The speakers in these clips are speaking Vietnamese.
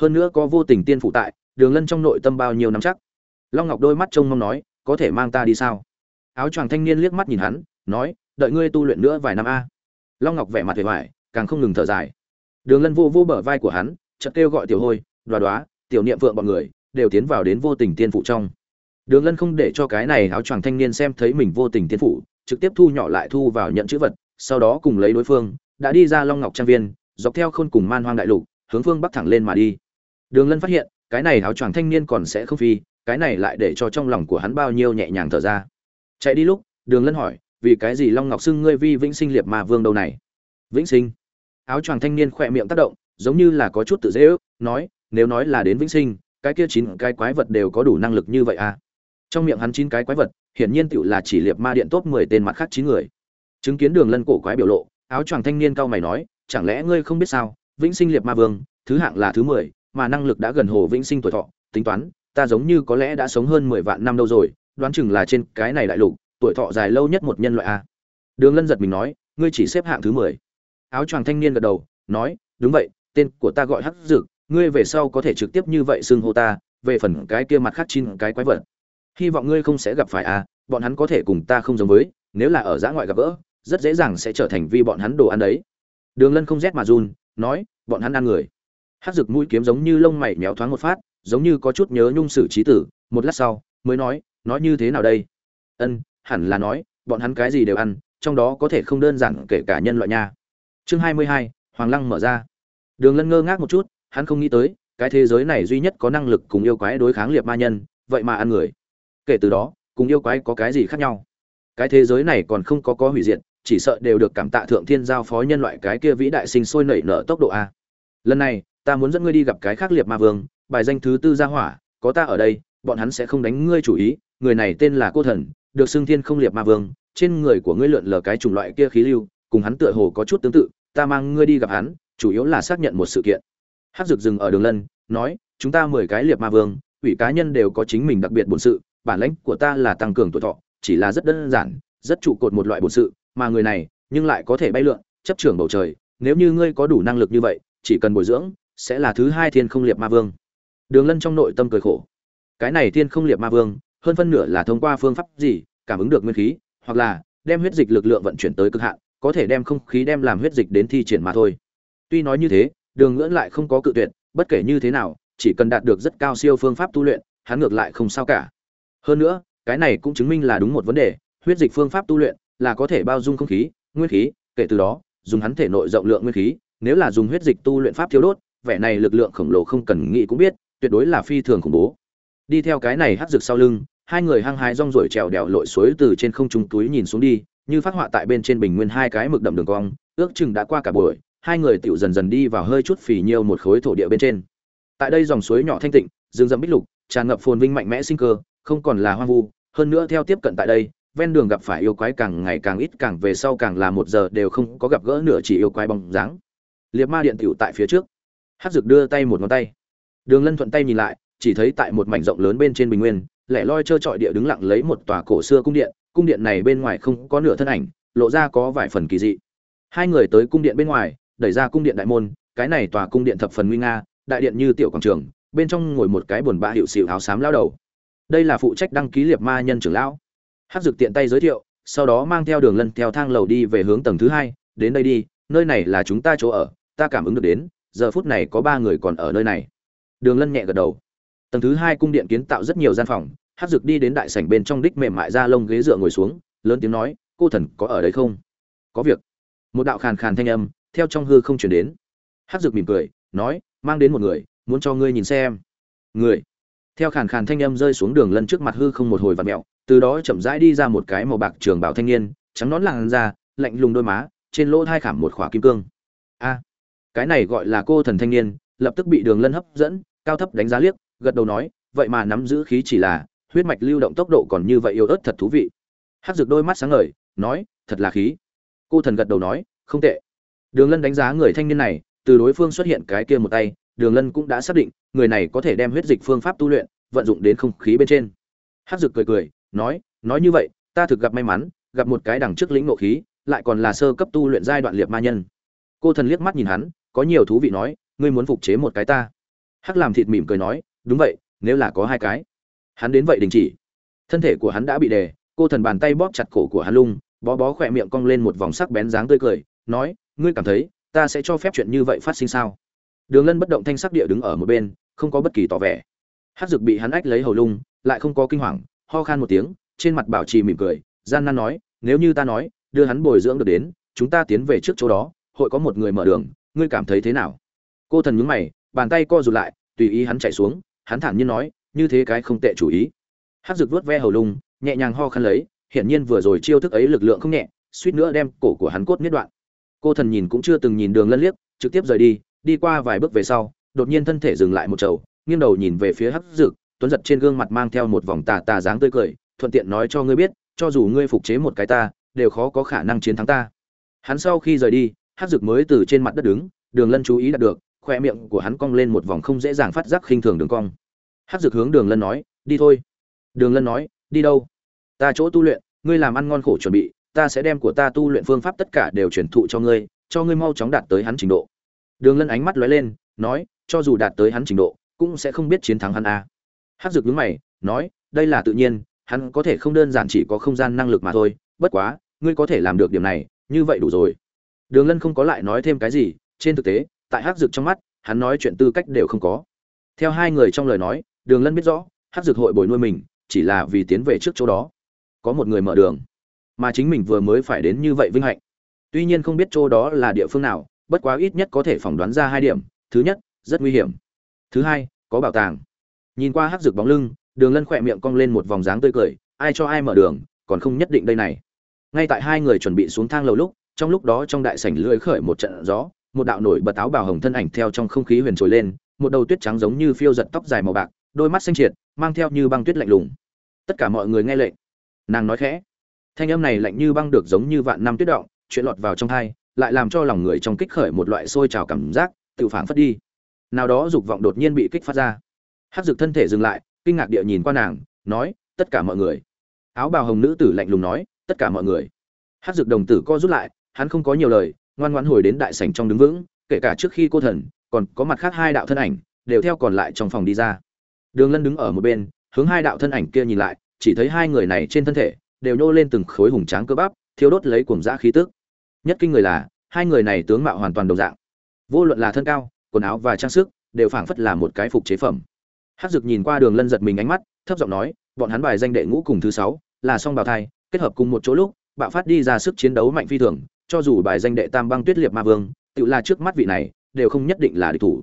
hơn nữa có vô tình tiên phụ tại, đường lân trong nội tâm bao nhiêu năm chắc. Long ngọc đôi mắt trông mong nói, có thể mang ta đi sao? Áo choàng thanh niên liếc mắt nhìn hắn, nói, đợi ngươi tu luyện nữa vài năm a. Long ngọc vẻ mặt vẻ vải càng không ngừng thở dài. Đường lân vô vô bờ vai của hắn, chợt kêu gọi tiểu hôi, đoá đoá, tiểu niệm vượng bọn người, đều tiến vào đến vô tình tiên phụ trong. Đường lân không để cho cái này áo choàng thanh niên xem thấy mình vô tình tiên phụ, trực tiếp thu nhỏ lại thu vào nhận chữ vật, sau đó cùng lấy đối phương, đã đi ra long ngọc trang viên, dọc theo khôn cùng man hoang đại lục, hướng phương bắc thẳng lên mà đi đường lân phát hiện, cái này áo choàng thanh niên còn sẽ không phi, cái này lại để cho trong lòng của hắn bao nhiêu nhẹ nhàng thở ra. Chạy đi lúc, đường lân hỏi, vì cái gì long ngọc xưng ngươi vi vĩnh sinh liệt mà vương đâu này? Vĩnh sinh. Áo choàng thanh niên khỏe miệng tác động, giống như là có chút tự dễ ước, nói, nếu nói là đến vĩnh sinh, cái kia chín cái quái vật đều có đủ năng lực như vậy à? Trong miệng hắn chín cái quái vật, hiển nhiên tựu là chỉ liệt ma điện top mười tên mặt khác chín người. Chứng kiến đường lân cổ quái biểu lộ, áo choàng thanh niên cao mày nói, chẳng lẽ ngươi không biết sao, vĩnh sinh liệt ma vương, thứ hạng là thứ mười mà năng lực đã gần hồ vĩnh sinh tuổi thọ, tính toán, ta giống như có lẽ đã sống hơn mười vạn năm đâu rồi, đoán chừng là trên cái này đại lục, tuổi thọ dài lâu nhất một nhân loại a. Đường lân giật mình nói, ngươi chỉ xếp hạng thứ mười. Áo choàng thanh niên gật đầu, nói, đúng vậy, tên của ta gọi hắc dực, ngươi về sau có thể trực tiếp như vậy xưng hô ta, về phần cái kia mặt khác chín cái quái vật. Hy vọng ngươi không sẽ gặp phải a, bọn hắn có thể cùng ta không giống với, nếu là ở giã ngoại gặp gỡ, rất dễ dàng sẽ trở thành vi bọn hắn đồ ăn đấy. Đường lân không rét mà run, nói, bọn hắn ăn người hát rực mũi kiếm giống như lông mày méo thoáng một phát, giống như có chút nhớ nhung sử trí tử. Một lát sau, mới nói nói như thế nào đây? Ân, hẳn là nói, bọn hắn cái gì đều ăn, trong đó có thể không đơn giản kể cả nhân loại nha. Chương hai mươi hai, hoàng lăng mở ra. Đường lân ngơ ngác một chút, hắn không nghĩ tới, cái thế giới này duy nhất có năng lực cùng yêu quái đối kháng liệt ma nhân, vậy mà ăn người. Kể từ đó, cùng yêu quái có cái gì khác nhau? Cái thế giới này còn không có có hủy diệt, chỉ sợ đều được cảm tạ thượng thiên giao phó nhân loại cái kia vĩ đại sinh sôi nảy nở tốc độ a. Lần này ta muốn dẫn ngươi đi gặp cái khác liệt ma vương, bài danh thứ tư gia hỏa, có ta ở đây, bọn hắn sẽ không đánh ngươi chủ ý, người này tên là cô thần, được xưng thiên không liệt ma vương, trên người của ngươi lượn lờ cái chủng loại kia khí lưu, cùng hắn tựa hồ có chút tương tự, ta mang ngươi đi gặp hắn, chủ yếu là xác nhận một sự kiện. Hát rực dừng ở đường lân, nói, chúng ta mười cái liệt ma vương, ủy cá nhân đều có chính mình đặc biệt bổn sự, bản lãnh của ta là tăng cường tuổi thọ, chỉ là rất đơn giản, rất trụ cột một loại bổn sự, mà người này, nhưng lại có thể bay lượn, chấp trưởng bầu trời, nếu như ngươi có đủ năng lực như vậy, chỉ cần bồi dưỡng sẽ là thứ hai thiên không liệt ma vương. Đường lân trong nội tâm cười khổ. Cái này thiên không liệt ma vương, hơn phân nửa là thông qua phương pháp gì, cảm ứng được nguyên khí, hoặc là đem huyết dịch lực lượng vận chuyển tới cực hạn, có thể đem không khí đem làm huyết dịch đến thi triển mà thôi. Tuy nói như thế, đường ngưỡng lại không có cự tuyệt, bất kể như thế nào, chỉ cần đạt được rất cao siêu phương pháp tu luyện, hắn ngược lại không sao cả. Hơn nữa, cái này cũng chứng minh là đúng một vấn đề, huyết dịch phương pháp tu luyện là có thể bao dung không khí, nguyên khí, kể từ đó, dùng hắn thể nội rộng lượng nguyên khí, nếu là dùng huyết dịch tu luyện pháp thiếu đốt vẻ này lực lượng khổng lồ không cần nghĩ cũng biết, tuyệt đối là phi thường khủng bố. Đi theo cái này hắc rực sau lưng, hai người hăng hái rong ruổi trèo đèo lội suối từ trên không trung túi nhìn xuống đi, như phát họa tại bên trên bình nguyên hai cái mực đậm đường cong, ước chừng đã qua cả buổi, hai người tiểu dần dần đi vào hơi chút phì nhiêu một khối thổ địa bên trên. Tại đây dòng suối nhỏ thanh tịnh, rừng rậm bích lục, tràn ngập phồn vinh mạnh mẽ sinh cơ, không còn là hoang vu, hơn nữa theo tiếp cận tại đây, ven đường gặp phải yêu quái càng ngày càng ít, càng về sau càng là một giờ đều không có gặp gỡ nửa chỉ yêu quái bóng dáng. Liệp ma điện tiểu tại phía trước hát dược đưa tay một ngón tay. Đường lân thuận tay nhìn lại, chỉ thấy tại một mảnh rộng lớn bên trên bình nguyên, lẻ loi trơ trọi địa đứng lặng lấy một tòa cổ xưa cung điện cung điện này bên ngoài không có nửa thân ảnh, lộ ra có vài phần kỳ dị. Hai người tới cung điện bên ngoài, đẩy ra cung điện đại môn, cái này tòa cung điện thập phần nguy nga, đại điện như tiểu quảng trường, bên trong ngồi một cái buồn bã hiệu xịu áo xám lao đầu. Đây là phụ trách đăng ký liệt ma nhân trưởng lão. Hát dược tiện tay giới thiệu, sau đó mang theo đường lân theo thang lầu đi về hướng tầng thứ hai, đến đây đi, nơi này là chúng ta chỗ ở, ta cảm ứng được đến giờ phút này có ba người còn ở nơi này. Đường lân nhẹ gật đầu. Tầng thứ hai cung điện kiến tạo rất nhiều gian phòng hát dực đi đến đại sảnh bên trong đích mềm mại ra lông ghế dựa ngồi xuống, lớn tiếng nói, cô thần có ở đây không? Có việc. Một đạo khàn khàn thanh âm theo trong hư không chuyển đến. Hát dực mỉm cười, nói, mang đến một người, muốn cho ngươi nhìn xem. Người? Theo khàn khàn thanh âm rơi xuống đường lân trước mặt hư không một hồi và mẹo từ đó chậm rãi đi ra một cái màu bạc trường bảo thanh niên, trắng nón làn da, lạnh lùng đôi má, trên lỗ thai khảm một khỏa kim cương. A cái này gọi là cô thần thanh niên, lập tức bị đường lân hấp dẫn, cao thấp đánh giá liếc, gật đầu nói, vậy mà nắm giữ khí chỉ là, huyết mạch lưu động tốc độ còn như vậy yếu ớt thật thú vị. Hát rực đôi mắt sáng ngời, nói, thật là khí. Cô thần gật đầu nói, không tệ. Đường lân đánh giá người thanh niên này, từ đối phương xuất hiện cái kia một tay, đường lân cũng đã xác định, người này có thể đem huyết dịch phương pháp tu luyện, vận dụng đến không khí bên trên. Hát rực cười cười, nói nói như vậy, ta thực gặp may mắn, gặp một cái đằng trước lĩnh ngộ khí, lại còn là sơ cấp tu luyện giai đoạn liệt ma nhân. Cô thần liếc mắt nhìn hắn có nhiều thú vị nói, ngươi muốn phục chế một cái ta? Hắc làm thịt mỉm cười nói, đúng vậy, nếu là có hai cái. Hắn đến vậy đình chỉ. Thân thể của hắn đã bị đè, cô thần bàn tay bóp chặt cổ của hắn lung, bó bó khỏe miệng cong lên một vòng sắc bén dáng tươi cười, nói, ngươi cảm thấy ta sẽ cho phép chuyện như vậy phát sinh sao? Đường lân bất động thanh sắc địa đứng ở một bên, không có bất kỳ tỏ vẻ. Hát dực bị hắn ách lấy hầu lung, lại không có kinh hoàng, ho khan một tiếng, trên mặt bảo trì mỉm cười, gian nan nói, nếu như ta nói, đưa hắn bồi dưỡng được đến, chúng ta tiến về trước chỗ đó, hội có một người mở đường ngươi cảm thấy thế nào? Cô thần nhướng mày, bàn tay co rụt lại, tùy ý hắn chạy xuống, hắn thản nhiên nói, như thế cái không tệ chủ ý. Hát rực vuốt ve hầu lung, nhẹ nhàng ho khăn lấy, hiển nhiên vừa rồi chiêu thức ấy lực lượng không nhẹ, suýt nữa đem cổ của hắn cốt nhất đoạn. Cô thần nhìn cũng chưa từng nhìn đường lân liếc, trực tiếp rời đi đi qua vài bước về sau, đột nhiên thân thể dừng lại một chầu nghiêng đầu nhìn về phía hắc dực, tuấn giật trên gương mặt mang theo một vòng tà tà dáng tươi cười, thuận tiện nói cho ngươi biết, cho dù ngươi phục chế một cái ta, đều khó có khả năng chiến thắng ta. Hắn sau khi rời đi hắc Dược mới từ trên mặt đất đứng, đường lân chú ý đạt được, khoe miệng của hắn cong lên một vòng không dễ dàng phát giác khinh thường đường cong. Hắc Dược hướng đường lân nói, đi thôi. Đường lân nói, đi đâu? Ta chỗ tu luyện, ngươi làm ăn ngon khổ chuẩn bị, ta sẽ đem của ta tu luyện phương pháp tất cả đều truyền thụ cho ngươi cho ngươi mau chóng đạt tới hắn trình độ. Đường lân ánh mắt lóe lên, nói, cho dù đạt tới hắn trình độ, cũng sẽ không biết chiến thắng hắn a. À. hát dược nhướng mày, nói, đây là tự nhiên, hắn có thể không đơn giản chỉ có không gian năng lực mà thôi, bất quá, ngươi có thể làm được điểm này, như vậy đủ rồi đường lân không có lại nói thêm cái gì, trên thực tế, tại Hắc dược trong mắt, hắn nói chuyện tư cách đều không có. Theo hai người trong lời nói, đường lân biết rõ, Hắc dược hội bồi nuôi mình, chỉ là vì tiến về trước chỗ đó. Có một người mở đường, mà chính mình vừa mới phải đến như vậy vinh hạnh. Tuy nhiên không biết chỗ đó là địa phương nào, bất quá ít nhất có thể phỏng đoán ra hai điểm. Thứ nhất, rất nguy hiểm. Thứ hai, có bảo tàng. Nhìn qua hắc Dực bóng lưng, đường lân khẽ miệng cong lên một vòng dáng tươi cười, ai cho ai mở đường, còn không nhất định đây này. Ngay tại hai người chuẩn bị xuống thang lầu lúc trong lúc đó trong đại sảnh lưỡi khởi một trận gió, một đạo nổi bật áo bào hồng thân ảnh theo trong không khí huyền trồi lên, một đầu tuyết trắng giống như phiêu giật tóc dài màu bạc, đôi mắt xanh triệt, mang theo như băng tuyết lạnh lùng. Tất cả mọi người nghe lệnh. Nàng nói khẽ. Thanh âm này lạnh như băng được giống như vạn năm tuyết động, chuyện lọt vào trong thai lại làm cho lòng người trong kích khởi một loại sôi trào cảm giác, tự phản phất đi. Nào đó dục vọng đột nhiên bị kích phát ra. Hát dực thân thể dừng lại, kinh ngạc địa nhìn qua nàng, nói, tất cả mọi người. Áo bào hồng nữ tử lạnh lùng nói, tất cả mọi người. Hát dực đồng tử co rút lại hắn không có nhiều lời, ngoan ngoãn hồi đến đại sảnh trong đứng vững, kể cả trước khi cô thần, còn có mặt khác hai đạo thân ảnh, đều theo còn lại trong phòng đi ra. Đường lân đứng ở một bên, hướng hai đạo thân ảnh kia nhìn lại, chỉ thấy hai người này trên thân thể, đều nhô lên từng khối hùng tráng cơ bắp thiếu đốt lấy cuồng dã khí tức. Nhất kinh người là, hai người này tướng mạo hoàn toàn đồng dạng. Vô luận là thân cao, quần áo và trang sức, đều phảng phất là một cái phục chế phẩm. Hát dực nhìn qua đường lân giật mình ánh mắt, thấp giọng nói, bọn hắn bài danh đệ ngũ cùng thứ sáu, là song bào thai, kết hợp cùng một chỗ lúc, bạo phát đi ra sức chiến đấu mạnh phi thường cho dù bài danh đệ tam băng tuyết liệt ma vương, tự là trước mắt vị này, đều không nhất định là địch thủ.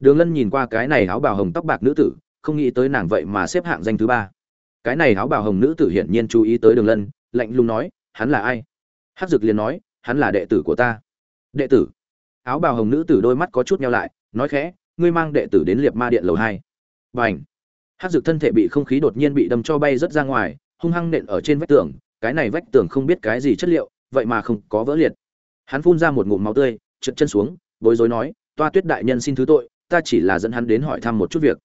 Đường lân nhìn qua cái này áo bào hồng tóc bạc nữ tử, không nghĩ tới nàng vậy mà xếp hạng danh thứ ba. Cái này áo bào hồng nữ tử hiển nhiên chú ý tới đường lân, lạnh lùng nói, hắn là ai? Hát dực liền nói, hắn là đệ tử của ta. Đệ tử? Áo bào hồng nữ tử đôi mắt có chút nhau lại, nói khẽ, ngươi mang đệ tử đến liệt ma điện lầu hai. Và ảnh hát dực thân thể bị không khí đột nhiên bị đâm cho bay rớt ra ngoài, hung hăng nện ở trên vách tường, cái này vách tường không biết cái gì chất liệu vậy mà không có vỡ liệt. Hắn phun ra một ngụm máu tươi, trượt chân xuống, bối rối nói, toa tuyết đại nhân xin thứ tội, ta chỉ là dẫn hắn đến hỏi thăm một chút việc.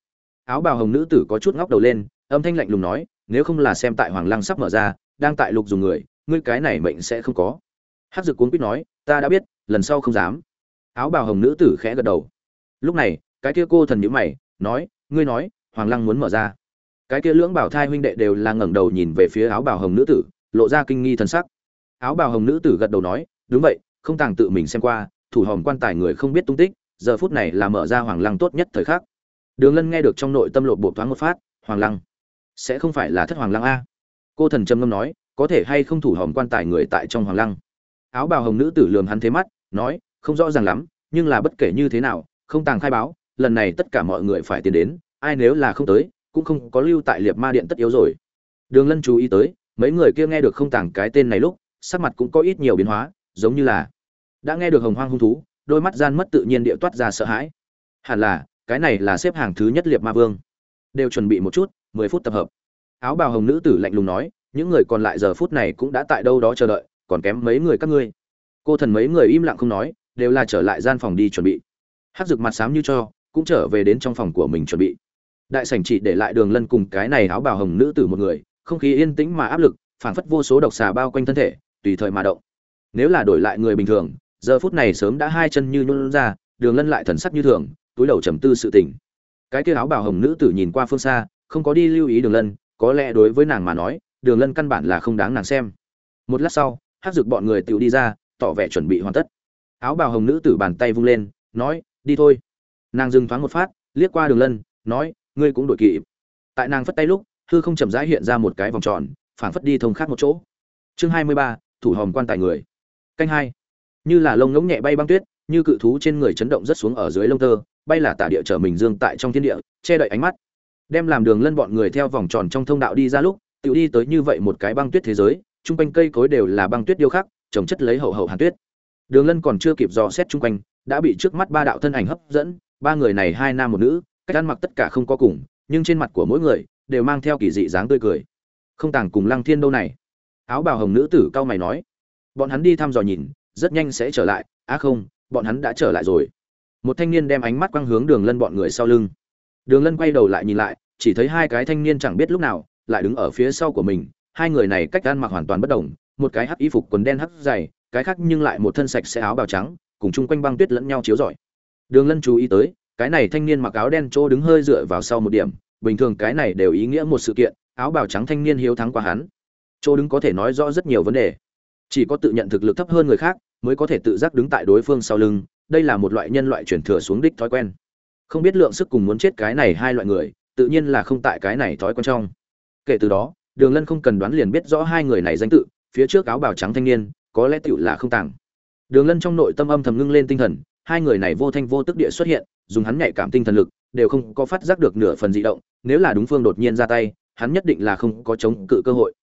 Áo bào hồng nữ tử có chút ngóc đầu lên, âm thanh lạnh lùng nói, nếu không là xem tại hoàng lăng sắp mở ra, đang tại lục dùng người, ngươi cái này mệnh sẽ không có. Hát dực cuốn quýt nói, ta đã biết, lần sau không dám. Áo bào hồng nữ tử khẽ gật đầu. Lúc này, cái kia cô thần nhữ mày, nói, ngươi nói, hoàng lăng muốn mở ra. Cái kia lưỡng bảo thai huynh đệ đều là ngẩng đầu nhìn về phía áo bào hồng nữ tử, lộ ra kinh nghi thần sắc áo bào hồng nữ tử gật đầu nói, đúng vậy, không tàng tự mình xem qua, thủ hòm quan tài người không biết tung tích, giờ phút này là mở ra hoàng lăng tốt nhất thời khắc. Đường lân nghe được trong nội tâm lộ bộ thoáng một phát, hoàng lăng, sẽ không phải là thất hoàng lăng a? Cô thần trầm ngâm nói, có thể hay không thủ hòm quan tài người tại trong hoàng lăng? Áo bào hồng nữ tử lườm hắn thế mắt, nói, không rõ ràng lắm, nhưng là bất kể như thế nào, không tàng khai báo, lần này tất cả mọi người phải tiến đến, ai nếu là không tới, cũng không có lưu tại liệt ma điện tất yếu rồi. Đường lân chú ý tới, mấy người kia nghe được không tàng cái tên này lúc sắc mặt cũng có ít nhiều biến hóa, giống như là đã nghe được hồng hoang hung thú, đôi mắt gian mất tự nhiên địa toát ra sợ hãi. Hẳn là, cái này là xếp hàng thứ nhất liệt ma vương. Đều chuẩn bị một chút, mười phút tập hợp. Áo bào hồng nữ tử lạnh lùng nói, những người còn lại giờ phút này cũng đã tại đâu đó chờ đợi, còn kém mấy người các ngươi. Cô thần mấy người im lặng không nói, đều là trở lại gian phòng đi chuẩn bị. Hát rực mặt xám như cho, cũng trở về đến trong phòng của mình chuẩn bị. Đại sảnh chỉ để lại đường lân cùng cái này áo bào hồng nữ tử một người, không khí yên tĩnh mà áp lực, phảng phất vô số độc xà bao quanh thân thể tùy thời mà động. Nếu là đổi lại người bình thường, giờ phút này sớm đã hai chân như nhún ra, đường lân lại thần sắc như thường, túi đầu trầm tư sự tình. Cái kia áo bào hồng nữ tử nhìn qua phương xa, không có đi lưu ý đường lân, có lẽ đối với nàng mà nói, đường lân căn bản là không đáng nàng xem. Một lát sau, hát dực bọn người tự đi ra, tỏ vẻ chuẩn bị hoàn tất. Áo bào hồng nữ tử bàn tay vung lên, nói, đi thôi. Nàng dừng thoáng một phát, liếc qua đường lân, nói, ngươi cũng đội kỵ tại nàng phất tay lúc, hư không chậm rãi hiện ra một cái vòng tròn, phảng phất đi thông khác một chỗ. Chương hai mươi ba thủ hòm quan tài người. Canh hai. Như là lông ngỗng nhẹ bay băng tuyết, như cự thú trên người chấn động rất xuống ở dưới lông tơ, bay là tả địa trở mình dương tại trong thiên địa, che đậy ánh mắt. Đem làm đường lân bọn người theo vòng tròn trong thông đạo đi ra lúc tự đi tới như vậy một cái băng tuyết thế giới, chung quanh cây cối đều là băng tuyết điêu khắc, trồng chất lấy hậu hậu hàn tuyết. Đường lân còn chưa kịp dò xét chung quanh, đã bị trước mắt ba đạo thân ảnh hấp dẫn, ba người này hai nam một nữ, cách ăn mặc tất cả không có cùng, nhưng trên mặt của mỗi người đều mang theo kỳ dị dáng tươi cười. Không tàng cùng lăng thiên đâu này áo bào hồng nữ tử cao mày nói, bọn hắn đi thăm dò nhìn, rất nhanh sẽ trở lại. Á không, bọn hắn đã trở lại rồi. Một thanh niên đem ánh mắt quang hướng đường lân bọn người sau lưng. Đường lân quay đầu lại nhìn lại, chỉ thấy hai cái thanh niên chẳng biết lúc nào, lại đứng ở phía sau của mình. Hai người này cách ăn mặc hoàn toàn bất đồng, một cái hắc y phục quần đen hắc dày, cái khác nhưng lại một thân sạch sẽ áo bào trắng, cùng chung quanh băng tuyết lẫn nhau chiếu rọi. Đường lân chú ý tới, cái này thanh niên mặc áo đen chỗ đứng hơi dựa vào sau một điểm, bình thường cái này đều ý nghĩa một sự kiện, áo bào trắng thanh niên hiếu thắng qua hắn chỗ đứng có thể nói rõ rất nhiều vấn đề. Chỉ có tự nhận thực lực thấp hơn người khác mới có thể tự giác đứng tại đối phương sau lưng, đây là một loại nhân loại chuyển thừa xuống đích thói quen. Không biết lượng sức cùng muốn chết cái này hai loại người, tự nhiên là không tại cái này thói quen trong. Kể từ đó, đường lân không cần đoán liền biết rõ hai người này danh tự, phía trước áo bào trắng thanh niên, có lẽ tựu là không tàng. Đường lân trong nội tâm âm thầm ngưng lên tinh thần, hai người này vô thanh vô tức địa xuất hiện, dùng hắn nhạy cảm tinh thần lực, đều không có phát giác được nửa phần dị động, nếu là đúng phương đột nhiên ra tay, hắn nhất định là không có chống cự cơ hội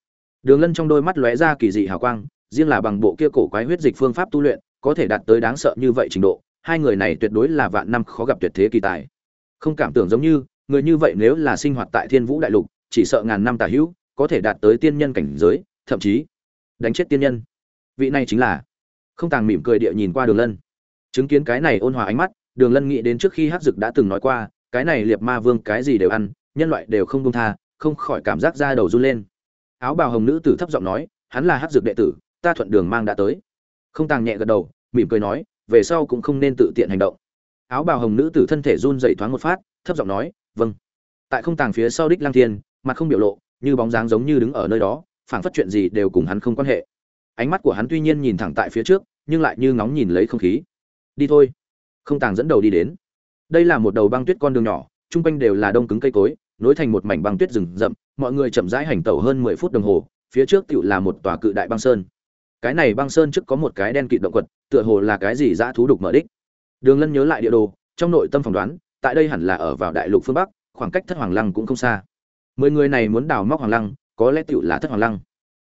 đường lân trong đôi mắt lóe ra kỳ dị hào quang, riêng là bằng bộ kia cổ quái huyết dịch phương pháp tu luyện, có thể đạt tới đáng sợ như vậy trình độ, hai người này tuyệt đối là vạn năm khó gặp tuyệt thế kỳ tài. Không cảm tưởng giống như, người như vậy nếu là sinh hoạt tại thiên vũ đại lục, chỉ sợ ngàn năm tà hữu, có thể đạt tới tiên nhân cảnh giới, thậm chí đánh chết tiên nhân. Vị này chính là không tàng mỉm cười địa nhìn qua đường lân. Chứng kiến cái này ôn hòa ánh mắt, đường lân nghĩ đến trước khi Hắc dực đã từng nói qua, cái này liệt ma vương cái gì đều ăn, nhân loại đều không dung tha, không khỏi cảm giác da đầu run lên áo bào hồng nữ tử thấp giọng nói, hắn là hát dược đệ tử, ta thuận đường mang đã tới. Không tàng nhẹ gật đầu, mỉm cười nói, về sau cũng không nên tự tiện hành động. Áo bào hồng nữ tử thân thể run dậy thoáng một phát, thấp giọng nói vâng. Tại không tàng phía sau đích lang thiên, mặt không biểu lộ, như bóng dáng giống như đứng ở nơi đó, phảng phất chuyện gì đều cùng hắn không quan hệ. Ánh mắt của hắn tuy nhiên nhìn thẳng tại phía trước, nhưng lại như ngóng nhìn lấy không khí. Đi thôi. Không tàng dẫn đầu đi đến. Đây là một đầu băng tuyết con đường nhỏ, chung quanh đều là đông cứng cây cối nối thành một mảnh băng tuyết rừng rậm, mọi người chậm rãi hành tẩu hơn mười phút đồng hồ, phía trước tựu là một tòa cự đại băng sơn. Cái này băng sơn trước có một cái đen kịt động quật, tựa hồ là cái gì dã thú đục mở đích. Đường lân nhớ lại địa đồ, trong nội tâm phỏng đoán, tại đây hẳn là ở vào đại lục phương bắc, khoảng cách thất hoàng lăng cũng không xa. Mười người này muốn đào móc hoàng lăng, có lẽ tựu là thất hoàng lăng.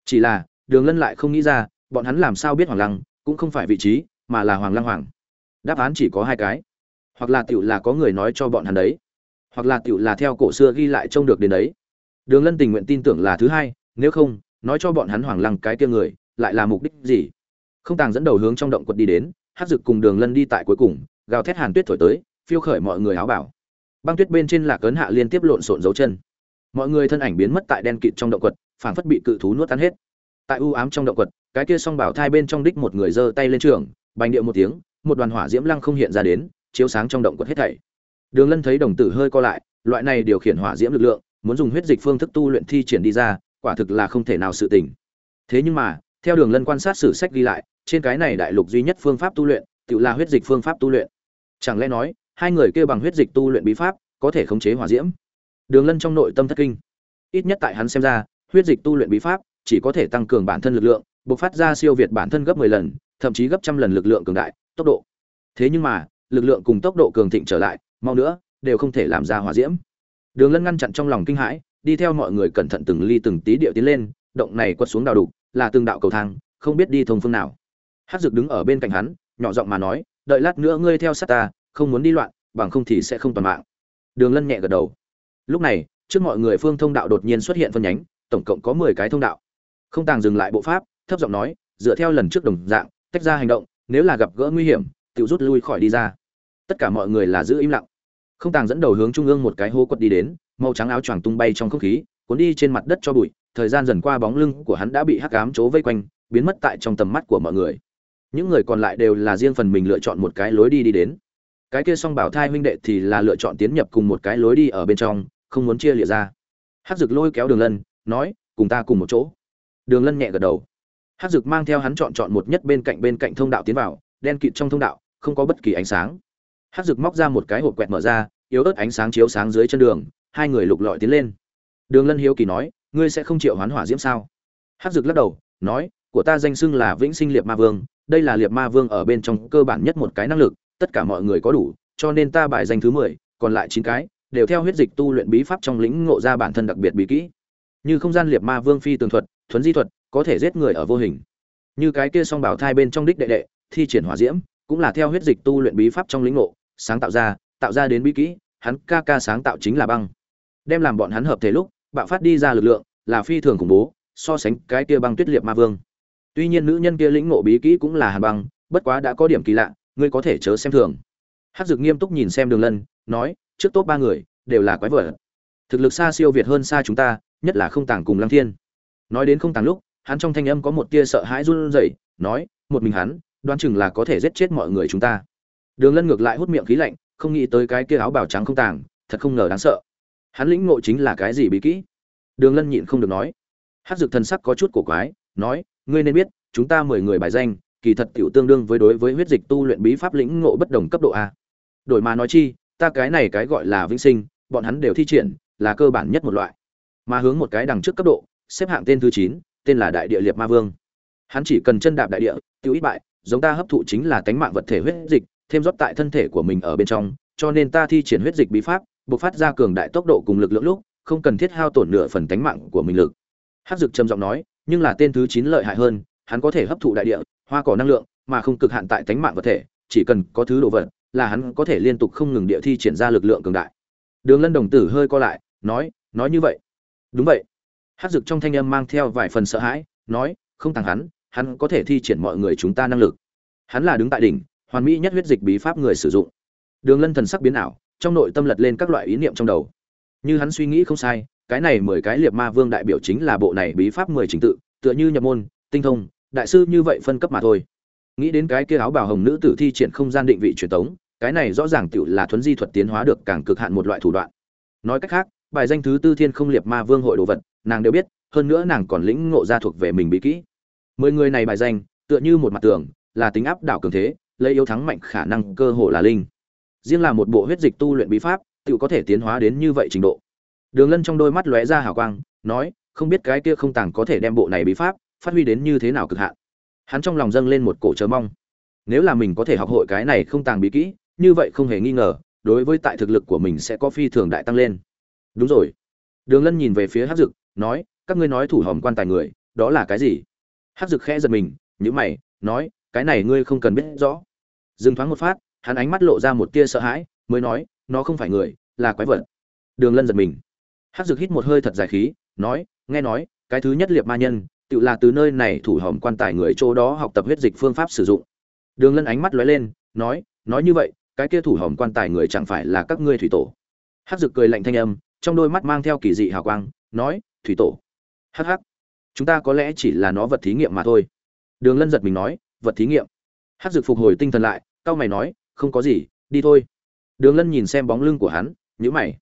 Chỉ là, đường lân lại không nghĩ ra, bọn hắn làm sao biết hoàng lăng, cũng không phải vị trí, mà là hoàng lăng hoàng. Đáp án chỉ có hai cái. Hoặc là tựu là có người nói cho bọn hắn đấy hoặc là tiểu là theo cổ xưa ghi lại trông được đến đấy. Đường lân tình nguyện tin tưởng là thứ hai, nếu không, nói cho bọn hắn hoàng lăng cái kia người, lại là mục đích gì? Không tàng dẫn đầu hướng trong động quật đi đến hát dực cùng đường lân đi tại cuối cùng, gào thét hàn tuyết thổi tới, phiêu khởi mọi người áo bảo. Băng tuyết bên trên lạc ấn hạ liên tiếp lộn xộn dấu chân. Mọi người thân ảnh biến mất tại đen kịt trong động quật, phảng phất bị cự thú nuốt tan hết. Tại u ám trong động quật, cái kia song bảo thai bên trong đích một người giơ tay lên trường, bành điệu một tiếng, một đoàn hỏa diễm lăng không hiện ra đến, chiếu sáng trong động quật hết thảy đường lân thấy đồng tử hơi co lại, loại này điều khiển hỏa diễm lực lượng, muốn dùng huyết dịch phương thức tu luyện thi triển đi ra, quả thực là không thể nào sự tình. Thế nhưng mà, theo đường lân quan sát sử sách ghi lại, trên cái này đại lục duy nhất phương pháp tu luyện, tự là huyết dịch phương pháp tu luyện. Chẳng lẽ nói, hai người kia bằng huyết dịch tu luyện bí pháp, có thể khống chế hỏa diễm? Đường lân trong nội tâm thất kinh. Ít nhất tại hắn xem ra, huyết dịch tu luyện bí pháp, chỉ có thể tăng cường bản thân lực lượng, bộc phát ra siêu việt bản thân gấp 10 lần, thậm chí gấp trăm lần lực lượng cường đại, tốc độ. Thế nhưng mà, lực lượng cùng tốc độ cường thịnh trở lại mau nữa, đều không thể làm ra hỏa diễm. Đường lân ngăn chặn trong lòng kinh hãi, đi theo mọi người cẩn thận từng ly từng tí điệu tiến lên, động này quật xuống đào đục, là từng đạo cầu thang, không biết đi thông phương nào. Hát dực đứng ở bên cạnh hắn, nhỏ giọng mà nói, đợi lát nữa ngươi theo sát ta, không muốn đi loạn, bằng không thì sẽ không toàn mạng. Đường lân nhẹ gật đầu. Lúc này, trước mọi người phương thông đạo đột nhiên xuất hiện phân nhánh, tổng cộng có mười cái thông đạo. Không tàng dừng lại bộ pháp, thấp giọng nói, dựa theo lần trước đồng dạng, tách ra hành động, nếu là gặp gỡ nguy hiểm, tự rút lui khỏi đi ra. Tất cả mọi người là giữ im lặng không tàng dẫn đầu hướng trung ương một cái hố quật đi đến, màu trắng áo choàng tung bay trong không khí, cuốn đi trên mặt đất cho bụi, thời gian dần qua bóng lưng của hắn đã bị hắc ám chỗ vây quanh, biến mất tại trong tầm mắt của mọi người. Những người còn lại đều là riêng phần mình lựa chọn một cái lối đi đi đến. Cái kia song bảo thai huynh đệ thì là lựa chọn tiến nhập cùng một cái lối đi ở bên trong, không muốn chia lịa ra. Hắc dực lôi kéo đường lân, nói, cùng ta cùng một chỗ. Đường lân nhẹ gật đầu. Hắc dực mang theo hắn chọn chọn một nhất bên cạnh bên cạnh thông đạo tiến vào, đen kịt trong thông đạo, không có bất kỳ ánh sáng. Hắc dực móc ra một cái hộp quẹt mở ra, yếu ớt ánh sáng chiếu sáng dưới chân đường, hai người lục lọi tiến lên. Đường lân hiếu kỳ nói, ngươi sẽ không chịu hoán hỏa diễm sao? Hắc dực lắc đầu, nói, của ta danh xưng là vĩnh sinh liệt ma vương, đây là liệt ma vương ở bên trong cơ bản nhất một cái năng lực, tất cả mọi người có đủ, cho nên ta bài danh thứ mười, còn lại chín cái, đều theo huyết dịch tu luyện bí pháp trong lĩnh ngộ ra bản thân đặc biệt bí kỹ. Như không gian liệt ma vương phi tường thuật, thuấn di thuật, có thể giết người ở vô hình. Như cái kia song bảo thai bên trong đích đệ đệ, thi triển hỏa diễm, cũng là theo huyết dịch tu luyện bí pháp trong lĩnh ngộ sáng tạo ra tạo ra đến bí kỹ, hắn ca ca sáng tạo chính là băng. Đem làm bọn hắn hợp thể lúc, bạo phát đi ra lực lượng, là phi thường khủng bố, so sánh cái kia băng tuyết liệt ma vương. Tuy nhiên nữ nhân kia lĩnh ngộ bí kỹ cũng là hàn băng, bất quá đã có điểm kỳ lạ, ngươi có thể chớ xem thường. Hát Dực nghiêm túc nhìn xem đường lân, nói, trước tốt ba người, đều là quái vật. Thực lực xa siêu việt hơn xa chúng ta, nhất là không tàng cùng lăng thiên. Nói đến không tàng lúc, hắn trong thanh âm có một tia sợ hãi run rẩy, nói, một mình hắn, đoán chừng là có thể giết chết mọi người chúng ta đường lân ngược lại hút miệng khí lạnh, không nghĩ tới cái kia áo bào trắng không tàng, thật không ngờ đáng sợ. Hắn lĩnh ngộ chính là cái gì bí kỹ? Đường lân nhịn không được nói. Hắc dược thần sắc có chút cổ quái, nói, ngươi nên biết, chúng ta mười người bài danh, kỳ thật tiểu tương đương với đối với huyết dịch tu luyện bí pháp lĩnh ngộ bất đồng cấp độ a. Đổi mà nói chi, ta cái này cái gọi là vĩnh sinh, bọn hắn đều thi triển, là cơ bản nhất một loại. Mà hướng một cái đằng trước cấp độ, xếp hạng tên thứ chín, tên là đại địa liệt ma vương. Hắn chỉ cần chân đạp đại địa, tiêu ít bại, giống ta hấp thụ chính là tánh mạng vật thể huyết dịch thêm rót tại thân thể của mình ở bên trong, cho nên ta thi triển huyết dịch bí pháp, bộc phát ra cường đại tốc độ cùng lực lượng lúc, không cần thiết hao tổn nửa phần tánh mạng của mình lực. Hát dực trầm giọng nói, nhưng là tên thứ chín lợi hại hơn, hắn có thể hấp thụ đại địa, hoa cỏ năng lượng, mà không cực hạn tại tánh mạng vật thể, chỉ cần có thứ đồ vật, là hắn có thể liên tục không ngừng địa thi triển ra lực lượng cường đại. Đường lân đồng tử hơi co lại, nói nói như vậy. Đúng vậy. Hát dực trong thanh âm mang theo vài phần sợ hãi, nói, không thằng hắn hắn có thể thi triển mọi người chúng ta năng lực. Hắn là đứng tại đỉnh hoàn mỹ nhất huyết dịch bí pháp người sử dụng. Đường lân thần sắc biến ảo, trong nội tâm lật lên các loại ý niệm trong đầu. Như hắn suy nghĩ không sai, cái này mười cái liệt ma vương đại biểu chính là bộ này bí pháp mười trình tự, tựa như nhập môn, tinh thông, đại sư như vậy phân cấp mà thôi. Nghĩ đến cái kia áo bào hồng nữ tử thi triển không gian định vị truyền tống cái này rõ ràng tựu là thuấn di thuật tiến hóa được càng cực hạn một loại thủ đoạn. Nói cách khác, bài danh thứ tư thiên không liệt ma vương hội đồ vật, nàng đều biết, hơn nữa nàng còn lĩnh ngộ ra thuộc về mình bí kỹ. Mười người này bài danh, tựa như một mặt tường, là tính áp đảo cường thế lấy yếu thắng mạnh khả năng cơ hồ là linh. Riêng là một bộ huyết dịch tu luyện bí pháp, tự có thể tiến hóa đến như vậy trình độ. Đường lân trong đôi mắt lóe ra hào quang, nói, không biết cái kia không tàng có thể đem bộ này bí pháp phát huy đến như thế nào cực hạn. Hắn trong lòng dâng lên một cổ chờ mong. Nếu là mình có thể học hội cái này không tàng bí kỹ, như vậy không hề nghi ngờ, đối với tại thực lực của mình sẽ có phi thường đại tăng lên. Đúng rồi. Đường lân nhìn về phía hát dực, nói, các ngươi nói thủ hòm quan tài người, đó là cái gì? Hát dực khẽ giật mình nhữ mày, nói cái này ngươi không cần biết rõ. Dừng thoáng một phát, hắn ánh mắt lộ ra một tia sợ hãi, mới nói, nó không phải người, là quái vật. Đường lân giật mình. Hát dực hít một hơi thật dài khí, nói, nghe nói, cái thứ nhất liệt ma nhân, tự là từ nơi này thủ hòm quan tài người chỗ đó học tập huyết dịch phương pháp sử dụng. Đường lân ánh mắt lóe lên, nói nói như vậy, cái kia thủ hòm quan tài người chẳng phải là các ngươi thủy tổ? Hát dực cười lạnh thanh âm, trong đôi mắt mang theo kỳ dị hào quang, nói, thủy tổ. Hắc hắc, chúng ta có lẽ chỉ là nó vật thí nghiệm mà thôi. Đường lân giật mình nói vật thí nghiệm. Hát Dược phục hồi tinh thần lại c a o mày nói, không có gì, đi thôi. Đường lân nhìn xem bóng lưng của hắn nhữ mày.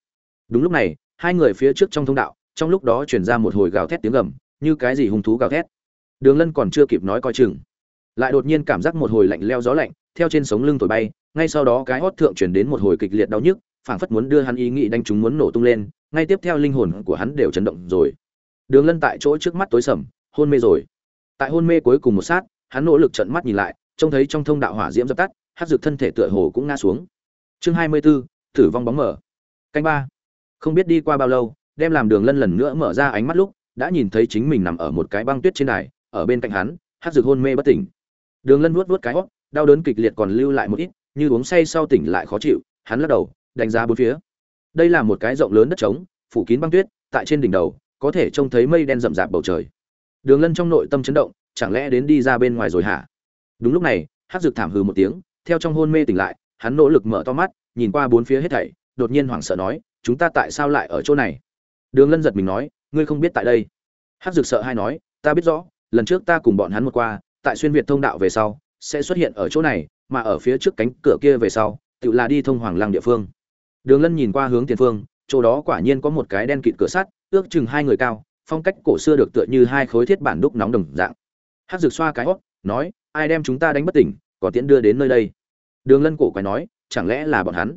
Đúng lúc này, hai người phía trước trong thông đạo, trong lúc đó chuyển ra một hồi gào thét tiếng gầm, như cái gì hung thú gào thét. Đường lân còn chưa kịp nói coi chừng, lại đột nhiên cảm giác một hồi lạnh leo gió lạnh, theo trên sống lưng thổi bay, ngay sau đó cái hót thượng chuyển đến một hồi kịch liệt đau nhức, phảng phất muốn đưa hắn ý nghĩ đánh chúng muốn nổ tung lên, ngay tiếp theo linh hồn của hắn đều chấn động rồi. Đường lân tại chỗ trước mắt tối sầm, hôn mê rồi. Tại hôn mê cuối cùng một sát hắn nỗ lực trợn mắt nhìn lại trông thấy trong thông đạo hỏa diễm dập tắt hắc dược thân thể tựa hồ cũng ngã xuống. Chương hai mươi 24, tử vong bóng mở. Canh ba. Không biết đi qua bao lâu đem làm đường lân lần nữa mở ra ánh mắt lúc đã nhìn thấy chính mình nằm ở một cái băng tuyết trên đài ở bên cạnh hắn hắc dược hôn mê bất tỉnh. Đường lân vuốt vuốt cái hốc, đau đớn kịch liệt còn lưu lại một ít như uống say sau tỉnh lại khó chịu hắn lắc đầu đánh giá bốn phía. Đây là một cái rộng lớn đất trống phủ kín băng tuyết tại trên đỉnh đầu có thể trông thấy mây đen rậm rạp bầu trời. Đường lân trong nội tâm chấn động chẳng lẽ đến đi ra bên ngoài rồi hả? Đúng lúc này hát dược thảm hừ một tiếng, theo trong hôn mê tỉnh lại, hắn nỗ lực mở to mắt, nhìn qua bốn phía hết thảy, đột nhiên hoảng sợ nói, chúng ta tại sao lại ở chỗ này? Đường lân giật mình nói, ngươi không biết tại đây. Hát dược sợ hay nói, ta biết rõ, lần trước ta cùng bọn hắn một qua, tại xuyên việt thông đạo về sau, sẽ xuất hiện ở chỗ này, mà ở phía trước cánh cửa kia về sau, tự là đi thông hoàng lăng địa phương. Đường lân nhìn qua hướng tiền phương, chỗ đó quả nhiên có một cái đen kịt cửa sắt, ước chừng hai người cao, phong cách cổ xưa được tựa như hai khối thiết bản đúc nóng đồng dạng hát rực xoa cái hót, nói, ai đem chúng ta đánh bất tỉnh, còn tiễn đưa đến nơi đây? Đường lân cổ quái nói, chẳng lẽ là bọn hắn?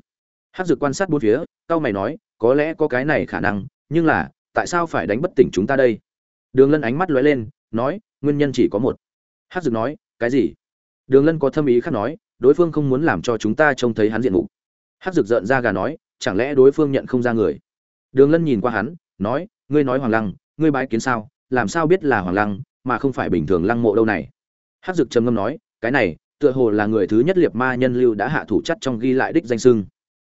Hát rực quan sát bốn phía cao mày nói, có lẽ có cái này khả năng, nhưng là, tại sao phải đánh bất tỉnh chúng ta đây? Đường lân ánh mắt lóe lên, nói, nguyên nhân chỉ có một. Hát rực nói, cái gì? Đường lân có thâm ý khác nói, đối phương không muốn làm cho chúng ta trông thấy hắn diện mục. Hát rực rợn ra gà nói, chẳng lẽ đối phương nhận không ra người? Đường lân nhìn qua hắn, nói, ngươi nói hoàng lăng, ngươi bái kiến sao? Làm sao biết là hoàng lăng mà không phải bình thường lăng mộ đâu này. Hát dực trầm ngâm nói, cái này, tựa hồ là người thứ nhất liệt ma nhân lưu đã hạ thủ chắc trong ghi lại đích danh sưng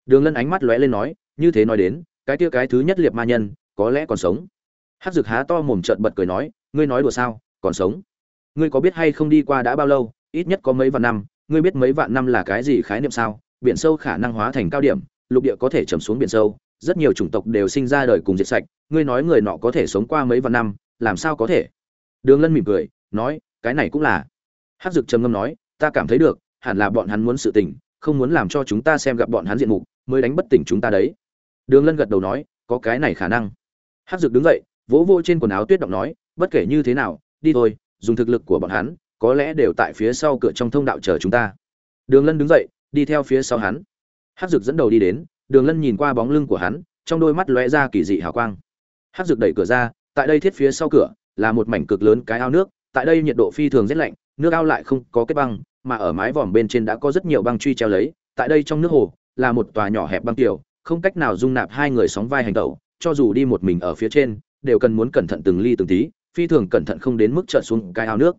đường lân ánh mắt lóe lên nói, như thế nói đến, cái tia cái thứ nhất liệt ma nhân, có lẽ còn sống. Hát dực há to mồm trợn bật cười nói, ngươi nói đùa sao, còn sống? Ngươi có biết hay không đi qua đã bao lâu, ít nhất có mấy vạn năm, ngươi biết mấy vạn năm là cái gì khái niệm sao? Biển sâu khả năng hóa thành cao điểm, lục địa có thể chầm xuống biển sâu, rất nhiều chủng tộc đều sinh ra đời cùng diệt sạch, ngươi nói người nọ có thể sống qua mấy vạn năm, làm sao có thể? Đường lân mỉm cười nói cái này cũng là. Hát dực trầm ngâm nói ta cảm thấy được hẳn là bọn hắn muốn sự tình, không muốn làm cho chúng ta xem gặp bọn hắn diện mục mới đánh bất tỉnh chúng ta đấy. Đường lân gật đầu nói có cái này khả năng. Hát dực đứng dậy vỗ vô trên quần áo tuyết động nói bất kể như thế nào đi thôi dùng thực lực của bọn hắn có lẽ đều tại phía sau cửa trong thông đạo chờ chúng ta. Đường lân đứng dậy đi theo phía sau hắn. Hát dực dẫn đầu đi đến đường lân nhìn qua bóng lưng của hắn trong đôi mắt lóe ra kỳ dị hào quang. Hát dực đẩy cửa ra tại đây thiết phía sau cửa là một mảnh cực lớn cái ao nước, tại đây nhiệt độ phi thường rất lạnh, nước ao lại không có kết băng, mà ở mái vòm bên trên đã có rất nhiều băng truy treo lấy, tại đây trong nước hồ, là một tòa nhỏ hẹp băng tiểu, không cách nào dung nạp hai người sóng vai hành tẩu, cho dù đi một mình ở phía trên, đều cần muốn cẩn thận từng ly từng tí, phi thường cẩn thận không đến mức trợn xuống cái ao nước.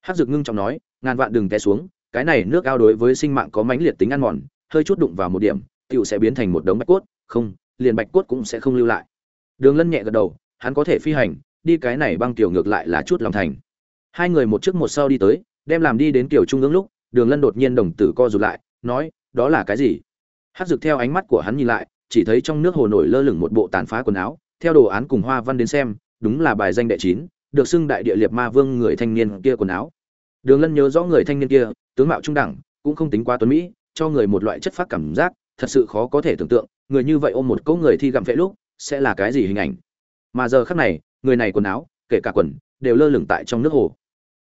Hát dực ngưng trọng nói, ngàn vạn đừng té xuống, cái này nước ao đối với sinh mạng có mãnh liệt tính ăn mòn, hơi chút đụng vào một điểm tựu sẽ biến thành một đống bạch cốt, không, liền bạch cốt cũng sẽ không lưu lại. Đường lân nhẹ gật đầu, hắn có thể phi hành đi cái này băng tiểu ngược lại là chút lòng thành. Hai người một trước một sau đi tới, đem làm đi đến kiểu trung ương lúc, đường lân đột nhiên đồng tử co rụt lại, nói, đó là cái gì? Hát dực theo ánh mắt của hắn nhìn lại, chỉ thấy trong nước hồ nổi lơ lửng một bộ tàn phá quần áo, theo đồ án cùng hoa văn đến xem, đúng là bài danh đệ chín, được xưng đại địa liệt ma vương người thanh niên kia quần áo. Đường lân nhớ rõ người thanh niên kia, tướng mạo trung đẳng, cũng không tính quá tuấn mỹ, cho người một loại chất phát cảm giác, thật sự khó có thể tưởng tượng, người như vậy ôm một cỗ người thi gặm phệ lúc, sẽ là cái gì hình ảnh. Mà giờ khắc này người này quần áo, kể cả quần, đều lơ lửng tại trong nước hồ.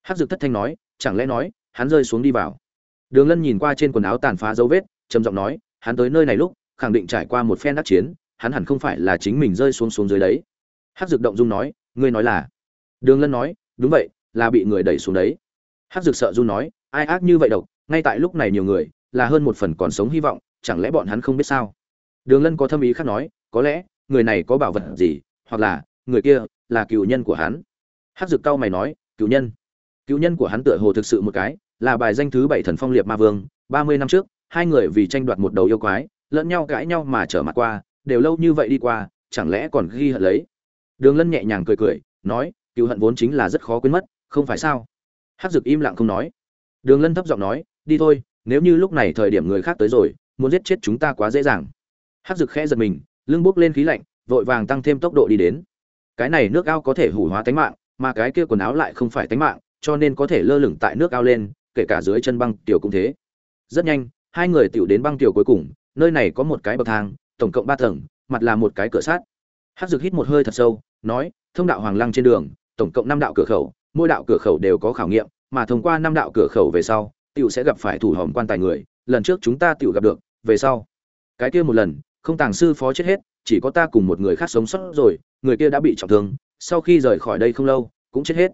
Hát dược thất thanh nói, chẳng lẽ nói, hắn rơi xuống đi vào. Đường lân nhìn qua trên quần áo tàn phá dấu vết, trầm giọng nói, hắn tới nơi này lúc, khẳng định trải qua một phen đắc chiến, hắn hẳn không phải là chính mình rơi xuống xuống dưới đấy. Hát dược động dung nói, ngươi nói là. Đường lân nói, đúng vậy, là bị người đẩy xuống đấy. Hát dược sợ dung nói, ai ác như vậy độc, ngay tại lúc này nhiều người, là hơn một phần còn sống hy vọng, chẳng lẽ bọn hắn không biết sao? Đường lân có thâm ý khác nói, có lẽ, người này có bảo vật gì, hoặc là, người kia là cựu nhân của hắn. Hát Dực cao mày nói, cựu nhân. Cựu nhân của hắn tựa hồ thực sự một cái, là bài danh thứ bảy thần phong liệt ma vương, ba mươi năm trước, hai người vì tranh đoạt một đầu yêu quái, lẫn nhau cãi nhau mà trở mặt qua, đều lâu như vậy đi qua, chẳng lẽ còn ghi hận lấy? Đường lân nhẹ nhàng cười cười, nói, cựu hận vốn chính là rất khó quên mất, không phải sao? Hát Dực im lặng không nói. Đường lân thấp giọng nói, đi thôi, nếu như lúc này thời điểm người khác tới rồi, muốn giết chết chúng ta quá dễ dàng. Hát Dực khẽ giật mình, lưng bốc lên khí lạnh, vội vàng tăng thêm tốc độ đi đến cái này nước ao có thể hủ hóa tánh mạng, mà cái kia quần áo lại không phải tánh mạng, cho nên có thể lơ lửng tại nước ao lên, kể cả dưới chân băng tiểu cũng thế. Rất nhanh, hai người tiểu đến băng tiểu cuối cùng, nơi này có một cái bậc thang, tổng cộng ba tầng, mặt là một cái cửa sát hát dược hít một hơi thật sâu, nói, thông đạo hoàng lăng trên đường, tổng cộng năm đạo cửa khẩu, mỗi đạo cửa khẩu đều có khảo nghiệm, mà thông qua năm đạo cửa khẩu về sau, tiểu sẽ gặp phải thủ hòm quan tài người, lần trước chúng ta tiểu gặp được, về sau. Cái kia một lần, không tàng sư phó chết hết, chỉ có ta cùng một người khác sống sót rồi người kia đã bị trọng thương, sau khi rời khỏi đây không lâu, cũng chết hết.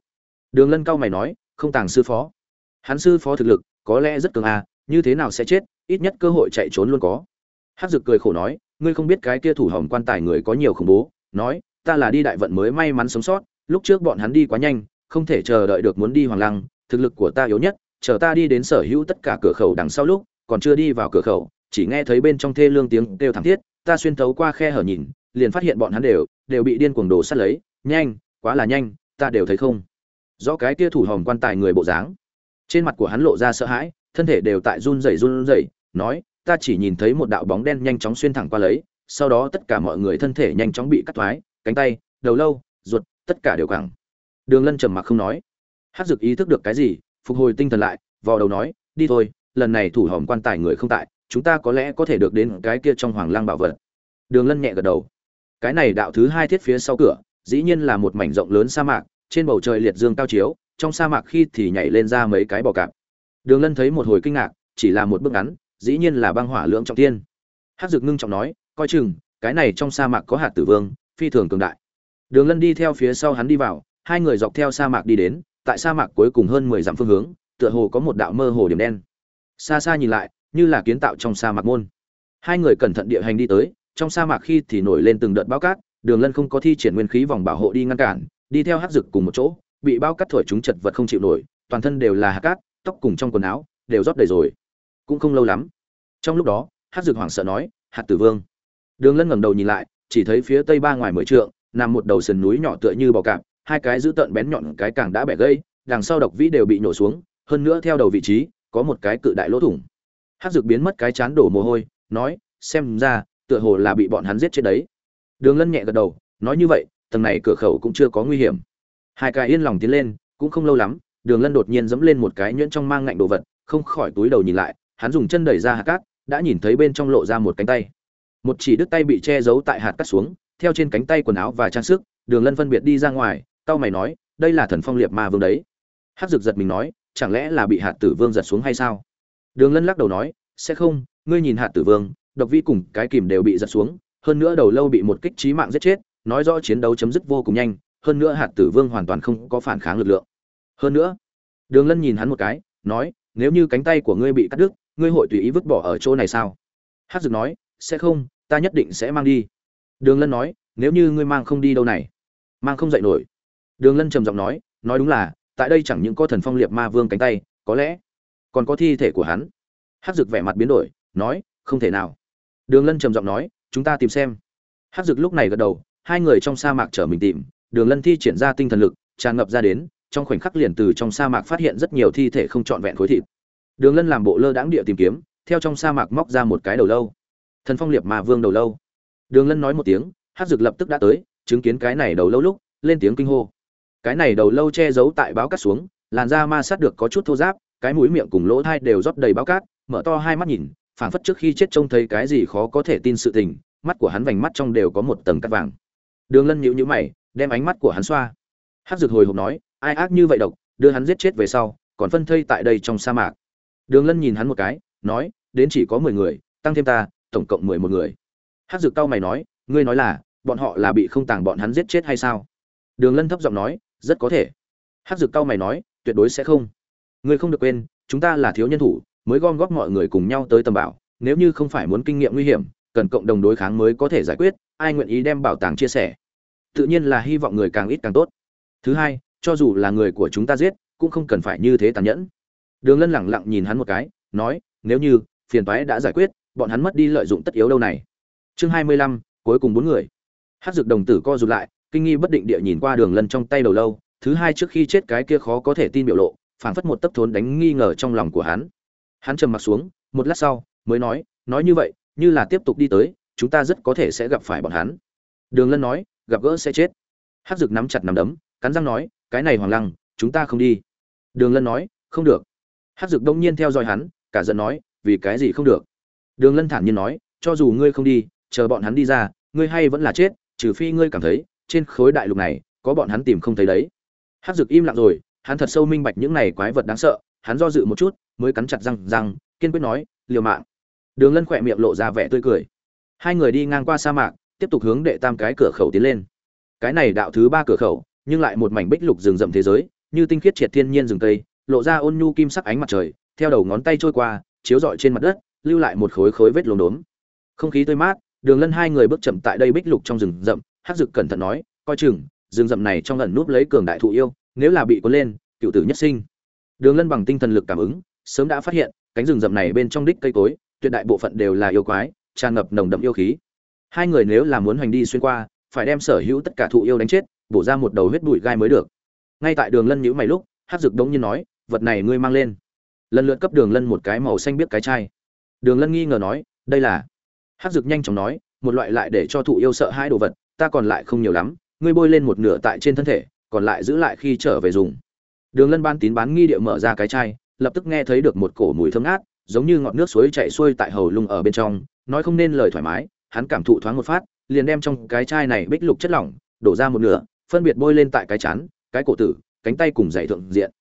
Đường lân cao mày nói, không tàng sư phó. Hắn sư phó thực lực, có lẽ rất cường à như thế nào sẽ chết, ít nhất cơ hội chạy trốn luôn có. Hát dực cười khổ nói, ngươi không biết cái kia thủ hồng quan tài người có nhiều khủng bố, nói, ta là đi đại vận mới may mắn sống sót, lúc trước bọn hắn đi quá nhanh, không thể chờ đợi được muốn đi hoàng lăng, thực lực của ta yếu nhất, chờ ta đi đến sở hữu tất cả cửa khẩu đằng sau lúc, còn chưa đi vào cửa khẩu, chỉ nghe thấy bên trong thê lương tiếng kêu thảm thiết, ta xuyên thấu qua khe hở nhìn liền phát hiện bọn hắn đều đều bị điên cuồng đồ sát lấy. Nhanh, quá là nhanh, ta đều thấy không rõ cái kia thủ hòm quan tài người bộ dáng. Trên mặt của hắn lộ ra sợ hãi, thân thể đều tại run rẩy run rẩy, nói, ta chỉ nhìn thấy một đạo bóng đen nhanh chóng xuyên thẳng qua lấy, sau đó tất cả mọi người thân thể nhanh chóng bị cắt thoái, cánh tay, đầu lâu, ruột, tất cả đều cẳng đường lân trầm mặc không nói. Hát dực ý thức được cái gì, phục hồi tinh thần lại, vò đầu nói, đi thôi, lần này thủ hòm quan tài người không tại, chúng ta có lẽ có thể được đến cái kia trong hoàng lang bảo vật. Đường lân nhẹ gật đầu cái này đạo thứ hai thiết phía sau cửa, dĩ nhiên là một mảnh rộng lớn sa mạc, trên bầu trời liệt dương cao chiếu, trong sa mạc khi thì nhảy lên ra mấy cái bò cạp. Đường lân thấy một hồi kinh ngạc, chỉ là một bước ngắn, dĩ nhiên là băng hỏa lưỡng trọng tiên. Hát dực ngưng trọng nói, coi chừng, cái này trong sa mạc có hạt tử vương, phi thường cường đại. Đường lân đi theo phía sau hắn đi vào, hai người dọc theo sa mạc đi đến, tại sa mạc cuối cùng hơn mười dặm phương hướng, tựa hồ có một đạo mơ hồ điểm đen. Xa xa nhìn lại, như là kiến tạo trong sa mạc môn. Hai người cẩn thận địa hành đi tới trong sa mạc khi thì nổi lên từng đợt bao cát, đường lân không có thi triển nguyên khí vòng bảo hộ đi ngăn cản, đi theo hát dực cùng một chỗ, bị bao cát thổi chúng chật vật không chịu nổi, toàn thân đều là hạt cát, tóc cùng trong quần áo đều rót đầy rồi. Cũng không lâu lắm, trong lúc đó hát dực hoảng sợ nói, hạt tử vương. Đường lân ngẩng đầu nhìn lại, chỉ thấy phía tây ba ngoài mười trượng, nằm một đầu sườn núi nhỏ tựa như bò cạp, hai cái giữ tợn bén nhọn cái càng đã bẻ gây đằng sau độc vĩ đều bị nổ xuống, hơn nữa theo đầu vị trí, có một cái cự đại lỗ thủng. Hát dược biến mất cái chán đổ mồ hôi, nói, xem ra tựa hồ là bị bọn hắn giết chết đấy. Đường lân nhẹ gật đầu, nói như vậy, tầng này cửa khẩu cũng chưa có nguy hiểm. Hai cái yên lòng tiến lên, cũng không lâu lắm, đường lân đột nhiên dẫm lên một cái nhuyễn trong mang ngạnh đồ vật, không khỏi túi đầu nhìn lại, hắn dùng chân đẩy ra hạt cát, đã nhìn thấy bên trong lộ ra một cánh tay. Một chỉ đứt tay bị che giấu tại hạt cát xuống, theo trên cánh tay quần áo và trang sức, đường lân phân biệt đi ra ngoài tao mày nói, đây là thần phong liệt ma vương đấy. Hát rực giật mình nói, chẳng lẽ là bị hạt tử vương giật xuống hay sao? Đường lân lắc đầu nói, sẽ không, ngươi nhìn hạt tử vương độc vi cùng cái kìm đều bị giật xuống, hơn nữa đầu lâu bị một kích trí mạng giết chết, nói rõ chiến đấu chấm dứt vô cùng nhanh, hơn nữa hạt tử vương hoàn toàn không có phản kháng lực lượng. Hơn nữa, đường lân nhìn hắn một cái, nói, nếu như cánh tay của ngươi bị cắt đứt, ngươi hội tùy ý vứt bỏ ở chỗ này sao? Hát dược nói, sẽ không, ta nhất định sẽ mang đi. Đường lân nói, nếu như ngươi mang không đi đâu này, mang không dậy nổi. Đường lân trầm giọng nói nói đúng là, tại đây chẳng những có thần phong liệt ma vương cánh tay, có lẽ còn có thi thể của hắn. Hát dược vẻ mặt biến đổi, nói, không thể nào đường lân trầm giọng nói, chúng ta tìm xem. Hát dược lúc này gật đầu, hai người trong sa mạc chở mình tìm, đường lân thi triển ra tinh thần lực, tràn ngập ra đến, trong khoảnh khắc liền từ trong sa mạc phát hiện rất nhiều thi thể không trọn vẹn khối thịt. Đường lân làm bộ lơ đãng địa tìm kiếm, theo trong sa mạc móc ra một cái đầu lâu. Thần phong liệt ma vương đầu lâu. Đường lân nói một tiếng hát dược lập tức đã tới, chứng kiến cái này đầu lâu lúc, lên tiếng kinh hô. Cái này đầu lâu che giấu tại báo cát xuống, làn da ma sát được có chút thô giáp cái mũi miệng cùng lỗ thai đều rót đầy báo cát, mở to hai mắt nhìn phảng phất trước khi chết trông thấy cái gì khó có thể tin sự tình, mắt của hắn vành mắt trong đều có một tầng cắt vàng. Đường lân nhíu nhíu mày, đem ánh mắt của hắn xoa. Hắc dược hồi hộp nói, ai ác như vậy độc, đưa hắn giết chết về sau, còn phân thây tại đây trong sa mạc. Đường lân nhìn hắn một cái, nói, đến chỉ có mười người, tăng thêm ta, tổng cộng mười một người. Hắc dược cau mày nói, ngươi nói là, bọn họ là bị không tàng bọn hắn giết chết hay sao? Đường lân thấp giọng nói, rất có thể. Hắc dược cau mày nói, tuyệt đối sẽ không. Ngươi không được quên, chúng ta là thiếu nhân thủ mới gom góp mọi người cùng nhau tới tầm bảo, nếu như không phải muốn kinh nghiệm nguy hiểm, cần cộng đồng đối kháng mới có thể giải quyết, ai nguyện ý đem bảo tàng chia sẻ? Tự nhiên là hy vọng người càng ít càng tốt. Thứ hai, cho dù là người của chúng ta giết, cũng không cần phải như thế tàn nhẫn. Đường lân lẳng lặng nhìn hắn một cái, nói, nếu như, phiền toái đã giải quyết, bọn hắn mất đi lợi dụng tất yếu đâu này. Chương hai mươi lăm, cuối cùng bốn người. Hát dược đồng tử co rụt lại, kinh nghi bất định địa nhìn qua đường lân trong tay đầu lâu, thứ hai trước khi chết cái kia khó có thể tin biểu lộ, phảng phất một tấc thốn đánh nghi ngờ trong lòng của hắn hắn trầm mặt xuống, một lát sau, mới nói nói như vậy, như là tiếp tục đi tới, chúng ta rất có thể sẽ gặp phải bọn hắn. Đường lân nói, gặp gỡ sẽ chết. Hát dược nắm chặt nắm đấm, cắn răng nói, cái này hoàng lăng, chúng ta không đi. Đường lân nói, không được. Hát dược đông nhiên theo dõi hắn, cả giận nói, vì cái gì không được? Đường lân thản nhiên nói, cho dù ngươi không đi, chờ bọn hắn đi ra, ngươi hay vẫn là chết, trừ phi ngươi cảm thấy, trên khối đại lục này, có bọn hắn tìm không thấy đấy. Hát dược im lặng rồi, hắn thật sâu minh bạch những này quái vật đáng sợ, hắn do dự một chút mới cắn chặt răng răng, kiên quyết nói, liều mạng. Đường lân khỏe miệng lộ ra vẻ tươi cười. Hai người đi ngang qua sa mạc, tiếp tục hướng đệ tam cái cửa khẩu tiến lên. Cái này đạo thứ ba cửa khẩu, nhưng lại một mảnh bích lục rừng rậm thế giới, như tinh khiết triệt thiên nhiên rừng tây lộ ra ôn nhu kim sắc ánh mặt trời, theo đầu ngón tay trôi qua, chiếu rọi trên mặt đất, lưu lại một khối khối vết lốm đốm. Không khí tươi mát, đường lân hai người bước chậm tại đây bích lục trong rừng rậm hát dực cẩn thận nói, coi chừng, rừng rậm này trong lần núp lấy cường đại thụ yêu, nếu là bị cuốn lên, cựu tử nhất sinh. Đường lân bằng tinh thần lực cảm ứng sớm đã phát hiện, cánh rừng rậm này bên trong đích cây cối, tuyệt đại bộ phận đều là yêu quái, tràn ngập nồng đậm yêu khí. Hai người nếu là muốn hoành đi xuyên qua, phải đem sở hữu tất cả thụ yêu đánh chết, bổ ra một đầu huyết bụi gai mới được. Ngay tại đường lân nhữ mày lúc hát dực đống như nói, vật này ngươi mang lên. Lần lượt cấp đường lân một cái màu xanh biết cái chai. Đường lân nghi ngờ nói, đây là? Hát dực nhanh chóng nói, một loại lại để cho thụ yêu sợ hai đồ vật, ta còn lại không nhiều lắm, ngươi bôi lên một nửa tại trên thân thể, còn lại giữ lại khi trở về dùng. Đường lân ban tín bán nghi địa mở ra cái chai lập tức nghe thấy được một cổ mùi thơm ngát, giống như ngọn nước suối chảy xuôi tại hầu lung ở bên trong, nói không nên lời thoải mái, hắn cảm thụ thoáng một phát, liền đem trong cái chai này bích lục chất lỏng, đổ ra một nửa, phân biệt bôi lên tại cái chán, cái cổ tử, cánh tay cùng dạy thượng diện.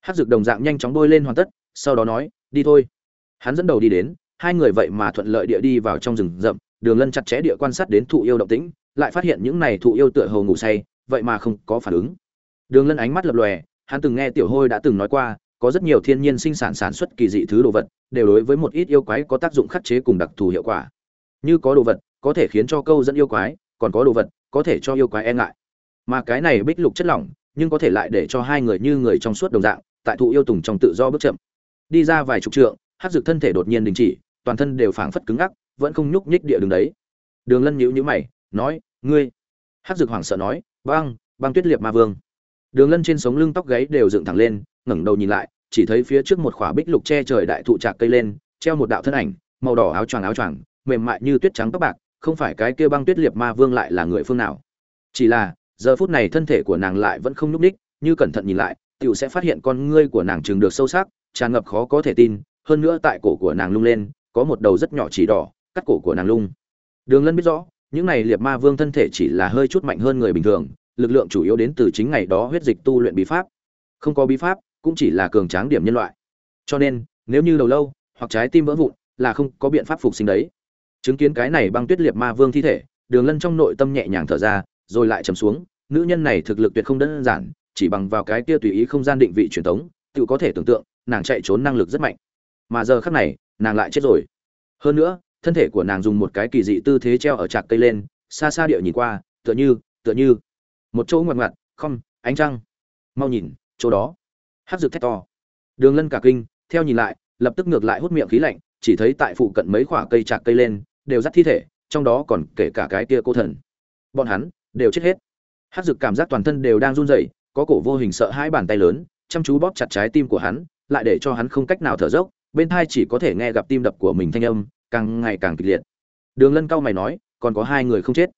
Hát dược đồng dạng nhanh chóng bôi lên hoàn tất, sau đó nói, đi thôi. Hắn dẫn đầu đi đến, hai người vậy mà thuận lợi địa đi vào trong rừng rậm, đường lân chặt chẽ địa quan sát đến thụ yêu động tĩnh, lại phát hiện những này thụ yêu tựa hồ ngủ say, vậy mà không có phản ứng. Đường lân ánh mắt lập lòe, hắn từng nghe tiểu hôi đã từng nói qua có rất nhiều thiên nhiên sinh sản sản xuất kỳ dị thứ đồ vật, đều đối với một ít yêu quái có tác dụng khắc chế cùng đặc thù hiệu quả. Như có đồ vật, có thể khiến cho câu dẫn yêu quái, còn có đồ vật, có thể cho yêu quái e ngại. Mà cái này bích lục chất lỏng, nhưng có thể lại để cho hai người như người trong suốt đồng dạng, tại thụ yêu tùng trong tự do bước chậm. Đi ra vài chục trượng, hát dược thân thể đột nhiên đình chỉ, toàn thân đều phảng phất cứng ngắc, vẫn không nhúc nhích địa đường đấy. Đường lân nhíu nhíu mày, nói, ngươi? Hát dược hoảng sợ nói, băng băng tuyết liệt ma vương. Đường lân trên sống lưng tóc gáy đều dựng thẳng lên ngẩng đầu nhìn lại chỉ thấy phía trước một khỏa bích lục che trời đại thụ trạc cây lên treo một đạo thân ảnh màu đỏ áo choàng áo choàng mềm mại như tuyết trắng tóc bạc không phải cái kia băng tuyết liệt ma vương lại là người phương nào. Chỉ là giờ phút này thân thể của nàng lại vẫn không nhúc nhích, như cẩn thận nhìn lại tiểu sẽ phát hiện con ngươi của nàng trừng được sâu sắc tràn ngập khó có thể tin hơn nữa tại cổ của nàng lung lên có một đầu rất nhỏ chỉ đỏ cắt cổ của nàng lung. Đường lân biết rõ những này liệt ma vương thân thể chỉ là hơi chút mạnh hơn người bình thường lực lượng chủ yếu đến từ chính ngày đó huyết dịch tu luyện bí pháp. Không có bí pháp cũng chỉ là cường tráng điểm nhân loại. Cho nên, nếu như đầu lâu, hoặc trái tim vỡ vụn, là không có biện pháp phục sinh đấy. Chứng kiến cái này băng tuyết liệt ma vương thi thể, đường lân trong nội tâm nhẹ nhàng thở ra, rồi lại trầm xuống, nữ nhân này thực lực tuyệt không đơn giản, chỉ bằng vào cái kia tùy ý không gian định vị truyền thống, tự có thể tưởng tượng, nàng chạy trốn năng lực rất mạnh. Mà giờ khắc này, nàng lại chết rồi. Hơn nữa, thân thể của nàng dùng một cái kỳ dị tư thế treo ở trạc cây lên, xa xa địa nhìn qua, tựa như tựa như một chỗ ngoặt ngoặt, không, ánh trăng. Mau nhìn, chỗ đó hát rực thét to. Đường lân cả kinh, theo nhìn lại, lập tức ngược lại hút miệng khí lạnh, chỉ thấy tại phụ cận mấy khoả cây trạc cây lên, đều dắt thi thể, trong đó còn kể cả cái kia cô thần. Bọn hắn, đều chết hết. Hát rực cảm giác toàn thân đều đang run rẩy, có cổ vô hình sợ hai bàn tay lớn, chăm chú bóp chặt trái tim của hắn, lại để cho hắn không cách nào thở dốc, bên thai chỉ có thể nghe gặp tim đập của mình thanh âm, càng ngày càng kịch liệt. Đường lân cao mày nói, còn có hai người không chết.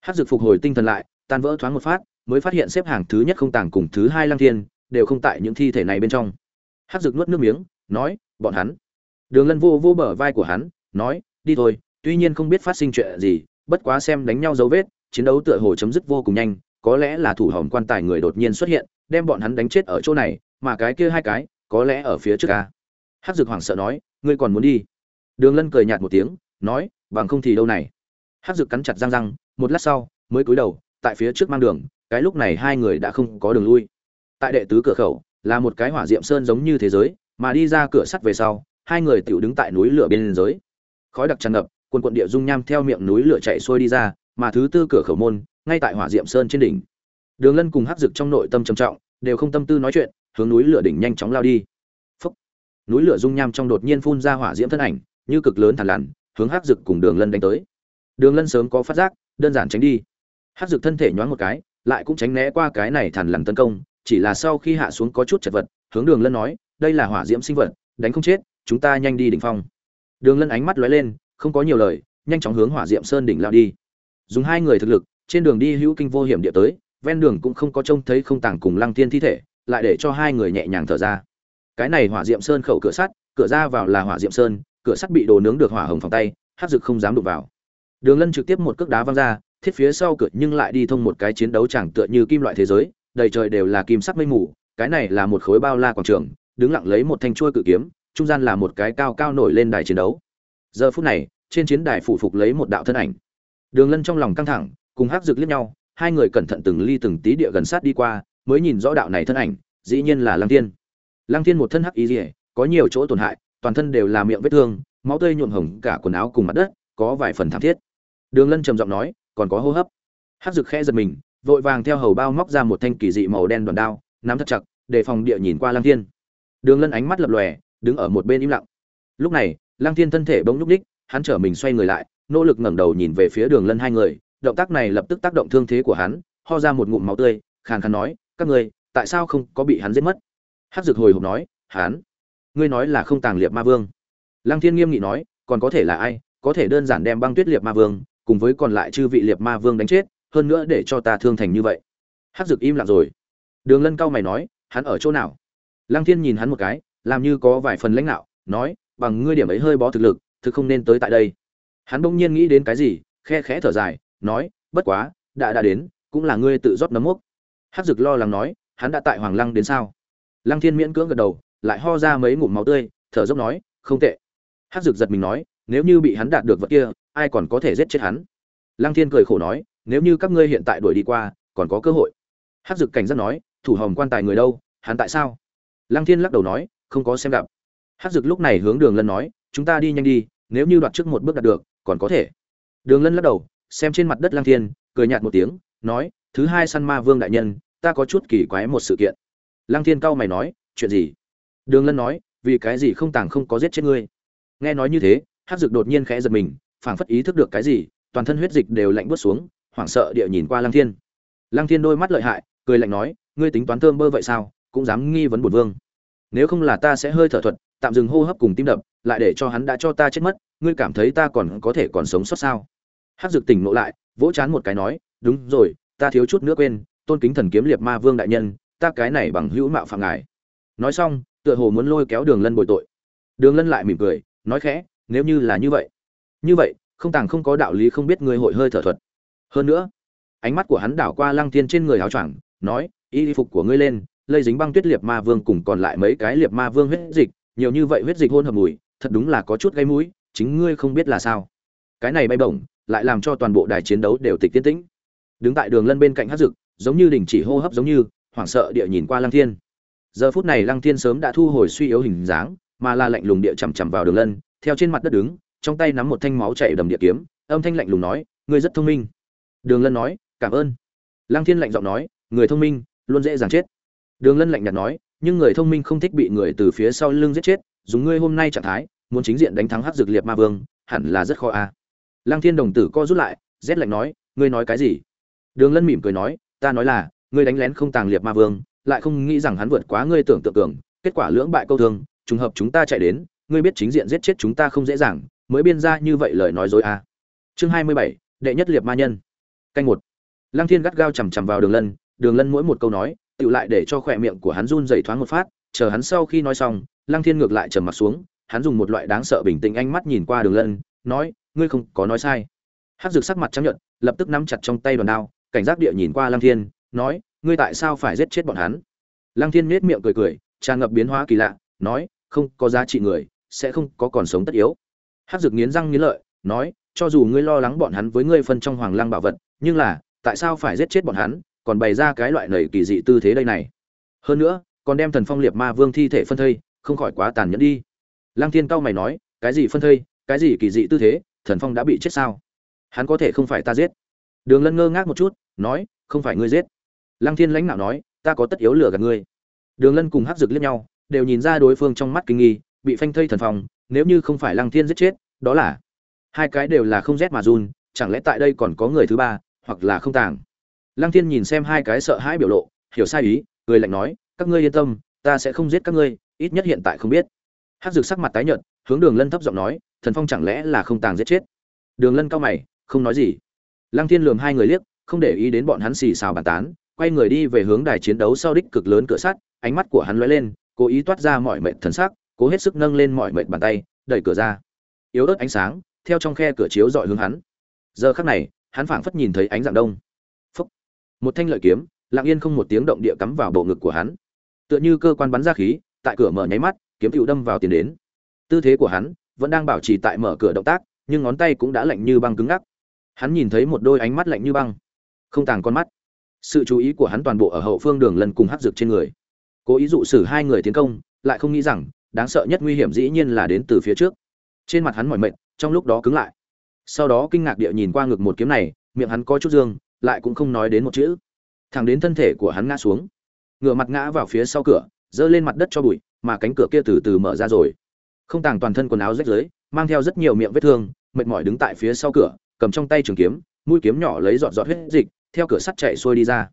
Hát dược phục hồi tinh thần lại, tan vỡ thoáng một phát, mới phát hiện xếp hàng thứ nhất không tàng cùng thứ hai lang thiên đều không tại những thi thể này bên trong. Hát dược nuốt nước miếng, nói, bọn hắn. Đường lân vô vô bờ vai của hắn, nói, đi thôi, tuy nhiên không biết phát sinh chuyện gì, bất quá xem đánh nhau dấu vết, chiến đấu tựa hồ chấm dứt vô cùng nhanh, có lẽ là thủ hòm quan tài người đột nhiên xuất hiện, đem bọn hắn đánh chết ở chỗ này, mà cái kia hai cái, có lẽ ở phía trước ca hát dược hoảng sợ nói, ngươi còn muốn đi? Đường lân cười nhạt một tiếng, nói, bằng không thì đâu này. Hát dược cắn chặt răng răng, một lát sau, mới cúi đầu, tại phía trước mang đường, cái lúc này hai người đã không có đường lui tại đệ tứ cửa khẩu, là một cái hỏa diệm sơn giống như thế giới, mà đi ra cửa sắt về sau, hai người tiểu đứng tại núi lửa bên giới khói đặc tràn ngập, quần quận địa dung nham theo miệng núi lửa chạy xuôi đi ra, mà thứ tư cửa khẩu môn, ngay tại hỏa diệm sơn trên đỉnh. Đường lân cùng hắc dực trong nội tâm trầm trọng, đều không tâm tư nói chuyện, hướng núi lửa đỉnh nhanh chóng lao đi. Phúc. núi lửa dung nham trong đột nhiên phun ra hỏa diễm thân ảnh, như cực lớn thản lằn, hướng hắc dực cùng đường lân đánh tới. Đường lân sớm có phát giác, đơn giản tránh đi. Hắc dực thân thể nhoáng một cái, lại cũng tránh né qua cái này thản lằn tấn công chỉ là sau khi hạ xuống có chút chật vật, hướng đường lân nói, đây là hỏa diễm sinh vật, đánh không chết, chúng ta nhanh đi đỉnh phong. Đường lân ánh mắt lóe lên, không có nhiều lời, nhanh chóng hướng hỏa diệm sơn đỉnh lao đi. Dùng hai người thực lực, trên đường đi hữu kinh vô hiểm địa tới, ven đường cũng không có trông thấy không tàng cùng lăng tiên thi thể, lại để cho hai người nhẹ nhàng thở ra. Cái này hỏa diệm sơn khẩu cửa sắt, cửa ra vào là hỏa diệm sơn, cửa sắt bị đồ nướng được hỏa hồng phòng tay hát dực không dám đụng vào. Đường lân trực tiếp một cước đá văng ra, thiết phía sau cửa nhưng lại đi thông một cái chiến đấu chẳng tựa như kim loại thế giới đầy trời đều là kim sắc mây mù cái này là một khối bao la quảng trường đứng lặng lấy một thanh chuôi cự kiếm trung gian là một cái cao cao nổi lên đài chiến đấu. Giờ phút này trên chiến đài phủ phục lấy một đạo thân ảnh. Đường lân trong lòng căng thẳng cùng hắc dực liếc nhau hai người cẩn thận từng ly từng tí địa gần sát đi qua mới nhìn rõ đạo này thân ảnh dĩ nhiên là lăng thiên. Lăng thiên một thân hắc y liễu, có nhiều chỗ tổn hại toàn thân đều là miệng vết thương máu tươi nhuộm hồng cả quần áo cùng mặt đất có vài phần thảm thiết. Đường lân trầm giọng nói còn có hô hấp. Hắc dực khẽ giật mình vội vàng theo hầu bao móc ra một thanh kỳ dị màu đen đoàn đao, nắm thật chặt, để phòng địa nhìn qua lăng thiên. Đường lân ánh mắt lập lòe, đứng ở một bên im lặng. Lúc này, lăng thiên thân thể bỗng nhúc ních hắn trở mình xoay người lại, nỗ lực ngẩng đầu nhìn về phía đường lân hai người, động tác này lập tức tác động thương thế của hắn, ho ra một ngụm máu tươi, khàn khàn nói, các ngươi, tại sao không có bị hắn giết mất? Hắc dược hồi hộp nói, hắn, ngươi nói là không tàng liệt ma vương. Lăng thiên nghiêm nghị nói, còn có thể là ai, có thể đơn giản đem băng tuyết liệt ma vương cùng với còn lại chư vị liệt ma vương đánh chết hơn nữa để cho ta thương thành như vậy. Hắc dực im lặng rồi. Đường lân cao mày nói, hắn ở chỗ nào? Lăng thiên nhìn hắn một cái, làm như có vài phần lãnh đạo, nói, bằng ngươi điểm ấy hơi bó thực lực, thực không nên tới tại đây. Hắn bỗng nhiên nghĩ đến cái gì, khe khẽ thở dài, nói, bất quá, đã đã đến, cũng là ngươi tự rót nấm mốc. Hắc dực lo lắng nói, hắn đã tại hoàng lăng đến sao? Lăng thiên miễn cưỡng gật đầu, lại ho ra mấy ngụm máu tươi, thở dốc nói, không tệ. Hắc dực giật mình nói, nếu như bị hắn đạt được vật kia, ai còn có thể giết chết hắn? Lăng thiên cười khổ nói nếu như các ngươi hiện tại đuổi đi qua, còn có cơ hội. Hắc dực cảnh giác nói, thủ hồng quan tài người đâu, hắn tại sao? Lăng thiên lắc đầu nói, không có xem gặp. Hắc dực lúc này hướng đường lân nói, chúng ta đi nhanh đi, nếu như đoạt trước một bước đạt được, còn có thể. Đường lân lắc đầu, xem trên mặt đất lăng thiên, cười nhạt một tiếng, nói, thứ hai săn ma vương đại nhân, ta có chút kỳ quái một sự kiện. Lăng thiên cau mày nói, chuyện gì? Đường lân nói, vì cái gì không tàng không có giết chết ngươi? Nghe nói như thế hát dực đột nhiên khẽ giật mình, phảng phất ý thức được cái gì, toàn thân huyết dịch đều lạnh bớt xuống hoảng sợ địa nhìn qua lăng thiên. Lăng thiên đôi mắt lợi hại, cười lạnh nói, ngươi tính toán thơm bơ vậy sao, cũng dám nghi vấn bổn vương. Nếu không là ta sẽ hơi thở thuật, tạm dừng hô hấp cùng tim đập, lại để cho hắn đã cho ta chết mất, ngươi cảm thấy ta còn có thể còn sống sót sao? Hắc dực tỉnh ngộ lại, vỗ chán một cái nói, đúng rồi, ta thiếu chút nữa quên, tôn kính thần kiếm liệt ma vương đại nhân, ta cái này bằng hữu mạo phạm ngài. Nói xong, tựa hồ muốn lôi kéo đường lân bồi tội. Đường lân lại mỉm cười, nói khẽ, nếu như là như vậy như vậy, không tàng không có đạo lý không biết ngươi hội hơi thở thuật hơn nữa, ánh mắt của hắn đảo qua lăng thiên trên người áo choàng, nói, y phục của ngươi lên, lây dính băng tuyết liệt ma vương cùng còn lại mấy cái liệt ma vương huyết dịch, nhiều như vậy huyết dịch hôn hợp mùi, thật đúng là có chút gây mũi, chính ngươi không biết là sao. Cái này bay bổng, lại làm cho toàn bộ đài chiến đấu đều tịch tiến tĩnh. Đứng tại đường lân bên cạnh hát dực, giống như đình chỉ hô hấp giống như, hoảng sợ địa nhìn qua lăng thiên. Giờ phút này lăng thiên sớm đã thu hồi suy yếu hình dáng, mà là lạnh lùng địa chằm chằm vào đường lân, theo trên mặt đất đứng, trong tay nắm một thanh máu chảy đầm địa kiếm, âm thanh lạnh lùng nói, ngươi rất thông minh đường lân nói, cảm ơn lăng thiên lạnh giọng nói, người thông minh, luôn dễ dàng chết đường lân lạnh nhạt nói, nhưng người thông minh không thích bị người từ phía sau lưng giết chết, dùng ngươi hôm nay trạng thái, muốn chính diện đánh thắng hắc dược liệt ma vương, hẳn là rất khó a à. lăng thiên đồng tử co rút lại, rét lạnh nói, ngươi nói cái gì đường lân mỉm cười nói, ta nói là, ngươi đánh lén không tàng liệt ma vương, lại không nghĩ rằng hắn vượt quá ngươi tưởng tượng cường kết quả lưỡng bại câu thương, trùng hợp chúng ta chạy đến, ngươi biết chính diện giết chết chúng ta không dễ dàng, mới biên ra như vậy lời nói dối à. chương hai mươi bảy, đệ nhất liệt ma nhân canh một. Lăng thiên gắt gao chằm chằm vào đường lân đường lân mỗi một câu nói tự lại để cho khỏe miệng của hắn run dày thoáng một phát, chờ hắn sau khi nói xong, lăng thiên ngược lại trầm mặt xuống, hắn dùng một loại đáng sợ bình tĩnh ánh mắt nhìn qua đường lân, nói, ngươi không có nói sai. Hát rực sắc mặt chấp nhận lập tức nắm chặt trong tay đòn đao, cảnh giác địa nhìn qua lăng thiên, nói, ngươi tại sao phải giết chết bọn hắn? Lăng thiên nết miệng cười cười, tràn ngập biến hóa kỳ lạ, nói, không có giá trị người, sẽ không có còn sống tất yếu. Hát rực nghiến răng nghiến lợi, nói, cho dù ngươi lo lắng bọn hắn với ngươi phân trong hoàng lăng bảo vật nhưng là, tại sao phải giết chết bọn hắn, còn bày ra cái loại nầy kỳ dị tư thế đây này? Hơn nữa, còn đem thần phong liệt ma vương thi thể phân thây, không khỏi quá tàn nhẫn đi. Lăng thiên cao mày nói, cái gì phân thây, cái gì kỳ dị tư thế, thần phong đã bị chết sao? Hắn có thể không phải ta giết. Đường lân ngơ ngác một chút, nói, không phải ngươi giết. Lăng thiên lãnh đạo nói, ta có tất yếu lừa gạt ngươi. Đường lân cùng hắc dực liếc nhau, đều nhìn ra đối phương trong mắt kinh nghi, bị phanh thây thần phong, nếu như không phải lăng thiên giết chết, đó là hai cái đều là không rét mà run, chẳng lẽ tại đây còn có người thứ ba hoặc là không tàng. Lăng thiên nhìn xem hai cái sợ hãi biểu lộ, hiểu sai ý người lạnh nói, các ngươi yên tâm, ta sẽ không giết các ngươi, ít nhất hiện tại không biết. Hắc dực sắc mặt tái nhợt, hướng đường lân thấp giọng nói, thần phong chẳng lẽ là không tàng giết chết? Đường lân cao mày, không nói gì. Lăng thiên lườm hai người liếc, không để ý đến bọn hắn xì xào bàn tán, quay người đi về hướng đài chiến đấu sau đích cực lớn cửa sắt, ánh mắt của hắn lóe lên, cố ý toát ra mọi mệnh thần sắc, cố hết sức nâng lên mọi mệnh bàn tay, đẩy cửa ra. Yếu ớt ánh sáng, theo trong khe cửa chiếu dọi hướng hắn. Giờ khắc này hắn phảng phất nhìn thấy ánh dạng đông. Phúc. một thanh lợi kiếm, lặng yên không một tiếng động địa cắm vào bộ ngực của hắn. Tựa như cơ quan bắn ra khí, tại cửa mở nháy mắt, kiếm tiểu đâm vào tiền đến. Tư thế của hắn vẫn đang bảo trì tại mở cửa động tác, nhưng ngón tay cũng đã lạnh như băng cứng ngắc. Hắn nhìn thấy một đôi ánh mắt lạnh như băng. Không tàng con mắt. Sự chú ý của hắn toàn bộ ở hậu phương đường lần cùng hắc dược trên người. Cố ý dụ xử hai người tiến công, lại không nghĩ rằng, đáng sợ nhất nguy hiểm dĩ nhiên là đến từ phía trước. Trên mặt hắn mỏi mệt, trong lúc đó cứng lại sau đó kinh ngạc địa nhìn qua ngực một kiếm này, miệng hắn có chút dương, lại cũng không nói đến một chữ. Thẳng đến thân thể của hắn ngã xuống. Ngựa mặt ngã vào phía sau cửa, giơ lên mặt đất cho bụi, mà cánh cửa kia từ từ mở ra rồi. Không tàng toàn thân quần áo rách rưới, mang theo rất nhiều miệng vết thương, mệt mỏi đứng tại phía sau cửa, cầm trong tay trường kiếm, mũi kiếm nhỏ lấy giọt giọt huyết dịch, theo cửa sắt chạy xuôi đi ra.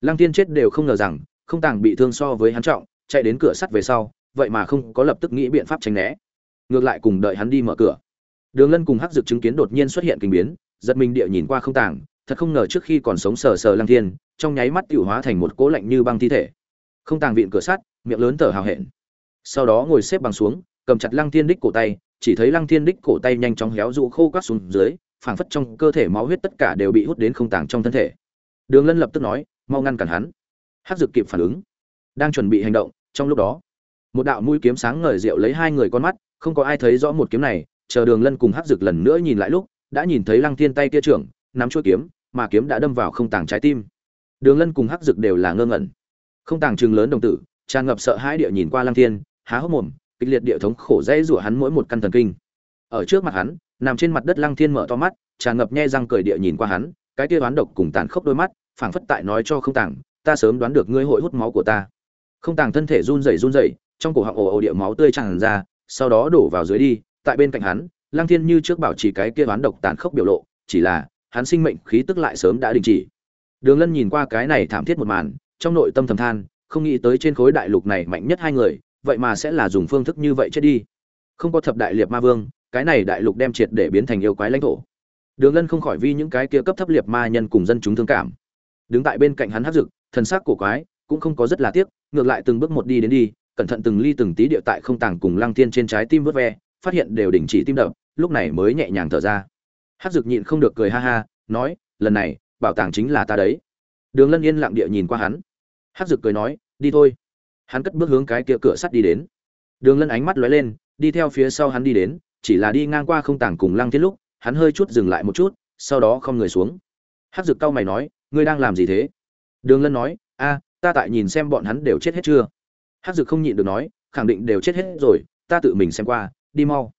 Lăng tiên chết đều không ngờ rằng, không tàng bị thương so với hắn trọng, chạy đến cửa sắt về sau, vậy mà không có lập tức nghĩ biện pháp tránh né. Ngược lại cùng đợi hắn đi mở cửa đường lân cùng hắc dực chứng kiến đột nhiên xuất hiện kinh biến, giật mình địa nhìn qua không tàng, thật không ngờ trước khi còn sống sờ sờ lăng thiên, trong nháy mắt tiểu hóa thành một cố lạnh như băng thi thể. Không tàng vịn cửa sắt, miệng lớn thở hào hẹn. Sau đó ngồi xếp bằng xuống, cầm chặt lăng thiên đích cổ tay, chỉ thấy lăng thiên đích cổ tay nhanh chóng héo rụ khô quát xuống dưới, phảng phất trong cơ thể máu huyết tất cả đều bị hút đến không tàng trong thân thể. Đường lân lập tức nói, mau ngăn cản hắn. Hắc dược kịp phản ứng, đang chuẩn bị hành động, trong lúc đó, một đạo mũi kiếm sáng ngời rượu lấy hai người con mắt, không có ai thấy rõ một kiếm này chờ đường lân cùng Hắc Dực lần nữa nhìn lại lúc, đã nhìn thấy lăng thiên tay kia trưởng, nắm chuôi kiếm, mà kiếm đã đâm vào không tàng trái tim. Đường lân cùng hắc dực đều là ngơ ngẩn. Không tàng trường lớn đồng tử, tràn ngập sợ hãi địa nhìn qua lăng thiên, há hốc mồm, kịch liệt địa thống khổ dây rủa hắn mỗi một căn thần kinh. Ở trước mặt hắn, nằm trên mặt đất lăng thiên mở to mắt, tràn ngập nhe răng cười địa nhìn qua hắn, cái kia đoán độc cùng tàn khốc đôi mắt, phảng phất tại nói cho không tàng, ta sớm đoán được ngươi hội hút máu của ta. Không tàng thân thể run rẩy run rẩy, trong cổ họng ồ ồ địa máu tươi tràn ra, sau đó đổ vào dưới đi tại bên cạnh hắn, lăng thiên như trước bảo trì cái kia oán độc tàn khốc biểu lộ, chỉ là, hắn sinh mệnh khí tức lại sớm đã đình chỉ. Đường lân nhìn qua cái này thảm thiết một màn, trong nội tâm thầm than, không nghĩ tới trên khối đại lục này mạnh nhất hai người, vậy mà sẽ là dùng phương thức như vậy chết đi. Không có thập đại liệt ma vương, cái này đại lục đem triệt để biến thành yêu quái lãnh thổ. Đường lân không khỏi vi những cái kia cấp thấp liệt ma nhân cùng dân chúng thương cảm. Đứng tại bên cạnh hắn hắc dực, thần sắc cổ quái, cũng không có rất là tiếc, ngược lại từng bước một đi đến đi, cẩn thận từng ly từng tí địa tại không tàng cùng lăng thiên trên trái tim vớt ve phát hiện đều đình chỉ tim đập, lúc này mới nhẹ nhàng thở ra. Hát dực nhịn không được cười ha ha, nói, lần này, bảo tàng chính là ta đấy. Đường lân yên lặng địa nhìn qua hắn. Hát dực cười nói, đi thôi. Hắn cất bước hướng cái kia cửa sắt đi đến. Đường lân ánh mắt lóe lên, đi theo phía sau hắn đi đến, chỉ là đi ngang qua không tàng cùng lăng thiết lúc, hắn hơi chút dừng lại một chút, sau đó không người xuống. Hát dực cau mày nói, ngươi đang làm gì thế? Đường lân nói, a, ta tại nhìn xem bọn hắn đều chết hết chưa? Hát dực không nhịn được nói, khẳng định đều chết hết rồi, ta tự mình xem qua đi mau.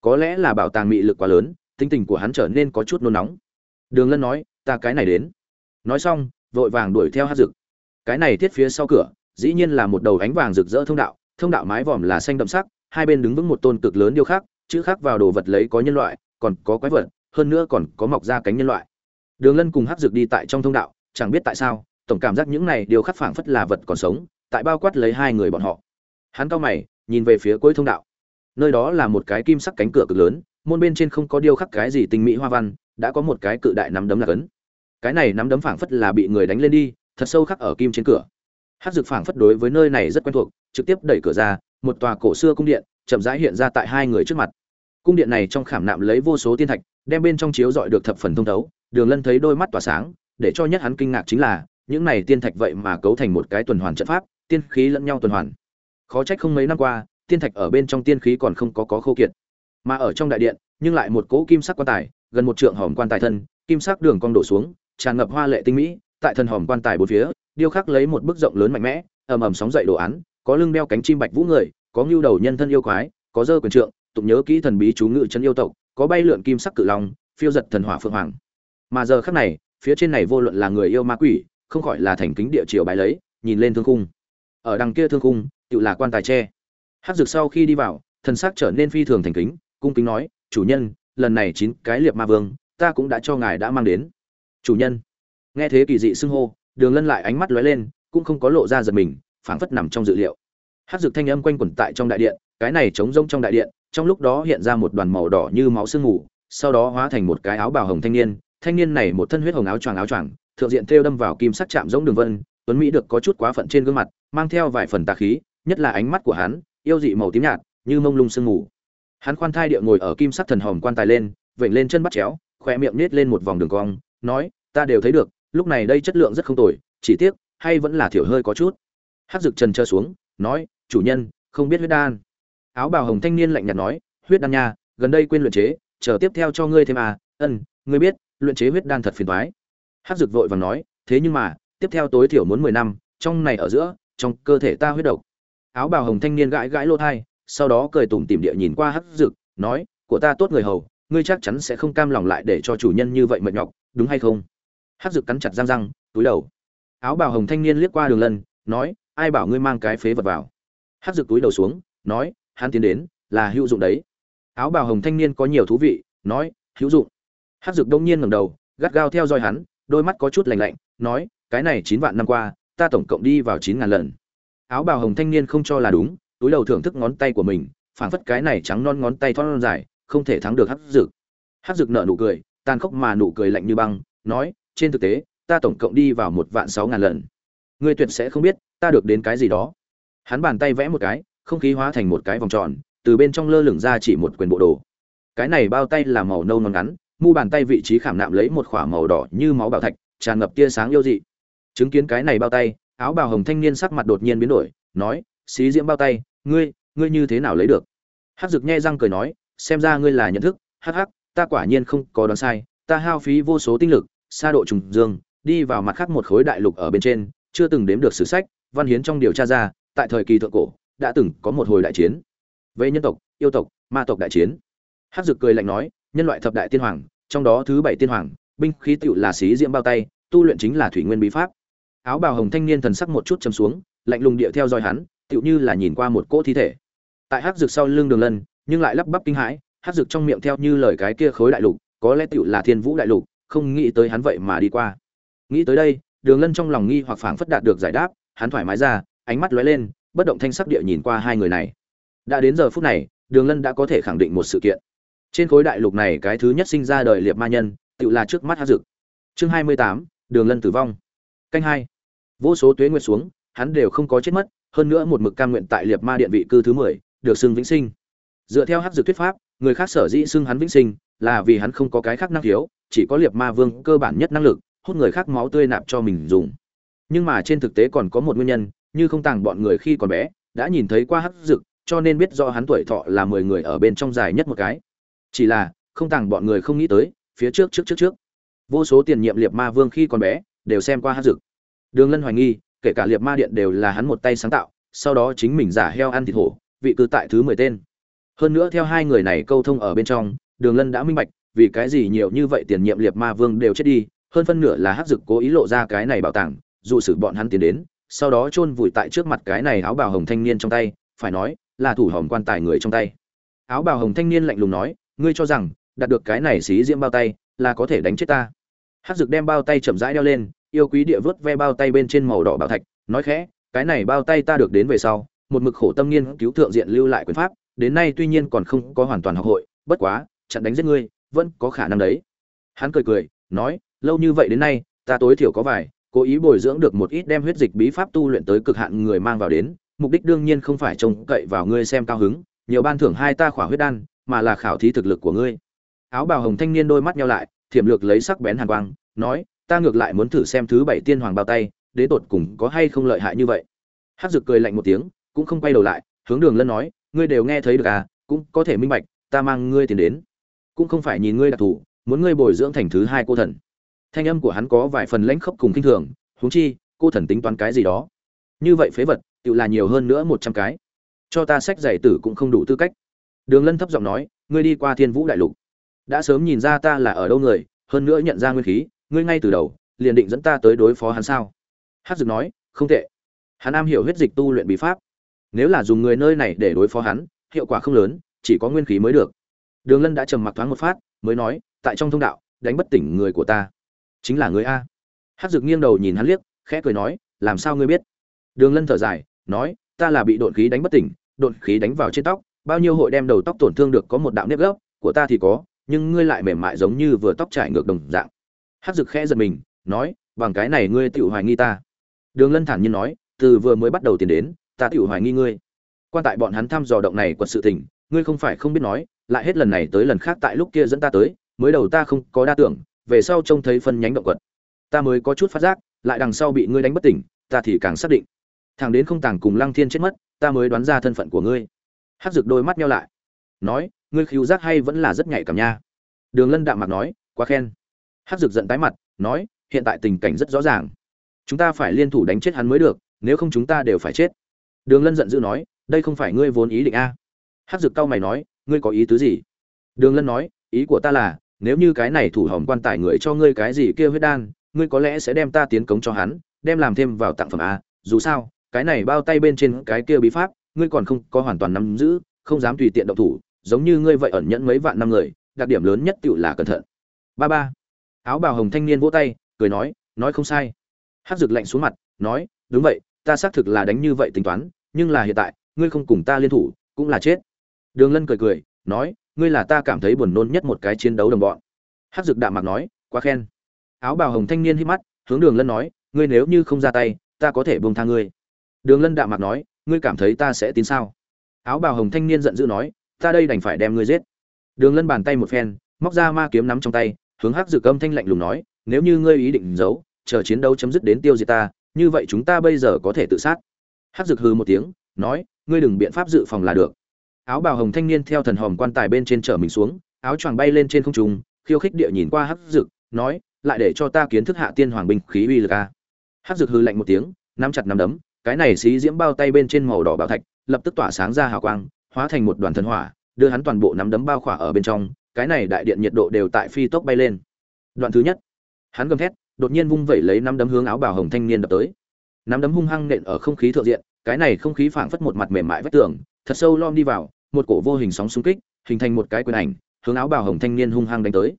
Có lẽ là bảo tàng mị lực quá lớn, tính tình của hắn trở nên có chút nôn nóng. Đường lân nói, ta cái này đến. Nói xong, vội vàng đuổi theo hát rực. Cái này thiết phía sau cửa, dĩ nhiên là một đầu ánh vàng rực rỡ thông đạo thông đạo mái vòm là xanh đậm sắc, hai bên đứng vững một tôn cực lớn điêu khắc, chữ khắc vào đồ vật lấy có nhân loại, còn có quái vật, hơn nữa còn có mọc ra cánh nhân loại. Đường lân cùng hát rực đi tại trong thông đạo, chẳng biết tại sao, tổng cảm giác những này điêu khắc phảng phất là vật còn sống, tại bao quát lấy hai người bọn họ. Hắn cao mày, nhìn về phía cuối thông đạo nơi đó là một cái kim sắc cánh cửa cực lớn, môn bên trên không có điêu khắc cái gì tinh mỹ hoa văn, đã có một cái cự đại nắm đấm là cấn. Cái này nắm đấm phảng phất là bị người đánh lên đi, thật sâu khắc ở kim trên cửa. Hát dược phảng phất đối với nơi này rất quen thuộc, trực tiếp đẩy cửa ra, một tòa cổ xưa cung điện, chậm rãi hiện ra tại hai người trước mặt. Cung điện này trong khảm nạm lấy vô số tiên thạch, đem bên trong chiếu dọi được thập phần thông thấu, đường lân thấy đôi mắt tỏa sáng, để cho nhất hắn kinh ngạc chính là, những này tiên thạch vậy mà cấu thành một cái tuần hoàn trận pháp, tiên khí lẫn nhau tuần hoàn. Khó trách không mấy năm qua tiên thạch ở bên trong tiên khí còn không có có khô kiệt. Mà ở trong đại điện, nhưng lại một cỗ kim sắc quan tài, gần một trượng hòm quan tài thân, kim sắc đường cong đổ xuống, tràn ngập hoa lệ tinh mỹ, tại thân hòm quan tài bốn phía, điêu khắc lấy một bức rộng lớn mạnh mẽ, ầm ầm sóng dậy đồ án, có lưng đeo cánh chim bạch vũ người, có ngưu đầu nhân thân yêu quái, có dơ quyền trượng, tụng nhớ kỹ thần bí chú ngự chân yêu tộc, có bay lượn kim sắc cự long, phiêu giật thần hỏa phượng hoàng. Mà giờ khắc này, phía trên này vô luận là người yêu ma quỷ, không khỏi là thành kính địa triều bái lấy, nhìn lên thương khung. Ở đằng kia thương khung, tự là quan tài tre. Hắc dược sau khi đi vào, thần sắc trở nên phi thường thành kính, cung kính nói, chủ nhân, lần này chín cái liệp ma vương, ta cũng đã cho ngài đã mang đến. Chủ nhân. Nghe thế kỳ dị xưng hô, đường lân lại ánh mắt lóe lên, cũng không có lộ ra giật mình, phảng phất nằm trong dự liệu. Hắc dược thanh âm quanh quẩn tại trong đại điện, cái này trống rông trong đại điện, trong lúc đó hiện ra một đoàn màu đỏ như máu sương mù, sau đó hóa thành một cái áo bào hồng thanh niên thanh niên này một thân huyết hồng áo choàng áo choàng, thượng diện thêu đâm vào kim sắc chạm giống đường vân, tuấn mỹ được có chút quá phận trên gương mặt, mang theo vài phần tà khí, nhất là ánh mắt của hắn yêu dị màu tím nhạt, như mông lung sương mù. Hắn khoan thai địa ngồi ở kim sắc thần hòm quan tài lên, vểnh lên chân bắt chéo khoe miệng nết lên một vòng đường cong, nói, ta đều thấy được, lúc này đây chất lượng rất không tồi, chỉ tiếc, hay vẫn là thiểu hơi có chút. Hát dực trần trơ xuống, nói, chủ nhân, không biết huyết đan. Áo bào hồng thanh niên lạnh nhạt nói, huyết đan nha, gần đây quên luyện chế, chờ tiếp theo cho ngươi thêm à ân, ngươi biết, luyện chế huyết đan thật phiền toái. Hát dực vội vàng nói, thế nhưng mà, tiếp theo tối thiểu muốn mười năm, trong này ở giữa, trong cơ thể ta huyết độc áo bào hồng thanh niên gãi gãi lỗ thai, sau đó cười tủm tỉm địa nhìn qua hắc dực, nói, của ta tốt người hầu, ngươi chắc chắn sẽ không cam lòng lại để cho chủ nhân như vậy mệt nhọc, đúng hay không? Hắc dực cắn chặt răng răng, túi đầu. Áo bào hồng thanh niên liếc qua đường lân, nói, ai bảo ngươi mang cái phế vật vào? Hắc dực túi đầu xuống, nói, hắn tiến đến, là hữu dụng đấy. Áo bào hồng thanh niên có nhiều thú vị, nói, hữu dụng. Hắc dực đông nhiên ngẩng đầu, gắt gao theo dõi hắn, đôi mắt có chút lạnh lạnh, nói, cái này chín vạn năm qua, ta tổng cộng đi vào chín ngàn lần áo bào hồng thanh niên không cho là đúng, túi đầu thưởng thức ngón tay của mình, phảng phất cái này trắng non ngón tay thon dài, không thể thắng được hắc dực. Hắc dực nở nụ cười, tàn khốc mà nụ cười lạnh như băng, nói, trên thực tế, ta tổng cộng đi vào một vạn sáu ngàn lần. Ngươi tuyệt sẽ không biết, ta được đến cái gì đó. Hắn bàn tay vẽ một cái, không khí hóa thành một cái vòng tròn, từ bên trong lơ lửng ra chỉ một quyền bộ đồ. Cái này bao tay là màu nâu non ngắn, mu bàn tay vị trí khảm nạm lấy một khỏa màu đỏ như máu bảo thạch, tràn ngập tia sáng yêu dị. Chứng kiến cái này bao tay áo bào hồng thanh niên sắc mặt đột nhiên biến đổi, nói, xí diễm bao tay, ngươi ngươi như thế nào lấy được? Hắc dực nhe răng cười nói, xem ra ngươi là nhận thức, hắc hắc, ta quả nhiên không có đoán sai, ta hao phí vô số tinh lực, xa độ trùng dương, đi vào mặt khác một khối đại lục ở bên trên, chưa từng đếm được sử sách, văn hiến trong điều tra ra, tại thời kỳ thượng cổ, đã từng có một hồi đại chiến. Về nhân tộc, yêu tộc, ma tộc đại chiến. Hắc dực cười lạnh nói, nhân loại thập đại tiên hoàng, trong đó thứ bảy tiên hoàng, binh khí tựu là xí diễm bao tay, tu luyện chính là thủy nguyên bí pháp áo bào hồng thanh niên thần sắc một chút chấm xuống, lạnh lùng địa theo dõi hắn, tựu như là nhìn qua một cỗ thi thể. Tại hát rực sau lưng đường lân, nhưng lại lắp bắp kinh hãi hát rực trong miệng theo như lời cái kia khối đại lục, có lẽ tựu là thiên vũ đại lục, không nghĩ tới hắn vậy mà đi qua. Nghĩ tới đây, đường lân trong lòng nghi hoặc phảng phất đạt được giải đáp, hắn thoải mái ra, ánh mắt lóe lên, bất động thanh sắc địa nhìn qua hai người này. Đã đến giờ phút này, đường lân đã có thể khẳng định một sự kiện. Trên khối đại lục này cái thứ nhất sinh ra đời liệt ma nhân tự là trước mắt hát dực. Chương hai mươi tám, đường lân tử vong. Canh hai vô số tuế nguyệt xuống, hắn đều không có chết mất, hơn nữa một mực cam nguyện tại liệt ma điện vị cư thứ mười, được xưng vĩnh sinh. Dựa theo hát dược thuyết pháp, người khác sở dĩ xưng hắn vĩnh sinh là vì hắn không có cái khác năng khiếu, chỉ có liệt ma vương cơ bản nhất năng lực, hút người khác máu tươi nạp cho mình dùng. Nhưng mà trên thực tế còn có một nguyên nhân, như không tàng bọn người khi còn bé, đã nhìn thấy qua hắc dực cho nên biết do hắn tuổi thọ là mười người ở bên trong dài nhất một cái. Chỉ là, không tàng bọn người không nghĩ tới, phía trước trước trước trước. Vô số tiền nhiệm liệt ma vương khi còn bé, đều xem qua hắc dực đường lân hoài nghi, kể cả liệt ma điện đều là hắn một tay sáng tạo, sau đó chính mình giả heo ăn thịt hổ, vị cư tại thứ mười tên. Hơn nữa theo hai người này câu thông ở bên trong, đường lân đã minh bạch, vì cái gì nhiều như vậy tiền nhiệm liệt ma vương đều chết đi, hơn phân nửa là hắc dực cố ý lộ ra cái này bảo tàng, dụ sử bọn hắn tiến đến, sau đó chôn vùi tại trước mặt cái này áo bào hồng thanh niên trong tay, phải nói, là thủ hồng quan tài người trong tay. Áo bào hồng thanh niên lạnh lùng nói, ngươi cho rằng, đạt được cái này xí diễm bao tay, là có thể đánh chết ta? Hắc dực đem bao tay chậm rãi đeo lên yêu quý địa vớt ve bao tay bên trên màu đỏ bảo thạch, nói khẽ, cái này bao tay ta được đến về sau, một mực khổ tâm nghiên cứu thượng diện lưu lại quyền pháp, đến nay tuy nhiên còn không có hoàn toàn học hội, bất quá, chặn đánh giết ngươi, vẫn có khả năng đấy. Hắn cười cười, nói, lâu như vậy đến nay, ta tối thiểu có vài, cố ý bồi dưỡng được một ít đem huyết dịch bí pháp tu luyện tới cực hạn người mang vào đến, mục đích đương nhiên không phải trông cậy vào ngươi xem cao hứng, nhiều ban thưởng hai ta khỏa huyết đan, mà là khảo thí thực lực của ngươi. Áo bào hồng thanh niên đôi mắt nhau lại, thiểm lược lấy sắc bén hàn quang, nói ta ngược lại muốn thử xem thứ bảy tiên hoàng bao tay đến tột cùng có hay không lợi hại như vậy. Hắc dực cười lạnh một tiếng, cũng không quay đầu lại, hướng đường lân nói, ngươi đều nghe thấy được à cũng có thể minh bạch, ta mang ngươi tiền đến. Cũng không phải nhìn ngươi đặc thù, muốn ngươi bồi dưỡng thành thứ hai cô thần. Thanh âm của hắn có vài phần lãnh khốc cùng kinh thường, huống chi, cô thần tính toán cái gì đó. Như vậy phế vật tự là nhiều hơn nữa một trăm cái. Cho ta sách giải tử cũng không đủ tư cách. Đường lân thấp giọng nói, ngươi đi qua thiên vũ đại lục. Đã sớm nhìn ra ta là ở đâu người, hơn nữa nhận ra nguyên khí ngươi ngay từ đầu, liền định dẫn ta tới đối phó hắn sao? Hát dực nói, không tệ. Hắn am hiểu huyết dịch tu luyện bí pháp. Nếu là dùng người nơi này để đối phó hắn, hiệu quả không lớn, chỉ có nguyên khí mới được. Đường lân đã trầm mặc thoáng một phát, mới nói, tại trong thông đạo, đánh bất tỉnh người của ta. Chính là người a. Hát dực nghiêng đầu nhìn hắn liếc, khẽ cười nói, làm sao ngươi biết? Đường lân thở dài, nói, ta là bị đột khí đánh bất tỉnh đột khí đánh vào trên tóc, bao nhiêu hội đem đầu tóc tổn thương được có một đạo nếp gốc, của ta thì có, nhưng ngươi lại mềm mại giống như vừa tóc trải ngược đồng dạng hắc dực khẽ giật mình, nói, bằng cái này ngươi tiểu hoài nghi ta. Đường lân thản nhiên nói, từ vừa mới bắt đầu tiến đến, ta tiểu hoài nghi ngươi. Quan tại bọn hắn thăm dò động này quật sự tình, ngươi không phải không biết nói, lại hết lần này tới lần khác tại lúc kia dẫn ta tới, mới đầu ta không có đa tưởng, về sau trông thấy phân nhánh động quật. Ta mới có chút phát giác, lại đằng sau bị ngươi đánh bất tỉnh, ta thì càng xác định. Thằng đến không tàng cùng lăng thiên chết mất, ta mới đoán ra thân phận của ngươi. Hắc Dực đôi mắt nheo lại, nói, ngươi khiêu giác hay vẫn là rất nhạy cảm nha. Đường lân đạm mặt nói, quá khen. Hắc Dực giận tái mặt, nói, hiện tại tình cảnh rất rõ ràng. Chúng ta phải liên thủ đánh chết hắn mới được, nếu không chúng ta đều phải chết. Đường lân giận dữ nói, đây không phải ngươi vốn ý định a? Hắc Dực cau mày nói, ngươi có ý tứ gì? Đường lân nói, ý của ta là, nếu như cái này thủ hỏng quan tài người cho ngươi cái gì kia huyết đan, ngươi có lẽ sẽ đem ta tiến cống cho hắn, đem làm thêm vào tặng phẩm a. Dù sao, cái này bao tay bên trên cái kia bí pháp, ngươi còn không có hoàn toàn nắm giữ, không dám tùy tiện động thủ, giống như ngươi vậy ẩn nhẫn mấy vạn năm người, đặc điểm lớn nhất tựu là cẩn thận. Ba ba áo bào hồng thanh niên vỗ tay, cười nói nói không sai. Hát rực lạnh xuống mặt, nói, đúng vậy, ta xác thực là đánh như vậy tính toán, nhưng là hiện tại, ngươi không cùng ta liên thủ, cũng là chết. Đường lân cười cười, nói, ngươi là ta cảm thấy buồn nôn nhất một cái chiến đấu đồng bọn. Hát dực đạm mạc nói, quá khen. Áo bào hồng thanh niên hít mắt, hướng đường lân nói, ngươi nếu như không ra tay, ta có thể buông tha ngươi. Đường lân đạm mạc nói, ngươi cảm thấy ta sẽ tin sao? Áo bào hồng thanh niên giận dữ nói, ta đây đành phải đem ngươi giết. Đường lân bàn tay một phen, móc ra ma kiếm nắm trong tay hướng hắc dược âm thanh lạnh lùng nói, nếu như ngươi ý định giấu, chờ chiến đấu chấm dứt đến tiêu diệt ta, như vậy chúng ta bây giờ có thể tự sát. Hắc dược hừ một tiếng, nói, ngươi đừng biện pháp dự phòng là được. Áo bào hồng thanh niên theo thần hòm quan tài bên trên chở mình xuống, áo choàng bay lên trên không trung, khiêu khích địa nhìn qua hắc dược nói, lại để cho ta kiến thức hạ tiên hoàng binh khí uy lực a. Hắc dược hừ lạnh một tiếng, nắm chặt nắm đấm, cái này xí diễm bao tay bên trên màu đỏ bảo thạch, lập tức tỏa sáng ra hào quang, hóa thành một đoàn thần hỏa, đưa hắn toàn bộ nắm đấm bao khỏa ở bên trong cái này đại điện nhiệt độ đều tại phi tốc bay lên. Đoạn thứ nhất, hắn gầm thét, đột nhiên vung vẩy lấy nắm đấm hướng áo bào hồng thanh niên đập tới. Nắm đấm hung hăng nện ở không khí thượng diện, cái này không khí phảng phất một mặt mềm mại vách tường, thật sâu lom đi vào, một cổ vô hình sóng xung kích, hình thành một cái quyền ảnh, hướng áo bào hồng thanh niên hung hăng đánh tới.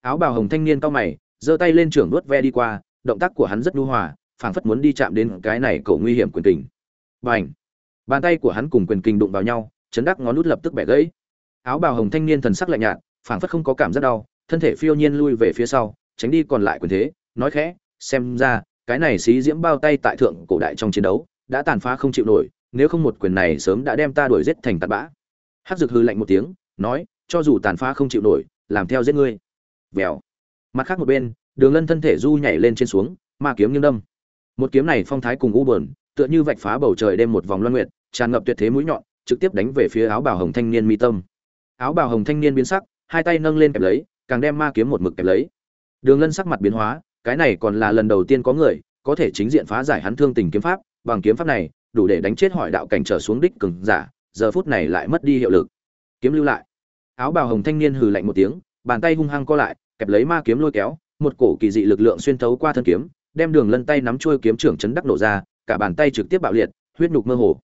Áo bào hồng thanh niên cao mày, giơ tay lên trưởng nuốt ve đi qua, động tác của hắn rất nhu hòa, phảng phất muốn đi chạm đến cái này cổ nguy hiểm quyền kình. Bành! Bàn tay của hắn cùng quyền kình đụng vào nhau, chấn đắc ngón nút lập tức bẻ gãy. Áo bào hồng thanh niên thần sắc lạnh nhạt phảng phất không có cảm giác đau, thân thể phiêu nhiên lui về phía sau, tránh đi còn lại quyền thế, nói khẽ, xem ra, cái này xí diễm bao tay tại thượng cổ đại trong chiến đấu, đã tàn phá không chịu nổi, nếu không một quyền này sớm đã đem ta đuổi giết thành tạt bã. Hắc dực hư lạnh một tiếng, nói, cho dù tàn phá không chịu nổi, làm theo giết ngươi. Vèo. Mặt khác một bên, đường lân thân thể du nhảy lên trên xuống, ma kiếm nghiêng đâm. Một kiếm này phong thái cùng u bờn tựa như vạch phá bầu trời đêm một vòng loan nguyệt, tràn ngập tuyệt thế mũi nhọn, trực tiếp đánh về phía áo bào hồng thanh niên mi tâm. Áo bào hồng thanh niên biến sắc hai tay nâng lên kẹp lấy, càng đem ma kiếm một mực kẹp lấy. Đường lân sắc mặt biến hóa, cái này còn là lần đầu tiên có người có thể chính diện phá giải hắn thương tình kiếm pháp, bằng kiếm pháp này đủ để đánh chết hỏi đạo cảnh trở xuống đích cường giả, giờ phút này lại mất đi hiệu lực. Kiếm lưu lại. Áo bào hồng thanh niên hừ lạnh một tiếng, bàn tay hung hăng co lại, kẹp lấy ma kiếm lôi kéo, một cổ kỳ dị lực lượng xuyên thấu qua thân kiếm, đem đường lân tay nắm trôi kiếm trưởng chấn đắc nổ ra, cả bàn tay trực tiếp bạo liệt, huyết nhục mơ hồ.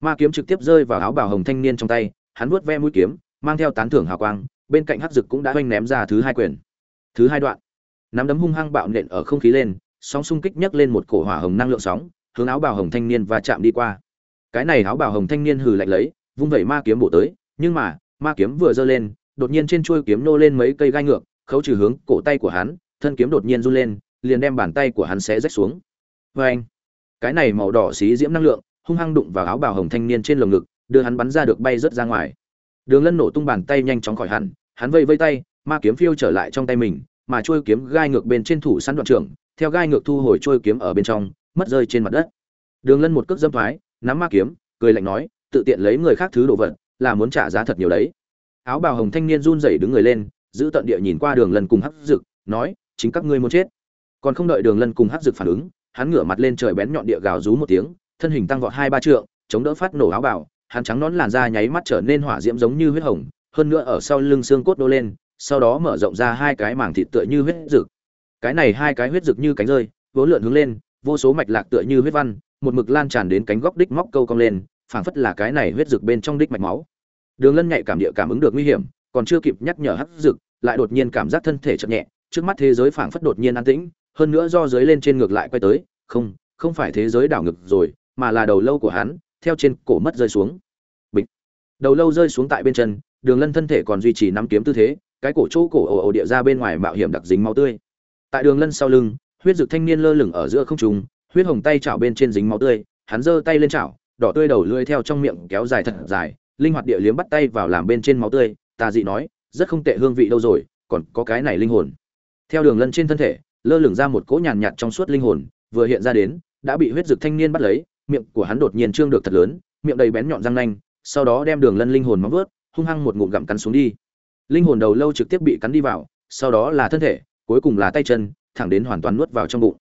Ma kiếm trực tiếp rơi vào áo bào hồng thanh niên trong tay, hắn vuốt ve mũi kiếm, mang theo tán thưởng hào quang bên cạnh hắc dực cũng đã oanh ném ra thứ hai quyền. Thứ hai đoạn. Nắm đấm hung hăng bạo nện ở không khí lên, sóng xung kích nhấc lên một cổ hỏa hồng năng lượng sóng, hướng áo bào hồng thanh niên và chạm đi qua. Cái này áo bào hồng thanh niên hừ lạnh lấy, vung vẩy ma kiếm bổ tới, nhưng mà, ma kiếm vừa giơ lên, đột nhiên trên chuôi kiếm nô lên mấy cây gai ngược, khấu trừ hướng cổ tay của hắn, thân kiếm đột nhiên run lên, liền đem bàn tay của hắn xé rách xuống. Vê anh cái này màu đỏ xí diễm năng lượng, hung hăng đụng vào áo bào hồng thanh niên trên lồng ngực, đưa hắn bắn ra được bay rớt ra ngoài đường lân nổ tung bàn tay nhanh chóng khỏi hẳn, hắn vây vây tay, ma kiếm phiêu trở lại trong tay mình, mà chuôi kiếm gai ngược bên trên thủ săn đoạn trưởng, theo gai ngược thu hồi chuôi kiếm ở bên trong, mất rơi trên mặt đất. Đường lân một cước dâm thoái, nắm ma kiếm, cười lạnh nói, tự tiện lấy người khác thứ đồ vật, là muốn trả giá thật nhiều đấy. Áo bào hồng thanh niên run rẩy đứng người lên, giữ tận địa nhìn qua đường lân cùng hắc dực, nói, chính các ngươi muốn chết. Còn không đợi đường lân cùng hắc dực phản ứng, hắn ngửa mặt lên trời bén nhọn địa gào rú một tiếng, thân hình tăng vọt hai ba trượng, chống đỡ phát nổ áo bào hắn trắng nón làn da nháy mắt trở nên hỏa diễm giống như huyết hồng, hơn nữa ở sau lưng xương cốt đô lên, sau đó mở rộng ra hai cái mảng thịt tựa như huyết rực cái này hai cái huyết rực như cánh rơi vốn lượn hướng lên, vô số mạch lạc tựa như huyết văn, một mực lan tràn đến cánh góc đích móc câu cong lên, phảng phất là cái này huyết rực bên trong đích mạch máu. Đường lân nhạy cảm địa cảm ứng được nguy hiểm, còn chưa kịp nhắc nhở hắc rực lại đột nhiên cảm giác thân thể chậm nhẹ, trước mắt thế giới phảng phất đột nhiên an tĩnh, hơn nữa do dưới lên trên ngược lại quay tới, không không phải thế giới đảo ngược rồi, mà là đầu lâu của hắn theo trên cổ mất rơi xuống. Bịch. Đầu lâu rơi xuống tại bên chân, đường lân thân thể còn duy trì nắm kiếm tư thế, cái cổ chỗ cổ ồ ồ địa ra bên ngoài mạo hiểm đặc dính máu tươi. Tại đường lân sau lưng, huyết dực thanh niên lơ lửng ở giữa không trung, huyết hồng tay chảo bên trên dính máu tươi, hắn giơ tay lên chảo, đỏ tươi đầu lưỡi theo trong miệng kéo dài thật dài, linh hoạt địa liếm bắt tay vào làm bên trên máu tươi Ta dị nói, rất không tệ hương vị đâu rồi, còn có cái này linh hồn. Theo đường lân trên thân thể, lơ lửng ra một cỗ nhàn nhạt trong suốt linh hồn, vừa hiện ra đến, đã bị huyết dực thanh niên bắt lấy miệng của hắn đột nhiên trương được thật lớn, miệng đầy bén nhọn răng nanh, sau đó đem đường lân linh hồn móng vớt hung hăng một ngụm gặm cắn xuống đi. Linh hồn đầu lâu trực tiếp bị cắn đi vào, sau đó là thân thể, cuối cùng là tay chân, thẳng đến hoàn toàn nuốt vào trong bụng.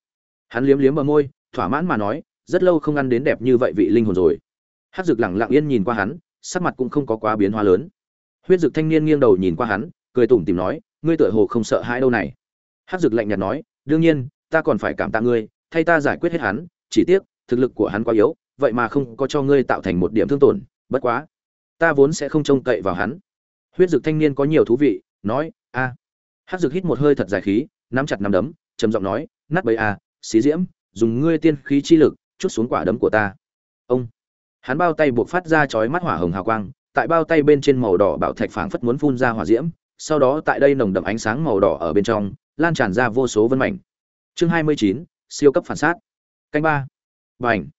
Hắn liếm liếm bờ môi, thỏa mãn mà nói, rất lâu không ăn đến đẹp như vậy vị linh hồn rồi. Hát dực lẳng lặng yên nhìn qua hắn, sắc mặt cũng không có quá biến hóa lớn. Huyết dực thanh niên nghiêng đầu nhìn qua hắn, cười tủm tìm nói, ngươi tựa hồ không sợ hãi đâu này. Hát dực lạnh nhạt nói, đương nhiên, ta còn phải cảm tạ ngươi, thay ta giải quyết hết hắn, chỉ tiếc thực lực của hắn quá yếu, vậy mà không có cho ngươi tạo thành một điểm thương tổn, bất quá, ta vốn sẽ không trông cậy vào hắn. Huyết dực thanh niên có nhiều thú vị, nói, a. À. hát dực hít một hơi thật dài khí, nắm chặt nắm đấm, trầm giọng nói, nát bấy a xí diễm, dùng ngươi tiên khí chi lực, chút xuống quả đấm của ta. Ông, hắn bao tay buộc phát ra chói mắt hỏa hồng hào quang, tại bao tay bên trên màu đỏ bảo thạch phảng phất muốn phun ra hỏa diễm, sau đó tại đây nồng đậm ánh sáng màu đỏ ở bên trong, lan tràn ra vô số vân mảnh. Chương hai mươi chín, siêu cấp phản sát. Canh ba và ảnh.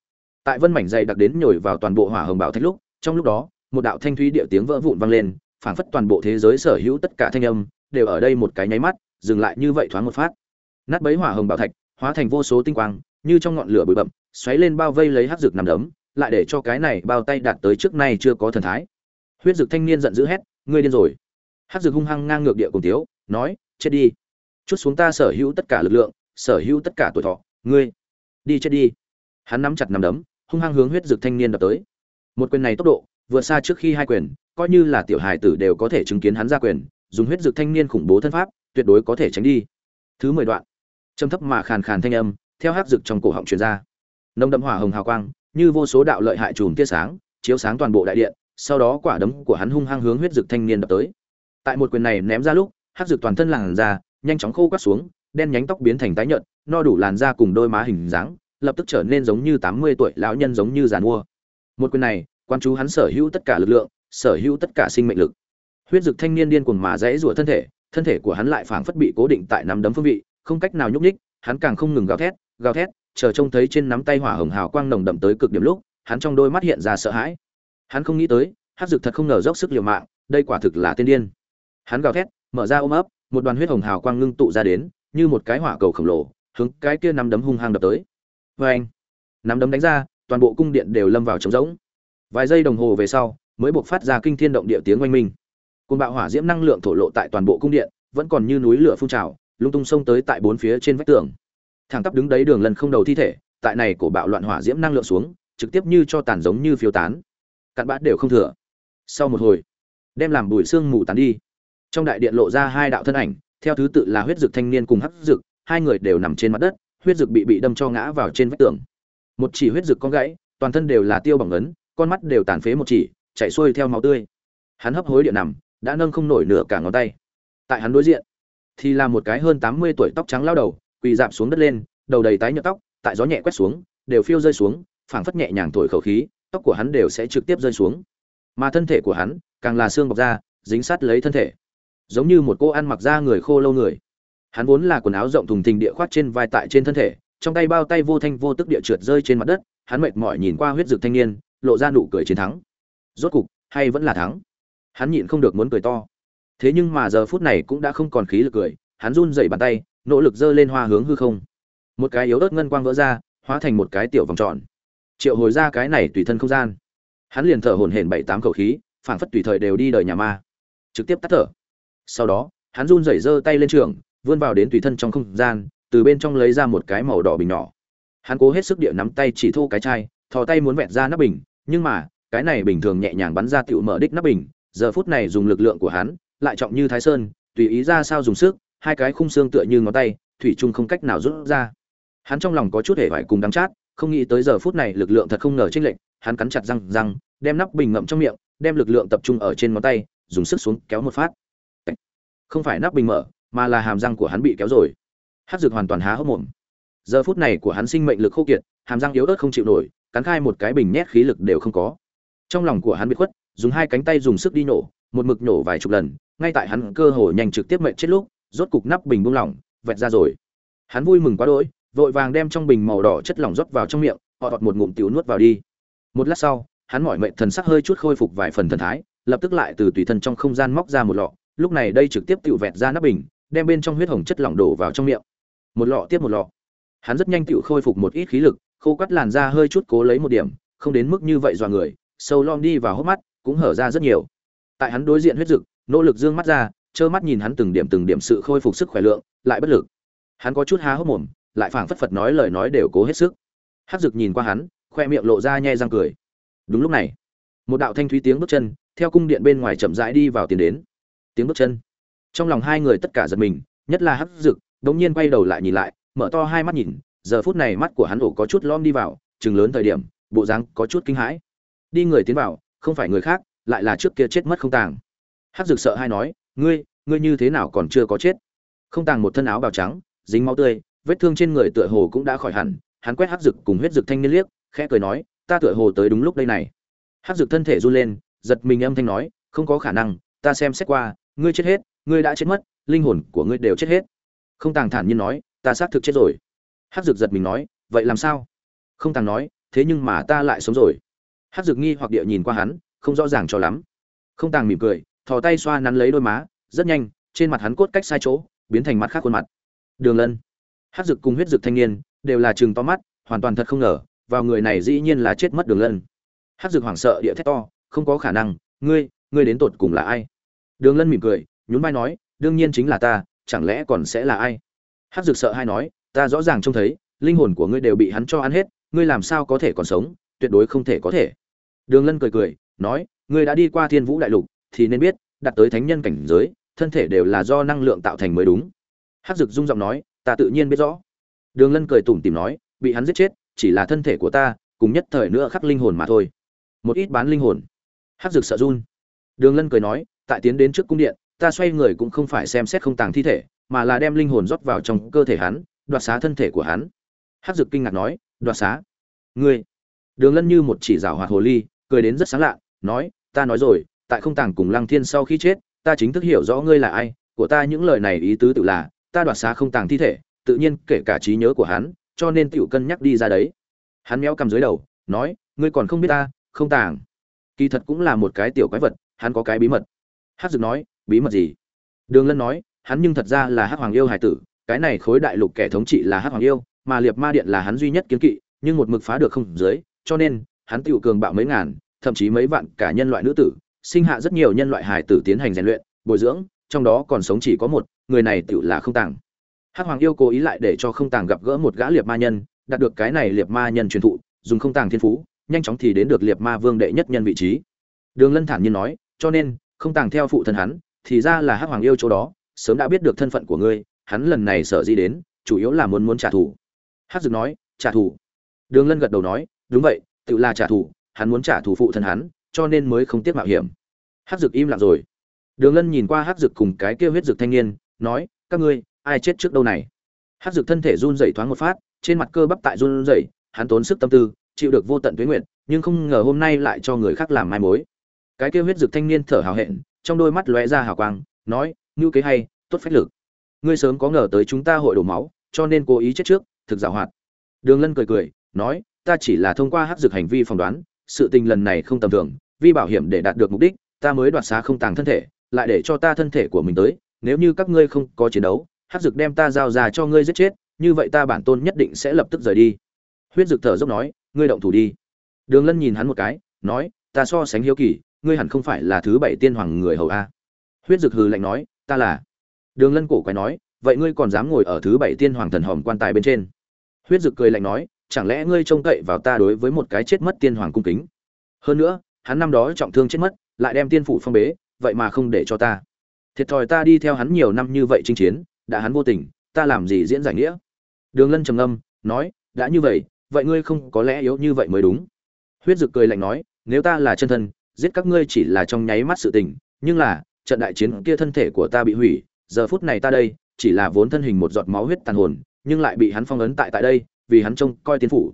Tại vân mảnh dày đặc đến nhồi vào toàn bộ hỏa hồng bảo thạch lúc, trong lúc đó, một đạo thanh thúy địa tiếng vỡ vụn vang lên, phảng phất toàn bộ thế giới sở hữu tất cả thanh âm đều ở đây một cái nháy mắt, dừng lại như vậy thoáng một phát. Nát bấy hỏa hồng bảo thạch, hóa thành vô số tinh quang, như trong ngọn lửa bụi bậm xoáy lên bao vây lấy hắc dược nằm đấm, lại để cho cái này bao tay đạt tới trước nay chưa có thần thái. Huyết dược thanh niên giận dữ hét, ngươi điên rồi. Hắc dược hung hăng ngang ngược địa cùng tiếu, nói, chết đi. Chút xuống ta sở hữu tất cả lực lượng, sở hữu tất cả tuổi thọ. Ngươi, đi chết đi hắn nắm chặt nắm đấm, hung hăng hướng huyết dược thanh niên đập tới. Một quyền này tốc độ, vượt xa trước khi hai quyền, coi như là tiểu hài tử đều có thể chứng kiến hắn ra quyền, dùng huyết dược thanh niên khủng bố thân pháp, tuyệt đối có thể tránh đi. Thứ mười đoạn. Trầm thấp mà khàn khàn thanh âm, theo hắc dược trong cổ họng truyền ra. Nồng đậm hỏa hồng hào quang, như vô số đạo lợi hại chùm tia sáng, chiếu sáng toàn bộ đại điện, sau đó quả đấm của hắn hung hăng hướng huyết dược thanh niên đập tới. Tại một quyền này ném ra lúc, hắc dược toàn thân làn da nhanh chóng khô quắt xuống, đen nhánh tóc biến thành tái nhợt, no đủ làn da cùng đôi má hình dáng lập tức trở nên giống như tám mươi tuổi lão nhân giống như giàn mua. Một quyền này, quan chú hắn sở hữu tất cả lực lượng, sở hữu tất cả sinh mệnh lực. Huyết dực thanh niên điên cuồng mà rẽ rủa thân thể thân thể của hắn lại phảng phất bị cố định tại nắm đấm phương vị, không cách nào nhúc nhích, hắn càng không ngừng gào thét gào thét, chờ trông thấy trên nắm tay hỏa hồng hào quang nồng đậm tới cực điểm lúc, hắn trong đôi mắt hiện ra sợ hãi. Hắn không nghĩ tới hát dực thật không ngờ dốc sức liều mạng, đây quả thực là tiên điên. Hắn gào thét, mở ra ôm ấp, một đoàn huyết hồng hào quang ngưng tụ ra đến, như một cái hỏa cầu khổng lồ, hướng cái kia nắm đấm hung hăng đập tới vê anh. Nắm đấm đánh ra, toàn bộ cung điện đều lâm vào trống rỗng. Vài giây đồng hồ về sau, mới buộc phát ra kinh thiên động địa tiếng oanh minh. Côn bạo hỏa diễm năng lượng thổ lộ tại toàn bộ cung điện, vẫn còn như núi lửa phun trào, lung tung xông tới tại bốn phía trên vách tường. Thẳng tắp đứng đấy đường lần không đầu thi thể, tại này cổ bạo loạn hỏa diễm năng lượng xuống, trực tiếp như cho tàn giống như phiêu tán. Cặn bát đều không thừa. Sau một hồi, đem làm bụi xương mù tán đi. Trong đại điện lộ ra hai đạo thân ảnh, theo thứ tự là huyết dực thanh niên cùng hắc dực, hai người đều nằm trên mặt đất huyết dực bị bị đâm cho ngã vào trên vách tường. Một chỉ huyết dực con gãy, toàn thân đều là tiêu bằng ấn, con mắt đều tàn phế một chỉ chạy xuôi theo máu tươi. Hắn hấp hối điện nằm, đã nâng không nổi nửa cả ngón tay. Tại hắn đối diện, thì là một cái hơn tám mươi tuổi tóc trắng lao đầu, quỳ dạp xuống đất lên, đầu đầy tái nhợt tóc, tại gió nhẹ quét xuống, đều phiêu rơi xuống, phảng phất nhẹ nhàng thổi khẩu khí, tóc của hắn đều sẽ trực tiếp rơi xuống. Mà thân thể của hắn, càng là xương bọc da, dính sát lấy thân thể. Giống như một cô ăn mặc da người khô lâu người hắn vốn là quần áo rộng thùng thình địa khoát trên vai tại trên thân thể, trong tay bao tay vô thanh vô tức địa trượt rơi trên mặt đất, hắn mệt mỏi nhìn qua huyết dực thanh niên, lộ ra nụ cười chiến thắng. Rốt cục, hay vẫn là thắng? Hắn nhịn không được muốn cười to. Thế nhưng mà giờ phút này cũng đã không còn khí lực cười, hắn run dậy bàn tay, nỗ lực giơ lên hoa hướng hư không. Một cái yếu ớt ngân quang vỡ ra, hóa thành một cái tiểu vòng tròn. Triệu hồi ra cái này tùy thân không gian. Hắn liền thở hổn hển bảy tám khẩu khí, phảng phất tùy thời đều đi đời nhà ma. Trực tiếp tắt thở. Sau đó, hắn run rẩy giơ tay lên trường vươn vào đến tùy thân trong không gian, từ bên trong lấy ra một cái màu đỏ bình nhỏ. Hắn cố hết sức địa nắm tay chỉ thô cái chai, thò tay muốn vẹt ra nắp bình, nhưng mà, cái này bình thường nhẹ nhàng bắn ra tựu mở đích nắp bình, giờ phút này dùng lực lượng của hắn, lại trọng như thái sơn, tùy ý ra sao dùng sức, hai cái khung xương tựa như ngón tay, thủy chung không cách nào rút ra. Hắn trong lòng có chút hề vải cùng đắng chát, không nghĩ tới giờ phút này lực lượng thật không ngờ chênh lệch, hắn cắn chặt răng răng, đem nắp bình ngậm trong miệng, đem lực lượng tập trung ở trên ngón tay, dùng sức xuống kéo một phát. Không phải nắp bình mở mà là hàm răng của hắn bị kéo rồi. Hát dược hoàn toàn há hốc mồm. Giờ phút này của hắn sinh mệnh lực khô kiệt, hàm răng yếu ớt không chịu nổi, cắn khai một cái bình nhét khí lực đều không có. Trong lòng của hắn bị khuất, dùng hai cánh tay dùng sức đi nổ một mực nổ vài chục lần, ngay tại hắn cơ hồ nhanh trực tiếp mệnh chết lúc, rốt cục nắp bình buông lỏng, vẹt ra rồi. Hắn vui mừng quá đỗi, vội vàng đem trong bình màu đỏ chất lỏng rót vào trong miệng, họ đọt một ngụm tiểu nuốt vào đi. Một lát sau, hắn mỏi mệnh thần sắc hơi chút khôi phục vài phần thần thái, lập tức lại từ tùy thân trong không gian móc ra một lọ, lúc này đây trực tiếp tiểu vẹt ra nắp bình đem bên trong huyết hồng chất lỏng đổ vào trong miệng. Một lọ tiếp một lọ. Hắn rất nhanh tiểu khôi phục một ít khí lực, khô quắt làn da hơi chút cố lấy một điểm, không đến mức như vậy dọa người, sâu lom đi vào hốc mắt, cũng hở ra rất nhiều. Tại hắn đối diện huyết dực, nỗ lực dương mắt ra, trơ mắt nhìn hắn từng điểm từng điểm sự khôi phục sức khỏe lượng, lại bất lực. Hắn có chút há hốc mồm, lại phảng phất phật nói lời nói đều cố hết sức. Hát dực nhìn qua hắn, khoe miệng lộ ra nhai răng cười. Đúng lúc này, một đạo thanh thúy tiếng bước chân, theo cung điện bên ngoài chậm rãi đi vào tiền đến. Tiếng bước chân trong lòng hai người tất cả giật mình, nhất là hắc dực, đống nhiên quay đầu lại nhìn lại, mở to hai mắt nhìn, giờ phút này mắt của hắn ổ có chút lom đi vào, chừng lớn thời điểm, bộ dáng có chút kinh hãi. Đi người tiến vào, không phải người khác, lại là trước kia chết mất không tàng. Hắc dực sợ hai nói, ngươi ngươi như thế nào còn chưa có chết? Không tàng một thân áo bào trắng, dính máu tươi, vết thương trên người tựa hồ cũng đã khỏi hẳn, hắn quét hắc dực cùng huyết dực thanh niên liếc, khẽ cười nói, ta tựa hồ tới đúng lúc đây này. Hắc dực thân thể run lên, giật mình âm thanh nói, không có khả năng, ta xem xét qua, ngươi chết hết ngươi đã chết mất, linh hồn của ngươi đều chết hết. Không tàng thản nhiên nói, ta xác thực chết rồi. Hắc dực giật mình nói, vậy làm sao? Không tàng nói, thế nhưng mà ta lại sống rồi. Hắc dực nghi hoặc địa nhìn qua hắn, không rõ ràng cho lắm. Không tàng mỉm cười, thò tay xoa nắn lấy đôi má, rất nhanh, trên mặt hắn cốt cách sai chỗ, biến thành mắt khác khuôn mặt. Đường lân. Hát dực cùng huyết dực thanh niên, đều là chừng to mắt, hoàn toàn thật không ngờ, vào người này dĩ nhiên là chết mất đường lân. Hát dực hoảng sợ địa thét to, không có khả năng, ngươi ngươi đến tột cùng là ai? Đường lân mỉm cười nhún vai nói, đương nhiên chính là ta, chẳng lẽ còn sẽ là ai? Hát dực sợ hai nói, ta rõ ràng trông thấy, linh hồn của ngươi đều bị hắn cho ăn hết, ngươi làm sao có thể còn sống, tuyệt đối không thể có thể. Đường lân cười cười, nói, ngươi đã đi qua thiên vũ đại lục, thì nên biết đặt tới thánh nhân cảnh giới, thân thể đều là do năng lượng tạo thành mới đúng. Hát dực rung giọng nói, ta tự nhiên biết rõ. Đường lân cười tủm tìm nói, bị hắn giết chết, chỉ là thân thể của ta, cùng nhất thời nữa khắc linh hồn mà thôi. Một ít bán linh hồn. Hát dực sợ run. Đường lân cười nói, tại tiến đến trước cung điện ta xoay người cũng không phải xem xét không tàng thi thể, mà là đem linh hồn rót vào trong cơ thể hắn, đoạt xá thân thể của hắn. Hát dực kinh ngạc nói, đoạt xá? Ngươi? Đường lân như một chỉ rào hoạt hồ ly, cười đến rất sáng lạ, nói, ta nói rồi, tại không tàng cùng lăng thiên sau khi chết, ta chính thức hiểu rõ ngươi là ai, của ta những lời này ý tứ tự là, ta đoạt xá không tàng thi thể, tự nhiên kể cả trí nhớ của hắn, cho nên tiểu cân nhắc đi ra đấy. Hắn méo cầm dưới đầu, nói, ngươi còn không biết ta, không tàng. Kỳ thật cũng là một cái tiểu quái vật, hắn có cái bí mật. Hát dực nói bí mật gì? Đường lân nói, hắn nhưng thật ra là hắc hoàng yêu hải tử, cái này khối đại lục kẻ thống trị là hắc hoàng yêu, mà liệt ma điện là hắn duy nhất kiến kỵ, nhưng một mực phá được không dưới, cho nên, hắn tiểu cường bạo mấy ngàn, thậm chí mấy vạn cả nhân loại nữ tử, sinh hạ rất nhiều nhân loại hải tử tiến hành rèn luyện, bồi dưỡng, trong đó còn sống chỉ có một, người này tiểu là không tàng. Hắc hoàng yêu cố ý lại để cho không tàng gặp gỡ một gã liệt ma nhân, đạt được cái này liệt ma nhân truyền thụ, dùng không tàng thiên phú, nhanh chóng thì đến được liệt ma vương đệ nhất nhân vị trí. Đường lân thản nhiên nói, cho nên, không tàng theo phụ thân hắn thì ra là hắc hoàng yêu chỗ đó, sớm đã biết được thân phận của ngươi, hắn lần này sợ gì đến, chủ yếu là muốn muốn trả thù. Hắc dực nói, trả thù? Đường lân gật đầu nói, đúng vậy, tự là trả thù, hắn muốn trả thù phụ thân hắn, cho nên mới không tiếc mạo hiểm. Hắc dực im lặng rồi. Đường lân nhìn qua hắc dực cùng cái kia huyết dực thanh niên, nói, các ngươi, ai chết trước đâu này? Hắc dực thân thể run rẩy thoáng một phát, trên mặt cơ bắp tại run rẩy, hắn tốn sức tâm tư, chịu được vô tận tuế nguyện nhưng không ngờ hôm nay lại cho người khác làm mai mối. Cái kia huyết dực thanh niên thở hào hẹn trong đôi mắt lóe ra hào quang, nói như kế hay, tốt phách lực. Ngươi sớm có ngờ tới chúng ta hội đổ máu, cho nên cố ý chết trước, thực giảo hoạt. Đường lân cười cười, nói, ta chỉ là thông qua hắc Dược hành vi phỏng đoán, sự tình lần này không tầm thường vì bảo hiểm để đạt được mục đích, ta mới đoạt xá không tàng thân thể, lại để cho ta thân thể của mình tới, nếu như các ngươi không có chiến đấu, hắc Dược đem ta giao ra cho ngươi giết chết, như vậy ta bản tôn nhất định sẽ lập tức rời đi. Huyết dực thở dốc nói, ngươi động thủ đi. Đường lân nhìn hắn một cái, nói, ta so sánh hiếu kỳ ngươi hẳn không phải là thứ bảy tiên hoàng người hầu a. Huyết dực hừ lạnh nói, ta là. Đường lân cổ quái nói, vậy ngươi còn dám ngồi ở thứ bảy tiên hoàng thần hòm quan tài bên trên? Huyết dực cười lạnh nói, chẳng lẽ ngươi trông cậy vào ta đối với một cái chết mất tiên hoàng cung kính? Hơn nữa, hắn năm đó trọng thương chết mất, lại đem tiên phủ phong bế, vậy mà không để cho ta. Thiệt thòi ta đi theo hắn nhiều năm như vậy chinh chiến, đã hắn vô tình, ta làm gì diễn giải nghĩa? Đường lân trầm ngâm, nói, đã như vậy vậy ngươi không có lẽ yếu như vậy mới đúng. Huyết dực cười lạnh nói, nếu ta là chân thân giết các ngươi chỉ là trong nháy mắt sự tình, nhưng là, trận đại chiến kia thân thể của ta bị hủy, giờ phút này ta đây, chỉ là vốn thân hình một giọt máu huyết tàn hồn, nhưng lại bị hắn phong ấn tại tại đây, vì hắn trông coi tiên phủ.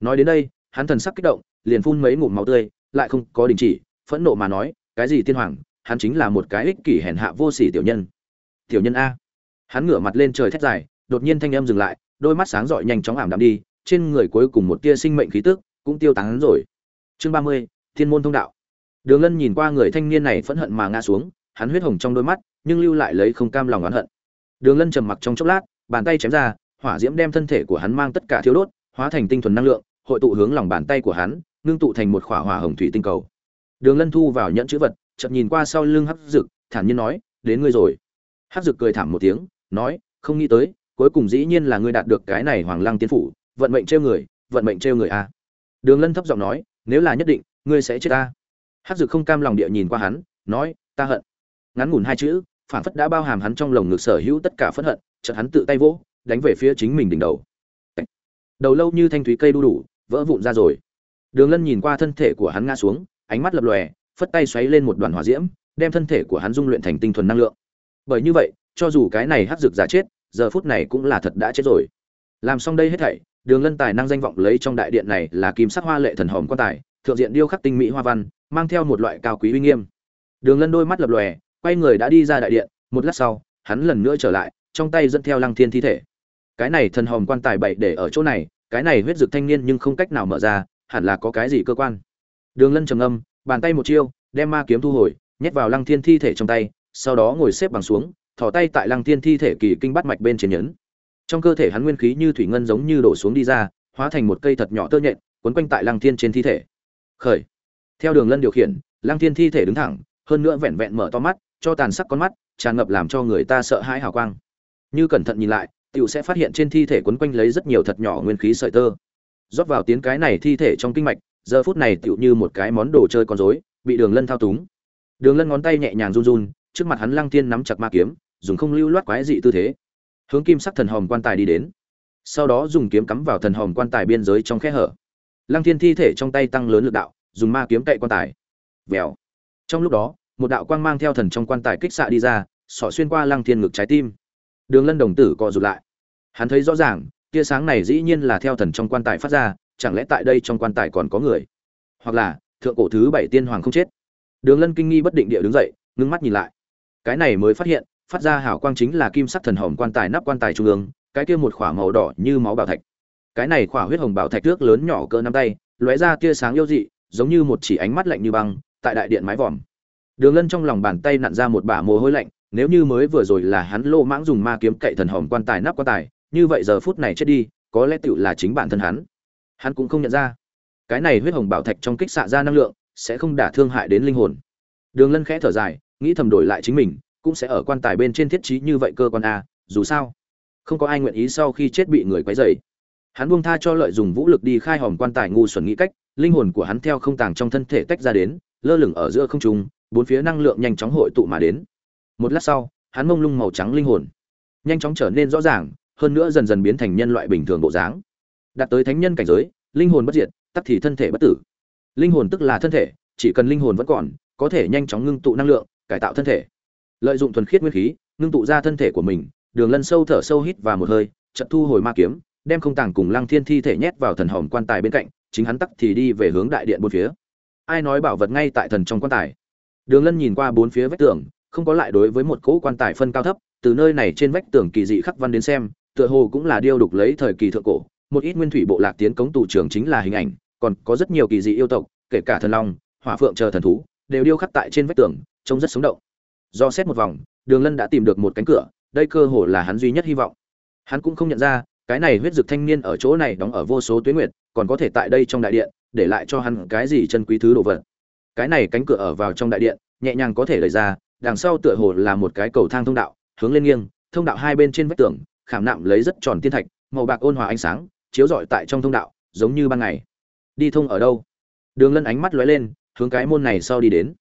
Nói đến đây, hắn thần sắc kích động, liền phun mấy ngụm máu tươi, lại không có đình chỉ, phẫn nộ mà nói, cái gì tiên hoàng, hắn chính là một cái ích kỷ hèn hạ vô sỉ tiểu nhân. Tiểu nhân a? Hắn ngửa mặt lên trời thét dài, đột nhiên thanh âm dừng lại, đôi mắt sáng rọi nhanh chóng ảm đạm đi, trên người cuối cùng một tia sinh mệnh khí tức cũng tiêu tán rồi. Chương ba mươi, thiên môn thông đạo đường lân nhìn qua người thanh niên này phẫn hận mà ngã xuống, hắn huyết hồng trong đôi mắt, nhưng lưu lại lấy không cam lòng oán hận. Đường lân trầm mặc trong chốc lát, bàn tay chém ra, hỏa diễm đem thân thể của hắn mang tất cả thiếu đốt, hóa thành tinh thuần năng lượng, hội tụ hướng lòng bàn tay của hắn, ngưng tụ thành một khỏa hỏa hồng thủy tinh cầu. Đường lân thu vào nhẫn chữ vật, chợt nhìn qua sau lưng hắc dực, thản nhiên nói, đến ngươi rồi. Hắc dực cười thảm một tiếng, nói, không nghĩ tới, cuối cùng dĩ nhiên là ngươi đạt được cái này hoàng lăng tiên phủ, vận mệnh trêu người, vận mệnh trêu người a. Đường lân thấp giọng nói, nếu là nhất định, ngươi sẽ chết a hắc dực không cam lòng địa nhìn qua hắn, nói, ta hận. Ngắn ngủn hai chữ phản phất đã bao hàm hắn trong lồng ngực sở hữu tất cả phẫn hận, chợt hắn tự tay vỗ, đánh về phía chính mình đỉnh đầu. Đầu lâu như thanh thúy cây đu đủ, vỡ vụn ra rồi. Đường lân nhìn qua thân thể của hắn ngã xuống, ánh mắt lập lòe, phất tay xoáy lên một đoàn hỏa diễm, đem thân thể của hắn dung luyện thành tinh thuần năng lượng. Bởi như vậy, cho dù cái này hắc dược giả chết, giờ phút này cũng là thật đã chết rồi. Làm xong đây hết thảy, đường lân tài năng danh vọng lấy trong đại điện này là kim sắc hoa lệ thần hòm quan tài, thượng diện điêu khắc tinh mỹ hoa văn mang theo một loại cao quý uy nghiêm. Đường lân đôi mắt lập lòe, quay người đã đi ra đại điện, một lát sau, hắn lần nữa trở lại, trong tay dẫn theo lăng thiên thi thể. Cái này thần hòm quan tài bậy để ở chỗ này, cái này huyết dược thanh niên nhưng không cách nào mở ra, hẳn là có cái gì cơ quan? Đường lân trầm âm bàn tay một chiêu, đem ma kiếm thu hồi, nhét vào lăng thiên thi thể trong tay, sau đó ngồi xếp bằng xuống, thò tay tại lăng thiên thi thể kỳ kinh bắt mạch bên trên nhấn. Trong cơ thể hắn nguyên khí như thủy ngân giống như đổ xuống đi ra, hóa thành một cây thật nhỏ tơ nhện, quấn quanh tại lăng thiên trên thi thể. Khởi! Theo đường lân điều khiển, lăng thiên thi thể đứng thẳng, hơn nữa vẹn vẹn mở to mắt, cho tàn sắc con mắt, tràn ngập làm cho người ta sợ hãi hào quang. Như cẩn thận nhìn lại, tiểu sẽ phát hiện trên thi thể quấn quanh lấy rất nhiều thật nhỏ nguyên khí sợi tơ. Rót vào tiến cái này thi thể trong kinh mạch, giờ phút này tiểu như một cái món đồ chơi con rối, bị đường lân thao túng. Đường lân ngón tay nhẹ nhàng run run, trước mặt hắn lăng thiên nắm chặt ma kiếm, dùng không lưu loát quái dị tư thế. Hướng kim sắc thần hòm quan tài đi đến. Sau đó dùng kiếm cắm vào thần hòm quan tài biên giới trong khe hở. Lăng thiên thi thể trong tay tăng lớn lực đạo dùng ma kiếm cậy quan tài. Vèo. Trong lúc đó, một đạo quang mang theo thần trong quan tài kích xạ đi ra xỏ xuyên qua lăng thiên ngực trái tim. Đường lân đồng tử co rụt lại. Hắn thấy rõ ràng, tia sáng này dĩ nhiên là theo thần trong quan tài phát ra, chẳng lẽ tại đây trong quan tài còn có người? Hoặc là, thượng cổ thứ bảy tiên hoàng không chết? Đường lân kinh nghi bất định địa đứng dậy, ngưng mắt nhìn lại. Cái này mới phát hiện, phát ra hào quang chính là kim sắc thần hồng quan tài nắp quan tài trung ương, cái kia một khỏa màu đỏ như máu bảo thạch. Cái này khỏa huyết hồng bảo thạch trước lớn nhỏ cỡ nắm tay, lóe ra tia sáng yêu dị giống như một chỉ ánh mắt lạnh như băng, tại đại điện mái vòm. Đường lân trong lòng bàn tay nặn ra một bả mồ hôi lạnh, nếu như mới vừa rồi là hắn lô mãng dùng ma kiếm cậy thần hồng quan tài nắp quan tài, như vậy giờ phút này chết đi, có lẽ tựu là chính bản thân hắn. Hắn cũng không nhận ra. Cái này huyết hồng bảo thạch trong kích xạ ra năng lượng, sẽ không đả thương hại đến linh hồn. Đường lân khẽ thở dài, nghĩ thầm đổi lại chính mình, cũng sẽ ở quan tài bên trên thiết trí như vậy cơ quan a, dù sao, không có ai nguyện ý sau khi chết bị người quấy rầy. Hắn buông tha cho lợi dùng vũ lực đi khai hòm quan tài ngu xuẩn nghĩ cách linh hồn của hắn theo không tàng trong thân thể tách ra đến, lơ lửng ở giữa không trung, bốn phía năng lượng nhanh chóng hội tụ mà đến. Một lát sau, hắn mông lung màu trắng linh hồn, nhanh chóng trở nên rõ ràng, hơn nữa dần dần biến thành nhân loại bình thường bộ dáng. Đạt tới thánh nhân cảnh giới, linh hồn bất diệt, tắc thì thân thể bất tử. Linh hồn tức là thân thể, chỉ cần linh hồn vẫn còn, có thể nhanh chóng ngưng tụ năng lượng, cải tạo thân thể. Lợi dụng thuần khiết nguyên khí, ngưng tụ ra thân thể của mình, đường lân sâu thở sâu hít và một hơi, chợt thu hồi ma kiếm, đem không tàng cùng lăng thiên thi thể nhét vào thần hòm quan tài bên cạnh chính hắn tắc thì đi về hướng đại điện bốn phía. Ai nói bảo vật ngay tại thần trong quan tài? Đường lân nhìn qua bốn phía vách tường, không có lại đối với một cỗ quan tài phân cao thấp, từ nơi này trên vách tường kỳ dị khắc văn đến xem, tựa hồ cũng là điêu đục lấy thời kỳ thượng cổ, một ít nguyên thủy bộ lạc tiến cống tù trưởng chính là hình ảnh, còn có rất nhiều kỳ dị yêu tộc, kể cả thần long, hỏa phượng chờ thần thú, đều điêu khắc tại trên vách tường, trông rất sống động. Do xét một vòng, đường lân đã tìm được một cánh cửa, đây cơ hồ là hắn duy nhất hy vọng. Hắn cũng không nhận ra cái này huyết dực thanh niên ở chỗ này đóng ở vô số tuyến nguyệt, còn có thể tại đây trong đại điện, để lại cho hắn cái gì chân quý thứ đồ vật. Cái này cánh cửa ở vào trong đại điện, nhẹ nhàng có thể đẩy ra, đằng sau tựa hồ là một cái cầu thang thông đạo, hướng lên nghiêng, thông đạo hai bên trên vách tường, khảm nạm lấy rất tròn tiên thạch, màu bạc ôn hòa ánh sáng, chiếu rọi tại trong thông đạo, giống như ban ngày. Đi thông ở đâu? Đường lân ánh mắt lóe lên, hướng cái môn này sau đi đến.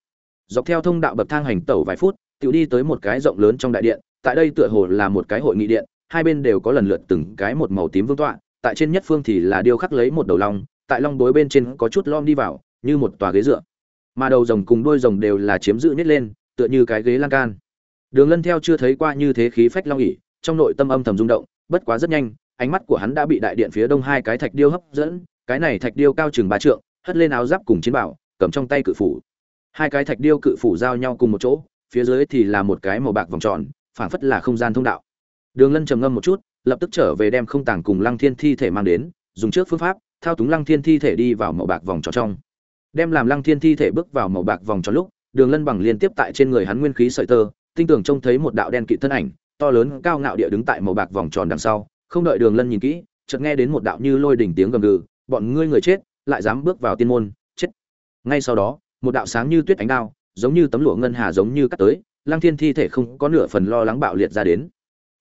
Dọc theo thông đạo bậc thang hành tẩu vài phút tự đi tới một cái rộng lớn trong đại điện, tại đây tựa hồ là một cái hội nghị điện hai bên đều có lần lượt từng cái một màu tím vương tọa, tại trên nhất phương thì là điêu khắc lấy một đầu long, tại long bối bên trên có chút lom đi vào, như một tòa ghế dựa. Mà đầu rồng cùng đuôi rồng đều là chiếm giữ nít lên, tựa như cái ghế lan can. Đường lân theo chưa thấy qua như thế khí phách long ỉ trong nội tâm âm thầm rung động, bất quá rất nhanh, ánh mắt của hắn đã bị đại điện phía đông hai cái thạch điêu hấp dẫn, cái này thạch điêu cao chừng ba trượng, hất lên áo giáp cùng chiến bảo, cầm trong tay cự phủ. Hai cái thạch điêu cự phủ giao nhau cùng một chỗ, phía dưới thì là một cái màu bạc vòng tròn, phảng phất là không gian thông đạo đường lân trầm ngâm một chút, lập tức trở về đem không tàng cùng lăng thiên thi thể mang đến, dùng trước phương pháp, thao túng lăng thiên thi thể đi vào màu bạc vòng tròn trong. Đem làm lăng thiên thi thể bước vào màu bạc vòng tròn lúc, đường lân bằng liên tiếp tại trên người hắn nguyên khí sợi tơ, tinh tường trông thấy một đạo đen kịt thân ảnh, to lớn cao ngạo địa đứng tại màu bạc vòng tròn đằng sau, không đợi đường lân nhìn kỹ, chợt nghe đến một đạo như lôi đỉnh tiếng gầm gừ, bọn ngươi người chết, lại dám bước vào tiên môn, chết. Ngay sau đó, một đạo sáng như tuyết ánh đao, giống như tấm lụa ngân hà giống như cắt tới, lăng thiên thi thể không có nửa phần lo lắng bạo liệt ra đến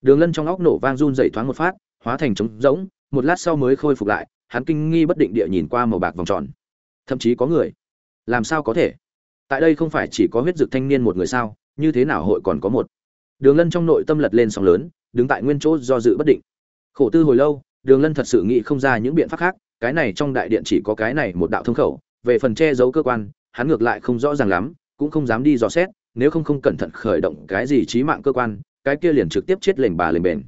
đường lân trong óc nổ vang run dậy thoáng một phát, hóa thành trống rỗng, một lát sau mới khôi phục lại, hắn kinh nghi bất định địa nhìn qua màu bạc vòng tròn. Thậm chí có người. Làm sao có thể? Tại đây không phải chỉ có huyết dược thanh niên một người sao, như thế nào hội còn có một? Đường lân trong nội tâm lật lên sóng lớn, đứng tại nguyên chỗ do dự bất định. Khổ tư hồi lâu, đường lân thật sự nghĩ không ra những biện pháp khác, cái này trong đại điện chỉ có cái này một đạo thông khẩu, về phần che giấu cơ quan, hắn ngược lại không rõ ràng lắm, cũng không dám đi dò xét, nếu không không cẩn thận khởi động cái gì trí mạng cơ quan cái kia liền trực tiếp chết lệnh bà lệnh bền.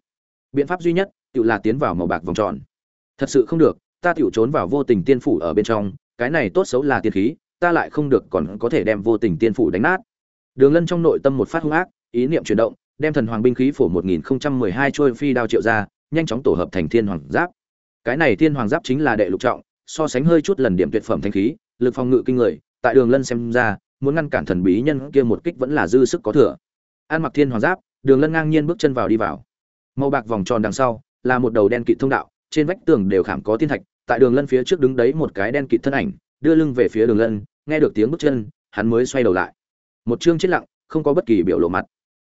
Biện pháp duy nhất tự là tiến vào màu bạc vòng tròn. Thật sự không được, ta tiểu trốn vào vô tình tiên phủ ở bên trong, cái này tốt xấu là tiên khí, ta lại không được còn có thể đem vô tình tiên phủ đánh nát. Đường lân trong nội tâm một phát hung ác, ý niệm chuyển động, đem thần hoàng binh khí phổ 1012 trôi phi đao triệu ra, nhanh chóng tổ hợp thành thiên hoàng giáp. Cái này thiên hoàng giáp chính là đệ lục trọng, so sánh hơi chút lần điểm tuyệt phẩm thanh khí, lực phòng ngự kinh người, tại đường lân xem ra, muốn ngăn cản thần bí nhân kia một kích vẫn là dư sức có thừa. An mặc thiên hoàng giáp đường lân ngang nhiên bước chân vào đi vào. Màu bạc vòng tròn đằng sau, là một đầu đen kịt thông đạo, trên vách tường đều khảm có thiên thạch, tại đường lân phía trước đứng đấy một cái đen kịt thân ảnh, đưa lưng về phía đường lân, nghe được tiếng bước chân, hắn mới xoay đầu lại. Một chương chết lặng, không có bất kỳ biểu lộ mặt.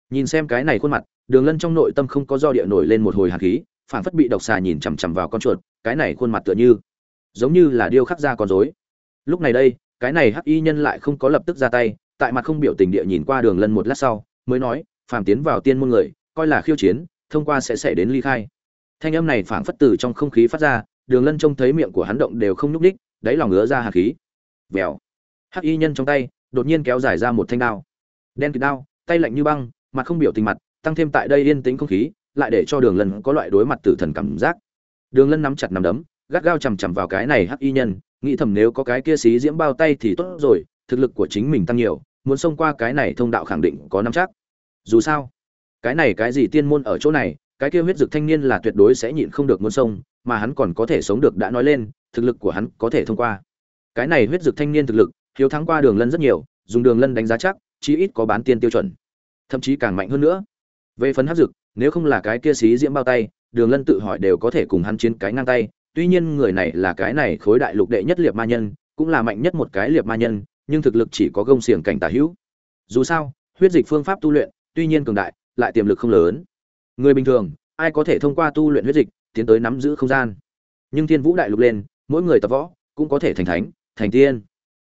Nhìn xem cái này khuôn mặt, đường lân trong nội tâm không có do địa nổi lên một hồi hạt khí phản phất bị độc xà nhìn chằm chằm vào con chuột, cái này khuôn mặt tựa như, giống như là điêu khắc ra con rối. Lúc này đây, cái này hắc y nhân lại không có lập tức ra tay, tại mặt không biểu tình địa nhìn qua đường lân một lát sau, mới nói phàm tiến vào tiên môn người coi là khiêu chiến thông qua sẽ sẽ đến ly khai. Thanh âm này phảng phất từ trong không khí phát ra đường lân trông thấy miệng của hắn động đều không nhúc nhích, đáy lòng ngứa ra hàn khí. Vèo. Hắc y nhân trong tay đột nhiên kéo dài ra một thanh đao. Đen kịt đao tay lạnh như băng mặt không biểu tình mặt tăng thêm tại đây yên tĩnh không khí lại để cho đường lân có loại đối mặt tử thần cảm giác. Đường lân nắm chặt nắm đấm gắt gao chằm chằm vào cái này hắc y nhân nghĩ thầm nếu có cái kia xí diễm bao tay thì tốt rồi thực lực của chính mình tăng nhiều muốn xông qua cái này thông đạo khẳng định có nắm chắc dù sao, cái này cái gì tiên môn ở chỗ này, cái kia huyết dực thanh niên là tuyệt đối sẽ nhịn không được muốn sông mà hắn còn có thể sống được đã nói lên, thực lực của hắn có thể thông qua. Cái này huyết dực thanh niên thực lực, hiếu thắng qua đường lân rất nhiều, dùng đường lân đánh giá chắc, chí ít có bán tiên tiêu chuẩn. Thậm chí càng mạnh hơn nữa. Về phần hắc dực, nếu không là cái kia xí diễm bao tay, đường lân tự hỏi đều có thể cùng hắn chiến cái ngang tay. Tuy nhiên người này là cái này khối đại lục đệ nhất liệt ma nhân, cũng là mạnh nhất một cái liệt ma nhân, nhưng thực lực chỉ có gông xiềng cảnh tả hữu. Dù sao, huyết dịch phương pháp tu luyện tuy nhiên cường đại, lại tiềm lực không lớn. Người bình thường, ai có thể thông qua tu luyện huyết dịch, tiến tới nắm giữ không gian? Nhưng thiên vũ đại lục lên, mỗi người tập võ, cũng có thể thành thánh, thành tiên.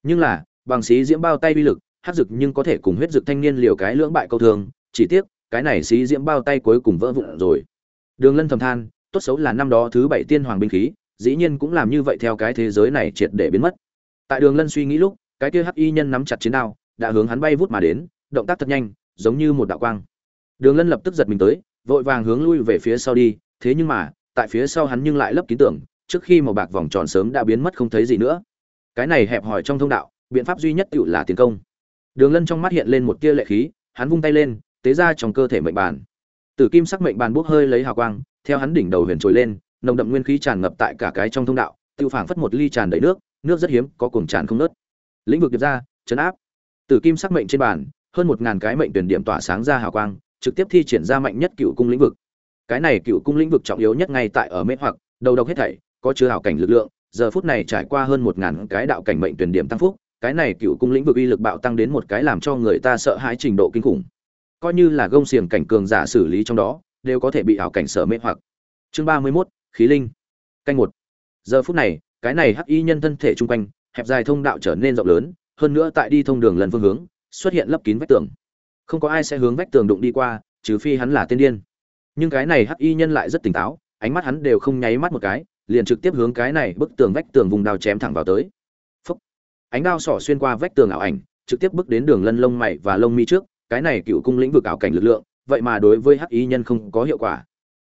Nhưng là, bằng sĩ diễm bao tay uy lực, hát dực nhưng có thể cùng huyết dực thanh niên liều cái lưỡng bại câu thường, chỉ tiếc, cái này sĩ diễm bao tay cuối cùng vỡ vụn rồi. Đường lân thầm than, tốt xấu là năm đó thứ bảy tiên hoàng binh khí, dĩ nhiên cũng làm như vậy theo cái thế giới này triệt để biến mất. Tại đường lân suy nghĩ lúc, cái kia hắc y nhân nắm chặt chiến đao, đã hướng hắn bay vút mà đến, động tác thật nhanh giống như một đạo quang. Đường lân lập tức giật mình tới, vội vàng hướng lui về phía sau đi, thế nhưng mà, tại phía sau hắn nhưng lại lấp kín tưởng trước khi màu bạc vòng tròn sớm đã biến mất không thấy gì nữa. Cái này hẹp hòi trong thông đạo, biện pháp duy nhất tự là tiến công. Đường lân trong mắt hiện lên một tia lệ khí, hắn vung tay lên, tế ra trong cơ thể mệnh bàn. Tử kim sắc mệnh bàn bốc hơi lấy hào quang, theo hắn đỉnh đầu huyền trồi lên, nồng đậm nguyên khí tràn ngập tại cả cái trong thông đạo tự phảng phất một ly tràn đầy nước nước rất hiếm, có cuồng tràn không nớt lĩnh vực điệp ra, chấn áp. Tử kim sắc mệnh trên bàn hơn một ngàn cái mệnh tuyển điểm tỏa sáng ra hào quang trực tiếp thi triển ra mạnh nhất cựu cung lĩnh vực. Cái này cựu cung lĩnh vực trọng yếu nhất ngay tại ở mê hoặc đầu độc hết thảy có chứa hảo cảnh lực lượng giờ phút này trải qua hơn một ngàn cái đạo cảnh mệnh tuyển điểm tăng phúc cái này cựu cung lĩnh vực uy lực bạo tăng đến một cái làm cho người ta sợ hãi trình độ kinh khủng. Coi như là gông xiềng cảnh cường giả xử lý trong đó đều có thể bị ảo cảnh sở mê hoặc. Chương ba mươi 31, khí linh. Canh một. Giờ phút này cái này hắc y nhân thân thể trung quanh hẹp dài thông đạo trở nên rộng lớn hơn nữa tại đi thông đường lần phương hướng xuất hiện lấp kín vách tường. Không có ai sẽ hướng vách tường đụng đi qua, trừ phi hắn là tiên điên. Nhưng cái này hắc y nhân lại rất tỉnh táo, ánh mắt hắn đều không nháy mắt một cái, liền trực tiếp hướng cái này bức tường vách tường vùng đao chém thẳng vào tới. Phúc. ánh đao sỏ xuyên qua vách tường ảo ảnh, trực tiếp bước đến đường lân lông mày và lông mi trước, cái này cựu cung lĩnh vực ảo cảnh lực lượng, vậy mà đối với hắc y nhân không có hiệu quả.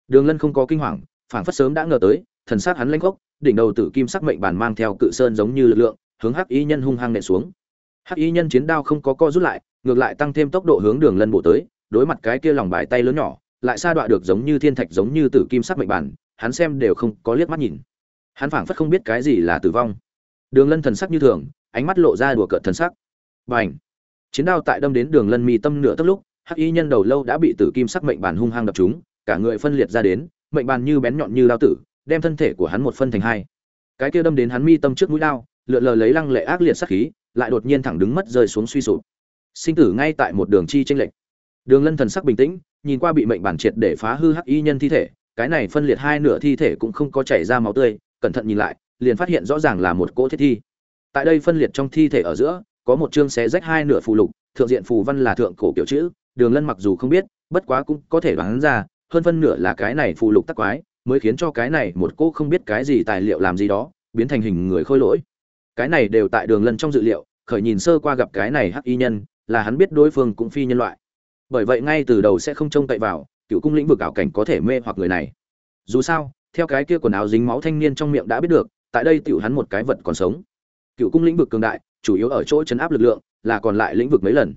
Đường lân không có kinh hoàng phảng phất sớm đã ngờ tới, thần sát hắn lanh khốc, đỉnh đầu tử kim sắc mệnh bản mang theo cự sơn giống như lực lượng, hướng hắc y nhân hung hăng nện xuống hắc y nhân chiến đao không có co rút lại, ngược lại tăng thêm tốc độ hướng đường lân bộ tới, đối mặt cái kia lòng bài tay lớn nhỏ, lại xa đọa được giống như thiên thạch giống như tử kim sắc mệnh bản, hắn xem đều không có liếc mắt nhìn. Hắn phảng phất không biết cái gì là tử vong. Đường lân thần sắc như thường, ánh mắt lộ ra đùa cợt thần sắc. Bành! Chiến đao tại đâm đến đường lân mi tâm nửa tấc lúc, hắc y nhân đầu lâu đã bị tử kim sắc mệnh bản hung hăng đập trúng, cả người phân liệt ra đến, mệnh bàn như bén nhọn như đao tử, đem thân thể của hắn một phân thành hai. Cái kia đâm đến hắn mi tâm trước mũi đao, lượn lờ lấy lăng lệ ác liệt sát khí lại đột nhiên thẳng đứng mất rơi xuống suy sụp. Sinh tử ngay tại một đường chi tranh lệch. Đường lân thần sắc bình tĩnh, nhìn qua bị mệnh bản triệt để phá hư hắc y nhân thi thể, cái này phân liệt hai nửa thi thể cũng không có chảy ra máu tươi, cẩn thận nhìn lại, liền phát hiện rõ ràng là một cỗ thiết thi. Tại đây phân liệt trong thi thể ở giữa, có một chương xé rách hai nửa phù lục, thượng diện phù văn là thượng cổ kiểu chữ, đường lân mặc dù không biết, bất quá cũng có thể đoán ra, hơn phân nửa là cái này phù lục tắc quái, mới khiến cho cái này một cỗ không biết cái gì tài liệu làm gì đó, biến thành hình người khôi lỗi. Cái này đều tại đường lân trong dự liệu khởi nhìn sơ qua gặp cái này hắc y nhân, là hắn biết đối phương cũng phi nhân loại. Bởi vậy ngay từ đầu sẽ không trông cậy vào, cựu cung lĩnh vực ảo cảnh có thể mê hoặc người này. Dù sao, theo cái kia quần áo dính máu thanh niên trong miệng đã biết được, tại đây tiểu hắn một cái vật còn sống. Cựu cung lĩnh vực cường đại, chủ yếu ở chỗ chấn áp lực lượng, là còn lại lĩnh vực mấy lần.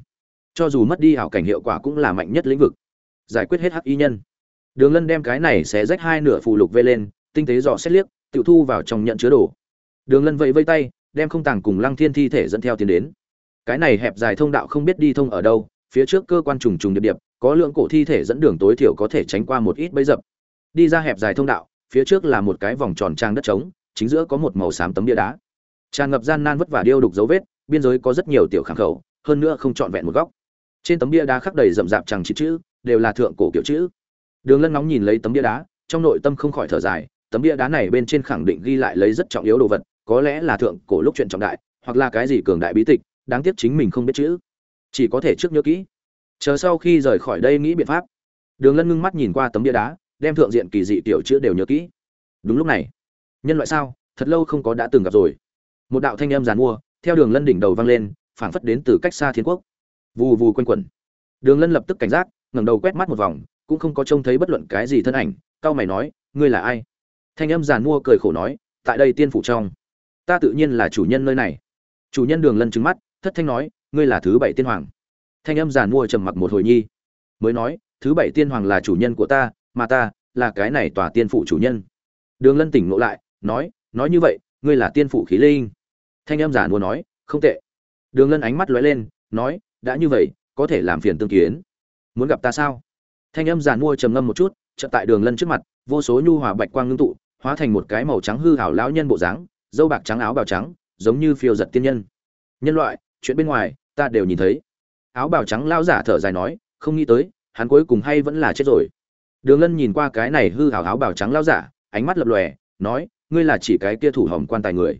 Cho dù mất đi ảo cảnh hiệu quả cũng là mạnh nhất lĩnh vực. Giải quyết hết hắc y nhân. Đường lân đem cái này sẽ rách hai nửa phù lục vê lên, tinh tế dò xét liếc, tiểu thu vào trong nhận chứa đồ. Đường lân vẫy vây tay đem không tàng cùng lăng thiên thi thể dẫn theo tiến đến. Cái này hẹp dài thông đạo không biết đi thông ở đâu, phía trước cơ quan trùng trùng điệp điệp, có lượng cổ thi thể dẫn đường tối thiểu có thể tránh qua một ít bẫy dập. Đi ra hẹp dài thông đạo, phía trước là một cái vòng tròn trang đất trống, chính giữa có một màu xám tấm bia đá. Tràn ngập gian nan vất vả điêu đục dấu vết, biên giới có rất nhiều tiểu khảm khẩu, hơn nữa không trọn vẹn một góc. Trên tấm bia đá khắc đầy rậm rạp chẳng chữ chữ, đều là thượng cổ kiểu chữ. Đường lân nóng nhìn lấy tấm bia đá, trong nội tâm không khỏi thở dài, tấm bia đá này bên trên khẳng định ghi lại lấy rất trọng yếu đồ vật có lẽ là thượng cổ lúc chuyện trọng đại, hoặc là cái gì cường đại bí tịch, đáng tiếc chính mình không biết chữ. Chỉ có thể trước nhớ kỹ. Chờ sau khi rời khỏi đây nghĩ biện pháp. Đường lân ngưng mắt nhìn qua tấm bia đá, đem thượng diện kỳ dị tiểu chữ đều nhớ kỹ. Đúng lúc này, nhân loại sao, thật lâu không có đã từng gặp rồi. Một đạo thanh âm giàn mua, theo đường lân đỉnh đầu vang lên, phảng phất đến từ cách xa thiên quốc. Vù vù quanh quẩn. Đường lân lập tức cảnh giác, ngẩng đầu quét mắt một vòng, cũng không có trông thấy bất luận cái gì thân ảnh cao mày nói, ngươi là ai? Thanh âm giàn mua cười khổ nói, tại đây tiên phủ trong ta tự nhiên là chủ nhân nơi này. Chủ nhân đường lân trứng mắt, thất thanh nói, ngươi là thứ bảy tiên hoàng. Thanh âm giàn mua trầm mặc một hồi nhi. Mới nói, thứ bảy tiên hoàng là chủ nhân của ta, mà ta là cái này tòa tiên phụ chủ nhân. Đường lân tỉnh ngộ lại, nói nói như vậy, ngươi là tiên phụ khí linh. Thanh âm giàn mua nói, không tệ. Đường lân ánh mắt lóe lên, nói, đã như vậy, có thể làm phiền tương kiến. Muốn gặp ta sao? Thanh âm giàn mua trầm ngâm một chút, chợt tại đường lân trước mặt, vô số nhu hòa bạch quang ngưng tụ, hóa thành một cái màu trắng hư hảo lão nhân bộ dáng dâu bạc trắng, áo bào trắng, giống như phiêu giật tiên nhân. Nhân loại, chuyện bên ngoài, ta đều nhìn thấy. Áo bào trắng lao giả thở dài nói, không nghĩ tới, hắn cuối cùng hay vẫn là chết rồi. Đường lân nhìn qua cái này hư hảo áo bào trắng lao giả, ánh mắt lập lòe, nói, ngươi là chỉ cái kia thủ hồng quan tài người.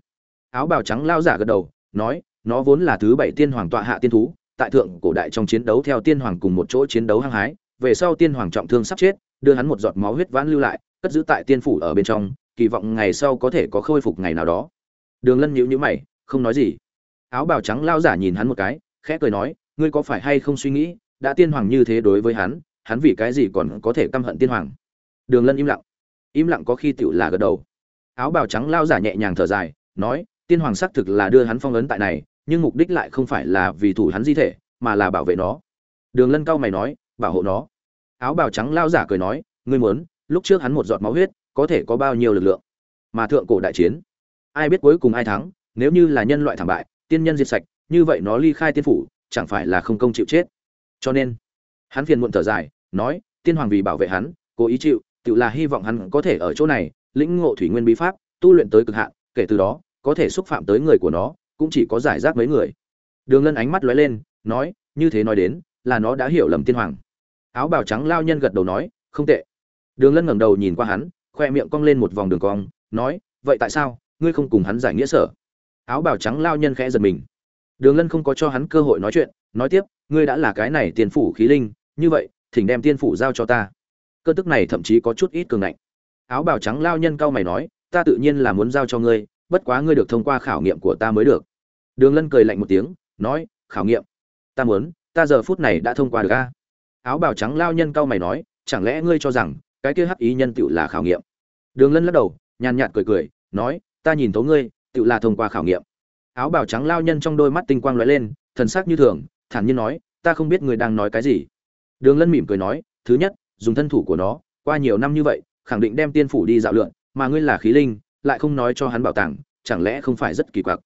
Áo bào trắng lao giả gật đầu, nói, nó vốn là thứ bảy tiên hoàng tọa hạ tiên thú, tại thượng cổ đại trong chiến đấu theo tiên hoàng cùng một chỗ chiến đấu hăng hái, về sau tiên hoàng trọng thương sắp chết, đưa hắn một giọt máu huyết vãn lưu lại, cất giữ tại tiên phủ ở bên trong kỳ vọng ngày sau có thể có khôi phục ngày nào đó. Đường lân nhíu nhíu mày, không nói gì. Áo bào trắng lao giả nhìn hắn một cái, khẽ cười nói, ngươi có phải hay không suy nghĩ, đã tiên hoàng như thế đối với hắn hắn vì cái gì còn có thể căm hận tiên hoàng? Đường lân im lặng. Im lặng có khi tựu là gật đầu. Áo bào trắng lao giả nhẹ nhàng thở dài, nói, tiên hoàng xác thực là đưa hắn phong ấn tại này, nhưng mục đích lại không phải là vì thủ hắn di thể, mà là bảo vệ nó. Đường lân cao mày nói, bảo hộ nó. Áo bào trắng lao giả cười nói, ngươi muốn, lúc trước hắn một giọt máu huyết có thể có bao nhiêu lực lượng. Mà thượng cổ đại chiến, ai biết cuối cùng ai thắng, nếu như là nhân loại thảm bại, tiên nhân diệt sạch, như vậy nó ly khai tiên phủ, chẳng phải là không công chịu chết. Cho nên, hắn phiền muộn thở dài, nói, tiên hoàng vì bảo vệ hắn, cố ý chịu, tự là hy vọng hắn có thể ở chỗ này, lĩnh ngộ thủy nguyên bí pháp, tu luyện tới cực hạn, kể từ đó, có thể xúc phạm tới người của nó, cũng chỉ có giải rác mấy người. Đường lân ánh mắt lóe lên, nói, như thế nói đến, là nó đã hiểu lầm tiên hoàng. Áo bào trắng lao nhân gật đầu nói, không tệ. Đường lân ngẩng đầu nhìn qua hắn khoe miệng cong lên một vòng đường cong, nói, vậy tại sao? Ngươi không cùng hắn giải nghĩa sở? Áo bào trắng lao nhân khẽ giật mình. Đường lân không có cho hắn cơ hội nói chuyện, nói tiếp, ngươi đã là cái này tiền phủ khí linh, như vậy, thỉnh đem tiên phủ giao cho ta. Cơ tức này thậm chí có chút ít cường ngạnh. Áo bào trắng lao nhân cao mày nói, ta tự nhiên là muốn giao cho ngươi, bất quá ngươi được thông qua khảo nghiệm của ta mới được. Đường lân cười lạnh một tiếng, nói, khảo nghiệm? Ta muốn, ta giờ phút này đã thông qua được a. Áo bào trắng lao nhân cao mày nói, chẳng lẽ ngươi cho rằng, cái kia hắc ý nhân tựu là khảo nghiệm? Đường lân lắc đầu, nhàn nhạt cười cười, nói, ta nhìn thấu ngươi, tựu là thông qua khảo nghiệm. Áo bào trắng lao nhân trong đôi mắt tinh quang lóe lên, thần sắc như thường, thản nhiên nói, ta không biết ngươi đang nói cái gì. Đường lân mỉm cười nói, thứ nhất, dùng thân thủ của nó, qua nhiều năm như vậy, khẳng định đem tiên phủ đi dạo lượn, mà ngươi là khí linh, lại không nói cho hắn bảo tàng, chẳng lẽ không phải rất kỳ quặc?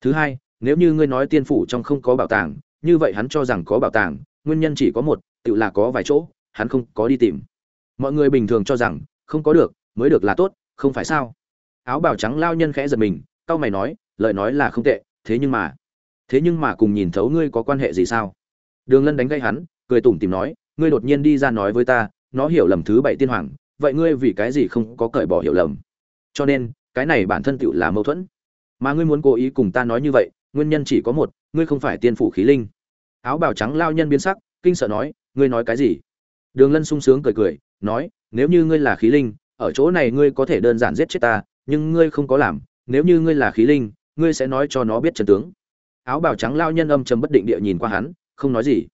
Thứ hai, nếu như ngươi nói tiên phủ trong không có bảo tàng, như vậy hắn cho rằng có bảo tàng, nguyên nhân chỉ có một tự là có vài chỗ, hắn không có đi tìm. Mọi người bình thường cho rằng, không có được mới được là tốt, không phải sao? Áo bào trắng lao nhân khẽ giật mình, cau mày nói, lời nói là không tệ, thế nhưng mà, thế nhưng mà cùng nhìn thấu ngươi có quan hệ gì sao? Đường lân đánh gây hắn, cười tủm tìm nói, ngươi đột nhiên đi ra nói với ta, nó hiểu lầm thứ bảy tiên hoàng, vậy ngươi vì cái gì không có cởi bỏ hiểu lầm? Cho nên, cái này bản thân tựu là mâu thuẫn. Mà ngươi muốn cố ý cùng ta nói như vậy, nguyên nhân chỉ có một, ngươi không phải tiên phủ khí linh. Áo bào trắng lao nhân biến sắc, kinh sợ nói, ngươi nói cái gì? Đường lân sung sướng cười cười, nói, nếu như ngươi là khí linh ở chỗ này ngươi có thể đơn giản giết chết ta, nhưng ngươi không có làm, nếu như ngươi là khí linh, ngươi sẽ nói cho nó biết trần tướng. Áo bào trắng lao nhân âm trầm bất định địa nhìn qua hắn, không nói gì.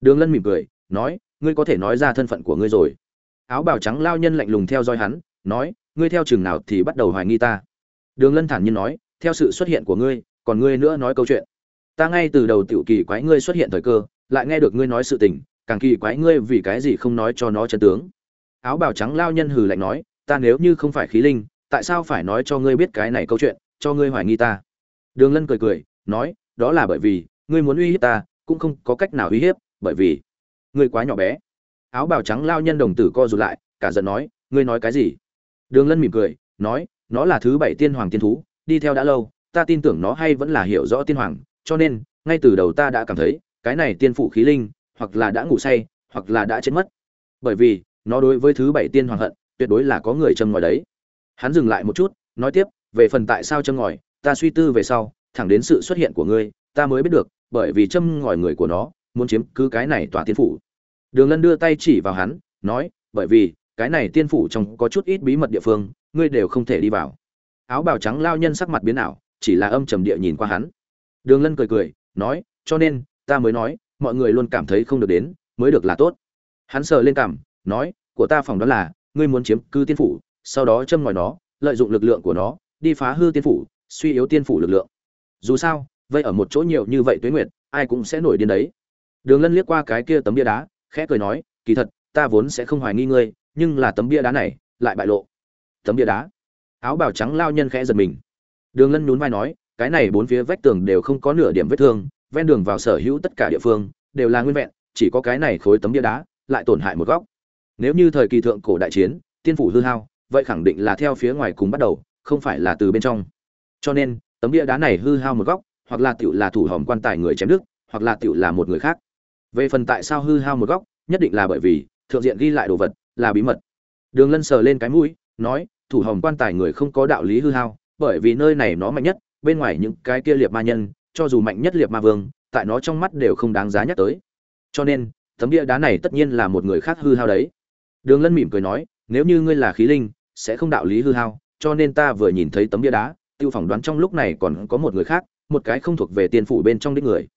Đường lân mỉm cười, nói, ngươi có thể nói ra thân phận của ngươi rồi. Áo bào trắng lao nhân lạnh lùng theo dõi hắn, nói, ngươi theo chừng nào thì bắt đầu hoài nghi ta. Đường lân thản nhiên nói, theo sự xuất hiện của ngươi, còn ngươi nữa nói câu chuyện. Ta ngay từ đầu tiểu kỳ quái ngươi xuất hiện thời cơ, lại nghe được ngươi nói sự tình, càng kỳ quái ngươi vì cái gì không nói cho nó chân tướng. Áo bào trắng lao nhân hừ lạnh nói ta nếu như không phải khí linh, tại sao phải nói cho ngươi biết cái này câu chuyện, cho ngươi hoài nghi ta? Đường lân cười cười, nói, đó là bởi vì, ngươi muốn uy hiếp ta, cũng không có cách nào uy hiếp, bởi vì, ngươi quá nhỏ bé. Áo bào trắng lao nhân đồng tử co rụt lại, cả giận nói, ngươi nói cái gì? Đường lân mỉm cười, nói, nó là thứ bảy tiên hoàng tiên thú, đi theo đã lâu, ta tin tưởng nó hay vẫn là hiểu rõ tiên hoàng, cho nên, ngay từ đầu ta đã cảm thấy, cái này tiên phụ khí linh, hoặc là đã ngủ say, hoặc là đã chết mất. Bởi vì, nó đối với thứ bảy tiên hoàng hận tuyệt đối là có người châm ngòi đấy. Hắn dừng lại một chút, nói tiếp, về phần tại sao châm ngòi, ta suy tư về sau, thẳng đến sự xuất hiện của ngươi, ta mới biết được, bởi vì châm ngòi người của nó, muốn chiếm cứ cái này tòa tiên phủ. Đường lân đưa tay chỉ vào hắn, nói, bởi vì, cái này tiên phủ trong có chút ít bí mật địa phương, ngươi đều không thể đi vào. Áo bào trắng lao nhân sắc mặt biến ảo, chỉ là âm trầm địa nhìn qua hắn. Đường lân cười cười, nói, cho nên, ta mới nói, mọi người luôn cảm thấy không được đến, mới được là tốt. Hắn sờ lên cảm nói, của ta phỏng đoán là ngươi muốn chiếm cư tiên phủ, sau đó châm ngòi nó, lợi dụng lực lượng của nó, đi phá hư tiên phủ, suy yếu tiên phủ lực lượng. Dù sao, vậy ở một chỗ nhiều như vậy tuế nguyệt, ai cũng sẽ nổi điên đấy. Đường lân liếc qua cái kia tấm bia đá, khẽ cười nói, kỳ thật, ta vốn sẽ không hoài nghi ngươi, nhưng là tấm bia đá này lại bại lộ. Tấm bia đá. Áo bào trắng lao nhân khẽ giật mình. Đường lân nhún vai nói, cái này bốn phía vách tường đều không có nửa điểm vết thương, ven đường vào sở hữu tất cả địa phương đều là nguyên vẹn, chỉ có cái này khối tấm bia đá lại tổn hại một góc nếu như thời kỳ thượng cổ đại chiến, tiên phủ hư hao, vậy khẳng định là theo phía ngoài cùng bắt đầu, không phải là từ bên trong. Cho nên, tấm bia đá này hư hao một góc, hoặc là tựu là thủ hòm quan tài người chém đức hoặc là tựu là một người khác. Về phần tại sao hư hao một góc, nhất định là bởi vì, thượng diện ghi lại đồ vật, là bí mật. Đường lân sờ lên cái mũi, nói, thủ hòm quan tài người không có đạo lý hư hao, bởi vì nơi này nó mạnh nhất, bên ngoài những cái kia liệt ma nhân, cho dù mạnh nhất liệt ma vương, tại nó trong mắt đều không đáng giá nhắc tới. Cho nên, tấm bia đá này tất nhiên là một người khác hư hao đấy đường lân mỉm cười nói, nếu như ngươi là khí linh, sẽ không đạo lý hư hao, cho nên ta vừa nhìn thấy tấm bia đá, tiêu phỏng đoán trong lúc này còn có một người khác, một cái không thuộc về tiên phủ bên trong đích người.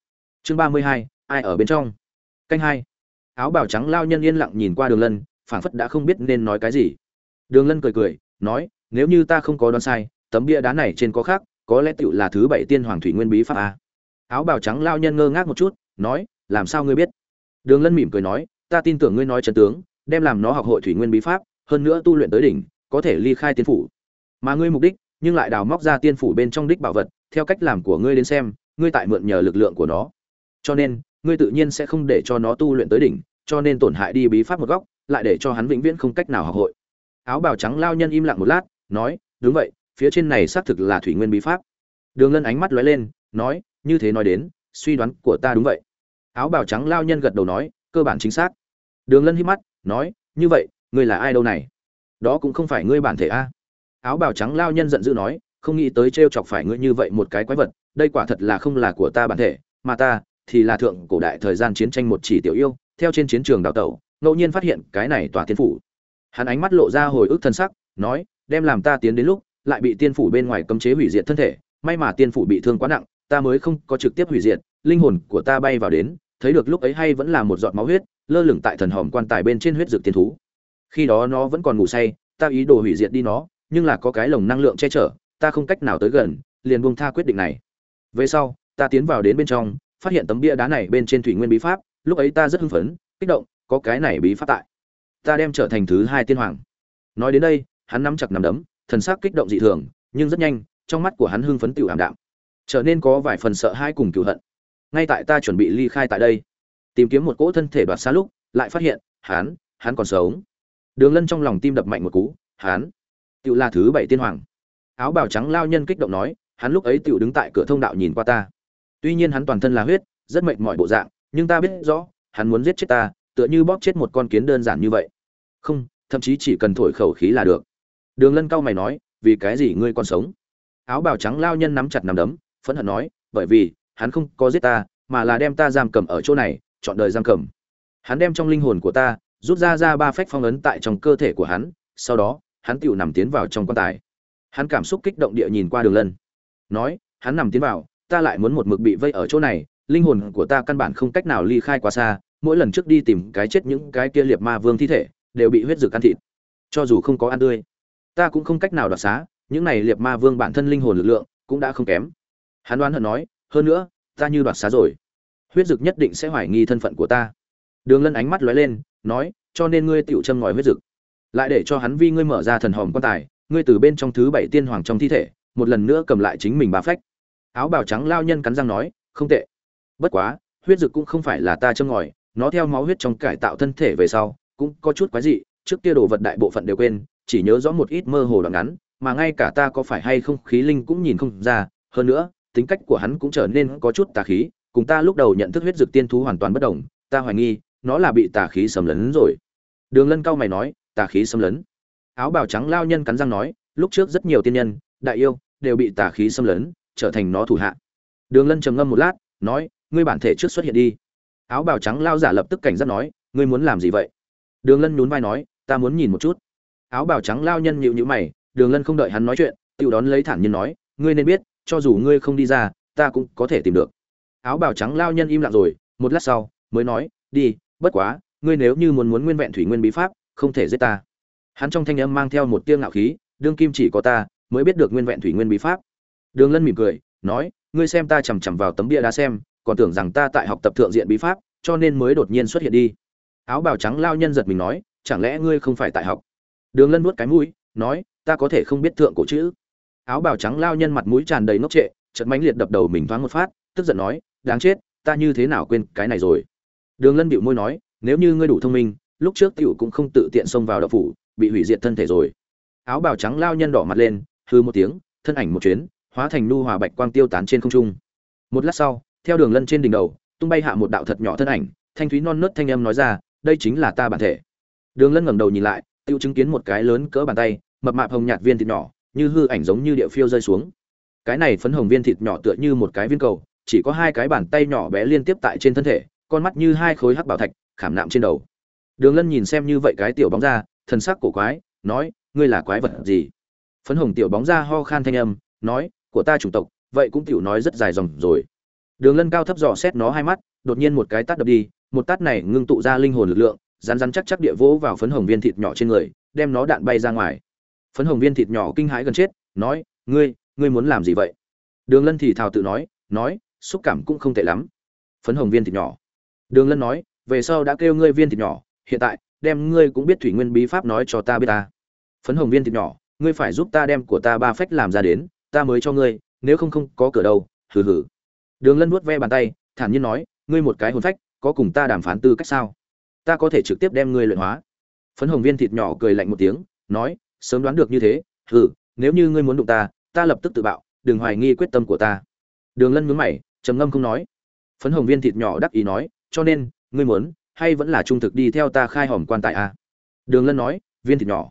Chương ba mươi hai, ai ở bên trong? Canh hai. Áo bào trắng lao nhân yên lặng nhìn qua đường lân, phảng phất đã không biết nên nói cái gì. Đường lân cười cười, nói, nếu như ta không có đoán sai, tấm bia đá này trên có khác, có lẽ tiểu là thứ bảy tiên hoàng thủy nguyên bí pháp a. Áo bào trắng lao nhân ngơ ngác một chút, nói, làm sao ngươi biết? Đường lân mỉm cười nói, ta tin tưởng ngươi nói chân tướng đem làm nó học hội thủy nguyên bí pháp, hơn nữa tu luyện tới đỉnh, có thể ly khai tiên phủ. Mà ngươi mục đích, nhưng lại đào móc ra tiên phủ bên trong đích bảo vật, theo cách làm của ngươi đến xem, ngươi tại mượn nhờ lực lượng của nó. Cho nên, ngươi tự nhiên sẽ không để cho nó tu luyện tới đỉnh, cho nên tổn hại đi bí pháp một góc, lại để cho hắn vĩnh viễn không cách nào học hội. Áo bào trắng lao nhân im lặng một lát, nói, đúng vậy, phía trên này xác thực là thủy nguyên bí pháp. Đường lân ánh mắt lóe lên, nói, như thế nói đến, suy đoán của ta đúng vậy. Áo bào trắng lao nhân gật đầu nói, cơ bản chính xác. Đường lân hít mắt nói, như vậy, ngươi là ai đâu này? Đó cũng không phải ngươi bản thể a. Áo bào trắng lao nhân giận dữ nói, không nghĩ tới t chọc phải ngươi như vậy một cái quái vật, đây quả thật là không là của ta bản thể, mà ta thì là thượng cổ đại thời gian chiến tranh một chỉ tiểu yêu, theo trên chiến trường đào tẩu, ngẫu nhiên phát hiện cái này tòa tiên phủ. Hắn ánh mắt lộ ra hồi ức thân sắc, nói, đem làm ta tiến đến lúc, lại bị tiên phủ bên ngoài cấm chế hủy diệt thân thể, may mà tiên phủ bị thương quá nặng, ta mới không có trực tiếp hủy diệt, linh hồn của ta bay vào đến, thấy được lúc ấy hay vẫn là một giọt máu huyết lơ lửng tại thần hòm quan tài bên trên huyết dược tiên thú. Khi đó nó vẫn còn ngủ say, ta ý đồ hủy diệt đi nó, nhưng là có cái lồng năng lượng che chở, ta không cách nào tới gần, liền buông tha quyết định này. Về sau, ta tiến vào đến bên trong, phát hiện tấm bia đá này bên trên thủy nguyên bí pháp, lúc ấy ta rất hưng phấn, kích động, có cái này bí pháp tại. Ta đem trở thành thứ hai tiên hoàng. Nói đến đây, hắn nắm chặt nắm đấm, thần sắc kích động dị thường, nhưng rất nhanh, trong mắt của hắn hưng phấn tiểu ảm đạm. Trở nên có vài phần sợ hãi cùng cựu hận. Ngay tại ta chuẩn bị ly khai tại đây tìm kiếm một cỗ thân thể đoạt xa lúc, lại phát hiện, hắn hắn còn sống. Đường lân trong lòng tim đập mạnh một cú, hắn tự là thứ bảy tiên hoàng. Áo bào trắng lao nhân kích động nói, hắn lúc ấy tự đứng tại cửa thông đạo nhìn qua ta. Tuy nhiên hắn toàn thân là huyết, rất mệt mỏi bộ dạng, nhưng ta biết rõ, hắn muốn giết chết ta, tựa như bóp chết một con kiến đơn giản như vậy. Không, thậm chí chỉ cần thổi khẩu khí là được. Đường lân cao mày nói, vì cái gì ngươi còn sống? Áo bào trắng lao nhân nắm chặt nằm đấm, phẫn hận nói, bởi vì, hắn không có giết ta, mà là đem ta giam cầm ở chỗ này chọn đời giam cầm. Hắn đem trong linh hồn của ta, rút ra ra ba phách phong ấn tại trong cơ thể của hắn, sau đó, hắn tựu nằm tiến vào trong quan tài. Hắn cảm xúc kích động địa nhìn qua đường lân. Nói, hắn nằm tiến vào, ta lại muốn một mực bị vây ở chỗ này, linh hồn của ta căn bản không cách nào ly khai quá xa, mỗi lần trước đi tìm cái chết những cái kia liệt ma vương thi thể, đều bị huyết dược ăn thịt. Cho dù không có ăn tươi, ta cũng không cách nào đoạt xá, những này liệt ma vương bản thân linh hồn lực lượng cũng đã không kém. Hắn đoán hận nói, hơn nữa, ta như đoạt xá rồi huyết dực nhất định sẽ hoài nghi thân phận của ta. Đường lân ánh mắt lóe lên, nói, cho nên ngươi tựu châm ngòi huyết dực. Lại để cho hắn vi ngươi mở ra thần hòm quan tài, ngươi từ bên trong thứ bảy tiên hoàng trong thi thể, một lần nữa cầm lại chính mình ba phách. Áo bào trắng lao nhân cắn răng nói, không tệ. Bất quá, huyết dực cũng không phải là ta châm ngòi, nó theo máu huyết trong cải tạo thân thể về sau, cũng có chút quái dị, trước kia đồ vật đại bộ phận đều quên, chỉ nhớ rõ một ít mơ hồ đoạn ngắn, mà ngay cả ta có phải hay không khí linh cũng nhìn không ra, hơn nữa, tính cách của hắn cũng trở nên có chút tà khí cùng ta lúc đầu nhận thức huyết dực tiên thú hoàn toàn bất đồng, ta hoài nghi, nó là bị tà khí xâm lấn rồi. Đường lân cao mày nói, tà khí xâm lấn. Áo bào trắng lao nhân cắn răng nói, lúc trước rất nhiều tiên nhân, đại yêu, đều bị tà khí xâm lấn, trở thành nó thủ hạ. Đường lân trầm ngâm một lát, nói, ngươi bản thể trước xuất hiện đi. Áo bào trắng lao giả lập tức cảnh giác nói, ngươi muốn làm gì vậy? Đường lân nhún vai nói, ta muốn nhìn một chút. Áo bào trắng lao nhân nhíu nhíu mày, đường lân không đợi hắn nói chuyện, tiểu đón lấy thản nhiên nói, ngươi nên biết, cho dù ngươi không đi ra, ta cũng có thể tìm được áo bào trắng lao nhân im lặng rồi, một lát sau, mới nói, đi, bất quá, ngươi nếu như muốn muốn nguyên vẹn thủy nguyên bí pháp, không thể giết ta. Hắn trong thanh âm mang theo một tia ngạo khí, đương kim chỉ có ta, mới biết được nguyên vẹn thủy nguyên bí pháp. Đường lân mỉm cười, nói, ngươi xem ta chằm chằm vào tấm bia đá xem, còn tưởng rằng ta tại học tập thượng diện bí pháp, cho nên mới đột nhiên xuất hiện đi. Áo bào trắng lao nhân giật mình nói, chẳng lẽ ngươi không phải tại học? Đường lân nuốt cái mũi, nói, ta có thể không biết thượng cổ chữ. Áo bào trắng lao nhân mặt mũi tràn đầy ngốc trệ chật mãnh liệt đập đầu mình thoáng một phát, tức giận nói đáng chết, ta như thế nào quên cái này rồi? Đường lân bịu môi nói, nếu như ngươi đủ thông minh, lúc trước tiểu cũng không tự tiện xông vào đậu phủ, bị hủy diệt thân thể rồi. Áo bào trắng lao nhân đỏ mặt lên, hư một tiếng, thân ảnh một chuyến, hóa thành nu hòa bạch quang tiêu tán trên không trung. Một lát sau, theo đường lân trên đỉnh đầu, tung bay hạ một đạo thật nhỏ thân ảnh, thanh thúy non nớt thanh âm nói ra, đây chính là ta bản thể. Đường lân ngẩng đầu nhìn lại tiêu chứng kiến một cái lớn cỡ bàn tay, mập mạp hồng nhạt viên thịt nhỏ, như hư ảnh giống như địa phiêu rơi xuống. Cái này phấn hồng viên thịt nhỏ tựa như một cái viên cầu chỉ có hai cái bàn tay nhỏ bé liên tiếp tại trên thân thể, con mắt như hai khối hắc bảo thạch, khảm nạm trên đầu. Đường lân nhìn xem như vậy cái tiểu bóng ra, thần sắc cổ quái, nói, ngươi là quái vật gì? Phấn hồng tiểu bóng ra ho khan thanh âm, nói, của ta chủng tộc, vậy cũng tiểu nói rất dài dòng rồi. Đường lân cao thấp dò xét nó hai mắt, đột nhiên một cái tát đập đi, một tát này ngưng tụ ra linh hồn lực lượng rán rán chắc chắc địa vỗ vào phấn hồng viên thịt nhỏ trên người, đem nó đạn bay ra ngoài. Phấn hồng viên thịt nhỏ kinh hãi gần chết, nói, ngươi ngươi muốn làm gì vậy? Đường lân thì thào tự nói nói xúc cảm cũng không tệ lắm. Phấn hồng viên thịt nhỏ. Đường lân nói, về sau đã kêu ngươi viên thịt nhỏ, hiện tại, đem ngươi cũng biết thủy nguyên bí pháp nói cho ta biết ta. Phấn hồng viên thịt nhỏ, ngươi phải giúp ta đem của ta ba phách làm ra đến, ta mới cho ngươi, nếu không không có cửa đâu, hừ hừ. Đường lân nuốt ve bàn tay, thản nhiên nói, ngươi một cái hồn phách, có cùng ta đàm phán tư cách sao? Ta có thể trực tiếp đem ngươi luyện hóa. Phấn hồng viên thịt nhỏ cười lạnh một tiếng, nói, sớm đoán được như thế, hừ, nếu như ngươi muốn đụng ta ta lập tức tự bạo, đừng hoài nghi quyết tâm của ta. Đường lân mướn mày trầm ngâm không nói. Phấn hồng viên thịt nhỏ đắc ý nói, cho nên, ngươi muốn hay vẫn là trung thực đi theo ta khai hòm quan tài a à? đường lân nói, viên thịt nhỏ.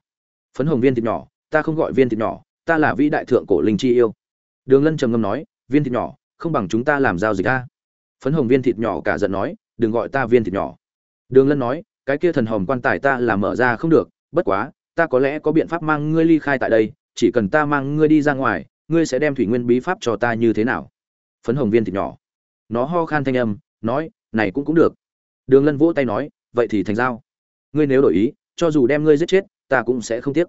Phấn hồng viên thịt nhỏ, ta không gọi viên thịt nhỏ, ta là vĩ đại thượng cổ linh chi yêu. Đường lân trầm ngâm nói, viên thịt nhỏ, không bằng chúng ta làm giao dịch a. Phấn hồng viên thịt nhỏ cả giận nói, đừng gọi ta viên thịt nhỏ. Đường lân nói, cái kia thần hòm quan tài ta làm mở ra không được, bất quá, ta có lẽ có biện pháp mang ngươi ly khai tại đây, chỉ cần ta mang ngươi đi ra ngoài, ngươi sẽ đem thủy nguyên bí pháp cho ta như thế nào? Phấn hồng viên thịt nhỏ. Nó ho khan thanh âm, nói, này cũng cũng được. Đường lân vỗ tay nói, vậy thì thành giao. Ngươi nếu đổi ý, cho dù đem ngươi giết chết, ta cũng sẽ không tiếc.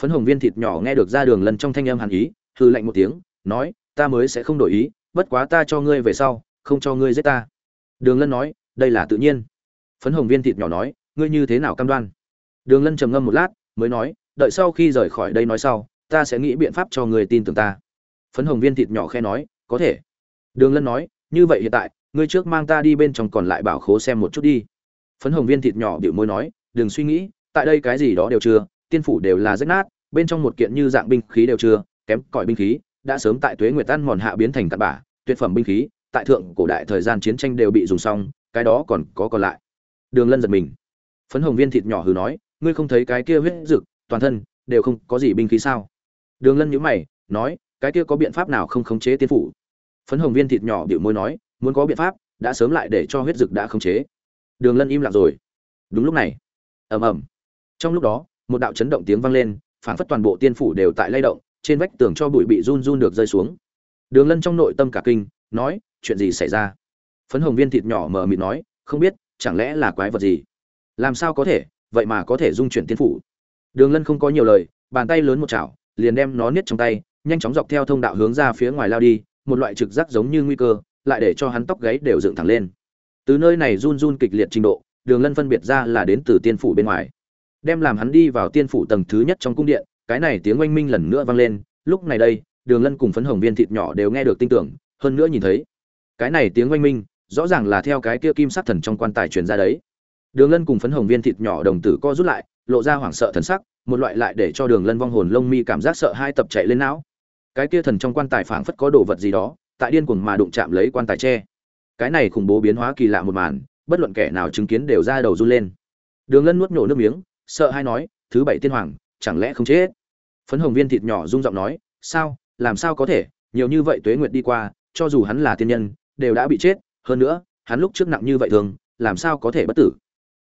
Phấn hồng viên thịt nhỏ nghe được ra đường lân trong thanh âm hàn ý hư lạnh một tiếng, nói, ta mới sẽ không đổi ý, bất quá ta cho ngươi về sau, không cho ngươi giết ta. Đường lân nói, đây là tự nhiên. Phấn hồng viên thịt nhỏ nói, ngươi như thế nào cam đoan? Đường lân trầm ngâm một lát, mới nói, đợi sau khi rời khỏi đây nói sau, ta sẽ nghĩ biện pháp cho ngươi tin tưởng ta. Phấn hồng viên thịt nhỏ khe nói, có thể đường lân nói, như vậy hiện tại, ngươi trước mang ta đi bên trong còn lại bảo khố xem một chút đi. Phấn hồng viên thịt nhỏ biểu môi nói, đừng suy nghĩ, tại đây cái gì đó đều chưa, tiên phủ đều là rách nát, bên trong một kiện như dạng binh khí đều chưa, kém cỏi binh khí, đã sớm tại tuế nguyệt tan mòn hạ biến thành cặn bã, tuyệt phẩm binh khí, tại thượng cổ đại thời gian chiến tranh đều bị dùng xong, cái đó còn có còn lại. Đường lân giật mình. Phấn hồng viên thịt nhỏ hừ nói, ngươi không thấy cái kia huyết dực, toàn thân đều không có gì binh khí sao? Đường lân nhíu mày, nói, cái kia có biện pháp nào không khống chế tiên phủ? Phấn hồng viên thịt nhỏ biểu môi nói, muốn có biện pháp, đã sớm lại để cho huyết dực đã khống chế. Đường lân im lặng rồi. Đúng lúc này, ầm ầm. Trong lúc đó, một đạo chấn động tiếng vang lên, phảng phất toàn bộ tiên phủ đều tại lay động, trên vách tường cho bụi bị run run được rơi xuống. Đường lân trong nội tâm cả kinh, nói, chuyện gì xảy ra? Phấn hồng viên thịt nhỏ mờ mịt nói, không biết, chẳng lẽ là quái vật gì? Làm sao có thể? Vậy mà có thể dung chuyển tiên phủ. Đường lân không có nhiều lời, bàn tay lớn một chảo, liền đem nó niết trong tay, nhanh chóng dọc theo thông đạo hướng ra phía ngoài lao đi một loại trực giác giống như nguy cơ, lại để cho hắn tóc gáy đều dựng thẳng lên. Từ nơi này run run kịch liệt trình độ, đường lân phân biệt ra là đến từ tiên phủ bên ngoài. Đem làm hắn đi vào tiên phủ tầng thứ nhất trong cung điện, cái này tiếng oanh minh lần nữa vang lên. Lúc này đây, đường lân cùng phấn hồng viên thịt nhỏ đều nghe được tin tưởng, hơn nữa nhìn thấy. Cái này tiếng oanh minh, rõ ràng là theo cái kia kim sắc thần trong quan tài truyền ra đấy. Đường lân cùng phấn hồng viên thịt nhỏ đồng tử co rút lại, lộ ra hoảng sợ thần sắc, một loại lại để cho đường lân vong hồn lông mi cảm giác sợ hai tập chạy lên não cái kia thần trong quan tài phảng phất có đồ vật gì đó, tại điên cuồng mà đụng chạm lấy quan tài tre cái này khủng bố biến hóa kỳ lạ một màn, bất luận kẻ nào chứng kiến đều ra đầu run lên. Đường lân nuốt nhổ nước miếng, sợ hai nói, thứ bảy tiên hoàng, chẳng lẽ không chết? Phấn hồng viên thịt nhỏ rung giọng nói, sao, làm sao có thể? Nhiều như vậy tuế nguyệt đi qua, cho dù hắn là tiên nhân, đều đã bị chết, hơn nữa, hắn lúc trước nặng như vậy thường, làm sao có thể bất tử?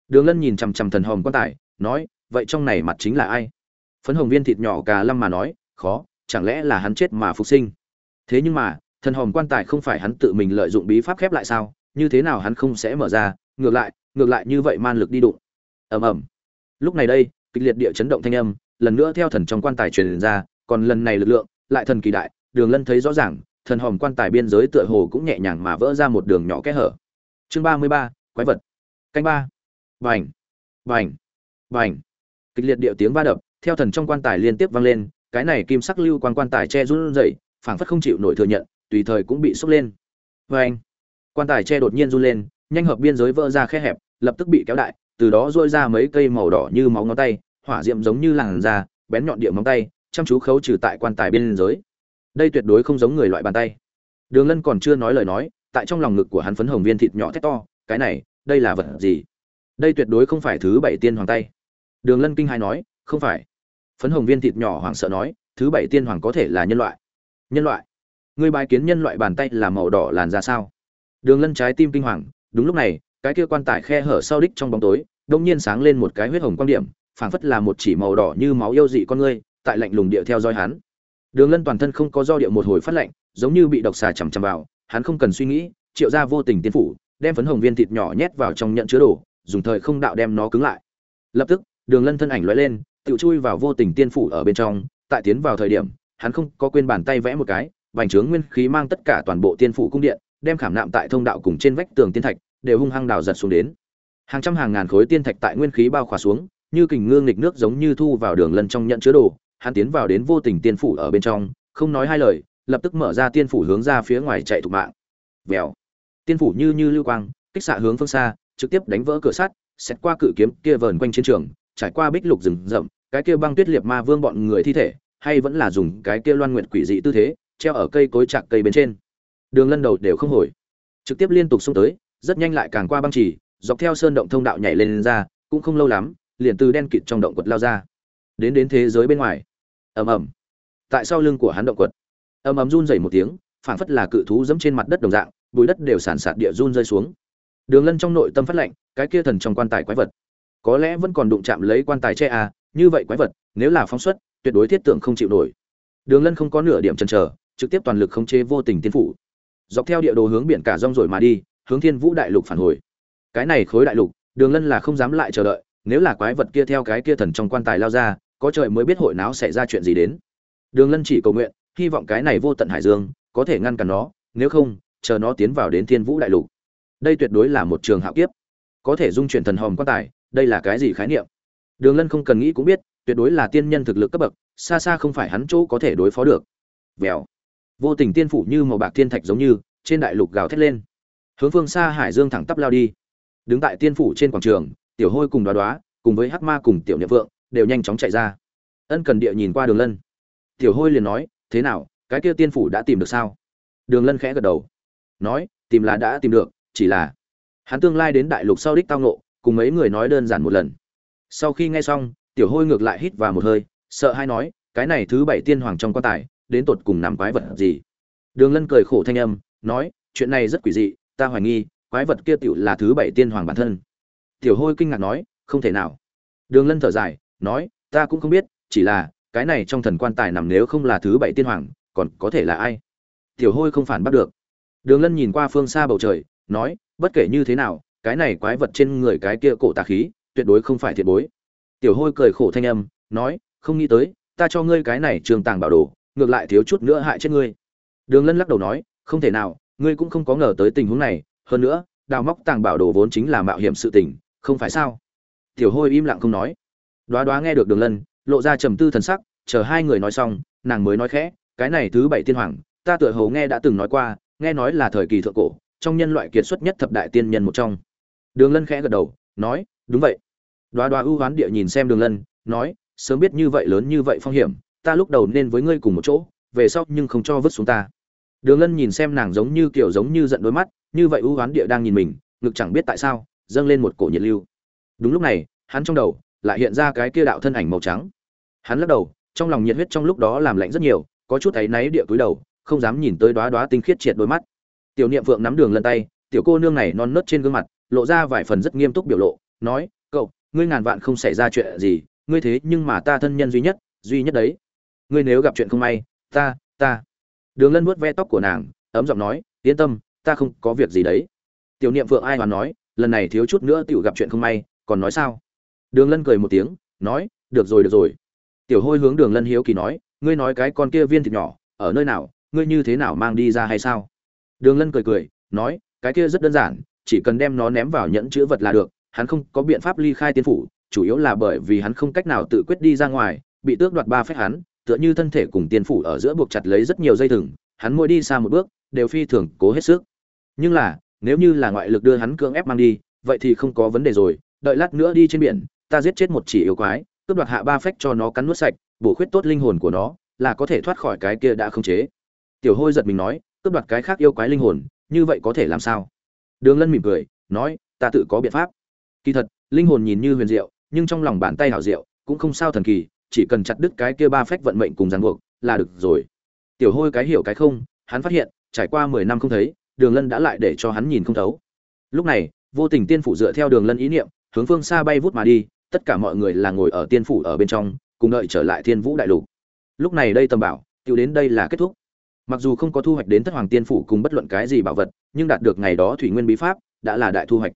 Đường lân nhìn chằm chằm thần hồng quan tài, nói, vậy trong này mặt chính là ai? Phấn hồng viên thịt nhỏ cà lăm mà nói, khó chẳng lẽ là hắn chết mà phục sinh? Thế nhưng mà, thần hòm quan tài không phải hắn tự mình lợi dụng bí pháp khép lại sao? Như thế nào hắn không sẽ mở ra? Ngược lại ngược lại như vậy man lực đi đụng. Ầm ầm. Lúc này đây, kịch liệt địa chấn động thanh âm, lần nữa theo thần trong quan tài truyền ra, còn lần này lực lượng, lại thần kỳ đại, đường lân thấy rõ ràng, thần hòm quan tài biên giới tựa hồ cũng nhẹ nhàng mà vỡ ra một đường nhỏ kẽ hở. Chương ba mươi ba, quái vật. Canh ba. Vành vành vành kịch liệt địa tiếng va đập, theo thần trong quan tài liên tiếp vang lên cái này kim sắc lưu quan quan tài che run rẩy, phảng phất không chịu nổi thừa nhận, tùy thời cũng bị sốc lên. Vành quan tài che đột nhiên run lên, nhanh hợp biên giới vỡ ra khe hẹp, lập tức bị kéo đại, từ đó rôi ra mấy cây màu đỏ như máu ngón tay, hỏa diệm giống như làn da, bén nhọn địa móng tay, chăm chú khấu trừ tại quan tài biên giới đây tuyệt đối không giống người loại bàn tay. Đường lân còn chưa nói lời nói, tại trong lòng ngực của hắn phấn hồng viên thịt nhỏ thét to, cái này, đây là vật gì? Đây tuyệt đối không phải thứ bảy tiên hoàng tay. Đường lân kinh hãi nói, không phải phấn hồng viên thịt nhỏ hoảng sợ nói, thứ bảy tiên hoàng có thể là nhân loại. Nhân loại? Người bài kiến nhân loại bàn tay là màu đỏ làn ra sao? Đường lân trái tim kinh hoàng, đúng lúc này, cái kia quan tài khe hở sau đích trong bóng tối, đông nhiên sáng lên một cái huyết hồng quan điểm, phảng phất là một chỉ màu đỏ như máu yêu dị con ngươi, tại lạnh lùng địa theo dõi hắn. Đường lân toàn thân không có do địa một hồi phát lạnh, giống như bị độc xà chằm chằm vào, hắn không cần suy nghĩ, triệu ra vô tình tiên phủ, đem phấn hồng viên thịt nhỏ nhét vào trong nhận chứa đồ, dùng thời không đạo đem nó cứng lại. Lập tức đường lân thân ảnh lóe lên tự chui vào vô tình tiên phủ ở bên trong, tại tiến vào thời điểm, hắn không có quên bàn tay vẽ một cái, vành trướng nguyên khí mang tất cả toàn bộ tiên phủ cung điện, đem khảm nạm tại thông đạo cùng trên vách tường tiên thạch, đều hung hăng đào giật xuống đến. Hàng trăm hàng ngàn khối tiên thạch tại nguyên khí bao khỏa xuống, như kình ngương nghịch nước giống như thu vào đường lân trong nhận chứa đồ, hắn tiến vào đến vô tình tiên phủ ở bên trong, không nói hai lời, lập tức mở ra tiên phủ hướng ra phía ngoài chạy thục mạng. Vèo. Tiên phủ như như lưu quang, kích xạ hướng phương xa, trực tiếp đánh vỡ cửa sắt xét qua cự kiếm kia vờn quanh chiến trường trải qua bích lục rừng rậm cái kia băng tuyết liệt ma vương bọn người thi thể hay vẫn là dùng cái kia loan nguyệt quỷ dị tư thế treo ở cây cối chạc cây bên trên. Đường lân đầu đều không hồi. Trực tiếp liên tục xung tới rất nhanh lại càng qua băng trì dọc theo sơn động thông đạo nhảy lên, lên ra cũng không lâu lắm liền từ đen kịt trong động quật lao ra. Đến đến thế giới bên ngoài. Ầm ầm. Tại sau lưng của hắn động quật. Ầm ầm run rẩy một tiếng phảng phất là cự thú giẫm trên mặt đất đồng dạng bụi đất đều sản sạt địa run rơi xuống. Đường lân trong nội tâm phát lạnh, cái kia thần trong quan tài quái vật có lẽ vẫn còn đụng chạm lấy quan tài che à như vậy quái vật, nếu là phóng xuất, tuyệt đối thiết tượng không chịu nổi. Đường lân không có nửa điểm chần chờ, trực tiếp toàn lực khống chế vô tình tiên phủ. Dọc theo địa đồ hướng biển cả rong rồi mà đi, hướng thiên vũ đại lục phản hồi. Cái này khối đại lục, đường lân là không dám lại chờ đợi, nếu là quái vật kia theo cái kia thần trong quan tài lao ra, có trời mới biết hội não xảy ra chuyện gì đến. Đường lân chỉ cầu nguyện, hy vọng cái này vô tận hải dương, có thể ngăn cản nó, nếu không, chờ nó tiến vào đến thiên vũ đại lục. Đây tuyệt đối là một trường hạo kiếp. Có thể dung chuyển thần hòm quan tài đây là cái gì khái niệm? Đường lân không cần nghĩ cũng biết, tuyệt đối là tiên nhân thực lực cấp bậc, xa xa không phải hắn chỗ có thể đối phó được. Vèo. Vô tình tiên phủ như màu bạc thiên thạch giống như, trên đại lục gào thét lên. Hướng phương xa hải dương thẳng tắp lao đi. Đứng tại tiên phủ trên quảng trường, tiểu hôi cùng đoá đoá, cùng với hắc ma cùng tiểu niệm vượng, đều nhanh chóng chạy ra. Ân cần địa nhìn qua đường lân. Tiểu hôi liền nói, thế nào, cái kia tiên phủ đã tìm được sao? Đường lân khẽ gật đầu. Nói, tìm là đã tìm được, chỉ là hắn tương lai đến đại lục sau đích tao nộ cùng mấy người nói đơn giản một lần. Sau khi nghe xong, tiểu hôi ngược lại hít vào một hơi, sợ hay nói, cái này thứ bảy tiên hoàng trong quan tài, đến tột cùng nằm quái vật gì? Đường lân cười khổ thanh âm, nói, chuyện này rất quỷ dị, ta hoài nghi, quái vật kia tiểu là thứ bảy tiên hoàng bản thân. Tiểu hôi kinh ngạc nói, không thể nào. Đường lân thở dài, nói, ta cũng không biết, chỉ là, cái này trong thần quan tài nằm nếu không là thứ bảy tiên hoàng, còn có thể là ai? Tiểu hôi không phản bắt được. Đường lân nhìn qua phương xa bầu trời, nói, bất kể như thế nào cái này quái vật trên người cái kia cổ tà khí, tuyệt đối không phải thiệt bối. Tiểu hôi cười khổ thanh âm, nói, không nghĩ tới, ta cho ngươi cái này trường tàng bảo đồ, ngược lại thiếu chút nữa hại chết ngươi. Đường lân lắc đầu nói, không thể nào, ngươi cũng không có ngờ tới tình huống này, hơn nữa, đào móc tàng bảo đồ vốn chính là mạo hiểm sự tình, không phải sao? Tiểu hôi im lặng không nói. Đoá đoá nghe được đường lân, lộ ra trầm tư thần sắc, chờ hai người nói xong, nàng mới nói khẽ, cái này thứ bảy tiên hoàng, ta tựa hồ nghe đã từng nói qua, nghe nói là thời kỳ thượng cổ, trong nhân loại kiệt xuất nhất thập đại tiên nhân một trong đường lân khẽ gật đầu, nói, đúng vậy. Đoá đoá ưu hoán địa nhìn xem đường lân, nói, sớm biết như vậy lớn như vậy phong hiểm, ta lúc đầu nên với ngươi cùng một chỗ, về sau nhưng không cho vứt xuống ta. Đường lân nhìn xem nàng giống như kiểu giống như giận đôi mắt, như vậy ưu hoán địa đang nhìn mình, ngực chẳng biết tại sao, dâng lên một cổ nhiệt lưu. Đúng lúc này, hắn trong đầu lại hiện ra cái kia đạo thân ảnh màu trắng. Hắn lắc đầu, trong lòng nhiệt huyết trong lúc đó làm lạnh rất nhiều, có chút thấy náy địa túi đầu, không dám nhìn tới đóa đóa tinh khiết triệt đôi mắt. Tiểu niệm phượng nắm đường lân tay, tiểu cô nương này non nớt trên gương mặt lộ ra vài phần rất nghiêm túc biểu lộ, nói, cậu, ngươi ngàn vạn không xảy ra chuyện gì, ngươi thế nhưng mà ta thân nhân duy nhất duy nhất đấy. Ngươi nếu gặp chuyện không may, ta ta. Đường lân vuốt ve tóc của nàng, ấm giọng nói, yên tâm, ta không có việc gì đấy. Tiểu niệm phượng ai hoàn nói, lần này thiếu chút nữa tiểu gặp chuyện không may, còn nói sao? Đường lân cười một tiếng, nói, được rồi được rồi. Tiểu hôi hướng đường lân hiếu kỳ nói, ngươi nói cái con kia viên thịt nhỏ, ở nơi nào, ngươi như thế nào mang đi ra hay sao? Đường lân cười cười, nói, cái kia rất đơn giản chỉ cần đem nó ném vào nhẫn chữ vật là được, hắn không có biện pháp ly khai tiên phủ, chủ yếu là bởi vì hắn không cách nào tự quyết đi ra ngoài, bị tước đoạt ba phép hắn, tựa như thân thể cùng tiên phủ ở giữa buộc chặt lấy rất nhiều dây thừng, hắn mỗi đi xa một bước, đều phi thường cố hết sức. Nhưng là, nếu như là ngoại lực đưa hắn cưỡng ép mang đi, vậy thì không có vấn đề rồi, đợi lát nữa đi trên biển, ta giết chết một chỉ yêu quái cướp đoạt hạ ba phách cho nó cắn nuốt sạch, bổ khuyết tốt linh hồn của nó, là có thể thoát khỏi cái kia đã không chế. Tiểu hôi giật mình nói cướp đoạt cái khác yêu quái linh hồn, như vậy có thể làm sao? Đường lân mỉm cười, nói, ta tự có biện pháp. Kỳ thật, linh hồn nhìn như huyền diệu, nhưng trong lòng bàn tay hảo diệu, cũng không sao thần kỳ, chỉ cần chặt đứt cái kia ba phách vận mệnh cùng ràng buộc, là được rồi. Tiểu hôi cái hiểu cái không, hắn phát hiện, trải qua mười năm không thấy, đường lân đã lại để cho hắn nhìn không thấu. Lúc này, vô tình tiên phủ dựa theo đường lân ý niệm, hướng phương xa bay vút mà đi, tất cả mọi người là ngồi ở tiên phủ ở bên trong, cùng đợi trở lại thiên vũ đại lục. Lúc này đây tầm bảo tự đến đây là kết thúc mặc dù không có thu hoạch đến thất hoàng tiên phủ cùng bất luận cái gì bảo vật, nhưng đạt được ngày đó thủy nguyên bí pháp đã là đại thu hoạch.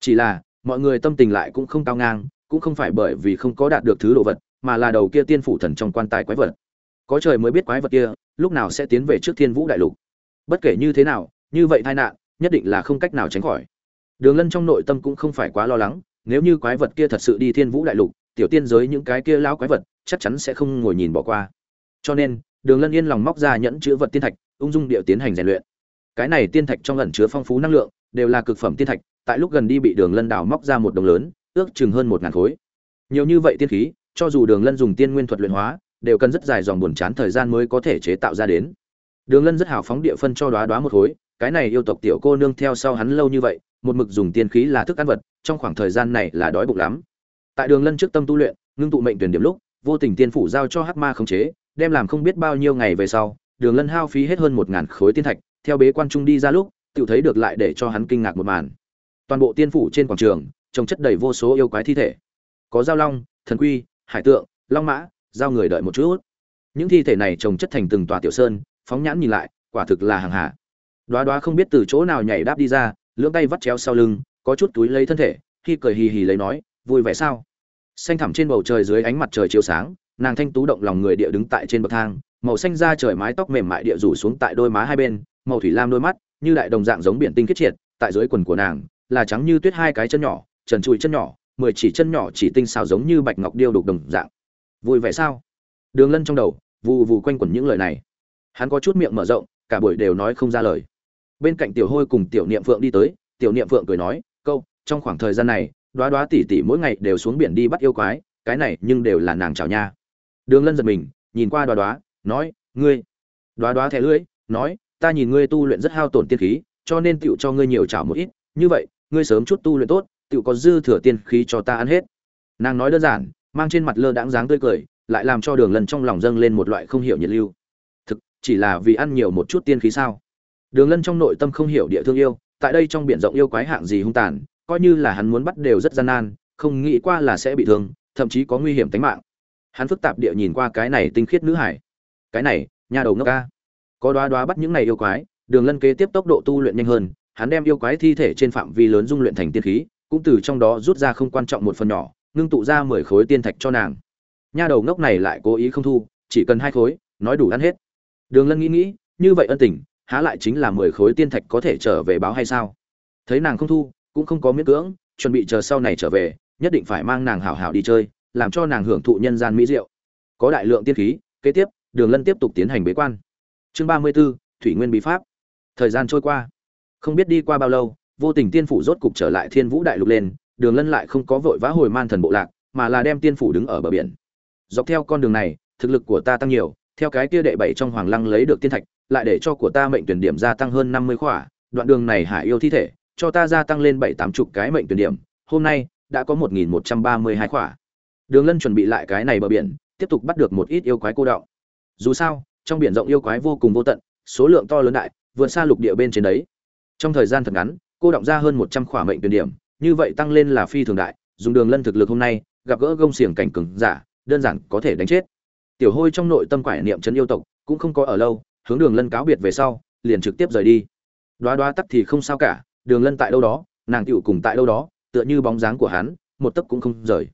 Chỉ là, mọi người tâm tình lại cũng không cao ngang, cũng không phải bởi vì không có đạt được thứ đồ vật, mà là đầu kia tiên phủ thần trong quan tài quái vật. Có trời mới biết quái vật kia, lúc nào sẽ tiến về trước thiên vũ đại lục. Bất kể như thế nào, như vậy tai nạn, nhất định là không cách nào tránh khỏi. Đường lân trong nội tâm cũng không phải quá lo lắng, nếu như quái vật kia thật sự đi thiên vũ đại lục, tiểu tiên giới những cái kia lao quái vật chắc chắn sẽ không ngồi nhìn bỏ qua. Cho nên đường lân yên lòng móc ra nhẫn chứa vật tiên thạch, ung dung điệu tiến hành rèn luyện. Cái này tiên thạch trong ẩn chứa phong phú năng lượng, đều là cực phẩm tiên thạch, tại lúc gần đi bị đường lân đào móc ra một đồng lớn, ước chừng hơn một ngàn khối. Nhiều như vậy tiên khí, cho dù đường lân dùng tiên nguyên thuật luyện hóa, đều cần rất dài dòng buồn chán thời gian mới có thể chế tạo ra đến. Đường lân rất hào phóng địa phân cho đóa đóa một khối, cái này yêu tộc tiểu cô nương theo sau hắn lâu như vậy, một mực dùng tiên khí là thức ăn vật, trong khoảng thời gian này là đói bụng lắm. Tại đường lân trước tâm tu luyện, ngưng tụ mệnh tuyển điểm lúc, vô tình tiên phủ giao cho hắc ma khống chế đem làm không biết bao nhiêu ngày về sau, đường lân hao phí hết hơn một ngàn khối tiên thạch, theo bế quan trung đi ra lúc tiểu thấy được lại để cho hắn kinh ngạc một màn. Toàn bộ tiên phủ trên quảng trường trồng chất đầy vô số yêu quái thi thể. Có giao long, thần quy, hải tượng, long mã, giao người đợi một chút. Những thi thể này trồng chất thành từng tòa tiểu sơn, phóng nhãn nhìn lại, quả thực là hàng hạ đoá đoá không biết từ chỗ nào nhảy đáp đi ra, lưỡng tay vắt chéo sau lưng, có chút túi lấy thân thể, khi cười hì hì lấy nói, vui vẻ sao? Xanh thẳm trên bầu trời dưới ánh mặt trời chiếu sáng nàng thanh tú động lòng người địa đứng tại trên bậc thang, màu xanh da trời mái tóc mềm mại địa rủ xuống tại đôi má hai bên, màu thủy lam đôi mắt, như đại đồng dạng giống biển tinh kết triệt, tại dưới quần của nàng, là trắng như tuyết hai cái chân nhỏ, trần trụi chân nhỏ, mười chỉ chân nhỏ chỉ tinh xảo giống như bạch ngọc điêu đục đồng dạng. Vui vẻ sao? Đường lân trong đầu, vù vù quanh quẩn những lời này. Hắn có chút miệng mở rộng, cả buổi đều nói không ra lời. Bên cạnh tiểu hôi cùng tiểu niệm phượng đi tới, tiểu niệm phượng cười nói, câu, trong khoảng thời gian này, đoá đoá tỉ tỉ mỗi ngày đều xuống biển đi bắt yêu quái, cái này nhưng đều là nàng chào nha đường lân giật mình, nhìn qua đoá đoá, nói, ngươi. Đoá đoá thẻ lưỡi, nói, ta nhìn ngươi tu luyện rất hao tổn tiên khí, cho nên tựu cho ngươi nhiều chảo một ít. Như vậy, ngươi sớm chút tu luyện tốt tựu có dư thừa tiên khí cho ta ăn hết. Nàng nói đơn giản, mang trên mặt lơ đãng dáng tươi cười, lại làm cho đường lân trong lòng dâng lên một loại không hiểu nhiệt lưu. Thực, chỉ là vì ăn nhiều một chút tiên khí sao? Đường lân trong nội tâm không hiểu địa thương yêu, tại đây trong biển rộng yêu quái hạng gì hung tàn, coi như là hắn muốn bắt đều rất gian nan, không nghĩ qua là sẽ bị thương, thậm chí có nguy hiểm tính mạng hắn phức tạp địa nhìn qua cái này tinh khiết nữ hải. Cái này, nhà đầu ngốc ca. Có đoá đoá bắt những này yêu quái, đường lân kế tiếp tốc độ tu luyện nhanh hơn, hắn đem yêu quái thi thể trên phạm vi lớn dung luyện thành tiên khí, cũng từ trong đó rút ra không quan trọng một phần nhỏ, ngưng tụ ra mười khối tiên thạch cho nàng. Nha đầu ngốc này lại cố ý không thu, chỉ cần hai khối, nói đủ ăn hết. Đường lân nghĩ nghĩ, như vậy ân tình, há lại chính là mười khối tiên thạch có thể trở về báo hay sao? Thấy nàng không thu, cũng không có miễn cưỡng, chuẩn bị chờ sau này trở về, nhất định phải mang nàng hảo hảo đi chơi làm cho nàng hưởng thụ nhân gian mỹ diệu. Có đại lượng tiên khí, kế tiếp, đường lân tiếp tục tiến hành bế quan. Chương ba mươi b ố thủy nguyên bí pháp. Thời gian trôi qua. Không biết đi qua bao lâu, vô tình tiên phủ rốt cục trở lại thiên vũ đại lục lên, đường lân lại không có vội vã hồi man thần bộ lạc, mà là đem tiên phủ đứng ở bờ biển. Dọc theo con đường này, thực lực của ta tăng nhiều, theo cái kia đệ bảy trong hoàng lăng lấy được tiên thạch, lại để cho của ta mệnh tuyển điểm gia tăng hơn năm mươi khỏa, đoạn đường này hải yêu thi thể, cho ta gia tăng lên bảy tám chục cái mệnh tuyển điểm, hôm nay, đã có một nghìn một trăm ba mươi hai khỏa đường lân chuẩn bị lại cái này bờ biển, tiếp tục bắt được một ít yêu quái cô đọng. Dù sao, trong biển rộng yêu quái vô cùng vô tận, số lượng to lớn đại, vượt xa lục địa bên trên đấy. Trong thời gian thật ngắn, cô động ra hơn một trăm khỏa mệnh tuyển điểm, như vậy tăng lên là phi thường đại, dùng đường lân thực lực hôm nay, gặp gỡ gông xiềng cảnh cường giả, đơn giản có thể đánh chết. Tiểu hôi trong nội tâm quải niệm trấn yêu tộc, cũng không có ở lâu, hướng đường lân cáo biệt về sau, liền trực tiếp rời đi. Đoá đoá tắc thì không sao cả, đường lân tại đâu đó, nàng tiểu cùng tại đâu đó, tựa như bóng dáng của hắn, một tấc cũng không rời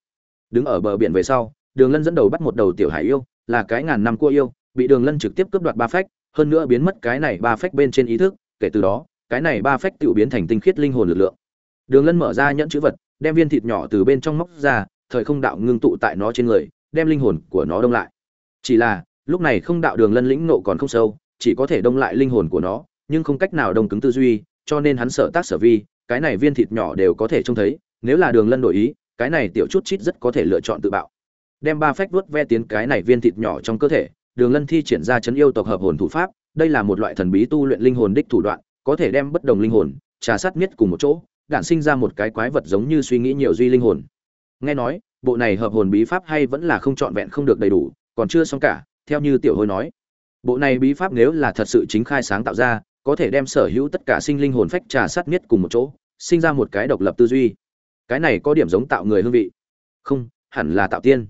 đứng ở bờ biển về sau, đường lân dẫn đầu bắt một đầu tiểu hải yêu, là cái ngàn năm cua yêu, bị đường lân trực tiếp cướp đoạt ba phách, hơn nữa biến mất cái này ba phách bên trên ý thức, kể từ đó, cái này ba phách tự biến thành tinh khiết linh hồn lực lượng. Đường lân mở ra nhẫn chữ vật, đem viên thịt nhỏ từ bên trong móc ra, thời không đạo ngưng tụ tại nó trên người, đem linh hồn của nó đông lại. Chỉ là, lúc này không đạo đường lân lĩnh nộ còn không sâu, chỉ có thể đông lại linh hồn của nó, nhưng không cách nào đông cứng tư duy, cho nên hắn sợ tác sở vi, cái này viên thịt nhỏ đều có thể trông thấy, nếu là đường lân đổi ý cái này tiểu chút chít rất có thể lựa chọn tự bạo. Đem ba phách vuốt ve tiến cái này viên thịt nhỏ trong cơ thể, đường lân thi triển ra chấn yêu tộc hợp hồn thủ pháp, đây là một loại thần bí tu luyện linh hồn đích thủ đoạn, có thể đem bất đồng linh hồn, trà sát miết cùng một chỗ, đản sinh ra một cái quái vật giống như suy nghĩ nhiều duy linh hồn. Nghe nói, bộ này hợp hồn bí pháp hay vẫn là không trọn vẹn không được đầy đủ, còn chưa xong cả, theo như tiểu hôi nói. Bộ này bí pháp nếu là thật sự chính khai sáng tạo ra, có thể đem sở hữu tất cả sinh linh hồn phách trà sát miết cùng một chỗ, sinh ra một cái độc lập tư duy cái này có điểm giống tạo người hương vị. Không, hẳn là tạo tiên.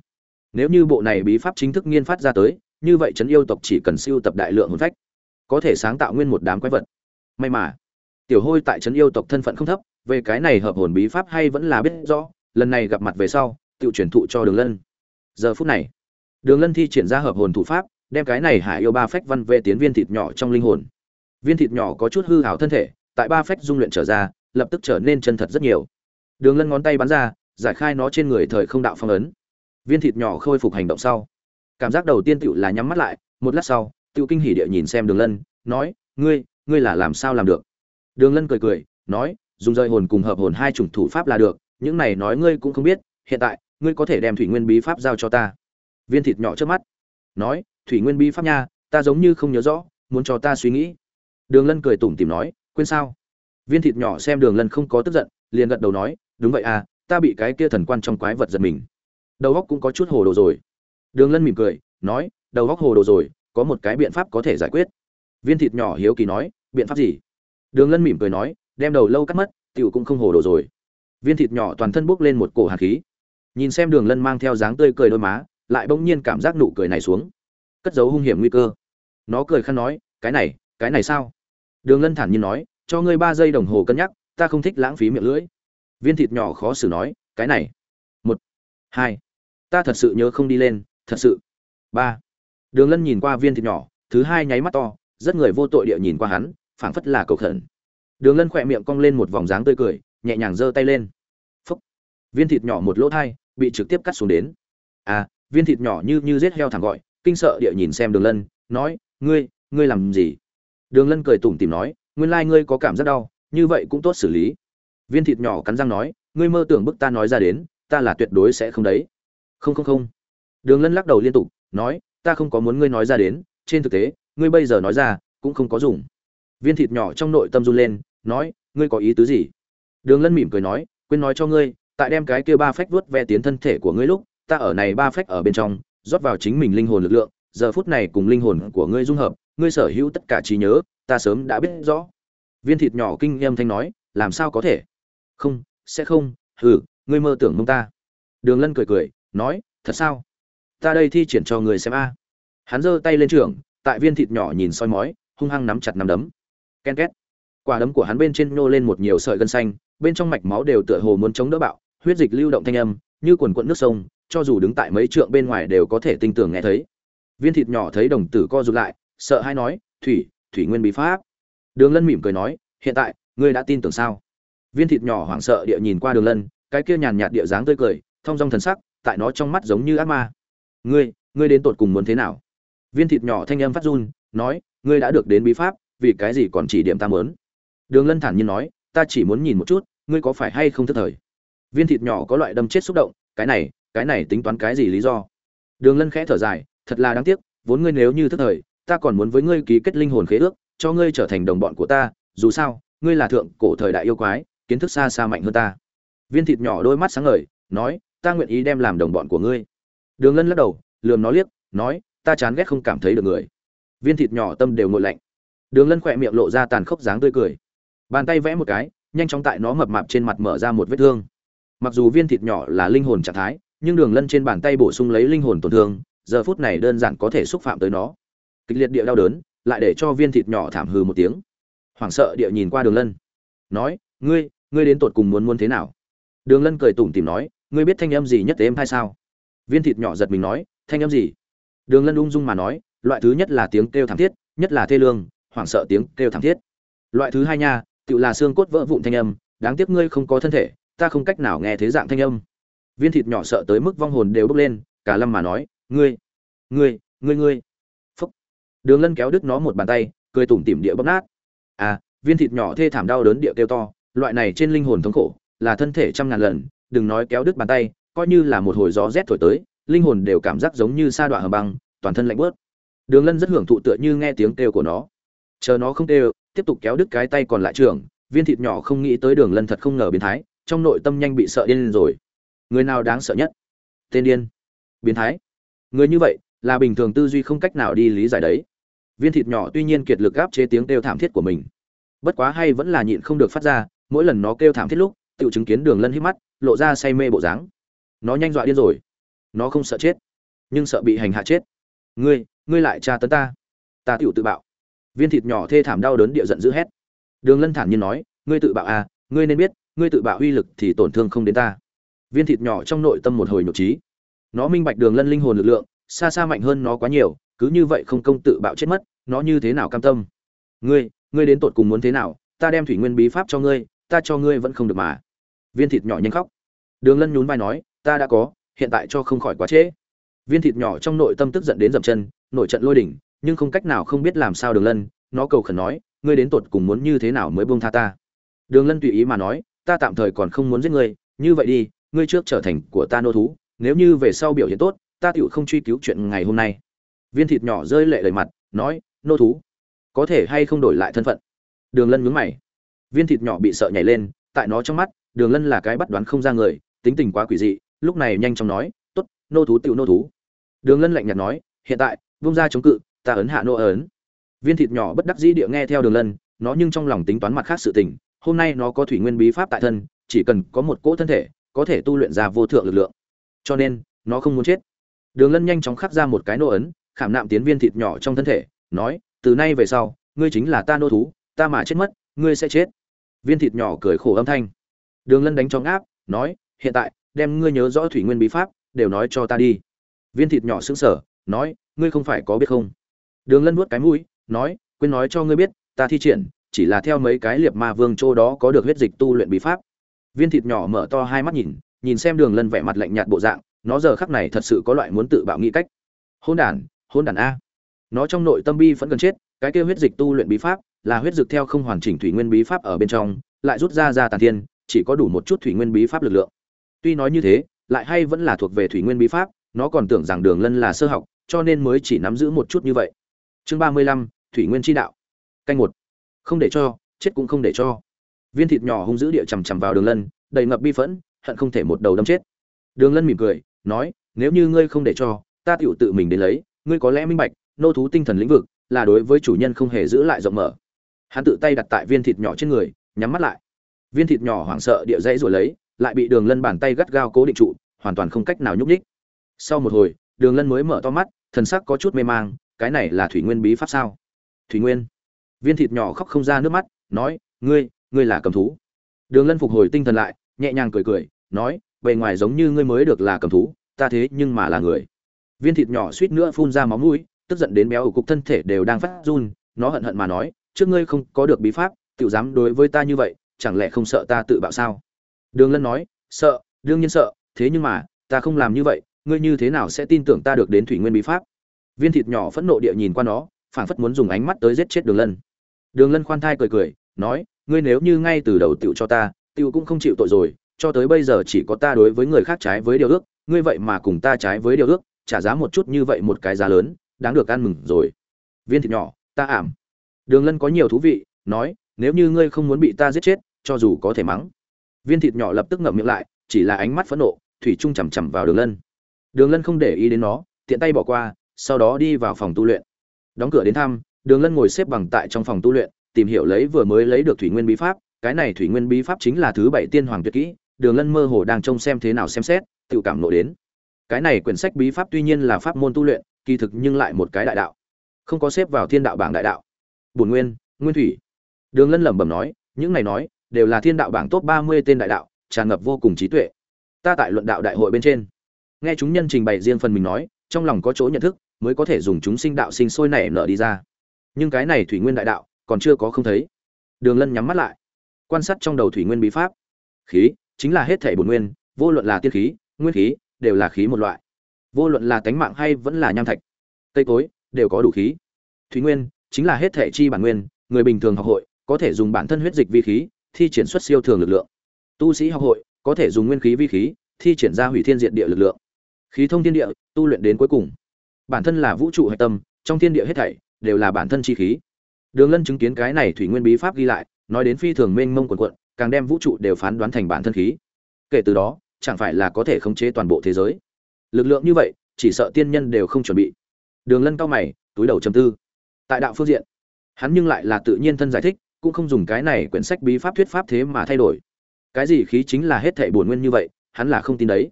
Nếu như bộ này bí pháp chính thức nghiên phát ra tới, như vậy trấn yêu tộc chỉ cần siêu tập đại lượng hồn phách, có thể sáng tạo nguyên một đám quái vật. May mà, tiểu hôi tại trấn yêu tộc thân phận không thấp, về cái này hợp hồn bí pháp hay vẫn là biết rõ, lần này gặp mặt về sau, tự truyền thụ cho đường lân. Giờ phút này, đường lân thi triển ra hợp hồn thủ pháp, đem cái này hải yêu ba phách văn về tiến viên thịt nhỏ trong linh hồn. Viên thịt nhỏ có chút hư hảo thân thể, tại ba phách dung luyện trở ra, lập tức trở nên chân thật rất nhiều đường lân ngón tay bắn ra, giải khai nó trên người thời không đạo phong ấn. Viên thịt nhỏ khôi phục hành động sau. Cảm giác đầu tiên tựu là nhắm mắt lại, một lát sau, tựu kinh hỉ địa nhìn xem đường lân, nói, ngươi ngươi là làm sao làm được? Đường lân cười cười, nói, dùng rơi hồn cùng hợp hồn hai chủng thủ pháp là được, những này nói ngươi cũng không biết, hiện tại, ngươi có thể đem thủy nguyên bí pháp giao cho ta. Viên thịt nhỏ trước mắt, nói, thủy nguyên bí pháp nha, ta giống như không nhớ rõ, muốn cho ta suy nghĩ. Đường lân cười tủm tìm nói, quên sao? Viên thịt nhỏ xem đường lân không có tức giận, liền gật đầu nói đúng vậy à ta bị cái kia thần quan trong quái vật giật mình. Đầu góc cũng có chút hồ đồ rồi. Đường lân mỉm cười, nói, đầu góc hồ đồ rồi, có một cái biện pháp có thể giải quyết. Viên thịt nhỏ hiếu kỳ nói, biện pháp gì? Đường lân mỉm cười nói, đem đầu lâu cắt mất, tiểu cũng không hồ đồ rồi. Viên thịt nhỏ toàn thân bốc lên một cổ hạt khí. Nhìn xem đường lân mang theo dáng tươi cười đôi má, lại bỗng nhiên cảm giác nụ cười này xuống. Cất giấu hung hiểm nguy cơ. Nó cười khăn nói, cái này cái này sao? Đường lân thản nhiên nói, cho ngươi ba giây đồng hồ cân nhắc, ta không thích lãng phí miệng lưỡi viên thịt nhỏ khó xử nói, cái này, một, hai, ta thật sự nhớ không đi lên, thật sự. Ba, đường lân nhìn qua viên thịt nhỏ, thứ hai nháy mắt to, rất người vô tội địa nhìn qua hắn, phảng phất là cầu khẩn. Đường lân khỏe miệng cong lên một vòng dáng tươi cười, nhẹ nhàng giơ tay lên. Phúc. Viên thịt nhỏ một lỗ thai, bị trực tiếp cắt xuống đến. À viên thịt nhỏ như như rết heo thẳng gọi, kinh sợ địa nhìn xem đường lân, nói, ngươi ngươi làm gì? Đường lân cười tủm tìm nói, nguyên lai ngươi có cảm giác đau, như vậy cũng tốt xử lý viên thịt nhỏ cắn răng nói, ngươi mơ tưởng bức ta nói ra đến, ta là tuyệt đối sẽ không đấy. Không không không. Đường lân lắc đầu liên tục, nói, ta không có muốn ngươi nói ra đến, trên thực tế, ngươi bây giờ nói ra, cũng không có dùng. Viên thịt nhỏ trong nội tâm run lên, nói, ngươi có ý tứ gì? Đường lân mỉm cười nói, quên nói cho ngươi, tại đem cái kia ba phách vuốt ve tiến thân thể của ngươi lúc, ta ở này ba phách ở bên trong, rót vào chính mình linh hồn lực lượng, giờ phút này cùng linh hồn của ngươi dung hợp, ngươi sở hữu tất cả trí nhớ, ta sớm đã biết rõ. Viên thịt nhỏ kinh em thanh nói, làm sao có thể? Không, sẽ không, hừ, ngươi mơ tưởng mông ta. Đường lân cười cười, nói, thật sao? Ta đây thi triển cho người xem a. Hắn giơ tay lên trường, tại viên thịt nhỏ nhìn soi mói, hung hăng nắm chặt nắm đấm. Ken két. Quả đấm của hắn bên trên nhô lên một nhiều sợi gân xanh, bên trong mạch máu đều tựa hồ muốn chống đỡ bạo, huyết dịch lưu động thanh âm, như quần quận nước sông, cho dù đứng tại mấy trượng bên ngoài đều có thể tinh tưởng nghe thấy. Viên thịt nhỏ thấy đồng tử co rụt lại, sợ hay nói, thủy thủy nguyên bí pháp. Đường lân mỉm cười nói, hiện tại, ngươi đã tin tưởng sao? Viên thịt nhỏ hoảng sợ địa nhìn qua đường lân, cái kia nhàn nhạt địa dáng tươi cười thong dong thần sắc, tại nó trong mắt giống như ác ma. Ngươi ngươi đến tột cùng muốn thế nào? Viên thịt nhỏ thanh âm phát run, nói, ngươi đã được đến bí pháp, vì cái gì còn chỉ điểm ta mớn đường lân thản nhiên nói, ta chỉ muốn nhìn một chút, ngươi có phải hay không thất thời? Viên thịt nhỏ có loại đâm chết xúc động, cái này cái này tính toán cái gì lý do? Đường lân khẽ thở dài, thật là đáng tiếc, vốn ngươi nếu như thất thời, ta còn muốn với ngươi ký kết linh hồn khế ước, cho ngươi trở thành đồng bọn của ta, dù sao, ngươi là thượng cổ thời đại yêu quái kiến thức xa xa mạnh hơn ta. Viên thịt nhỏ đôi mắt sáng ngời, nói, ta nguyện ý đem làm đồng bọn của ngươi. Đường lân lắc đầu, lườm nó liếc, nói, ta chán ghét không cảm thấy được người. Viên thịt nhỏ tâm đều ngội lạnh. Đường lân khỏe miệng lộ ra tàn khốc dáng tươi cười. Bàn tay vẽ một cái, nhanh chóng tại nó mập mạp trên mặt mở ra một vết thương. Mặc dù viên thịt nhỏ là linh hồn trạng thái, nhưng đường lân trên bàn tay bổ sung lấy linh hồn tổn thương, giờ phút này đơn giản có thể xúc phạm tới nó. Kịch liệt địa đau đớn, lại để cho viên thịt nhỏ thảm hừ một tiếng. Hoảng sợ địa nhìn qua đường lân, nói ngươi ngươi đến tột cùng muốn muốn thế nào? Đường lân cười tủm tìm nói, ngươi biết thanh âm gì nhất êm hay sao? Viên thịt nhỏ giật mình nói, thanh âm gì? Đường lân ung dung mà nói, loại thứ nhất là tiếng kêu thảm thiết, nhất là thê lương, hoảng sợ tiếng kêu thảm thiết. Loại thứ hai nha tự là xương cốt vỡ vụn thanh âm, đáng tiếc ngươi không có thân thể, ta không cách nào nghe thế dạng thanh âm. Viên thịt nhỏ sợ tới mức vong hồn đều bốc lên, cả lâm mà nói, ngươi ngươi ngươi ngươi. Phúc. Đường lân kéo đứt nó một bàn tay, cười tủm tỉm địa bóp nát. À viên thịt nhỏ thê thảm đau đớn địa kêu to loại này trên linh hồn thống khổ, là thân thể trăm ngàn lần, đừng nói kéo đứt bàn tay, coi như là một hồi gió rét thổi tới, linh hồn đều cảm giác giống như sa đoạn hầm băng, toàn thân lạnh bớt. Đường lân rất hưởng thụ tựa như nghe tiếng kêu của nó. Chờ nó không kêu, tiếp tục kéo đứt cái tay còn lại trường viên thịt nhỏ không nghĩ tới đường lân thật không ngờ biến thái, trong nội tâm nhanh bị sợ điên rồi. Người nào đáng sợ nhất? Tên điên. Biến thái. Người như vậy, là bình thường tư duy không cách nào đi lý giải đấy. Viên thịt nhỏ tuy nhiên kiệt lực gáp chế tiếng kêu thảm thiết của mình. Bất quá hay vẫn là nhịn không được phát ra mỗi lần nó kêu thảm thiết lúc tự chứng kiến đường lân hít mắt, lộ ra say mê bộ dáng. Nó nhanh dọa điên rồi. Nó không sợ chết, nhưng sợ bị hành hạ chết. Ngươi ngươi lại tra tấn ta. Ta tựu tự bạo. Viên thịt nhỏ thê thảm đau đớn địa giận dữ hét. Đường lân thản nhiên nói, ngươi tự bạo à ngươi nên biết, ngươi tự bạo uy lực thì tổn thương không đến ta. Viên thịt nhỏ trong nội tâm một hồi nhục trí. Nó minh bạch đường lân linh hồn lực lượng, xa xa mạnh hơn nó quá nhiều, cứ như vậy không công tự bạo chết mất, nó như thế nào cam tâm? Ngươi ngươi đến tột cùng muốn thế nào? Ta đem thủy nguyên bí pháp cho ngươi ta cho ngươi vẫn không được mà. Viên thịt nhỏ nhanh khóc. Đường lân nhún vai nói, ta đã có, hiện tại cho không khỏi quá trễ. Viên thịt nhỏ trong nội tâm tức giận đến dậm chân, nổi trận lôi đỉnh, nhưng không cách nào không biết làm sao đường lân, nó cầu khẩn nói, ngươi đến tột cùng muốn như thế nào mới buông tha ta. Đường lân tùy ý mà nói, ta tạm thời còn không muốn giết ngươi, như vậy đi, ngươi trước trở thành của ta nô thú, nếu như về sau biểu hiện tốt, ta tựu không truy cứu chuyện ngày hôm nay. Viên thịt nhỏ rơi lệ lời mặt, nói, nô thú, có thể hay không đổi lại thân phận? Đường lân nhướng mày viên thịt nhỏ bị sợ nhảy lên, tại nó trong mắt, đường lân là cái bắt đoán không ra người, tính tình quá quỷ dị, lúc này nhanh chóng nói t ố t nô thú tựu nô thú. Đường lân lạnh nhạt nói, hiện tại, vung ra chống cự, ta ấn hạ nô ấn. Viên thịt nhỏ bất đắc dĩ địa nghe theo đường lân, nó nhưng trong lòng tính toán mặt khác sự tình, hôm nay nó có thủy nguyên bí pháp tại thân, chỉ cần có một cỗ thân thể, có thể tu luyện ra vô thượng lực lượng. Cho nên, nó không muốn chết. Đường lân nhanh chóng khắc ra một cái nô ấn, khảm nạm tiến viên thịt nhỏ trong thân thể, nói, từ nay về sau, ngươi chính là ta nô thú, ta mà chết mất, ngươi sẽ chết viên thịt nhỏ cười khổ âm thanh. Đường lân đánh cho ngáp, nói, hiện tại, đem ngươi nhớ rõ thủy nguyên bí pháp, đều nói cho ta đi. Viên thịt nhỏ sững sờ, nói, ngươi không phải có biết không? Đường lân nuốt cái mũi, nói, quên nói cho ngươi biết, ta thi triển, chỉ là theo mấy cái liệp ma vương châu đó có được huyết dịch tu luyện bí pháp. Viên thịt nhỏ mở to hai mắt nhìn nhìn xem đường lân vẻ mặt lạnh nhạt bộ dạng, nó giờ khắc này thật sự có loại muốn tự bạo nghĩ cách. Hôn đản hôn đản a. Nó trong nội tâm bi vẫn gần chết, cái kia huyết dịch tu luyện bí pháp là huyết dược theo không hoàn chỉnh thủy nguyên bí pháp ở bên trong, lại rút ra ra tàn thiên, chỉ có đủ một chút thủy nguyên bí pháp lực lượng. Tuy nói như thế, lại hay vẫn là thuộc về thủy nguyên bí pháp, nó còn tưởng rằng đường lân là sơ học, cho nên mới chỉ nắm giữ một chút như vậy. Chương ba mươi lăm, thủy nguyên chi đạo. Canh một. Không để cho, chết cũng không để cho. Viên thịt nhỏ hung dữ địa chằm chằm vào đường lân, đầy ngập bi phẫn, hận không thể một đầu đâm chết. Đường lân mỉm cười, nói, nếu như ngươi không để cho, ta tựu tự mình đến lấy, ngươi có lẽ minh bạch, nô thú tinh thần lĩnh vực là đối với chủ nhân không hề giữ lại rộng mở hắn tự tay đặt tại viên thịt nhỏ trên người, nhắm mắt lại. Viên thịt nhỏ hoảng sợ địa dãy rồi lấy, lại bị đường lân bàn tay gắt gao cố định trụ, hoàn toàn không cách nào nhúc nhích. Sau một hồi, đường lân mới mở to mắt, thần sắc có chút mê mang, cái này là thủy nguyên bí pháp sao? Thủy nguyên. Viên thịt nhỏ khóc không ra nước mắt, nói, ngươi ngươi là cầm thú. Đường lân phục hồi tinh thần lại, nhẹ nhàng cười cười, nói, bề ngoài giống như ngươi mới được là cầm thú, ta thế nhưng mà là người. Viên thịt nhỏ suýt nữa phun ra máu mũi, tức giận đến béo ở cục thân thể đều đang phát run, nó hận hận mà nói trước ngươi không có được bí pháp tự dám đối với ta như vậy, chẳng lẽ không sợ ta tự bạo sao? Đường lân nói, sợ, đương nhiên sợ, thế nhưng mà, ta không làm như vậy, ngươi như thế nào sẽ tin tưởng ta được đến thủy nguyên bí pháp? Viên thịt nhỏ phẫn nộ địa nhìn qua nó, phảng phất muốn dùng ánh mắt tới giết chết đường lân. Đường lân khoan thai cười cười, nói, ngươi nếu như ngay từ đầu tựu cho ta tựu cũng không chịu tội rồi, cho tới bây giờ chỉ có ta đối với người khác trái với điều ước, ngươi vậy mà cùng ta trái với điều ước, trả giá một chút như vậy một cái giá lớn, đáng được ăn mừng rồi. Viên thịt nhỏ, ta ảm đường lân có nhiều thú vị, nói, nếu như ngươi không muốn bị ta giết chết, cho dù có thể mắng. Viên thịt nhỏ lập tức ngậm miệng lại, chỉ là ánh mắt phẫn nộ, thủy trung chằm chằm vào đường lân. Đường lân không để ý đến nó, tiện tay bỏ qua, sau đó đi vào phòng tu luyện. Đóng cửa đến thăm, đường lân ngồi xếp bằng tại trong phòng tu luyện, tìm hiểu lấy vừa mới lấy được thủy nguyên bí pháp, cái này thủy nguyên bí pháp chính là thứ bảy tiên hoàng tuyệt kỹ, đường lân mơ hồ đang trông xem thế nào xem xét, tự cảm nộ đến. Cái này quyển sách bí pháp tuy nhiên là pháp môn tu luyện, kỳ thực nhưng lại một cái đại đạo. Không có xếp vào thiên đạo bảng đại đạo bổn nguyên nguyên thủy. Đường lân lẩm bẩm nói, những này nói, đều là thiên đạo bảng top ba mươi tên đại đạo, tràn ngập vô cùng trí tuệ. Ta tại luận đạo đại hội bên trên, nghe chúng nhân trình bày riêng phần mình nói, trong lòng có chỗ nhận thức, mới có thể dùng chúng sinh đạo sinh sôi nảy nở đi ra. Nhưng cái này thủy nguyên đại đạo, còn chưa có không thấy. Đường lân nhắm mắt lại, quan sát trong đầu thủy nguyên bí pháp. Khí, chính là hết thể bổn nguyên, vô luận là tiên khí, nguyên khí, đều là khí một loại. Vô luận là tánh mạng hay vẫn là nham thạch, cây cối, đều có đủ khí. Thủy nguyên chính là hết thể chi bản nguyên, người bình thường học hội có thể dùng bản thân huyết dịch vi khí thi triển xuất siêu thường lực lượng. Tu sĩ học hội có thể dùng nguyên khí vi khí thi triển ra hủy thiên diện địa lực lượng. Khí thông thiên địa, tu luyện đến cuối cùng. Bản thân là vũ trụ hạch tâm, trong thiên địa hết thảy đều là bản thân chi khí. Đường lân chứng kiến cái này thủy nguyên bí pháp ghi lại, nói đến phi thường mênh mông quần quận càng đem vũ trụ đều phán đoán thành bản thân khí. Kể từ đó, chẳng phải là có thể khống chế toàn bộ thế giới. Lực lượng như vậy, chỉ sợ tiên nhân đều không chuẩn bị. Đường lân cao mày, túi đầu trầm tư tại đạo phương diện. Hắn nhưng lại là tự nhiên thân giải thích, cũng không dùng cái này quyển sách bí pháp thuyết pháp thế mà thay đổi. Cái gì khí chính là hết thảy bổn nguyên như vậy, hắn là không tin đấy.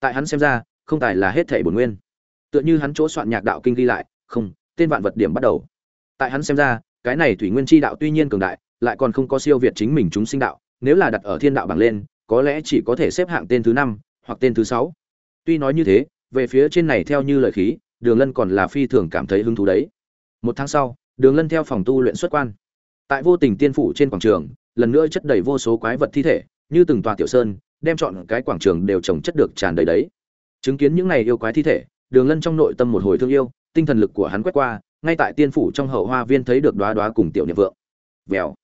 Tại hắn xem ra, không tài là hết thảy bổn nguyên. Tựa như hắn chỗ soạn nhạc đạo kinh ghi lại, không, tên vạn vật điểm bắt đầu. Tại hắn xem ra, cái này thủy nguyên chi đạo tuy nhiên cường đại, lại còn không có siêu việt chính mình chúng sinh đạo, nếu là đặt ở thiên đạo bảng lên, có lẽ chỉ có thể xếp hạng tên thứ năm, hoặc tên thứ sáu. Tuy nói như thế, về phía trên này theo như lời khí, đường lân còn là phi thường cảm thấy hứng thú đấy một tháng sau, đường lân theo phòng tu luyện xuất quan. Tại vô tình tiên phủ trên quảng trường, lần nữa chất đầy vô số quái vật thi thể, như từng tòa tiểu sơn, đem chọn cái quảng trường đều trồng chất được tràn đầy đấy. Chứng kiến những này yêu quái thi thể, đường lân trong nội tâm một hồi thương yêu, tinh thần lực của hắn quét qua, ngay tại tiên phủ trong hậu hoa viên thấy được đoá đoá cùng tiểu niệm vượng. Vèo.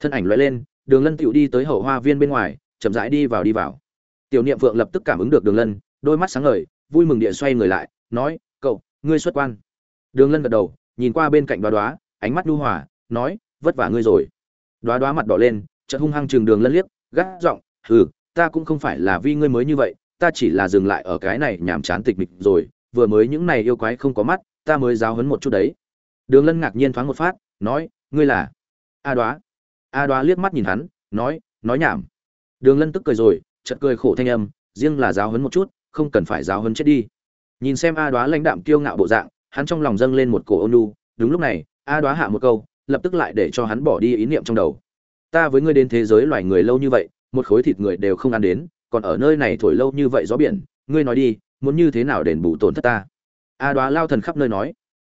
Thân ảnh loại lên, đường lân tựu đi tới hậu hoa viên bên ngoài, chậm rãi đi vào đi vào. Tiểu niệm vượng lập tức cảm ứng được đường lân, đôi mắt sáng ngời, vui mừng địa xoay người lại, nói, cậu, ngươi xuất quan. Đường lân gật đầu nhìn qua bên cạnh đoá đoá, ánh mắt nhu hòa, nói, vất vả ngươi rồi. Đoá đoá mặt đỏ lên, chợt hung hăng Trường đường lân liếc, gắt giọng, hừ, ta cũng không phải là vì ngươi mới như vậy, ta chỉ là dừng lại ở cái này nhàm chán tịch mịch rồi, vừa mới những này yêu quái không có mắt, ta mới giáo hấn một chút đấy. Đường lân ngạc nhiên thoáng một phát, nói, ngươi là? A đoá. A đoá liếc mắt nhìn hắn, nói nói nhảm. Đường lân tức cười rồi, chợt cười khổ thanh âm, riêng là giáo hấn một chút, không cần phải giáo hấn chết đi. Nhìn xem a đoá lãnh đạm kiêu ngạo bộ dạng hắn trong lòng dâng lên một cổ nhu, đúng lúc này a đoá hạ một câu lập tức lại để cho hắn bỏ đi ý niệm trong đầu. Ta với ngươi đến thế giới loài người lâu như vậy một khối thịt người đều không ăn đến còn ở nơi này thổi lâu như vậy gió biển ngươi nói đi muốn như thế nào đền bù tổn thất ta? A đoá lao thần khắp nơi nói.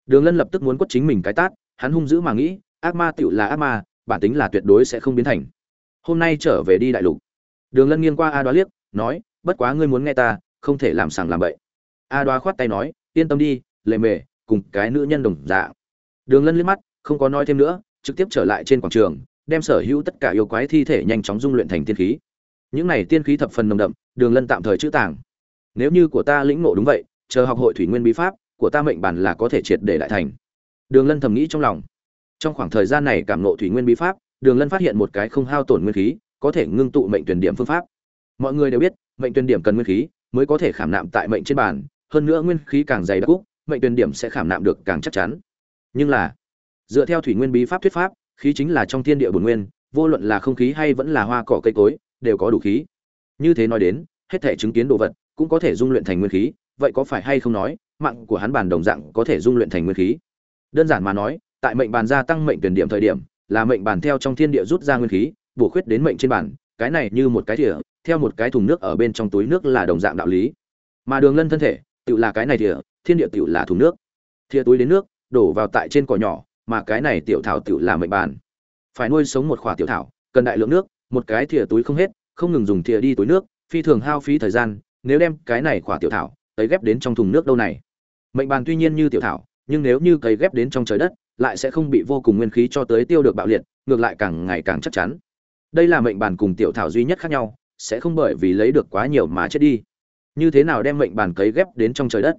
Đường lân lập tức muốn quất chính mình cái tát hắn hung dữ mà nghĩ ác ma tiểu là ác ma bản tính là tuyệt đối sẽ không biến thành. Hôm nay trở về đi đại lục. Đường lân nghiêng qua a đoá liếc nói bất quá ngươi muốn nghe ta không thể làm sàng làm bậy. A đoá khoát tay nói yên tâm đi lệ mề cùng cái nữ nhân đồng dạng, đường lân liếc mắt không có nói thêm nữa trực tiếp trở lại trên quảng trường đem sở hữu tất cả yêu quái thi thể nhanh chóng dung luyện thành tiên khí. Những này tiên khí thập phần nồng đậm đường lân tạm thời chữ tàng. Nếu như của ta lĩnh ngộ đúng vậy chờ học hội thủy nguyên bí pháp của ta mệnh bản là có thể triệt để đại thành. Đường lân thầm nghĩ trong lòng. Trong khoảng thời gian này cảm ngộ thủy nguyên bí pháp đường lân phát hiện một cái không hao tổn nguyên khí có thể ngưng tụ mệnh tuyển điểm phương pháp. Mọi người đều biết mệnh tuyển điểm cần nguyên khí mới có thể khảm nạm tại mệnh trên bản, hơn nữa nguyên khí càng dày đặc cúc mệnh tuyển điểm sẽ khảm nạm được càng chắc chắn. Nhưng là, dựa theo thủy nguyên bí pháp thuyết pháp, khí chính là trong thiên địa bổn nguyên, vô luận là không khí hay vẫn là hoa cỏ cây cối, đều có đủ khí. Như thế nói đến, hết thể chứng kiến đồ vật cũng có thể dung luyện thành nguyên khí, vậy có phải hay không nói, mạng của hắn bàn đồng dạng có thể dung luyện thành nguyên khí? Đơn giản mà nói, tại mệnh bàn gia tăng mệnh tuyển điểm thời điểm, là mệnh bàn theo trong thiên địa rút ra nguyên khí, bổ khuyết đến mệnh trên bàn, cái này như một cái thìa, theo một cái thùng nước ở bên trong túi nước là đồng dạng đạo lý. Mà đường lân thân thể, tự là cái này thìa thiên địa tiểu là thùng nước. Thìa túi đến nước, đổ vào tại trên cỏ nhỏ, mà cái này tiểu thảo tiểu là mệnh bàn. Phải nuôi sống một khỏa tiểu thảo, cần đại lượng nước, một cái thìa túi không hết, không ngừng dùng thìa đi túi nước, phi thường hao phí thời gian, nếu đem cái này khỏa tiểu thảo tấy ghép đến trong thùng nước đâu này. Mệnh bàn tuy nhiên như tiểu thảo, nhưng nếu như cấy ghép đến trong trời đất, lại sẽ không bị vô cùng nguyên khí cho tới tiêu được bạo liệt, ngược lại càng ngày càng chắc chắn. Đây là mệnh bàn cùng tiểu thảo duy nhất khác nhau, sẽ không bởi vì lấy được quá nhiều mà chết đi. Như thế nào đem mệnh bàn cấy ghép đến trong trời đất?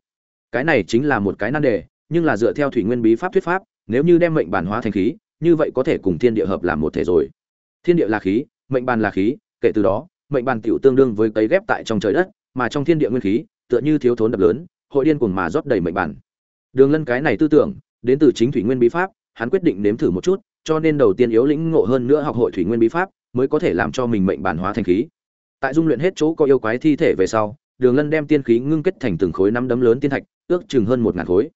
Cái này chính là một cái nan đề, nhưng là dựa theo thủy nguyên bí pháp thuyết pháp, nếu như đem mệnh bản hóa thành khí, như vậy có thể cùng thiên địa hợp làm một thể rồi. Thiên địa là khí, mệnh bản là khí, kể từ đó, mệnh bản tiểu tương đương với cấy ghép tại trong trời đất, mà trong thiên địa nguyên khí, tựa như thiếu thốn đập lớn, hội điên cuồng mà rót đầy mệnh bản. Đường lân cái này tư tưởng, đến từ chính thủy nguyên bí pháp, hắn quyết định nếm thử một chút, cho nên đầu tiên yếu lĩnh ngộ hơn nữa học hội thủy nguyên bí pháp, mới có thể làm cho mình mệnh bản hóa thành khí. Tại dung luyện hết chỗ có yêu quái thi thể về sau, đường lân đem tiên khí ngưng kết thành từng khối năm đấm lớn tiên thạch ước chừng hơn một ngàn khối.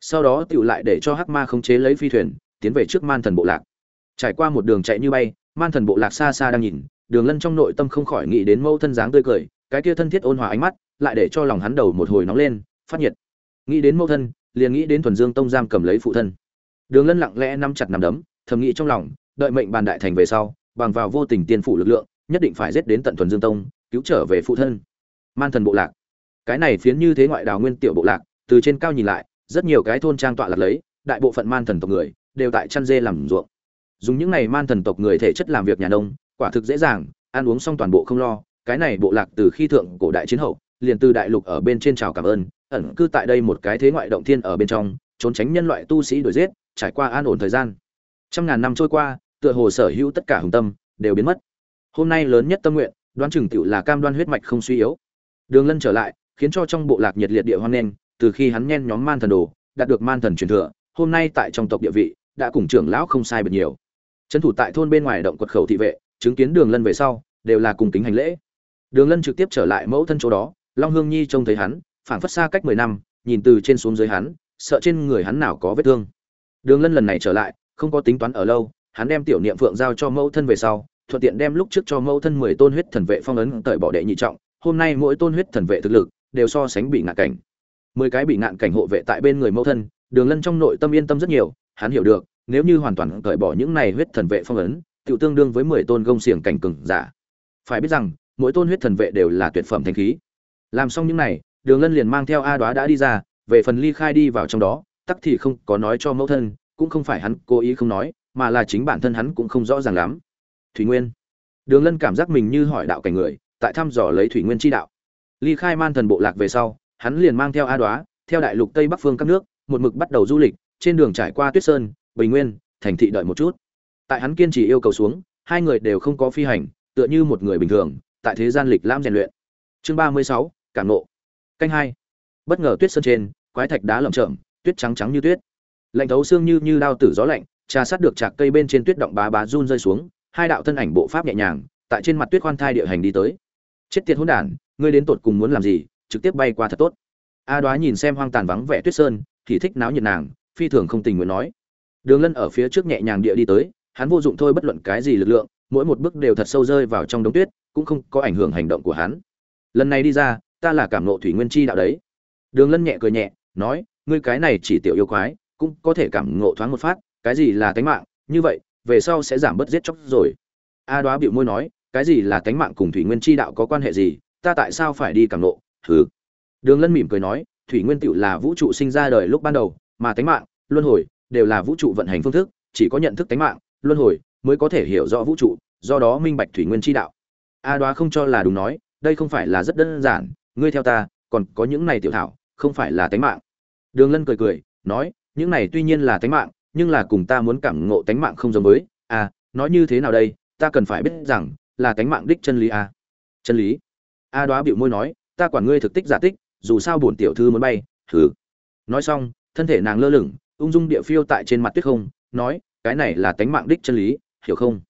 Sau đó tựu lại để cho hắc ma khống chế lấy phi thuyền, tiến về trước man thần bộ lạc. Trải qua một đường chạy như bay, man thần bộ lạc xa xa đang nhìn, đường lân trong nội tâm không khỏi nghĩ đến Mẫu thân dáng tươi cười, cái kia thân thiết ôn hòa ánh mắt, lại để cho lòng hắn đầu một hồi nóng lên, phát nhiệt. Nghĩ đến Mẫu thân, liền nghĩ đến thuần dương tông giam cầm lấy phụ thân. Đường lân lặng lẽ nắm chặt nắm đấm, thầm nghĩ trong lòng, đợi mệnh bàn đại thành về sau, bằng vào vô tình tiên phủ lực lượng, nhất định phải giết đến tận thuần dương tông, cứu trở về phụ thân. Man thần bộ lạc. Cái này phiến như thế ngoại đào nguyên tiểu bộ lạc từ trên cao nhìn lại, rất nhiều cái thôn trang tọa lạc lấy, đại bộ phận man thần tộc người, đều tại chăn dê làm ruộng. Dùng những này man thần tộc người thể chất làm việc nhà nông, quả thực dễ dàng, ăn uống xong toàn bộ không lo, cái này bộ lạc từ khi thượng cổ đại chiến hậu, liền từ đại lục ở bên trên chào cảm ơn, ẩn cư tại đây một cái thế ngoại động thiên ở bên trong, trốn tránh nhân loại tu sĩ đuổi giết, trải qua an ổn thời gian. Trăm ngàn năm trôi qua, tựa hồ sở hữu tất cả hùng tâm, đều biến mất. Hôm nay lớn nhất tâm nguyện, đoán chừng tựu là cam đoan huyết mạch không suy yếu. Đường lân trở lại, khiến cho trong bộ lạc nhiệt liệt địa hoan nghênh từ khi hắn nhen nhóm man thần đồ, đạt được man thần truyền thừa, hôm nay tại trong tộc địa vị, đã cùng trưởng lão không sai biệt nhiều. Trấn thủ tại thôn bên ngoài động quật khẩu thị vệ, chứng kiến đường lân về sau, đều là cùng kính hành lễ. Đường lân trực tiếp trở lại mẫu thân chỗ đó, long hương nhi trông thấy hắn, phảng phất xa cách mười năm, nhìn từ trên xuống dưới hắn, sợ trên người hắn nào có vết thương. Đường lân lần này trở lại, không có tính toán ở lâu, hắn đem tiểu niệm phượng giao cho mẫu thân về sau, thuận tiện đem lúc trước cho mẫu thân mười tôn huyết thần vệ phong ấn tởi bỏ đệ nhị trọng, hôm nay mỗi tôn huyết thần vệ thực lực, đều so sánh bị ngạ cảnh mười cái bị ngạn cảnh hộ vệ tại bên người mẫu thân, đường lân trong nội tâm yên tâm rất nhiều, hắn hiểu được, nếu như hoàn toàn cởi bỏ những này huyết thần vệ phong ấn tự tương đương với mười tôn gông xiềng cảnh cừng giả. Phải biết rằng, mỗi tôn huyết thần vệ đều là tuyệt phẩm thanh khí. Làm xong những này, đường lân liền mang theo a đoá đã đi ra, về phần ly khai đi vào trong đó, tắc thì không có nói cho mẫu thân, cũng không phải hắn cố ý không nói, mà là chính bản thân hắn cũng không rõ ràng lắm. Thủy nguyên. Đường lân cảm giác mình như hỏi đạo cảnh người, tại thăm dò lấy thủy nguyên chi đạo. Ly khai man thần bộ lạc về sau hắn liền mang theo a đoá, theo đại lục tây bắc phương các nước, một mực bắt đầu du lịch, trên đường trải qua tuyết sơn, bình nguyên, thành thị đợi một chút. Tại hắn kiên trì yêu cầu xuống, hai người đều không có phi hành, tựa như một người bình thường, tại thế gian lịch lãm rèn luyện. Chương ba mươi sáu, cảm nộ. Canh hai. Bất ngờ tuyết sơn trên, quái thạch đá lởm chởm, tuyết trắng trắng như tuyết. Lạnh thấu xương như như đao tử gió lạnh, trà sát được chạc cây bên trên tuyết động bá bá run rơi xuống, hai đạo thân ảnh bộ pháp nhẹ nhàng, tại trên mặt tuyết khoan thai địa hành đi tới. Chết tiệt hỗn đản, ngươi đến tột cùng muốn làm gì? Trực tiếp bay qua thật tốt. A đoá nhìn xem hoang tàn vắng vẻ tuyết sơn, thì thích náo nhiệt nàng, phi thường không tình nguyện nói. Đường lân ở phía trước nhẹ nhàng địa đi tới, hắn vô dụng thôi bất luận cái gì lực lượng, mỗi một bước đều thật sâu rơi vào trong đống tuyết, cũng không có ảnh hưởng hành động của hắn. Lần này đi ra, ta là cảm nộ thủy nguyên chi đạo đấy. Đường lân nhẹ cười nhẹ, nói, ngươi cái này chỉ tiểu yêu quái, cũng có thể cảm ngộ thoáng một phát, cái gì là tánh mạng, như vậy, về sau sẽ giảm bớt giết chóc rồi. A đoá bịu môi nói, cái gì là tánh mạng cùng thủy nguyên chi đạo có quan hệ gì, ta tại sao phải đi cảm nộ hừ. Đường lân mỉm cười nói, thủy nguyên tựu là vũ trụ sinh ra đời lúc ban đầu, mà tánh mạng, luân hồi đều là vũ trụ vận hành phương thức, chỉ có nhận thức tánh mạng, luân hồi mới có thể hiểu rõ vũ trụ, do đó minh bạch thủy nguyên chi đạo. A đoá không cho là đúng nói, đây không phải là rất đơn giản, ngươi theo ta, còn có những này tiểu thảo, không phải là tánh mạng. Đường lân cười cười, nói, những này tuy nhiên là tánh mạng, nhưng là cùng ta muốn cảm ngộ tánh mạng không giống với à nói như thế nào đây, ta cần phải biết rằng là tánh mạng đích chân lý à. chân lý? A đoá bịu môi nói ta quản ngươi thực tích giả tích, dù sao bổn tiểu thư muốn bay, thử. Nói xong, thân thể nàng lơ lửng, ung dung địa phiêu tại trên mặt tuyết không, nói, cái này là tánh mạng đích chân lý, hiểu không?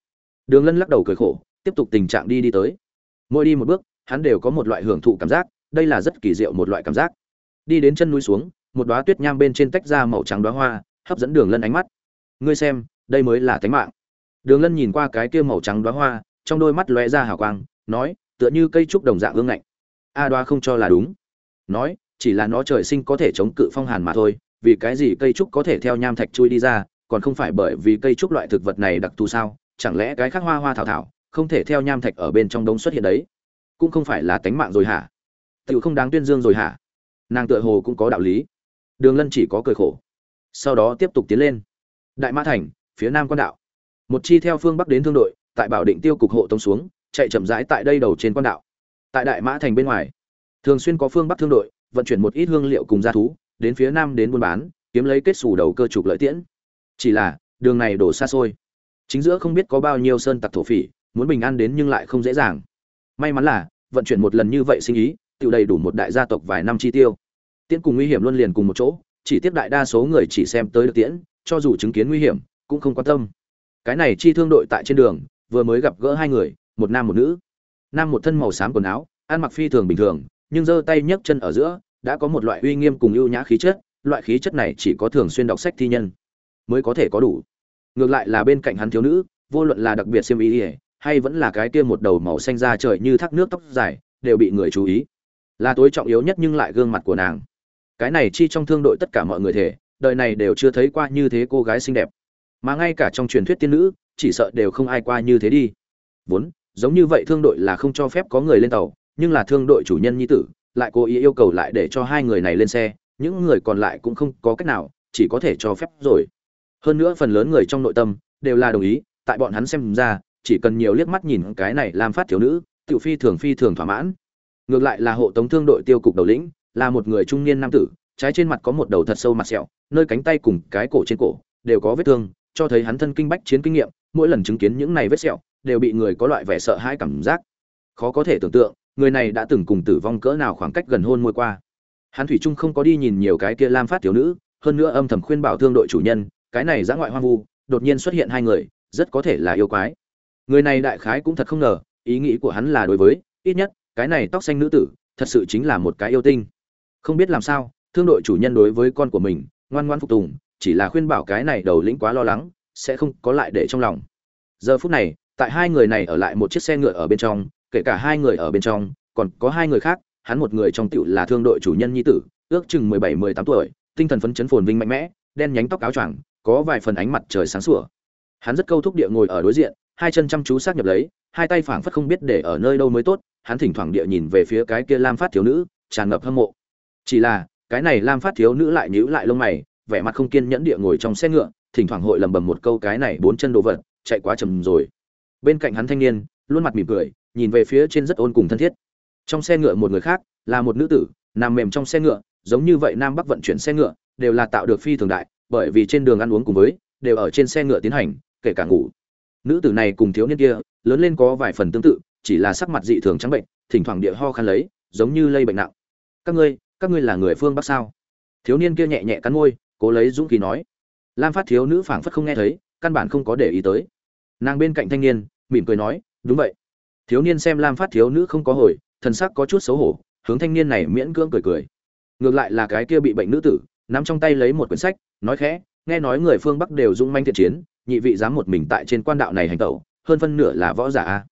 Đường lân lắc đầu cười khổ, tiếp tục tình trạng đi đi tới. Mỗi đi một bước, hắn đều có một loại hưởng thụ cảm giác, đây là rất kỳ diệu một loại cảm giác. Đi đến chân núi xuống, một đóa tuyết nham bên trên tách ra màu trắng đóa hoa, hấp dẫn đường lân ánh mắt. Ngươi xem, đây mới là tánh mạng. Đường lân nhìn qua cái kia màu trắng đóa hoa, trong đôi mắt lóe ra hào quang, nói, tựa như cây trúc đồng dạng ương ngạnh a đoá không cho là đúng. Nói, chỉ là nó trời sinh có thể chống cự phong hàn mà thôi, vì cái gì cây trúc có thể theo nham thạch chui đi ra, còn không phải bởi vì cây trúc loại thực vật này đặc thù sao? Chẳng lẽ cái khác hoa hoa thảo thảo, không thể theo nham thạch ở bên trong đống xuất hiện đấy? Cũng không phải là tánh mạng rồi hả? Tự không đáng tuyên dương rồi hả? Nàng tựa hồ cũng có đạo lý. Đường lân chỉ có cười khổ. Sau đó tiếp tục tiến lên. Đại mã thành, phía nam quan đạo. Một chi theo phương bắc đến thương đội, tại bảo định tiêu cục hộ tông xuống, chạy chậm rãi tại đây đầu trên quan đạo tại đại mã thành bên ngoài. Thường xuyên có phương bắc thương đội, vận chuyển một ít hương liệu cùng gia thú, đến phía nam đến buôn bán, kiếm lấy kết xù đầu cơ trục lợi tiễn. Chỉ là, đường này đổ xa xôi. Chính giữa không biết có bao nhiêu sơn tặc thổ phỉ, muốn bình an đến nhưng lại không dễ dàng. May mắn là, vận chuyển một lần như vậy sinh ý tự đầy đủ một đại gia tộc vài năm chi tiêu. Tiễn cùng nguy hiểm luôn liền cùng một chỗ, chỉ tiếp đại đa số người chỉ xem tới được tiễn, cho dù chứng kiến nguy hiểm, cũng không quan tâm. Cái này chi thương đội tại trên đường, vừa mới gặp gỡ hai người, một nam một nữ nam một thân màu xám quần áo, ăn mặc phi thường bình thường, nhưng giơ tay nhấc chân ở giữa, đã có một loại uy nghiêm cùng ưu nhã khí chất, loại khí chất này chỉ có thường xuyên đọc sách thi nhân mới có thể có đủ. Ngược lại là bên cạnh hắn thiếu nữ, vô luận là đặc biệt xiêm ý ỉa hay vẫn là cái kia một đầu màu xanh da trời như thác nước tóc dài, đều bị người chú ý. Là tối trọng yếu nhất nhưng lại gương mặt của nàng. Cái này chi trong thương đội tất cả mọi người thể, đời này đều chưa thấy qua như thế cô gái xinh đẹp. Mà ngay cả trong truyền thuyết tiên nữ, chỉ sợ đều không ai qua như thế đi. Vốn giống như vậy thương đội là không cho phép có người lên tàu, nhưng là thương đội chủ nhân nhi tử lại cố ý yêu cầu lại để cho hai người này lên xe, những người còn lại cũng không có cách nào, chỉ có thể cho phép rồi. Hơn nữa phần lớn người trong nội tâm đều là đồng ý, tại bọn hắn xem ra, chỉ cần nhiều liếc mắt nhìn cái này làm phát thiếu nữ, tiểu phi thường phi thường thỏa mãn. Ngược lại là hộ tống thương đội tiêu cục đầu lĩnh, là một người trung niên nam tử, trái trên mặt có một đầu thật sâu mặt sẹo, nơi cánh tay cùng cái cổ trên cổ đều có vết thương, cho thấy hắn thân kinh bách chiến kinh nghiệm, mỗi lần chứng kiến những này vết sẹo đều bị người có loại vẻ sợ hãi cảm giác. Khó có thể tưởng tượng, người này đã từng cùng tử vong cỡ nào khoảng cách gần hôn môi qua. Hắn thủy trung không có đi nhìn nhiều cái kia lam phát thiếu nữ, hơn nữa âm thầm khuyên bảo thương đội chủ nhân, cái này giã ngoại hoang vu, đột nhiên xuất hiện hai người, rất có thể là yêu quái. Người này đại khái cũng thật không ngờ, ý nghĩ của hắn là đối với, ít nhất, cái này tóc xanh nữ tử, thật sự chính là một cái yêu tinh. Không biết làm sao, thương đội chủ nhân đối với con của mình, ngoan ngoan phục tùng, chỉ là khuyên bảo cái này đầu lĩnh quá lo lắng, sẽ không có lại để trong lòng. Giờ phút này tại hai người này ở lại một chiếc xe ngựa ở bên trong, kể cả hai người ở bên trong, còn có hai người khác, hắn một người trong tiểu là thương đội chủ nhân nhi tử, ước chừng mười bảy, mười tám tuổi, tinh thần phấn chấn phồn vinh mạnh mẽ, đen nhánh tóc áo choàng, có vài phần ánh mặt trời sáng sủa. Hắn rất câu thúc địa ngồi ở đối diện, hai chân chăm chú sát nhập lấy, hai tay phảng phất không biết để ở nơi đâu mới tốt, hắn thỉnh thoảng địa nhìn về phía cái kia lam phát thiếu nữ, tràn ngập hâm mộ. Chỉ là, cái này lam phát thiếu nữ lại nhíu lại lông mày, vẻ mặt không kiên nhẫn địa ngồi trong xe ngựa, thỉnh thoảng hội lầm bầm một câu cái này bốn chân đồ vật, chạy quá chầm rồi bên cạnh hắn thanh niên, luôn mặt mỉm cười, nhìn về phía trên rất ôn cùng thân thiết. Trong xe ngựa một người khác, là một nữ tử, nằm mềm trong xe ngựa, giống như vậy nam bắc vận chuyển xe ngựa, đều là tạo được phi thường đại, bởi vì trên đường ăn uống cùng với, đều ở trên xe ngựa tiến hành, kể cả ngủ. Nữ tử này cùng thiếu niên kia, lớn lên có vài phần tương tự, chỉ là sắc mặt dị thường trắng bệnh, thỉnh thoảng địa ho khăn lấy, giống như lây bệnh nặng. Các ngươi các ngươi là người phương bắc sao? Thiếu niên kia nhẹ nhẹ cắn môi, cố lấy dũng khí nói. Lam phát thiếu nữ phảng phất không nghe thấy, căn bản không có để ý tới nàng bên cạnh thanh niên, mỉm cười nói, đúng vậy. Thiếu niên xem lam phát thiếu nữ không có hồi, thần sắc có chút xấu hổ, hướng thanh niên này miễn cưỡng cười cười. Ngược lại là cái kia bị bệnh nữ tử, nắm trong tay lấy một quyển sách, nói khẽ, nghe nói người phương bắc đều dũng manh thiện chiến, nhị vị dám một mình tại trên quan đạo này hành tẩu, hơn phân nửa là võ giả a.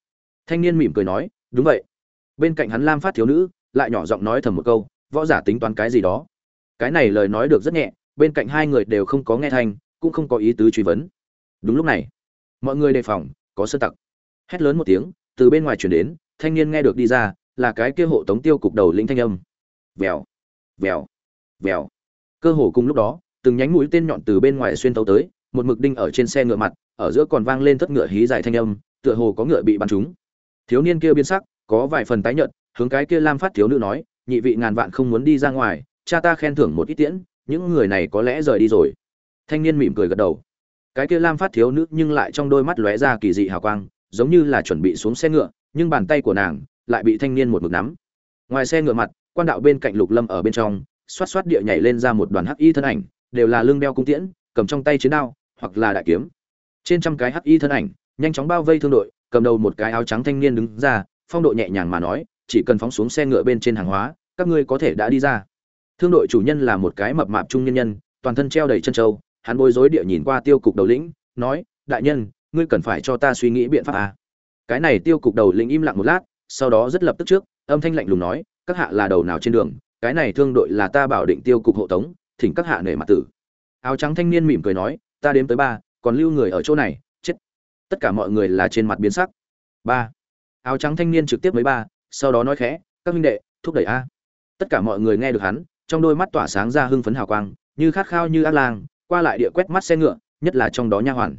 Thanh niên mỉm cười nói, đúng vậy. Bên cạnh hắn lam phát thiếu nữ, lại nhỏ giọng nói thầm một câu, võ giả tính toán cái gì đó? Cái này lời nói được rất nhẹ, bên cạnh hai người đều không có nghe thanh, cũng không có ý tứ truy vấn. Đúng lúc này mọi người đề phòng, có sơ tặc. Hét lớn một tiếng, từ bên ngoài chuyển đến, thanh niên nghe được đi ra, là cái kia hộ tống tiêu cục đầu lĩnh thanh âm. Vèo vèo vèo. Cơ hồ cùng lúc đó, từng nhánh mũi tên nhọn từ bên ngoài xuyên tấu tới, một mực đinh ở trên xe ngựa mặt, ở giữa còn vang lên thất ngựa hí dài thanh âm, tựa hồ có ngựa bị bắn trúng. Thiếu niên kia biến sắc, có vài phần tái nhợt, hướng cái kia lam phát thiếu nữ nói, nhị vị ngàn vạn không muốn đi ra ngoài, cha ta khen thưởng một ít tiễn, những người này có lẽ rời đi rồi. Thanh niên mỉm cười gật đầu cái kia lam phát thiếu nữ nhưng lại trong đôi mắt lóe ra kỳ dị hào quang, giống như là chuẩn bị xuống xe ngựa, nhưng bàn tay của nàng lại bị thanh niên một mực nắm. Ngoài xe ngựa mặt, quan đạo bên cạnh lục lâm ở bên trong, xoát xoát địa nhảy lên ra một đoàn hắc y thân ảnh, đều là lưng đeo cung tiễn, cầm trong tay chiến đao, hoặc là đại kiếm. Trên trăm cái hắc y thân ảnh, nhanh chóng bao vây thương đội, cầm đầu một cái áo trắng thanh niên đứng ra, phong độ nhẹ nhàng mà nói, chỉ cần phóng xuống xe ngựa bên trên hàng hóa, các ngươi có thể đã đi ra. Thương đội chủ nhân là một cái mập mạp trung nhân nhân, toàn thân treo đầy chân trâu hắn bối rối địa nhìn qua tiêu cục đầu lĩnh, nói, đại nhân, ngươi cần phải cho ta suy nghĩ biện pháp à. cái này tiêu cục đầu lĩnh im lặng một lát, sau đó rất lập tức trước, âm thanh lạnh lùng nói, các hạ là đầu nào trên đường, cái này thương đội là ta bảo định tiêu cục hộ tống, thỉnh các hạ nể mặt tử. Áo trắng thanh niên mỉm cười nói, ta đếm tới ba, còn lưu người ở chỗ này, chết. Tất cả mọi người là trên mặt biến sắc. Ba. Áo trắng thanh niên trực tiếp mấy ba, sau đó nói khẽ, các huynh đệ, thúc đẩy a. Tất cả mọi người nghe được hắn, trong đôi mắt tỏa sáng ra hưng phấn hào quang, như khát khao như ác lang qua lại địa quét mắt xe ngựa, nhất là trong đó nha hoàn.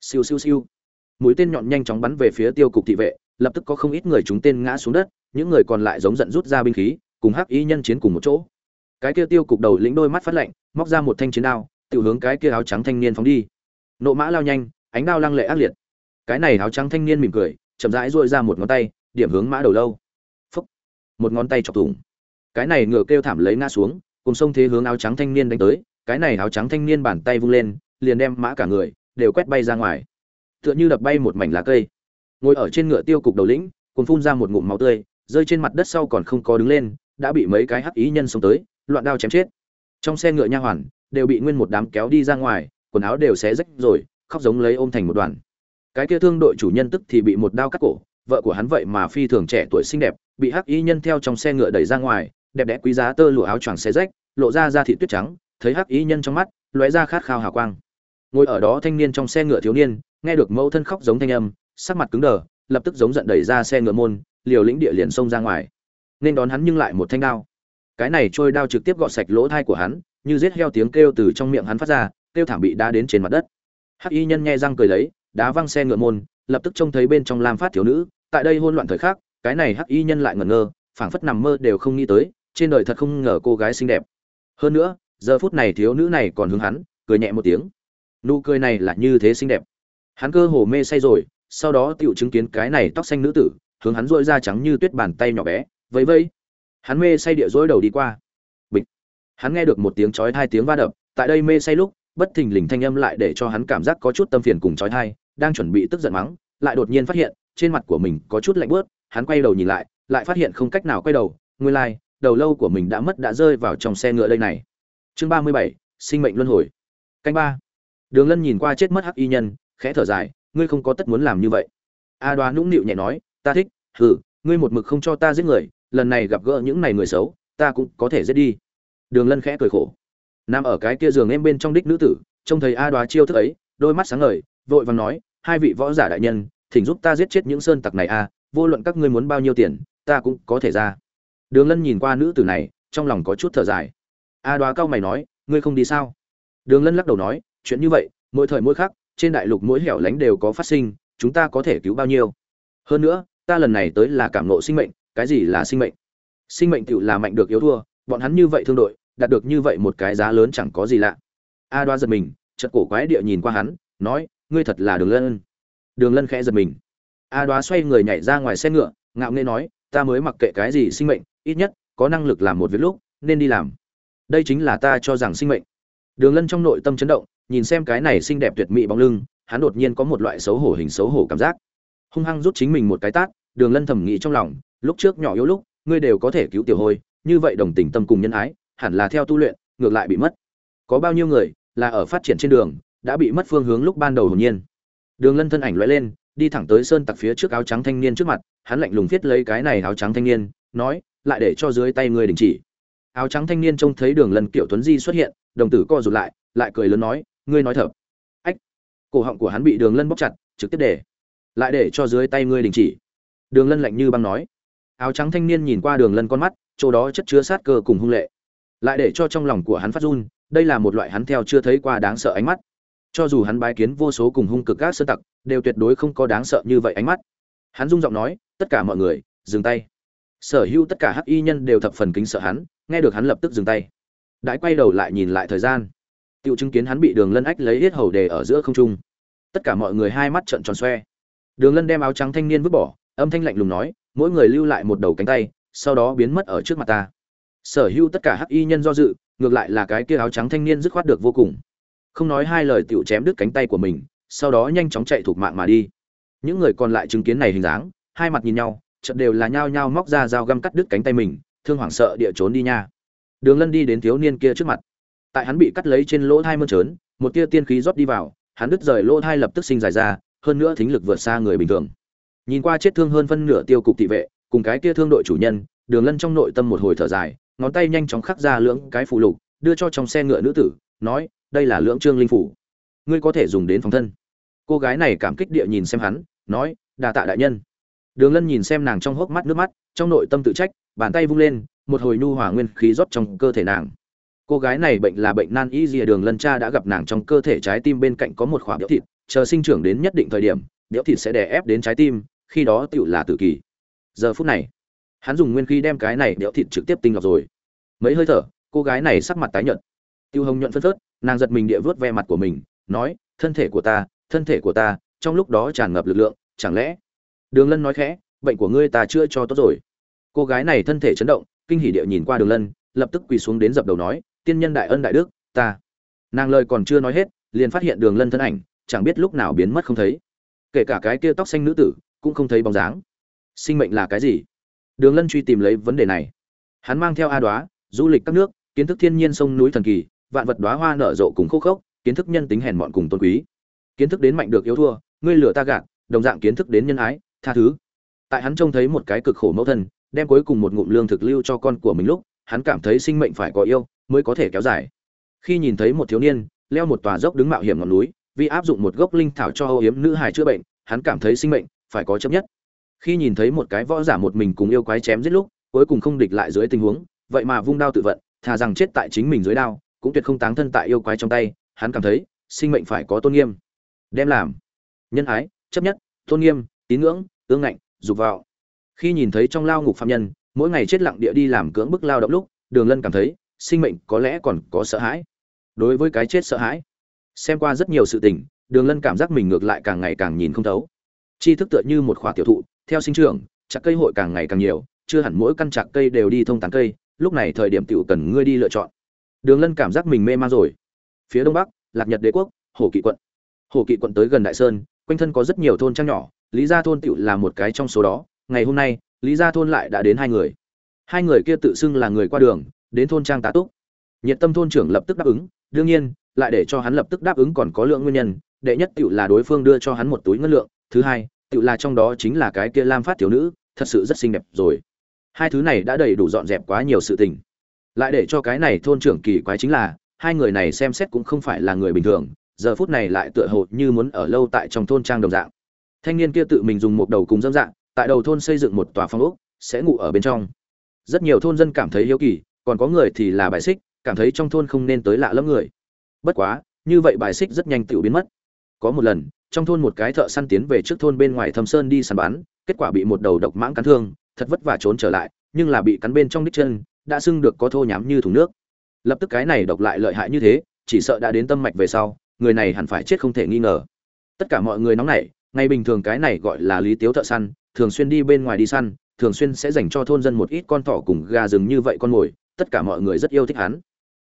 Siêu siêu siêu. Mũi tên nhọn nhanh chóng bắn về phía tiêu cục thị vệ, lập tức có không ít người chúng tên ngã xuống đất, những người còn lại giống giận rút ra binh khí, cùng hắc y nhân chiến cùng một chỗ. Cái kia tiêu cục đầu lĩnh đôi mắt phát lạnh, móc ra một thanh chiến đao, tự hướng cái kia áo trắng thanh niên phóng đi. Nộ mã lao nhanh, ánh đao lăng lệ ác liệt. Cái này áo trắng thanh niên mỉm cười, chậm rãi duỗi ra một ngón tay, điểm hướng mã đầu lâu. Phúc. Một ngón tay chọc thủng. Cái này ngựa kêu thảm lấy ngã xuống, cùng sông thế hướng áo trắng thanh niên đánh tới cái này áo trắng thanh niên bàn tay vung lên, liền đem mã cả người đều quét bay ra ngoài. Tựa như đập bay một mảnh lá cây. Ngồi ở trên ngựa tiêu cục đầu lĩnh cùng phun ra một ngụm máu tươi, rơi trên mặt đất sau còn không có đứng lên, đã bị mấy cái hắc ý nhân xông tới, loạn đao chém chết. Trong xe ngựa nha hoàn, đều bị nguyên một đám kéo đi ra ngoài, quần áo đều xé rách rồi, khóc giống lấy ôm thành một đoàn. Cái kia thương đội chủ nhân tức thì bị một đao cắt cổ, vợ của hắn vậy mà phi thường trẻ tuổi xinh đẹp, bị hắc ý nhân theo trong xe ngựa đẩy ra ngoài, đẹp đẽ quý giá tơ lụa áo choàng xé rách, lộ ra da thị tuyết trắng thấy hắc y nhân trong mắt, lóe ra khát khao hào quang. Ngồi ở đó thanh niên trong xe ngựa thiếu niên, nghe được mẫu thân khóc giống thanh âm, sắc mặt cứng đờ, lập tức giống giận đẩy ra xe ngựa môn, liều lĩnh địa liền xông ra ngoài. Nên đón hắn nhưng lại một thanh đao. Cái này trôi đao trực tiếp gọt sạch lỗ thai của hắn, như giết heo tiếng kêu từ trong miệng hắn phát ra, kêu thảm bị đá đến trên mặt đất. Hắc y nhân nghe răng cười lấy, đá văng xe ngựa môn, lập tức trông thấy bên trong lam phát thiếu nữ. Tại đây hôn loạn thời khắc, cái này hắc y nhân lại ngẩn ngơ, phảng phất nằm mơ đều không nghĩ tới, trên đời thật không ngờ cô gái xinh đẹp. Hơn nữa giờ phút này thiếu nữ này còn hướng hắn cười nhẹ một tiếng. Nụ cười này là như thế xinh đẹp. Hắn cơ hồ mê say rồi sau đó tựu chứng kiến cái này tóc xanh nữ tử hướng hắn dội da trắng như tuyết bàn tay nhỏ bé vẫy vẫy. Hắn mê say địa dối đầu đi qua. Bịch. Hắn nghe được một tiếng chói hai tiếng va đập tại đây mê say lúc bất thình lình thanh âm lại để cho hắn cảm giác có chút tâm phiền cùng chói tai đang chuẩn bị tức giận mắng lại đột nhiên phát hiện trên mặt của mình có chút lạnh bớt hắn quay đầu nhìn lại lại phát hiện không cách nào quay đầu nguyên lai like, đầu lâu của mình đã mất đã rơi vào trong xe ngựa đây này chương ba mươi bảy, sinh mệnh luân hồi. Canh ba. Đường lân nhìn qua chết mất hắc y nhân, khẽ thở dài, ngươi không có tất muốn làm như vậy. A đoá nũng nịu nhẹ nói, ta thích, hừ, ngươi một mực không cho ta giết người, lần này gặp gỡ những này người xấu, ta cũng có thể giết đi. Đường lân khẽ cười khổ. Nằm ở cái kia giường em bên trong đích nữ tử, trông thấy a đoá chiêu thức ấy, đôi mắt sáng ngời, vội vàng nói, hai vị võ giả đại nhân, thỉnh giúp ta giết chết những sơn tặc này a vô luận các ngươi muốn bao nhiêu tiền, ta cũng có thể ra. Đường lân nhìn qua nữ tử này, trong lòng có chút thở dài a đoá cao mày nói, ngươi không đi sao? Đường lân lắc đầu nói, chuyện như vậy, mỗi thời mỗi khác trên đại lục mỗi hẻo lánh đều có phát sinh, chúng ta có thể cứu bao nhiêu? Hơn nữa, ta lần này tới là cảm nộ sinh mệnh, cái gì là sinh mệnh? Sinh mệnh tự là mạnh được yếu thua, bọn hắn như vậy thương đội, đạt được như vậy một cái giá lớn chẳng có gì lạ. A đoá giật mình chật cổ quái địa nhìn qua hắn, nói, ngươi thật là đường lân. Đường lân khẽ giật mình. A đoá xoay người nhảy ra ngoài xe ngựa, ngạo nghê nói, ta mới mặc kệ cái gì sinh mệnh, ít nhất, có năng lực làm một việc lúc, nên đi làm đây chính là ta cho rằng sinh mệnh. Đường lân trong nội tâm chấn động, nhìn xem cái này xinh đẹp tuyệt mỹ bóng lưng, hắn đột nhiên có một loại xấu hổ hình xấu hổ cảm giác. Hung hăng rút chính mình một cái tát, đường lân thầm nghĩ trong lòng, lúc trước nhỏ yếu lúc, ngươi đều có thể cứu tiểu hôi, như vậy đồng tình tâm cùng nhân ái, hẳn là theo tu luyện, ngược lại bị mất. Có bao nhiêu người, là ở phát triển trên đường, đã bị mất phương hướng lúc ban đầu hồn nhiên. Đường lân thân ảnh lóe lên, đi thẳng tới sơn tặc phía trước áo trắng thanh niên trước mặt, hắn lạnh lùng viết lấy cái này áo trắng thanh niên, nói, lại để cho dưới tay ngươi đình chỉ áo trắng thanh niên trông thấy đường Lần kiểu tuấn di xuất hiện, đồng tử co rụt lại lại cười lớn nói, ngươi nói thật ách, cổ họng của hắn bị đường lân bóc chặt, trực tiếp để, lại để cho dưới tay ngươi đình chỉ. Đường lân lạnh như băng nói. Áo trắng thanh niên nhìn qua đường lân con mắt, chỗ đó chất chứa sát cơ cùng hung lệ. Lại để cho trong lòng của hắn phát run, đây là một loại hắn theo chưa thấy qua đáng sợ ánh mắt. Cho dù hắn bái kiến vô số cùng hung cực các sơ tặc, đều tuyệt đối không có đáng sợ như vậy ánh mắt. Hắn rung giọng nói, tất cả mọi người, dừng tay. Sở hữu tất cả hắc y nhân đều thập phần kính sợ hắn nghe được hắn lập tức dừng tay đãi quay đầu lại nhìn lại thời gian Tiểu chứng kiến hắn bị Đường Lân ách lấy hết hầu đề ở giữa không trung. Tất cả mọi người hai mắt trợn tròn xoe. Đường Lân đem áo trắng thanh niên vứt bỏ, âm thanh lạnh lùng nói, mỗi người lưu lại một đầu cánh tay, sau đó biến mất ở trước mặt ta. Sở Hữu tất cả hắc y nhân do dự, ngược lại là cái kia áo trắng thanh niên dứt khoát được vô cùng. Không nói hai lời tiểu chém đứt cánh tay của mình, sau đó nhanh chóng chạy thục mạng mà đi. Những người còn lại chứng kiến này hình dáng, hai mặt nhìn nhau, chợt đều là nhao nhao móc ra dao găm cắt đứt cánh tay mình, thương hoảng sợ địa trốn đi nha. Đường Lân đi đến thiếu niên kia trước mặt. Tại hắn bị cắt lấy trên lỗ thai mơn trớn, một tia tiên khí rót đi vào, hắn đứt rời lỗ thai lập tức sinh dài ra, hơn nữa thính lực vượt xa người bình thường. Nhìn qua chết thương hơn phân nửa tiêu cục thị vệ, cùng cái kia thương đội chủ nhân, đường lân trong nội tâm một hồi thở dài, ngón tay nhanh chóng khắc ra lưỡng cái phụ lục, đưa cho trong xe ngựa nữ tử, nói, đây là lưỡng trương linh phủ. Ngươi có thể dùng đến phòng thân. Cô gái này cảm kích địa nhìn xem hắn, nói, đà tạ đại nhân. Đường lân nhìn xem nàng trong hốc mắt nước mắt, trong nội tâm tự trách bàn tay vung lên, một hồi nhu hòa nguyên khí rót trong cơ thể nàng. Cô gái này bệnh là bệnh nan y dìa đường lân cha đã gặp nàng trong cơ thể trái tim bên cạnh có một khoảng đĩa thịt, chờ sinh trưởng đến nhất định thời điểm đĩa thịt sẽ đè ép đến trái tim, khi đó tựu là tử kỳ. Giờ phút này, hắn dùng nguyên khí đem cái này đĩa thịt trực tiếp tinh lọc rồi. Mấy hơi thở, cô gái này sắc mặt tái nhợt. Tiêu hồng nhuận phân phớt, nàng giật mình địa vớt ve mặt của mình, nói, thân thể của ta, thân thể của ta, trong lúc đó tràn ngập lực lượng, chẳng lẽ? Đường lân nói khẽ, bệnh của ngươi ta chưa cho tốt rồi cô gái này thân thể chấn động, kinh hỉ địa nhìn qua đường lân, lập tức quỳ xuống đến dập đầu nói, tiên nhân đại ân đại đức, ta. Nàng lời còn chưa nói hết, liền phát hiện đường lân thân ảnh, chẳng biết lúc nào biến mất không thấy. Kể cả cái kia tóc xanh nữ tử, cũng không thấy bóng dáng. Sinh mệnh là cái gì? Đường lân truy tìm lấy vấn đề này. Hắn mang theo a đoá, du lịch các nước, kiến thức thiên nhiên sông núi thần kỳ, vạn vật đoá hoa nở rộ cùng khô khốc, kiến thức nhân tính hèn mọn cùng tôn quý. Kiến thức đến mạnh được yếu thua, ngươi lửa ta gạt, đồng dạng kiến thức đến nhân ái, tha thứ. Tại hắn trông thấy một cái cực khổ mẫu thân đem cuối cùng một ngụm lương thực lưu cho con của mình lúc, hắn cảm thấy sinh mệnh phải có yêu mới có thể kéo dài. Khi nhìn thấy một thiếu niên, leo một tòa dốc đứng mạo hiểm ngọn núi, vì áp dụng một gốc linh thảo cho âu yếm nữ hài chữa bệnh, hắn cảm thấy sinh mệnh phải có chấp nhất. Khi nhìn thấy một cái võ giả một mình cùng yêu quái chém giết lúc, cuối cùng không địch lại dưới tình huống, vậy mà vung đao tự vận, thà rằng chết tại chính mình dưới đao, cũng tuyệt không táng thân tại yêu quái trong tay, hắn cảm thấy sinh mệnh phải có tôn nghiêm. Đem làm. Nhân ái, chấp nhất, tôn nghiêm, tín ngưỡng, ương ngạnh, dục vào khi nhìn thấy trong lao ngục phạm nhân, mỗi ngày chết lặng địa đi làm cưỡng bức lao động lúc, đường lân cảm thấy, sinh mệnh có lẽ còn có sợ hãi. Đối với cái chết sợ hãi, xem qua rất nhiều sự tình, đường lân cảm giác mình ngược lại càng ngày càng nhìn không thấu. Chi thức tựa như một khỏa tiểu thụ, theo sinh trưởng, chặt cây hội càng ngày càng nhiều, chưa hẳn mỗi căn chặt cây đều đi thông tán cây, lúc này thời điểm tiểu cần ngươi đi lựa chọn. Đường lân cảm giác mình mê man rồi. Phía đông bắc, lạc nhật đế quốc, hồ kỵ quận. Hồ kỵ quận tới gần đại sơn, quanh thân có rất nhiều thôn trang nhỏ, lý gia thôn tiểu là một cái trong số đó ngày hôm nay, lý gia thôn lại đã đến hai người. Hai người kia tự xưng là người qua đường, đến thôn trang tá túc. Nhiệt tâm thôn trưởng lập tức đáp ứng, đương nhiên, lại để cho hắn lập tức đáp ứng còn có lượng nguyên nhân, đệ nhất tiểu là đối phương đưa cho hắn một túi ngân lượng, thứ hai, tiểu là trong đó chính là cái kia lam phát thiếu nữ, thật sự rất xinh đẹp rồi. Hai thứ này đã đầy đủ dọn dẹp quá nhiều sự tình. Lại để cho cái này thôn trưởng kỳ quái chính là, hai người này xem xét cũng không phải là người bình thường, giờ phút này lại tựa hồ như muốn ở lâu tại trong thôn trang đồng dạng. Thanh niên kia tự mình dùng một đầu cùng dâm dạng tại đầu thôn xây dựng một tòa phong ốc, sẽ ngủ ở bên trong. Rất nhiều thôn dân cảm thấy hiếu kỳ, còn có người thì là bài xích, cảm thấy trong thôn không nên tới lạ lẫm người. Bất quá, như vậy bài xích rất nhanh tự biến mất. Có một lần, trong thôn một cái thợ săn tiến về trước thôn bên ngoài thâm sơn đi săn bắn, kết quả bị một đầu độc mãng cắn thương, thật vất vả trốn trở lại, nhưng là bị cắn bên trong đích chân, đã sưng được có thô nhám như thùng nước. Lập tức cái này độc lại lợi hại như thế, chỉ sợ đã đến tâm mạch về sau, người này hẳn phải chết không thể nghi ngờ. Tất cả mọi người nóng nảy ngày bình thường cái này gọi là lý tiếu thợ săn, thường xuyên đi bên ngoài đi săn, thường xuyên sẽ dành cho thôn dân một ít con thỏ cùng gà rừng như vậy con mồi, tất cả mọi người rất yêu thích hắn.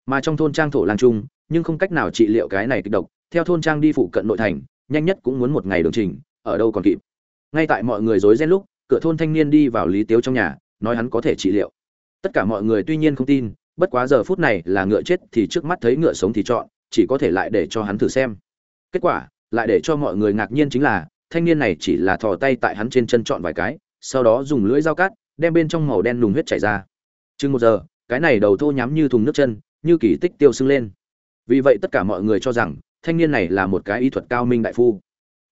Mà trong thôn trang thổ lang trung, nhưng không cách nào trị liệu cái này kịch độc, theo thôn trang đi phụ cận nội thành, nhanh nhất cũng muốn một ngày đường trình, ở đâu còn kịp. Ngay tại mọi người rối ren lúc, cửa thôn thanh niên đi vào lý tiếu trong nhà, nói hắn có thể trị liệu. Tất cả mọi người tuy nhiên không tin, bất quá giờ phút này là ngựa chết thì trước mắt thấy ngựa sống thì chọn, chỉ có thể lại để cho hắn thử xem. Kết quả, lại để cho mọi người ngạc nhiên chính là thanh niên này chỉ là thò tay tại hắn trên chân chọn vài cái, sau đó dùng lưỡi dao cắt, đem bên trong màu đen lùng huyết chảy ra. Chừng một giờ, cái này đầu thô nhắm như thùng nước chân, như kỳ tích tiêu sưng lên. Vì vậy tất cả mọi người cho rằng, thanh niên này là một cái y thuật cao minh đại phu.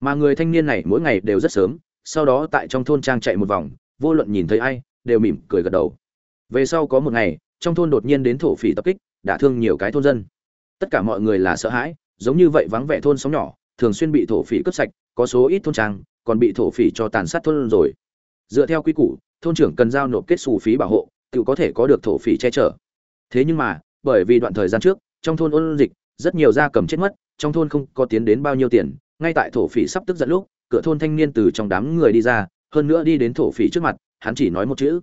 Mà người thanh niên này mỗi ngày đều rất sớm, sau đó tại trong thôn trang chạy một vòng, vô luận nhìn thấy ai, đều mỉm cười gật đầu. Về sau có một ngày, trong thôn đột nhiên đến thổ phỉ tập kích đã thương nhiều cái thôn dân. Tất cả mọi người là sợ hãi, giống như vậy vắng vẻ thôn sóng nhỏ, thường xuyên bị thổ phỉ cướp sạch có số ít thôn trang, còn bị thổ phỉ cho tàn sát thôn rồi. Dựa theo quy củ, thôn trưởng cần giao nộp kết xù phí bảo hộ, tự có thể có được thổ phỉ che chở. Thế nhưng mà, bởi vì đoạn thời gian trước, trong thôn ôn dịch, rất nhiều gia cầm chết mất, trong thôn không có tiến đến bao nhiêu tiền, ngay tại thổ phỉ sắp tức giận lúc, cửa thôn thanh niên từ trong đám người đi ra, hơn nữa đi đến thổ phỉ trước mặt, hắn chỉ nói một chữ.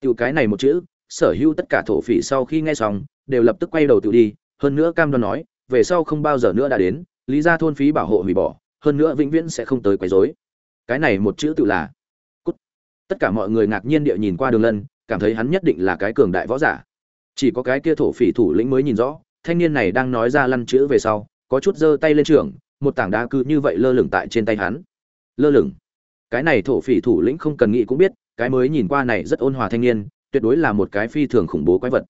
Tiểu cái này một chữ, sở hữu tất cả thổ phỉ sau khi nghe xong, đều lập tức quay đầu tự đi, hơn nữa cam đoan nói, về sau không bao giờ nữa đã đến, lý ra thôn phí bảo hộ hủy bỏ hơn nữa vĩnh viễn sẽ không tới quấy rối. Cái này một chữ tự là cút. Tất cả mọi người ngạc nhiên địa nhìn qua đường lân, cảm thấy hắn nhất định là cái cường đại võ giả. Chỉ có cái kia thổ phỉ thủ lĩnh mới nhìn rõ, thanh niên này đang nói ra lăn chữ về sau, có chút giơ tay lên trường một tảng đá cứ như vậy lơ lửng tại trên tay hắn. Lơ lửng. Cái này thổ phỉ thủ lĩnh không cần nghĩ cũng biết, cái mới nhìn qua này rất ôn hòa thanh niên, tuyệt đối là một cái phi thường khủng bố quái vật.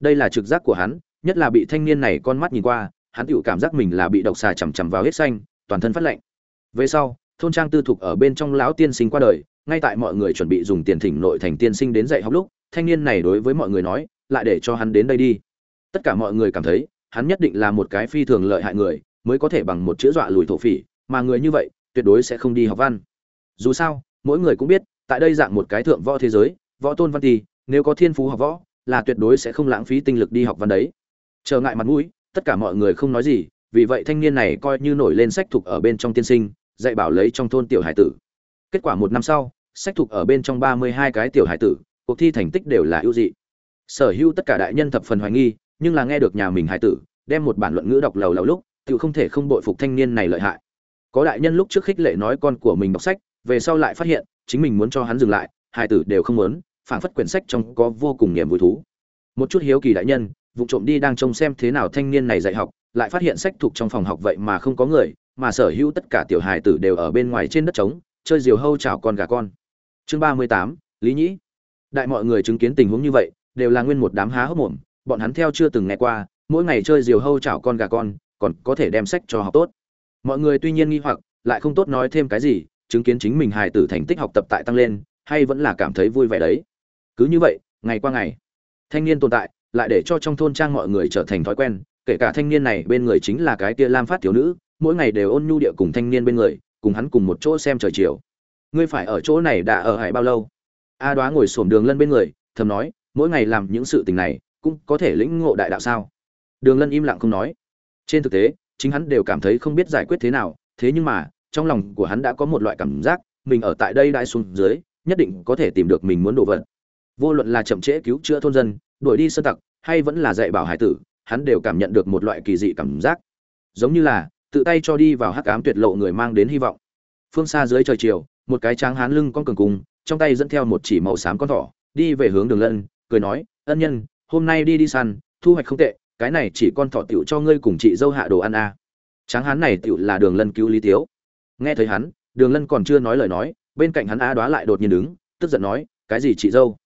Đây là trực giác của hắn, nhất là bị thanh niên này con mắt nhìn qua, hắn tự cảm giác mình là bị độc xà chằm chằm vào hết xanh toàn thân phát lệnh về sau, thôn trang tư thục ở bên trong lão tiên sinh qua đời, ngay tại mọi người chuẩn bị dùng tiền thỉnh nội thành tiên sinh đến dạy học lúc, thanh niên này đối với mọi người nói, lại để cho hắn đến đây đi. Tất cả mọi người cảm thấy, hắn nhất định là một cái phi thường lợi hại người, mới có thể bằng một chữ dọa lùi thổ phỉ, mà người như vậy, tuyệt đối sẽ không đi học văn. Dù sao, mỗi người cũng biết, tại đây dạng một cái thượng võ thế giới, võ tôn văn ti nếu có thiên phú học võ, là tuyệt đối sẽ không lãng phí tinh lực đi học văn đấy. Trở ngại mặt mũi, tất cả mọi người không nói gì vì vậy thanh niên này coi như nổi lên sách thuộc ở bên trong tiên sinh, dạy bảo lấy trong thôn tiểu hải tử. Kết quả một năm sau, sách thuộc ở bên trong ba mươi hai cái tiểu hải tử, cuộc thi thành tích đều là ưu dị. Sở hữu tất cả đại nhân thập phần hoài nghi, nhưng là nghe được nhà mình hải tử đem một bản luận ngữ đọc lầu lầu lúc tự không thể không bội phục thanh niên này lợi hại. Có đại nhân lúc trước khích lệ nói con của mình đọc sách, về sau lại phát hiện, chính mình muốn cho hắn dừng lại, hải tử đều không muốn, phảng phất quyển sách trong có vô cùng niềm vui thú. Một chút hiếu kỳ đại nhân, vụ trộm đi đang trông xem thế nào thanh niên này dạy học lại phát hiện sách thuộc trong phòng học vậy mà không có người, mà sở hữu tất cả tiểu hài tử đều ở bên ngoài trên đất trống, chơi diều hâu chào con gà con. Chương ba mươi tám, lý nhĩ. Đại mọi người chứng kiến tình huống như vậy, đều là nguyên một đám há hốc mồm, bọn hắn theo chưa từng nghe qua, mỗi ngày chơi diều hâu chào con gà con, còn có thể đem sách cho học tốt. Mọi người tuy nhiên nghi hoặc, lại không tốt nói thêm cái gì, chứng kiến chính mình hài tử thành tích học tập tại tăng lên, hay vẫn là cảm thấy vui vẻ đấy. Cứ như vậy, ngày qua ngày, thanh niên tồn tại, lại để cho trong thôn trang mọi người trở thành thói quen kể cả thanh niên này bên người chính là cái tia lam phát thiếu nữ, mỗi ngày đều ôn nhu địa cùng thanh niên bên người, cùng hắn cùng một chỗ xem trời chiều. Ngươi phải ở chỗ này đã ở hải bao lâu? A đoá ngồi xổm đường lân bên người, thầm nói, mỗi ngày làm những sự tình này, cũng có thể lĩnh ngộ đại đạo sao? Đường lân im lặng không nói. Trên thực tế, chính hắn đều cảm thấy không biết giải quyết thế nào, thế nhưng mà, trong lòng của hắn đã có một loại cảm giác, mình ở tại đây đại xuống dưới, nhất định có thể tìm được mình muốn đồ vật. Vô luận là chậm trễ cứu chữa thôn dân, đuổi đi sơ tặc, hay vẫn là dạy bảo hải tử hắn đều cảm nhận được một loại kỳ dị cảm giác. Giống như là, tự tay cho đi vào hắc ám tuyệt lộ người mang đến hy vọng. Phương xa dưới trời chiều, một cái tráng hán lưng con cường cung trong tay dẫn theo một chỉ màu xám con thỏ, đi về hướng đường lân, cười nói, ân nhân, hôm nay đi đi săn, thu hoạch không tệ, cái này chỉ con thỏ tiểu cho ngươi cùng chị dâu hạ đồ ăn à. tráng hán này tiểu là đường lân cứu lý tiếu. Nghe thấy hắn, đường lân còn chưa nói lời nói, bên cạnh hắn a đoá lại đột nhiên đứng, tức giận nói, cái gì chị dâu?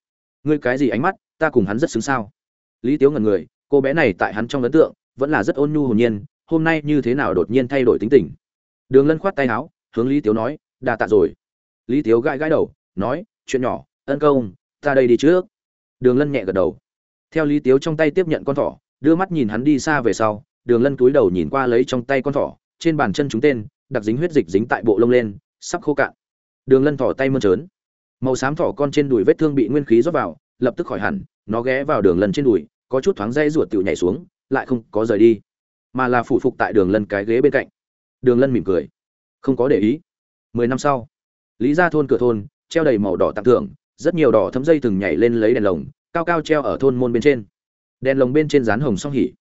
Ngươi cái gì ánh mắt, ta cùng hắn rất xứng sao? Lý tiếu ngẩn người cô bé này tại hắn trong ấn tượng vẫn là rất ôn nhu hồn nhiên, hôm nay như thế nào đột nhiên thay đổi tính tình. Đường lân khoát tay áo, hướng lý tiếu nói đà tạ rồi. Lý tiếu gãi gãi đầu, nói, chuyện nhỏ, ân công, ta đây đi trước. Đường lân nhẹ gật đầu. Theo lý tiếu trong tay tiếp nhận con thỏ, đưa mắt nhìn hắn đi xa về sau, đường lân cúi đầu nhìn qua lấy trong tay con thỏ, trên bàn chân chúng tên, đặc dính huyết dịch dính tại bộ lông lên, sắp khô cạn. Đường lân thỏ tay mơn trớn. Màu xám thỏ con trên đùi vết thương bị nguyên khí rót vào, lập tức khỏi hẳn, nó ghé vào đường lân trên đùi có chút thoáng dây ruột tiểu nhảy xuống, lại không có rời đi, mà là phủ phục tại đường lân cái ghế bên cạnh. Đường lân mỉm cười. Không có để ý. Mười năm sau, lý ra thôn cửa thôn, treo đầy màu đỏ tặng thưởng, rất nhiều đỏ thấm dây từng nhảy lên lấy đèn lồng, cao cao treo ở thôn môn bên trên. Đèn lồng bên trên dán hồng song hỉ.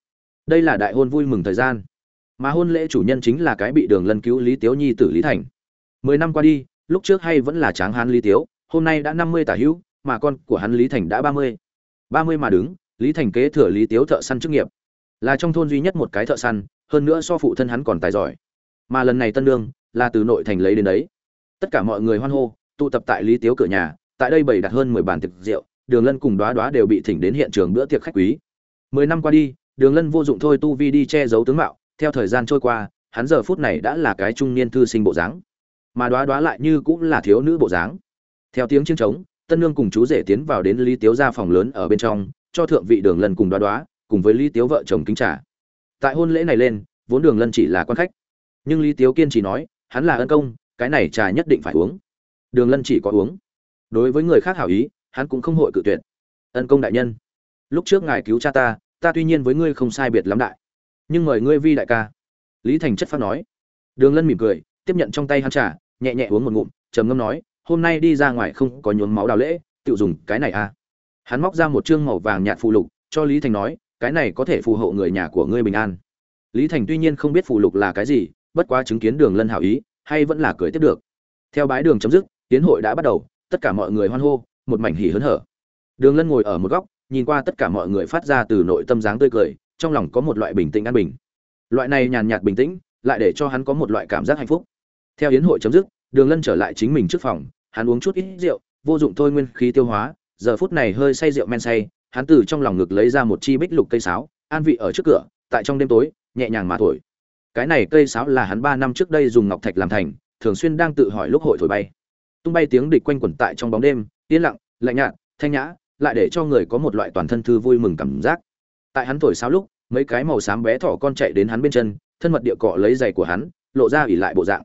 Đây là đại hôn vui mừng thời gian. Mà hôn lễ chủ nhân chính là cái bị đường lân cứu lý tiếu nhi tử lý thành. Mười năm qua đi, lúc trước hay vẫn là tráng hán lý tiếu, hôm nay đã năm mươi tả hữu, mà con của hắn lý thành đã ba mươi. Ba mươi mà đứng lý thành kế thừa lý tiếu thợ săn chức nghiệp. Là trong thôn duy nhất một cái thợ săn, hơn nữa so phụ thân hắn còn tài giỏi. Mà lần này tân lương, là từ nội thành lấy đến đấy. Tất cả mọi người hoan hô, tụ tập tại lý tiếu cửa nhà, tại đây bày đặt hơn mười bàn tiệc rượu, đường lân cùng đoá đoá đều bị thỉnh đến hiện trường bữa tiệc khách quý. Mười năm qua đi, đường lân vô dụng thôi tu vi đi che giấu tướng mạo, theo thời gian trôi qua, hắn giờ phút này đã là cái trung niên thư sinh bộ dáng. Mà đoá đoá lại như cũng là thiếu nữ bộ dáng. Theo tiếng chiêng trống, tân nương cùng chú rể tiến vào đến lý tiếu ra phòng lớn ở bên trong cho thượng vị đường lân cùng đoá đoá, cùng với lý tiếu vợ chồng kính trả tại hôn lễ này lên, vốn đường lân chỉ là quan khách. Nhưng lý tiếu kiên chỉ nói, hắn là ân công, cái này trà nhất định phải uống. Đường lân chỉ có uống. Đối với người khác hảo ý, hắn cũng không hội cự tuyệt. Ân công đại nhân, lúc trước ngài cứu cha ta ta tuy nhiên với ngươi không sai biệt lắm đại. Nhưng mời ngươi vi đại ca. Lý thành chất phát nói. Đường lân mỉm cười, tiếp nhận trong tay hắn trà, nhẹ nhẹ uống một ngụm, trầm ngâm nói, hôm nay đi ra ngoài không có nhuốm máu đào lễ tự dùng cái này à hắn móc ra một chương màu vàng nhạt phù lục, cho lý thành nói, cái này có thể phù hộ người nhà của ngươi bình an. Lý thành tuy nhiên không biết phù lục là cái gì, bất quá chứng kiến đường lân hảo ý, hay vẫn là cười tiếp được. Theo bái đường chấm dứt, tiến hội đã bắt đầu, tất cả mọi người hoan hô, một mảnh hỉ hớn hở. Đường lân ngồi ở một góc, nhìn qua tất cả mọi người phát ra từ nội tâm dáng tươi cười, trong lòng có một loại bình tĩnh an bình. Loại này nhàn nhạt bình tĩnh, lại để cho hắn có một loại cảm giác hạnh phúc. Theo hiến hội chấm dứt, đường lân trở lại chính mình trước phòng, hắn uống chút ít rượu, vô dụng thôi nguyên khí tiêu hóa giờ phút này hơi say rượu men say, hắn từ trong lòng ngực lấy ra một chi bích lục cây sáo, an vị ở trước cửa, tại trong đêm tối, nhẹ nhàng mà thổi. Cái này cây sáo là hắn ba năm trước đây dùng ngọc thạch làm thành, thường xuyên đang tự hỏi lúc hội thổi bay. Tung bay tiếng địch quanh quẩn tại trong bóng đêm, yên lặng, lạnh nhạt, thanh nhã, lại để cho người có một loại toàn thân thư vui mừng cảm giác. Tại hắn thổi sáo lúc, mấy cái màu xám bé thỏ con chạy đến hắn bên chân, thân mật địa cọ lấy giày của hắn, lộ ra ỉ lại bộ dạng.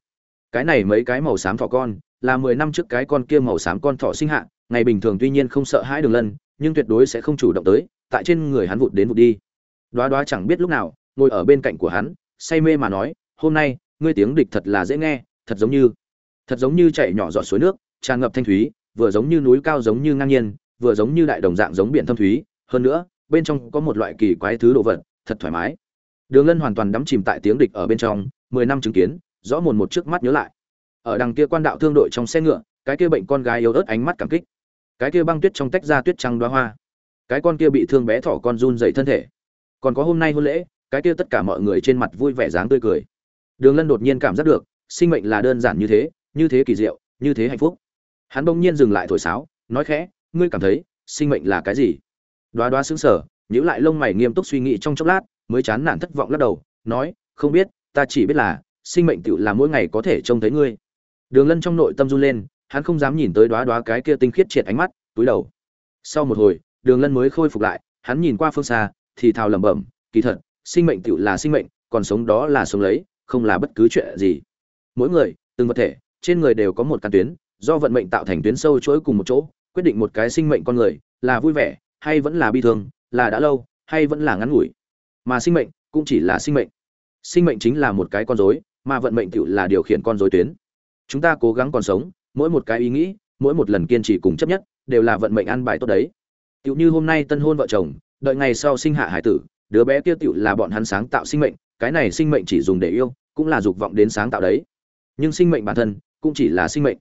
Cái này mấy cái màu xám thỏ con, là mười năm trước cái con kia màu xám con thỏ sinh hạ ngày bình thường tuy nhiên không sợ hãi đường lân, nhưng tuyệt đối sẽ không chủ động tới, tại trên người hắn vụt đến vụt đi. Đoá đoá chẳng biết lúc nào, ngồi ở bên cạnh của hắn, say mê mà nói, hôm nay, ngươi tiếng địch thật là dễ nghe, thật giống như, thật giống như chạy nhỏ giọt suối nước, tràn ngập thanh thúy, vừa giống như núi cao giống như ngang nhiên, vừa giống như đại đồng dạng giống biển thâm thúy. Hơn nữa, bên trong có một loại kỳ quái thứ đồ vật, thật thoải mái. Đường lân hoàn toàn đắm chìm tại tiếng địch ở bên trong, mười năm chứng kiến, rõ mồn một trước mắt nhớ lại. Ở đằng kia quan đạo thương đội trong xe ngựa, cái kia bệnh con gái yếu ớt ánh mắt cảm kích cái kia băng tuyết trong tách ra tuyết trắng đoá hoa. Cái con kia bị thương bé thỏ con run dậy thân thể. Còn có hôm nay hôn lễ, cái kia tất cả mọi người trên mặt vui vẻ dáng tươi cười. Đường lân đột nhiên cảm giác được, sinh mệnh là đơn giản như thế như thế kỳ diệu, như thế hạnh phúc. Hắn bỗng nhiên dừng lại thổi sáo, nói khẽ, ngươi cảm thấy, sinh mệnh là cái gì? Đoá đoá xứng sở nhữ lại lông mày nghiêm túc suy nghĩ trong chốc lát, mới chán nản thất vọng lắc đầu, nói, không biết, ta chỉ biết là, sinh mệnh tựu là mỗi ngày có thể trông thấy ngươi. Đường lân trong nội tâm run lên hắn không dám nhìn tới đoá đoá cái kia tinh khiết triệt ánh mắt, túi đầu. Sau một hồi, đường lân mới khôi phục lại, hắn nhìn qua phương xa, thì thào lẩm bẩm, kỳ thật, sinh mệnh tựu là sinh mệnh, còn sống đó là sống lấy, không là bất cứ chuyện gì. Mỗi người, từng vật thể, trên người đều có một căn tuyến, do vận mệnh tạo thành tuyến sâu chuỗi cùng một chỗ, quyết định một cái sinh mệnh con người, là vui vẻ, hay vẫn là bi thương, là đã lâu, hay vẫn là ngắn ngủi. Mà sinh mệnh, cũng chỉ là sinh mệnh. Sinh mệnh chính là một cái con rối, mà vận mệnh tựu là điều khiển con rối tuyến. Chúng ta cố gắng còn sống mỗi một cái ý nghĩ, mỗi một lần kiên trì cùng chấp nhất, đều là vận mệnh ăn bài tốt đấy. Tựu như hôm nay tân hôn vợ chồng, đợi ngày sau sinh hạ hải tử, đứa bé kia tựu là bọn hắn sáng tạo sinh mệnh, cái này sinh mệnh chỉ dùng để yêu, cũng là dục vọng đến sáng tạo đấy. Nhưng sinh mệnh bản thân, cũng chỉ là sinh mệnh.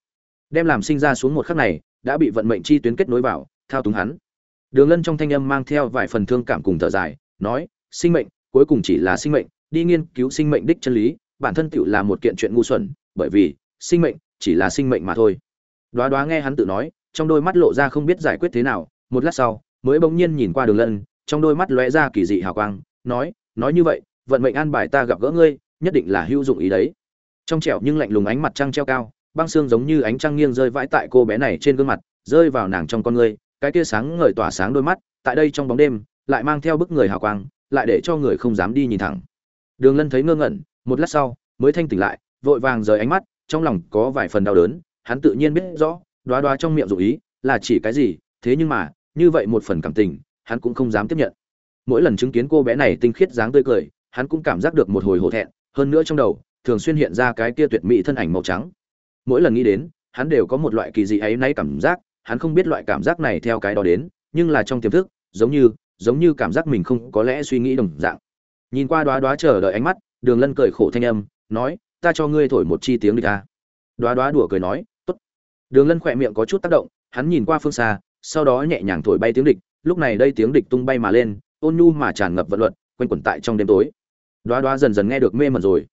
Đem làm sinh ra xuống một khắc này, đã bị vận mệnh chi tuyến kết nối vào, thao túng hắn. Đường lân trong thanh âm mang theo vài phần thương cảm cùng thở dài, nói, sinh mệnh, cuối cùng chỉ là sinh mệnh, đi nghiên cứu sinh mệnh đích chân lý, bản thân tựu là một kiện chuyện ngu xuẩn, bởi vì, sinh mệnh chỉ là sinh mệnh mà thôi. Đoá đoá nghe hắn tự nói, trong đôi mắt lộ ra không biết giải quyết thế nào, một lát sau, mới bỗng nhiên nhìn qua đường lân, trong đôi mắt lóe ra kỳ dị hào quang, nói nói như vậy, vận mệnh an bài ta gặp gỡ ngươi, nhất định là hữu dụng ý đấy. Trong trẻo nhưng lạnh lùng ánh mặt trăng treo cao, băng xương giống như ánh trăng nghiêng rơi vãi tại cô bé này trên gương mặt, rơi vào nàng trong con ngươi, cái tia sáng ngời tỏa sáng đôi mắt, tại đây trong bóng đêm, lại mang theo bức người hào quang, lại để cho người không dám đi nhìn thẳng. Đường lân thấy ngơ ngẩn, một lát sau, mới thanh tỉnh lại, vội vàng rời ánh mắt trong lòng có vài phần đau đớn, hắn tự nhiên biết rõ, đoá đoá trong miệng dụ ý là chỉ cái gì, thế nhưng mà, như vậy một phần cảm tình, hắn cũng không dám tiếp nhận. Mỗi lần chứng kiến cô bé này tinh khiết dáng tươi cười, hắn cũng cảm giác được một hồi hổ thẹn, hơn nữa trong đầu, thường xuyên hiện ra cái kia tuyệt mỹ thân ảnh màu trắng. Mỗi lần nghĩ đến, hắn đều có một loại kỳ dị ấy nay cảm giác, hắn không biết loại cảm giác này theo cái đó đến, nhưng là trong tiềm thức, giống như giống như cảm giác mình không có lẽ suy nghĩ đồng dạng. Nhìn qua đóa đóa chờ đợi ánh mắt, đường lân cười khổ thanh âm, nói ta cho ngươi thổi một chi tiếng địch ta đoá đoá đùa cười nói, tốt. Đường lân khỏe miệng có chút tác động, hắn nhìn qua phương xa, sau đó nhẹ nhàng thổi bay tiếng địch, lúc này đây tiếng địch tung bay mà lên, ôn nhu mà tràn ngập vận luật, quanh quẩn tại trong đêm tối. Đoá đoá dần dần nghe được mê mẩn rồi.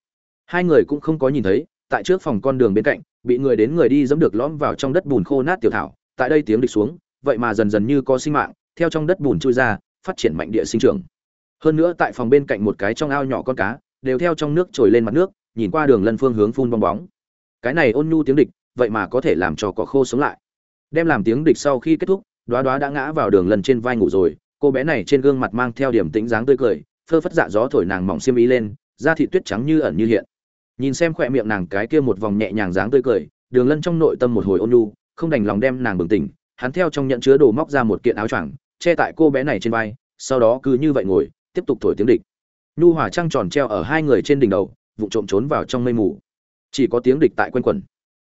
Hai người cũng không có nhìn thấy, tại trước phòng con đường bên cạnh, bị người đến người đi dẫm được lõm vào trong đất bùn khô nát tiểu thảo, tại đây tiếng địch xuống, vậy mà dần dần như có sinh mạng, theo trong đất bùn trôi ra, phát triển mạnh địa sinh trưởng. Hơn nữa tại phòng bên cạnh một cái trong ao nhỏ con cá, đều theo trong nước trồi lên mặt nước nhìn qua đường lân phương hướng phun bong bóng. Cái này ôn nhu tiếng địch, vậy mà có thể làm cho cỏ khô sống lại. Đem làm tiếng địch sau khi kết thúc, đoá đoá đã ngã vào đường lân trên vai ngủ rồi, cô bé này trên gương mặt mang theo điểm tĩnh dáng tươi cười, phơ phất dạ gió thổi nàng mỏng xiêm ý lên, da thị tuyết trắng như ẩn như hiện. Nhìn xem khỏe miệng nàng cái kia một vòng nhẹ nhàng dáng tươi cười, đường lân trong nội tâm một hồi ôn nhu, không đành lòng đem nàng bừng tỉnh, hắn theo trong nhận chứa đồ móc ra một kiện áo choàng, che tại cô bé này trên vai, sau đó cứ như vậy ngồi, tiếp tục thổi tiếng địch. Nhu hòa trăng tròn treo ở hai người trên đỉnh đầu vụ trộm trốn vào trong mây mù. Chỉ có tiếng địch tại quanh quẩn.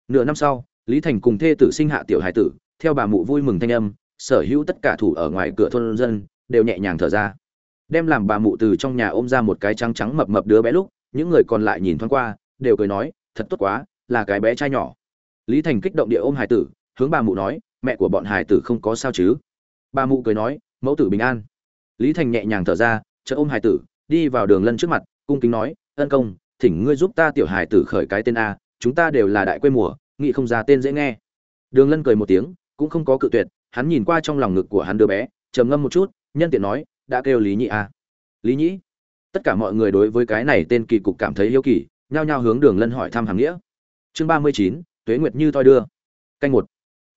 Nửa năm sau, lý thành cùng thê tử sinh hạ tiểu hải tử, theo bà mụ vui mừng thanh âm, sở hữu tất cả thủ ở ngoài cửa thôn dân đều nhẹ nhàng thở ra. Đem làm bà mụ từ trong nhà ôm ra một cái trắng trắng mập mập đứa bé lúc, những người còn lại nhìn thoáng qua, đều cười nói, thật tốt quá, là cái bé trai nhỏ. Lý thành kích động địa ôm hải tử, hướng bà mụ nói, mẹ của bọn hải tử không có sao chứ? Bà mụ cười nói, mẫu tử bình an. Lý thành nhẹ nhàng thở ra chợ ôm hải tử, đi vào đường lân trước mặt, cung kính nói, ân công thỉnh ngươi giúp ta tiểu hải tử khởi cái tên a, chúng ta đều là đại quê mùa nghị không ra tên dễ nghe. Đường lân cười một tiếng, cũng không có cự tuyệt, hắn nhìn qua trong lòng ngực của hắn đứa bé, trầm ngâm một chút, nhân tiện nói, đã kêu lý nhị a. Lý nhĩ tất cả mọi người đối với cái này tên kỳ cục cảm thấy yêu kỳ, nhao nhao hướng đường lân hỏi thăm hàng nghĩa. Chương ba mươi chín, tuế nguyệt như toi đưa. Canh một.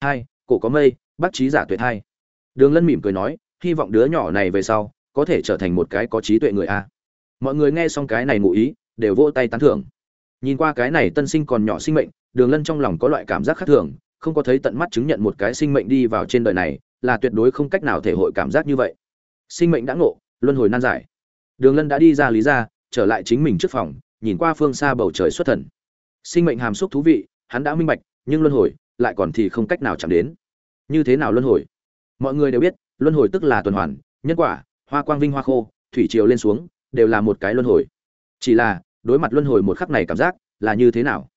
Hai, cổ có mây, bác trí giả tuyệt hai. Đường lân mỉm cười nói, hy vọng đứa nhỏ này về sau, có thể trở thành một cái có trí tuệ người a. Mọi người nghe xong cái này ngụ ý đều vỗ tay tán thưởng. Nhìn qua cái này tân sinh còn nhỏ sinh mệnh, đường lân trong lòng có loại cảm giác khác thường, không có thấy tận mắt chứng nhận một cái sinh mệnh đi vào trên đời này, là tuyệt đối không cách nào thể hội cảm giác như vậy. Sinh mệnh đã ngộ, luân hồi nan giải. Đường lân đã đi ra lý ra, trở lại chính mình trước phòng, nhìn qua phương xa bầu trời xuất thần. Sinh mệnh hàm xúc thú vị, hắn đã minh bạch, nhưng luân hồi, lại còn thì không cách nào chạm đến. Như thế nào luân hồi? Mọi người đều biết, luân hồi tức là tuần hoàn, nhân quả, hoa quang vinh hoa khô, thủy triều lên xuống, đều là một cái luân hồi. Chỉ là đối mặt luân hồi một khắc này cảm giác là như thế nào?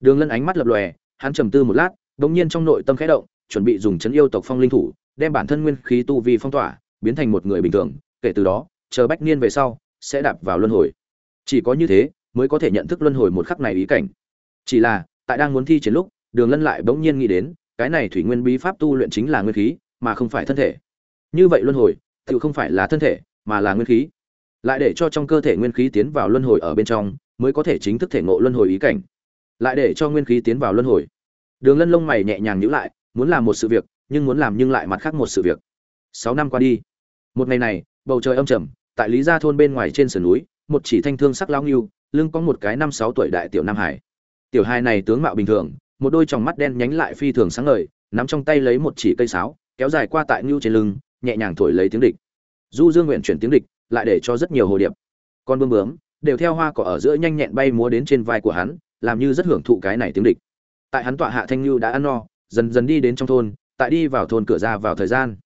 Đường lân ánh mắt lập lòe, hắn trầm tư một lát đ ỗ n g nhiên trong nội tâm khẽ động, chuẩn bị dùng chấn yêu tộc phong linh thủ, đem bản thân nguyên khí tu vi phong tỏa, biến thành một người bình thường, kể từ đó, chờ bách niên về sau, sẽ đạp vào luân hồi. Chỉ có như thế, mới có thể nhận thức luân hồi một khắc này ý cảnh. Chỉ là, tại đang muốn thi chiến lúc, đường lân lại bỗng nhiên nghĩ đến, cái này thủy nguyên bí pháp tu luyện chính là nguyên khí, mà không phải thân thể. Như vậy luân hồi, tự không phải là thân thể, mà là nguyên khí lại để cho trong cơ thể nguyên khí tiến vào luân hồi ở bên trong, mới có thể chính thức thể ngộ luân hồi ý cảnh. Lại để cho nguyên khí tiến vào luân hồi. Đường lân lông mày nhẹ nhàng nhữ lại, muốn làm một sự việc, nhưng muốn làm nhưng lại mặt khác một sự việc. Sáu năm qua đi. Một ngày này, bầu trời âm trầm, tại lý gia thôn bên ngoài trên sườn núi, một chỉ thanh thương sắc lao nghiêu lưng có một cái năm sáu tuổi đại tiểu nam hải. Tiểu hai này tướng mạo bình thường, một đôi tròng mắt đen nhánh lại phi thường sáng ngời, nắm trong tay lấy một chỉ cây sáo, kéo dài qua tại ngưu trên lưng, nhẹ nhàng thổi lấy tiếng địch. Du dương nguyện chuyển tiếng địch lại để cho rất nhiều hồ điệp. Con bướm bướm, đều theo hoa cỏ ở giữa nhanh nhẹn bay múa đến trên vai của hắn, làm như rất hưởng thụ cái này tiếng địch. Tại hắn tọa hạ thanh lưu đã ăn no, dần dần đi đến trong thôn, tại đi vào thôn cửa ra vào thời gian.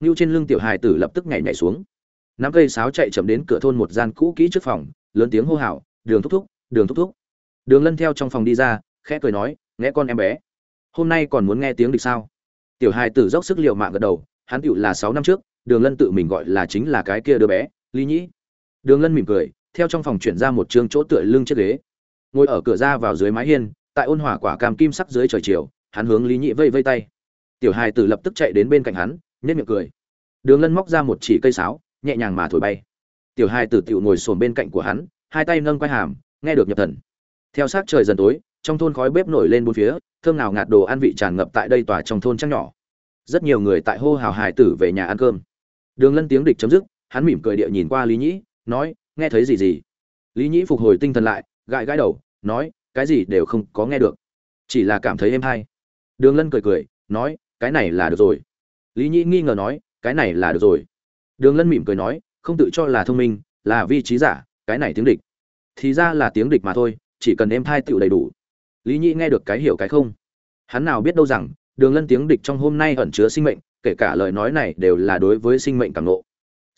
Lưu trên lưng tiểu hài tử lập tức nhảy nhảy xuống. Nắm cây sáo chạy chậm đến cửa thôn một gian cũ kỹ trước phòng, lớn tiếng hô hào, đường thúc thúc, đường thúc thúc. Đường lân theo trong phòng đi ra, khẽ cười nói, nghe con em bé, hôm nay còn muốn nghe tiếng địch sao? Tiểu hài tử dốc sức liệu mạng gật đầu, hắn tựu là sáu năm trước, đường lân tự mình gọi là chính là cái kia đứa bé lý nhĩ. Đường lân mỉm cười, theo trong phòng chuyển ra một chương chỗ tựa lưng chiếc ghế. Ngồi ở cửa ra vào dưới mái hiên, tại ôn hòa quả cam kim sắc dưới trời chiều, hắn hướng lý nhĩ vây vây tay. Tiểu hài tử lập tức chạy đến bên cạnh hắn nhét miệng cười. Đường lân móc ra một chỉ cây sáo, nhẹ nhàng mà thổi bay. Tiểu hài tử tựu ngồi sồn bên cạnh của hắn, hai tay nâng quai hàm, nghe được nhập thần. Theo sát trời dần tối, trong thôn khói bếp nổi lên bốn phía, thơm nào ngạt đồ ăn vị tràn ngập tại đây tòa trong thôn trăng nhỏ. Rất nhiều người tại hô hào hài tử về nhà ăn cơm. Đường lân tiếng địch chấm dứt hắn mỉm cười địa nhìn qua lý nhĩ, nói, nghe thấy gì gì? Lý nhĩ phục hồi tinh thần lại, gãi gãi đầu, nói, cái gì đều không có nghe được, chỉ là cảm thấy êm hay. Đường lân cười cười, nói, cái này là được rồi. Lý nhĩ nghi ngờ nói, cái này là được rồi. Đường lân mỉm cười nói, không tự cho là thông minh, là vi trí giả, cái này tiếng địch. Thì ra là tiếng địch mà thôi, chỉ cần êm thai tựu đầy đủ. Lý nhĩ nghe được cái hiểu cái không. Hắn nào biết đâu rằng, đường lân tiếng địch trong hôm nay ẩn chứa sinh mệnh, kể cả lời nói này đều là đối với sinh mệnh cảm nộ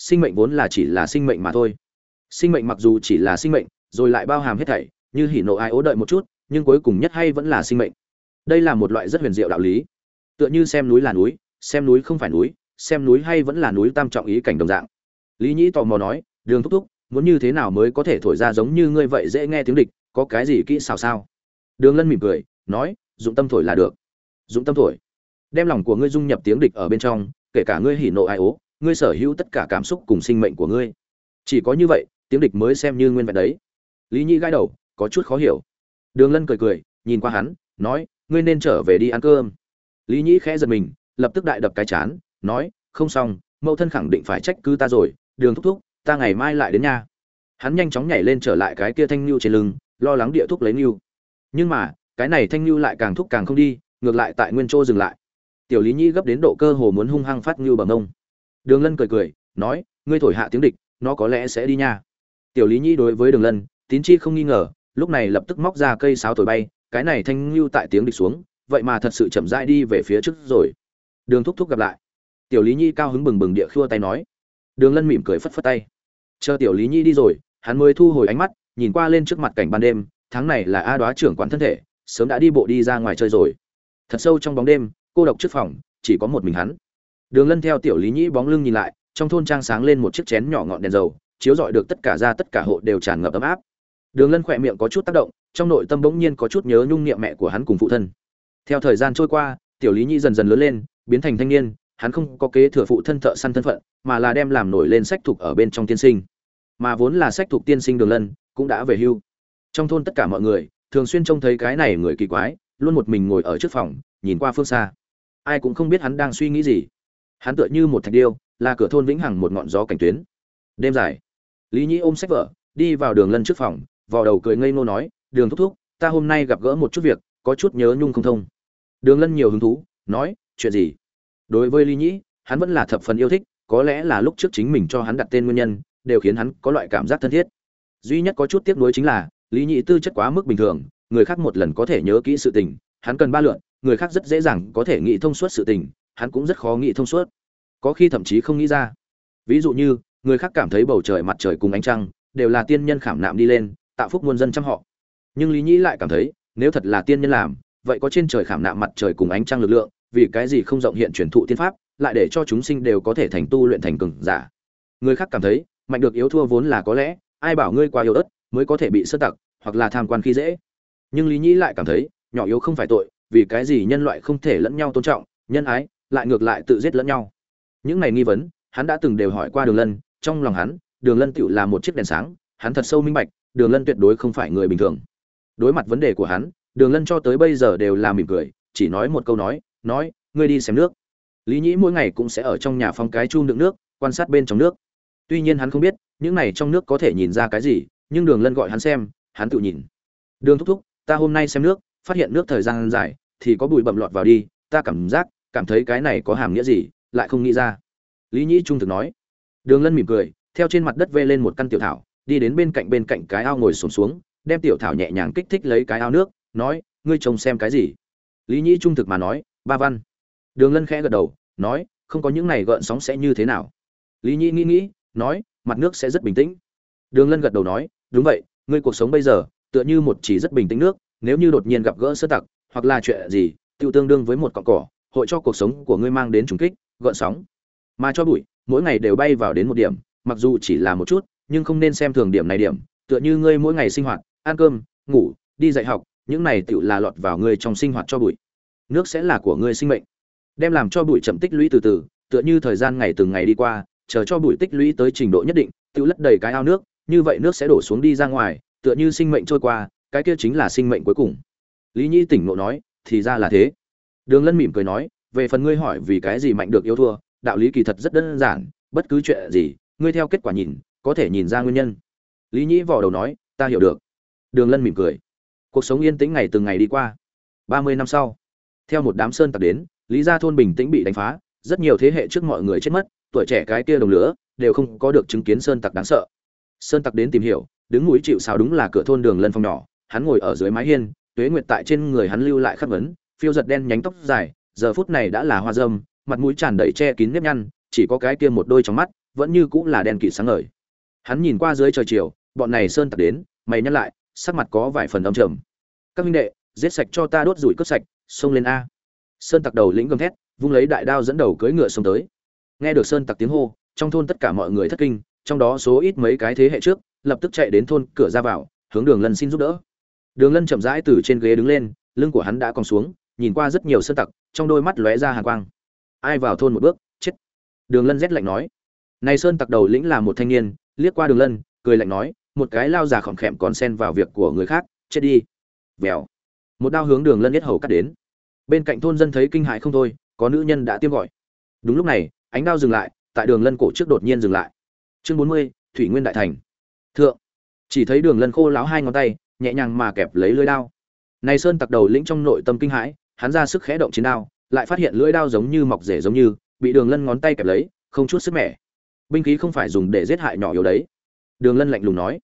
sinh mệnh vốn là chỉ là sinh mệnh mà thôi. Sinh mệnh mặc dù chỉ là sinh mệnh, rồi lại bao hàm hết thảy, như hỉ nộ ai ố đợi một chút, nhưng cuối cùng nhất hay vẫn là sinh mệnh. Đây là một loại rất huyền diệu đạo lý. Tựa như xem núi là núi, xem núi không phải núi, xem núi hay vẫn là núi tam trọng ý cảnh đồng dạng. Lý nhĩ tò mò nói, đường thúc thúc, muốn như thế nào mới có thể thổi ra giống như ngươi vậy dễ nghe tiếng địch, có cái gì kỹ xào sao? Đường lân mỉm cười, nói, dụng tâm thổi là được. Dụng tâm thổi. Đem lòng của ngươi dung nhập tiếng địch ở bên trong, kể cả ngươi hỉ nộ ai ố ngươi sở hữu tất cả cảm xúc cùng sinh mệnh của ngươi. Chỉ có như vậy, tiếng địch mới xem như nguyên vẹn đấy. Lý nhĩ gãi đầu, có chút khó hiểu. Đường lân cười cười, nhìn qua hắn, nói, ngươi nên trở về đi ăn cơm. Lý nhĩ khẽ giật mình, lập tức đại đập cái chán, nói, không xong, mẫu thân khẳng định phải trách cứ ta rồi, đường thúc thúc, ta ngày mai lại đến nhà. Hắn nhanh chóng nhảy lên trở lại cái kia thanh lưu trên lưng, lo lắng địa thúc lấy lưu nhưng mà, cái này thanh lưu lại càng thúc càng không đi, ngược lại tại nguyên chỗ dừng lại. Tiểu lý nhĩ gấp đến độ cơ hồ muốn hung hăng phát niu bằng ông đường lân cười cười, nói, ngươi thổi hạ tiếng địch, nó có lẽ sẽ đi nha. Tiểu lý nhĩ đối với đường lân, tín chi không nghi ngờ, lúc này lập tức móc ra cây sáo thổi bay, cái này thanh lưu tại tiếng địch xuống, vậy mà thật sự chậm rãi đi về phía trước rồi. Đường thúc thúc gặp lại. Tiểu lý nhi cao hứng bừng bừng địa khua tay nói. Đường lân mỉm cười phất phất tay. Chờ tiểu lý nhi đi rồi, hắn mới thu hồi ánh mắt, nhìn qua lên trước mặt cảnh ban đêm, tháng này là a đoá trưởng quán thân thể, sớm đã đi bộ đi ra ngoài chơi rồi. Thật sâu trong bóng đêm, cô độc trước phòng, chỉ có một mình hắn đường lân theo tiểu lý nhĩ bóng lưng nhìn lại, trong thôn trang sáng lên một chiếc chén nhỏ ngọn đèn dầu, chiếu rọi được tất cả ra tất cả hộ đều tràn ngập ấm áp. Đường lân khỏe miệng có chút tác động, trong nội tâm bỗng nhiên có chút nhớ nhung niệm mẹ của hắn cùng phụ thân. Theo thời gian trôi qua, tiểu lý nhĩ dần dần lớn lên, biến thành thanh niên, hắn không có kế thừa phụ thân thợ săn thân phận, mà là đem làm nổi lên sách thuộc ở bên trong tiên sinh. Mà vốn là sách thuộc tiên sinh đường lân, cũng đã về hưu. Trong thôn tất cả mọi người, thường xuyên trông thấy cái này người kỳ quái, luôn một mình ngồi ở trước phòng, nhìn qua phương xa. Ai cũng không biết hắn đang suy nghĩ gì hắn tựa như một thạch điêu, là cửa thôn vĩnh hằng một ngọn gió cảnh tuyến. Đêm dài, lý nhĩ ôm sách vở, đi vào đường lân trước phòng vào đầu cười ngây ngô nói, đường thúc thúc, ta hôm nay gặp gỡ một chút việc, có chút nhớ nhung không thông. Đường lân nhiều hứng thú, nói, chuyện gì? Đối với lý nhĩ, hắn vẫn là thập phần yêu thích, có lẽ là lúc trước chính mình cho hắn đặt tên nguyên nhân, đều khiến hắn có loại cảm giác thân thiết. Duy nhất có chút tiếc nuối chính là, lý nhĩ tư chất quá mức bình thường, người khác một lần có thể nhớ kỹ sự tình, hắn cần ba lượn, người khác rất dễ dàng có thể nghĩ thông suốt sự tình hắn cũng rất khó nghĩ thông suốt. Có khi thậm chí không nghĩ ra. Ví dụ như, người khác cảm thấy bầu trời mặt trời cùng ánh trăng đều là tiên nhân khảm nạm đi lên, tạo phúc muôn dân chăm họ. Nhưng lý nhĩ lại cảm thấy, nếu thật là tiên nhân làm, vậy có trên trời khảm nạm mặt trời cùng ánh trăng lực lượng, vì cái gì không rộng hiện truyền thụ tiên pháp, lại để cho chúng sinh đều có thể thành tu luyện thành cường giả? Người khác cảm thấy, mạnh được yếu thua vốn là có lẽ, ai bảo ngươi quá yếu ớt, mới có thể bị sơ tặc, hoặc là tham quan khi dễ. Nhưng lý nhĩ lại cảm thấy, nhỏ yếu không phải tội, vì cái gì nhân loại không thể lẫn nhau tôn trọng, nhân ái lại ngược lại tự giết lẫn nhau. Những ngày nghi vấn, hắn đã từng đều hỏi qua đường lân, trong lòng hắn, đường lân tựu là một chiếc đèn sáng, hắn thật sâu minh bạch, đường lân tuyệt đối không phải người bình thường. Đối mặt vấn đề của hắn, đường lân cho tới bây giờ đều là mỉm cười, chỉ nói một câu nói nói, ngươi đi xem nước. Lý nhĩ mỗi ngày cũng sẽ ở trong nhà phong cái chum đựng nước, quan sát bên trong nước. Tuy nhiên hắn không biết, những này trong nước có thể nhìn ra cái gì, nhưng đường lân gọi hắn xem, hắn tự nhìn. Đường thúc thúc, ta hôm nay xem nước, phát hiện nước thời gian dài, thì có bụi bậm lọt vào đi, ta cảm giác cảm thấy cái này có hàm nghĩa gì lại không nghĩ ra. Lý nhĩ trung thực nói. Đường lân mỉm cười theo trên mặt đất vê lên một căn tiểu thảo đi đến bên cạnh bên cạnh cái ao ngồi sùng xuống, xuống đem tiểu thảo nhẹ nhàng kích thích lấy cái ao nước nói ngươi trông xem cái gì? Lý nhĩ trung thực mà nói ba văn. Đường lân khẽ gật đầu nói không có những này gợn sóng sẽ như thế nào? Lý nhĩ nghĩ nghĩ nói mặt nước sẽ rất bình tĩnh. Đường lân gật đầu nói đúng vậy ngươi cuộc sống bây giờ tựa như một chỉ rất bình tĩnh nước nếu như đột nhiên gặp gỡ sơ tặc hoặc là chuyện gì tự tương đương với một cọng cỏ hội cho cuộc sống của ngươi mang đến trùng kích gợn sóng. Mà cho bụi, mỗi ngày đều bay vào đến một điểm, mặc dù chỉ là một chút, nhưng không nên xem thường điểm này điểm, tựa như ngươi mỗi ngày sinh hoạt, ăn cơm, ngủ, đi dạy học, những này tựu là lọt vào ngươi trong sinh hoạt cho bụi. Nước sẽ là của ngươi sinh mệnh. Đem làm cho bụi chậm tích lũy từ từ, tựa như thời gian ngày từng ngày đi qua, chờ cho bụi tích lũy tới trình độ nhất định tự lấp đầy cái ao nước, như vậy nước sẽ đổ xuống đi ra ngoài, tựa như sinh mệnh trôi qua, cái kia chính là sinh mệnh cuối cùng. Lý nhi tỉnh ngộ nói, thì ra là thế đường lân mỉm cười nói, về phần ngươi hỏi vì cái gì mạnh được yếu thua, đạo lý kỳ thật rất đơn giản, bất cứ chuyện gì, ngươi theo kết quả nhìn, có thể nhìn ra nguyên nhân. Lý nhĩ vò đầu nói, ta hiểu được. Đường lân mỉm cười. Cuộc sống yên tĩnh ngày từng ngày đi qua. Ba mươi năm sau, theo một đám sơn tặc đến, lý gia thôn bình tĩnh bị đánh phá, rất nhiều thế hệ trước mọi người chết mất, tuổi trẻ cái kia đồng lửa, đều không có được chứng kiến sơn tặc đáng sợ. Sơn tặc đến tìm hiểu, đứng mũi chịu sào đúng là cửa thôn đường lân phong nhỏ, hắn ngồi ở dưới mái hiên, tuế nguyệt tại trên người hắn lưu lại khắc vấn phiêu giật đen nhánh tóc dài, giờ phút này đã là hoa dâm, mặt mũi tràn đầy che kín nếp nhăn, chỉ có cái kia một đôi trong mắt, vẫn như cũng là đen kịt sáng ngời. Hắn nhìn qua dưới trời chiều, bọn này sơn tặc đến, mày nhăn lại, sắc mặt có vài phần âm trầm. Các minh đệ, giết sạch cho ta đốt rủi cướp sạch, xông lên a. Sơn tặc đầu lĩnh gầm thét, vung lấy đại đao dẫn đầu cưỡi ngựa xông tới. Nghe được sơn tặc tiếng hô, trong thôn tất cả mọi người thất kinh, trong đó số ít mấy cái thế hệ trước, lập tức chạy đến thôn cửa ra vào, hướng đường lân xin giúp đỡ. Đường lân chậm rãi từ trên ghế đứng lên, lưng của hắn đã còn xuống nhìn qua rất nhiều sơn tặc, trong đôi mắt lóe ra hàn quang. Ai vào thôn một bước, chết. Đường lân rét lạnh nói. Này sơn tặc đầu lĩnh là một thanh niên, liếc qua đường lân, cười lạnh nói, một cái lao già khỏm khẹm còn xen vào việc của người khác, chết đi. Vèo. Một đao hướng đường lân nhất hầu cắt đến. Bên cạnh thôn dân thấy kinh hại không thôi, có nữ nhân đã tiêm gọi. Đúng lúc này, ánh đao dừng lại, tại đường lân cổ trước đột nhiên dừng lại. Chương bốn mươi, thủy nguyên đại thành. Thượng. Chỉ thấy đường lân khô láo hai ngón tay, nhẹ nhàng mà kẹp lấy lưới đao. Này sơn tặc đầu lĩnh trong nội tâm kinh hãi hắn ra sức khẽ động chiến đao, lại phát hiện lưỡi đao giống như mọc rể giống như, bị đường lân ngón tay kẹp lấy, không chút sức mẻ. Binh khí không phải dùng để giết hại nhỏ yếu đấy. Đường lân lạnh lùng nói.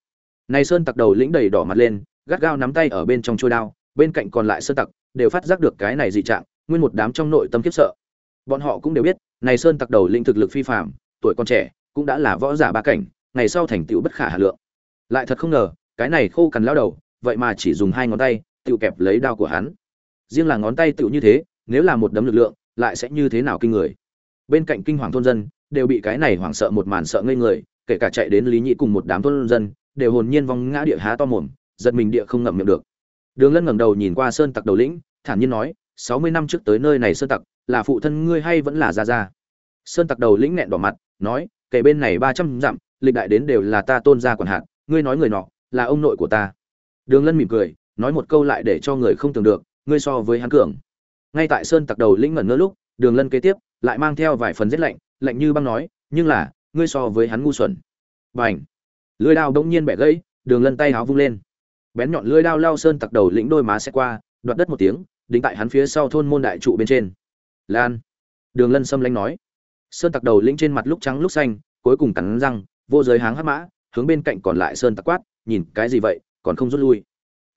Này sơn tặc đầu lĩnh đầy đỏ mặt lên, gắt gao nắm tay ở bên trong trôi đao, bên cạnh còn lại sơn tặc, đều phát giác được cái này dị trạng, nguyên một đám trong nội tâm kiếp sợ. Bọn họ cũng đều biết, này sơn tặc đầu lĩnh thực lực phi phàm, tuổi còn trẻ, cũng đã là võ giả ba cảnh, ngày sau thành tựu bất khả hà lượng. Lại thật không ngờ, cái này khô cằn lão đầu, vậy mà chỉ dùng hai ngón tay, tựu kẹp lấy đao của hắn riêng là ngón tay tựu như thế nếu là một đấm lực lượng lại sẽ như thế nào kinh người? Bên cạnh kinh hoàng thôn dân đều bị cái này hoảng sợ một màn sợ ngây người kể cả chạy đến lý nhị cùng một đám thôn dân đều hồn nhiên vong ngã địa há to mồm giật mình địa không ngậm miệng được. Đường lân ngẩng đầu nhìn qua sơn tặc đầu lĩnh thản nhiên nói sáu mươi năm trước tới nơi này sơn tặc là phụ thân ngươi hay vẫn là gia gia? Sơn tặc đầu lĩnh nghẹn đỏ mặt nói kể bên này ba trăm dặm lịch đại đến đều là ta tôn gia quản hạn, ngươi nói người nọ là ông nội của ta. Đường lân mỉm cười nói một câu lại để cho người không tưởng được ngươi so với hắn cường. Ngay tại sơn tặc đầu lĩnh ngẩn ngơ lúc, đường lân kế tiếp lại mang theo vài phần rét lạnh lạnh như băng nói, nhưng là, ngươi so với hắn ngu xuẩn. Bảnh lưỡi đao đống nhiên bẻ gãy, đường lân tay háo vung lên. Bén nhọn lưỡi đao lao sơn tặc đầu lĩnh đôi má xe qua, đoạt đất một tiếng, đính tại hắn phía sau thôn môn đại trụ bên trên. Lan! Đường lân xâm lanh nói. Sơn tặc đầu lĩnh trên mặt lúc trắng lúc xanh, cuối cùng cắn răng, vô giới háng hắc mã, hướng bên cạnh còn lại sơn tặc quát, nhìn cái gì vậy, còn không rút lui?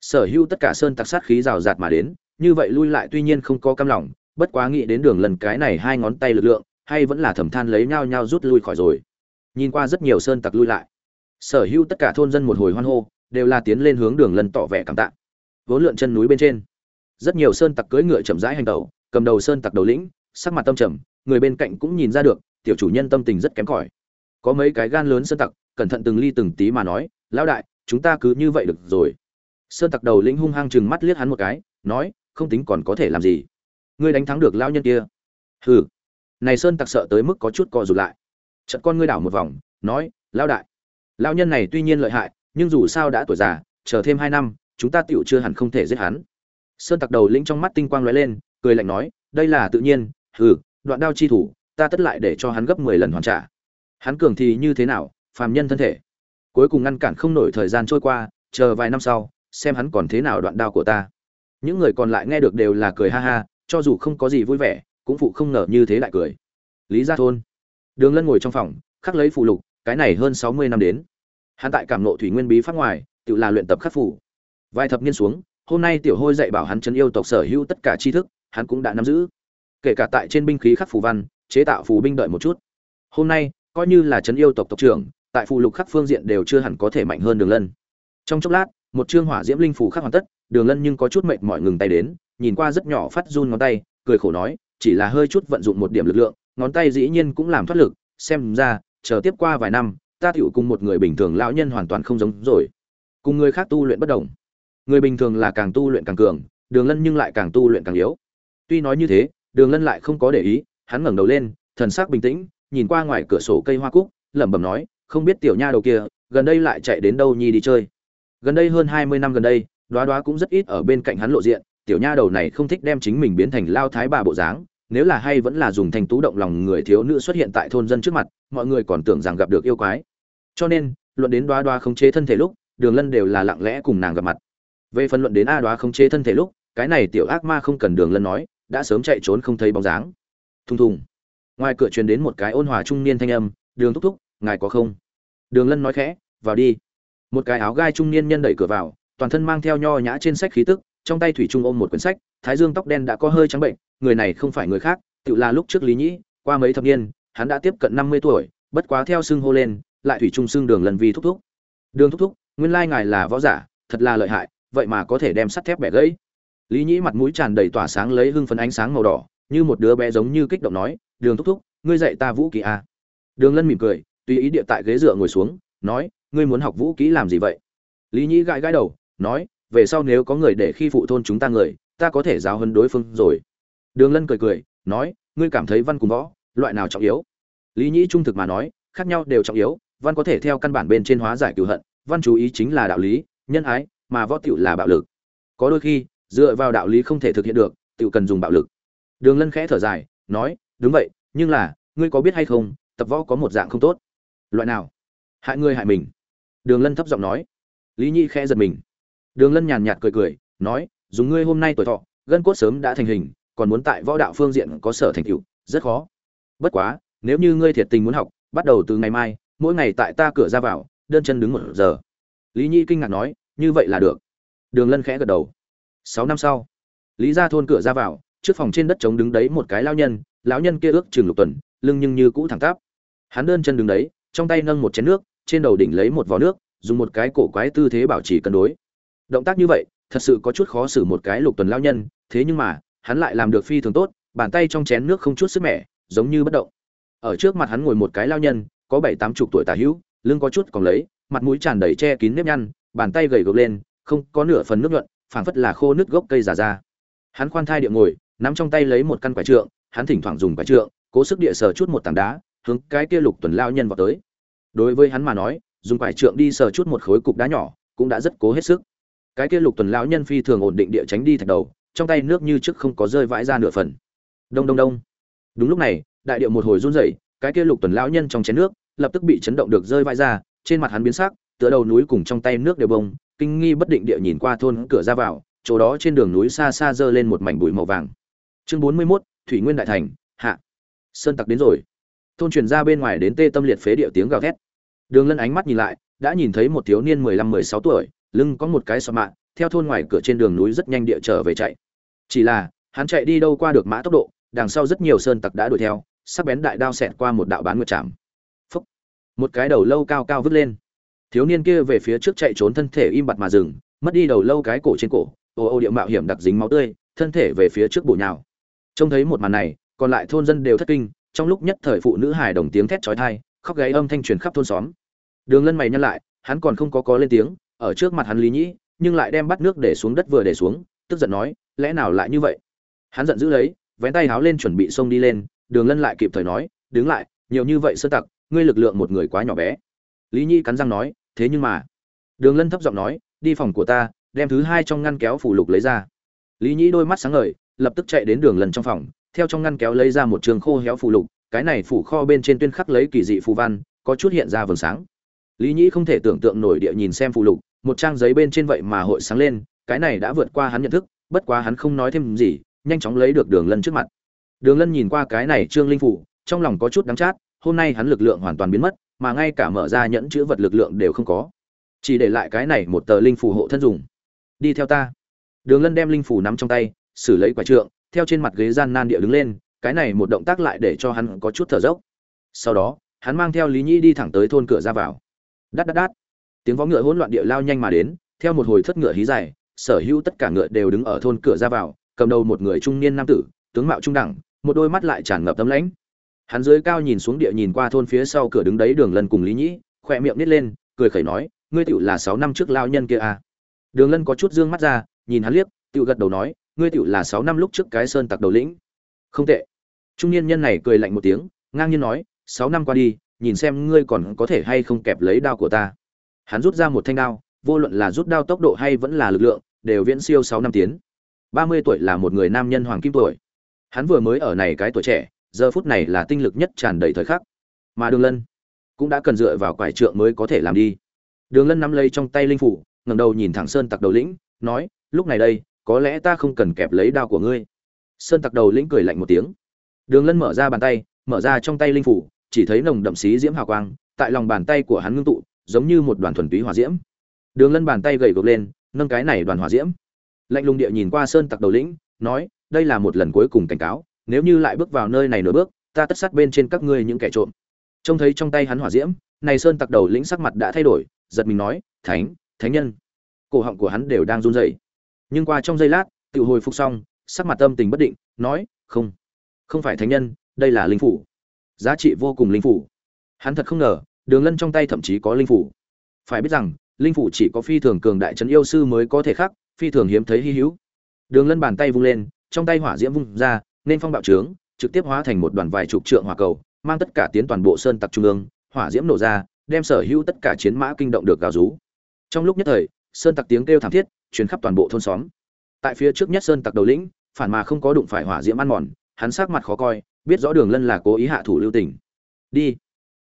Sở hữu tất cả sơn tặc sát khí rào rạt mà đến như vậy lui lại tuy nhiên không có cam lòng, bất quá nghĩ đến đường lần cái này hai ngón tay lực lượng, hay vẫn là thầm than lấy nhau nhau rút lui khỏi rồi. Nhìn qua rất nhiều sơn tặc lui lại. Sở hữu tất cả thôn dân một hồi hoan hô, đều là tiến lên hướng đường lần tỏ vẻ cảm tạ. Vốn lượn chân núi bên trên, rất nhiều sơn tặc cưỡi ngựa chậm rãi hành tẩu, cầm đầu sơn tặc đầu lĩnh, sắc mặt tâm trầm, người bên cạnh cũng nhìn ra được, tiểu chủ nhân tâm tình rất kém cỏi. Có mấy cái gan lớn sơn tặc, cẩn thận từng ly từng tí mà nói, lão đại, chúng ta cứ như vậy được rồi. Sơn tặc đầu lĩnh hung hăng chừng mắt liếc hắn một cái, nói không tính còn có thể làm gì. Ngươi đánh thắng được lão nhân kia. Hừ. Này sơn tặc sợ tới mức có chút co rụt lại. Trận con ngươi đảo một vòng, nói, lão đại, lão nhân này tuy nhiên lợi hại, nhưng dù sao đã tuổi già, chờ thêm hai năm, chúng ta tựu chưa hẳn không thể giết hắn. Sơn tặc đầu lĩnh trong mắt tinh quang lóe lên, cười lạnh nói, đây là tự nhiên, hừ, đoạn đao chi thủ, ta tất lại để cho hắn gấp mười lần hoàn trả. Hắn cường thì như thế nào, phàm nhân thân thể. Cuối cùng ngăn cản không nổi thời gian trôi qua, chờ vài năm sau, xem hắn còn thế nào đoạn đao của ta những người còn lại nghe được đều là cười ha ha, cho dù không có gì vui vẻ, cũng phụ không ngờ như thế lại cười. Lý gia thôn. Đường lân ngồi trong phòng, khắc lấy phụ lục, cái này hơn sáu mươi năm đến. Hắn tại cảm nộ thủy nguyên bí pháp ngoài, tự là luyện tập khắc phủ vài thập niên xuống, hôm nay tiểu hôi dạy bảo hắn chấn yêu tộc sở hữu tất cả tri thức, hắn cũng đã nắm giữ. Kể cả tại trên binh khí khắc phù văn, chế tạo phù binh đợi một chút. Hôm nay, coi như là chấn yêu tộc tộc trưởng, tại phù lục khắc phương diện đều chưa hẳn có thể mạnh hơn đường lân. Trong chốc lát, một chương hỏa diễm linh phù khắc hoàn tất đường lân nhưng có chút mệt mỏi ngừng tay đến, nhìn qua rất nhỏ phát run ngón tay, cười khổ nói, chỉ là hơi chút vận dụng một điểm lực lượng, ngón tay dĩ nhiên cũng làm thoát lực, xem ra, chờ tiếp qua vài năm, ta tựu cùng một người bình thường lão nhân hoàn toàn không giống rồi. Cùng người khác tu luyện bất đồng. Người bình thường là càng tu luyện càng cường, đường lân nhưng lại càng tu luyện càng yếu. Tuy nói như thế, đường lân lại không có để ý, hắn ngẩng đầu lên, thần sắc bình tĩnh, nhìn qua ngoài cửa sổ cây hoa cúc, lẩm bẩm nói, không biết tiểu nha đầu kia, gần đây lại chạy đến đâu nhi đi chơi? Gần đây hơn hai mươi năm gần đây đoá đoá cũng rất ít ở bên cạnh hắn lộ diện, tiểu nha đầu này không thích đem chính mình biến thành lao thái bà bộ dáng, nếu là hay vẫn là dùng thành tú động lòng người thiếu nữ xuất hiện tại thôn dân trước mặt, mọi người còn tưởng rằng gặp được yêu quái. Cho nên, luận đến đoá đoá khống chế thân thể lúc, đường lân đều là lặng lẽ cùng nàng gặp mặt. Về phần luận đến a đoá khống chế thân thể lúc, cái này tiểu ác ma không cần đường lân nói, đã sớm chạy trốn không thấy bóng dáng. Thùng thùng. Ngoài cửa truyền đến một cái ôn hòa trung niên thanh âm, đường thúc thúc, ngài có không? Đường lân nói khẽ, vào đi. Một cái áo gai trung niên nhân đẩy cửa vào toàn thân mang theo nho nhã trên sách khí tức, trong tay thủy trung ôm một quyển sách, thái dương tóc đen đã có hơi trắng bệnh, người này không phải người khác, tự là lúc trước lý nhĩ, qua mấy thập niên, hắn đã tiếp cận năm mươi tuổi, bất quá theo xưng hô lên, lại thủy trung xưng đường lần vi thúc thúc. Đường thúc thúc, nguyên lai ngài là võ giả, thật là lợi hại, vậy mà có thể đem sắt thép bẻ gãy. Lý nhĩ mặt mũi tràn đầy tỏa sáng lấy hưng phấn ánh sáng màu đỏ, như một đứa bé giống như kích động nói, đường thúc thúc, ngươi dạy ta vũ kỹ à. đường lân mỉm cười, tùy ý địa tại ghế dựa ngồi xuống, nói, ngươi muốn học vũ kỹ làm gì vậy? Lý nhĩ gãi gãi đầu nói, về sau nếu có người để khi phụ thôn chúng ta người, ta có thể giáo hơn đối phương rồi. Đường lân cười cười, nói, ngươi cảm thấy văn cùng võ, loại nào trọng yếu? Lý nhĩ trung thực mà nói, khác nhau đều trọng yếu, văn có thể theo căn bản bên trên hóa giải cựu hận, văn chú ý chính là đạo lý, nhân ái, mà võ tựu là bạo lực. Có đôi khi, dựa vào đạo lý không thể thực hiện được tựu cần dùng bạo lực. Đường lân khẽ thở dài, nói, đúng vậy, nhưng là, ngươi có biết hay không, tập võ có một dạng không tốt. Loại nào? Hại ngươi hại mình. Đường lân thấp giọng nói. Lý nhi khẽ giật mình đường lân nhàn nhạt cười cười, nói, dùng ngươi hôm nay tuổi thọ, gân cốt sớm đã thành hình, còn muốn tại võ đạo phương diện có sở thành tựu, rất khó. Bất quá, nếu như ngươi thiệt tình muốn học, bắt đầu từ ngày mai, mỗi ngày tại ta cửa ra vào, đơn chân đứng một giờ. Lý nhi kinh ngạc nói, như vậy là được. Đường lân khẽ gật đầu. Sáu năm sau, lý gia thôn cửa ra vào, trước phòng trên đất trống đứng đấy một cái lao nhân, lão nhân kia ước chừng lục tuần, lưng nhưng như cũ thẳng tắp. Hắn đơn chân đứng đấy, trong tay nâng một chén nước, trên đầu đỉnh lấy một vò nước, dùng một cái cổ quái tư thế bảo trì cân đối động tác như vậy, thật sự có chút khó xử một cái lục tuần lao nhân, thế nhưng mà, hắn lại làm được phi thường tốt, bàn tay trong chén nước không chút sức mẻ, giống như bất động. Ở trước mặt hắn ngồi một cái lao nhân, có bảy tám chục tuổi tà hữu, lưng có chút còn lấy, mặt mũi tràn đầy che kín nếp nhăn, bàn tay gầy gộc lên, không có nửa phần nước nhuận, phảng phất là khô nước gốc cây già ra. Hắn khoan thai địa ngồi, nắm trong tay lấy một căn quả trượng, hắn thỉnh thoảng dùng quả trượng, cố sức địa sờ chút một tảng đá, hướng cái kia lục tuần lao nhân vào tới. Đối với hắn mà nói, dùng quả trượng đi sờ chút một khối cục đá nhỏ, cũng đã rất cố hết sức cái kia lục tuần lão nhân phi thường ổn định địa tránh đi thạch đầu trong tay nước như trước không có rơi vãi ra nửa phần. Đông đông đông. Đúng lúc này đại điệu một hồi run rẩy cái kia lục tuần lão nhân trong chén nước lập tức bị chấn động được rơi vãi ra trên mặt hắn biến sắc tựa đầu núi cùng trong tay nước đều bông kinh nghi bất định địa nhìn qua thôn cửa ra vào chỗ đó trên đường núi xa xa dơ lên một mảnh bụi màu vàng. Chương bốn mươi 41, thủy nguyên đại thành hạ. Sơn tặc đến rồi. Thôn truyền ra bên ngoài đến tê tâm liệt phế điệu tiếng gào thét. Đường lân ánh mắt nhìn lại đã nhìn thấy một thiếu niên mười lăm mười sáu tuổi lưng có một cái sọ mạ, theo thôn ngoài cửa trên đường núi rất nhanh địa trở về chạy. Chỉ là, hắn chạy đi đâu qua được mã tốc độ, đằng sau rất nhiều sơn tặc đã đuổi theo, sắc bén đại đao xẹt qua một đạo bán nguyệt chạm phúc! Một cái đầu lâu cao cao vứt lên. Thiếu niên kia về phía trước chạy trốn thân thể im bặt mà dừng, mất đi đầu lâu cái cổ trên cổ, ô ô địa mạo hiểm đặc dính máu tươi, thân thể về phía trước bổ nhào. Trông thấy một màn này, còn lại thôn dân đều thất kinh, trong lúc nhất thời phụ nữ hài đồng tiếng thét chói tai, khóc gáy âm thanh truyền khắp thôn xóm. Đường lân mày nhăn lại, hắn còn không có có lên tiếng ở trước mặt hắn lý nhĩ, nhưng lại đem bắt nước để xuống đất vừa để xuống, tức giận nói, lẽ nào lại như vậy? Hắn giận dữ lấy, vén tay háo lên chuẩn bị xông đi lên, đường lân lại kịp thời nói, đứng lại, nhiều như vậy sơ tặc, ngươi lực lượng một người quá nhỏ bé. Lý Nhĩ cắn răng nói, thế nhưng mà. Đường lân thấp giọng nói, đi phòng của ta, đem thứ hai trong ngăn kéo phủ lục lấy ra. Lý nhĩ đôi mắt sáng ngời, lập tức chạy đến đường lần trong phòng, theo trong ngăn kéo lấy ra một trường khô héo phủ lục, cái này phủ kho bên trên tuyên khắc lấy kỳ dị phù văn, có chút hiện ra vầng sáng. Lý nhĩ không thể tưởng tượng nổi địa nhìn xem phù lục một trang giấy bên trên vậy mà hội sáng lên, cái này đã vượt qua hắn nhận thức, bất quá hắn không nói thêm gì, nhanh chóng lấy được đường lân trước mặt. Đường lân nhìn qua cái này trương linh phủ, trong lòng có chút đắng chát, hôm nay hắn lực lượng hoàn toàn biến mất, mà ngay cả mở ra nhẫn chữ vật lực lượng đều không có. Chỉ để lại cái này một tờ linh phủ hộ thân dùng. Đi theo ta. Đường lân đem linh phủ nắm trong tay, xử lấy quả trượng, theo trên mặt ghế gian nan địa đứng lên, cái này một động tác lại để cho hắn có chút thở dốc. Sau đó, hắn mang theo lý nhĩ đi thẳng tới thôn cửa ra vào. Đắt đắt đắt tiếng vó ngựa hỗn loạn địa lao nhanh mà đến, theo một hồi thất ngựa hí dài, sở hữu tất cả ngựa đều đứng ở thôn cửa ra vào, cầm đầu một người trung niên nam tử, tướng mạo trung đẳng, một đôi mắt lại tràn ngập tấm lãnh. Hắn dưới cao nhìn xuống địa nhìn qua thôn phía sau cửa đứng đấy đường lân cùng lý nhĩ, khỏe miệng nít lên, cười khẩy nói, ngươi tựu là sáu năm trước lao nhân kia à. đường lân có chút dương mắt ra, nhìn hắn liếc tựu gật đầu nói, ngươi tựu là sáu năm lúc trước cái sơn tặc đầu lĩnh. Không tệ. Trung niên nhân này cười lạnh một tiếng, ngang nhiên nói, sáu năm qua đi, nhìn xem ngươi còn có thể hay không kẹp lấy đao của ta hắn rút ra một thanh đao, vô luận là rút đao tốc độ hay vẫn là lực lượng, đều viễn siêu sáu năm tiến. Ba mươi tuổi là một người nam nhân hoàng kim tuổi. Hắn vừa mới ở này cái tuổi trẻ, giờ phút này là tinh lực nhất tràn đầy thời khắc. Mà đường lân cũng đã cần dựa vào quải trượng mới có thể làm đi. Đường lân nắm lấy trong tay linh phủ, ngẩng đầu nhìn thẳng sơn tặc đầu lĩnh, nói, lúc này đây, có lẽ ta không cần kẹp lấy đao của ngươi. Sơn tặc đầu lĩnh cười lạnh một tiếng. Đường lân mở ra bàn tay, mở ra trong tay linh phủ, chỉ thấy nồng đậm xí diễm hào quang, tại lòng bàn tay của hắn ngưng tụ giống như một đoàn thuần túy hỏa diễm. Đường lân bàn tay gầy gộc lên, nâng cái này đoàn hỏa diễm. Lạnh lùng địa nhìn qua sơn tặc đầu lĩnh, nói, đây là một lần cuối cùng cảnh cáo, nếu như lại bước vào nơi này nửa bước, ta tất sát bên trên các ngươi những kẻ trộm. Trông thấy trong tay hắn hỏa diễm, này sơn tặc đầu lĩnh sắc mặt đã thay đổi, giật mình nói, thánh thánh nhân. Cổ họng của hắn đều đang run rẩy. Nhưng qua trong giây lát, tự hồi phục xong, sắc mặt tâm tình bất định, nói, không không phải thánh nhân, đây là linh phủ. Giá trị vô cùng linh phủ. Hắn thật không ngờ đường lân trong tay thậm chí có linh phủ. Phải biết rằng, linh phủ chỉ có phi thường cường đại trấn yêu sư mới có thể khắc, phi thường hiếm thấy hy hữu. Đường lân bàn tay vung lên, trong tay hỏa diễm vung ra, nên phong bạo trướng, trực tiếp hóa thành một đoàn vài chục trượng hỏa cầu, mang tất cả tiến toàn bộ sơn tặc trung ương, hỏa diễm nổ ra, đem sở hữu tất cả chiến mã kinh động được gào rú. Trong lúc nhất thời, sơn tặc tiếng kêu thảm thiết, truyền khắp toàn bộ thôn xóm. Tại phía trước nhất sơn tặc đầu lĩnh, phản mà không có đụng phải hỏa diễm ăn mòn, hắn sắc mặt khó coi, biết rõ đường lân là cố ý hạ thủ lưu tình. Đi